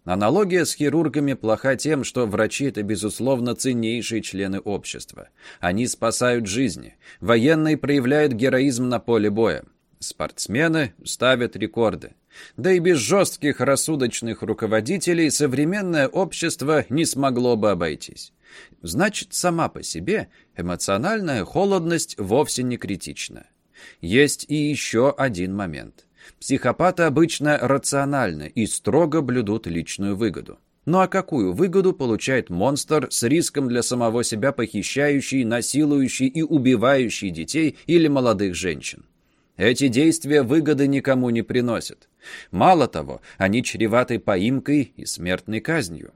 Аналогия с хирургами плоха тем, что врачи – это, безусловно, ценнейшие члены общества. Они спасают жизни. Военные проявляют героизм на поле боя. Спортсмены ставят рекорды. Да и без жестких рассудочных руководителей современное общество не смогло бы обойтись. Значит, сама по себе эмоциональная холодность вовсе не критична. Есть и еще один момент. Психопаты обычно рациональны и строго блюдут личную выгоду. Ну а какую выгоду получает монстр с риском для самого себя похищающий, насилующий и убивающий детей или молодых женщин? Эти действия выгоды никому не приносят. Мало того, они чреваты поимкой и смертной казнью.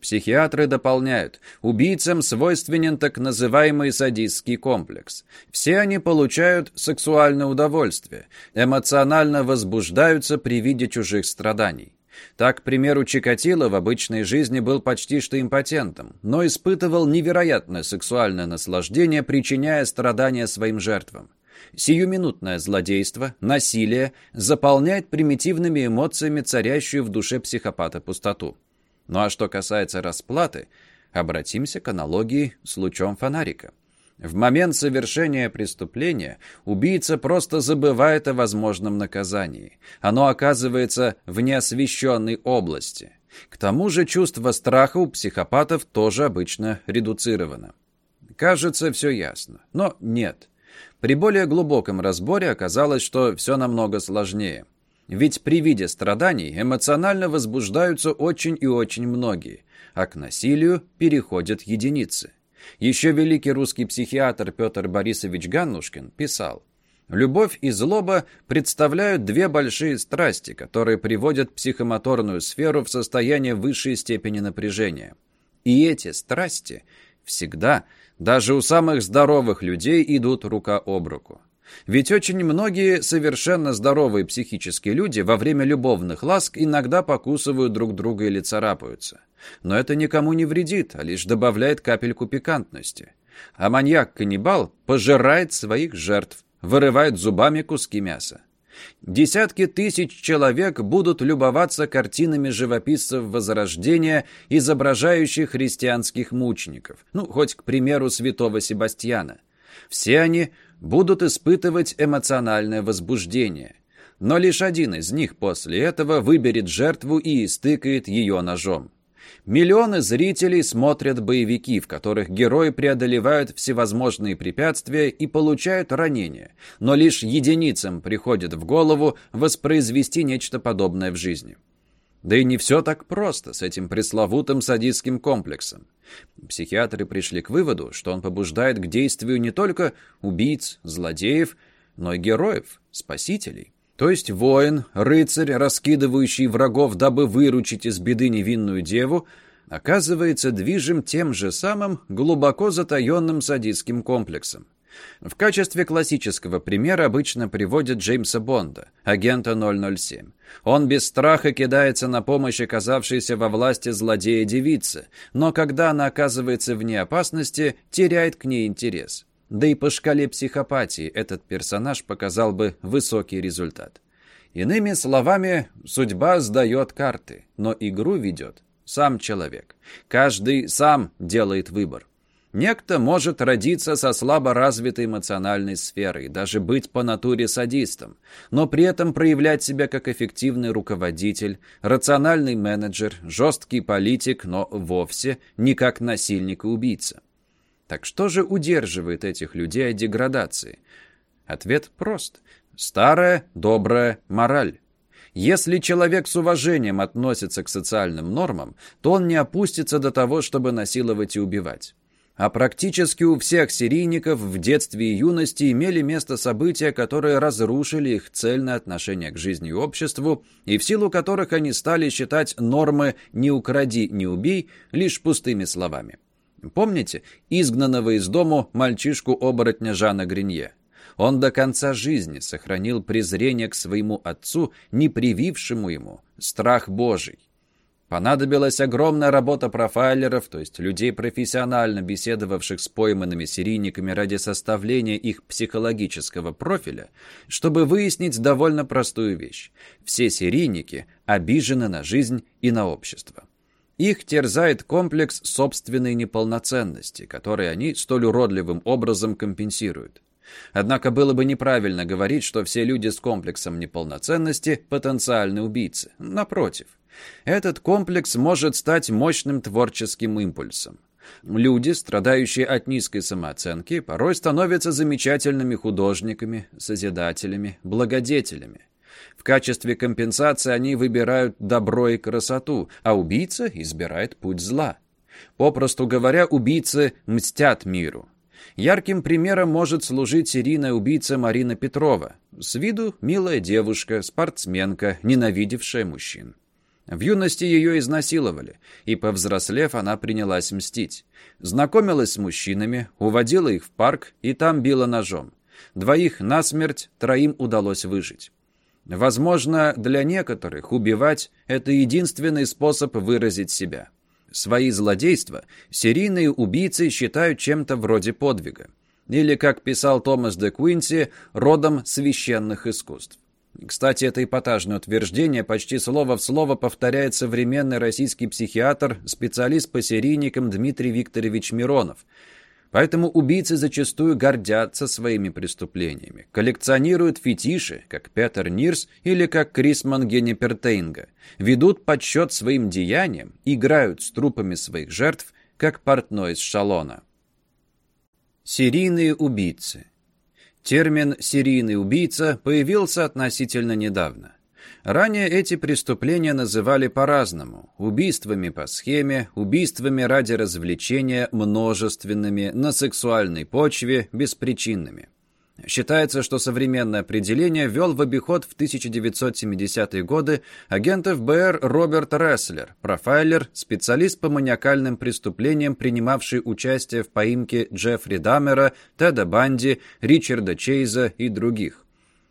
Психиатры дополняют, убийцам свойственен так называемый садистский комплекс. Все они получают сексуальное удовольствие, эмоционально возбуждаются при виде чужих страданий. Так, к примеру, Чикатило в обычной жизни был почти что импотентом, но испытывал невероятное сексуальное наслаждение, причиняя страдания своим жертвам. Сиюминутное злодейство, насилие заполняет примитивными эмоциями царящую в душе психопата пустоту. Ну а что касается расплаты, обратимся к аналогии с лучом фонарика. В момент совершения преступления убийца просто забывает о возможном наказании. Оно оказывается в неосвещенной области. К тому же чувство страха у психопатов тоже обычно редуцировано. Кажется, все ясно. Но нет. При более глубоком разборе оказалось, что все намного сложнее. Ведь при виде страданий эмоционально возбуждаются очень и очень многие, а к насилию переходят единицы. Еще великий русский психиатр Петр Борисович Ганнушкин писал, Любовь и злоба представляют две большие страсти, которые приводят психомоторную сферу в состояние высшей степени напряжения. И эти страсти всегда, даже у самых здоровых людей, идут рука об руку. Ведь очень многие совершенно здоровые психические люди во время любовных ласк иногда покусывают друг друга или царапаются. Но это никому не вредит, а лишь добавляет капельку пикантности. А маньяк-каннибал пожирает своих жертв, вырывает зубами куски мяса. Десятки тысяч человек будут любоваться картинами живописцев Возрождения, изображающих христианских мучеников, ну, хоть, к примеру, святого Себастьяна. Все они будут испытывать эмоциональное возбуждение. Но лишь один из них после этого выберет жертву и истыкает ее ножом. Миллионы зрителей смотрят боевики, в которых герои преодолевают всевозможные препятствия и получают ранения, но лишь единицам приходит в голову воспроизвести нечто подобное в жизни. Да и не все так просто с этим пресловутым садистским комплексом. Психиатры пришли к выводу, что он побуждает к действию не только убийц, злодеев, но и героев, спасителей. То есть воин, рыцарь, раскидывающий врагов, дабы выручить из беды невинную деву, оказывается движим тем же самым глубоко затаенным садистским комплексом. В качестве классического примера обычно приводят Джеймса Бонда, агента 007. Он без страха кидается на помощь оказавшейся во власти злодея девицы, но когда она оказывается вне опасности, теряет к ней интерес. Да и по шкале психопатии этот персонаж показал бы высокий результат. Иными словами, судьба сдает карты, но игру ведет сам человек. Каждый сам делает выбор. Некто может родиться со слабо развитой эмоциональной сферой, даже быть по натуре садистом, но при этом проявлять себя как эффективный руководитель, рациональный менеджер, жесткий политик, но вовсе не как насильник и убийца. Так что же удерживает этих людей от деградации? Ответ прост. Старая добрая мораль. Если человек с уважением относится к социальным нормам, то он не опустится до того, чтобы насиловать и убивать. А практически у всех серийников в детстве и юности имели место события, которые разрушили их цельное отношение к жизни и обществу, и в силу которых они стали считать нормы «не укради, не убей» лишь пустыми словами. Помните изгнанного из дому мальчишку-оборотня Жана Гринье? Он до конца жизни сохранил презрение к своему отцу, не привившему ему страх Божий. Понадобилась огромная работа профайлеров, то есть людей, профессионально беседовавших с пойманными серийниками ради составления их психологического профиля, чтобы выяснить довольно простую вещь. Все серийники обижены на жизнь и на общество. Их терзает комплекс собственной неполноценности, который они столь уродливым образом компенсируют. Однако было бы неправильно говорить, что все люди с комплексом неполноценности – потенциальные убийцы. Напротив, этот комплекс может стать мощным творческим импульсом. Люди, страдающие от низкой самооценки, порой становятся замечательными художниками, созидателями, благодетелями. В качестве компенсации они выбирают добро и красоту, а убийца избирает путь зла. Попросту говоря, убийцы мстят миру. Ярким примером может служить серийная убийца Марина Петрова. С виду милая девушка, спортсменка, ненавидевшая мужчин. В юности ее изнасиловали, и, повзрослев, она принялась мстить. Знакомилась с мужчинами, уводила их в парк и там била ножом. Двоих насмерть, троим удалось выжить. Возможно, для некоторых убивать – это единственный способ выразить себя. Свои злодейства серийные убийцы считают чем-то вроде подвига. Или, как писал Томас де Куинси, родом священных искусств. Кстати, это эпатажное утверждение почти слово в слово повторяет современный российский психиатр, специалист по серийникам Дмитрий Викторович Миронов. Поэтому убийцы зачастую гордятся своими преступлениями, коллекционируют фетиши, как Петер Нирс или как Крисман Геннипертейнга, ведут подсчет своим деяниям, играют с трупами своих жертв, как портной из шалона. Серийные убийцы Термин «серийный убийца» появился относительно недавно. Ранее эти преступления называли по-разному. Убийствами по схеме, убийствами ради развлечения, множественными, на сексуальной почве, беспричинными. Считается, что современное определение ввел в обиход в 1970-е годы агент ФБР Роберт Ресслер, профайлер, специалист по маниакальным преступлениям, принимавший участие в поимке Джеффри Даммера, Теда Банди, Ричарда Чейза и других.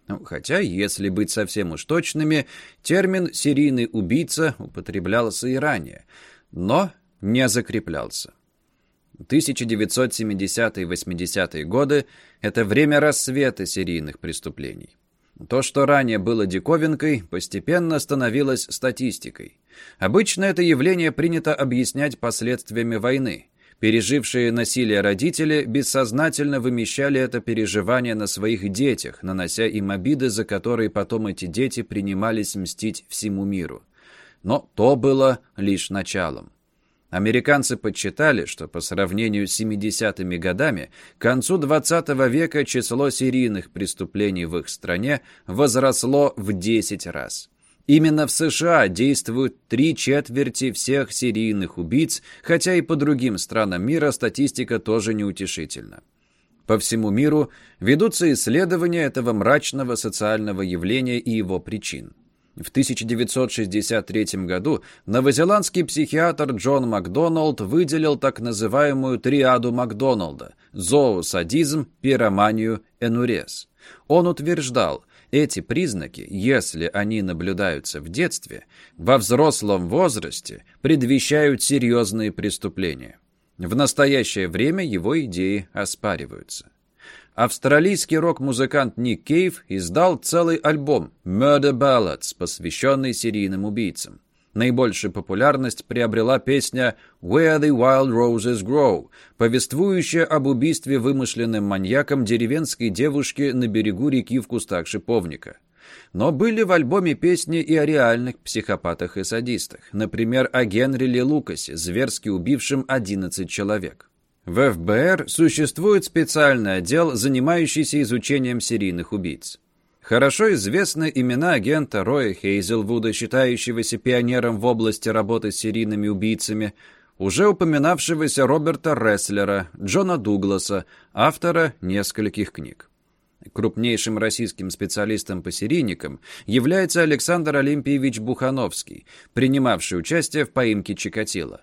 Ну, хотя, если быть совсем уж точными, термин «серийный убийца» употреблялся и ранее, но не закреплялся. 1970-е и 80-е годы – это время рассвета серийных преступлений. То, что ранее было диковинкой, постепенно становилось статистикой. Обычно это явление принято объяснять последствиями войны. Пережившие насилие родители бессознательно вымещали это переживание на своих детях, нанося им обиды, за которые потом эти дети принимались мстить всему миру. Но то было лишь началом. Американцы подсчитали, что по сравнению с 70-ми годами, к концу 20 века число серийных преступлений в их стране возросло в 10 раз. Именно в США действуют три четверти всех серийных убийц, хотя и по другим странам мира статистика тоже неутешительна. По всему миру ведутся исследования этого мрачного социального явления и его причин. В 1963 году новозеландский психиатр Джон Макдоналд выделил так называемую триаду Макдоналда – зоосадизм, пироманию, энурез. Он утверждал, эти признаки, если они наблюдаются в детстве, во взрослом возрасте предвещают серьезные преступления. В настоящее время его идеи оспариваются. Австралийский рок-музыкант Ник Кейв издал целый альбом «Murder Ballads», посвященный серийным убийцам. Наибольшую популярность приобрела песня «Where the Wild Roses Grow», повествующая об убийстве вымышленным маньяком деревенской девушки на берегу реки в кустах шиповника. Но были в альбоме песни и о реальных психопатах и садистах, например, о Генри Ли Лукасе, зверски убившем 11 человек. В ФБР существует специальный отдел, занимающийся изучением серийных убийц. Хорошо известны имена агента Роя Хейзелвуда, считающегося пионером в области работы с серийными убийцами, уже упоминавшегося Роберта Ресслера, Джона Дугласа, автора нескольких книг. Крупнейшим российским специалистом по серийникам является Александр Олимпиевич Бухановский, принимавший участие в поимке Чикатило.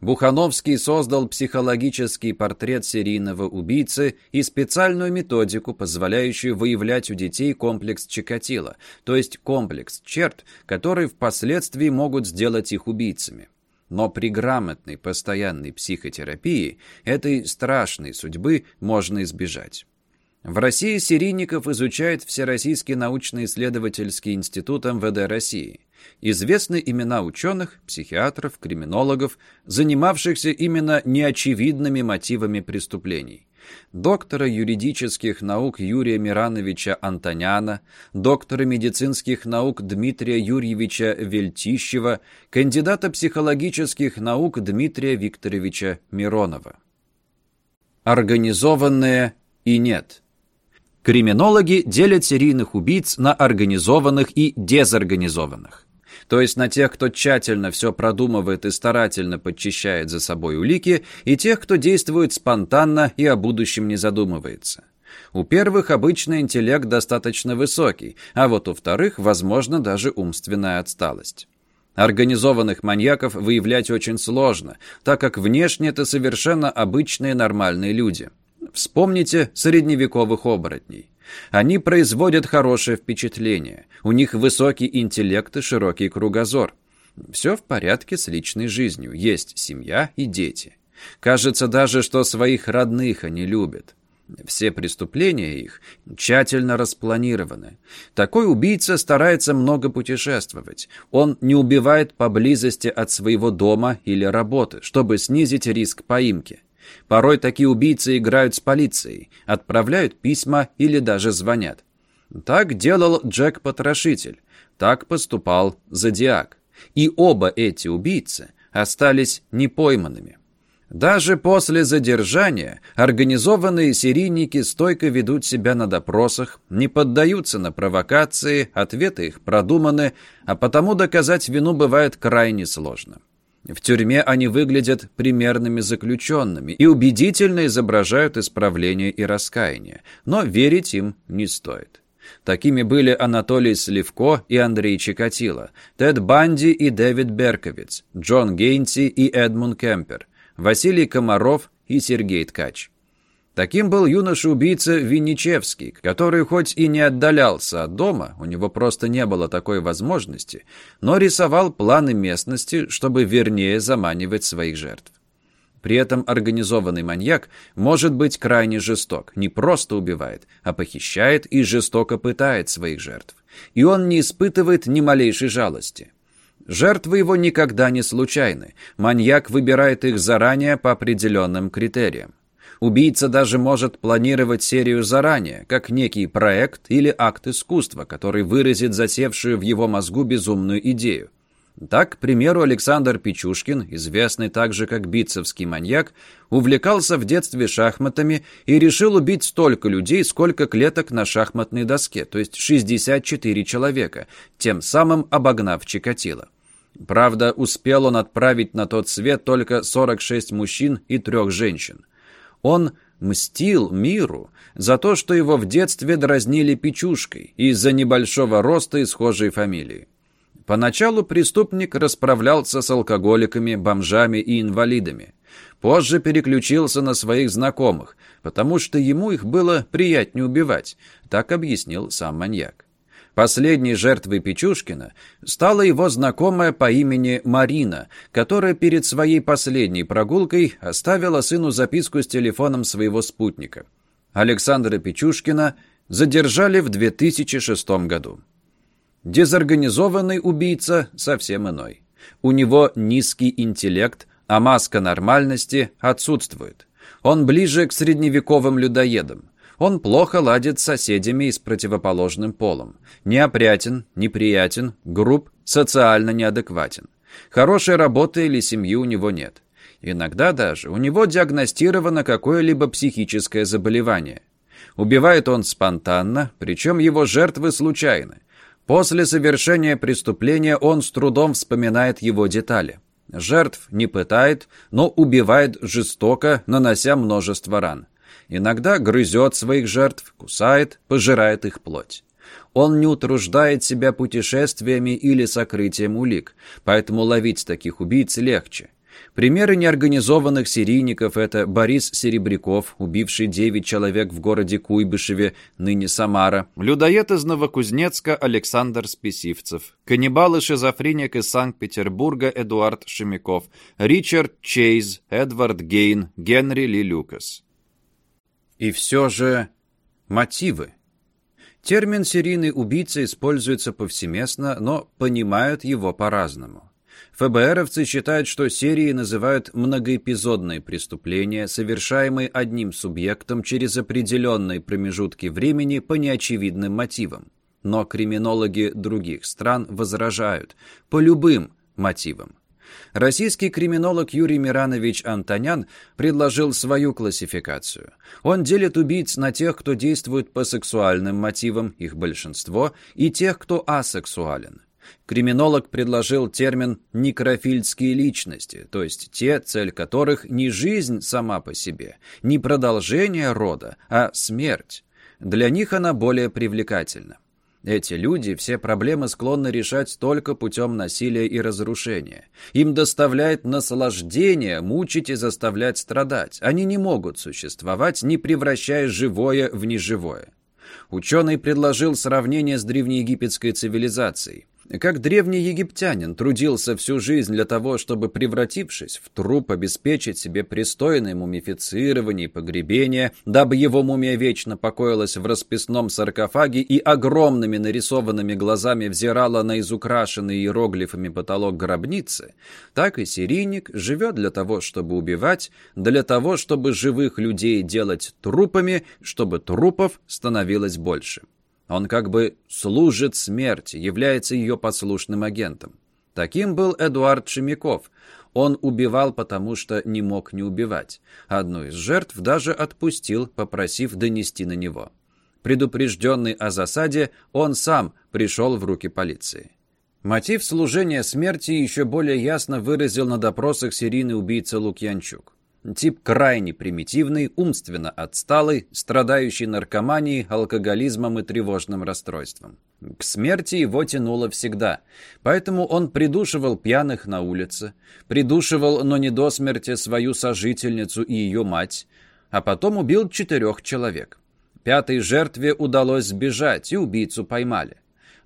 Бухановский создал психологический портрет серийного убийцы и специальную методику, позволяющую выявлять у детей комплекс Чикатило, то есть комплекс черт, которые впоследствии могут сделать их убийцами. Но при грамотной постоянной психотерапии этой страшной судьбы можно избежать. В России серийников изучает Всероссийский научно-исследовательский институт МВД России. Известны имена ученых, психиатров, криминологов, занимавшихся именно неочевидными мотивами преступлений. Доктора юридических наук Юрия Мирановича Антоняна, доктора медицинских наук Дмитрия Юрьевича Вельтищева, кандидата психологических наук Дмитрия Викторовича Миронова. Организованные и нет – Криминологи делят серийных убийц на организованных и дезорганизованных. То есть на тех, кто тщательно все продумывает и старательно подчищает за собой улики, и тех, кто действует спонтанно и о будущем не задумывается. У первых обычно интеллект достаточно высокий, а вот у вторых, возможно, даже умственная отсталость. Организованных маньяков выявлять очень сложно, так как внешне это совершенно обычные нормальные люди – Вспомните средневековых оборотней. Они производят хорошее впечатление. У них высокий интеллект и широкий кругозор. Все в порядке с личной жизнью. Есть семья и дети. Кажется даже, что своих родных они любят. Все преступления их тщательно распланированы. Такой убийца старается много путешествовать. Он не убивает поблизости от своего дома или работы, чтобы снизить риск поимки. Порой такие убийцы играют с полицией, отправляют письма или даже звонят. Так делал Джек-потрошитель, так поступал Зодиак. И оба эти убийцы остались непойманными. Даже после задержания организованные серийники стойко ведут себя на допросах, не поддаются на провокации, ответы их продуманы, а потому доказать вину бывает крайне сложно. В тюрьме они выглядят примерными заключенными и убедительно изображают исправление и раскаяние, но верить им не стоит. Такими были Анатолий Сливко и Андрей Чикатило, Тед Банди и Дэвид Берковиц, Джон Гейнти и Эдмун Кемпер, Василий Комаров и Сергей Ткач. Таким был юноша-убийца Винничевский, который хоть и не отдалялся от дома, у него просто не было такой возможности, но рисовал планы местности, чтобы вернее заманивать своих жертв. При этом организованный маньяк может быть крайне жесток, не просто убивает, а похищает и жестоко пытает своих жертв. И он не испытывает ни малейшей жалости. Жертвы его никогда не случайны, маньяк выбирает их заранее по определенным критериям. Убийца даже может планировать серию заранее, как некий проект или акт искусства, который выразит засевшую в его мозгу безумную идею. Так, к примеру, Александр Печушкин, известный также как битцевский маньяк, увлекался в детстве шахматами и решил убить столько людей, сколько клеток на шахматной доске, то есть 64 человека, тем самым обогнав Чикатило. Правда, успел он отправить на тот свет только 46 мужчин и трех женщин. Он мстил миру за то, что его в детстве дразнили печушкой из-за небольшого роста и схожей фамилии. Поначалу преступник расправлялся с алкоголиками, бомжами и инвалидами. Позже переключился на своих знакомых, потому что ему их было приятнее убивать, так объяснил сам маньяк. Последней жертвой Печушкина стала его знакомая по имени Марина, которая перед своей последней прогулкой оставила сыну записку с телефоном своего спутника. Александра Печушкина задержали в 2006 году. Дезорганизованный убийца совсем иной. У него низкий интеллект, а маска нормальности отсутствует. Он ближе к средневековым людоедам. Он плохо ладит с соседями и с противоположным полом. Неопрятен, неприятен, груб, социально неадекватен. Хорошей работы или семьи у него нет. Иногда даже у него диагностировано какое-либо психическое заболевание. Убивает он спонтанно, причем его жертвы случайны. После совершения преступления он с трудом вспоминает его детали. Жертв не пытает, но убивает жестоко, нанося множество ран. Иногда грызет своих жертв, кусает, пожирает их плоть. Он не утруждает себя путешествиями или сокрытием улик, поэтому ловить таких убийц легче. Примеры неорганизованных серийников – это Борис Серебряков, убивший 9 человек в городе Куйбышеве, ныне Самара, людоед из Новокузнецка Александр Списивцев, каннибал и шизофреник из Санкт-Петербурга Эдуард Шемяков, Ричард Чейз, Эдвард Гейн, Генри Ли Люкас. И все же мотивы. Термин «серийный убийца» используется повсеместно, но понимают его по-разному. ФБРовцы считают, что серии называют многоэпизодные преступления, совершаемые одним субъектом через определенные промежутки времени по неочевидным мотивам. Но криминологи других стран возражают по любым мотивам. Российский криминолог Юрий Миранович Антонян предложил свою классификацию. Он делит убийц на тех, кто действует по сексуальным мотивам, их большинство, и тех, кто асексуален. Криминолог предложил термин «некрофильские личности», то есть те, цель которых не жизнь сама по себе, не продолжение рода, а смерть. Для них она более привлекательна. Эти люди все проблемы склонны решать только путем насилия и разрушения. Им доставляет наслаждение мучить и заставлять страдать. Они не могут существовать, не превращая живое в неживое. Ученый предложил сравнение с древнеегипетской цивилизацией. Как древний египтянин трудился всю жизнь для того, чтобы, превратившись в труп, обеспечить себе пристойное мумифицирование и погребение, дабы его мумия вечно покоилась в расписном саркофаге и огромными нарисованными глазами взирала на изукрашенный иероглифами потолок гробницы, так и серийник живет для того, чтобы убивать, для того, чтобы живых людей делать трупами, чтобы трупов становилось больше. Он как бы служит смерти, является ее послушным агентом. Таким был Эдуард Шемяков. Он убивал, потому что не мог не убивать. Одну из жертв даже отпустил, попросив донести на него. Предупрежденный о засаде, он сам пришел в руки полиции. Мотив служения смерти еще более ясно выразил на допросах серийный убийца Лукьянчук. Тип крайне примитивный, умственно отсталый, страдающий наркоманией, алкоголизмом и тревожным расстройством. К смерти его тянуло всегда, поэтому он придушивал пьяных на улице, придушивал, но не до смерти, свою сожительницу и ее мать, а потом убил четырех человек. Пятой жертве удалось сбежать, и убийцу поймали.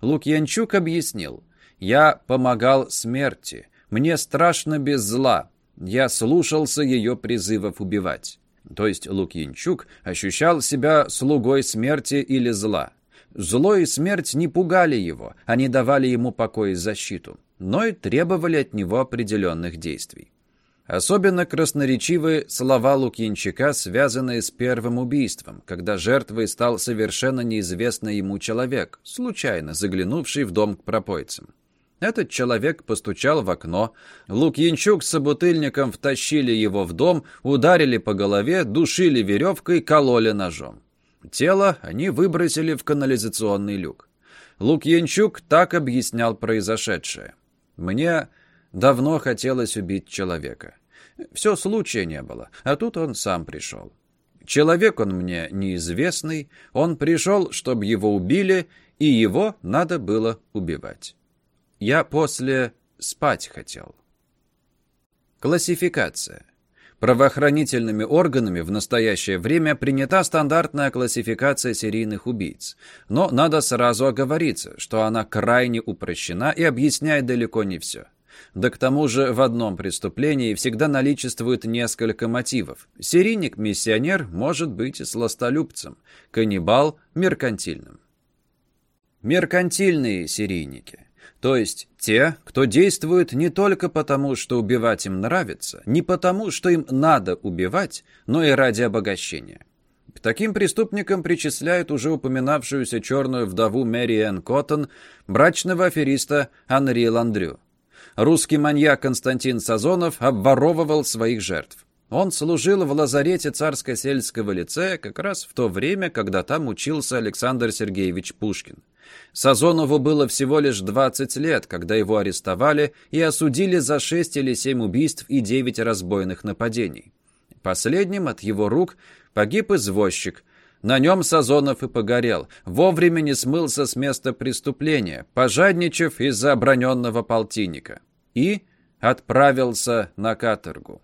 Лукьянчук объяснил, «Я помогал смерти, мне страшно без зла, я слушался ее призывов убивать. То есть Лукьянчук ощущал себя слугой смерти или зла. Зло и смерть не пугали его, они давали ему покой и защиту, но и требовали от него определенных действий. Особенно красноречивы слова Лукьянчика, связанные с первым убийством, когда жертвой стал совершенно неизвестный ему человек, случайно заглянувший в дом к пропойцам. Этот человек постучал в окно. Лукьянчук с собутыльником втащили его в дом, ударили по голове, душили веревкой, кололи ножом. Тело они выбросили в канализационный люк. Лукьянчук так объяснял произошедшее. «Мне давно хотелось убить человека. Все случая не было, а тут он сам пришел. Человек он мне неизвестный, он пришел, чтобы его убили, и его надо было убивать». Я после спать хотел. Классификация. Правоохранительными органами в настоящее время принята стандартная классификация серийных убийц. Но надо сразу оговориться, что она крайне упрощена и объясняет далеко не все. Да к тому же в одном преступлении всегда наличествует несколько мотивов. Серийник-миссионер может быть сластолюбцем, каннибал – меркантильным. Меркантильные серийники – то есть те, кто действует не только потому, что убивать им нравится, не потому, что им надо убивать, но и ради обогащения. К таким преступникам причисляют уже упоминавшуюся черную вдову Мэри Энн Коттон, брачного афериста Анри Ландрю. Русский маньяк Константин Сазонов обворовывал своих жертв. Он служил в лазарете царско-сельского лицея как раз в то время, когда там учился Александр Сергеевич Пушкин. Сазонову было всего лишь 20 лет, когда его арестовали и осудили за 6 или 7 убийств и 9 разбойных нападений. Последним от его рук погиб извозчик. На нем Сазонов и погорел, вовремя не смылся с места преступления, пожадничав из-за оброненного полтинника. И отправился на каторгу.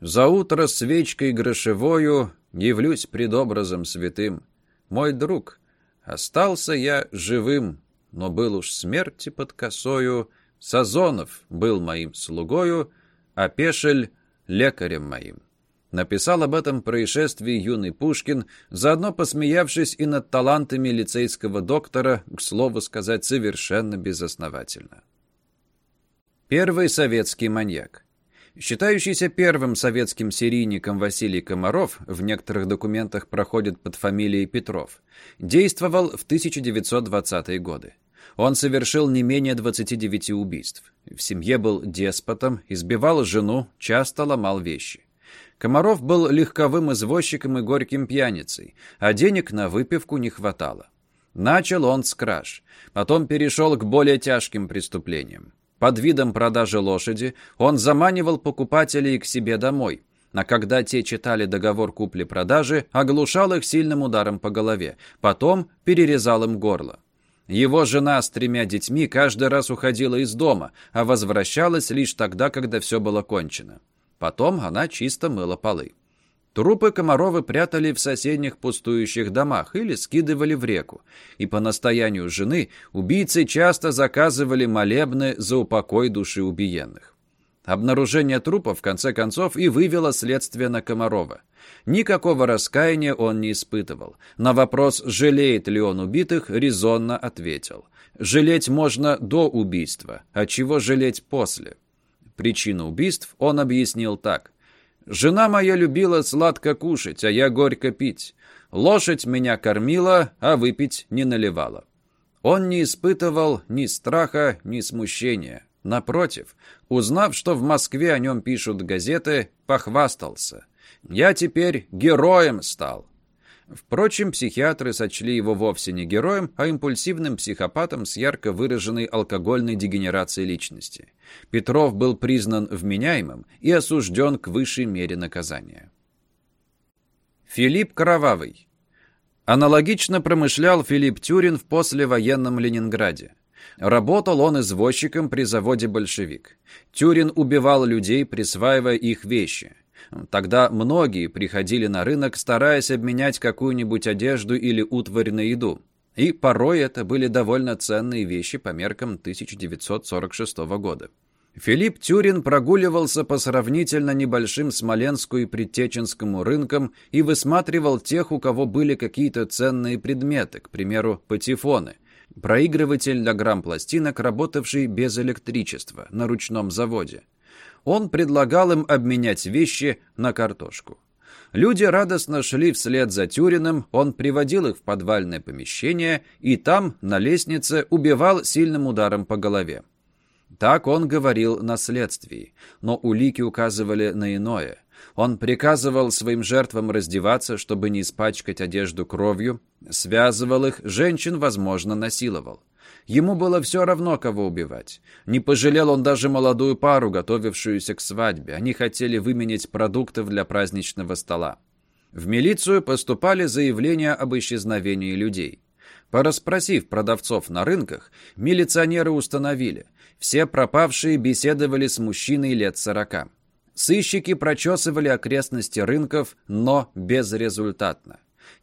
За утро свечкой грошевою явлюсь пред образом святым. Мой друг, Остался я живым, но был уж смерти под косою. Сазонов был моим слугою, а Пешель — лекарем моим. Написал об этом происшествии юный Пушкин, заодно посмеявшись и над талантами лицейского доктора, к слову сказать, совершенно безосновательно. Первый советский маньяк. Считающийся первым советским серийником Василий Комаров, в некоторых документах проходит под фамилией Петров, действовал в 1920-е годы. Он совершил не менее 29 убийств. В семье был деспотом, избивал жену, часто ломал вещи. Комаров был легковым извозчиком и горьким пьяницей, а денег на выпивку не хватало. Начал он с краж, потом перешел к более тяжким преступлениям. Под видом продажи лошади он заманивал покупателей к себе домой, а когда те читали договор купли-продажи, оглушал их сильным ударом по голове, потом перерезал им горло. Его жена с тремя детьми каждый раз уходила из дома, а возвращалась лишь тогда, когда все было кончено. Потом она чисто мыла полы. Трупы Комаровы прятали в соседних пустующих домах или скидывали в реку. И по настоянию жены убийцы часто заказывали молебны за упокой души убиенных. Обнаружение трупа, в конце концов, и вывело следствие на Комарова. Никакого раскаяния он не испытывал. На вопрос, жалеет ли он убитых, резонно ответил. Жалеть можно до убийства, а чего жалеть после? Причину убийств он объяснил так. Жена моя любила сладко кушать, а я горько пить. Лошадь меня кормила, а выпить не наливала. Он не испытывал ни страха, ни смущения. Напротив, узнав, что в Москве о нем пишут газеты, похвастался. «Я теперь героем стал. Впрочем, психиатры сочли его вовсе не героем, а импульсивным психопатом с ярко выраженной алкогольной дегенерацией личности. Петров был признан вменяемым и осужден к высшей мере наказания. Филипп Кровавый. Аналогично промышлял Филипп Тюрин в послевоенном Ленинграде. Работал он извозчиком при заводе «Большевик». Тюрин убивал людей, присваивая их вещи – Тогда многие приходили на рынок, стараясь обменять какую-нибудь одежду или утварь на еду. И порой это были довольно ценные вещи по меркам 1946 года. Филипп Тюрин прогуливался по сравнительно небольшим Смоленску и Предтеченскому рынкам и высматривал тех, у кого были какие-то ценные предметы, к примеру, патефоны, проигрыватель для грамм-пластинок, работавший без электричества на ручном заводе он предлагал им обменять вещи на картошку. Люди радостно шли вслед за Тюриным, он приводил их в подвальное помещение и там, на лестнице, убивал сильным ударом по голове. Так он говорил на следствии, но улики указывали на иное. Он приказывал своим жертвам раздеваться, чтобы не испачкать одежду кровью, связывал их, женщин, возможно, насиловал. Ему было все равно, кого убивать. Не пожалел он даже молодую пару, готовившуюся к свадьбе. Они хотели выменять продуктов для праздничного стола. В милицию поступали заявления об исчезновении людей. Пораспросив продавцов на рынках, милиционеры установили, все пропавшие беседовали с мужчиной лет сорока. Сыщики прочесывали окрестности рынков, но безрезультатно.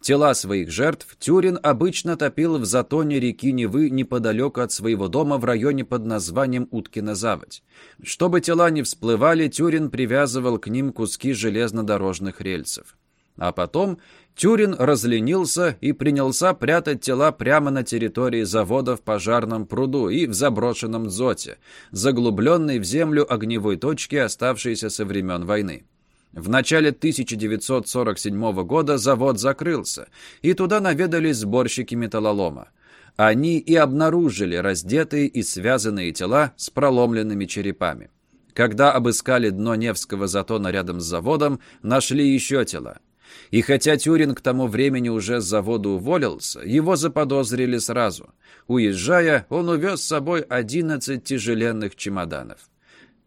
Тела своих жертв Тюрин обычно топил в затоне реки Невы неподалеку от своего дома в районе под названием Уткина заводь. Чтобы тела не всплывали, Тюрин привязывал к ним куски железнодорожных рельсов. А потом Тюрин разленился и принялся прятать тела прямо на территории завода в пожарном пруду и в заброшенном дзоте, заглубленной в землю огневой точки, оставшейся со времен войны. В начале 1947 года завод закрылся, и туда наведались сборщики металлолома. Они и обнаружили раздетые и связанные тела с проломленными черепами. Когда обыскали дно Невского затона рядом с заводом, нашли еще тела. И хотя Тюрин к тому времени уже с завода уволился, его заподозрили сразу. Уезжая, он увез с собой 11 тяжеленных чемоданов.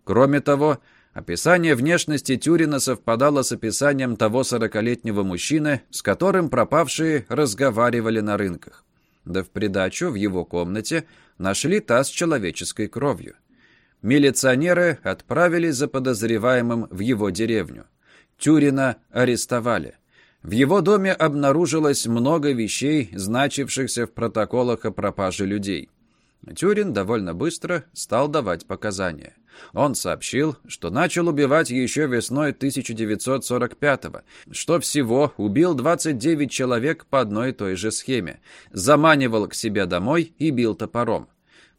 Кроме того, Описание внешности Тюрина совпадало с описанием того сорокалетнего мужчины, с которым пропавшие разговаривали на рынках. Да в придачу в его комнате нашли таз с человеческой кровью. Милиционеры отправили за подозреваемым в его деревню. Тюрина арестовали. В его доме обнаружилось много вещей, значившихся в протоколах о пропаже людей. Тюрин довольно быстро стал давать показания. Он сообщил, что начал убивать еще весной 1945-го, что всего убил 29 человек по одной и той же схеме, заманивал к себе домой и бил топором.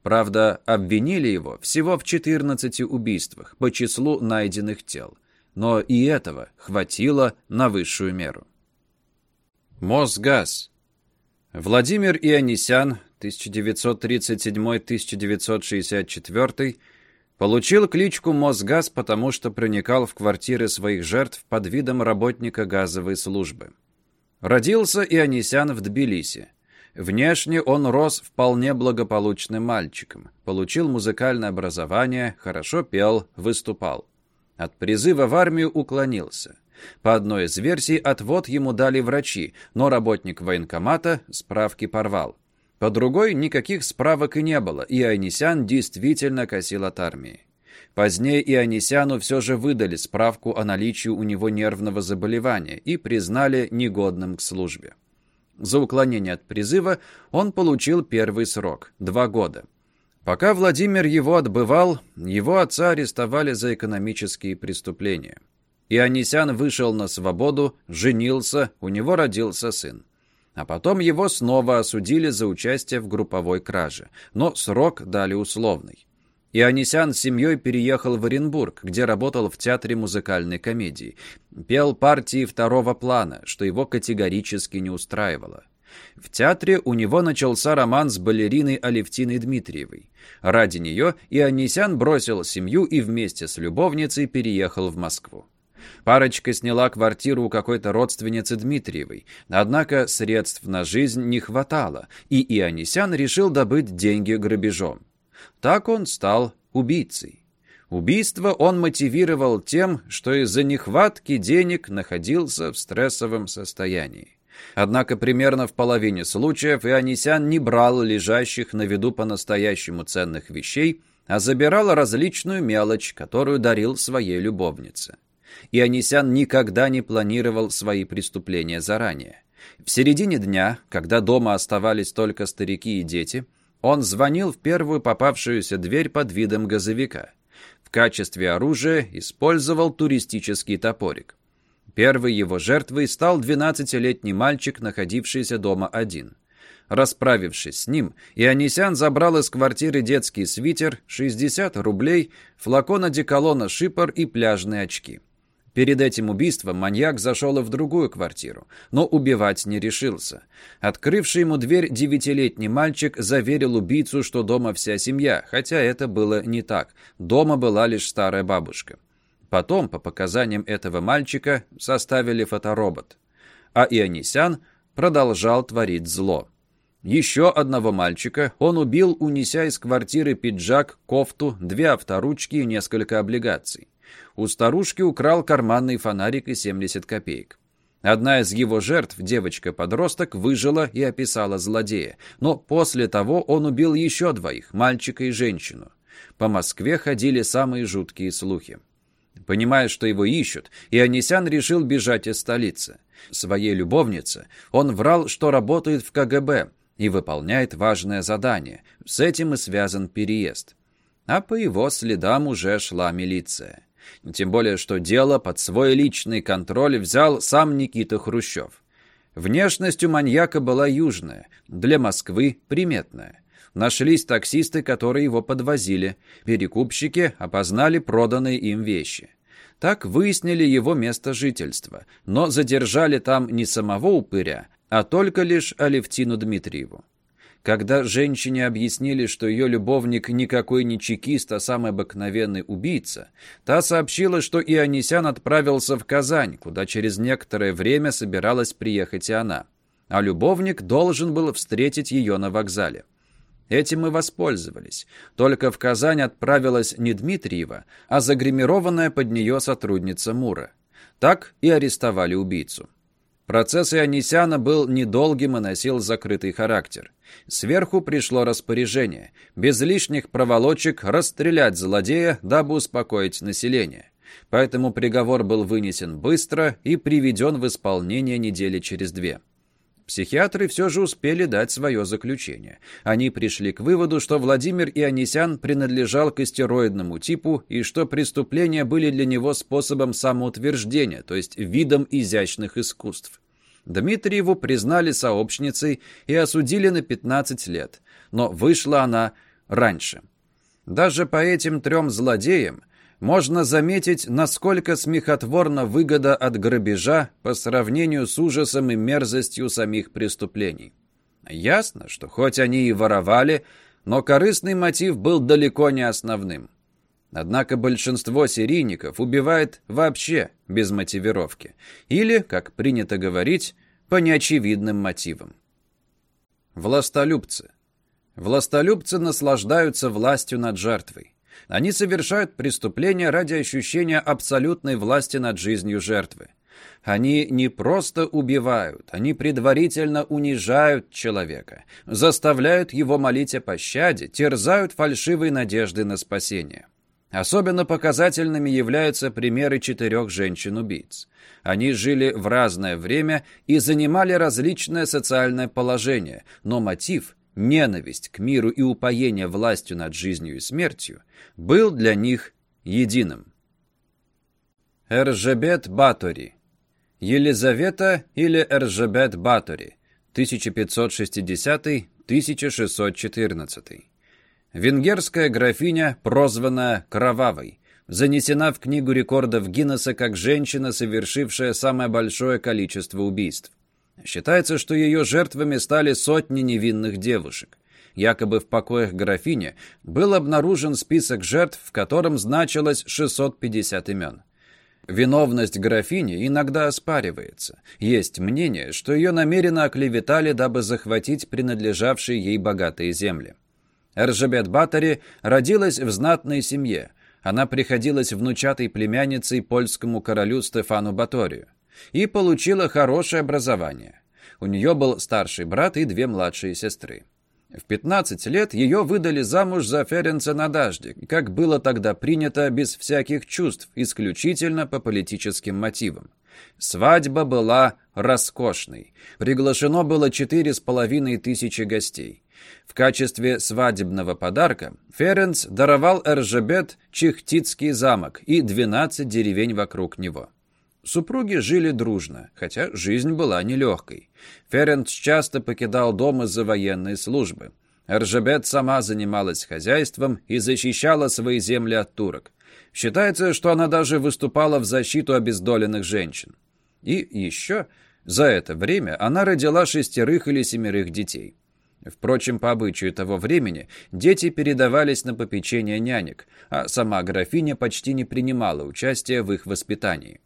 Правда, обвинили его всего в 14 убийствах по числу найденных тел. Но и этого хватило на высшую меру. Мосгаз. Владимир Ионисян, 1937-1964, получил кличку Мосгаз, потому что проникал в квартиры своих жертв под видом работника газовой службы. Родился Ионисян в Тбилиси. Внешне он рос вполне благополучным мальчиком, получил музыкальное образование, хорошо пел, выступал. От призыва в армию уклонился. По одной из версий, отвод ему дали врачи, но работник военкомата справки порвал. По другой, никаких справок и не было, и Айнисян действительно косил от армии. Позднее Ионисяну все же выдали справку о наличии у него нервного заболевания и признали негодным к службе. За уклонение от призыва он получил первый срок – два года. Пока Владимир его отбывал, его отца арестовали за экономические преступления. Ионисян вышел на свободу, женился, у него родился сын. А потом его снова осудили за участие в групповой краже, но срок дали условный. Ионисян с семьей переехал в Оренбург, где работал в театре музыкальной комедии. Пел партии второго плана, что его категорически не устраивало. В театре у него начался роман с балериной Алевтиной Дмитриевой. Ради нее Ионисян бросил семью и вместе с любовницей переехал в Москву. Парочка сняла квартиру у какой-то родственницы Дмитриевой, однако средств на жизнь не хватало, и Ионисян решил добыть деньги грабежом. Так он стал убийцей. Убийство он мотивировал тем, что из-за нехватки денег находился в стрессовом состоянии. Однако примерно в половине случаев Ионисян не брал лежащих на виду по-настоящему ценных вещей, а забирал различную мелочь, которую дарил своей любовнице. Ионисян никогда не планировал свои преступления заранее. В середине дня, когда дома оставались только старики и дети, он звонил в первую попавшуюся дверь под видом газовика. В качестве оружия использовал туристический топорик. Первой его жертвой стал 12-летний мальчик, находившийся дома один. Расправившись с ним, Ионисян забрал из квартиры детский свитер, 60 рублей, флакон одеколона «Шипор» и пляжные очки. Перед этим убийством маньяк зашел в другую квартиру, но убивать не решился. Открывший ему дверь девятилетний мальчик заверил убийцу, что дома вся семья, хотя это было не так. Дома была лишь старая бабушка. Потом, по показаниям этого мальчика, составили фоторобот. А Ионисян продолжал творить зло. Еще одного мальчика он убил, унеся из квартиры пиджак, кофту, две авторучки и несколько облигаций. У старушки украл карманный фонарик и 70 копеек. Одна из его жертв, девочка-подросток, выжила и описала злодея. Но после того он убил еще двоих, мальчика и женщину. По Москве ходили самые жуткие слухи. Понимая, что его ищут, Ионисян решил бежать из столицы. Своей любовнице он врал, что работает в КГБ и выполняет важное задание. С этим и связан переезд. А по его следам уже шла милиция. Тем более, что дело под свой личный контроль взял сам Никита Хрущев. Внешность у маньяка была южная, для Москвы приметная. Нашлись таксисты, которые его подвозили. Перекупщики опознали проданные им вещи. Так выяснили его место жительства, но задержали там не самого упыря, а только лишь Алевтину Дмитриеву. Когда женщине объяснили, что ее любовник никакой не чекист, а самый обыкновенный убийца, та сообщила, что Ионисян отправился в Казань, куда через некоторое время собиралась приехать и она. А любовник должен был встретить ее на вокзале. Этим мы воспользовались. Только в Казань отправилась не Дмитриева, а загримированная под нее сотрудница Мура. Так и арестовали убийцу. Процесс Ионисяна был недолгим и носил закрытый характер. Сверху пришло распоряжение, без лишних проволочек расстрелять злодея, дабы успокоить население. Поэтому приговор был вынесен быстро и приведен в исполнение недели через две. Психиатры все же успели дать свое заключение. Они пришли к выводу, что Владимир Ионисян принадлежал к истероидному типу и что преступления были для него способом самоутверждения, то есть видом изящных искусств. Дмитриеву признали сообщницей и осудили на 15 лет, но вышла она раньше. Даже по этим трем злодеям можно заметить, насколько смехотворна выгода от грабежа по сравнению с ужасом и мерзостью самих преступлений. Ясно, что хоть они и воровали, но корыстный мотив был далеко не основным. Однако большинство серийников убивает вообще без мотивировки. Или, как принято говорить, по неочевидным мотивам. Властолюбцы. Властолюбцы наслаждаются властью над жертвой. Они совершают преступления ради ощущения абсолютной власти над жизнью жертвы. Они не просто убивают, они предварительно унижают человека, заставляют его молить о пощаде, терзают фальшивой надежды на спасение. Особенно показательными являются примеры четырех женщин-убийц. Они жили в разное время и занимали различное социальное положение, но мотив – ненависть к миру и упоение властью над жизнью и смертью – был для них единым. Эржебет Батори Елизавета или Эржебет Батори 1560-1614 Венгерская графиня, прозванная Кровавой, занесена в Книгу рекордов Гиннесса как женщина, совершившая самое большое количество убийств. Считается, что ее жертвами стали сотни невинных девушек. Якобы в покоях графини был обнаружен список жертв, в котором значилось 650 имен. Виновность графини иногда оспаривается. Есть мнение, что ее намеренно оклеветали, дабы захватить принадлежавшие ей богатые земли. Эржебет Батари родилась в знатной семье. Она приходилась внучатой племянницей польскому королю Стефану Баторию и получила хорошее образование. У нее был старший брат и две младшие сестры. В 15 лет ее выдали замуж за Ференца Надажди, как было тогда принято без всяких чувств, исключительно по политическим мотивам. Свадьба была роскошной. Приглашено было четыре с половиной тысячи гостей. В качестве свадебного подарка Ференц даровал Эржебет Чихтицкий замок и 12 деревень вокруг него. Супруги жили дружно, хотя жизнь была нелегкой. Ференц часто покидал дом из-за военной службы. Эржебет сама занималась хозяйством и защищала свои земли от турок. Считается, что она даже выступала в защиту обездоленных женщин. И еще за это время она родила шестерых или семерых детей. Впрочем, по обычаю того времени, дети передавались на попечение нянек, а сама графиня почти не принимала участия в их воспитании.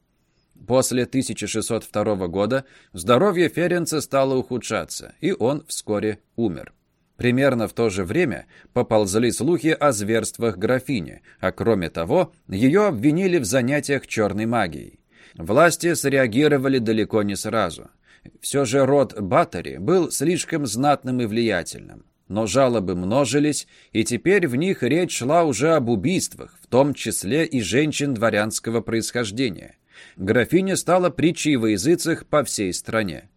После 1602 года здоровье Ференца стало ухудшаться, и он вскоре умер. Примерно в то же время поползли слухи о зверствах графини, а кроме того, ее обвинили в занятиях черной магией. Власти среагировали далеко не сразу – все же род Батори был слишком знатным и влиятельным. Но жалобы множились, и теперь в них речь шла уже об убийствах, в том числе и женщин дворянского происхождения. Графиня стала притчей во языцах по всей стране.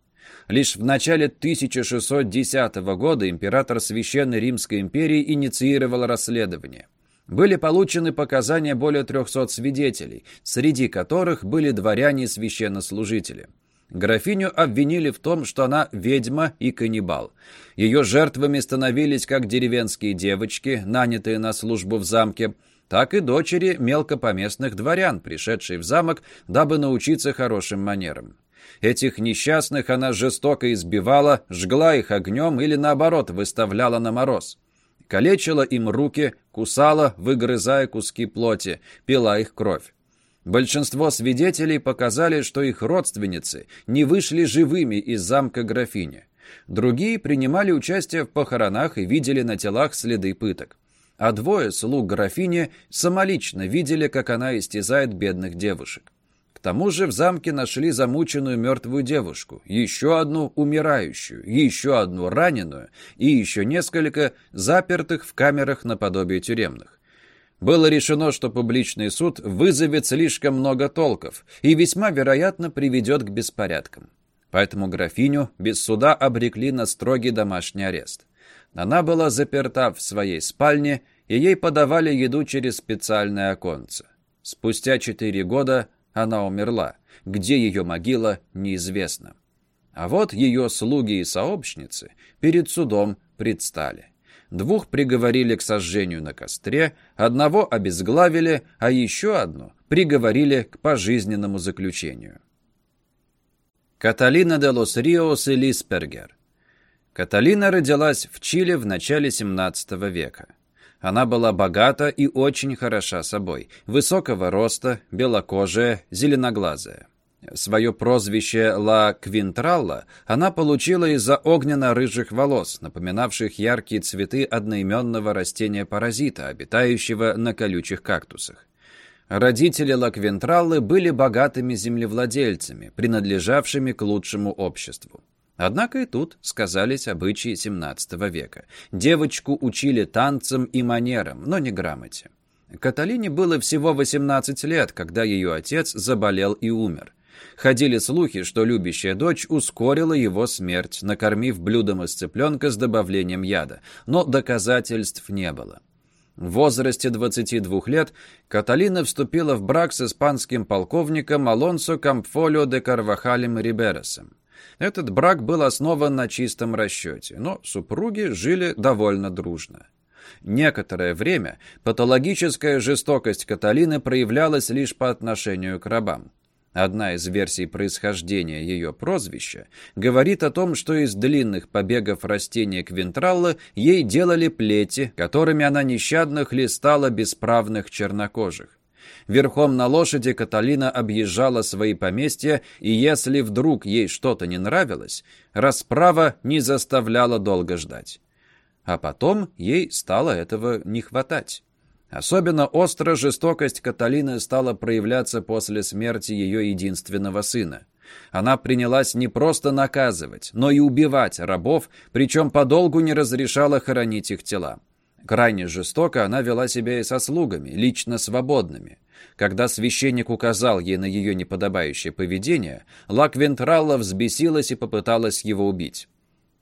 Лишь в начале 1610 года император Священной Римской империи инициировал расследование. Были получены показания более 300 свидетелей, среди которых были дворяне и священнослужители. Графиню обвинили в том, что она ведьма и каннибал. Ее жертвами становились как деревенские девочки, нанятые на службу в замке, так и дочери мелкопоместных дворян, пришедшие в замок, дабы научиться хорошим манерам. Этих несчастных она жестоко избивала, жгла их огнем или, наоборот, выставляла на мороз. Калечила им руки, кусала, выгрызая куски плоти, пила их кровь. Большинство свидетелей показали, что их родственницы не вышли живыми из замка графини. Другие принимали участие в похоронах и видели на телах следы пыток. А двое слуг графини самолично видели, как она истязает бедных девушек. К тому же в замке нашли замученную мертвую девушку, еще одну умирающую, еще одну раненую и еще несколько запертых в камерах наподобие тюремных. Было решено, что публичный суд вызовет слишком много толков и весьма вероятно приведет к беспорядкам. Поэтому графиню без суда обрекли на строгий домашний арест. Она была заперта в своей спальне, и ей подавали еду через специальное оконце. Спустя четыре года она умерла. Где ее могила, неизвестно. А вот ее слуги и сообщницы перед судом предстали. Двух приговорили к сожжению на костре, одного обезглавили, а еще одну приговорили к пожизненному заключению. Каталина де лос Риос и Лиспергер Каталина родилась в Чили в начале 17 века. Она была богата и очень хороша собой, высокого роста, белокожая, зеленоглазая. Свое прозвище «Ла Квинтралла» она получила из-за огненно-рыжих волос, напоминавших яркие цветы одноименного растения-паразита, обитающего на колючих кактусах. Родители Ла Квинтраллы были богатыми землевладельцами, принадлежавшими к лучшему обществу. Однако и тут сказались обычаи XVII века. Девочку учили танцам и манерам, но не грамоте. Каталине было всего 18 лет, когда ее отец заболел и умер. Ходили слухи, что любящая дочь ускорила его смерть, накормив блюдом из цыпленка с добавлением яда, но доказательств не было. В возрасте 22 лет Каталина вступила в брак с испанским полковником Алонсо Кампфолио де Карвахалем Риберосом. Этот брак был основан на чистом расчете, но супруги жили довольно дружно. Некоторое время патологическая жестокость Каталины проявлялась лишь по отношению к рабам. Одна из версий происхождения ее прозвища говорит о том, что из длинных побегов растения Квинтралла ей делали плети, которыми она нещадно хлестала бесправных чернокожих. Верхом на лошади Каталина объезжала свои поместья, и если вдруг ей что-то не нравилось, расправа не заставляла долго ждать. А потом ей стало этого не хватать. Особенно остро жестокость Каталины стала проявляться после смерти ее единственного сына. Она принялась не просто наказывать, но и убивать рабов, причем подолгу не разрешала хоронить их тела. Крайне жестоко она вела себя и со слугами, лично свободными. Когда священник указал ей на ее неподобающее поведение, Лаквентралла взбесилась и попыталась его убить.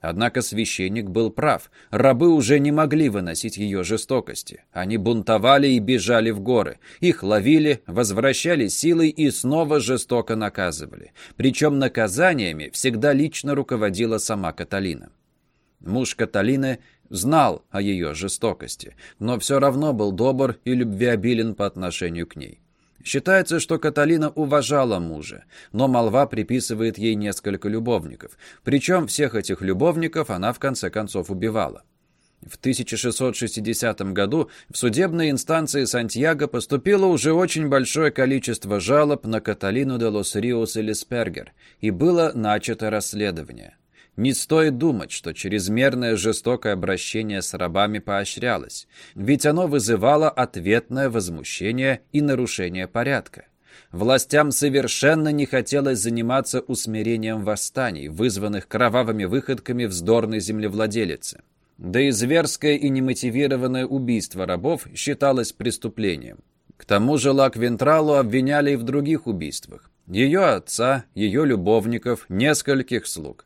Однако священник был прав. Рабы уже не могли выносить ее жестокости. Они бунтовали и бежали в горы. Их ловили, возвращали силой и снова жестоко наказывали. Причем наказаниями всегда лично руководила сама Каталина. Муж Каталины знал о ее жестокости, но все равно был добр и любвеобилен по отношению к ней. Считается, что Каталина уважала мужа, но молва приписывает ей несколько любовников. Причем всех этих любовников она в конце концов убивала. В 1660 году в судебные инстанции Сантьяго поступило уже очень большое количество жалоб на Каталину де лос Риос и Леспергер, и было начато расследование. Не стоит думать, что чрезмерное жестокое обращение с рабами поощрялось, ведь оно вызывало ответное возмущение и нарушение порядка. Властям совершенно не хотелось заниматься усмирением восстаний, вызванных кровавыми выходками вздорной землевладелицы. Да и зверское и немотивированное убийство рабов считалось преступлением. К тому же Лак Вентралу обвиняли и в других убийствах. Ее отца, ее любовников, нескольких слуг.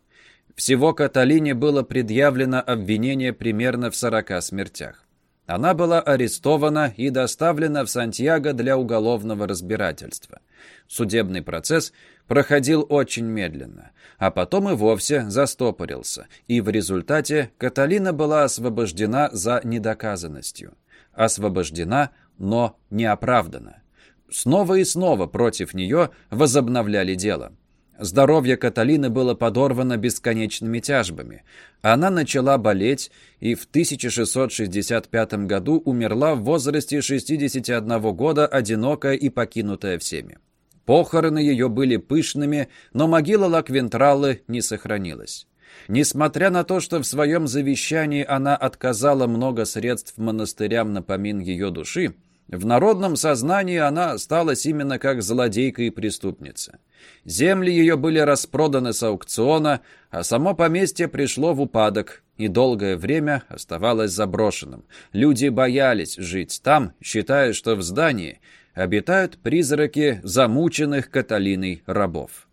Всего Каталине было предъявлено обвинение примерно в 40 смертях. Она была арестована и доставлена в Сантьяго для уголовного разбирательства. Судебный процесс проходил очень медленно, а потом и вовсе застопорился, и в результате Каталина была освобождена за недоказанностью. Освобождена, но не оправдана. Снова и снова против нее возобновляли дело. Здоровье Каталины было подорвано бесконечными тяжбами. Она начала болеть и в 1665 году умерла в возрасте 61 года, одинокая и покинутая всеми. Похороны ее были пышными, но могила Лаквентралы не сохранилась. Несмотря на то, что в своем завещании она отказала много средств монастырям на помин ее души, в народном сознании она осталась именно как злодейка и преступница. Земли ее были распроданы с аукциона, а само поместье пришло в упадок и долгое время оставалось заброшенным. Люди боялись жить там, считая, что в здании обитают призраки замученных Каталиной рабов.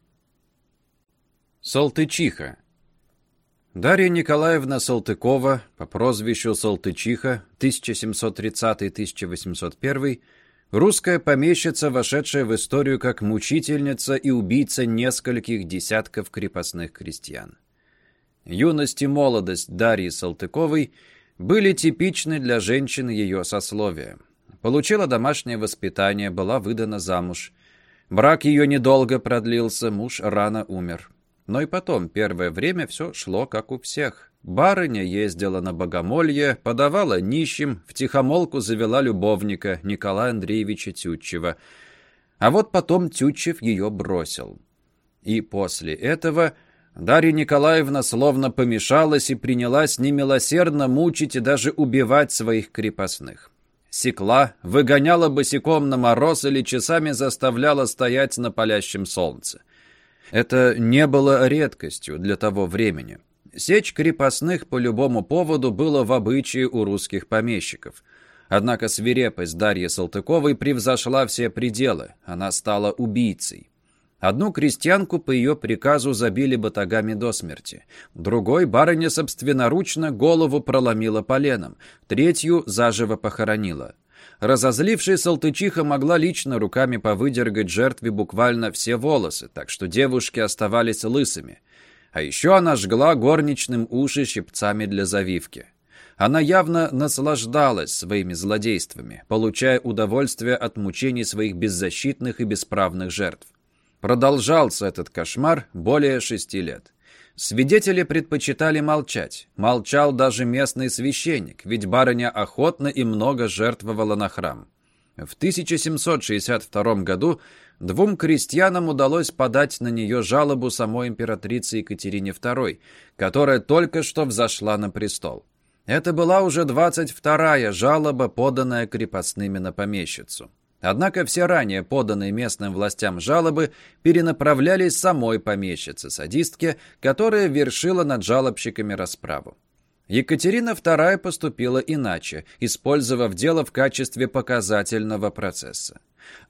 Салтычиха Дарья Николаевна Салтыкова по прозвищу Салтычиха 1730-1801 русская помещица, вошедшая в историю как мучительница и убийца нескольких десятков крепостных крестьян. Юность и молодость Дарьи Салтыковой были типичны для женщин ее сословия. Получила домашнее воспитание, была выдана замуж. Брак ее недолго продлился, муж рано умер. Но и потом, первое время все шло как у всех. Барыня ездила на богомолье, подавала нищим, втихомолку завела любовника Николая Андреевича Тютчева. А вот потом Тютчев ее бросил. И после этого Дарья Николаевна словно помешалась и принялась немилосердно мучить и даже убивать своих крепостных. Секла, выгоняла босиком на мороз или часами заставляла стоять на палящем солнце. Это не было редкостью для того времени. Сечь крепостных по любому поводу было в обычае у русских помещиков. Однако свирепость Дарьи Салтыковой превзошла все пределы. Она стала убийцей. Одну крестьянку по ее приказу забили батагами до смерти. Другой барыня собственноручно голову проломила поленом. Третью заживо похоронила. Разозлившая Салтычиха могла лично руками повыдергать жертве буквально все волосы, так что девушки оставались лысыми. А еще она жгла горничным уши щипцами для завивки. Она явно наслаждалась своими злодействами, получая удовольствие от мучений своих беззащитных и бесправных жертв. Продолжался этот кошмар более шести лет. Свидетели предпочитали молчать. Молчал даже местный священник, ведь барыня охотно и много жертвовала на храм. В 1762 году двум крестьянам удалось подать на нее жалобу самой императрице Екатерине II, которая только что взошла на престол. Это была уже 22-я жалоба, поданная крепостными на помещицу. Однако все ранее поданные местным властям жалобы перенаправлялись самой помещице-садистке, которая вершила над жалобщиками расправу. Екатерина II поступила иначе, использовав дело в качестве показательного процесса.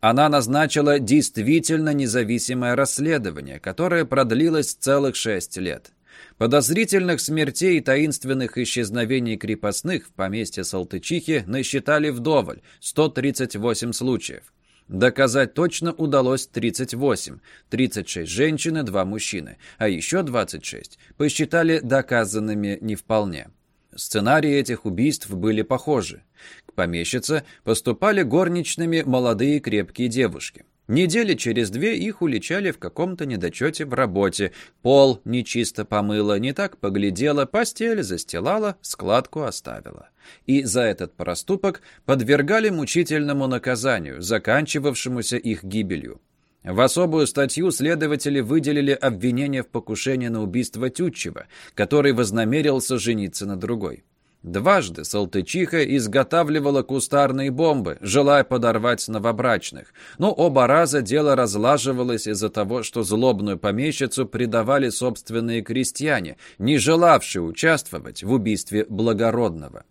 Она назначила действительно независимое расследование, которое продлилось целых шесть лет. Подозрительных смертей и таинственных исчезновений крепостных в поместье Салтычихи насчитали вдоволь – 138 случаев. Доказать точно удалось 38, 36 женщин и 2 мужчины, а еще 26 посчитали доказанными не вполне. Сценарии этих убийств были похожи. К помещице поступали горничными молодые крепкие девушки. Недели через две их уличали в каком-то недочете в работе. Пол нечисто помыла, не так поглядела, постель застилала, складку оставила. И за этот проступок подвергали мучительному наказанию, заканчивавшемуся их гибелью. В особую статью следователи выделили обвинение в покушении на убийство Тютчева, который вознамерился жениться на другой. Дважды Салтычиха изготавливала кустарные бомбы, желая подорвать новобрачных. Но оба раза дело разлаживалось из-за того, что злобную помещицу предавали собственные крестьяне, не желавшие участвовать в убийстве благородного.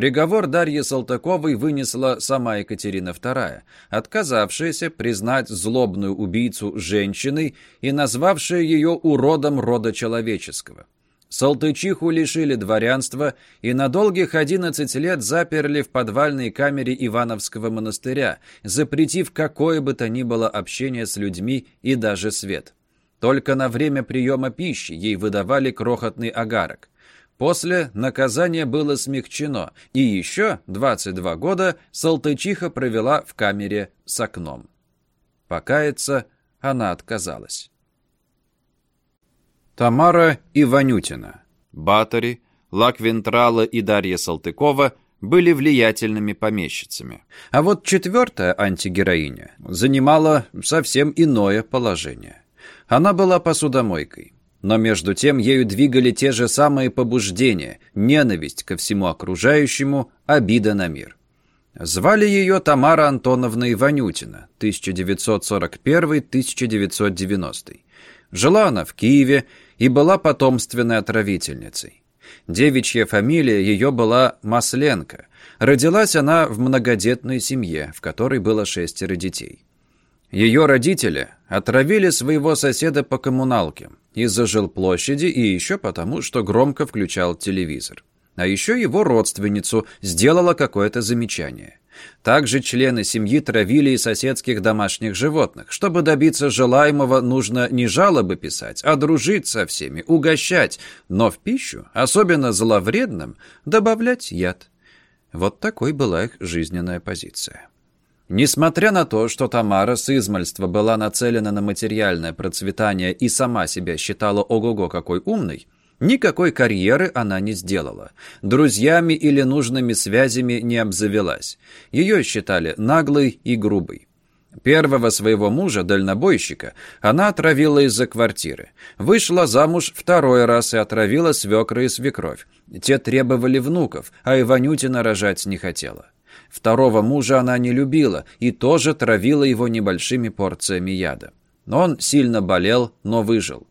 Приговор Дарьи Салтыковой вынесла сама Екатерина II, отказавшаяся признать злобную убийцу женщиной и назвавшая ее уродом рода человеческого. Салтычиху лишили дворянства и на долгих 11 лет заперли в подвальной камере Ивановского монастыря, запретив какое бы то ни было общение с людьми и даже свет. Только на время приема пищи ей выдавали крохотный агарок. После наказание было смягчено, и еще 22 года Салтычиха провела в камере с окном. Покаяться она отказалась. Тамара Иванютина, Батори, Лаквентрала и Дарья Салтыкова были влиятельными помещицами. А вот четвертая антигероиня занимала совсем иное положение. Она была посудомойкой. Но между тем ею двигали те же самые побуждения, ненависть ко всему окружающему, обида на мир. Звали ее Тамара Антоновна Иванютина, 1941-1990. Жила она в Киеве и была потомственной отравительницей. Девичья фамилия ее была Масленко. Родилась она в многодетной семье, в которой было шестеро детей. Ее родители отравили своего соседа по коммуналке из-за жилплощади и еще потому, что громко включал телевизор. А еще его родственницу сделала какое-то замечание. Также члены семьи травили и соседских домашних животных. Чтобы добиться желаемого, нужно не жалобы писать, а дружить со всеми, угощать, но в пищу, особенно зловредным, добавлять яд. Вот такой была их жизненная позиция. Несмотря на то, что Тамара с измальства была нацелена на материальное процветание и сама себя считала ого-го какой умной, Никакой карьеры она не сделала. Друзьями или нужными связями не обзавелась. Ее считали наглой и грубой. Первого своего мужа, дальнобойщика, она отравила из-за квартиры. Вышла замуж второй раз и отравила свекра и свекровь. Те требовали внуков, а Иванютина рожать не хотела. Второго мужа она не любила и тоже травила его небольшими порциями яда. Он сильно болел, но выжил.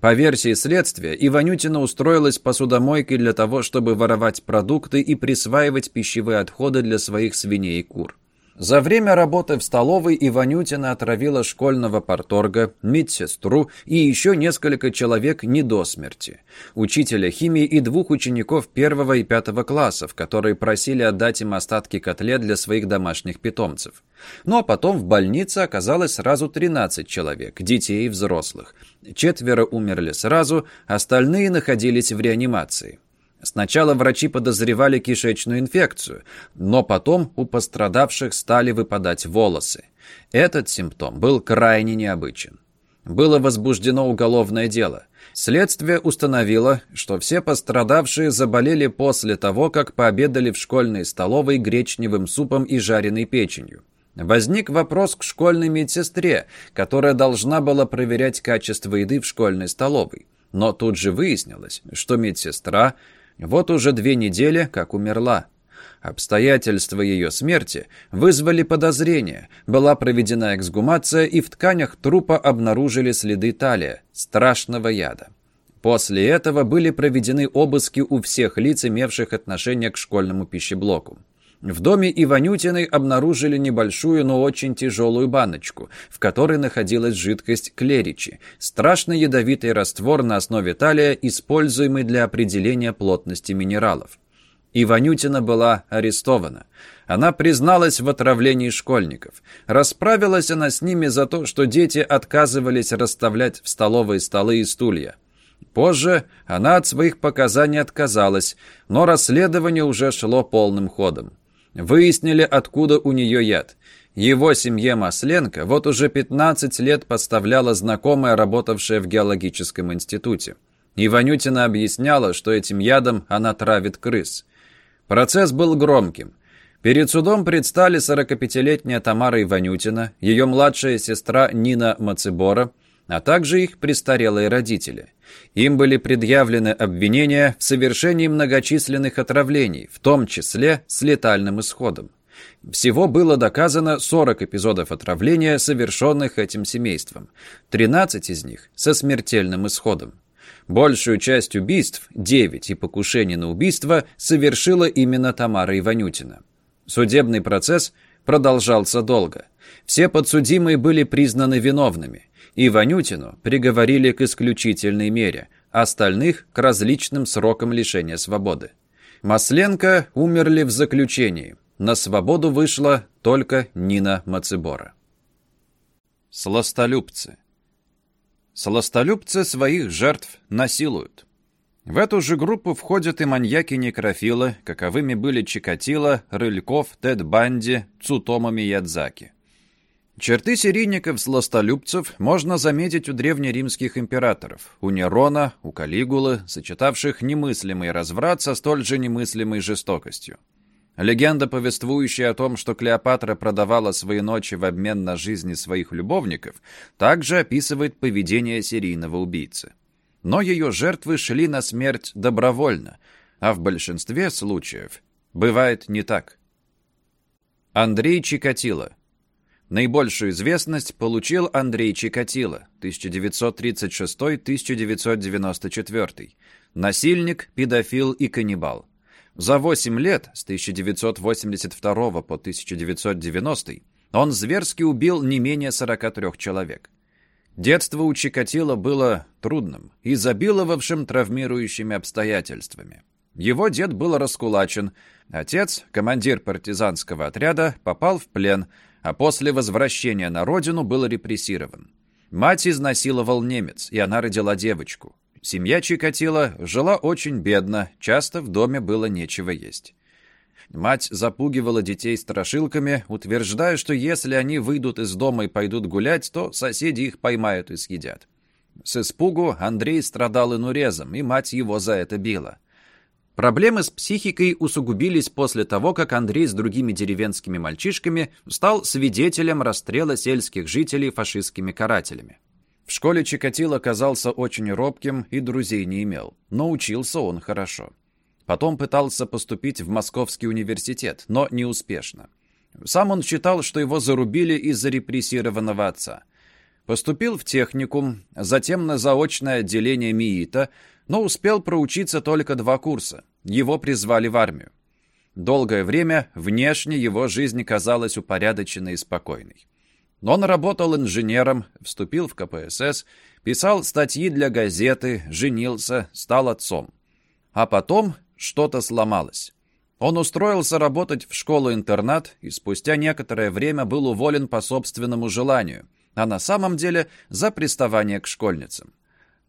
По версии следствия, Иванютина устроилась посудомойкой для того, чтобы воровать продукты и присваивать пищевые отходы для своих свиней и кур. За время работы в столовой Иванютина отравила школьного порторга, медсестру и еще несколько человек не до смерти. Учителя химии и двух учеников первого и пятого классов, которые просили отдать им остатки котлет для своих домашних питомцев. Ну а потом в больнице оказалось сразу 13 человек, детей и взрослых. Четверо умерли сразу, остальные находились в реанимации. Сначала врачи подозревали кишечную инфекцию, но потом у пострадавших стали выпадать волосы. Этот симптом был крайне необычен. Было возбуждено уголовное дело. Следствие установило, что все пострадавшие заболели после того, как пообедали в школьной столовой гречневым супом и жареной печенью. Возник вопрос к школьной медсестре, которая должна была проверять качество еды в школьной столовой. Но тут же выяснилось, что медсестра вот уже две недели, как умерла. Обстоятельства ее смерти вызвали подозрения. Была проведена эксгумация, и в тканях трупа обнаружили следы талия, страшного яда. После этого были проведены обыски у всех лиц, имевших отношение к школьному пищеблоку. В доме Иванютиной обнаружили небольшую, но очень тяжелую баночку, в которой находилась жидкость клеричи, страшно ядовитый раствор на основе талия, используемый для определения плотности минералов. Иванютина была арестована. Она призналась в отравлении школьников. Расправилась она с ними за то, что дети отказывались расставлять в столовой столы и стулья. Позже она от своих показаний отказалась, но расследование уже шло полным ходом. Выяснили, откуда у нее яд. Его семье Масленко вот уже 15 лет поставляла знакомая, работавшая в геологическом институте. Иванютина объясняла, что этим ядом она травит крыс. Процесс был громким. Перед судом предстали 45-летняя Тамара Иванютина, ее младшая сестра Нина Мацебора, а также их престарелые родители. Им были предъявлены обвинения в совершении многочисленных отравлений, в том числе с летальным исходом. Всего было доказано 40 эпизодов отравления, совершенных этим семейством, 13 из них со смертельным исходом. Большую часть убийств, 9 и покушений на убийство, совершила именно Тамара Иванютина. Судебный процесс продолжался долго. Все подсудимые были признаны виновными. И Ванютину приговорили к исключительной мере, остальных – к различным срокам лишения свободы. Масленко умерли в заключении. На свободу вышла только Нина Мацебора. Сластолюбцы. Сластолюбцы своих жертв насилуют. В эту же группу входят и маньяки-некрофилы, каковыми были Чикатило, Рыльков, Тед Банди, Цутома Миядзаки. Черты серийников-сластолюбцев можно заметить у древнеримских императоров, у Нерона, у Калигулы, сочетавших немыслимый разврат со столь же немыслимой жестокостью. Легенда, повествующая о том, что Клеопатра продавала свои ночи в обмен на жизни своих любовников, также описывает поведение серийного убийцы. Но ее жертвы шли на смерть добровольно, а в большинстве случаев бывает не так. Андрей Чикатило Наибольшую известность получил Андрей Чикатило, 1936-1994, насильник, педофил и каннибал. За 8 лет, с 1982 по 1990, он зверски убил не менее 43 человек. Детство у Чикатило было трудным, изобиловавшим травмирующими обстоятельствами. Его дед был раскулачен, отец, командир партизанского отряда, попал в плен – а после возвращения на родину был репрессирован. Мать изнасиловал немец, и она родила девочку. Семья Чикатило жила очень бедно, часто в доме было нечего есть. Мать запугивала детей страшилками, утверждая, что если они выйдут из дома и пойдут гулять, то соседи их поймают и съедят. С испугу Андрей страдал инурезом, и мать его за это била. Проблемы с психикой усугубились после того, как Андрей с другими деревенскими мальчишками стал свидетелем расстрела сельских жителей фашистскими карателями. В школе Чикатило оказался очень робким и друзей не имел, но учился он хорошо. Потом пытался поступить в Московский университет, но неуспешно. Сам он считал, что его зарубили из-за репрессированного отца. Поступил в техникум, затем на заочное отделение МИИТа, но успел проучиться только два курса. Его призвали в армию. Долгое время внешне его жизнь казалась упорядоченной и спокойной. Он работал инженером, вступил в КПСС, писал статьи для газеты, женился, стал отцом. А потом что-то сломалось. Он устроился работать в школу-интернат и спустя некоторое время был уволен по собственному желанию, а на самом деле за приставание к школьницам.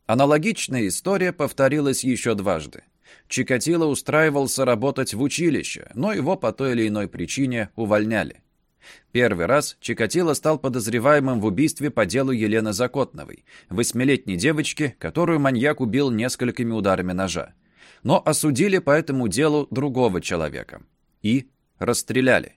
Аналогичная история повторилась еще дважды. Чикатило устраивался работать в училище, но его по той или иной причине увольняли. Первый раз Чикатило стал подозреваемым в убийстве по делу Елены Закотновой, восьмилетней девочки, которую маньяк убил несколькими ударами ножа. Но осудили по этому делу другого человека. И расстреляли.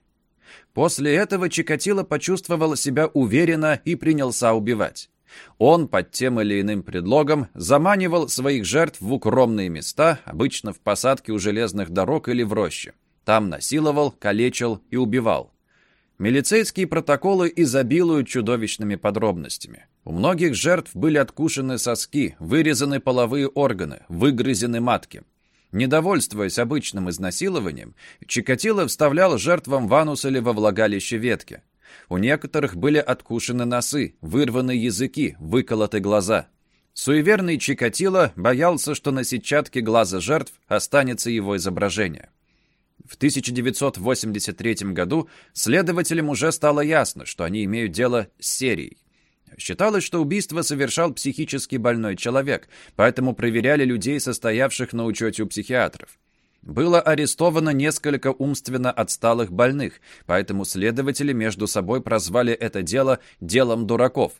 После этого Чикатило почувствовал себя уверенно и принялся убивать. Он под тем или иным предлогом заманивал своих жертв в укромные места, обычно в посадке у железных дорог или в роще. Там насиловал, калечил и убивал. Милицейские протоколы изобилуют чудовищными подробностями. У многих жертв были откушены соски, вырезаны половые органы, выгрызены матки. Недовольствуясь обычным изнасилованием, Чикатило вставлял жертвам в анус или во влагалище ветки. У некоторых были откушены носы, вырваны языки, выколоты глаза. Суеверный Чикатило боялся, что на сетчатке глаза жертв останется его изображение. В 1983 году следователям уже стало ясно, что они имеют дело с серией. Считалось, что убийство совершал психически больной человек, поэтому проверяли людей, состоявших на учете у психиатров. Было арестовано несколько умственно отсталых больных, поэтому следователи между собой прозвали это дело «делом дураков».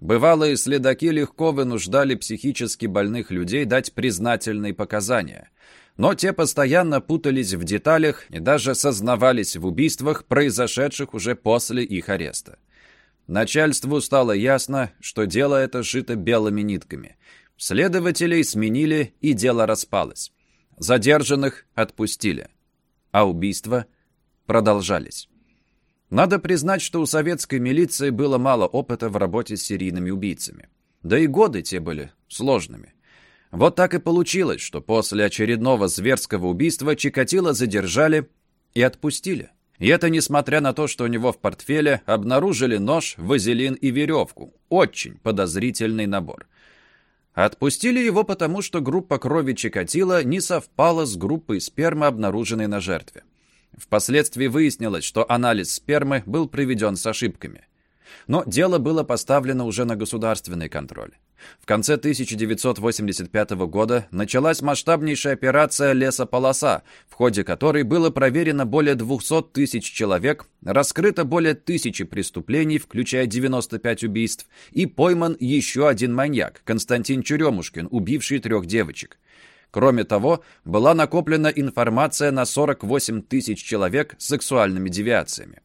Бывалые следаки легко вынуждали психически больных людей дать признательные показания. Но те постоянно путались в деталях и даже сознавались в убийствах, произошедших уже после их ареста. Начальству стало ясно, что дело это шито белыми нитками. Следователей сменили, и дело распалось. Задержанных отпустили. А убийства продолжались. Надо признать, что у советской милиции было мало опыта в работе с серийными убийцами. Да и годы те были сложными. Вот так и получилось, что после очередного зверского убийства Чикатило задержали и отпустили. И это несмотря на то, что у него в портфеле обнаружили нож, вазелин и веревку. Очень подозрительный набор. Отпустили его потому, что группа крови Чикатило не совпала с группой спермы, обнаруженной на жертве. Впоследствии выяснилось, что анализ спермы был проведен с ошибками. Но дело было поставлено уже на государственный контроль. В конце 1985 года началась масштабнейшая операция «Лесополоса», в ходе которой было проверено более 200 тысяч человек, раскрыто более тысячи преступлений, включая 95 убийств, и пойман еще один маньяк, Константин Черемушкин, убивший трех девочек. Кроме того, была накоплена информация на 48 тысяч человек с сексуальными девиациями.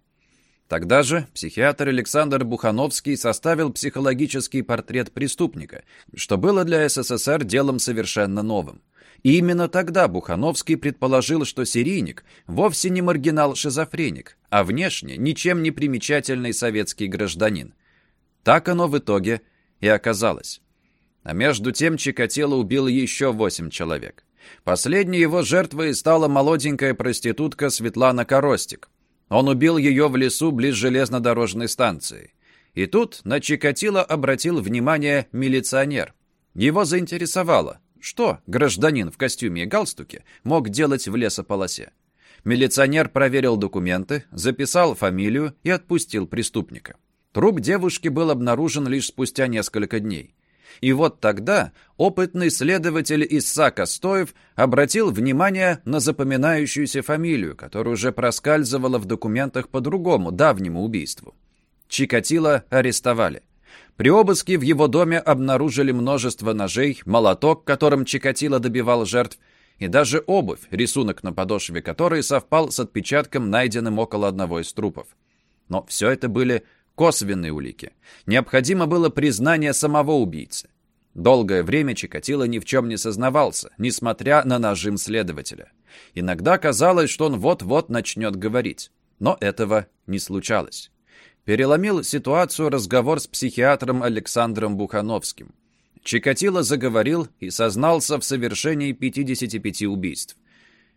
Тогда же психиатр Александр Бухановский составил психологический портрет преступника, что было для СССР делом совершенно новым. И именно тогда Бухановский предположил, что серийник вовсе не маргинал-шизофреник, а внешне ничем не примечательный советский гражданин. Так оно в итоге и оказалось. А между тем Чикатило убил еще восемь человек. Последней его жертвой стала молоденькая проститутка Светлана Коростик. Он убил ее в лесу близ железнодорожной станции. И тут на Чикатило обратил внимание милиционер. Его заинтересовало, что гражданин в костюме и галстуке мог делать в лесополосе. Милиционер проверил документы, записал фамилию и отпустил преступника. Труп девушки был обнаружен лишь спустя несколько дней. И вот тогда опытный следователь Исака Стоев обратил внимание на запоминающуюся фамилию, которая уже проскальзывала в документах по другому, давнему убийству. Чикатило арестовали. При обыске в его доме обнаружили множество ножей, молоток, которым Чикатило добивал жертв, и даже обувь, рисунок на подошве которой совпал с отпечатком, найденным около одного из трупов. Но все это были косвенные улики. Необходимо было признание самого убийцы. Долгое время Чикатило ни в чем не сознавался, несмотря на нажим следователя. Иногда казалось, что он вот-вот начнет говорить. Но этого не случалось. Переломил ситуацию разговор с психиатром Александром Бухановским. Чикатило заговорил и сознался в совершении 55 убийств.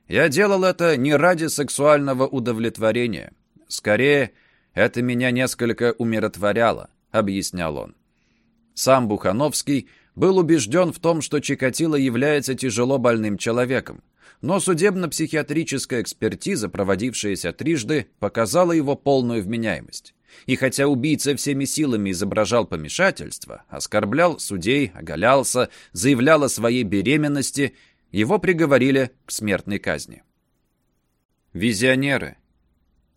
«Я делал это не ради сексуального удовлетворения. Скорее, это меня несколько умиротворяло», — объяснял он. Сам Бухановский был убежден в том, что Чикатило является тяжело больным человеком. Но судебно-психиатрическая экспертиза, проводившаяся трижды, показала его полную вменяемость. И хотя убийца всеми силами изображал помешательство, оскорблял судей, оголялся, заявлял о своей беременности, его приговорили к смертной казни. Визионеры.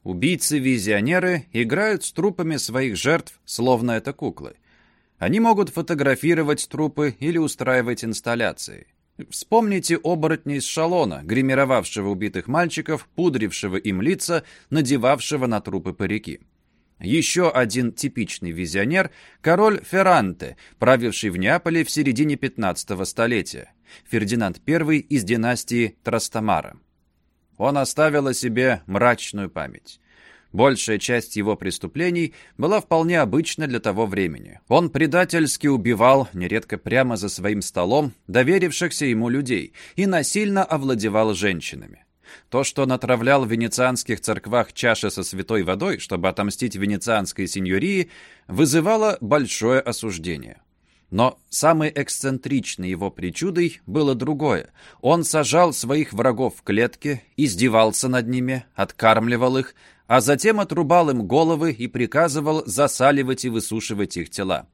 Убийцы-визионеры играют с трупами своих жертв, словно это куклы. Они могут фотографировать трупы или устраивать инсталляции. Вспомните оборотня из шалона, гримировавшего убитых мальчиков, пудрившего им лица, надевавшего на трупы парики. Еще один типичный визионер – король Ферранте, правивший в Неаполе в середине 15 столетия. Фердинанд I из династии Трастамара. Он оставил о себе мрачную память. Большая часть его преступлений была вполне обычна для того времени. Он предательски убивал, нередко прямо за своим столом, доверившихся ему людей и насильно овладевал женщинами. То, что он отравлял в венецианских церквах чаши со святой водой, чтобы отомстить венецианской сеньории, вызывало большое осуждение. Но самой эксцентричной его причудой было другое. Он сажал своих врагов в клетки, издевался над ними, откармливал их, а затем отрубал им головы и приказывал засаливать и высушивать их тела.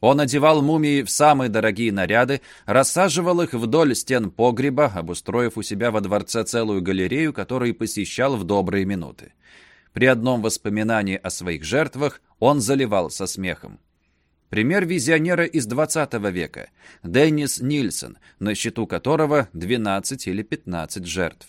Он одевал мумии в самые дорогие наряды, рассаживал их вдоль стен погреба, обустроив у себя во дворце целую галерею, которую посещал в добрые минуты. При одном воспоминании о своих жертвах он заливался смехом. Пример визионера из 20 века – Деннис Нильсон, на счету которого 12 или 15 жертв.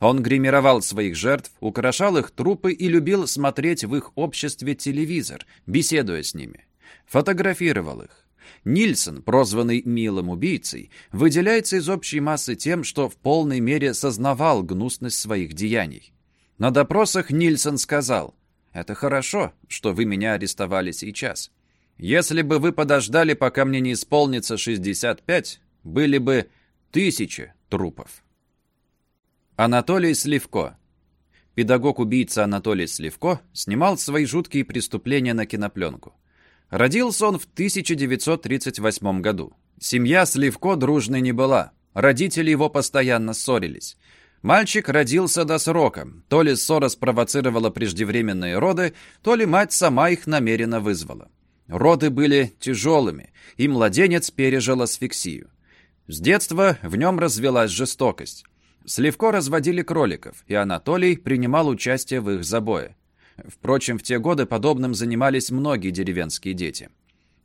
Он гримировал своих жертв, украшал их трупы и любил смотреть в их обществе телевизор, беседуя с ними фотографировал их. Нильсон, прозванный «милым убийцей», выделяется из общей массы тем, что в полной мере сознавал гнусность своих деяний. На допросах Нильсон сказал, «Это хорошо, что вы меня арестовали сейчас. Если бы вы подождали, пока мне не исполнится 65, были бы тысячи трупов». Анатолий Сливко Педагог-убийца Анатолий Сливко снимал свои жуткие преступления на кинопленку. Родился он в 1938 году. Семья Сливко дружной не была. Родители его постоянно ссорились. Мальчик родился до срока. То ли ссора спровоцировала преждевременные роды, то ли мать сама их намеренно вызвала. Роды были тяжелыми, и младенец пережил асфиксию. С детства в нем развелась жестокость. Сливко разводили кроликов, и Анатолий принимал участие в их забое. Впрочем, в те годы подобным занимались многие деревенские дети.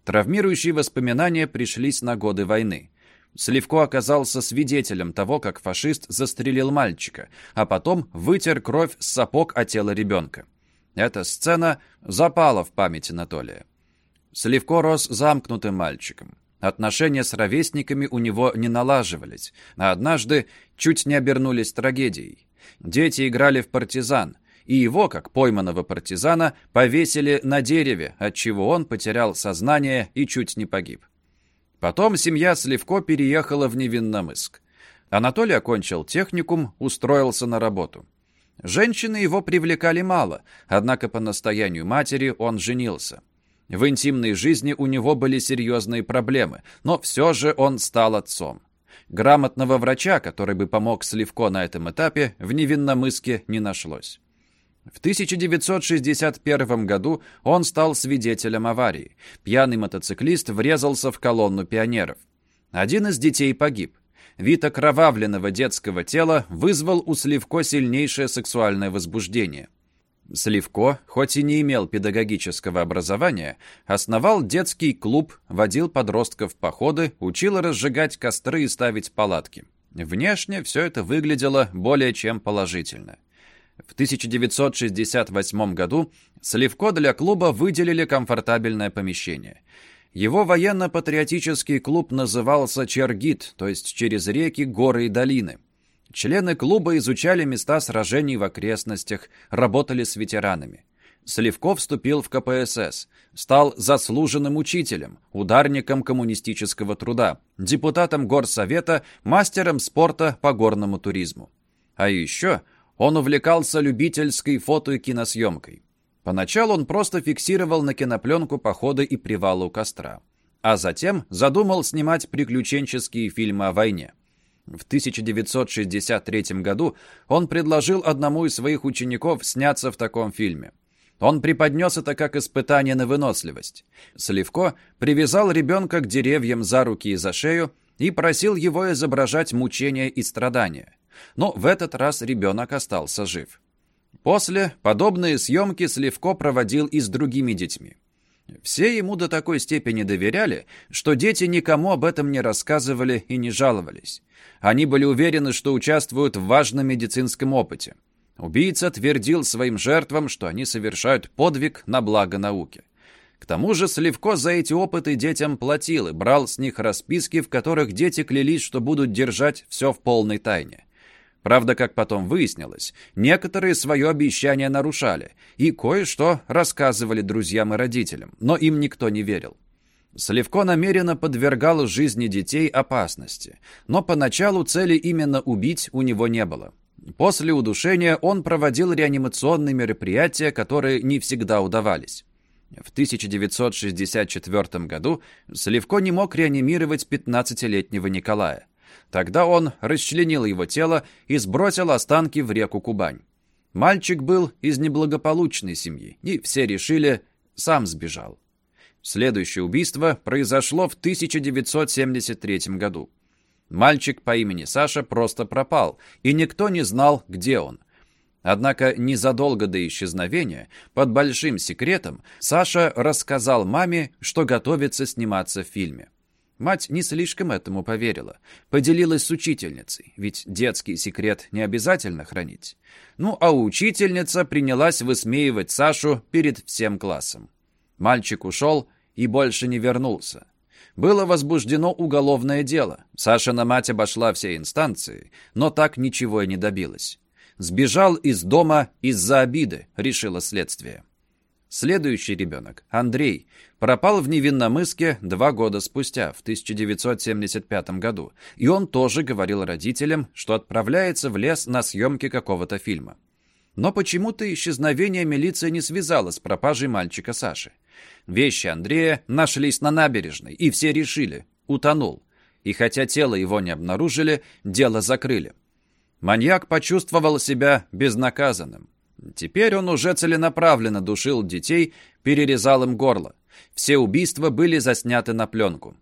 Травмирующие воспоминания пришлись на годы войны. Сливко оказался свидетелем того, как фашист застрелил мальчика, а потом вытер кровь с сапог о тело ребенка. Эта сцена запала в память Анатолия. Сливко рос замкнутым мальчиком. Отношения с ровесниками у него не налаживались, а однажды чуть не обернулись трагедией. Дети играли в партизан, и его, как пойманного партизана, повесили на дереве, отчего он потерял сознание и чуть не погиб. Потом семья Сливко переехала в Невинномысск. Анатолий окончил техникум, устроился на работу. Женщины его привлекали мало, однако по настоянию матери он женился. В интимной жизни у него были серьезные проблемы, но все же он стал отцом. Грамотного врача, который бы помог Сливко на этом этапе, в Невинномысске не нашлось. В 1961 году он стал свидетелем аварии. Пьяный мотоциклист врезался в колонну пионеров. Один из детей погиб. Вид окровавленного детского тела вызвал у Сливко сильнейшее сексуальное возбуждение. Сливко, хоть и не имел педагогического образования, основал детский клуб, водил подростков в походы, учил разжигать костры и ставить палатки. Внешне все это выглядело более чем положительно. В 1968 году Сливко для клуба выделили комфортабельное помещение. Его военно-патриотический клуб назывался Чергит, то есть через реки, горы и долины. Члены клуба изучали места сражений в окрестностях, работали с ветеранами. Сливков вступил в КПСС, стал заслуженным учителем, ударником коммунистического труда, депутатом горсовета, мастером спорта по горному туризму. А еще он увлекался любительской фото- и киносъемкой. Поначалу он просто фиксировал на кинопленку походы и привалы у костра. А затем задумал снимать приключенческие фильмы о войне. В 1963 году он предложил одному из своих учеников сняться в таком фильме. Он преподнес это как испытание на выносливость. Сливко привязал ребенка к деревьям за руки и за шею и просил его изображать мучения и страдания. Но в этот раз ребенок остался жив. После подобные съемки Сливко проводил и с другими детьми. Все ему до такой степени доверяли, что дети никому об этом не рассказывали и не жаловались. Они были уверены, что участвуют в важном медицинском опыте. Убийца твердил своим жертвам, что они совершают подвиг на благо науки. К тому же Сливко за эти опыты детям платил и брал с них расписки, в которых дети клялись, что будут держать все в полной тайне. Правда, как потом выяснилось, некоторые свое обещание нарушали и кое-что рассказывали друзьям и родителям, но им никто не верил. Сливко намеренно подвергал жизни детей опасности, но поначалу цели именно убить у него не было. После удушения он проводил реанимационные мероприятия, которые не всегда удавались. В 1964 году Сливко не мог реанимировать 15-летнего Николая. Тогда он расчленил его тело и сбросил останки в реку Кубань. Мальчик был из неблагополучной семьи, и все решили, сам сбежал. Следующее убийство произошло в 1973 году. Мальчик по имени Саша просто пропал, и никто не знал, где он. Однако незадолго до исчезновения, под большим секретом, Саша рассказал маме, что готовится сниматься в фильме. Мать не слишком этому поверила. Поделилась с учительницей, ведь детский секрет не обязательно хранить. Ну, а учительница принялась высмеивать Сашу перед всем классом. Мальчик ушел и больше не вернулся. Было возбуждено уголовное дело. Сашина мать обошла все инстанции, но так ничего и не добилась. Сбежал из дома из-за обиды, решило следствие. Следующий ребенок, Андрей, пропал в Невинномыске два года спустя, в 1975 году, и он тоже говорил родителям, что отправляется в лес на съемки какого-то фильма. Но почему-то исчезновение милиция не связала с пропажей мальчика Саши. Вещи Андрея нашлись на набережной, и все решили – утонул. И хотя тело его не обнаружили, дело закрыли. Маньяк почувствовал себя безнаказанным. Теперь он уже целенаправленно душил детей, перерезал им горло. Все убийства были засняты на пленку.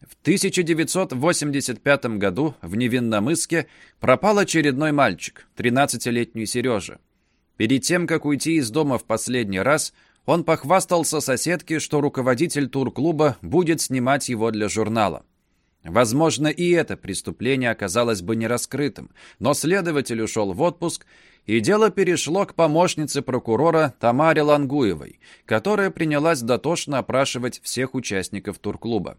В 1985 году в Невинномыске пропал очередной мальчик, 13-летний Сережа. Перед тем, как уйти из дома в последний раз, он похвастался соседке, что руководитель турклуба будет снимать его для журнала. Возможно, и это преступление оказалось бы не раскрытым, но следователь ушел в отпуск, и дело перешло к помощнице прокурора Тамаре Лангуевой, которая принялась дотошно опрашивать всех участников турклуба.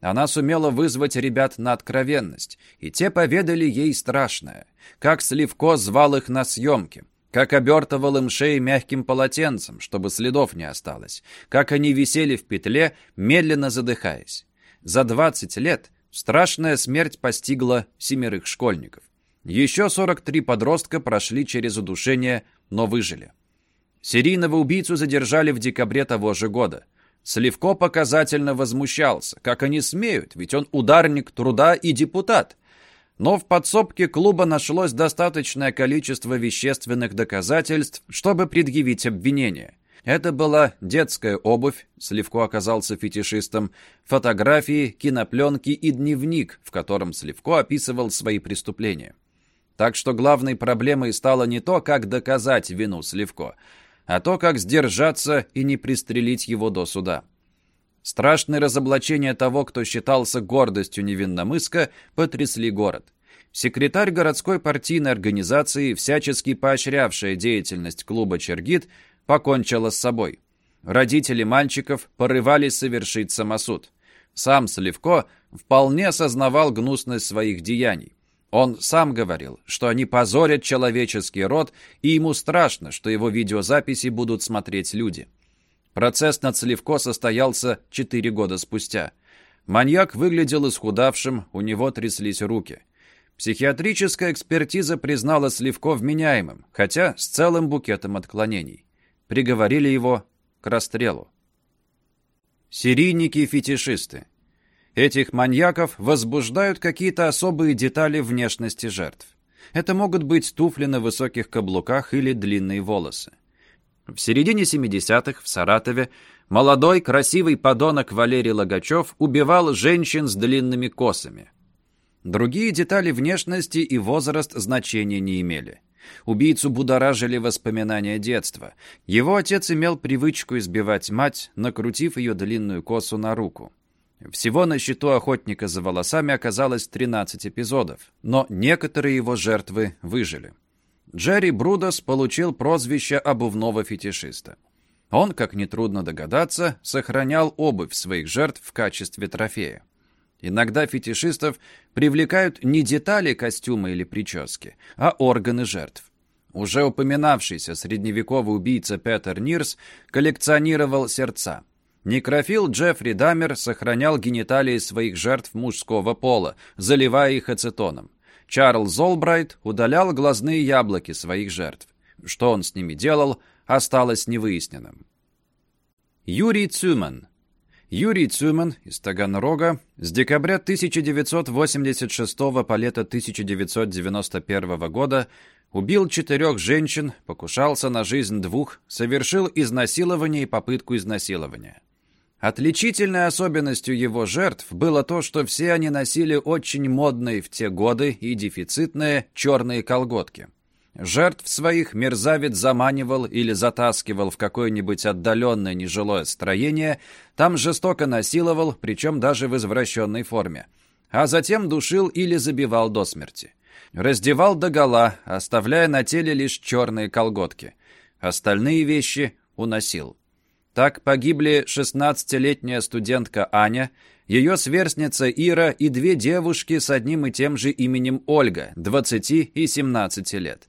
Она сумела вызвать ребят на откровенность, и те поведали ей страшное, как Сливко звал их на съемки, как обертывал им шеи мягким полотенцем, чтобы следов не осталось, как они висели в петле, медленно задыхаясь. За 20 лет страшная смерть постигла семерых школьников. Еще 43 подростка прошли через удушение, но выжили. Серийного убийцу задержали в декабре того же года. Сливко показательно возмущался. Как они смеют, ведь он ударник труда и депутат. Но в подсобке клуба нашлось достаточное количество вещественных доказательств, чтобы предъявить обвинение. Это была детская обувь, Сливко оказался фетишистом, фотографии, кинопленки и дневник, в котором Сливко описывал свои преступления. Так что главной проблемой стало не то, как доказать вину Сливко, а то, как сдержаться и не пристрелить его до суда. Страшные разоблачения того, кто считался гордостью Невинномыска, потрясли город. Секретарь городской партийной организации, всячески поощрявшая деятельность клуба «Чергит», покончила с собой. Родители мальчиков порывались совершить самосуд. Сам Сливко вполне осознавал гнусность своих деяний. Он сам говорил, что они позорят человеческий род, и ему страшно, что его видеозаписи будут смотреть люди. Процесс над Сливко состоялся 4 года спустя. Маньяк выглядел исхудавшим, у него тряслись руки. Психиатрическая экспертиза признала Сливко вменяемым, хотя с целым букетом отклонений. Приговорили его к расстрелу. Серийники-фетишисты. Этих маньяков возбуждают какие-то особые детали внешности жертв. Это могут быть туфли на высоких каблуках или длинные волосы. В середине 70-х в Саратове молодой красивый подонок Валерий Логачев убивал женщин с длинными косами. Другие детали внешности и возраст значения не имели. Убийцу будоражили воспоминания детства. Его отец имел привычку избивать мать, накрутив ее длинную косу на руку. Всего на счету охотника за волосами оказалось 13 эпизодов, но некоторые его жертвы выжили. Джерри Брудос получил прозвище обувного фетишиста. Он, как нетрудно догадаться, сохранял обувь своих жертв в качестве трофея. Иногда фетишистов привлекают не детали костюма или прически, а органы жертв. Уже упоминавшийся средневековый убийца Петер Нирс коллекционировал сердца. Некрофил Джеффри Дамер сохранял гениталии своих жертв мужского пола, заливая их ацетоном. Чарльз Золбрайт удалял глазные яблоки своих жертв. Что он с ними делал, осталось невыясненным. Юрий Цюман Юрий Цюман из Таганрога с декабря 1986 по лето 1991 года убил четырех женщин, покушался на жизнь двух, совершил изнасилование и попытку изнасилования. Отличительной особенностью его жертв было то, что все они носили очень модные в те годы и дефицитные черные колготки. Жертв своих мерзавец заманивал или затаскивал в какое-нибудь отдаленное нежилое строение, там жестоко насиловал, причем даже в извращенной форме, а затем душил или забивал до смерти. Раздевал догола, оставляя на теле лишь черные колготки. Остальные вещи уносил. Так погибли 16-летняя студентка Аня, ее сверстница Ира и две девушки с одним и тем же именем Ольга, 20 и 17 лет.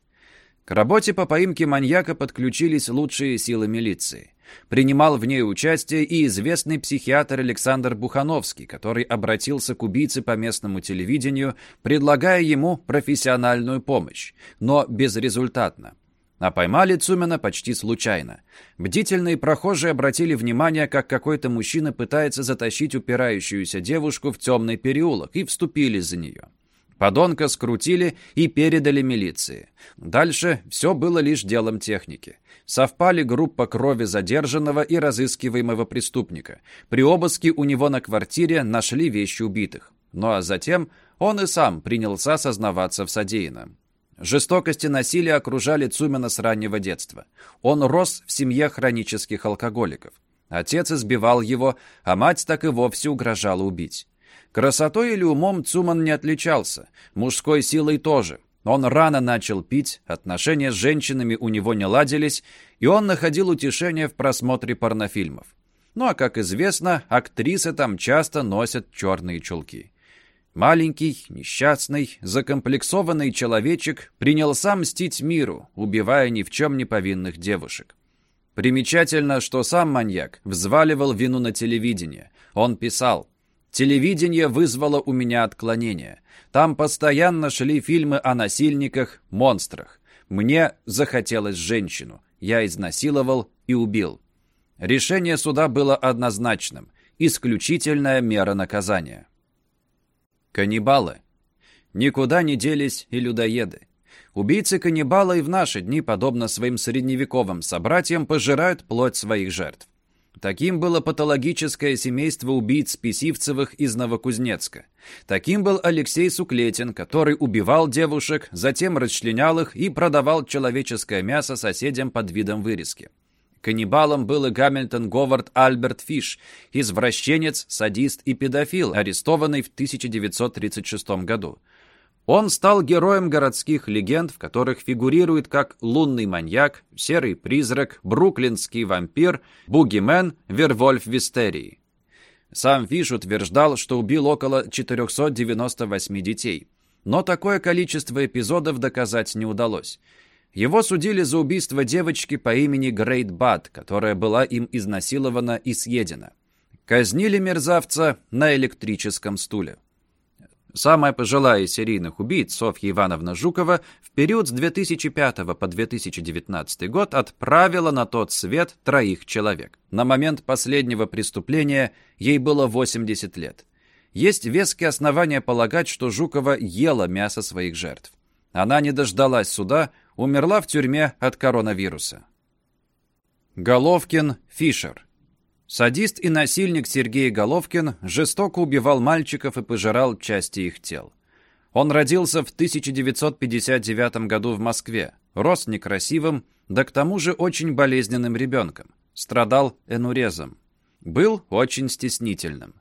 К работе по поимке маньяка подключились лучшие силы милиции. Принимал в ней участие и известный психиатр Александр Бухановский, который обратился к убийце по местному телевидению, предлагая ему профессиональную помощь, но безрезультатно. А поймали Цумина почти случайно. Бдительные прохожие обратили внимание, как какой-то мужчина пытается затащить упирающуюся девушку в темный переулок и вступили за нее. Подонка скрутили и передали милиции. Дальше все было лишь делом техники. Совпали группа крови задержанного и разыскиваемого преступника. При обыске у него на квартире нашли вещи убитых. Ну а затем он и сам принялся сознаваться в содеянном. Жестокости насилия окружали Цумина с раннего детства. Он рос в семье хронических алкоголиков. Отец избивал его, а мать так и вовсе угрожала убить. Красотой или умом Цуман не отличался, мужской силой тоже. Он рано начал пить, отношения с женщинами у него не ладились, и он находил утешение в просмотре порнофильмов. Ну а, как известно, актрисы там часто носят черные чулки. Маленький, несчастный, закомплексованный человечек принялся мстить миру, убивая ни в чем не повинных девушек. Примечательно, что сам маньяк взваливал вину на телевидение. Он писал Телевидение вызвало у меня отклонение. Там постоянно шли фильмы о насильниках, монстрах. Мне захотелось женщину. Я изнасиловал и убил. Решение суда было однозначным. Исключительная мера наказания. Каннибалы. Никуда не делись и людоеды. Убийцы-каннибалы и в наши дни, подобно своим средневековым собратьям, пожирают плоть своих жертв. Таким было патологическое семейство убийц Писивцевых из Новокузнецка. Таким был Алексей Суклетин, который убивал девушек, затем расчленял их и продавал человеческое мясо соседям под видом вырезки. Каннибалом был и Гамильтон Говард Альберт Фиш, извращенец, садист и педофил, арестованный в 1936 году. Он стал героем городских легенд, в которых фигурирует как лунный маньяк, серый призрак, бруклинский вампир, бугимен, вервольф Вистерии. Сам Фиш утверждал, что убил около 498 детей. Но такое количество эпизодов доказать не удалось. Его судили за убийство девочки по имени Грейт Бад, которая была им изнасилована и съедена. Казнили мерзавца на электрическом стуле. Самая пожилая из серийных убийц, Софья Ивановна Жукова, в период с 2005 по 2019 год отправила на тот свет троих человек. На момент последнего преступления ей было 80 лет. Есть веские основания полагать, что Жукова ела мясо своих жертв. Она не дождалась суда, умерла в тюрьме от коронавируса. Головкин Фишер Садист и насильник Сергей Головкин жестоко убивал мальчиков и пожирал части их тел. Он родился в 1959 году в Москве, рос некрасивым, да к тому же очень болезненным ребенком. Страдал энурезом. Был очень стеснительным.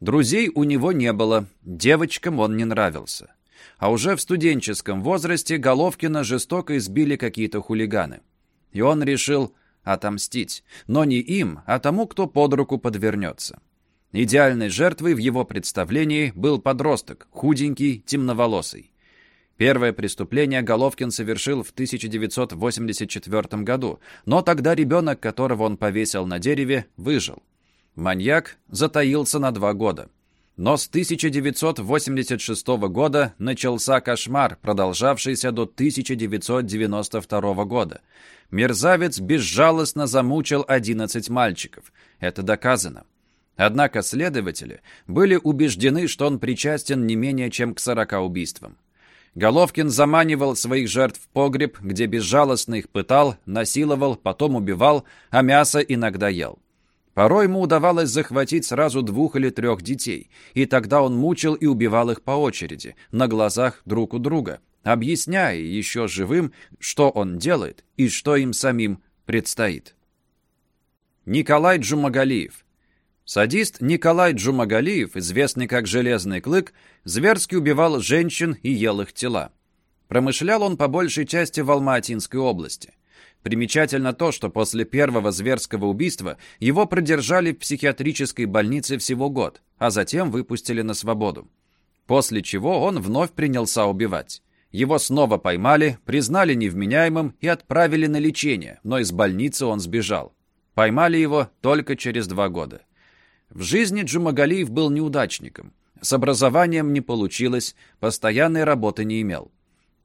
Друзей у него не было, девочкам он не нравился. А уже в студенческом возрасте Головкина жестоко избили какие-то хулиганы. И он решил отомстить, но не им, а тому, кто под руку подвернется. Идеальной жертвой в его представлении был подросток, худенький, темноволосый. Первое преступление Головкин совершил в 1984 году, но тогда ребенок, которого он повесил на дереве, выжил. Маньяк затаился на два года. Но с 1986 года начался кошмар, продолжавшийся до 1992 года. Мерзавец безжалостно замучил 11 мальчиков. Это доказано. Однако следователи были убеждены, что он причастен не менее чем к 40 убийствам. Головкин заманивал своих жертв в погреб, где безжалостно их пытал, насиловал, потом убивал, а мясо иногда ел. Порой ему удавалось захватить сразу двух или трех детей, и тогда он мучил и убивал их по очереди, на глазах друг у друга, объясняя еще живым, что он делает и что им самим предстоит. Николай Джумагалиев Садист Николай Джумагалиев, известный как Железный Клык, зверски убивал женщин и ел их тела. Промышлял он по большей части в Алма-Атинской области. Примечательно то, что после первого зверского убийства его продержали в психиатрической больнице всего год, а затем выпустили на свободу. После чего он вновь принялся убивать. Его снова поймали, признали невменяемым и отправили на лечение, но из больницы он сбежал. Поймали его только через два года. В жизни Джумагалиев был неудачником. С образованием не получилось, постоянной работы не имел.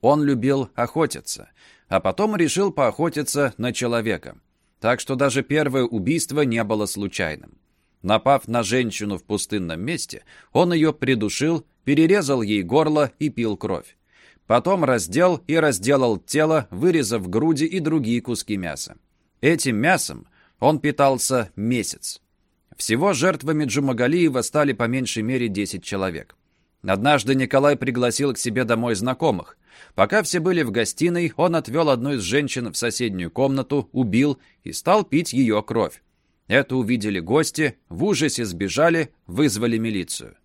Он любил охотиться, а потом решил поохотиться на человека. Так что даже первое убийство не было случайным. Напав на женщину в пустынном месте, он ее придушил, перерезал ей горло и пил кровь. Потом раздел и разделал тело, вырезав груди и другие куски мяса. Этим мясом он питался месяц. Всего жертвами Джумагалиева стали по меньшей мере 10 человек. Однажды Николай пригласил к себе домой знакомых. Пока все были в гостиной, он отвел одну из женщин в соседнюю комнату, убил и стал пить ее кровь. Это увидели гости, в ужасе сбежали, вызвали милицию.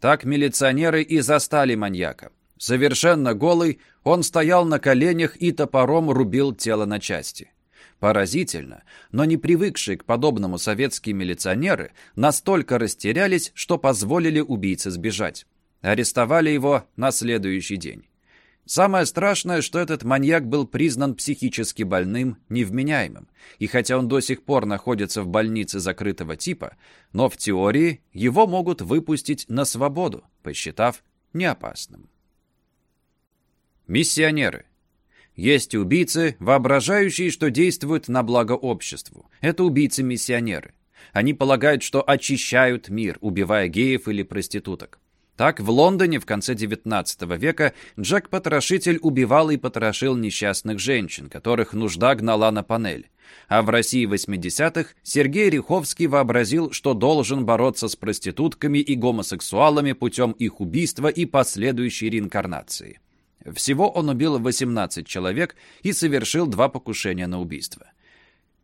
Так милиционеры и застали маньяка. Совершенно голый, он стоял на коленях и топором рубил тело на части. Поразительно, но не привыкшие к подобному советские милиционеры настолько растерялись, что позволили убийце сбежать. Арестовали его на следующий день. Самое страшное, что этот маньяк был признан психически больным, невменяемым. И хотя он до сих пор находится в больнице закрытого типа, но в теории его могут выпустить на свободу, посчитав неопасным. Миссионеры. Есть убийцы, воображающие, что действуют на благо обществу. Это убийцы-миссионеры. Они полагают, что очищают мир, убивая геев или проституток. Так, в Лондоне в конце XIX века Джек-потрошитель убивал и потрошил несчастных женщин, которых нужда гнала на панель. А в России 80-х Сергей Риховский вообразил, что должен бороться с проститутками и гомосексуалами путем их убийства и последующей реинкарнации. Всего он убил 18 человек и совершил два покушения на убийство.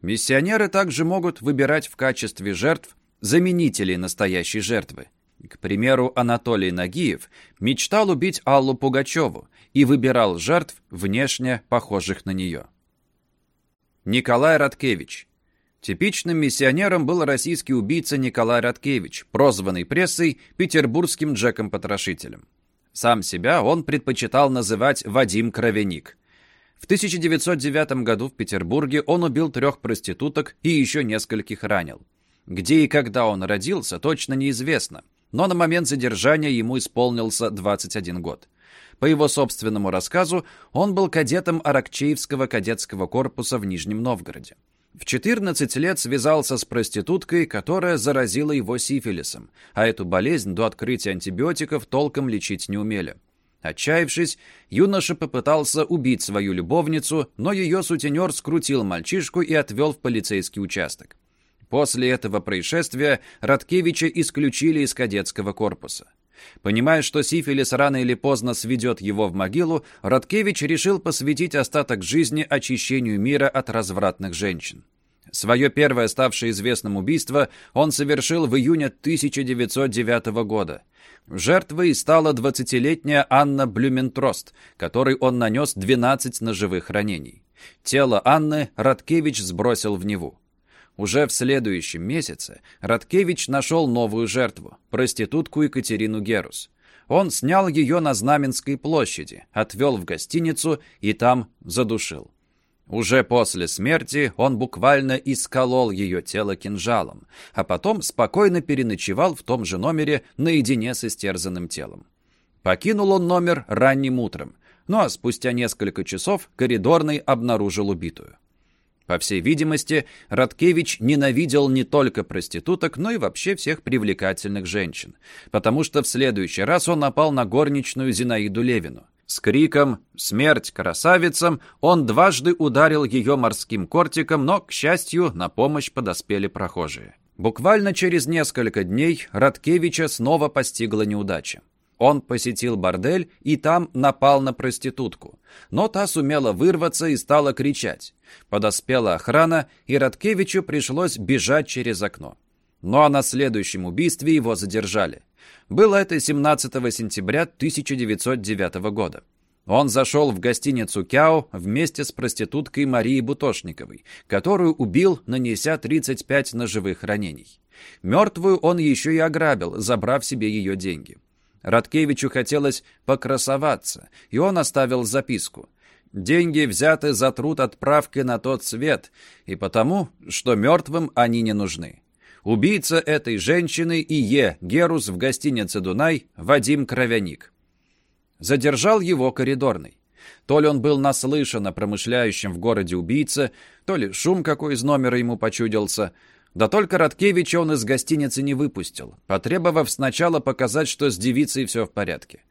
Миссионеры также могут выбирать в качестве жертв заменителей настоящей жертвы. К примеру, Анатолий Нагиев мечтал убить Аллу Пугачеву и выбирал жертв, внешне похожих на нее. Николай Радкевич. Типичным миссионером был российский убийца Николай Радкевич, прозванный прессой петербургским Джеком-потрошителем. Сам себя он предпочитал называть Вадим Кровяник. В 1909 году в Петербурге он убил трех проституток и еще нескольких ранил. Где и когда он родился, точно неизвестно, но на момент задержания ему исполнился 21 год. По его собственному рассказу, он был кадетом Аракчеевского кадетского корпуса в Нижнем Новгороде. В 14 лет связался с проституткой, которая заразила его сифилисом, а эту болезнь до открытия антибиотиков толком лечить не умели. Отчаявшись, юноша попытался убить свою любовницу, но ее сутенер скрутил мальчишку и отвел в полицейский участок. После этого происшествия Радкевича исключили из кадетского корпуса. Понимая, что сифилис рано или поздно сведет его в могилу, Радкевич решил посвятить остаток жизни очищению мира от развратных женщин. Свое первое ставшее известным убийство он совершил в июне 1909 года. Жертвой стала 20-летняя Анна Блюментрост, которой он нанес 12 ножевых ранений. Тело Анны Радкевич сбросил в Неву. Уже в следующем месяце Радкевич нашел новую жертву – проститутку Екатерину Герус. Он снял ее на Знаменской площади, отвел в гостиницу и там задушил. Уже после смерти он буквально исколол ее тело кинжалом, а потом спокойно переночевал в том же номере наедине с истерзанным телом. Покинул он номер ранним утром, ну а спустя несколько часов коридорный обнаружил убитую. По всей видимости, Радкевич ненавидел не только проституток, но и вообще всех привлекательных женщин, потому что в следующий раз он напал на горничную Зинаиду Левину. С криком «Смерть красавицам!» он дважды ударил ее морским кортиком, но, к счастью, на помощь подоспели прохожие. Буквально через несколько дней Радкевича снова постигла неудача. Он посетил бордель и там напал на проститутку. Но та сумела вырваться и стала кричать. Подоспела охрана, и Радкевичу пришлось бежать через окно. Ну а на следующем убийстве его задержали. Было это 17 сентября 1909 года. Он зашел в гостиницу «Кяо» вместе с проституткой Марией Бутошниковой, которую убил, нанеся 35 ножевых ранений. Мертвую он еще и ограбил, забрав себе ее деньги. Радкевичу хотелось покрасоваться, и он оставил записку. Деньги взяты за труд отправки на тот свет, и потому, что мертвым они не нужны. Убийца этой женщины и Е. Герус в гостинице «Дунай» Вадим Кровяник. Задержал его коридорный. То ли он был наслышан о промышляющем в городе убийце, то ли шум какой из номера ему почудился — да только Радкевича он из гостиницы не выпустил, потребовав сначала показать, что с девицей все в порядке.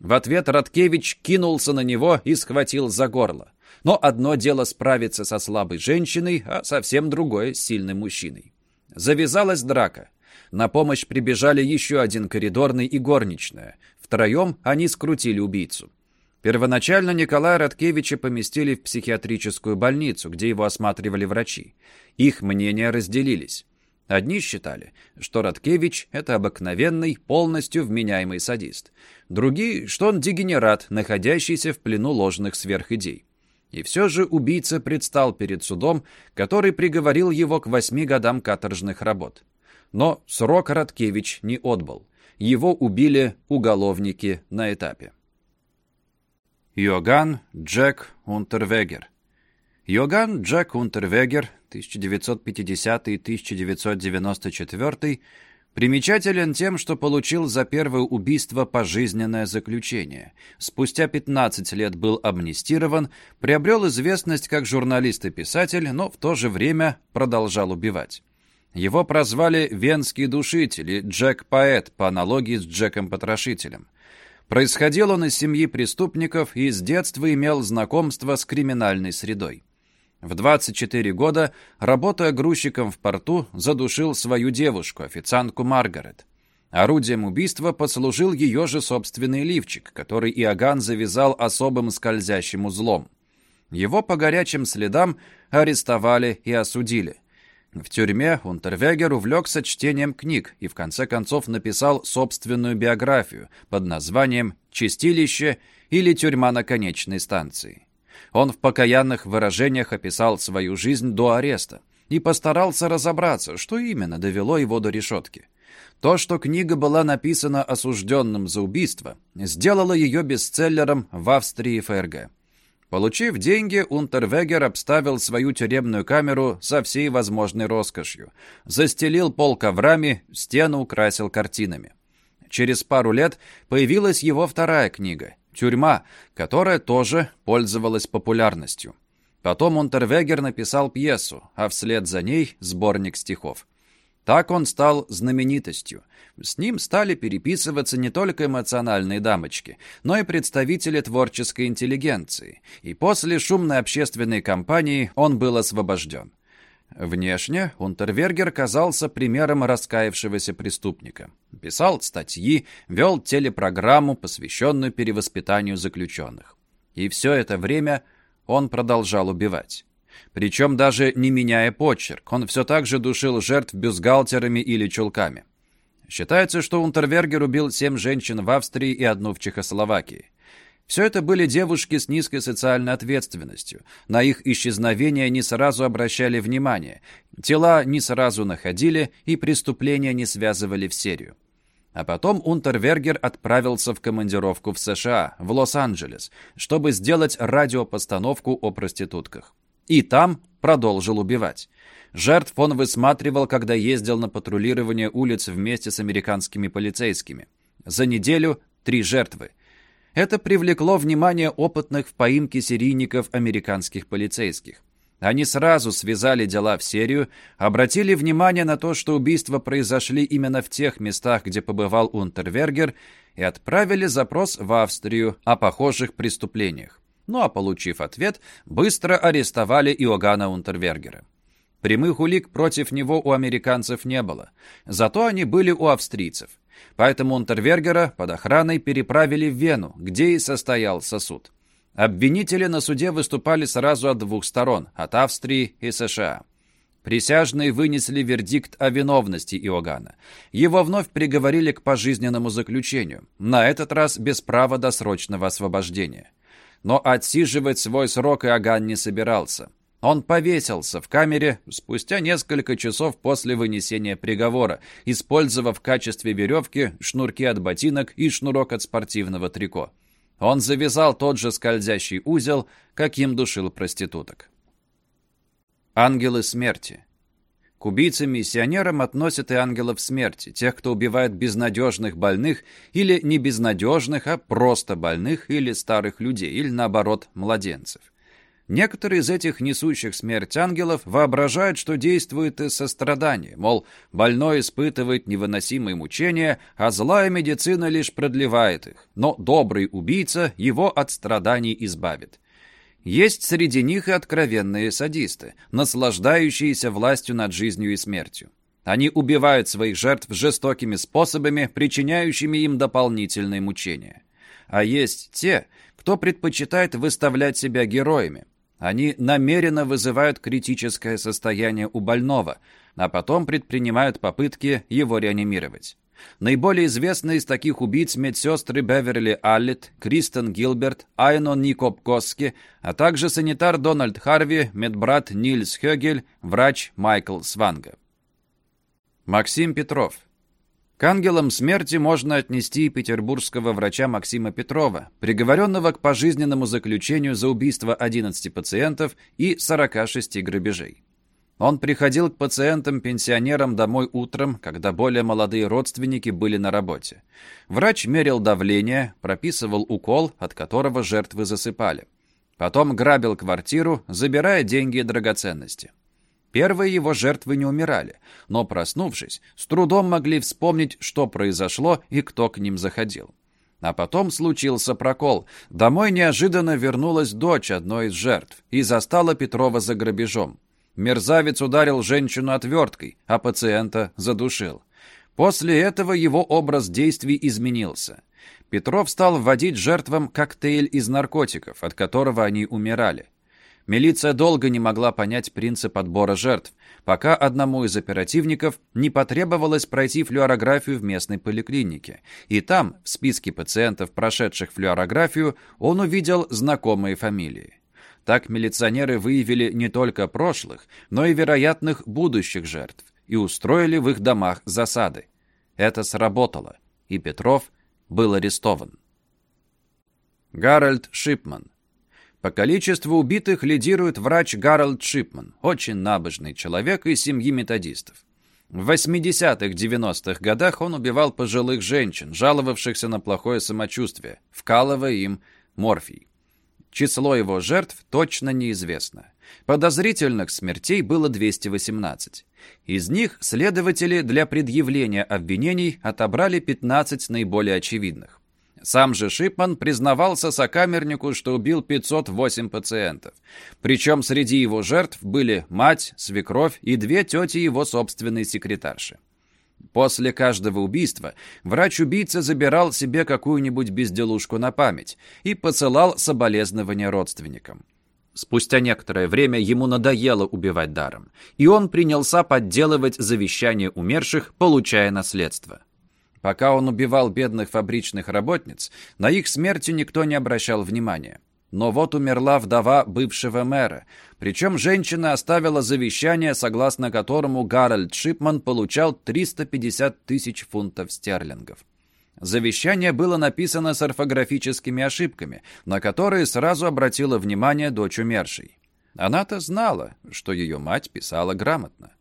В ответ Радкевич кинулся на него и схватил за горло. Но одно дело справиться со слабой женщиной, а совсем другое с сильным мужчиной. Завязалась драка. На помощь прибежали еще один коридорный и горничная. Втроем они скрутили убийцу. Первоначально Николая Радкевича поместили в психиатрическую больницу, где его осматривали врачи. Их мнения разделились. Одни считали, что Радкевич – это обыкновенный, полностью вменяемый садист. Другие, что он дегенерат, находящийся в плену ложных сверхидей. И все же убийца предстал перед судом, который приговорил его к восьми годам каторжных работ. Но срок Радкевич не отбыл. Его убили уголовники на этапе. Йоган Джек Унтервегер. Йоган Джек Унтервегер, 1950-1994, примечателен тем, что получил за первое убийство пожизненное заключение. Спустя 15 лет был амнистирован, приобрел известность как журналист и писатель, но в то же время продолжал убивать. Его прозвали «Венский душитель» и «Джек-поэт» по аналогии с Джеком-потрошителем. Происходил он из семьи преступников и с детства имел знакомство с криминальной средой. В 24 года, работая грузчиком в порту, задушил свою девушку, официантку Маргарет. Орудием убийства послужил ее же собственный лифчик, который Иоганн завязал особым скользящим узлом. Его по горячим следам арестовали и осудили. В тюрьме Унтервегер увлекся чтением книг и в конце концов написал собственную биографию под названием «Чистилище» или «Тюрьма на конечной станции». Он в покаянных выражениях описал свою жизнь до ареста и постарался разобраться, что именно довело его до решетки. То, что книга была написана осужденным за убийство, сделало ее бестселлером в Австрии ФРГ. Получив деньги, Унтервегер обставил свою тюремную камеру со всей возможной роскошью. Застелил пол коврами, стену украсил картинами. Через пару лет появилась его вторая книга «Тюрьма», которая тоже пользовалась популярностью. Потом Унтервегер написал пьесу, а вслед за ней сборник стихов. Так он стал знаменитостью. С ним стали переписываться не только эмоциональные дамочки, но и представители творческой интеллигенции. И после шумной общественной кампании он был освобожден. Внешне Унтервергер казался примером раскаявшегося преступника. Писал статьи, вел телепрограмму, посвященную перевоспитанию заключенных. И все это время он продолжал убивать. Причем даже не меняя почерк, он все так же душил жертв бюстгальтерами или чулками. Считается, что Унтервергер убил семь женщин в Австрии и одну в Чехословакии. Все это были девушки с низкой социальной ответственностью. На их исчезновение не сразу обращали внимание, тела не сразу находили и преступления не связывали в серию. А потом Унтервергер отправился в командировку в США, в Лос-Анджелес, чтобы сделать радиопостановку о проститутках. И там продолжил убивать. Жертв он высматривал, когда ездил на патрулирование улиц вместе с американскими полицейскими. За неделю три жертвы. Это привлекло внимание опытных в поимке серийников американских полицейских. Они сразу связали дела в серию, обратили внимание на то, что убийства произошли именно в тех местах, где побывал Унтервергер, и отправили запрос в Австрию о похожих преступлениях. Ну а получив ответ, быстро арестовали Иоганна Унтервергера. Прямых улик против него у американцев не было, зато они были у австрийцев. Поэтому Унтервергера под охраной переправили в Вену, где и состоялся суд. Обвинители на суде выступали сразу от двух сторон, от Австрии и США. Присяжные вынесли вердикт о виновности Иоганна. Его вновь приговорили к пожизненному заключению, на этот раз без права досрочного освобождения. Но отсиживать свой срок Иоганн не собирался. Он повесился в камере спустя несколько часов после вынесения приговора, использовав в качестве веревки шнурки от ботинок и шнурок от спортивного трико. Он завязал тот же скользящий узел, каким душил проституток. Ангелы смерти. К убийцам-миссионерам относят и ангелов смерти, тех, кто убивает безнадежных больных или не безнадежных, а просто больных или старых людей, или наоборот, младенцев. Некоторые из этих несущих смерть ангелов воображают, что действует из сострадания, мол, больной испытывает невыносимые мучения, а злая медицина лишь продлевает их, но добрый убийца его от страданий избавит. Есть среди них и откровенные садисты, наслаждающиеся властью над жизнью и смертью. Они убивают своих жертв жестокими способами, причиняющими им дополнительные мучения. А есть те, кто предпочитает выставлять себя героями, они намеренно вызывают критическое состояние у больного, а потом предпринимают попытки его реанимировать. Наиболее известные из таких убийц медсестры Беверли Аллет, Кристен Гилберт, Айно Никоп Коски, а также санитар Дональд Харви, медбрат Нильс Хёгель, врач Майкл Сванга. Максим Петров к ангелам смерти можно отнести и петербургского врача Максима Петрова, приговоренного к пожизненному заключению за убийство 11 пациентов и 46 грабежей. Он приходил к пациентам-пенсионерам домой утром, когда более молодые родственники были на работе. Врач мерил давление, прописывал укол, от которого жертвы засыпали. Потом грабил квартиру, забирая деньги и драгоценности. Первые его жертвы не умирали, но, проснувшись, с трудом могли вспомнить, что произошло и кто к ним заходил. А потом случился прокол. Домой неожиданно вернулась дочь одной из жертв и застала Петрова за грабежом. Мерзавец ударил женщину отверткой, а пациента задушил. После этого его образ действий изменился. Петров стал вводить жертвам коктейль из наркотиков, от которого они умирали. Милиция долго не могла понять принцип отбора жертв, пока одному из оперативников не потребовалось пройти флюорографию в местной поликлинике. И там, в списке пациентов, прошедших флюорографию, он увидел знакомые фамилии. Так милиционеры выявили не только прошлых, но и вероятных будущих жертв и устроили в их домах засады. Это сработало, и Петров был арестован. Гарольд Шипман по количеству убитых лидирует врач Гарольд Шипман, очень набожный человек из семьи методистов. В 80-х-90-х годах он убивал пожилых женщин, жаловавшихся на плохое самочувствие, вкалывая им морфий. Число его жертв точно неизвестно. Подозрительных смертей было 218. Из них следователи для предъявления обвинений отобрали 15 наиболее очевидных. Сам же Шипман признавался сокамернику, что убил 508 пациентов. Причем среди его жертв были мать, свекровь и две тети его собственной секретарши. После каждого убийства врач-убийца забирал себе какую-нибудь безделушку на память и посылал соболезнования родственникам. Спустя некоторое время ему надоело убивать даром, и он принялся подделывать завещание умерших, получая наследство. Пока он убивал бедных фабричных работниц, на их смерти никто не обращал внимания. Но вот умерла вдова бывшего мэра, причем женщина оставила завещание, согласно которому Гарольд Шипман получал 350 тысяч фунтов стерлингов. Завещание было написано с орфографическими ошибками, на которые сразу обратила внимание дочь умершей. Она-то знала, что ее мать писала грамотно.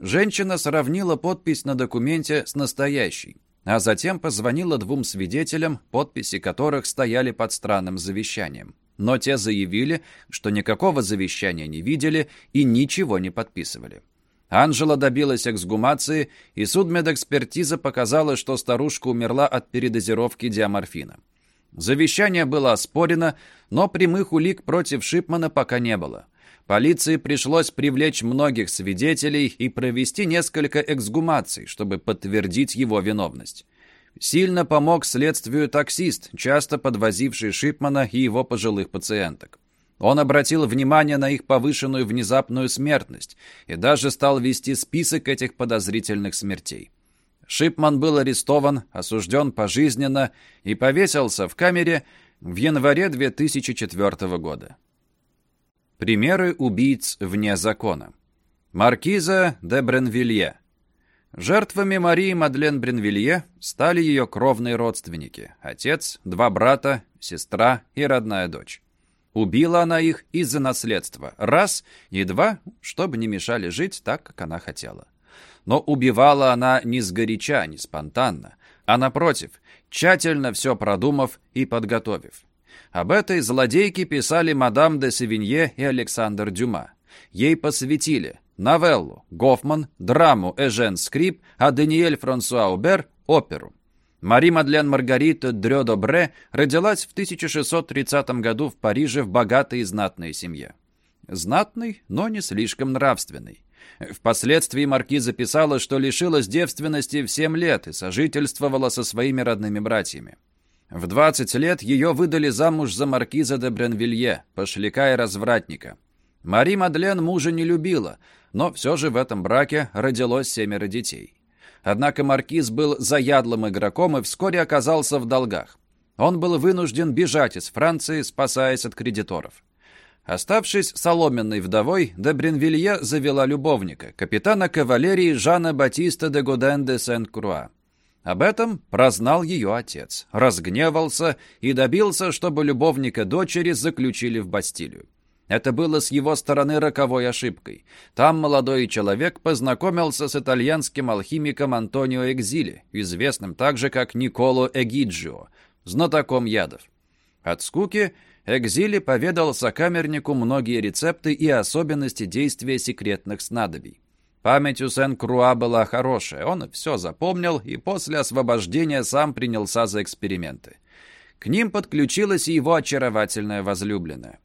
Женщина сравнила подпись на документе с настоящей а затем позвонила двум свидетелям, подписи которых стояли под странным завещанием. Но те заявили, что никакого завещания не видели и ничего не подписывали. Анжела добилась эксгумации, и судмедэкспертиза показала, что старушка умерла от передозировки диаморфина. Завещание было оспорено, но прямых улик против Шипмана пока не было. Полиции пришлось привлечь многих свидетелей и провести несколько эксгумаций, чтобы подтвердить его виновность. Сильно помог следствию таксист, часто подвозивший Шипмана и его пожилых пациенток. Он обратил внимание на их повышенную внезапную смертность и даже стал вести список этих подозрительных смертей. Шипман был арестован, осужден пожизненно и повесился в камере в январе 2004 года. Примеры убийц вне закона. Маркиза де Бренвилье. Жертвами Марии Мадлен Бренвилье стали ее кровные родственники – отец, два брата, сестра и родная дочь. Убила она их из-за наследства. Раз и два, чтобы не мешали жить так, как она хотела. Но убивала она не сгоряча, не спонтанно, а напротив, тщательно все продумав и подготовив. Об этой злодейке писали мадам де Севинье и Александр Дюма. Ей посвятили новеллу, Гофман, драму Эжен Скрип, а Даниэль Франсуа Убер – оперу. Мари Мадлен Маргарита Дрё Добре родилась в 1630 году в Париже в богатой и знатной семье. Знатной, но не слишком нравственной. Впоследствии маркиза писала, что лишилась девственности в 7 лет и сожительствовала со своими родными братьями. В 20 лет ее выдали замуж за маркиза де Бренвилье, пошляка и развратника. Мари Мадлен мужа не любила, но все же в этом браке родилось семеро детей. Однако маркиз был заядлым игроком и вскоре оказался в долгах. Он был вынужден бежать из Франции, спасаясь от кредиторов. Оставшись соломенной вдовой, де Бренвилье завела любовника, капитана кавалерии Жана Батиста де Годен де Сент-Круа. Об этом прознал ее отец, разгневался и добился, чтобы любовника дочери заключили в Бастилию. Это было с его стороны роковой ошибкой. Там молодой человек познакомился с итальянским алхимиком Антонио Экзили, известным также как Николо Эгиджио, знатоком ядов. От скуки Экзили поведал сокамернику многие рецепты и особенности действия секретных снадобий. Память у Сен-Круа была хорошая, он все запомнил и после освобождения сам принялся за эксперименты. К ним подключилась и его очаровательная возлюбленная.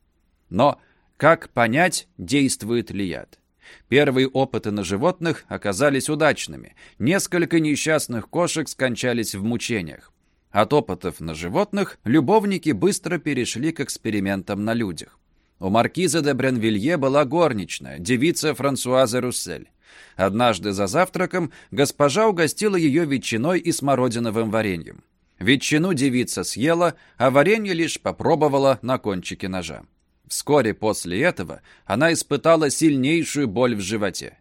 Но как понять, действует ли яд? Первые опыты на животных оказались удачными. Несколько несчастных кошек скончались в мучениях. От опытов на животных любовники быстро перешли к экспериментам на людях. У маркиза де Бренвилье была горничная, девица Франсуаза Руссель. Однажды за завтраком госпожа угостила ее ветчиной и смородиновым вареньем. Ветчину девица съела, а варенье лишь попробовала на кончике ножа. Вскоре после этого она испытала сильнейшую боль в животе.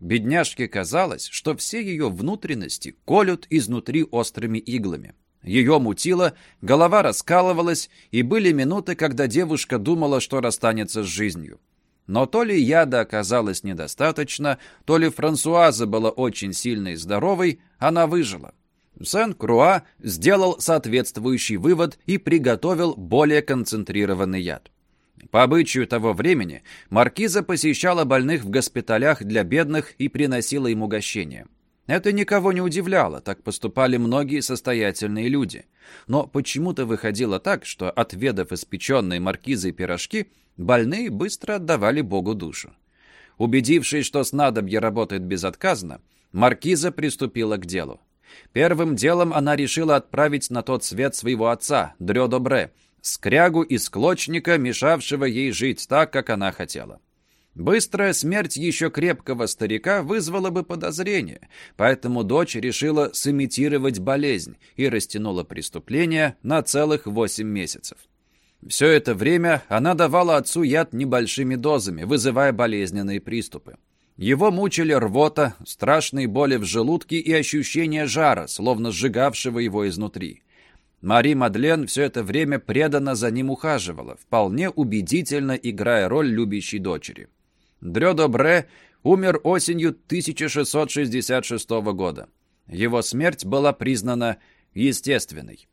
Бедняжке казалось, что все ее внутренности колют изнутри острыми иглами. Ее мутило, голова раскалывалась, и были минуты, когда девушка думала, что расстанется с жизнью. Но то ли яда оказалось недостаточно, то ли Франсуаза была очень сильной и здоровой, она выжила. Сен-Круа сделал соответствующий вывод и приготовил более концентрированный яд. По обычаю того времени маркиза посещала больных в госпиталях для бедных и приносила им угощения. Это никого не удивляло, так поступали многие состоятельные люди. Но почему-то выходило так, что, отведав испеченные маркизой пирожки, больные быстро отдавали Богу душу. Убедившись, что снадобье работает безотказно, маркиза приступила к делу. Первым делом она решила отправить на тот свет своего отца, Дрё Добре, скрягу и склочника, мешавшего ей жить так, как она хотела. Быстрая смерть еще крепкого старика вызвала бы подозрение, поэтому дочь решила сымитировать болезнь и растянула преступление на целых восемь месяцев. Все это время она давала отцу яд небольшими дозами, вызывая болезненные приступы. Его мучили рвота, страшные боли в желудке и ощущение жара, словно сжигавшего его изнутри. Мари Мадлен все это время преданно за ним ухаживала, вполне убедительно играя роль любящей дочери. Дрё Добре умер осенью 1666 года. Его смерть была признана естественной.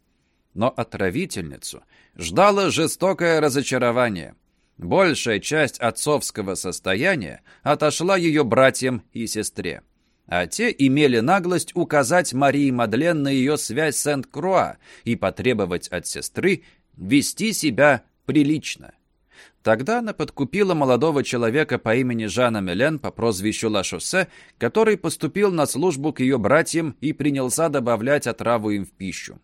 Но отравительницу ждало жестокое разочарование – Большая часть отцовского состояния отошла ее братьям и сестре. А те имели наглость указать Марии Мадлен на ее связь с Сент-Круа и потребовать от сестры вести себя прилично. Тогда она подкупила молодого человека по имени Жана Мелен по прозвищу Ла Шоссе, который поступил на службу к ее братьям и принялся добавлять отраву им в пищу.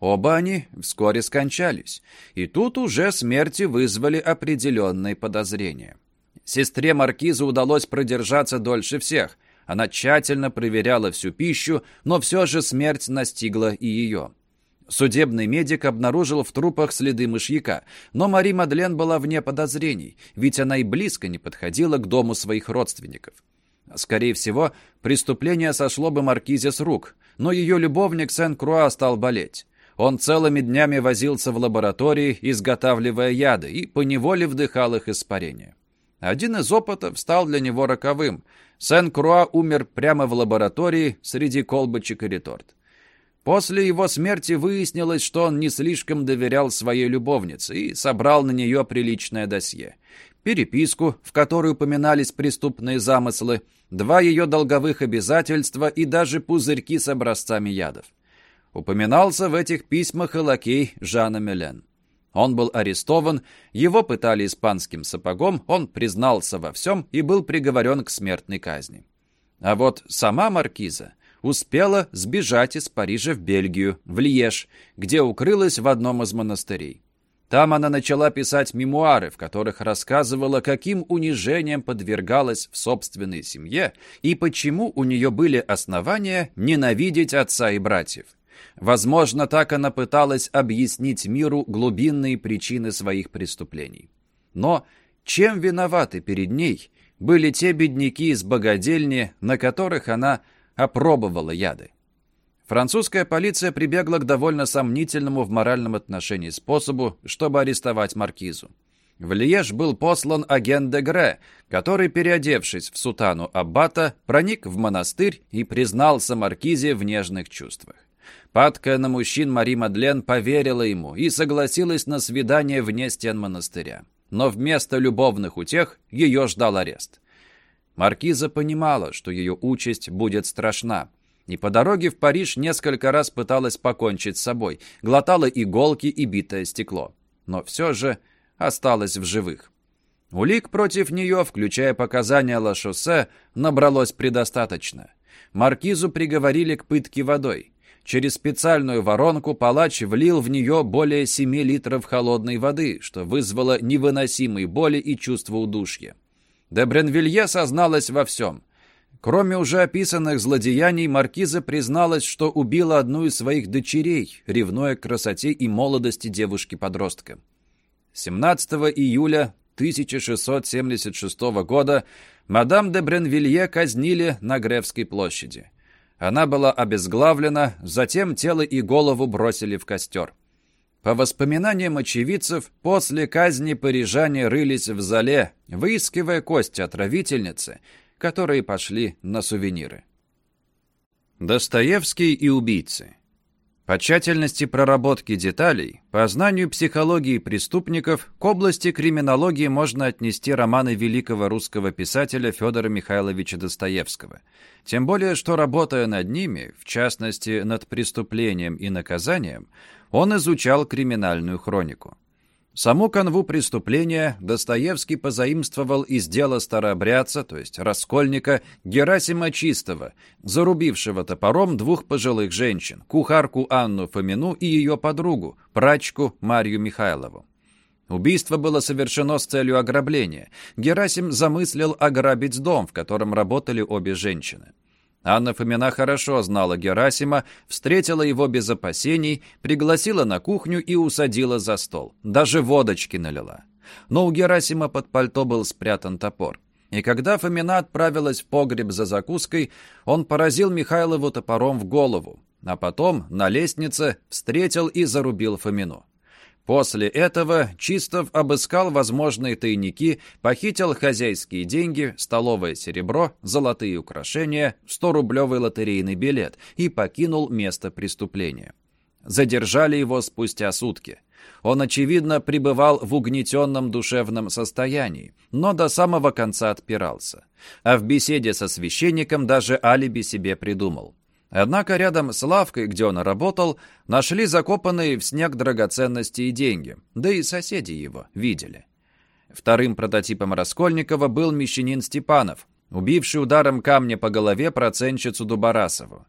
Оба они вскоре скончались, и тут уже смерти вызвали определенные подозрения. Сестре Маркиза удалось продержаться дольше всех. Она тщательно проверяла всю пищу, но все же смерть настигла и ее. Судебный медик обнаружил в трупах следы мышьяка, но Мари Мадлен была вне подозрений, ведь она и близко не подходила к дому своих родственников. Скорее всего, преступление сошло бы Маркизе с рук, но ее любовник Сен-Круа стал болеть. Он целыми днями возился в лаборатории, изготавливая яды, и поневоле вдыхал их испарение. Один из опытов стал для него роковым. Сен-Круа умер прямо в лаборатории среди колбочек и реторт. После его смерти выяснилось, что он не слишком доверял своей любовнице и собрал на нее приличное досье. Переписку, в которой упоминались преступные замыслы, два ее долговых обязательства и даже пузырьки с образцами ядов. Упоминался в этих письмах и лакей Жана Мелен. Он был арестован, его пытали испанским сапогом, он признался во всем и был приговорен к смертной казни. А вот сама маркиза успела сбежать из Парижа в Бельгию, в Льеж, где укрылась в одном из монастырей. Там она начала писать мемуары, в которых рассказывала, каким унижением подвергалась в собственной семье и почему у нее были основания ненавидеть отца и братьев. Возможно, так она пыталась объяснить миру глубинные причины своих преступлений. Но чем виноваты перед ней были те бедняки из богадельни, на которых она опробовала яды? Французская полиция прибегла к довольно сомнительному в моральном отношении способу, чтобы арестовать маркизу. В Льеж был послан агент Дегре, который, переодевшись в сутану аббата, проник в монастырь и признался маркизе в нежных чувствах. Падкая на мужчин Мари Мадлен поверила ему и согласилась на свидание вне стен монастыря. Но вместо любовных утех ее ждал арест. Маркиза понимала, что ее участь будет страшна, и по дороге в Париж несколько раз пыталась покончить с собой, глотала иголки и битое стекло. Но все же осталась в живых. Улик против нее, включая показания Ла Шоссе, набралось предостаточно. Маркизу приговорили к пытке водой. Через специальную воронку палач влил в нее более 7 литров холодной воды, что вызвало невыносимые боли и чувство удушья. Де Бренвилье созналась во всем. Кроме уже описанных злодеяний, маркиза призналась, что убила одну из своих дочерей, ревнуя к красоте и молодости девушки-подростка. 17 июля 1676 года мадам де Бренвилье казнили на Гревской площади. Она была обезглавлена, затем тело и голову бросили в костер. По воспоминаниям очевидцев, после казни парижане рылись в зале, выискивая кости отравительницы, которые пошли на сувениры. Достоевский и убийцы по тщательности проработки деталей, по знанию психологии преступников, к области криминологии можно отнести романы великого русского писателя Федора Михайловича Достоевского. Тем более, что работая над ними, в частности, над преступлением и наказанием, он изучал криминальную хронику. Саму канву преступления Достоевский позаимствовал из дела старообрядца, то есть раскольника Герасима Чистого, зарубившего топором двух пожилых женщин, кухарку Анну Фомину и ее подругу, прачку Марью Михайлову. Убийство было совершено с целью ограбления. Герасим замыслил ограбить дом, в котором работали обе женщины. Анна Фомина хорошо знала Герасима, встретила его без опасений, пригласила на кухню и усадила за стол. Даже водочки налила. Но у Герасима под пальто был спрятан топор. И когда Фомина отправилась в погреб за закуской, он поразил Михайлову топором в голову, а потом на лестнице встретил и зарубил Фомину. После этого Чистов обыскал возможные тайники, похитил хозяйские деньги, столовое серебро, золотые украшения, 100-рублевый лотерейный билет и покинул место преступления. Задержали его спустя сутки. Он, очевидно, пребывал в угнетенном душевном состоянии, но до самого конца отпирался. А в беседе со священником даже алиби себе придумал. Однако рядом с лавкой, где он работал, нашли закопанные в снег драгоценности и деньги, да и соседи его видели. Вторым прототипом Раскольникова был мещанин Степанов, убивший ударом камня по голове процентщицу Дубарасову.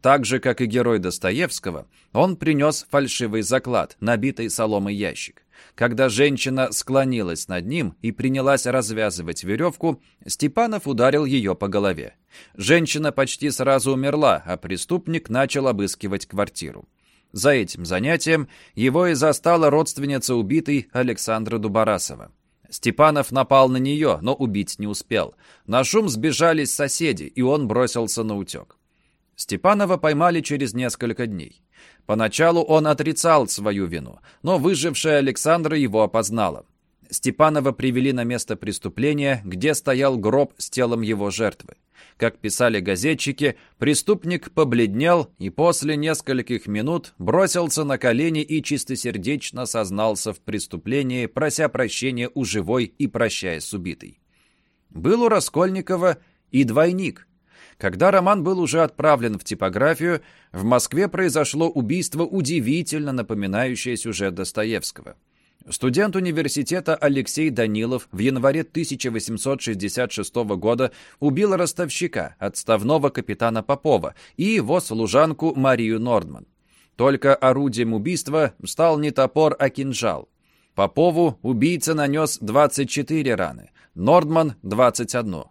Так же, как и герой Достоевского, он принес фальшивый заклад, набитый соломой ящик. Когда женщина склонилась над ним и принялась развязывать веревку, Степанов ударил ее по голове. Женщина почти сразу умерла, а преступник начал обыскивать квартиру. За этим занятием его и застала родственница убитой Александра Дубарасова. Степанов напал на нее, но убить не успел. На шум сбежались соседи, и он бросился на утек. Степанова поймали через несколько дней. Поначалу он отрицал свою вину, но выжившая Александра его опознала. Степанова привели на место преступления, где стоял гроб с телом его жертвы. Как писали газетчики, преступник побледнел и после нескольких минут бросился на колени и чистосердечно сознался в преступлении, прося прощения у живой и прощаясь с убитой. Был у Раскольникова и двойник – когда роман был уже отправлен в типографию, в Москве произошло убийство, удивительно напоминающее сюжет Достоевского. Студент университета Алексей Данилов в январе 1866 года убил ростовщика, отставного капитана Попова, и его служанку Марию Нордман. Только орудием убийства стал не топор, а кинжал. Попову убийца нанес 24 раны, Нордман – 21.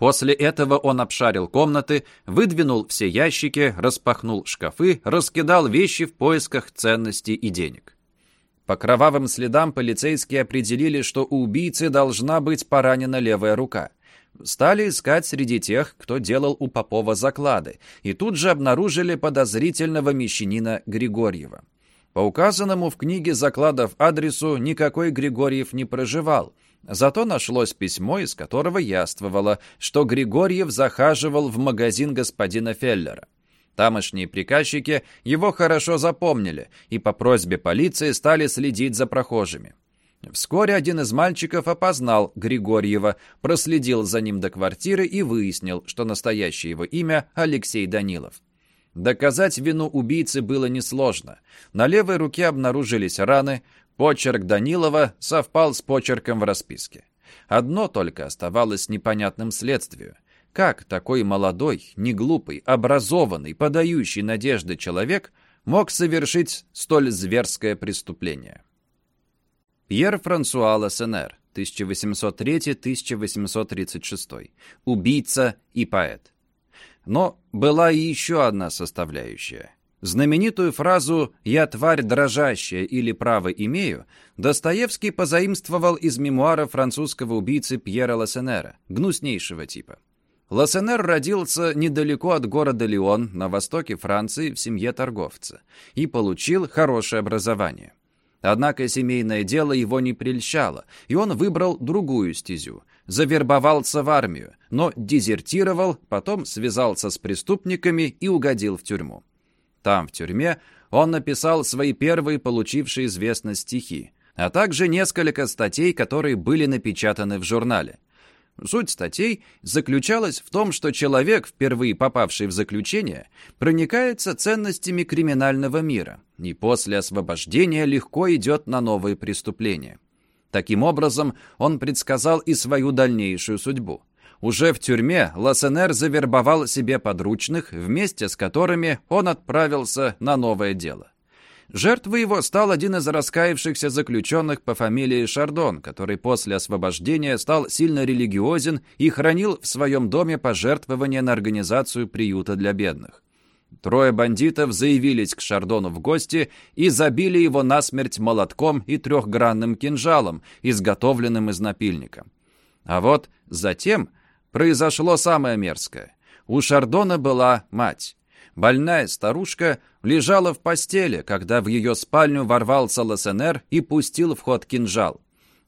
После этого он обшарил комнаты, выдвинул все ящики, распахнул шкафы, раскидал вещи в поисках ценностей и денег. По кровавым следам полицейские определили, что у убийцы должна быть поранена левая рука. Стали искать среди тех, кто делал у Попова заклады, и тут же обнаружили подозрительного мещанина Григорьева. По указанному в книге закладов адресу никакой Григорьев не проживал – Зато нашлось письмо, из которого яствовало, что Григорьев захаживал в магазин господина Феллера. Тамошние приказчики его хорошо запомнили и по просьбе полиции стали следить за прохожими. Вскоре один из мальчиков опознал Григорьева, проследил за ним до квартиры и выяснил, что настоящее его имя Алексей Данилов. Доказать вину убийцы было несложно. На левой руке обнаружились раны, Почерк Данилова совпал с почерком в расписке. Одно только оставалось непонятным следствию. Как такой молодой, неглупый, образованный, подающий надежды человек мог совершить столь зверское преступление? Пьер Франсуа Лассенер, 1803-1836. Убийца и поэт. Но была и еще одна составляющая. Знаменитую фразу «я тварь дрожащая» или «право имею» Достоевский позаимствовал из мемуара французского убийцы Пьера Лассенера, гнуснейшего типа. Лассенер родился недалеко от города Лион на востоке Франции в семье торговца и получил хорошее образование. Однако семейное дело его не прельщало, и он выбрал другую стезю. Завербовался в армию, но дезертировал, потом связался с преступниками и угодил в тюрьму. Там, в тюрьме, он написал свои первые получившие известность стихи, а также несколько статей, которые были напечатаны в журнале. Суть статей заключалась в том, что человек, впервые попавший в заключение, проникается ценностями криминального мира и после освобождения легко идет на новые преступления. Таким образом, он предсказал и свою дальнейшую судьбу. Уже в тюрьме Лассенер завербовал себе подручных, вместе с которыми он отправился на новое дело. Жертвой его стал один из раскаявшихся заключенных по фамилии Шардон, который после освобождения стал сильно религиозен и хранил в своем доме пожертвования на организацию приюта для бедных. Трое бандитов заявились к Шардону в гости и забили его насмерть молотком и трехгранным кинжалом, изготовленным из напильника. А вот затем произошло самое мерзкое. У Шардона была мать. Больная старушка лежала в постели, когда в ее спальню ворвался ЛСНР и пустил в ход кинжал.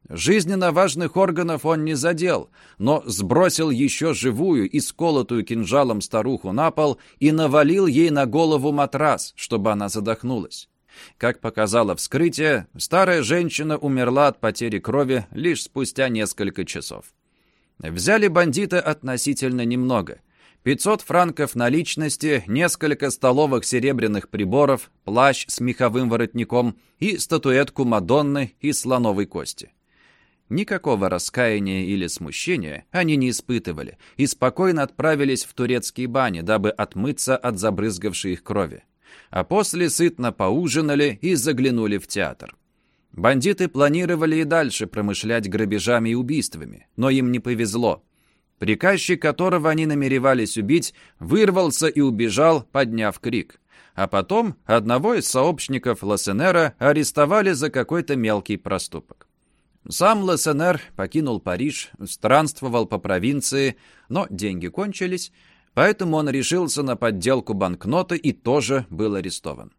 Жизненно важных органов он не задел, но сбросил еще живую и сколотую кинжалом старуху на пол и навалил ей на голову матрас, чтобы она задохнулась. Как показало вскрытие, старая женщина умерла от потери крови лишь спустя несколько часов. Взяли бандиты относительно немного. 500 франков наличности, несколько столовых серебряных приборов, плащ с меховым воротником и статуэтку Мадонны из слоновой кости. Никакого раскаяния или смущения они не испытывали и спокойно отправились в турецкие бани, дабы отмыться от забрызгавшей их крови. А после сытно поужинали и заглянули в театр. Бандиты планировали и дальше промышлять грабежами и убийствами, но им не повезло. Приказчик, которого они намеревались убить, вырвался и убежал, подняв крик. А потом одного из сообщников Лассенера арестовали за какой-то мелкий проступок. Сам Лассенер покинул Париж, странствовал по провинции, но деньги кончились, поэтому он решился на подделку банкноты и тоже был арестован.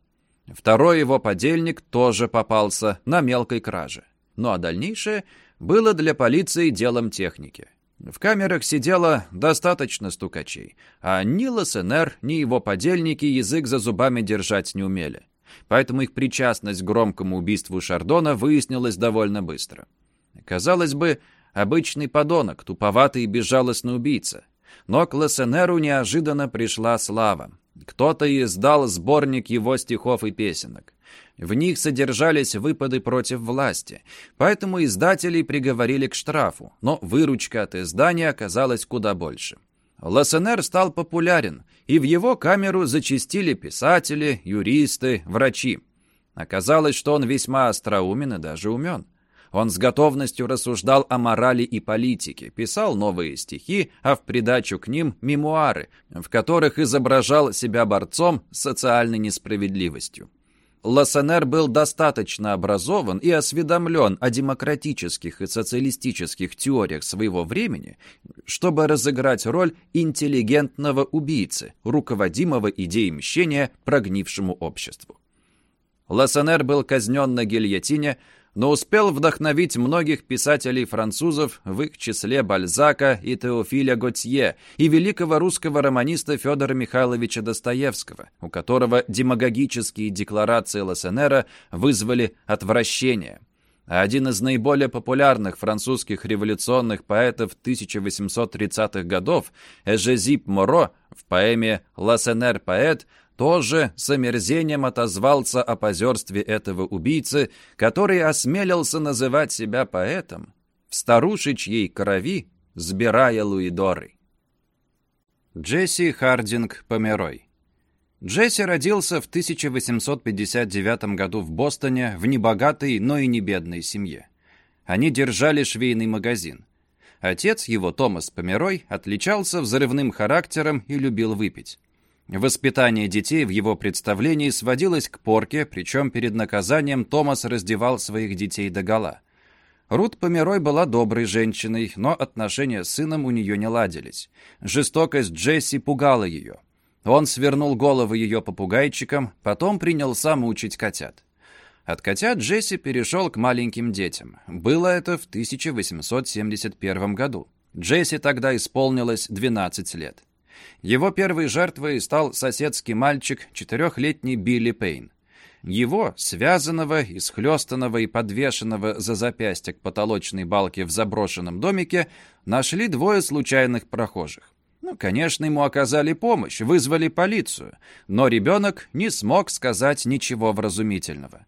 Второй его подельник тоже попался на мелкой краже. Ну а дальнейшее было для полиции делом техники. В камерах сидело достаточно стукачей, а ни ЛСНР, ни его подельники язык за зубами держать не умели. Поэтому их причастность к громкому убийству Шардона выяснилась довольно быстро. Казалось бы, обычный подонок, туповатый и безжалостный убийца. Но к ЛСНРу неожиданно пришла слава. Кто-то издал сборник его стихов и песенок. В них содержались выпады против власти, поэтому издателей приговорили к штрафу, но выручка от издания оказалась куда больше. ЛСНР стал популярен, и в его камеру зачастили писатели, юристы, врачи. Оказалось, что он весьма остроумен и даже умен. Он с готовностью рассуждал о морали и политике, писал новые стихи, а в придачу к ним мемуары, в которых изображал себя борцом с социальной несправедливостью. Лассенер был достаточно образован и осведомлен о демократических и социалистических теориях своего времени, чтобы разыграть роль интеллигентного убийцы, руководимого идеей мщения прогнившему обществу. Лассенер был казнен на гильотине, но успел вдохновить многих писателей-французов, в их числе Бальзака и Теофиля Готье, и великого русского романиста Федора Михайловича Достоевского, у которого демагогические декларации Лассенера вызвали отвращение. А один из наиболее популярных французских революционных поэтов 1830-х годов, Эжезип Моро, в поэме «Лассенер поэт» тоже с омерзением отозвался о позерстве этого убийцы, который осмелился называть себя поэтом, в старушечьей крови сбирая луидоры. Джесси Хардинг Померой Джесси родился в 1859 году в Бостоне в небогатой, но и не бедной семье. Они держали швейный магазин. Отец его, Томас Померой, отличался взрывным характером и любил выпить. Воспитание детей в его представлении сводилось к порке, причем перед наказанием Томас раздевал своих детей догола. Рут Померой была доброй женщиной, но отношения с сыном у нее не ладились. Жестокость Джесси пугала ее. Он свернул головы ее попугайчикам, потом принялся мучить котят. От котят Джесси перешел к маленьким детям. Было это в 1871 году. Джесси тогда исполнилось 12 лет. Его первой жертвой стал соседский мальчик, четырехлетний Билли Пейн. Его, связанного, исхлестанного и подвешенного за запястье к потолочной балке в заброшенном домике, нашли двое случайных прохожих. Ну, конечно, ему оказали помощь, вызвали полицию, но ребенок не смог сказать ничего вразумительного.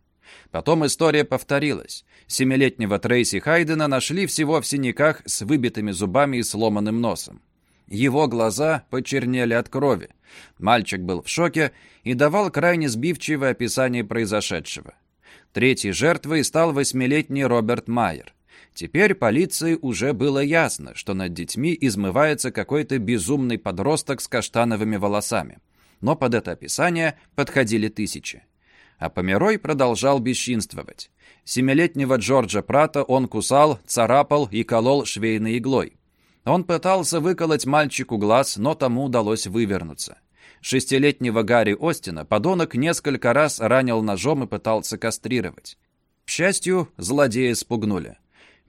Потом история повторилась. Семилетнего Трейси Хайдена нашли всего в синяках с выбитыми зубами и сломанным носом. Его глаза почернели от крови. Мальчик был в шоке и давал крайне сбивчивое описание произошедшего. Третьей жертвой стал восьмилетний Роберт Майер. Теперь полиции уже было ясно, что над детьми измывается какой-то безумный подросток с каштановыми волосами. Но под это описание подходили тысячи. А Померой продолжал бесчинствовать. Семилетнего Джорджа Прата он кусал, царапал и колол швейной иглой. Он пытался выколоть мальчику глаз, но тому удалось вывернуться. Шестилетнего Гарри Остина подонок несколько раз ранил ножом и пытался кастрировать. К счастью, злодея спугнули.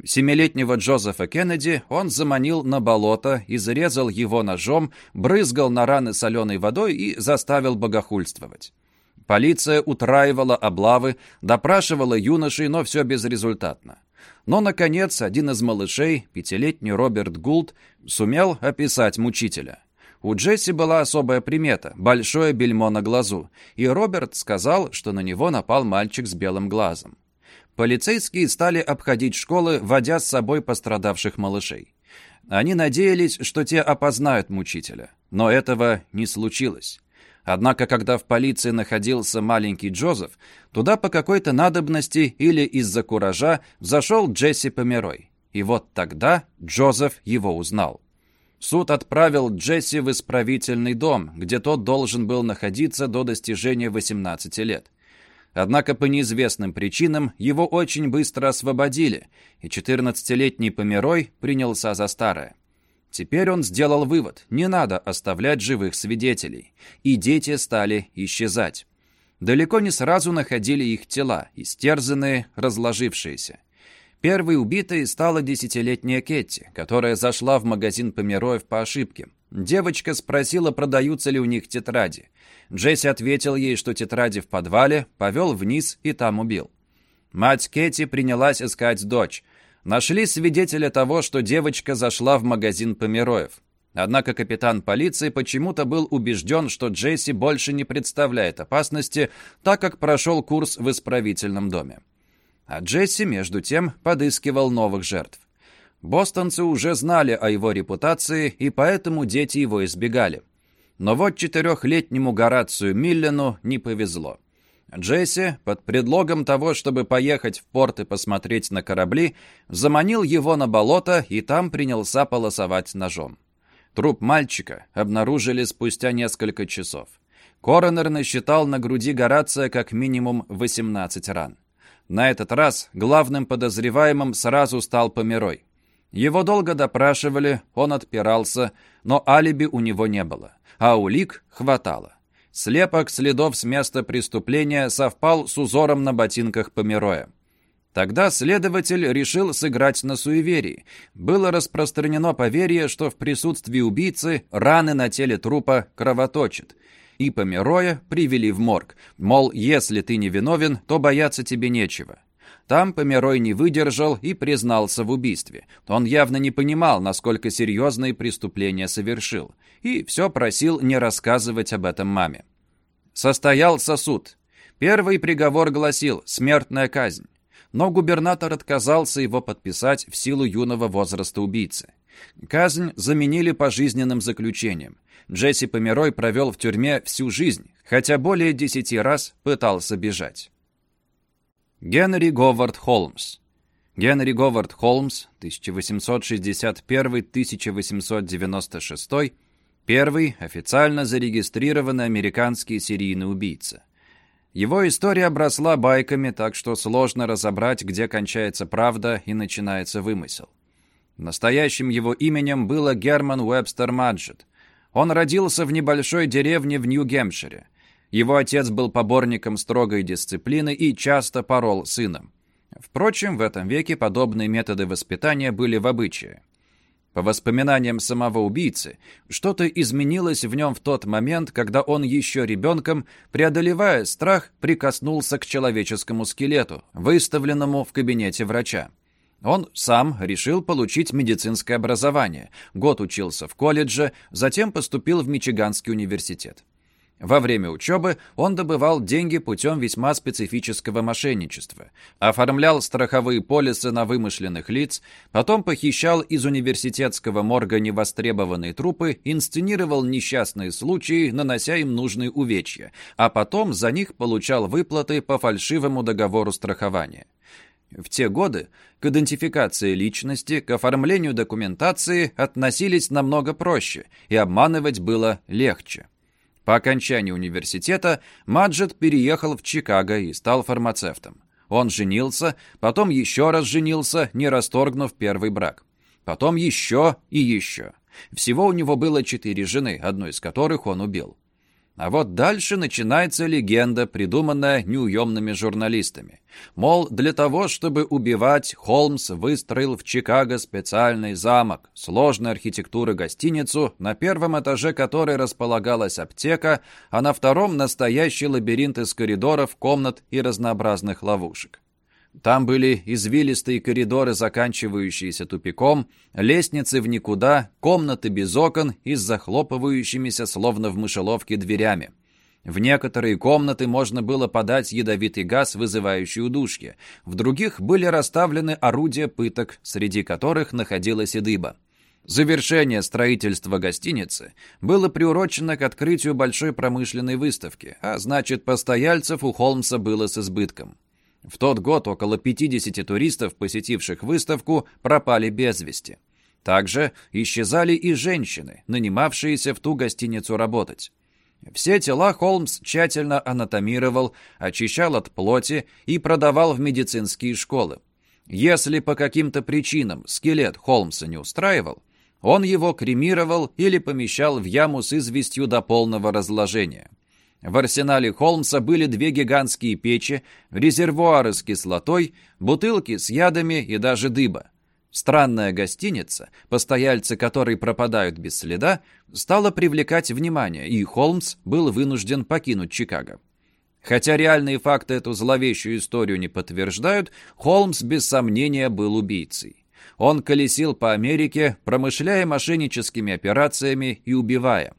Семилетнего Джозефа Кеннеди он заманил на болото, изрезал его ножом, брызгал на раны соленой водой и заставил богохульствовать. Полиция утраивала облавы, допрашивала юношей, но все безрезультатно. Но, наконец, один из малышей, пятилетний Роберт Гулд, сумел описать мучителя. У Джесси была особая примета – большое бельмо на глазу, и Роберт сказал, что на него напал мальчик с белым глазом. Полицейские стали обходить школы, водя с собой пострадавших малышей. Они надеялись, что те опознают мучителя, но этого не случилось. Однако, когда в полиции находился маленький Джозеф, туда по какой-то надобности или из-за куража зашел Джесси Померой. И вот тогда Джозеф его узнал. Суд отправил Джесси в исправительный дом, где тот должен был находиться до достижения 18 лет. Однако по неизвестным причинам его очень быстро освободили, и 14-летний Померой принялся за старое. Теперь он сделал вывод, не надо оставлять живых свидетелей, и дети стали исчезать. Далеко не сразу находили их тела, истерзанные, разложившиеся. Первой убитой стала десятилетняя Кетти, которая зашла в магазин Помероев по ошибке. Девочка спросила, продаются ли у них тетради. Джесси ответил ей, что тетради в подвале, повел вниз и там убил. Мать Кетти принялась искать дочь. Нашли свидетеля того, что девочка зашла в магазин Помероев. Однако капитан полиции почему-то был убежден, что Джесси больше не представляет опасности, так как прошел курс в исправительном доме. А Джесси, между тем, подыскивал новых жертв. Бостонцы уже знали о его репутации, и поэтому дети его избегали. Но вот четырехлетнему Горацию Миллену не повезло. Джесси, под предлогом того, чтобы поехать в порт и посмотреть на корабли, заманил его на болото и там принялся полосовать ножом. Труп мальчика обнаружили спустя несколько часов. Коронер насчитал на груди Горация как минимум 18 ран. На этот раз главным подозреваемым сразу стал Померой. Его долго допрашивали, он отпирался, но алиби у него не было, а улик хватало. Слепок следов с места преступления совпал с узором на ботинках Помероя. Тогда следователь решил сыграть на суеверии. Было распространено поверье, что в присутствии убийцы раны на теле трупа кровоточат. И Помероя привели в морг. Мол, если ты не виновен, то бояться тебе нечего. Там Померой не выдержал и признался в убийстве. Он явно не понимал, насколько серьезные преступления совершил, и все просил не рассказывать об этом маме. Состоялся суд. Первый приговор гласил «смертная казнь». Но губернатор отказался его подписать в силу юного возраста убийцы. Казнь заменили пожизненным заключением. Джесси Померой провел в тюрьме всю жизнь, хотя более десяти раз пытался бежать. Генри Говард Холмс. Генри Говард Холмс, 1861-1896, Первый – официально зарегистрированный американский серийный убийца. Его история обросла байками, так что сложно разобрать, где кончается правда и начинается вымысел. Настоящим его именем было Герман Уэбстер Маджет. Он родился в небольшой деревне в Нью-Гемпшире. Его отец был поборником строгой дисциплины и часто порол сыном. Впрочем, в этом веке подобные методы воспитания были в обычае. По воспоминаниям самого убийцы, что-то изменилось в нем в тот момент, когда он еще ребенком, преодолевая страх, прикоснулся к человеческому скелету, выставленному в кабинете врача. Он сам решил получить медицинское образование, год учился в колледже, затем поступил в Мичиганский университет. Во время учебы он добывал деньги путем весьма специфического мошенничества, оформлял страховые полисы на вымышленных лиц, потом похищал из университетского морга невостребованные трупы, инсценировал несчастные случаи, нанося им нужные увечья, а потом за них получал выплаты по фальшивому договору страхования. В те годы к идентификации личности, к оформлению документации относились намного проще, и обманывать было легче. По окончании университета Маджет переехал в Чикаго и стал фармацевтом. Он женился, потом еще раз женился, не расторгнув первый брак. Потом еще и еще. Всего у него было четыре жены, одну из которых он убил. А вот дальше начинается легенда, придуманная неуемными журналистами. Мол, для того, чтобы убивать, Холмс выстроил в Чикаго специальный замок, сложной архитектуры гостиницу, на первом этаже которой располагалась аптека, а на втором настоящий лабиринт из коридоров, комнат и разнообразных ловушек. Там были извилистые коридоры, заканчивающиеся тупиком, лестницы в никуда, комнаты без окон и с захлопывающимися, словно в мышеловке, дверями. В некоторые комнаты можно было подать ядовитый газ, вызывающий удушье. В других были расставлены орудия пыток, среди которых находилась и дыба. Завершение строительства гостиницы было приурочено к открытию большой промышленной выставки, а значит, постояльцев у Холмса было с избытком. В тот год около 50 туристов, посетивших выставку, пропали без вести. Также исчезали и женщины, нанимавшиеся в ту гостиницу работать. Все тела Холмс тщательно анатомировал, очищал от плоти и продавал в медицинские школы. Если по каким-то причинам скелет Холмса не устраивал, он его кремировал или помещал в яму с известью до полного разложения. В арсенале Холмса были две гигантские печи, резервуары с кислотой, бутылки с ядами и даже дыба. Странная гостиница, постояльцы которой пропадают без следа, стала привлекать внимание, и Холмс был вынужден покинуть Чикаго. Хотя реальные факты эту зловещую историю не подтверждают, Холмс без сомнения был убийцей. Он колесил по Америке, промышляя мошенническими операциями и убивая.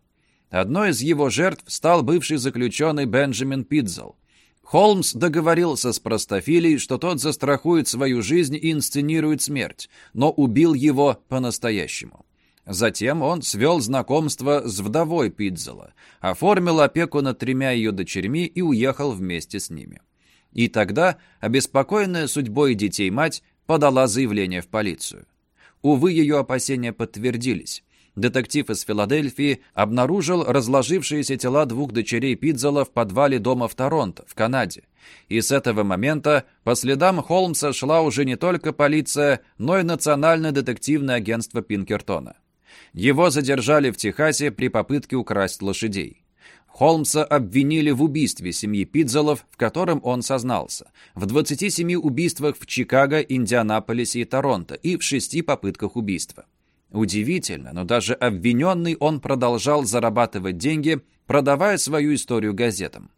Одной из его жертв стал бывший заключенный Бенджамин Пидзел. Холмс договорился с простофилей, что тот застрахует свою жизнь и инсценирует смерть, но убил его по-настоящему. Затем он свел знакомство с вдовой Пидзела, оформил опеку над тремя ее дочерьми и уехал вместе с ними. И тогда, обеспокоенная судьбой детей мать, подала заявление в полицию. Увы, ее опасения подтвердились детектив из Филадельфии обнаружил разложившиеся тела двух дочерей Пидзела в подвале дома в Торонто, в Канаде. И с этого момента по следам Холмса шла уже не только полиция, но и Национальное детективное агентство Пинкертона. Его задержали в Техасе при попытке украсть лошадей. Холмса обвинили в убийстве семьи Пидзелов, в котором он сознался, в 27 убийствах в Чикаго, Индианаполисе и Торонто и в шести попытках убийства. Удивительно, но даже обвиненный он продолжал зарабатывать деньги, продавая свою историю газетам.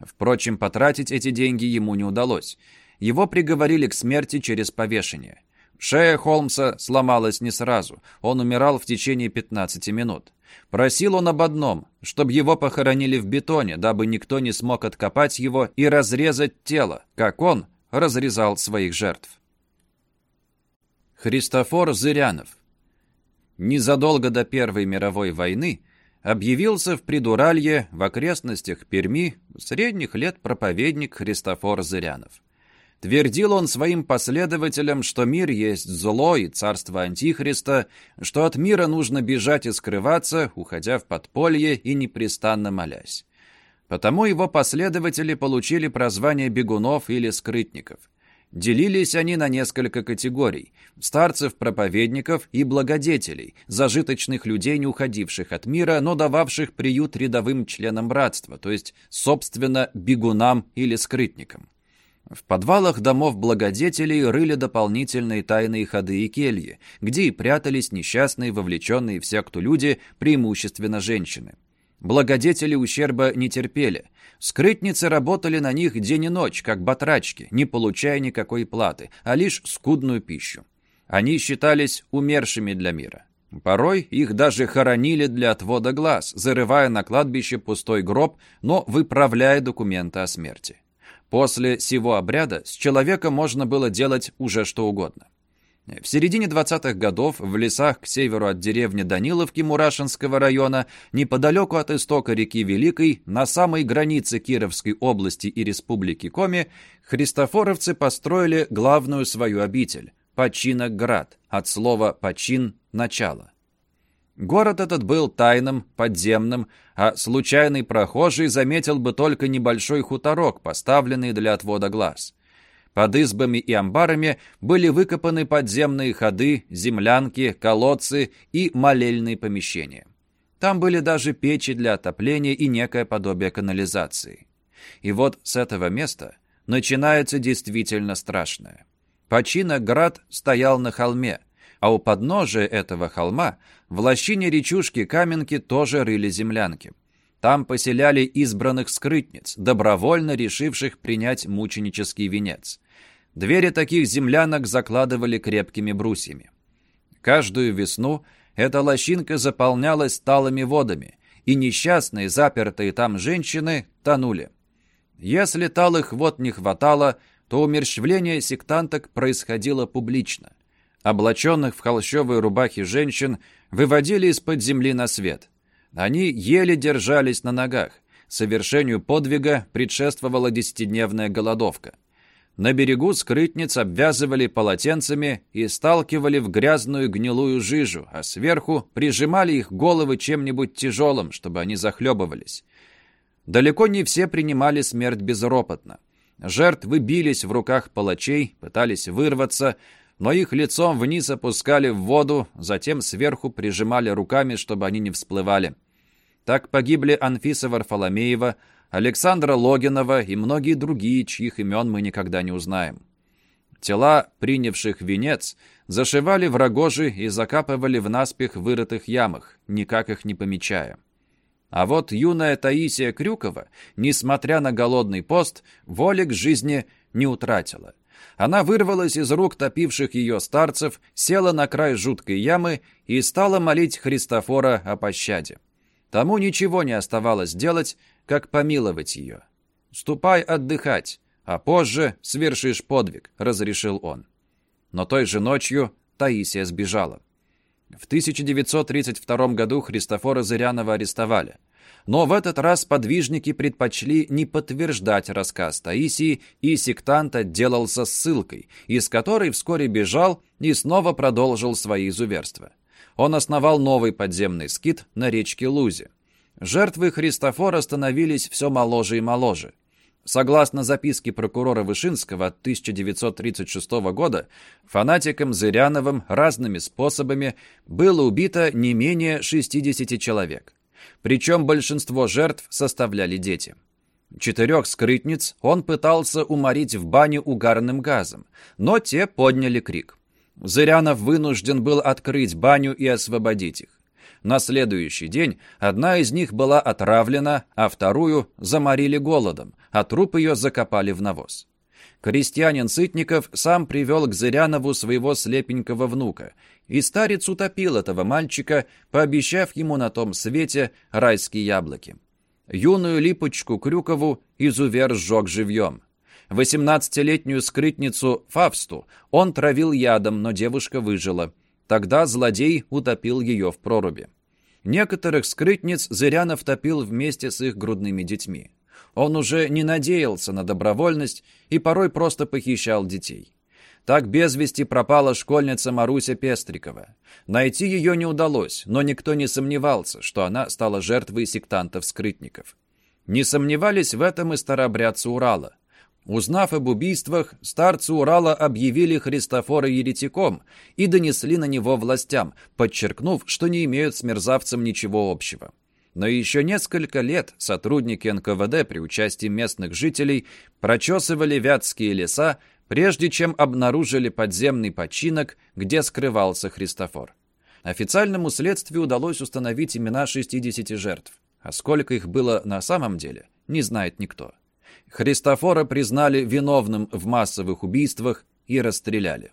Впрочем, потратить эти деньги ему не удалось. Его приговорили к смерти через повешение. Шея Холмса сломалась не сразу, он умирал в течение 15 минут. Просил он об одном, чтобы его похоронили в бетоне, дабы никто не смог откопать его и разрезать тело, как он разрезал своих жертв. Христофор Зырянов незадолго до Первой мировой войны объявился в Придуралье в окрестностях Перми средних лет проповедник Христофор Зырянов. Твердил он своим последователям, что мир есть зло и царство Антихриста, что от мира нужно бежать и скрываться, уходя в подполье и непрестанно молясь. Потому его последователи получили прозвание бегунов или скрытников. Делились они на несколько категорий – старцев-проповедников и благодетелей, зажиточных людей, не уходивших от мира, но дававших приют рядовым членам братства, то есть, собственно, бегунам или скрытникам. В подвалах домов благодетелей рыли дополнительные тайные ходы и кельи, где и прятались несчастные, вовлеченные в секту люди, преимущественно женщины. Благодетели ущерба не терпели. Скрытницы работали на них день и ночь, как батрачки, не получая никакой платы, а лишь скудную пищу. Они считались умершими для мира. Порой их даже хоронили для отвода глаз, зарывая на кладбище пустой гроб, но выправляя документы о смерти. После сего обряда с человека можно было делать уже что угодно. В середине 20-х годов в лесах к северу от деревни Даниловки Мурашинского района, неподалеку от истока реки Великой, на самой границе Кировской области и республики Коми, христофоровцы построили главную свою обитель – Починок-град, от слова «почин» – «начало». Город этот был тайным, подземным, а случайный прохожий заметил бы только небольшой хуторок, поставленный для отвода глаз – под избами и амбарами были выкопаны подземные ходы, землянки, колодцы и молельные помещения. Там были даже печи для отопления и некое подобие канализации. И вот с этого места начинается действительно страшное. Почина град стоял на холме, а у подножия этого холма в лощине речушки Каменки тоже рыли землянки. Там поселяли избранных скрытниц, добровольно решивших принять мученический венец. Двери таких землянок закладывали крепкими брусьями. Каждую весну эта лощинка заполнялась талыми водами, и несчастные, запертые там женщины, тонули. Если талых вод не хватало, то умерщвление сектанток происходило публично. Облаченных в холщовые рубахи женщин выводили из-под земли на свет. Они еле держались на ногах. Совершению подвига предшествовала десятидневная голодовка. На берегу скрытниц обвязывали полотенцами и сталкивали в грязную гнилую жижу, а сверху прижимали их головы чем-нибудь тяжелым, чтобы они захлебывались. Далеко не все принимали смерть безропотно. Жертвы бились в руках палачей, пытались вырваться, но их лицом вниз опускали в воду, затем сверху прижимали руками, чтобы они не всплывали. Так погибли Анфиса Варфоломеева, Александра Логинова и многие другие, чьих имен мы никогда не узнаем. Тела, принявших венец, зашивали в рогожи и закапывали в наспех вырытых ямах, никак их не помечая. А вот юная Таисия Крюкова, несмотря на голодный пост, воли к жизни не утратила. Она вырвалась из рук топивших ее старцев, села на край жуткой ямы и стала молить Христофора о пощаде. Тому ничего не оставалось делать, как помиловать ее. «Ступай отдыхать, а позже свершишь подвиг», — разрешил он. Но той же ночью Таисия сбежала. В 1932 году Христофора Зырянова арестовали. Но в этот раз подвижники предпочли не подтверждать рассказ Таисии, и сектант отделался ссылкой, из которой вскоре бежал и снова продолжил свои изуверства. Он основал новый подземный скит на речке Лузе. Жертвы Христофора становились все моложе и моложе. Согласно записке прокурора Вышинского от 1936 года, фанатикам Зыряновым разными способами было убито не менее 60 человек. Причем большинство жертв составляли дети. Четырех скрытниц он пытался уморить в бане угарным газом, но те подняли крик. Зырянов вынужден был открыть баню и освободить их. На следующий день одна из них была отравлена, а вторую заморили голодом, а труп ее закопали в навоз. Крестьянин Сытников сам привел к Зырянову своего слепенького внука, и старец утопил этого мальчика, пообещав ему на том свете райские яблоки. Юную липочку Крюкову изувер сжег живьем. Восемнадцатилетнюю скрытницу Фавсту он травил ядом, но девушка выжила. Тогда злодей утопил ее в проруби. Некоторых скрытниц Зырянов топил вместе с их грудными детьми. Он уже не надеялся на добровольность и порой просто похищал детей. Так без вести пропала школьница Маруся Пестрикова. Найти ее не удалось, но никто не сомневался, что она стала жертвой сектантов-скрытников. Не сомневались в этом и старообрядцы Урала. Узнав об убийствах, старцы Урала объявили Христофора еретиком и донесли на него властям, подчеркнув, что не имеют с мерзавцем ничего общего. Но еще несколько лет сотрудники НКВД при участии местных жителей прочесывали вятские леса, прежде чем обнаружили подземный починок, где скрывался Христофор. Официальному следствию удалось установить имена 60 жертв, а сколько их было на самом деле, не знает никто. Христофора признали виновным в массовых убийствах и расстреляли.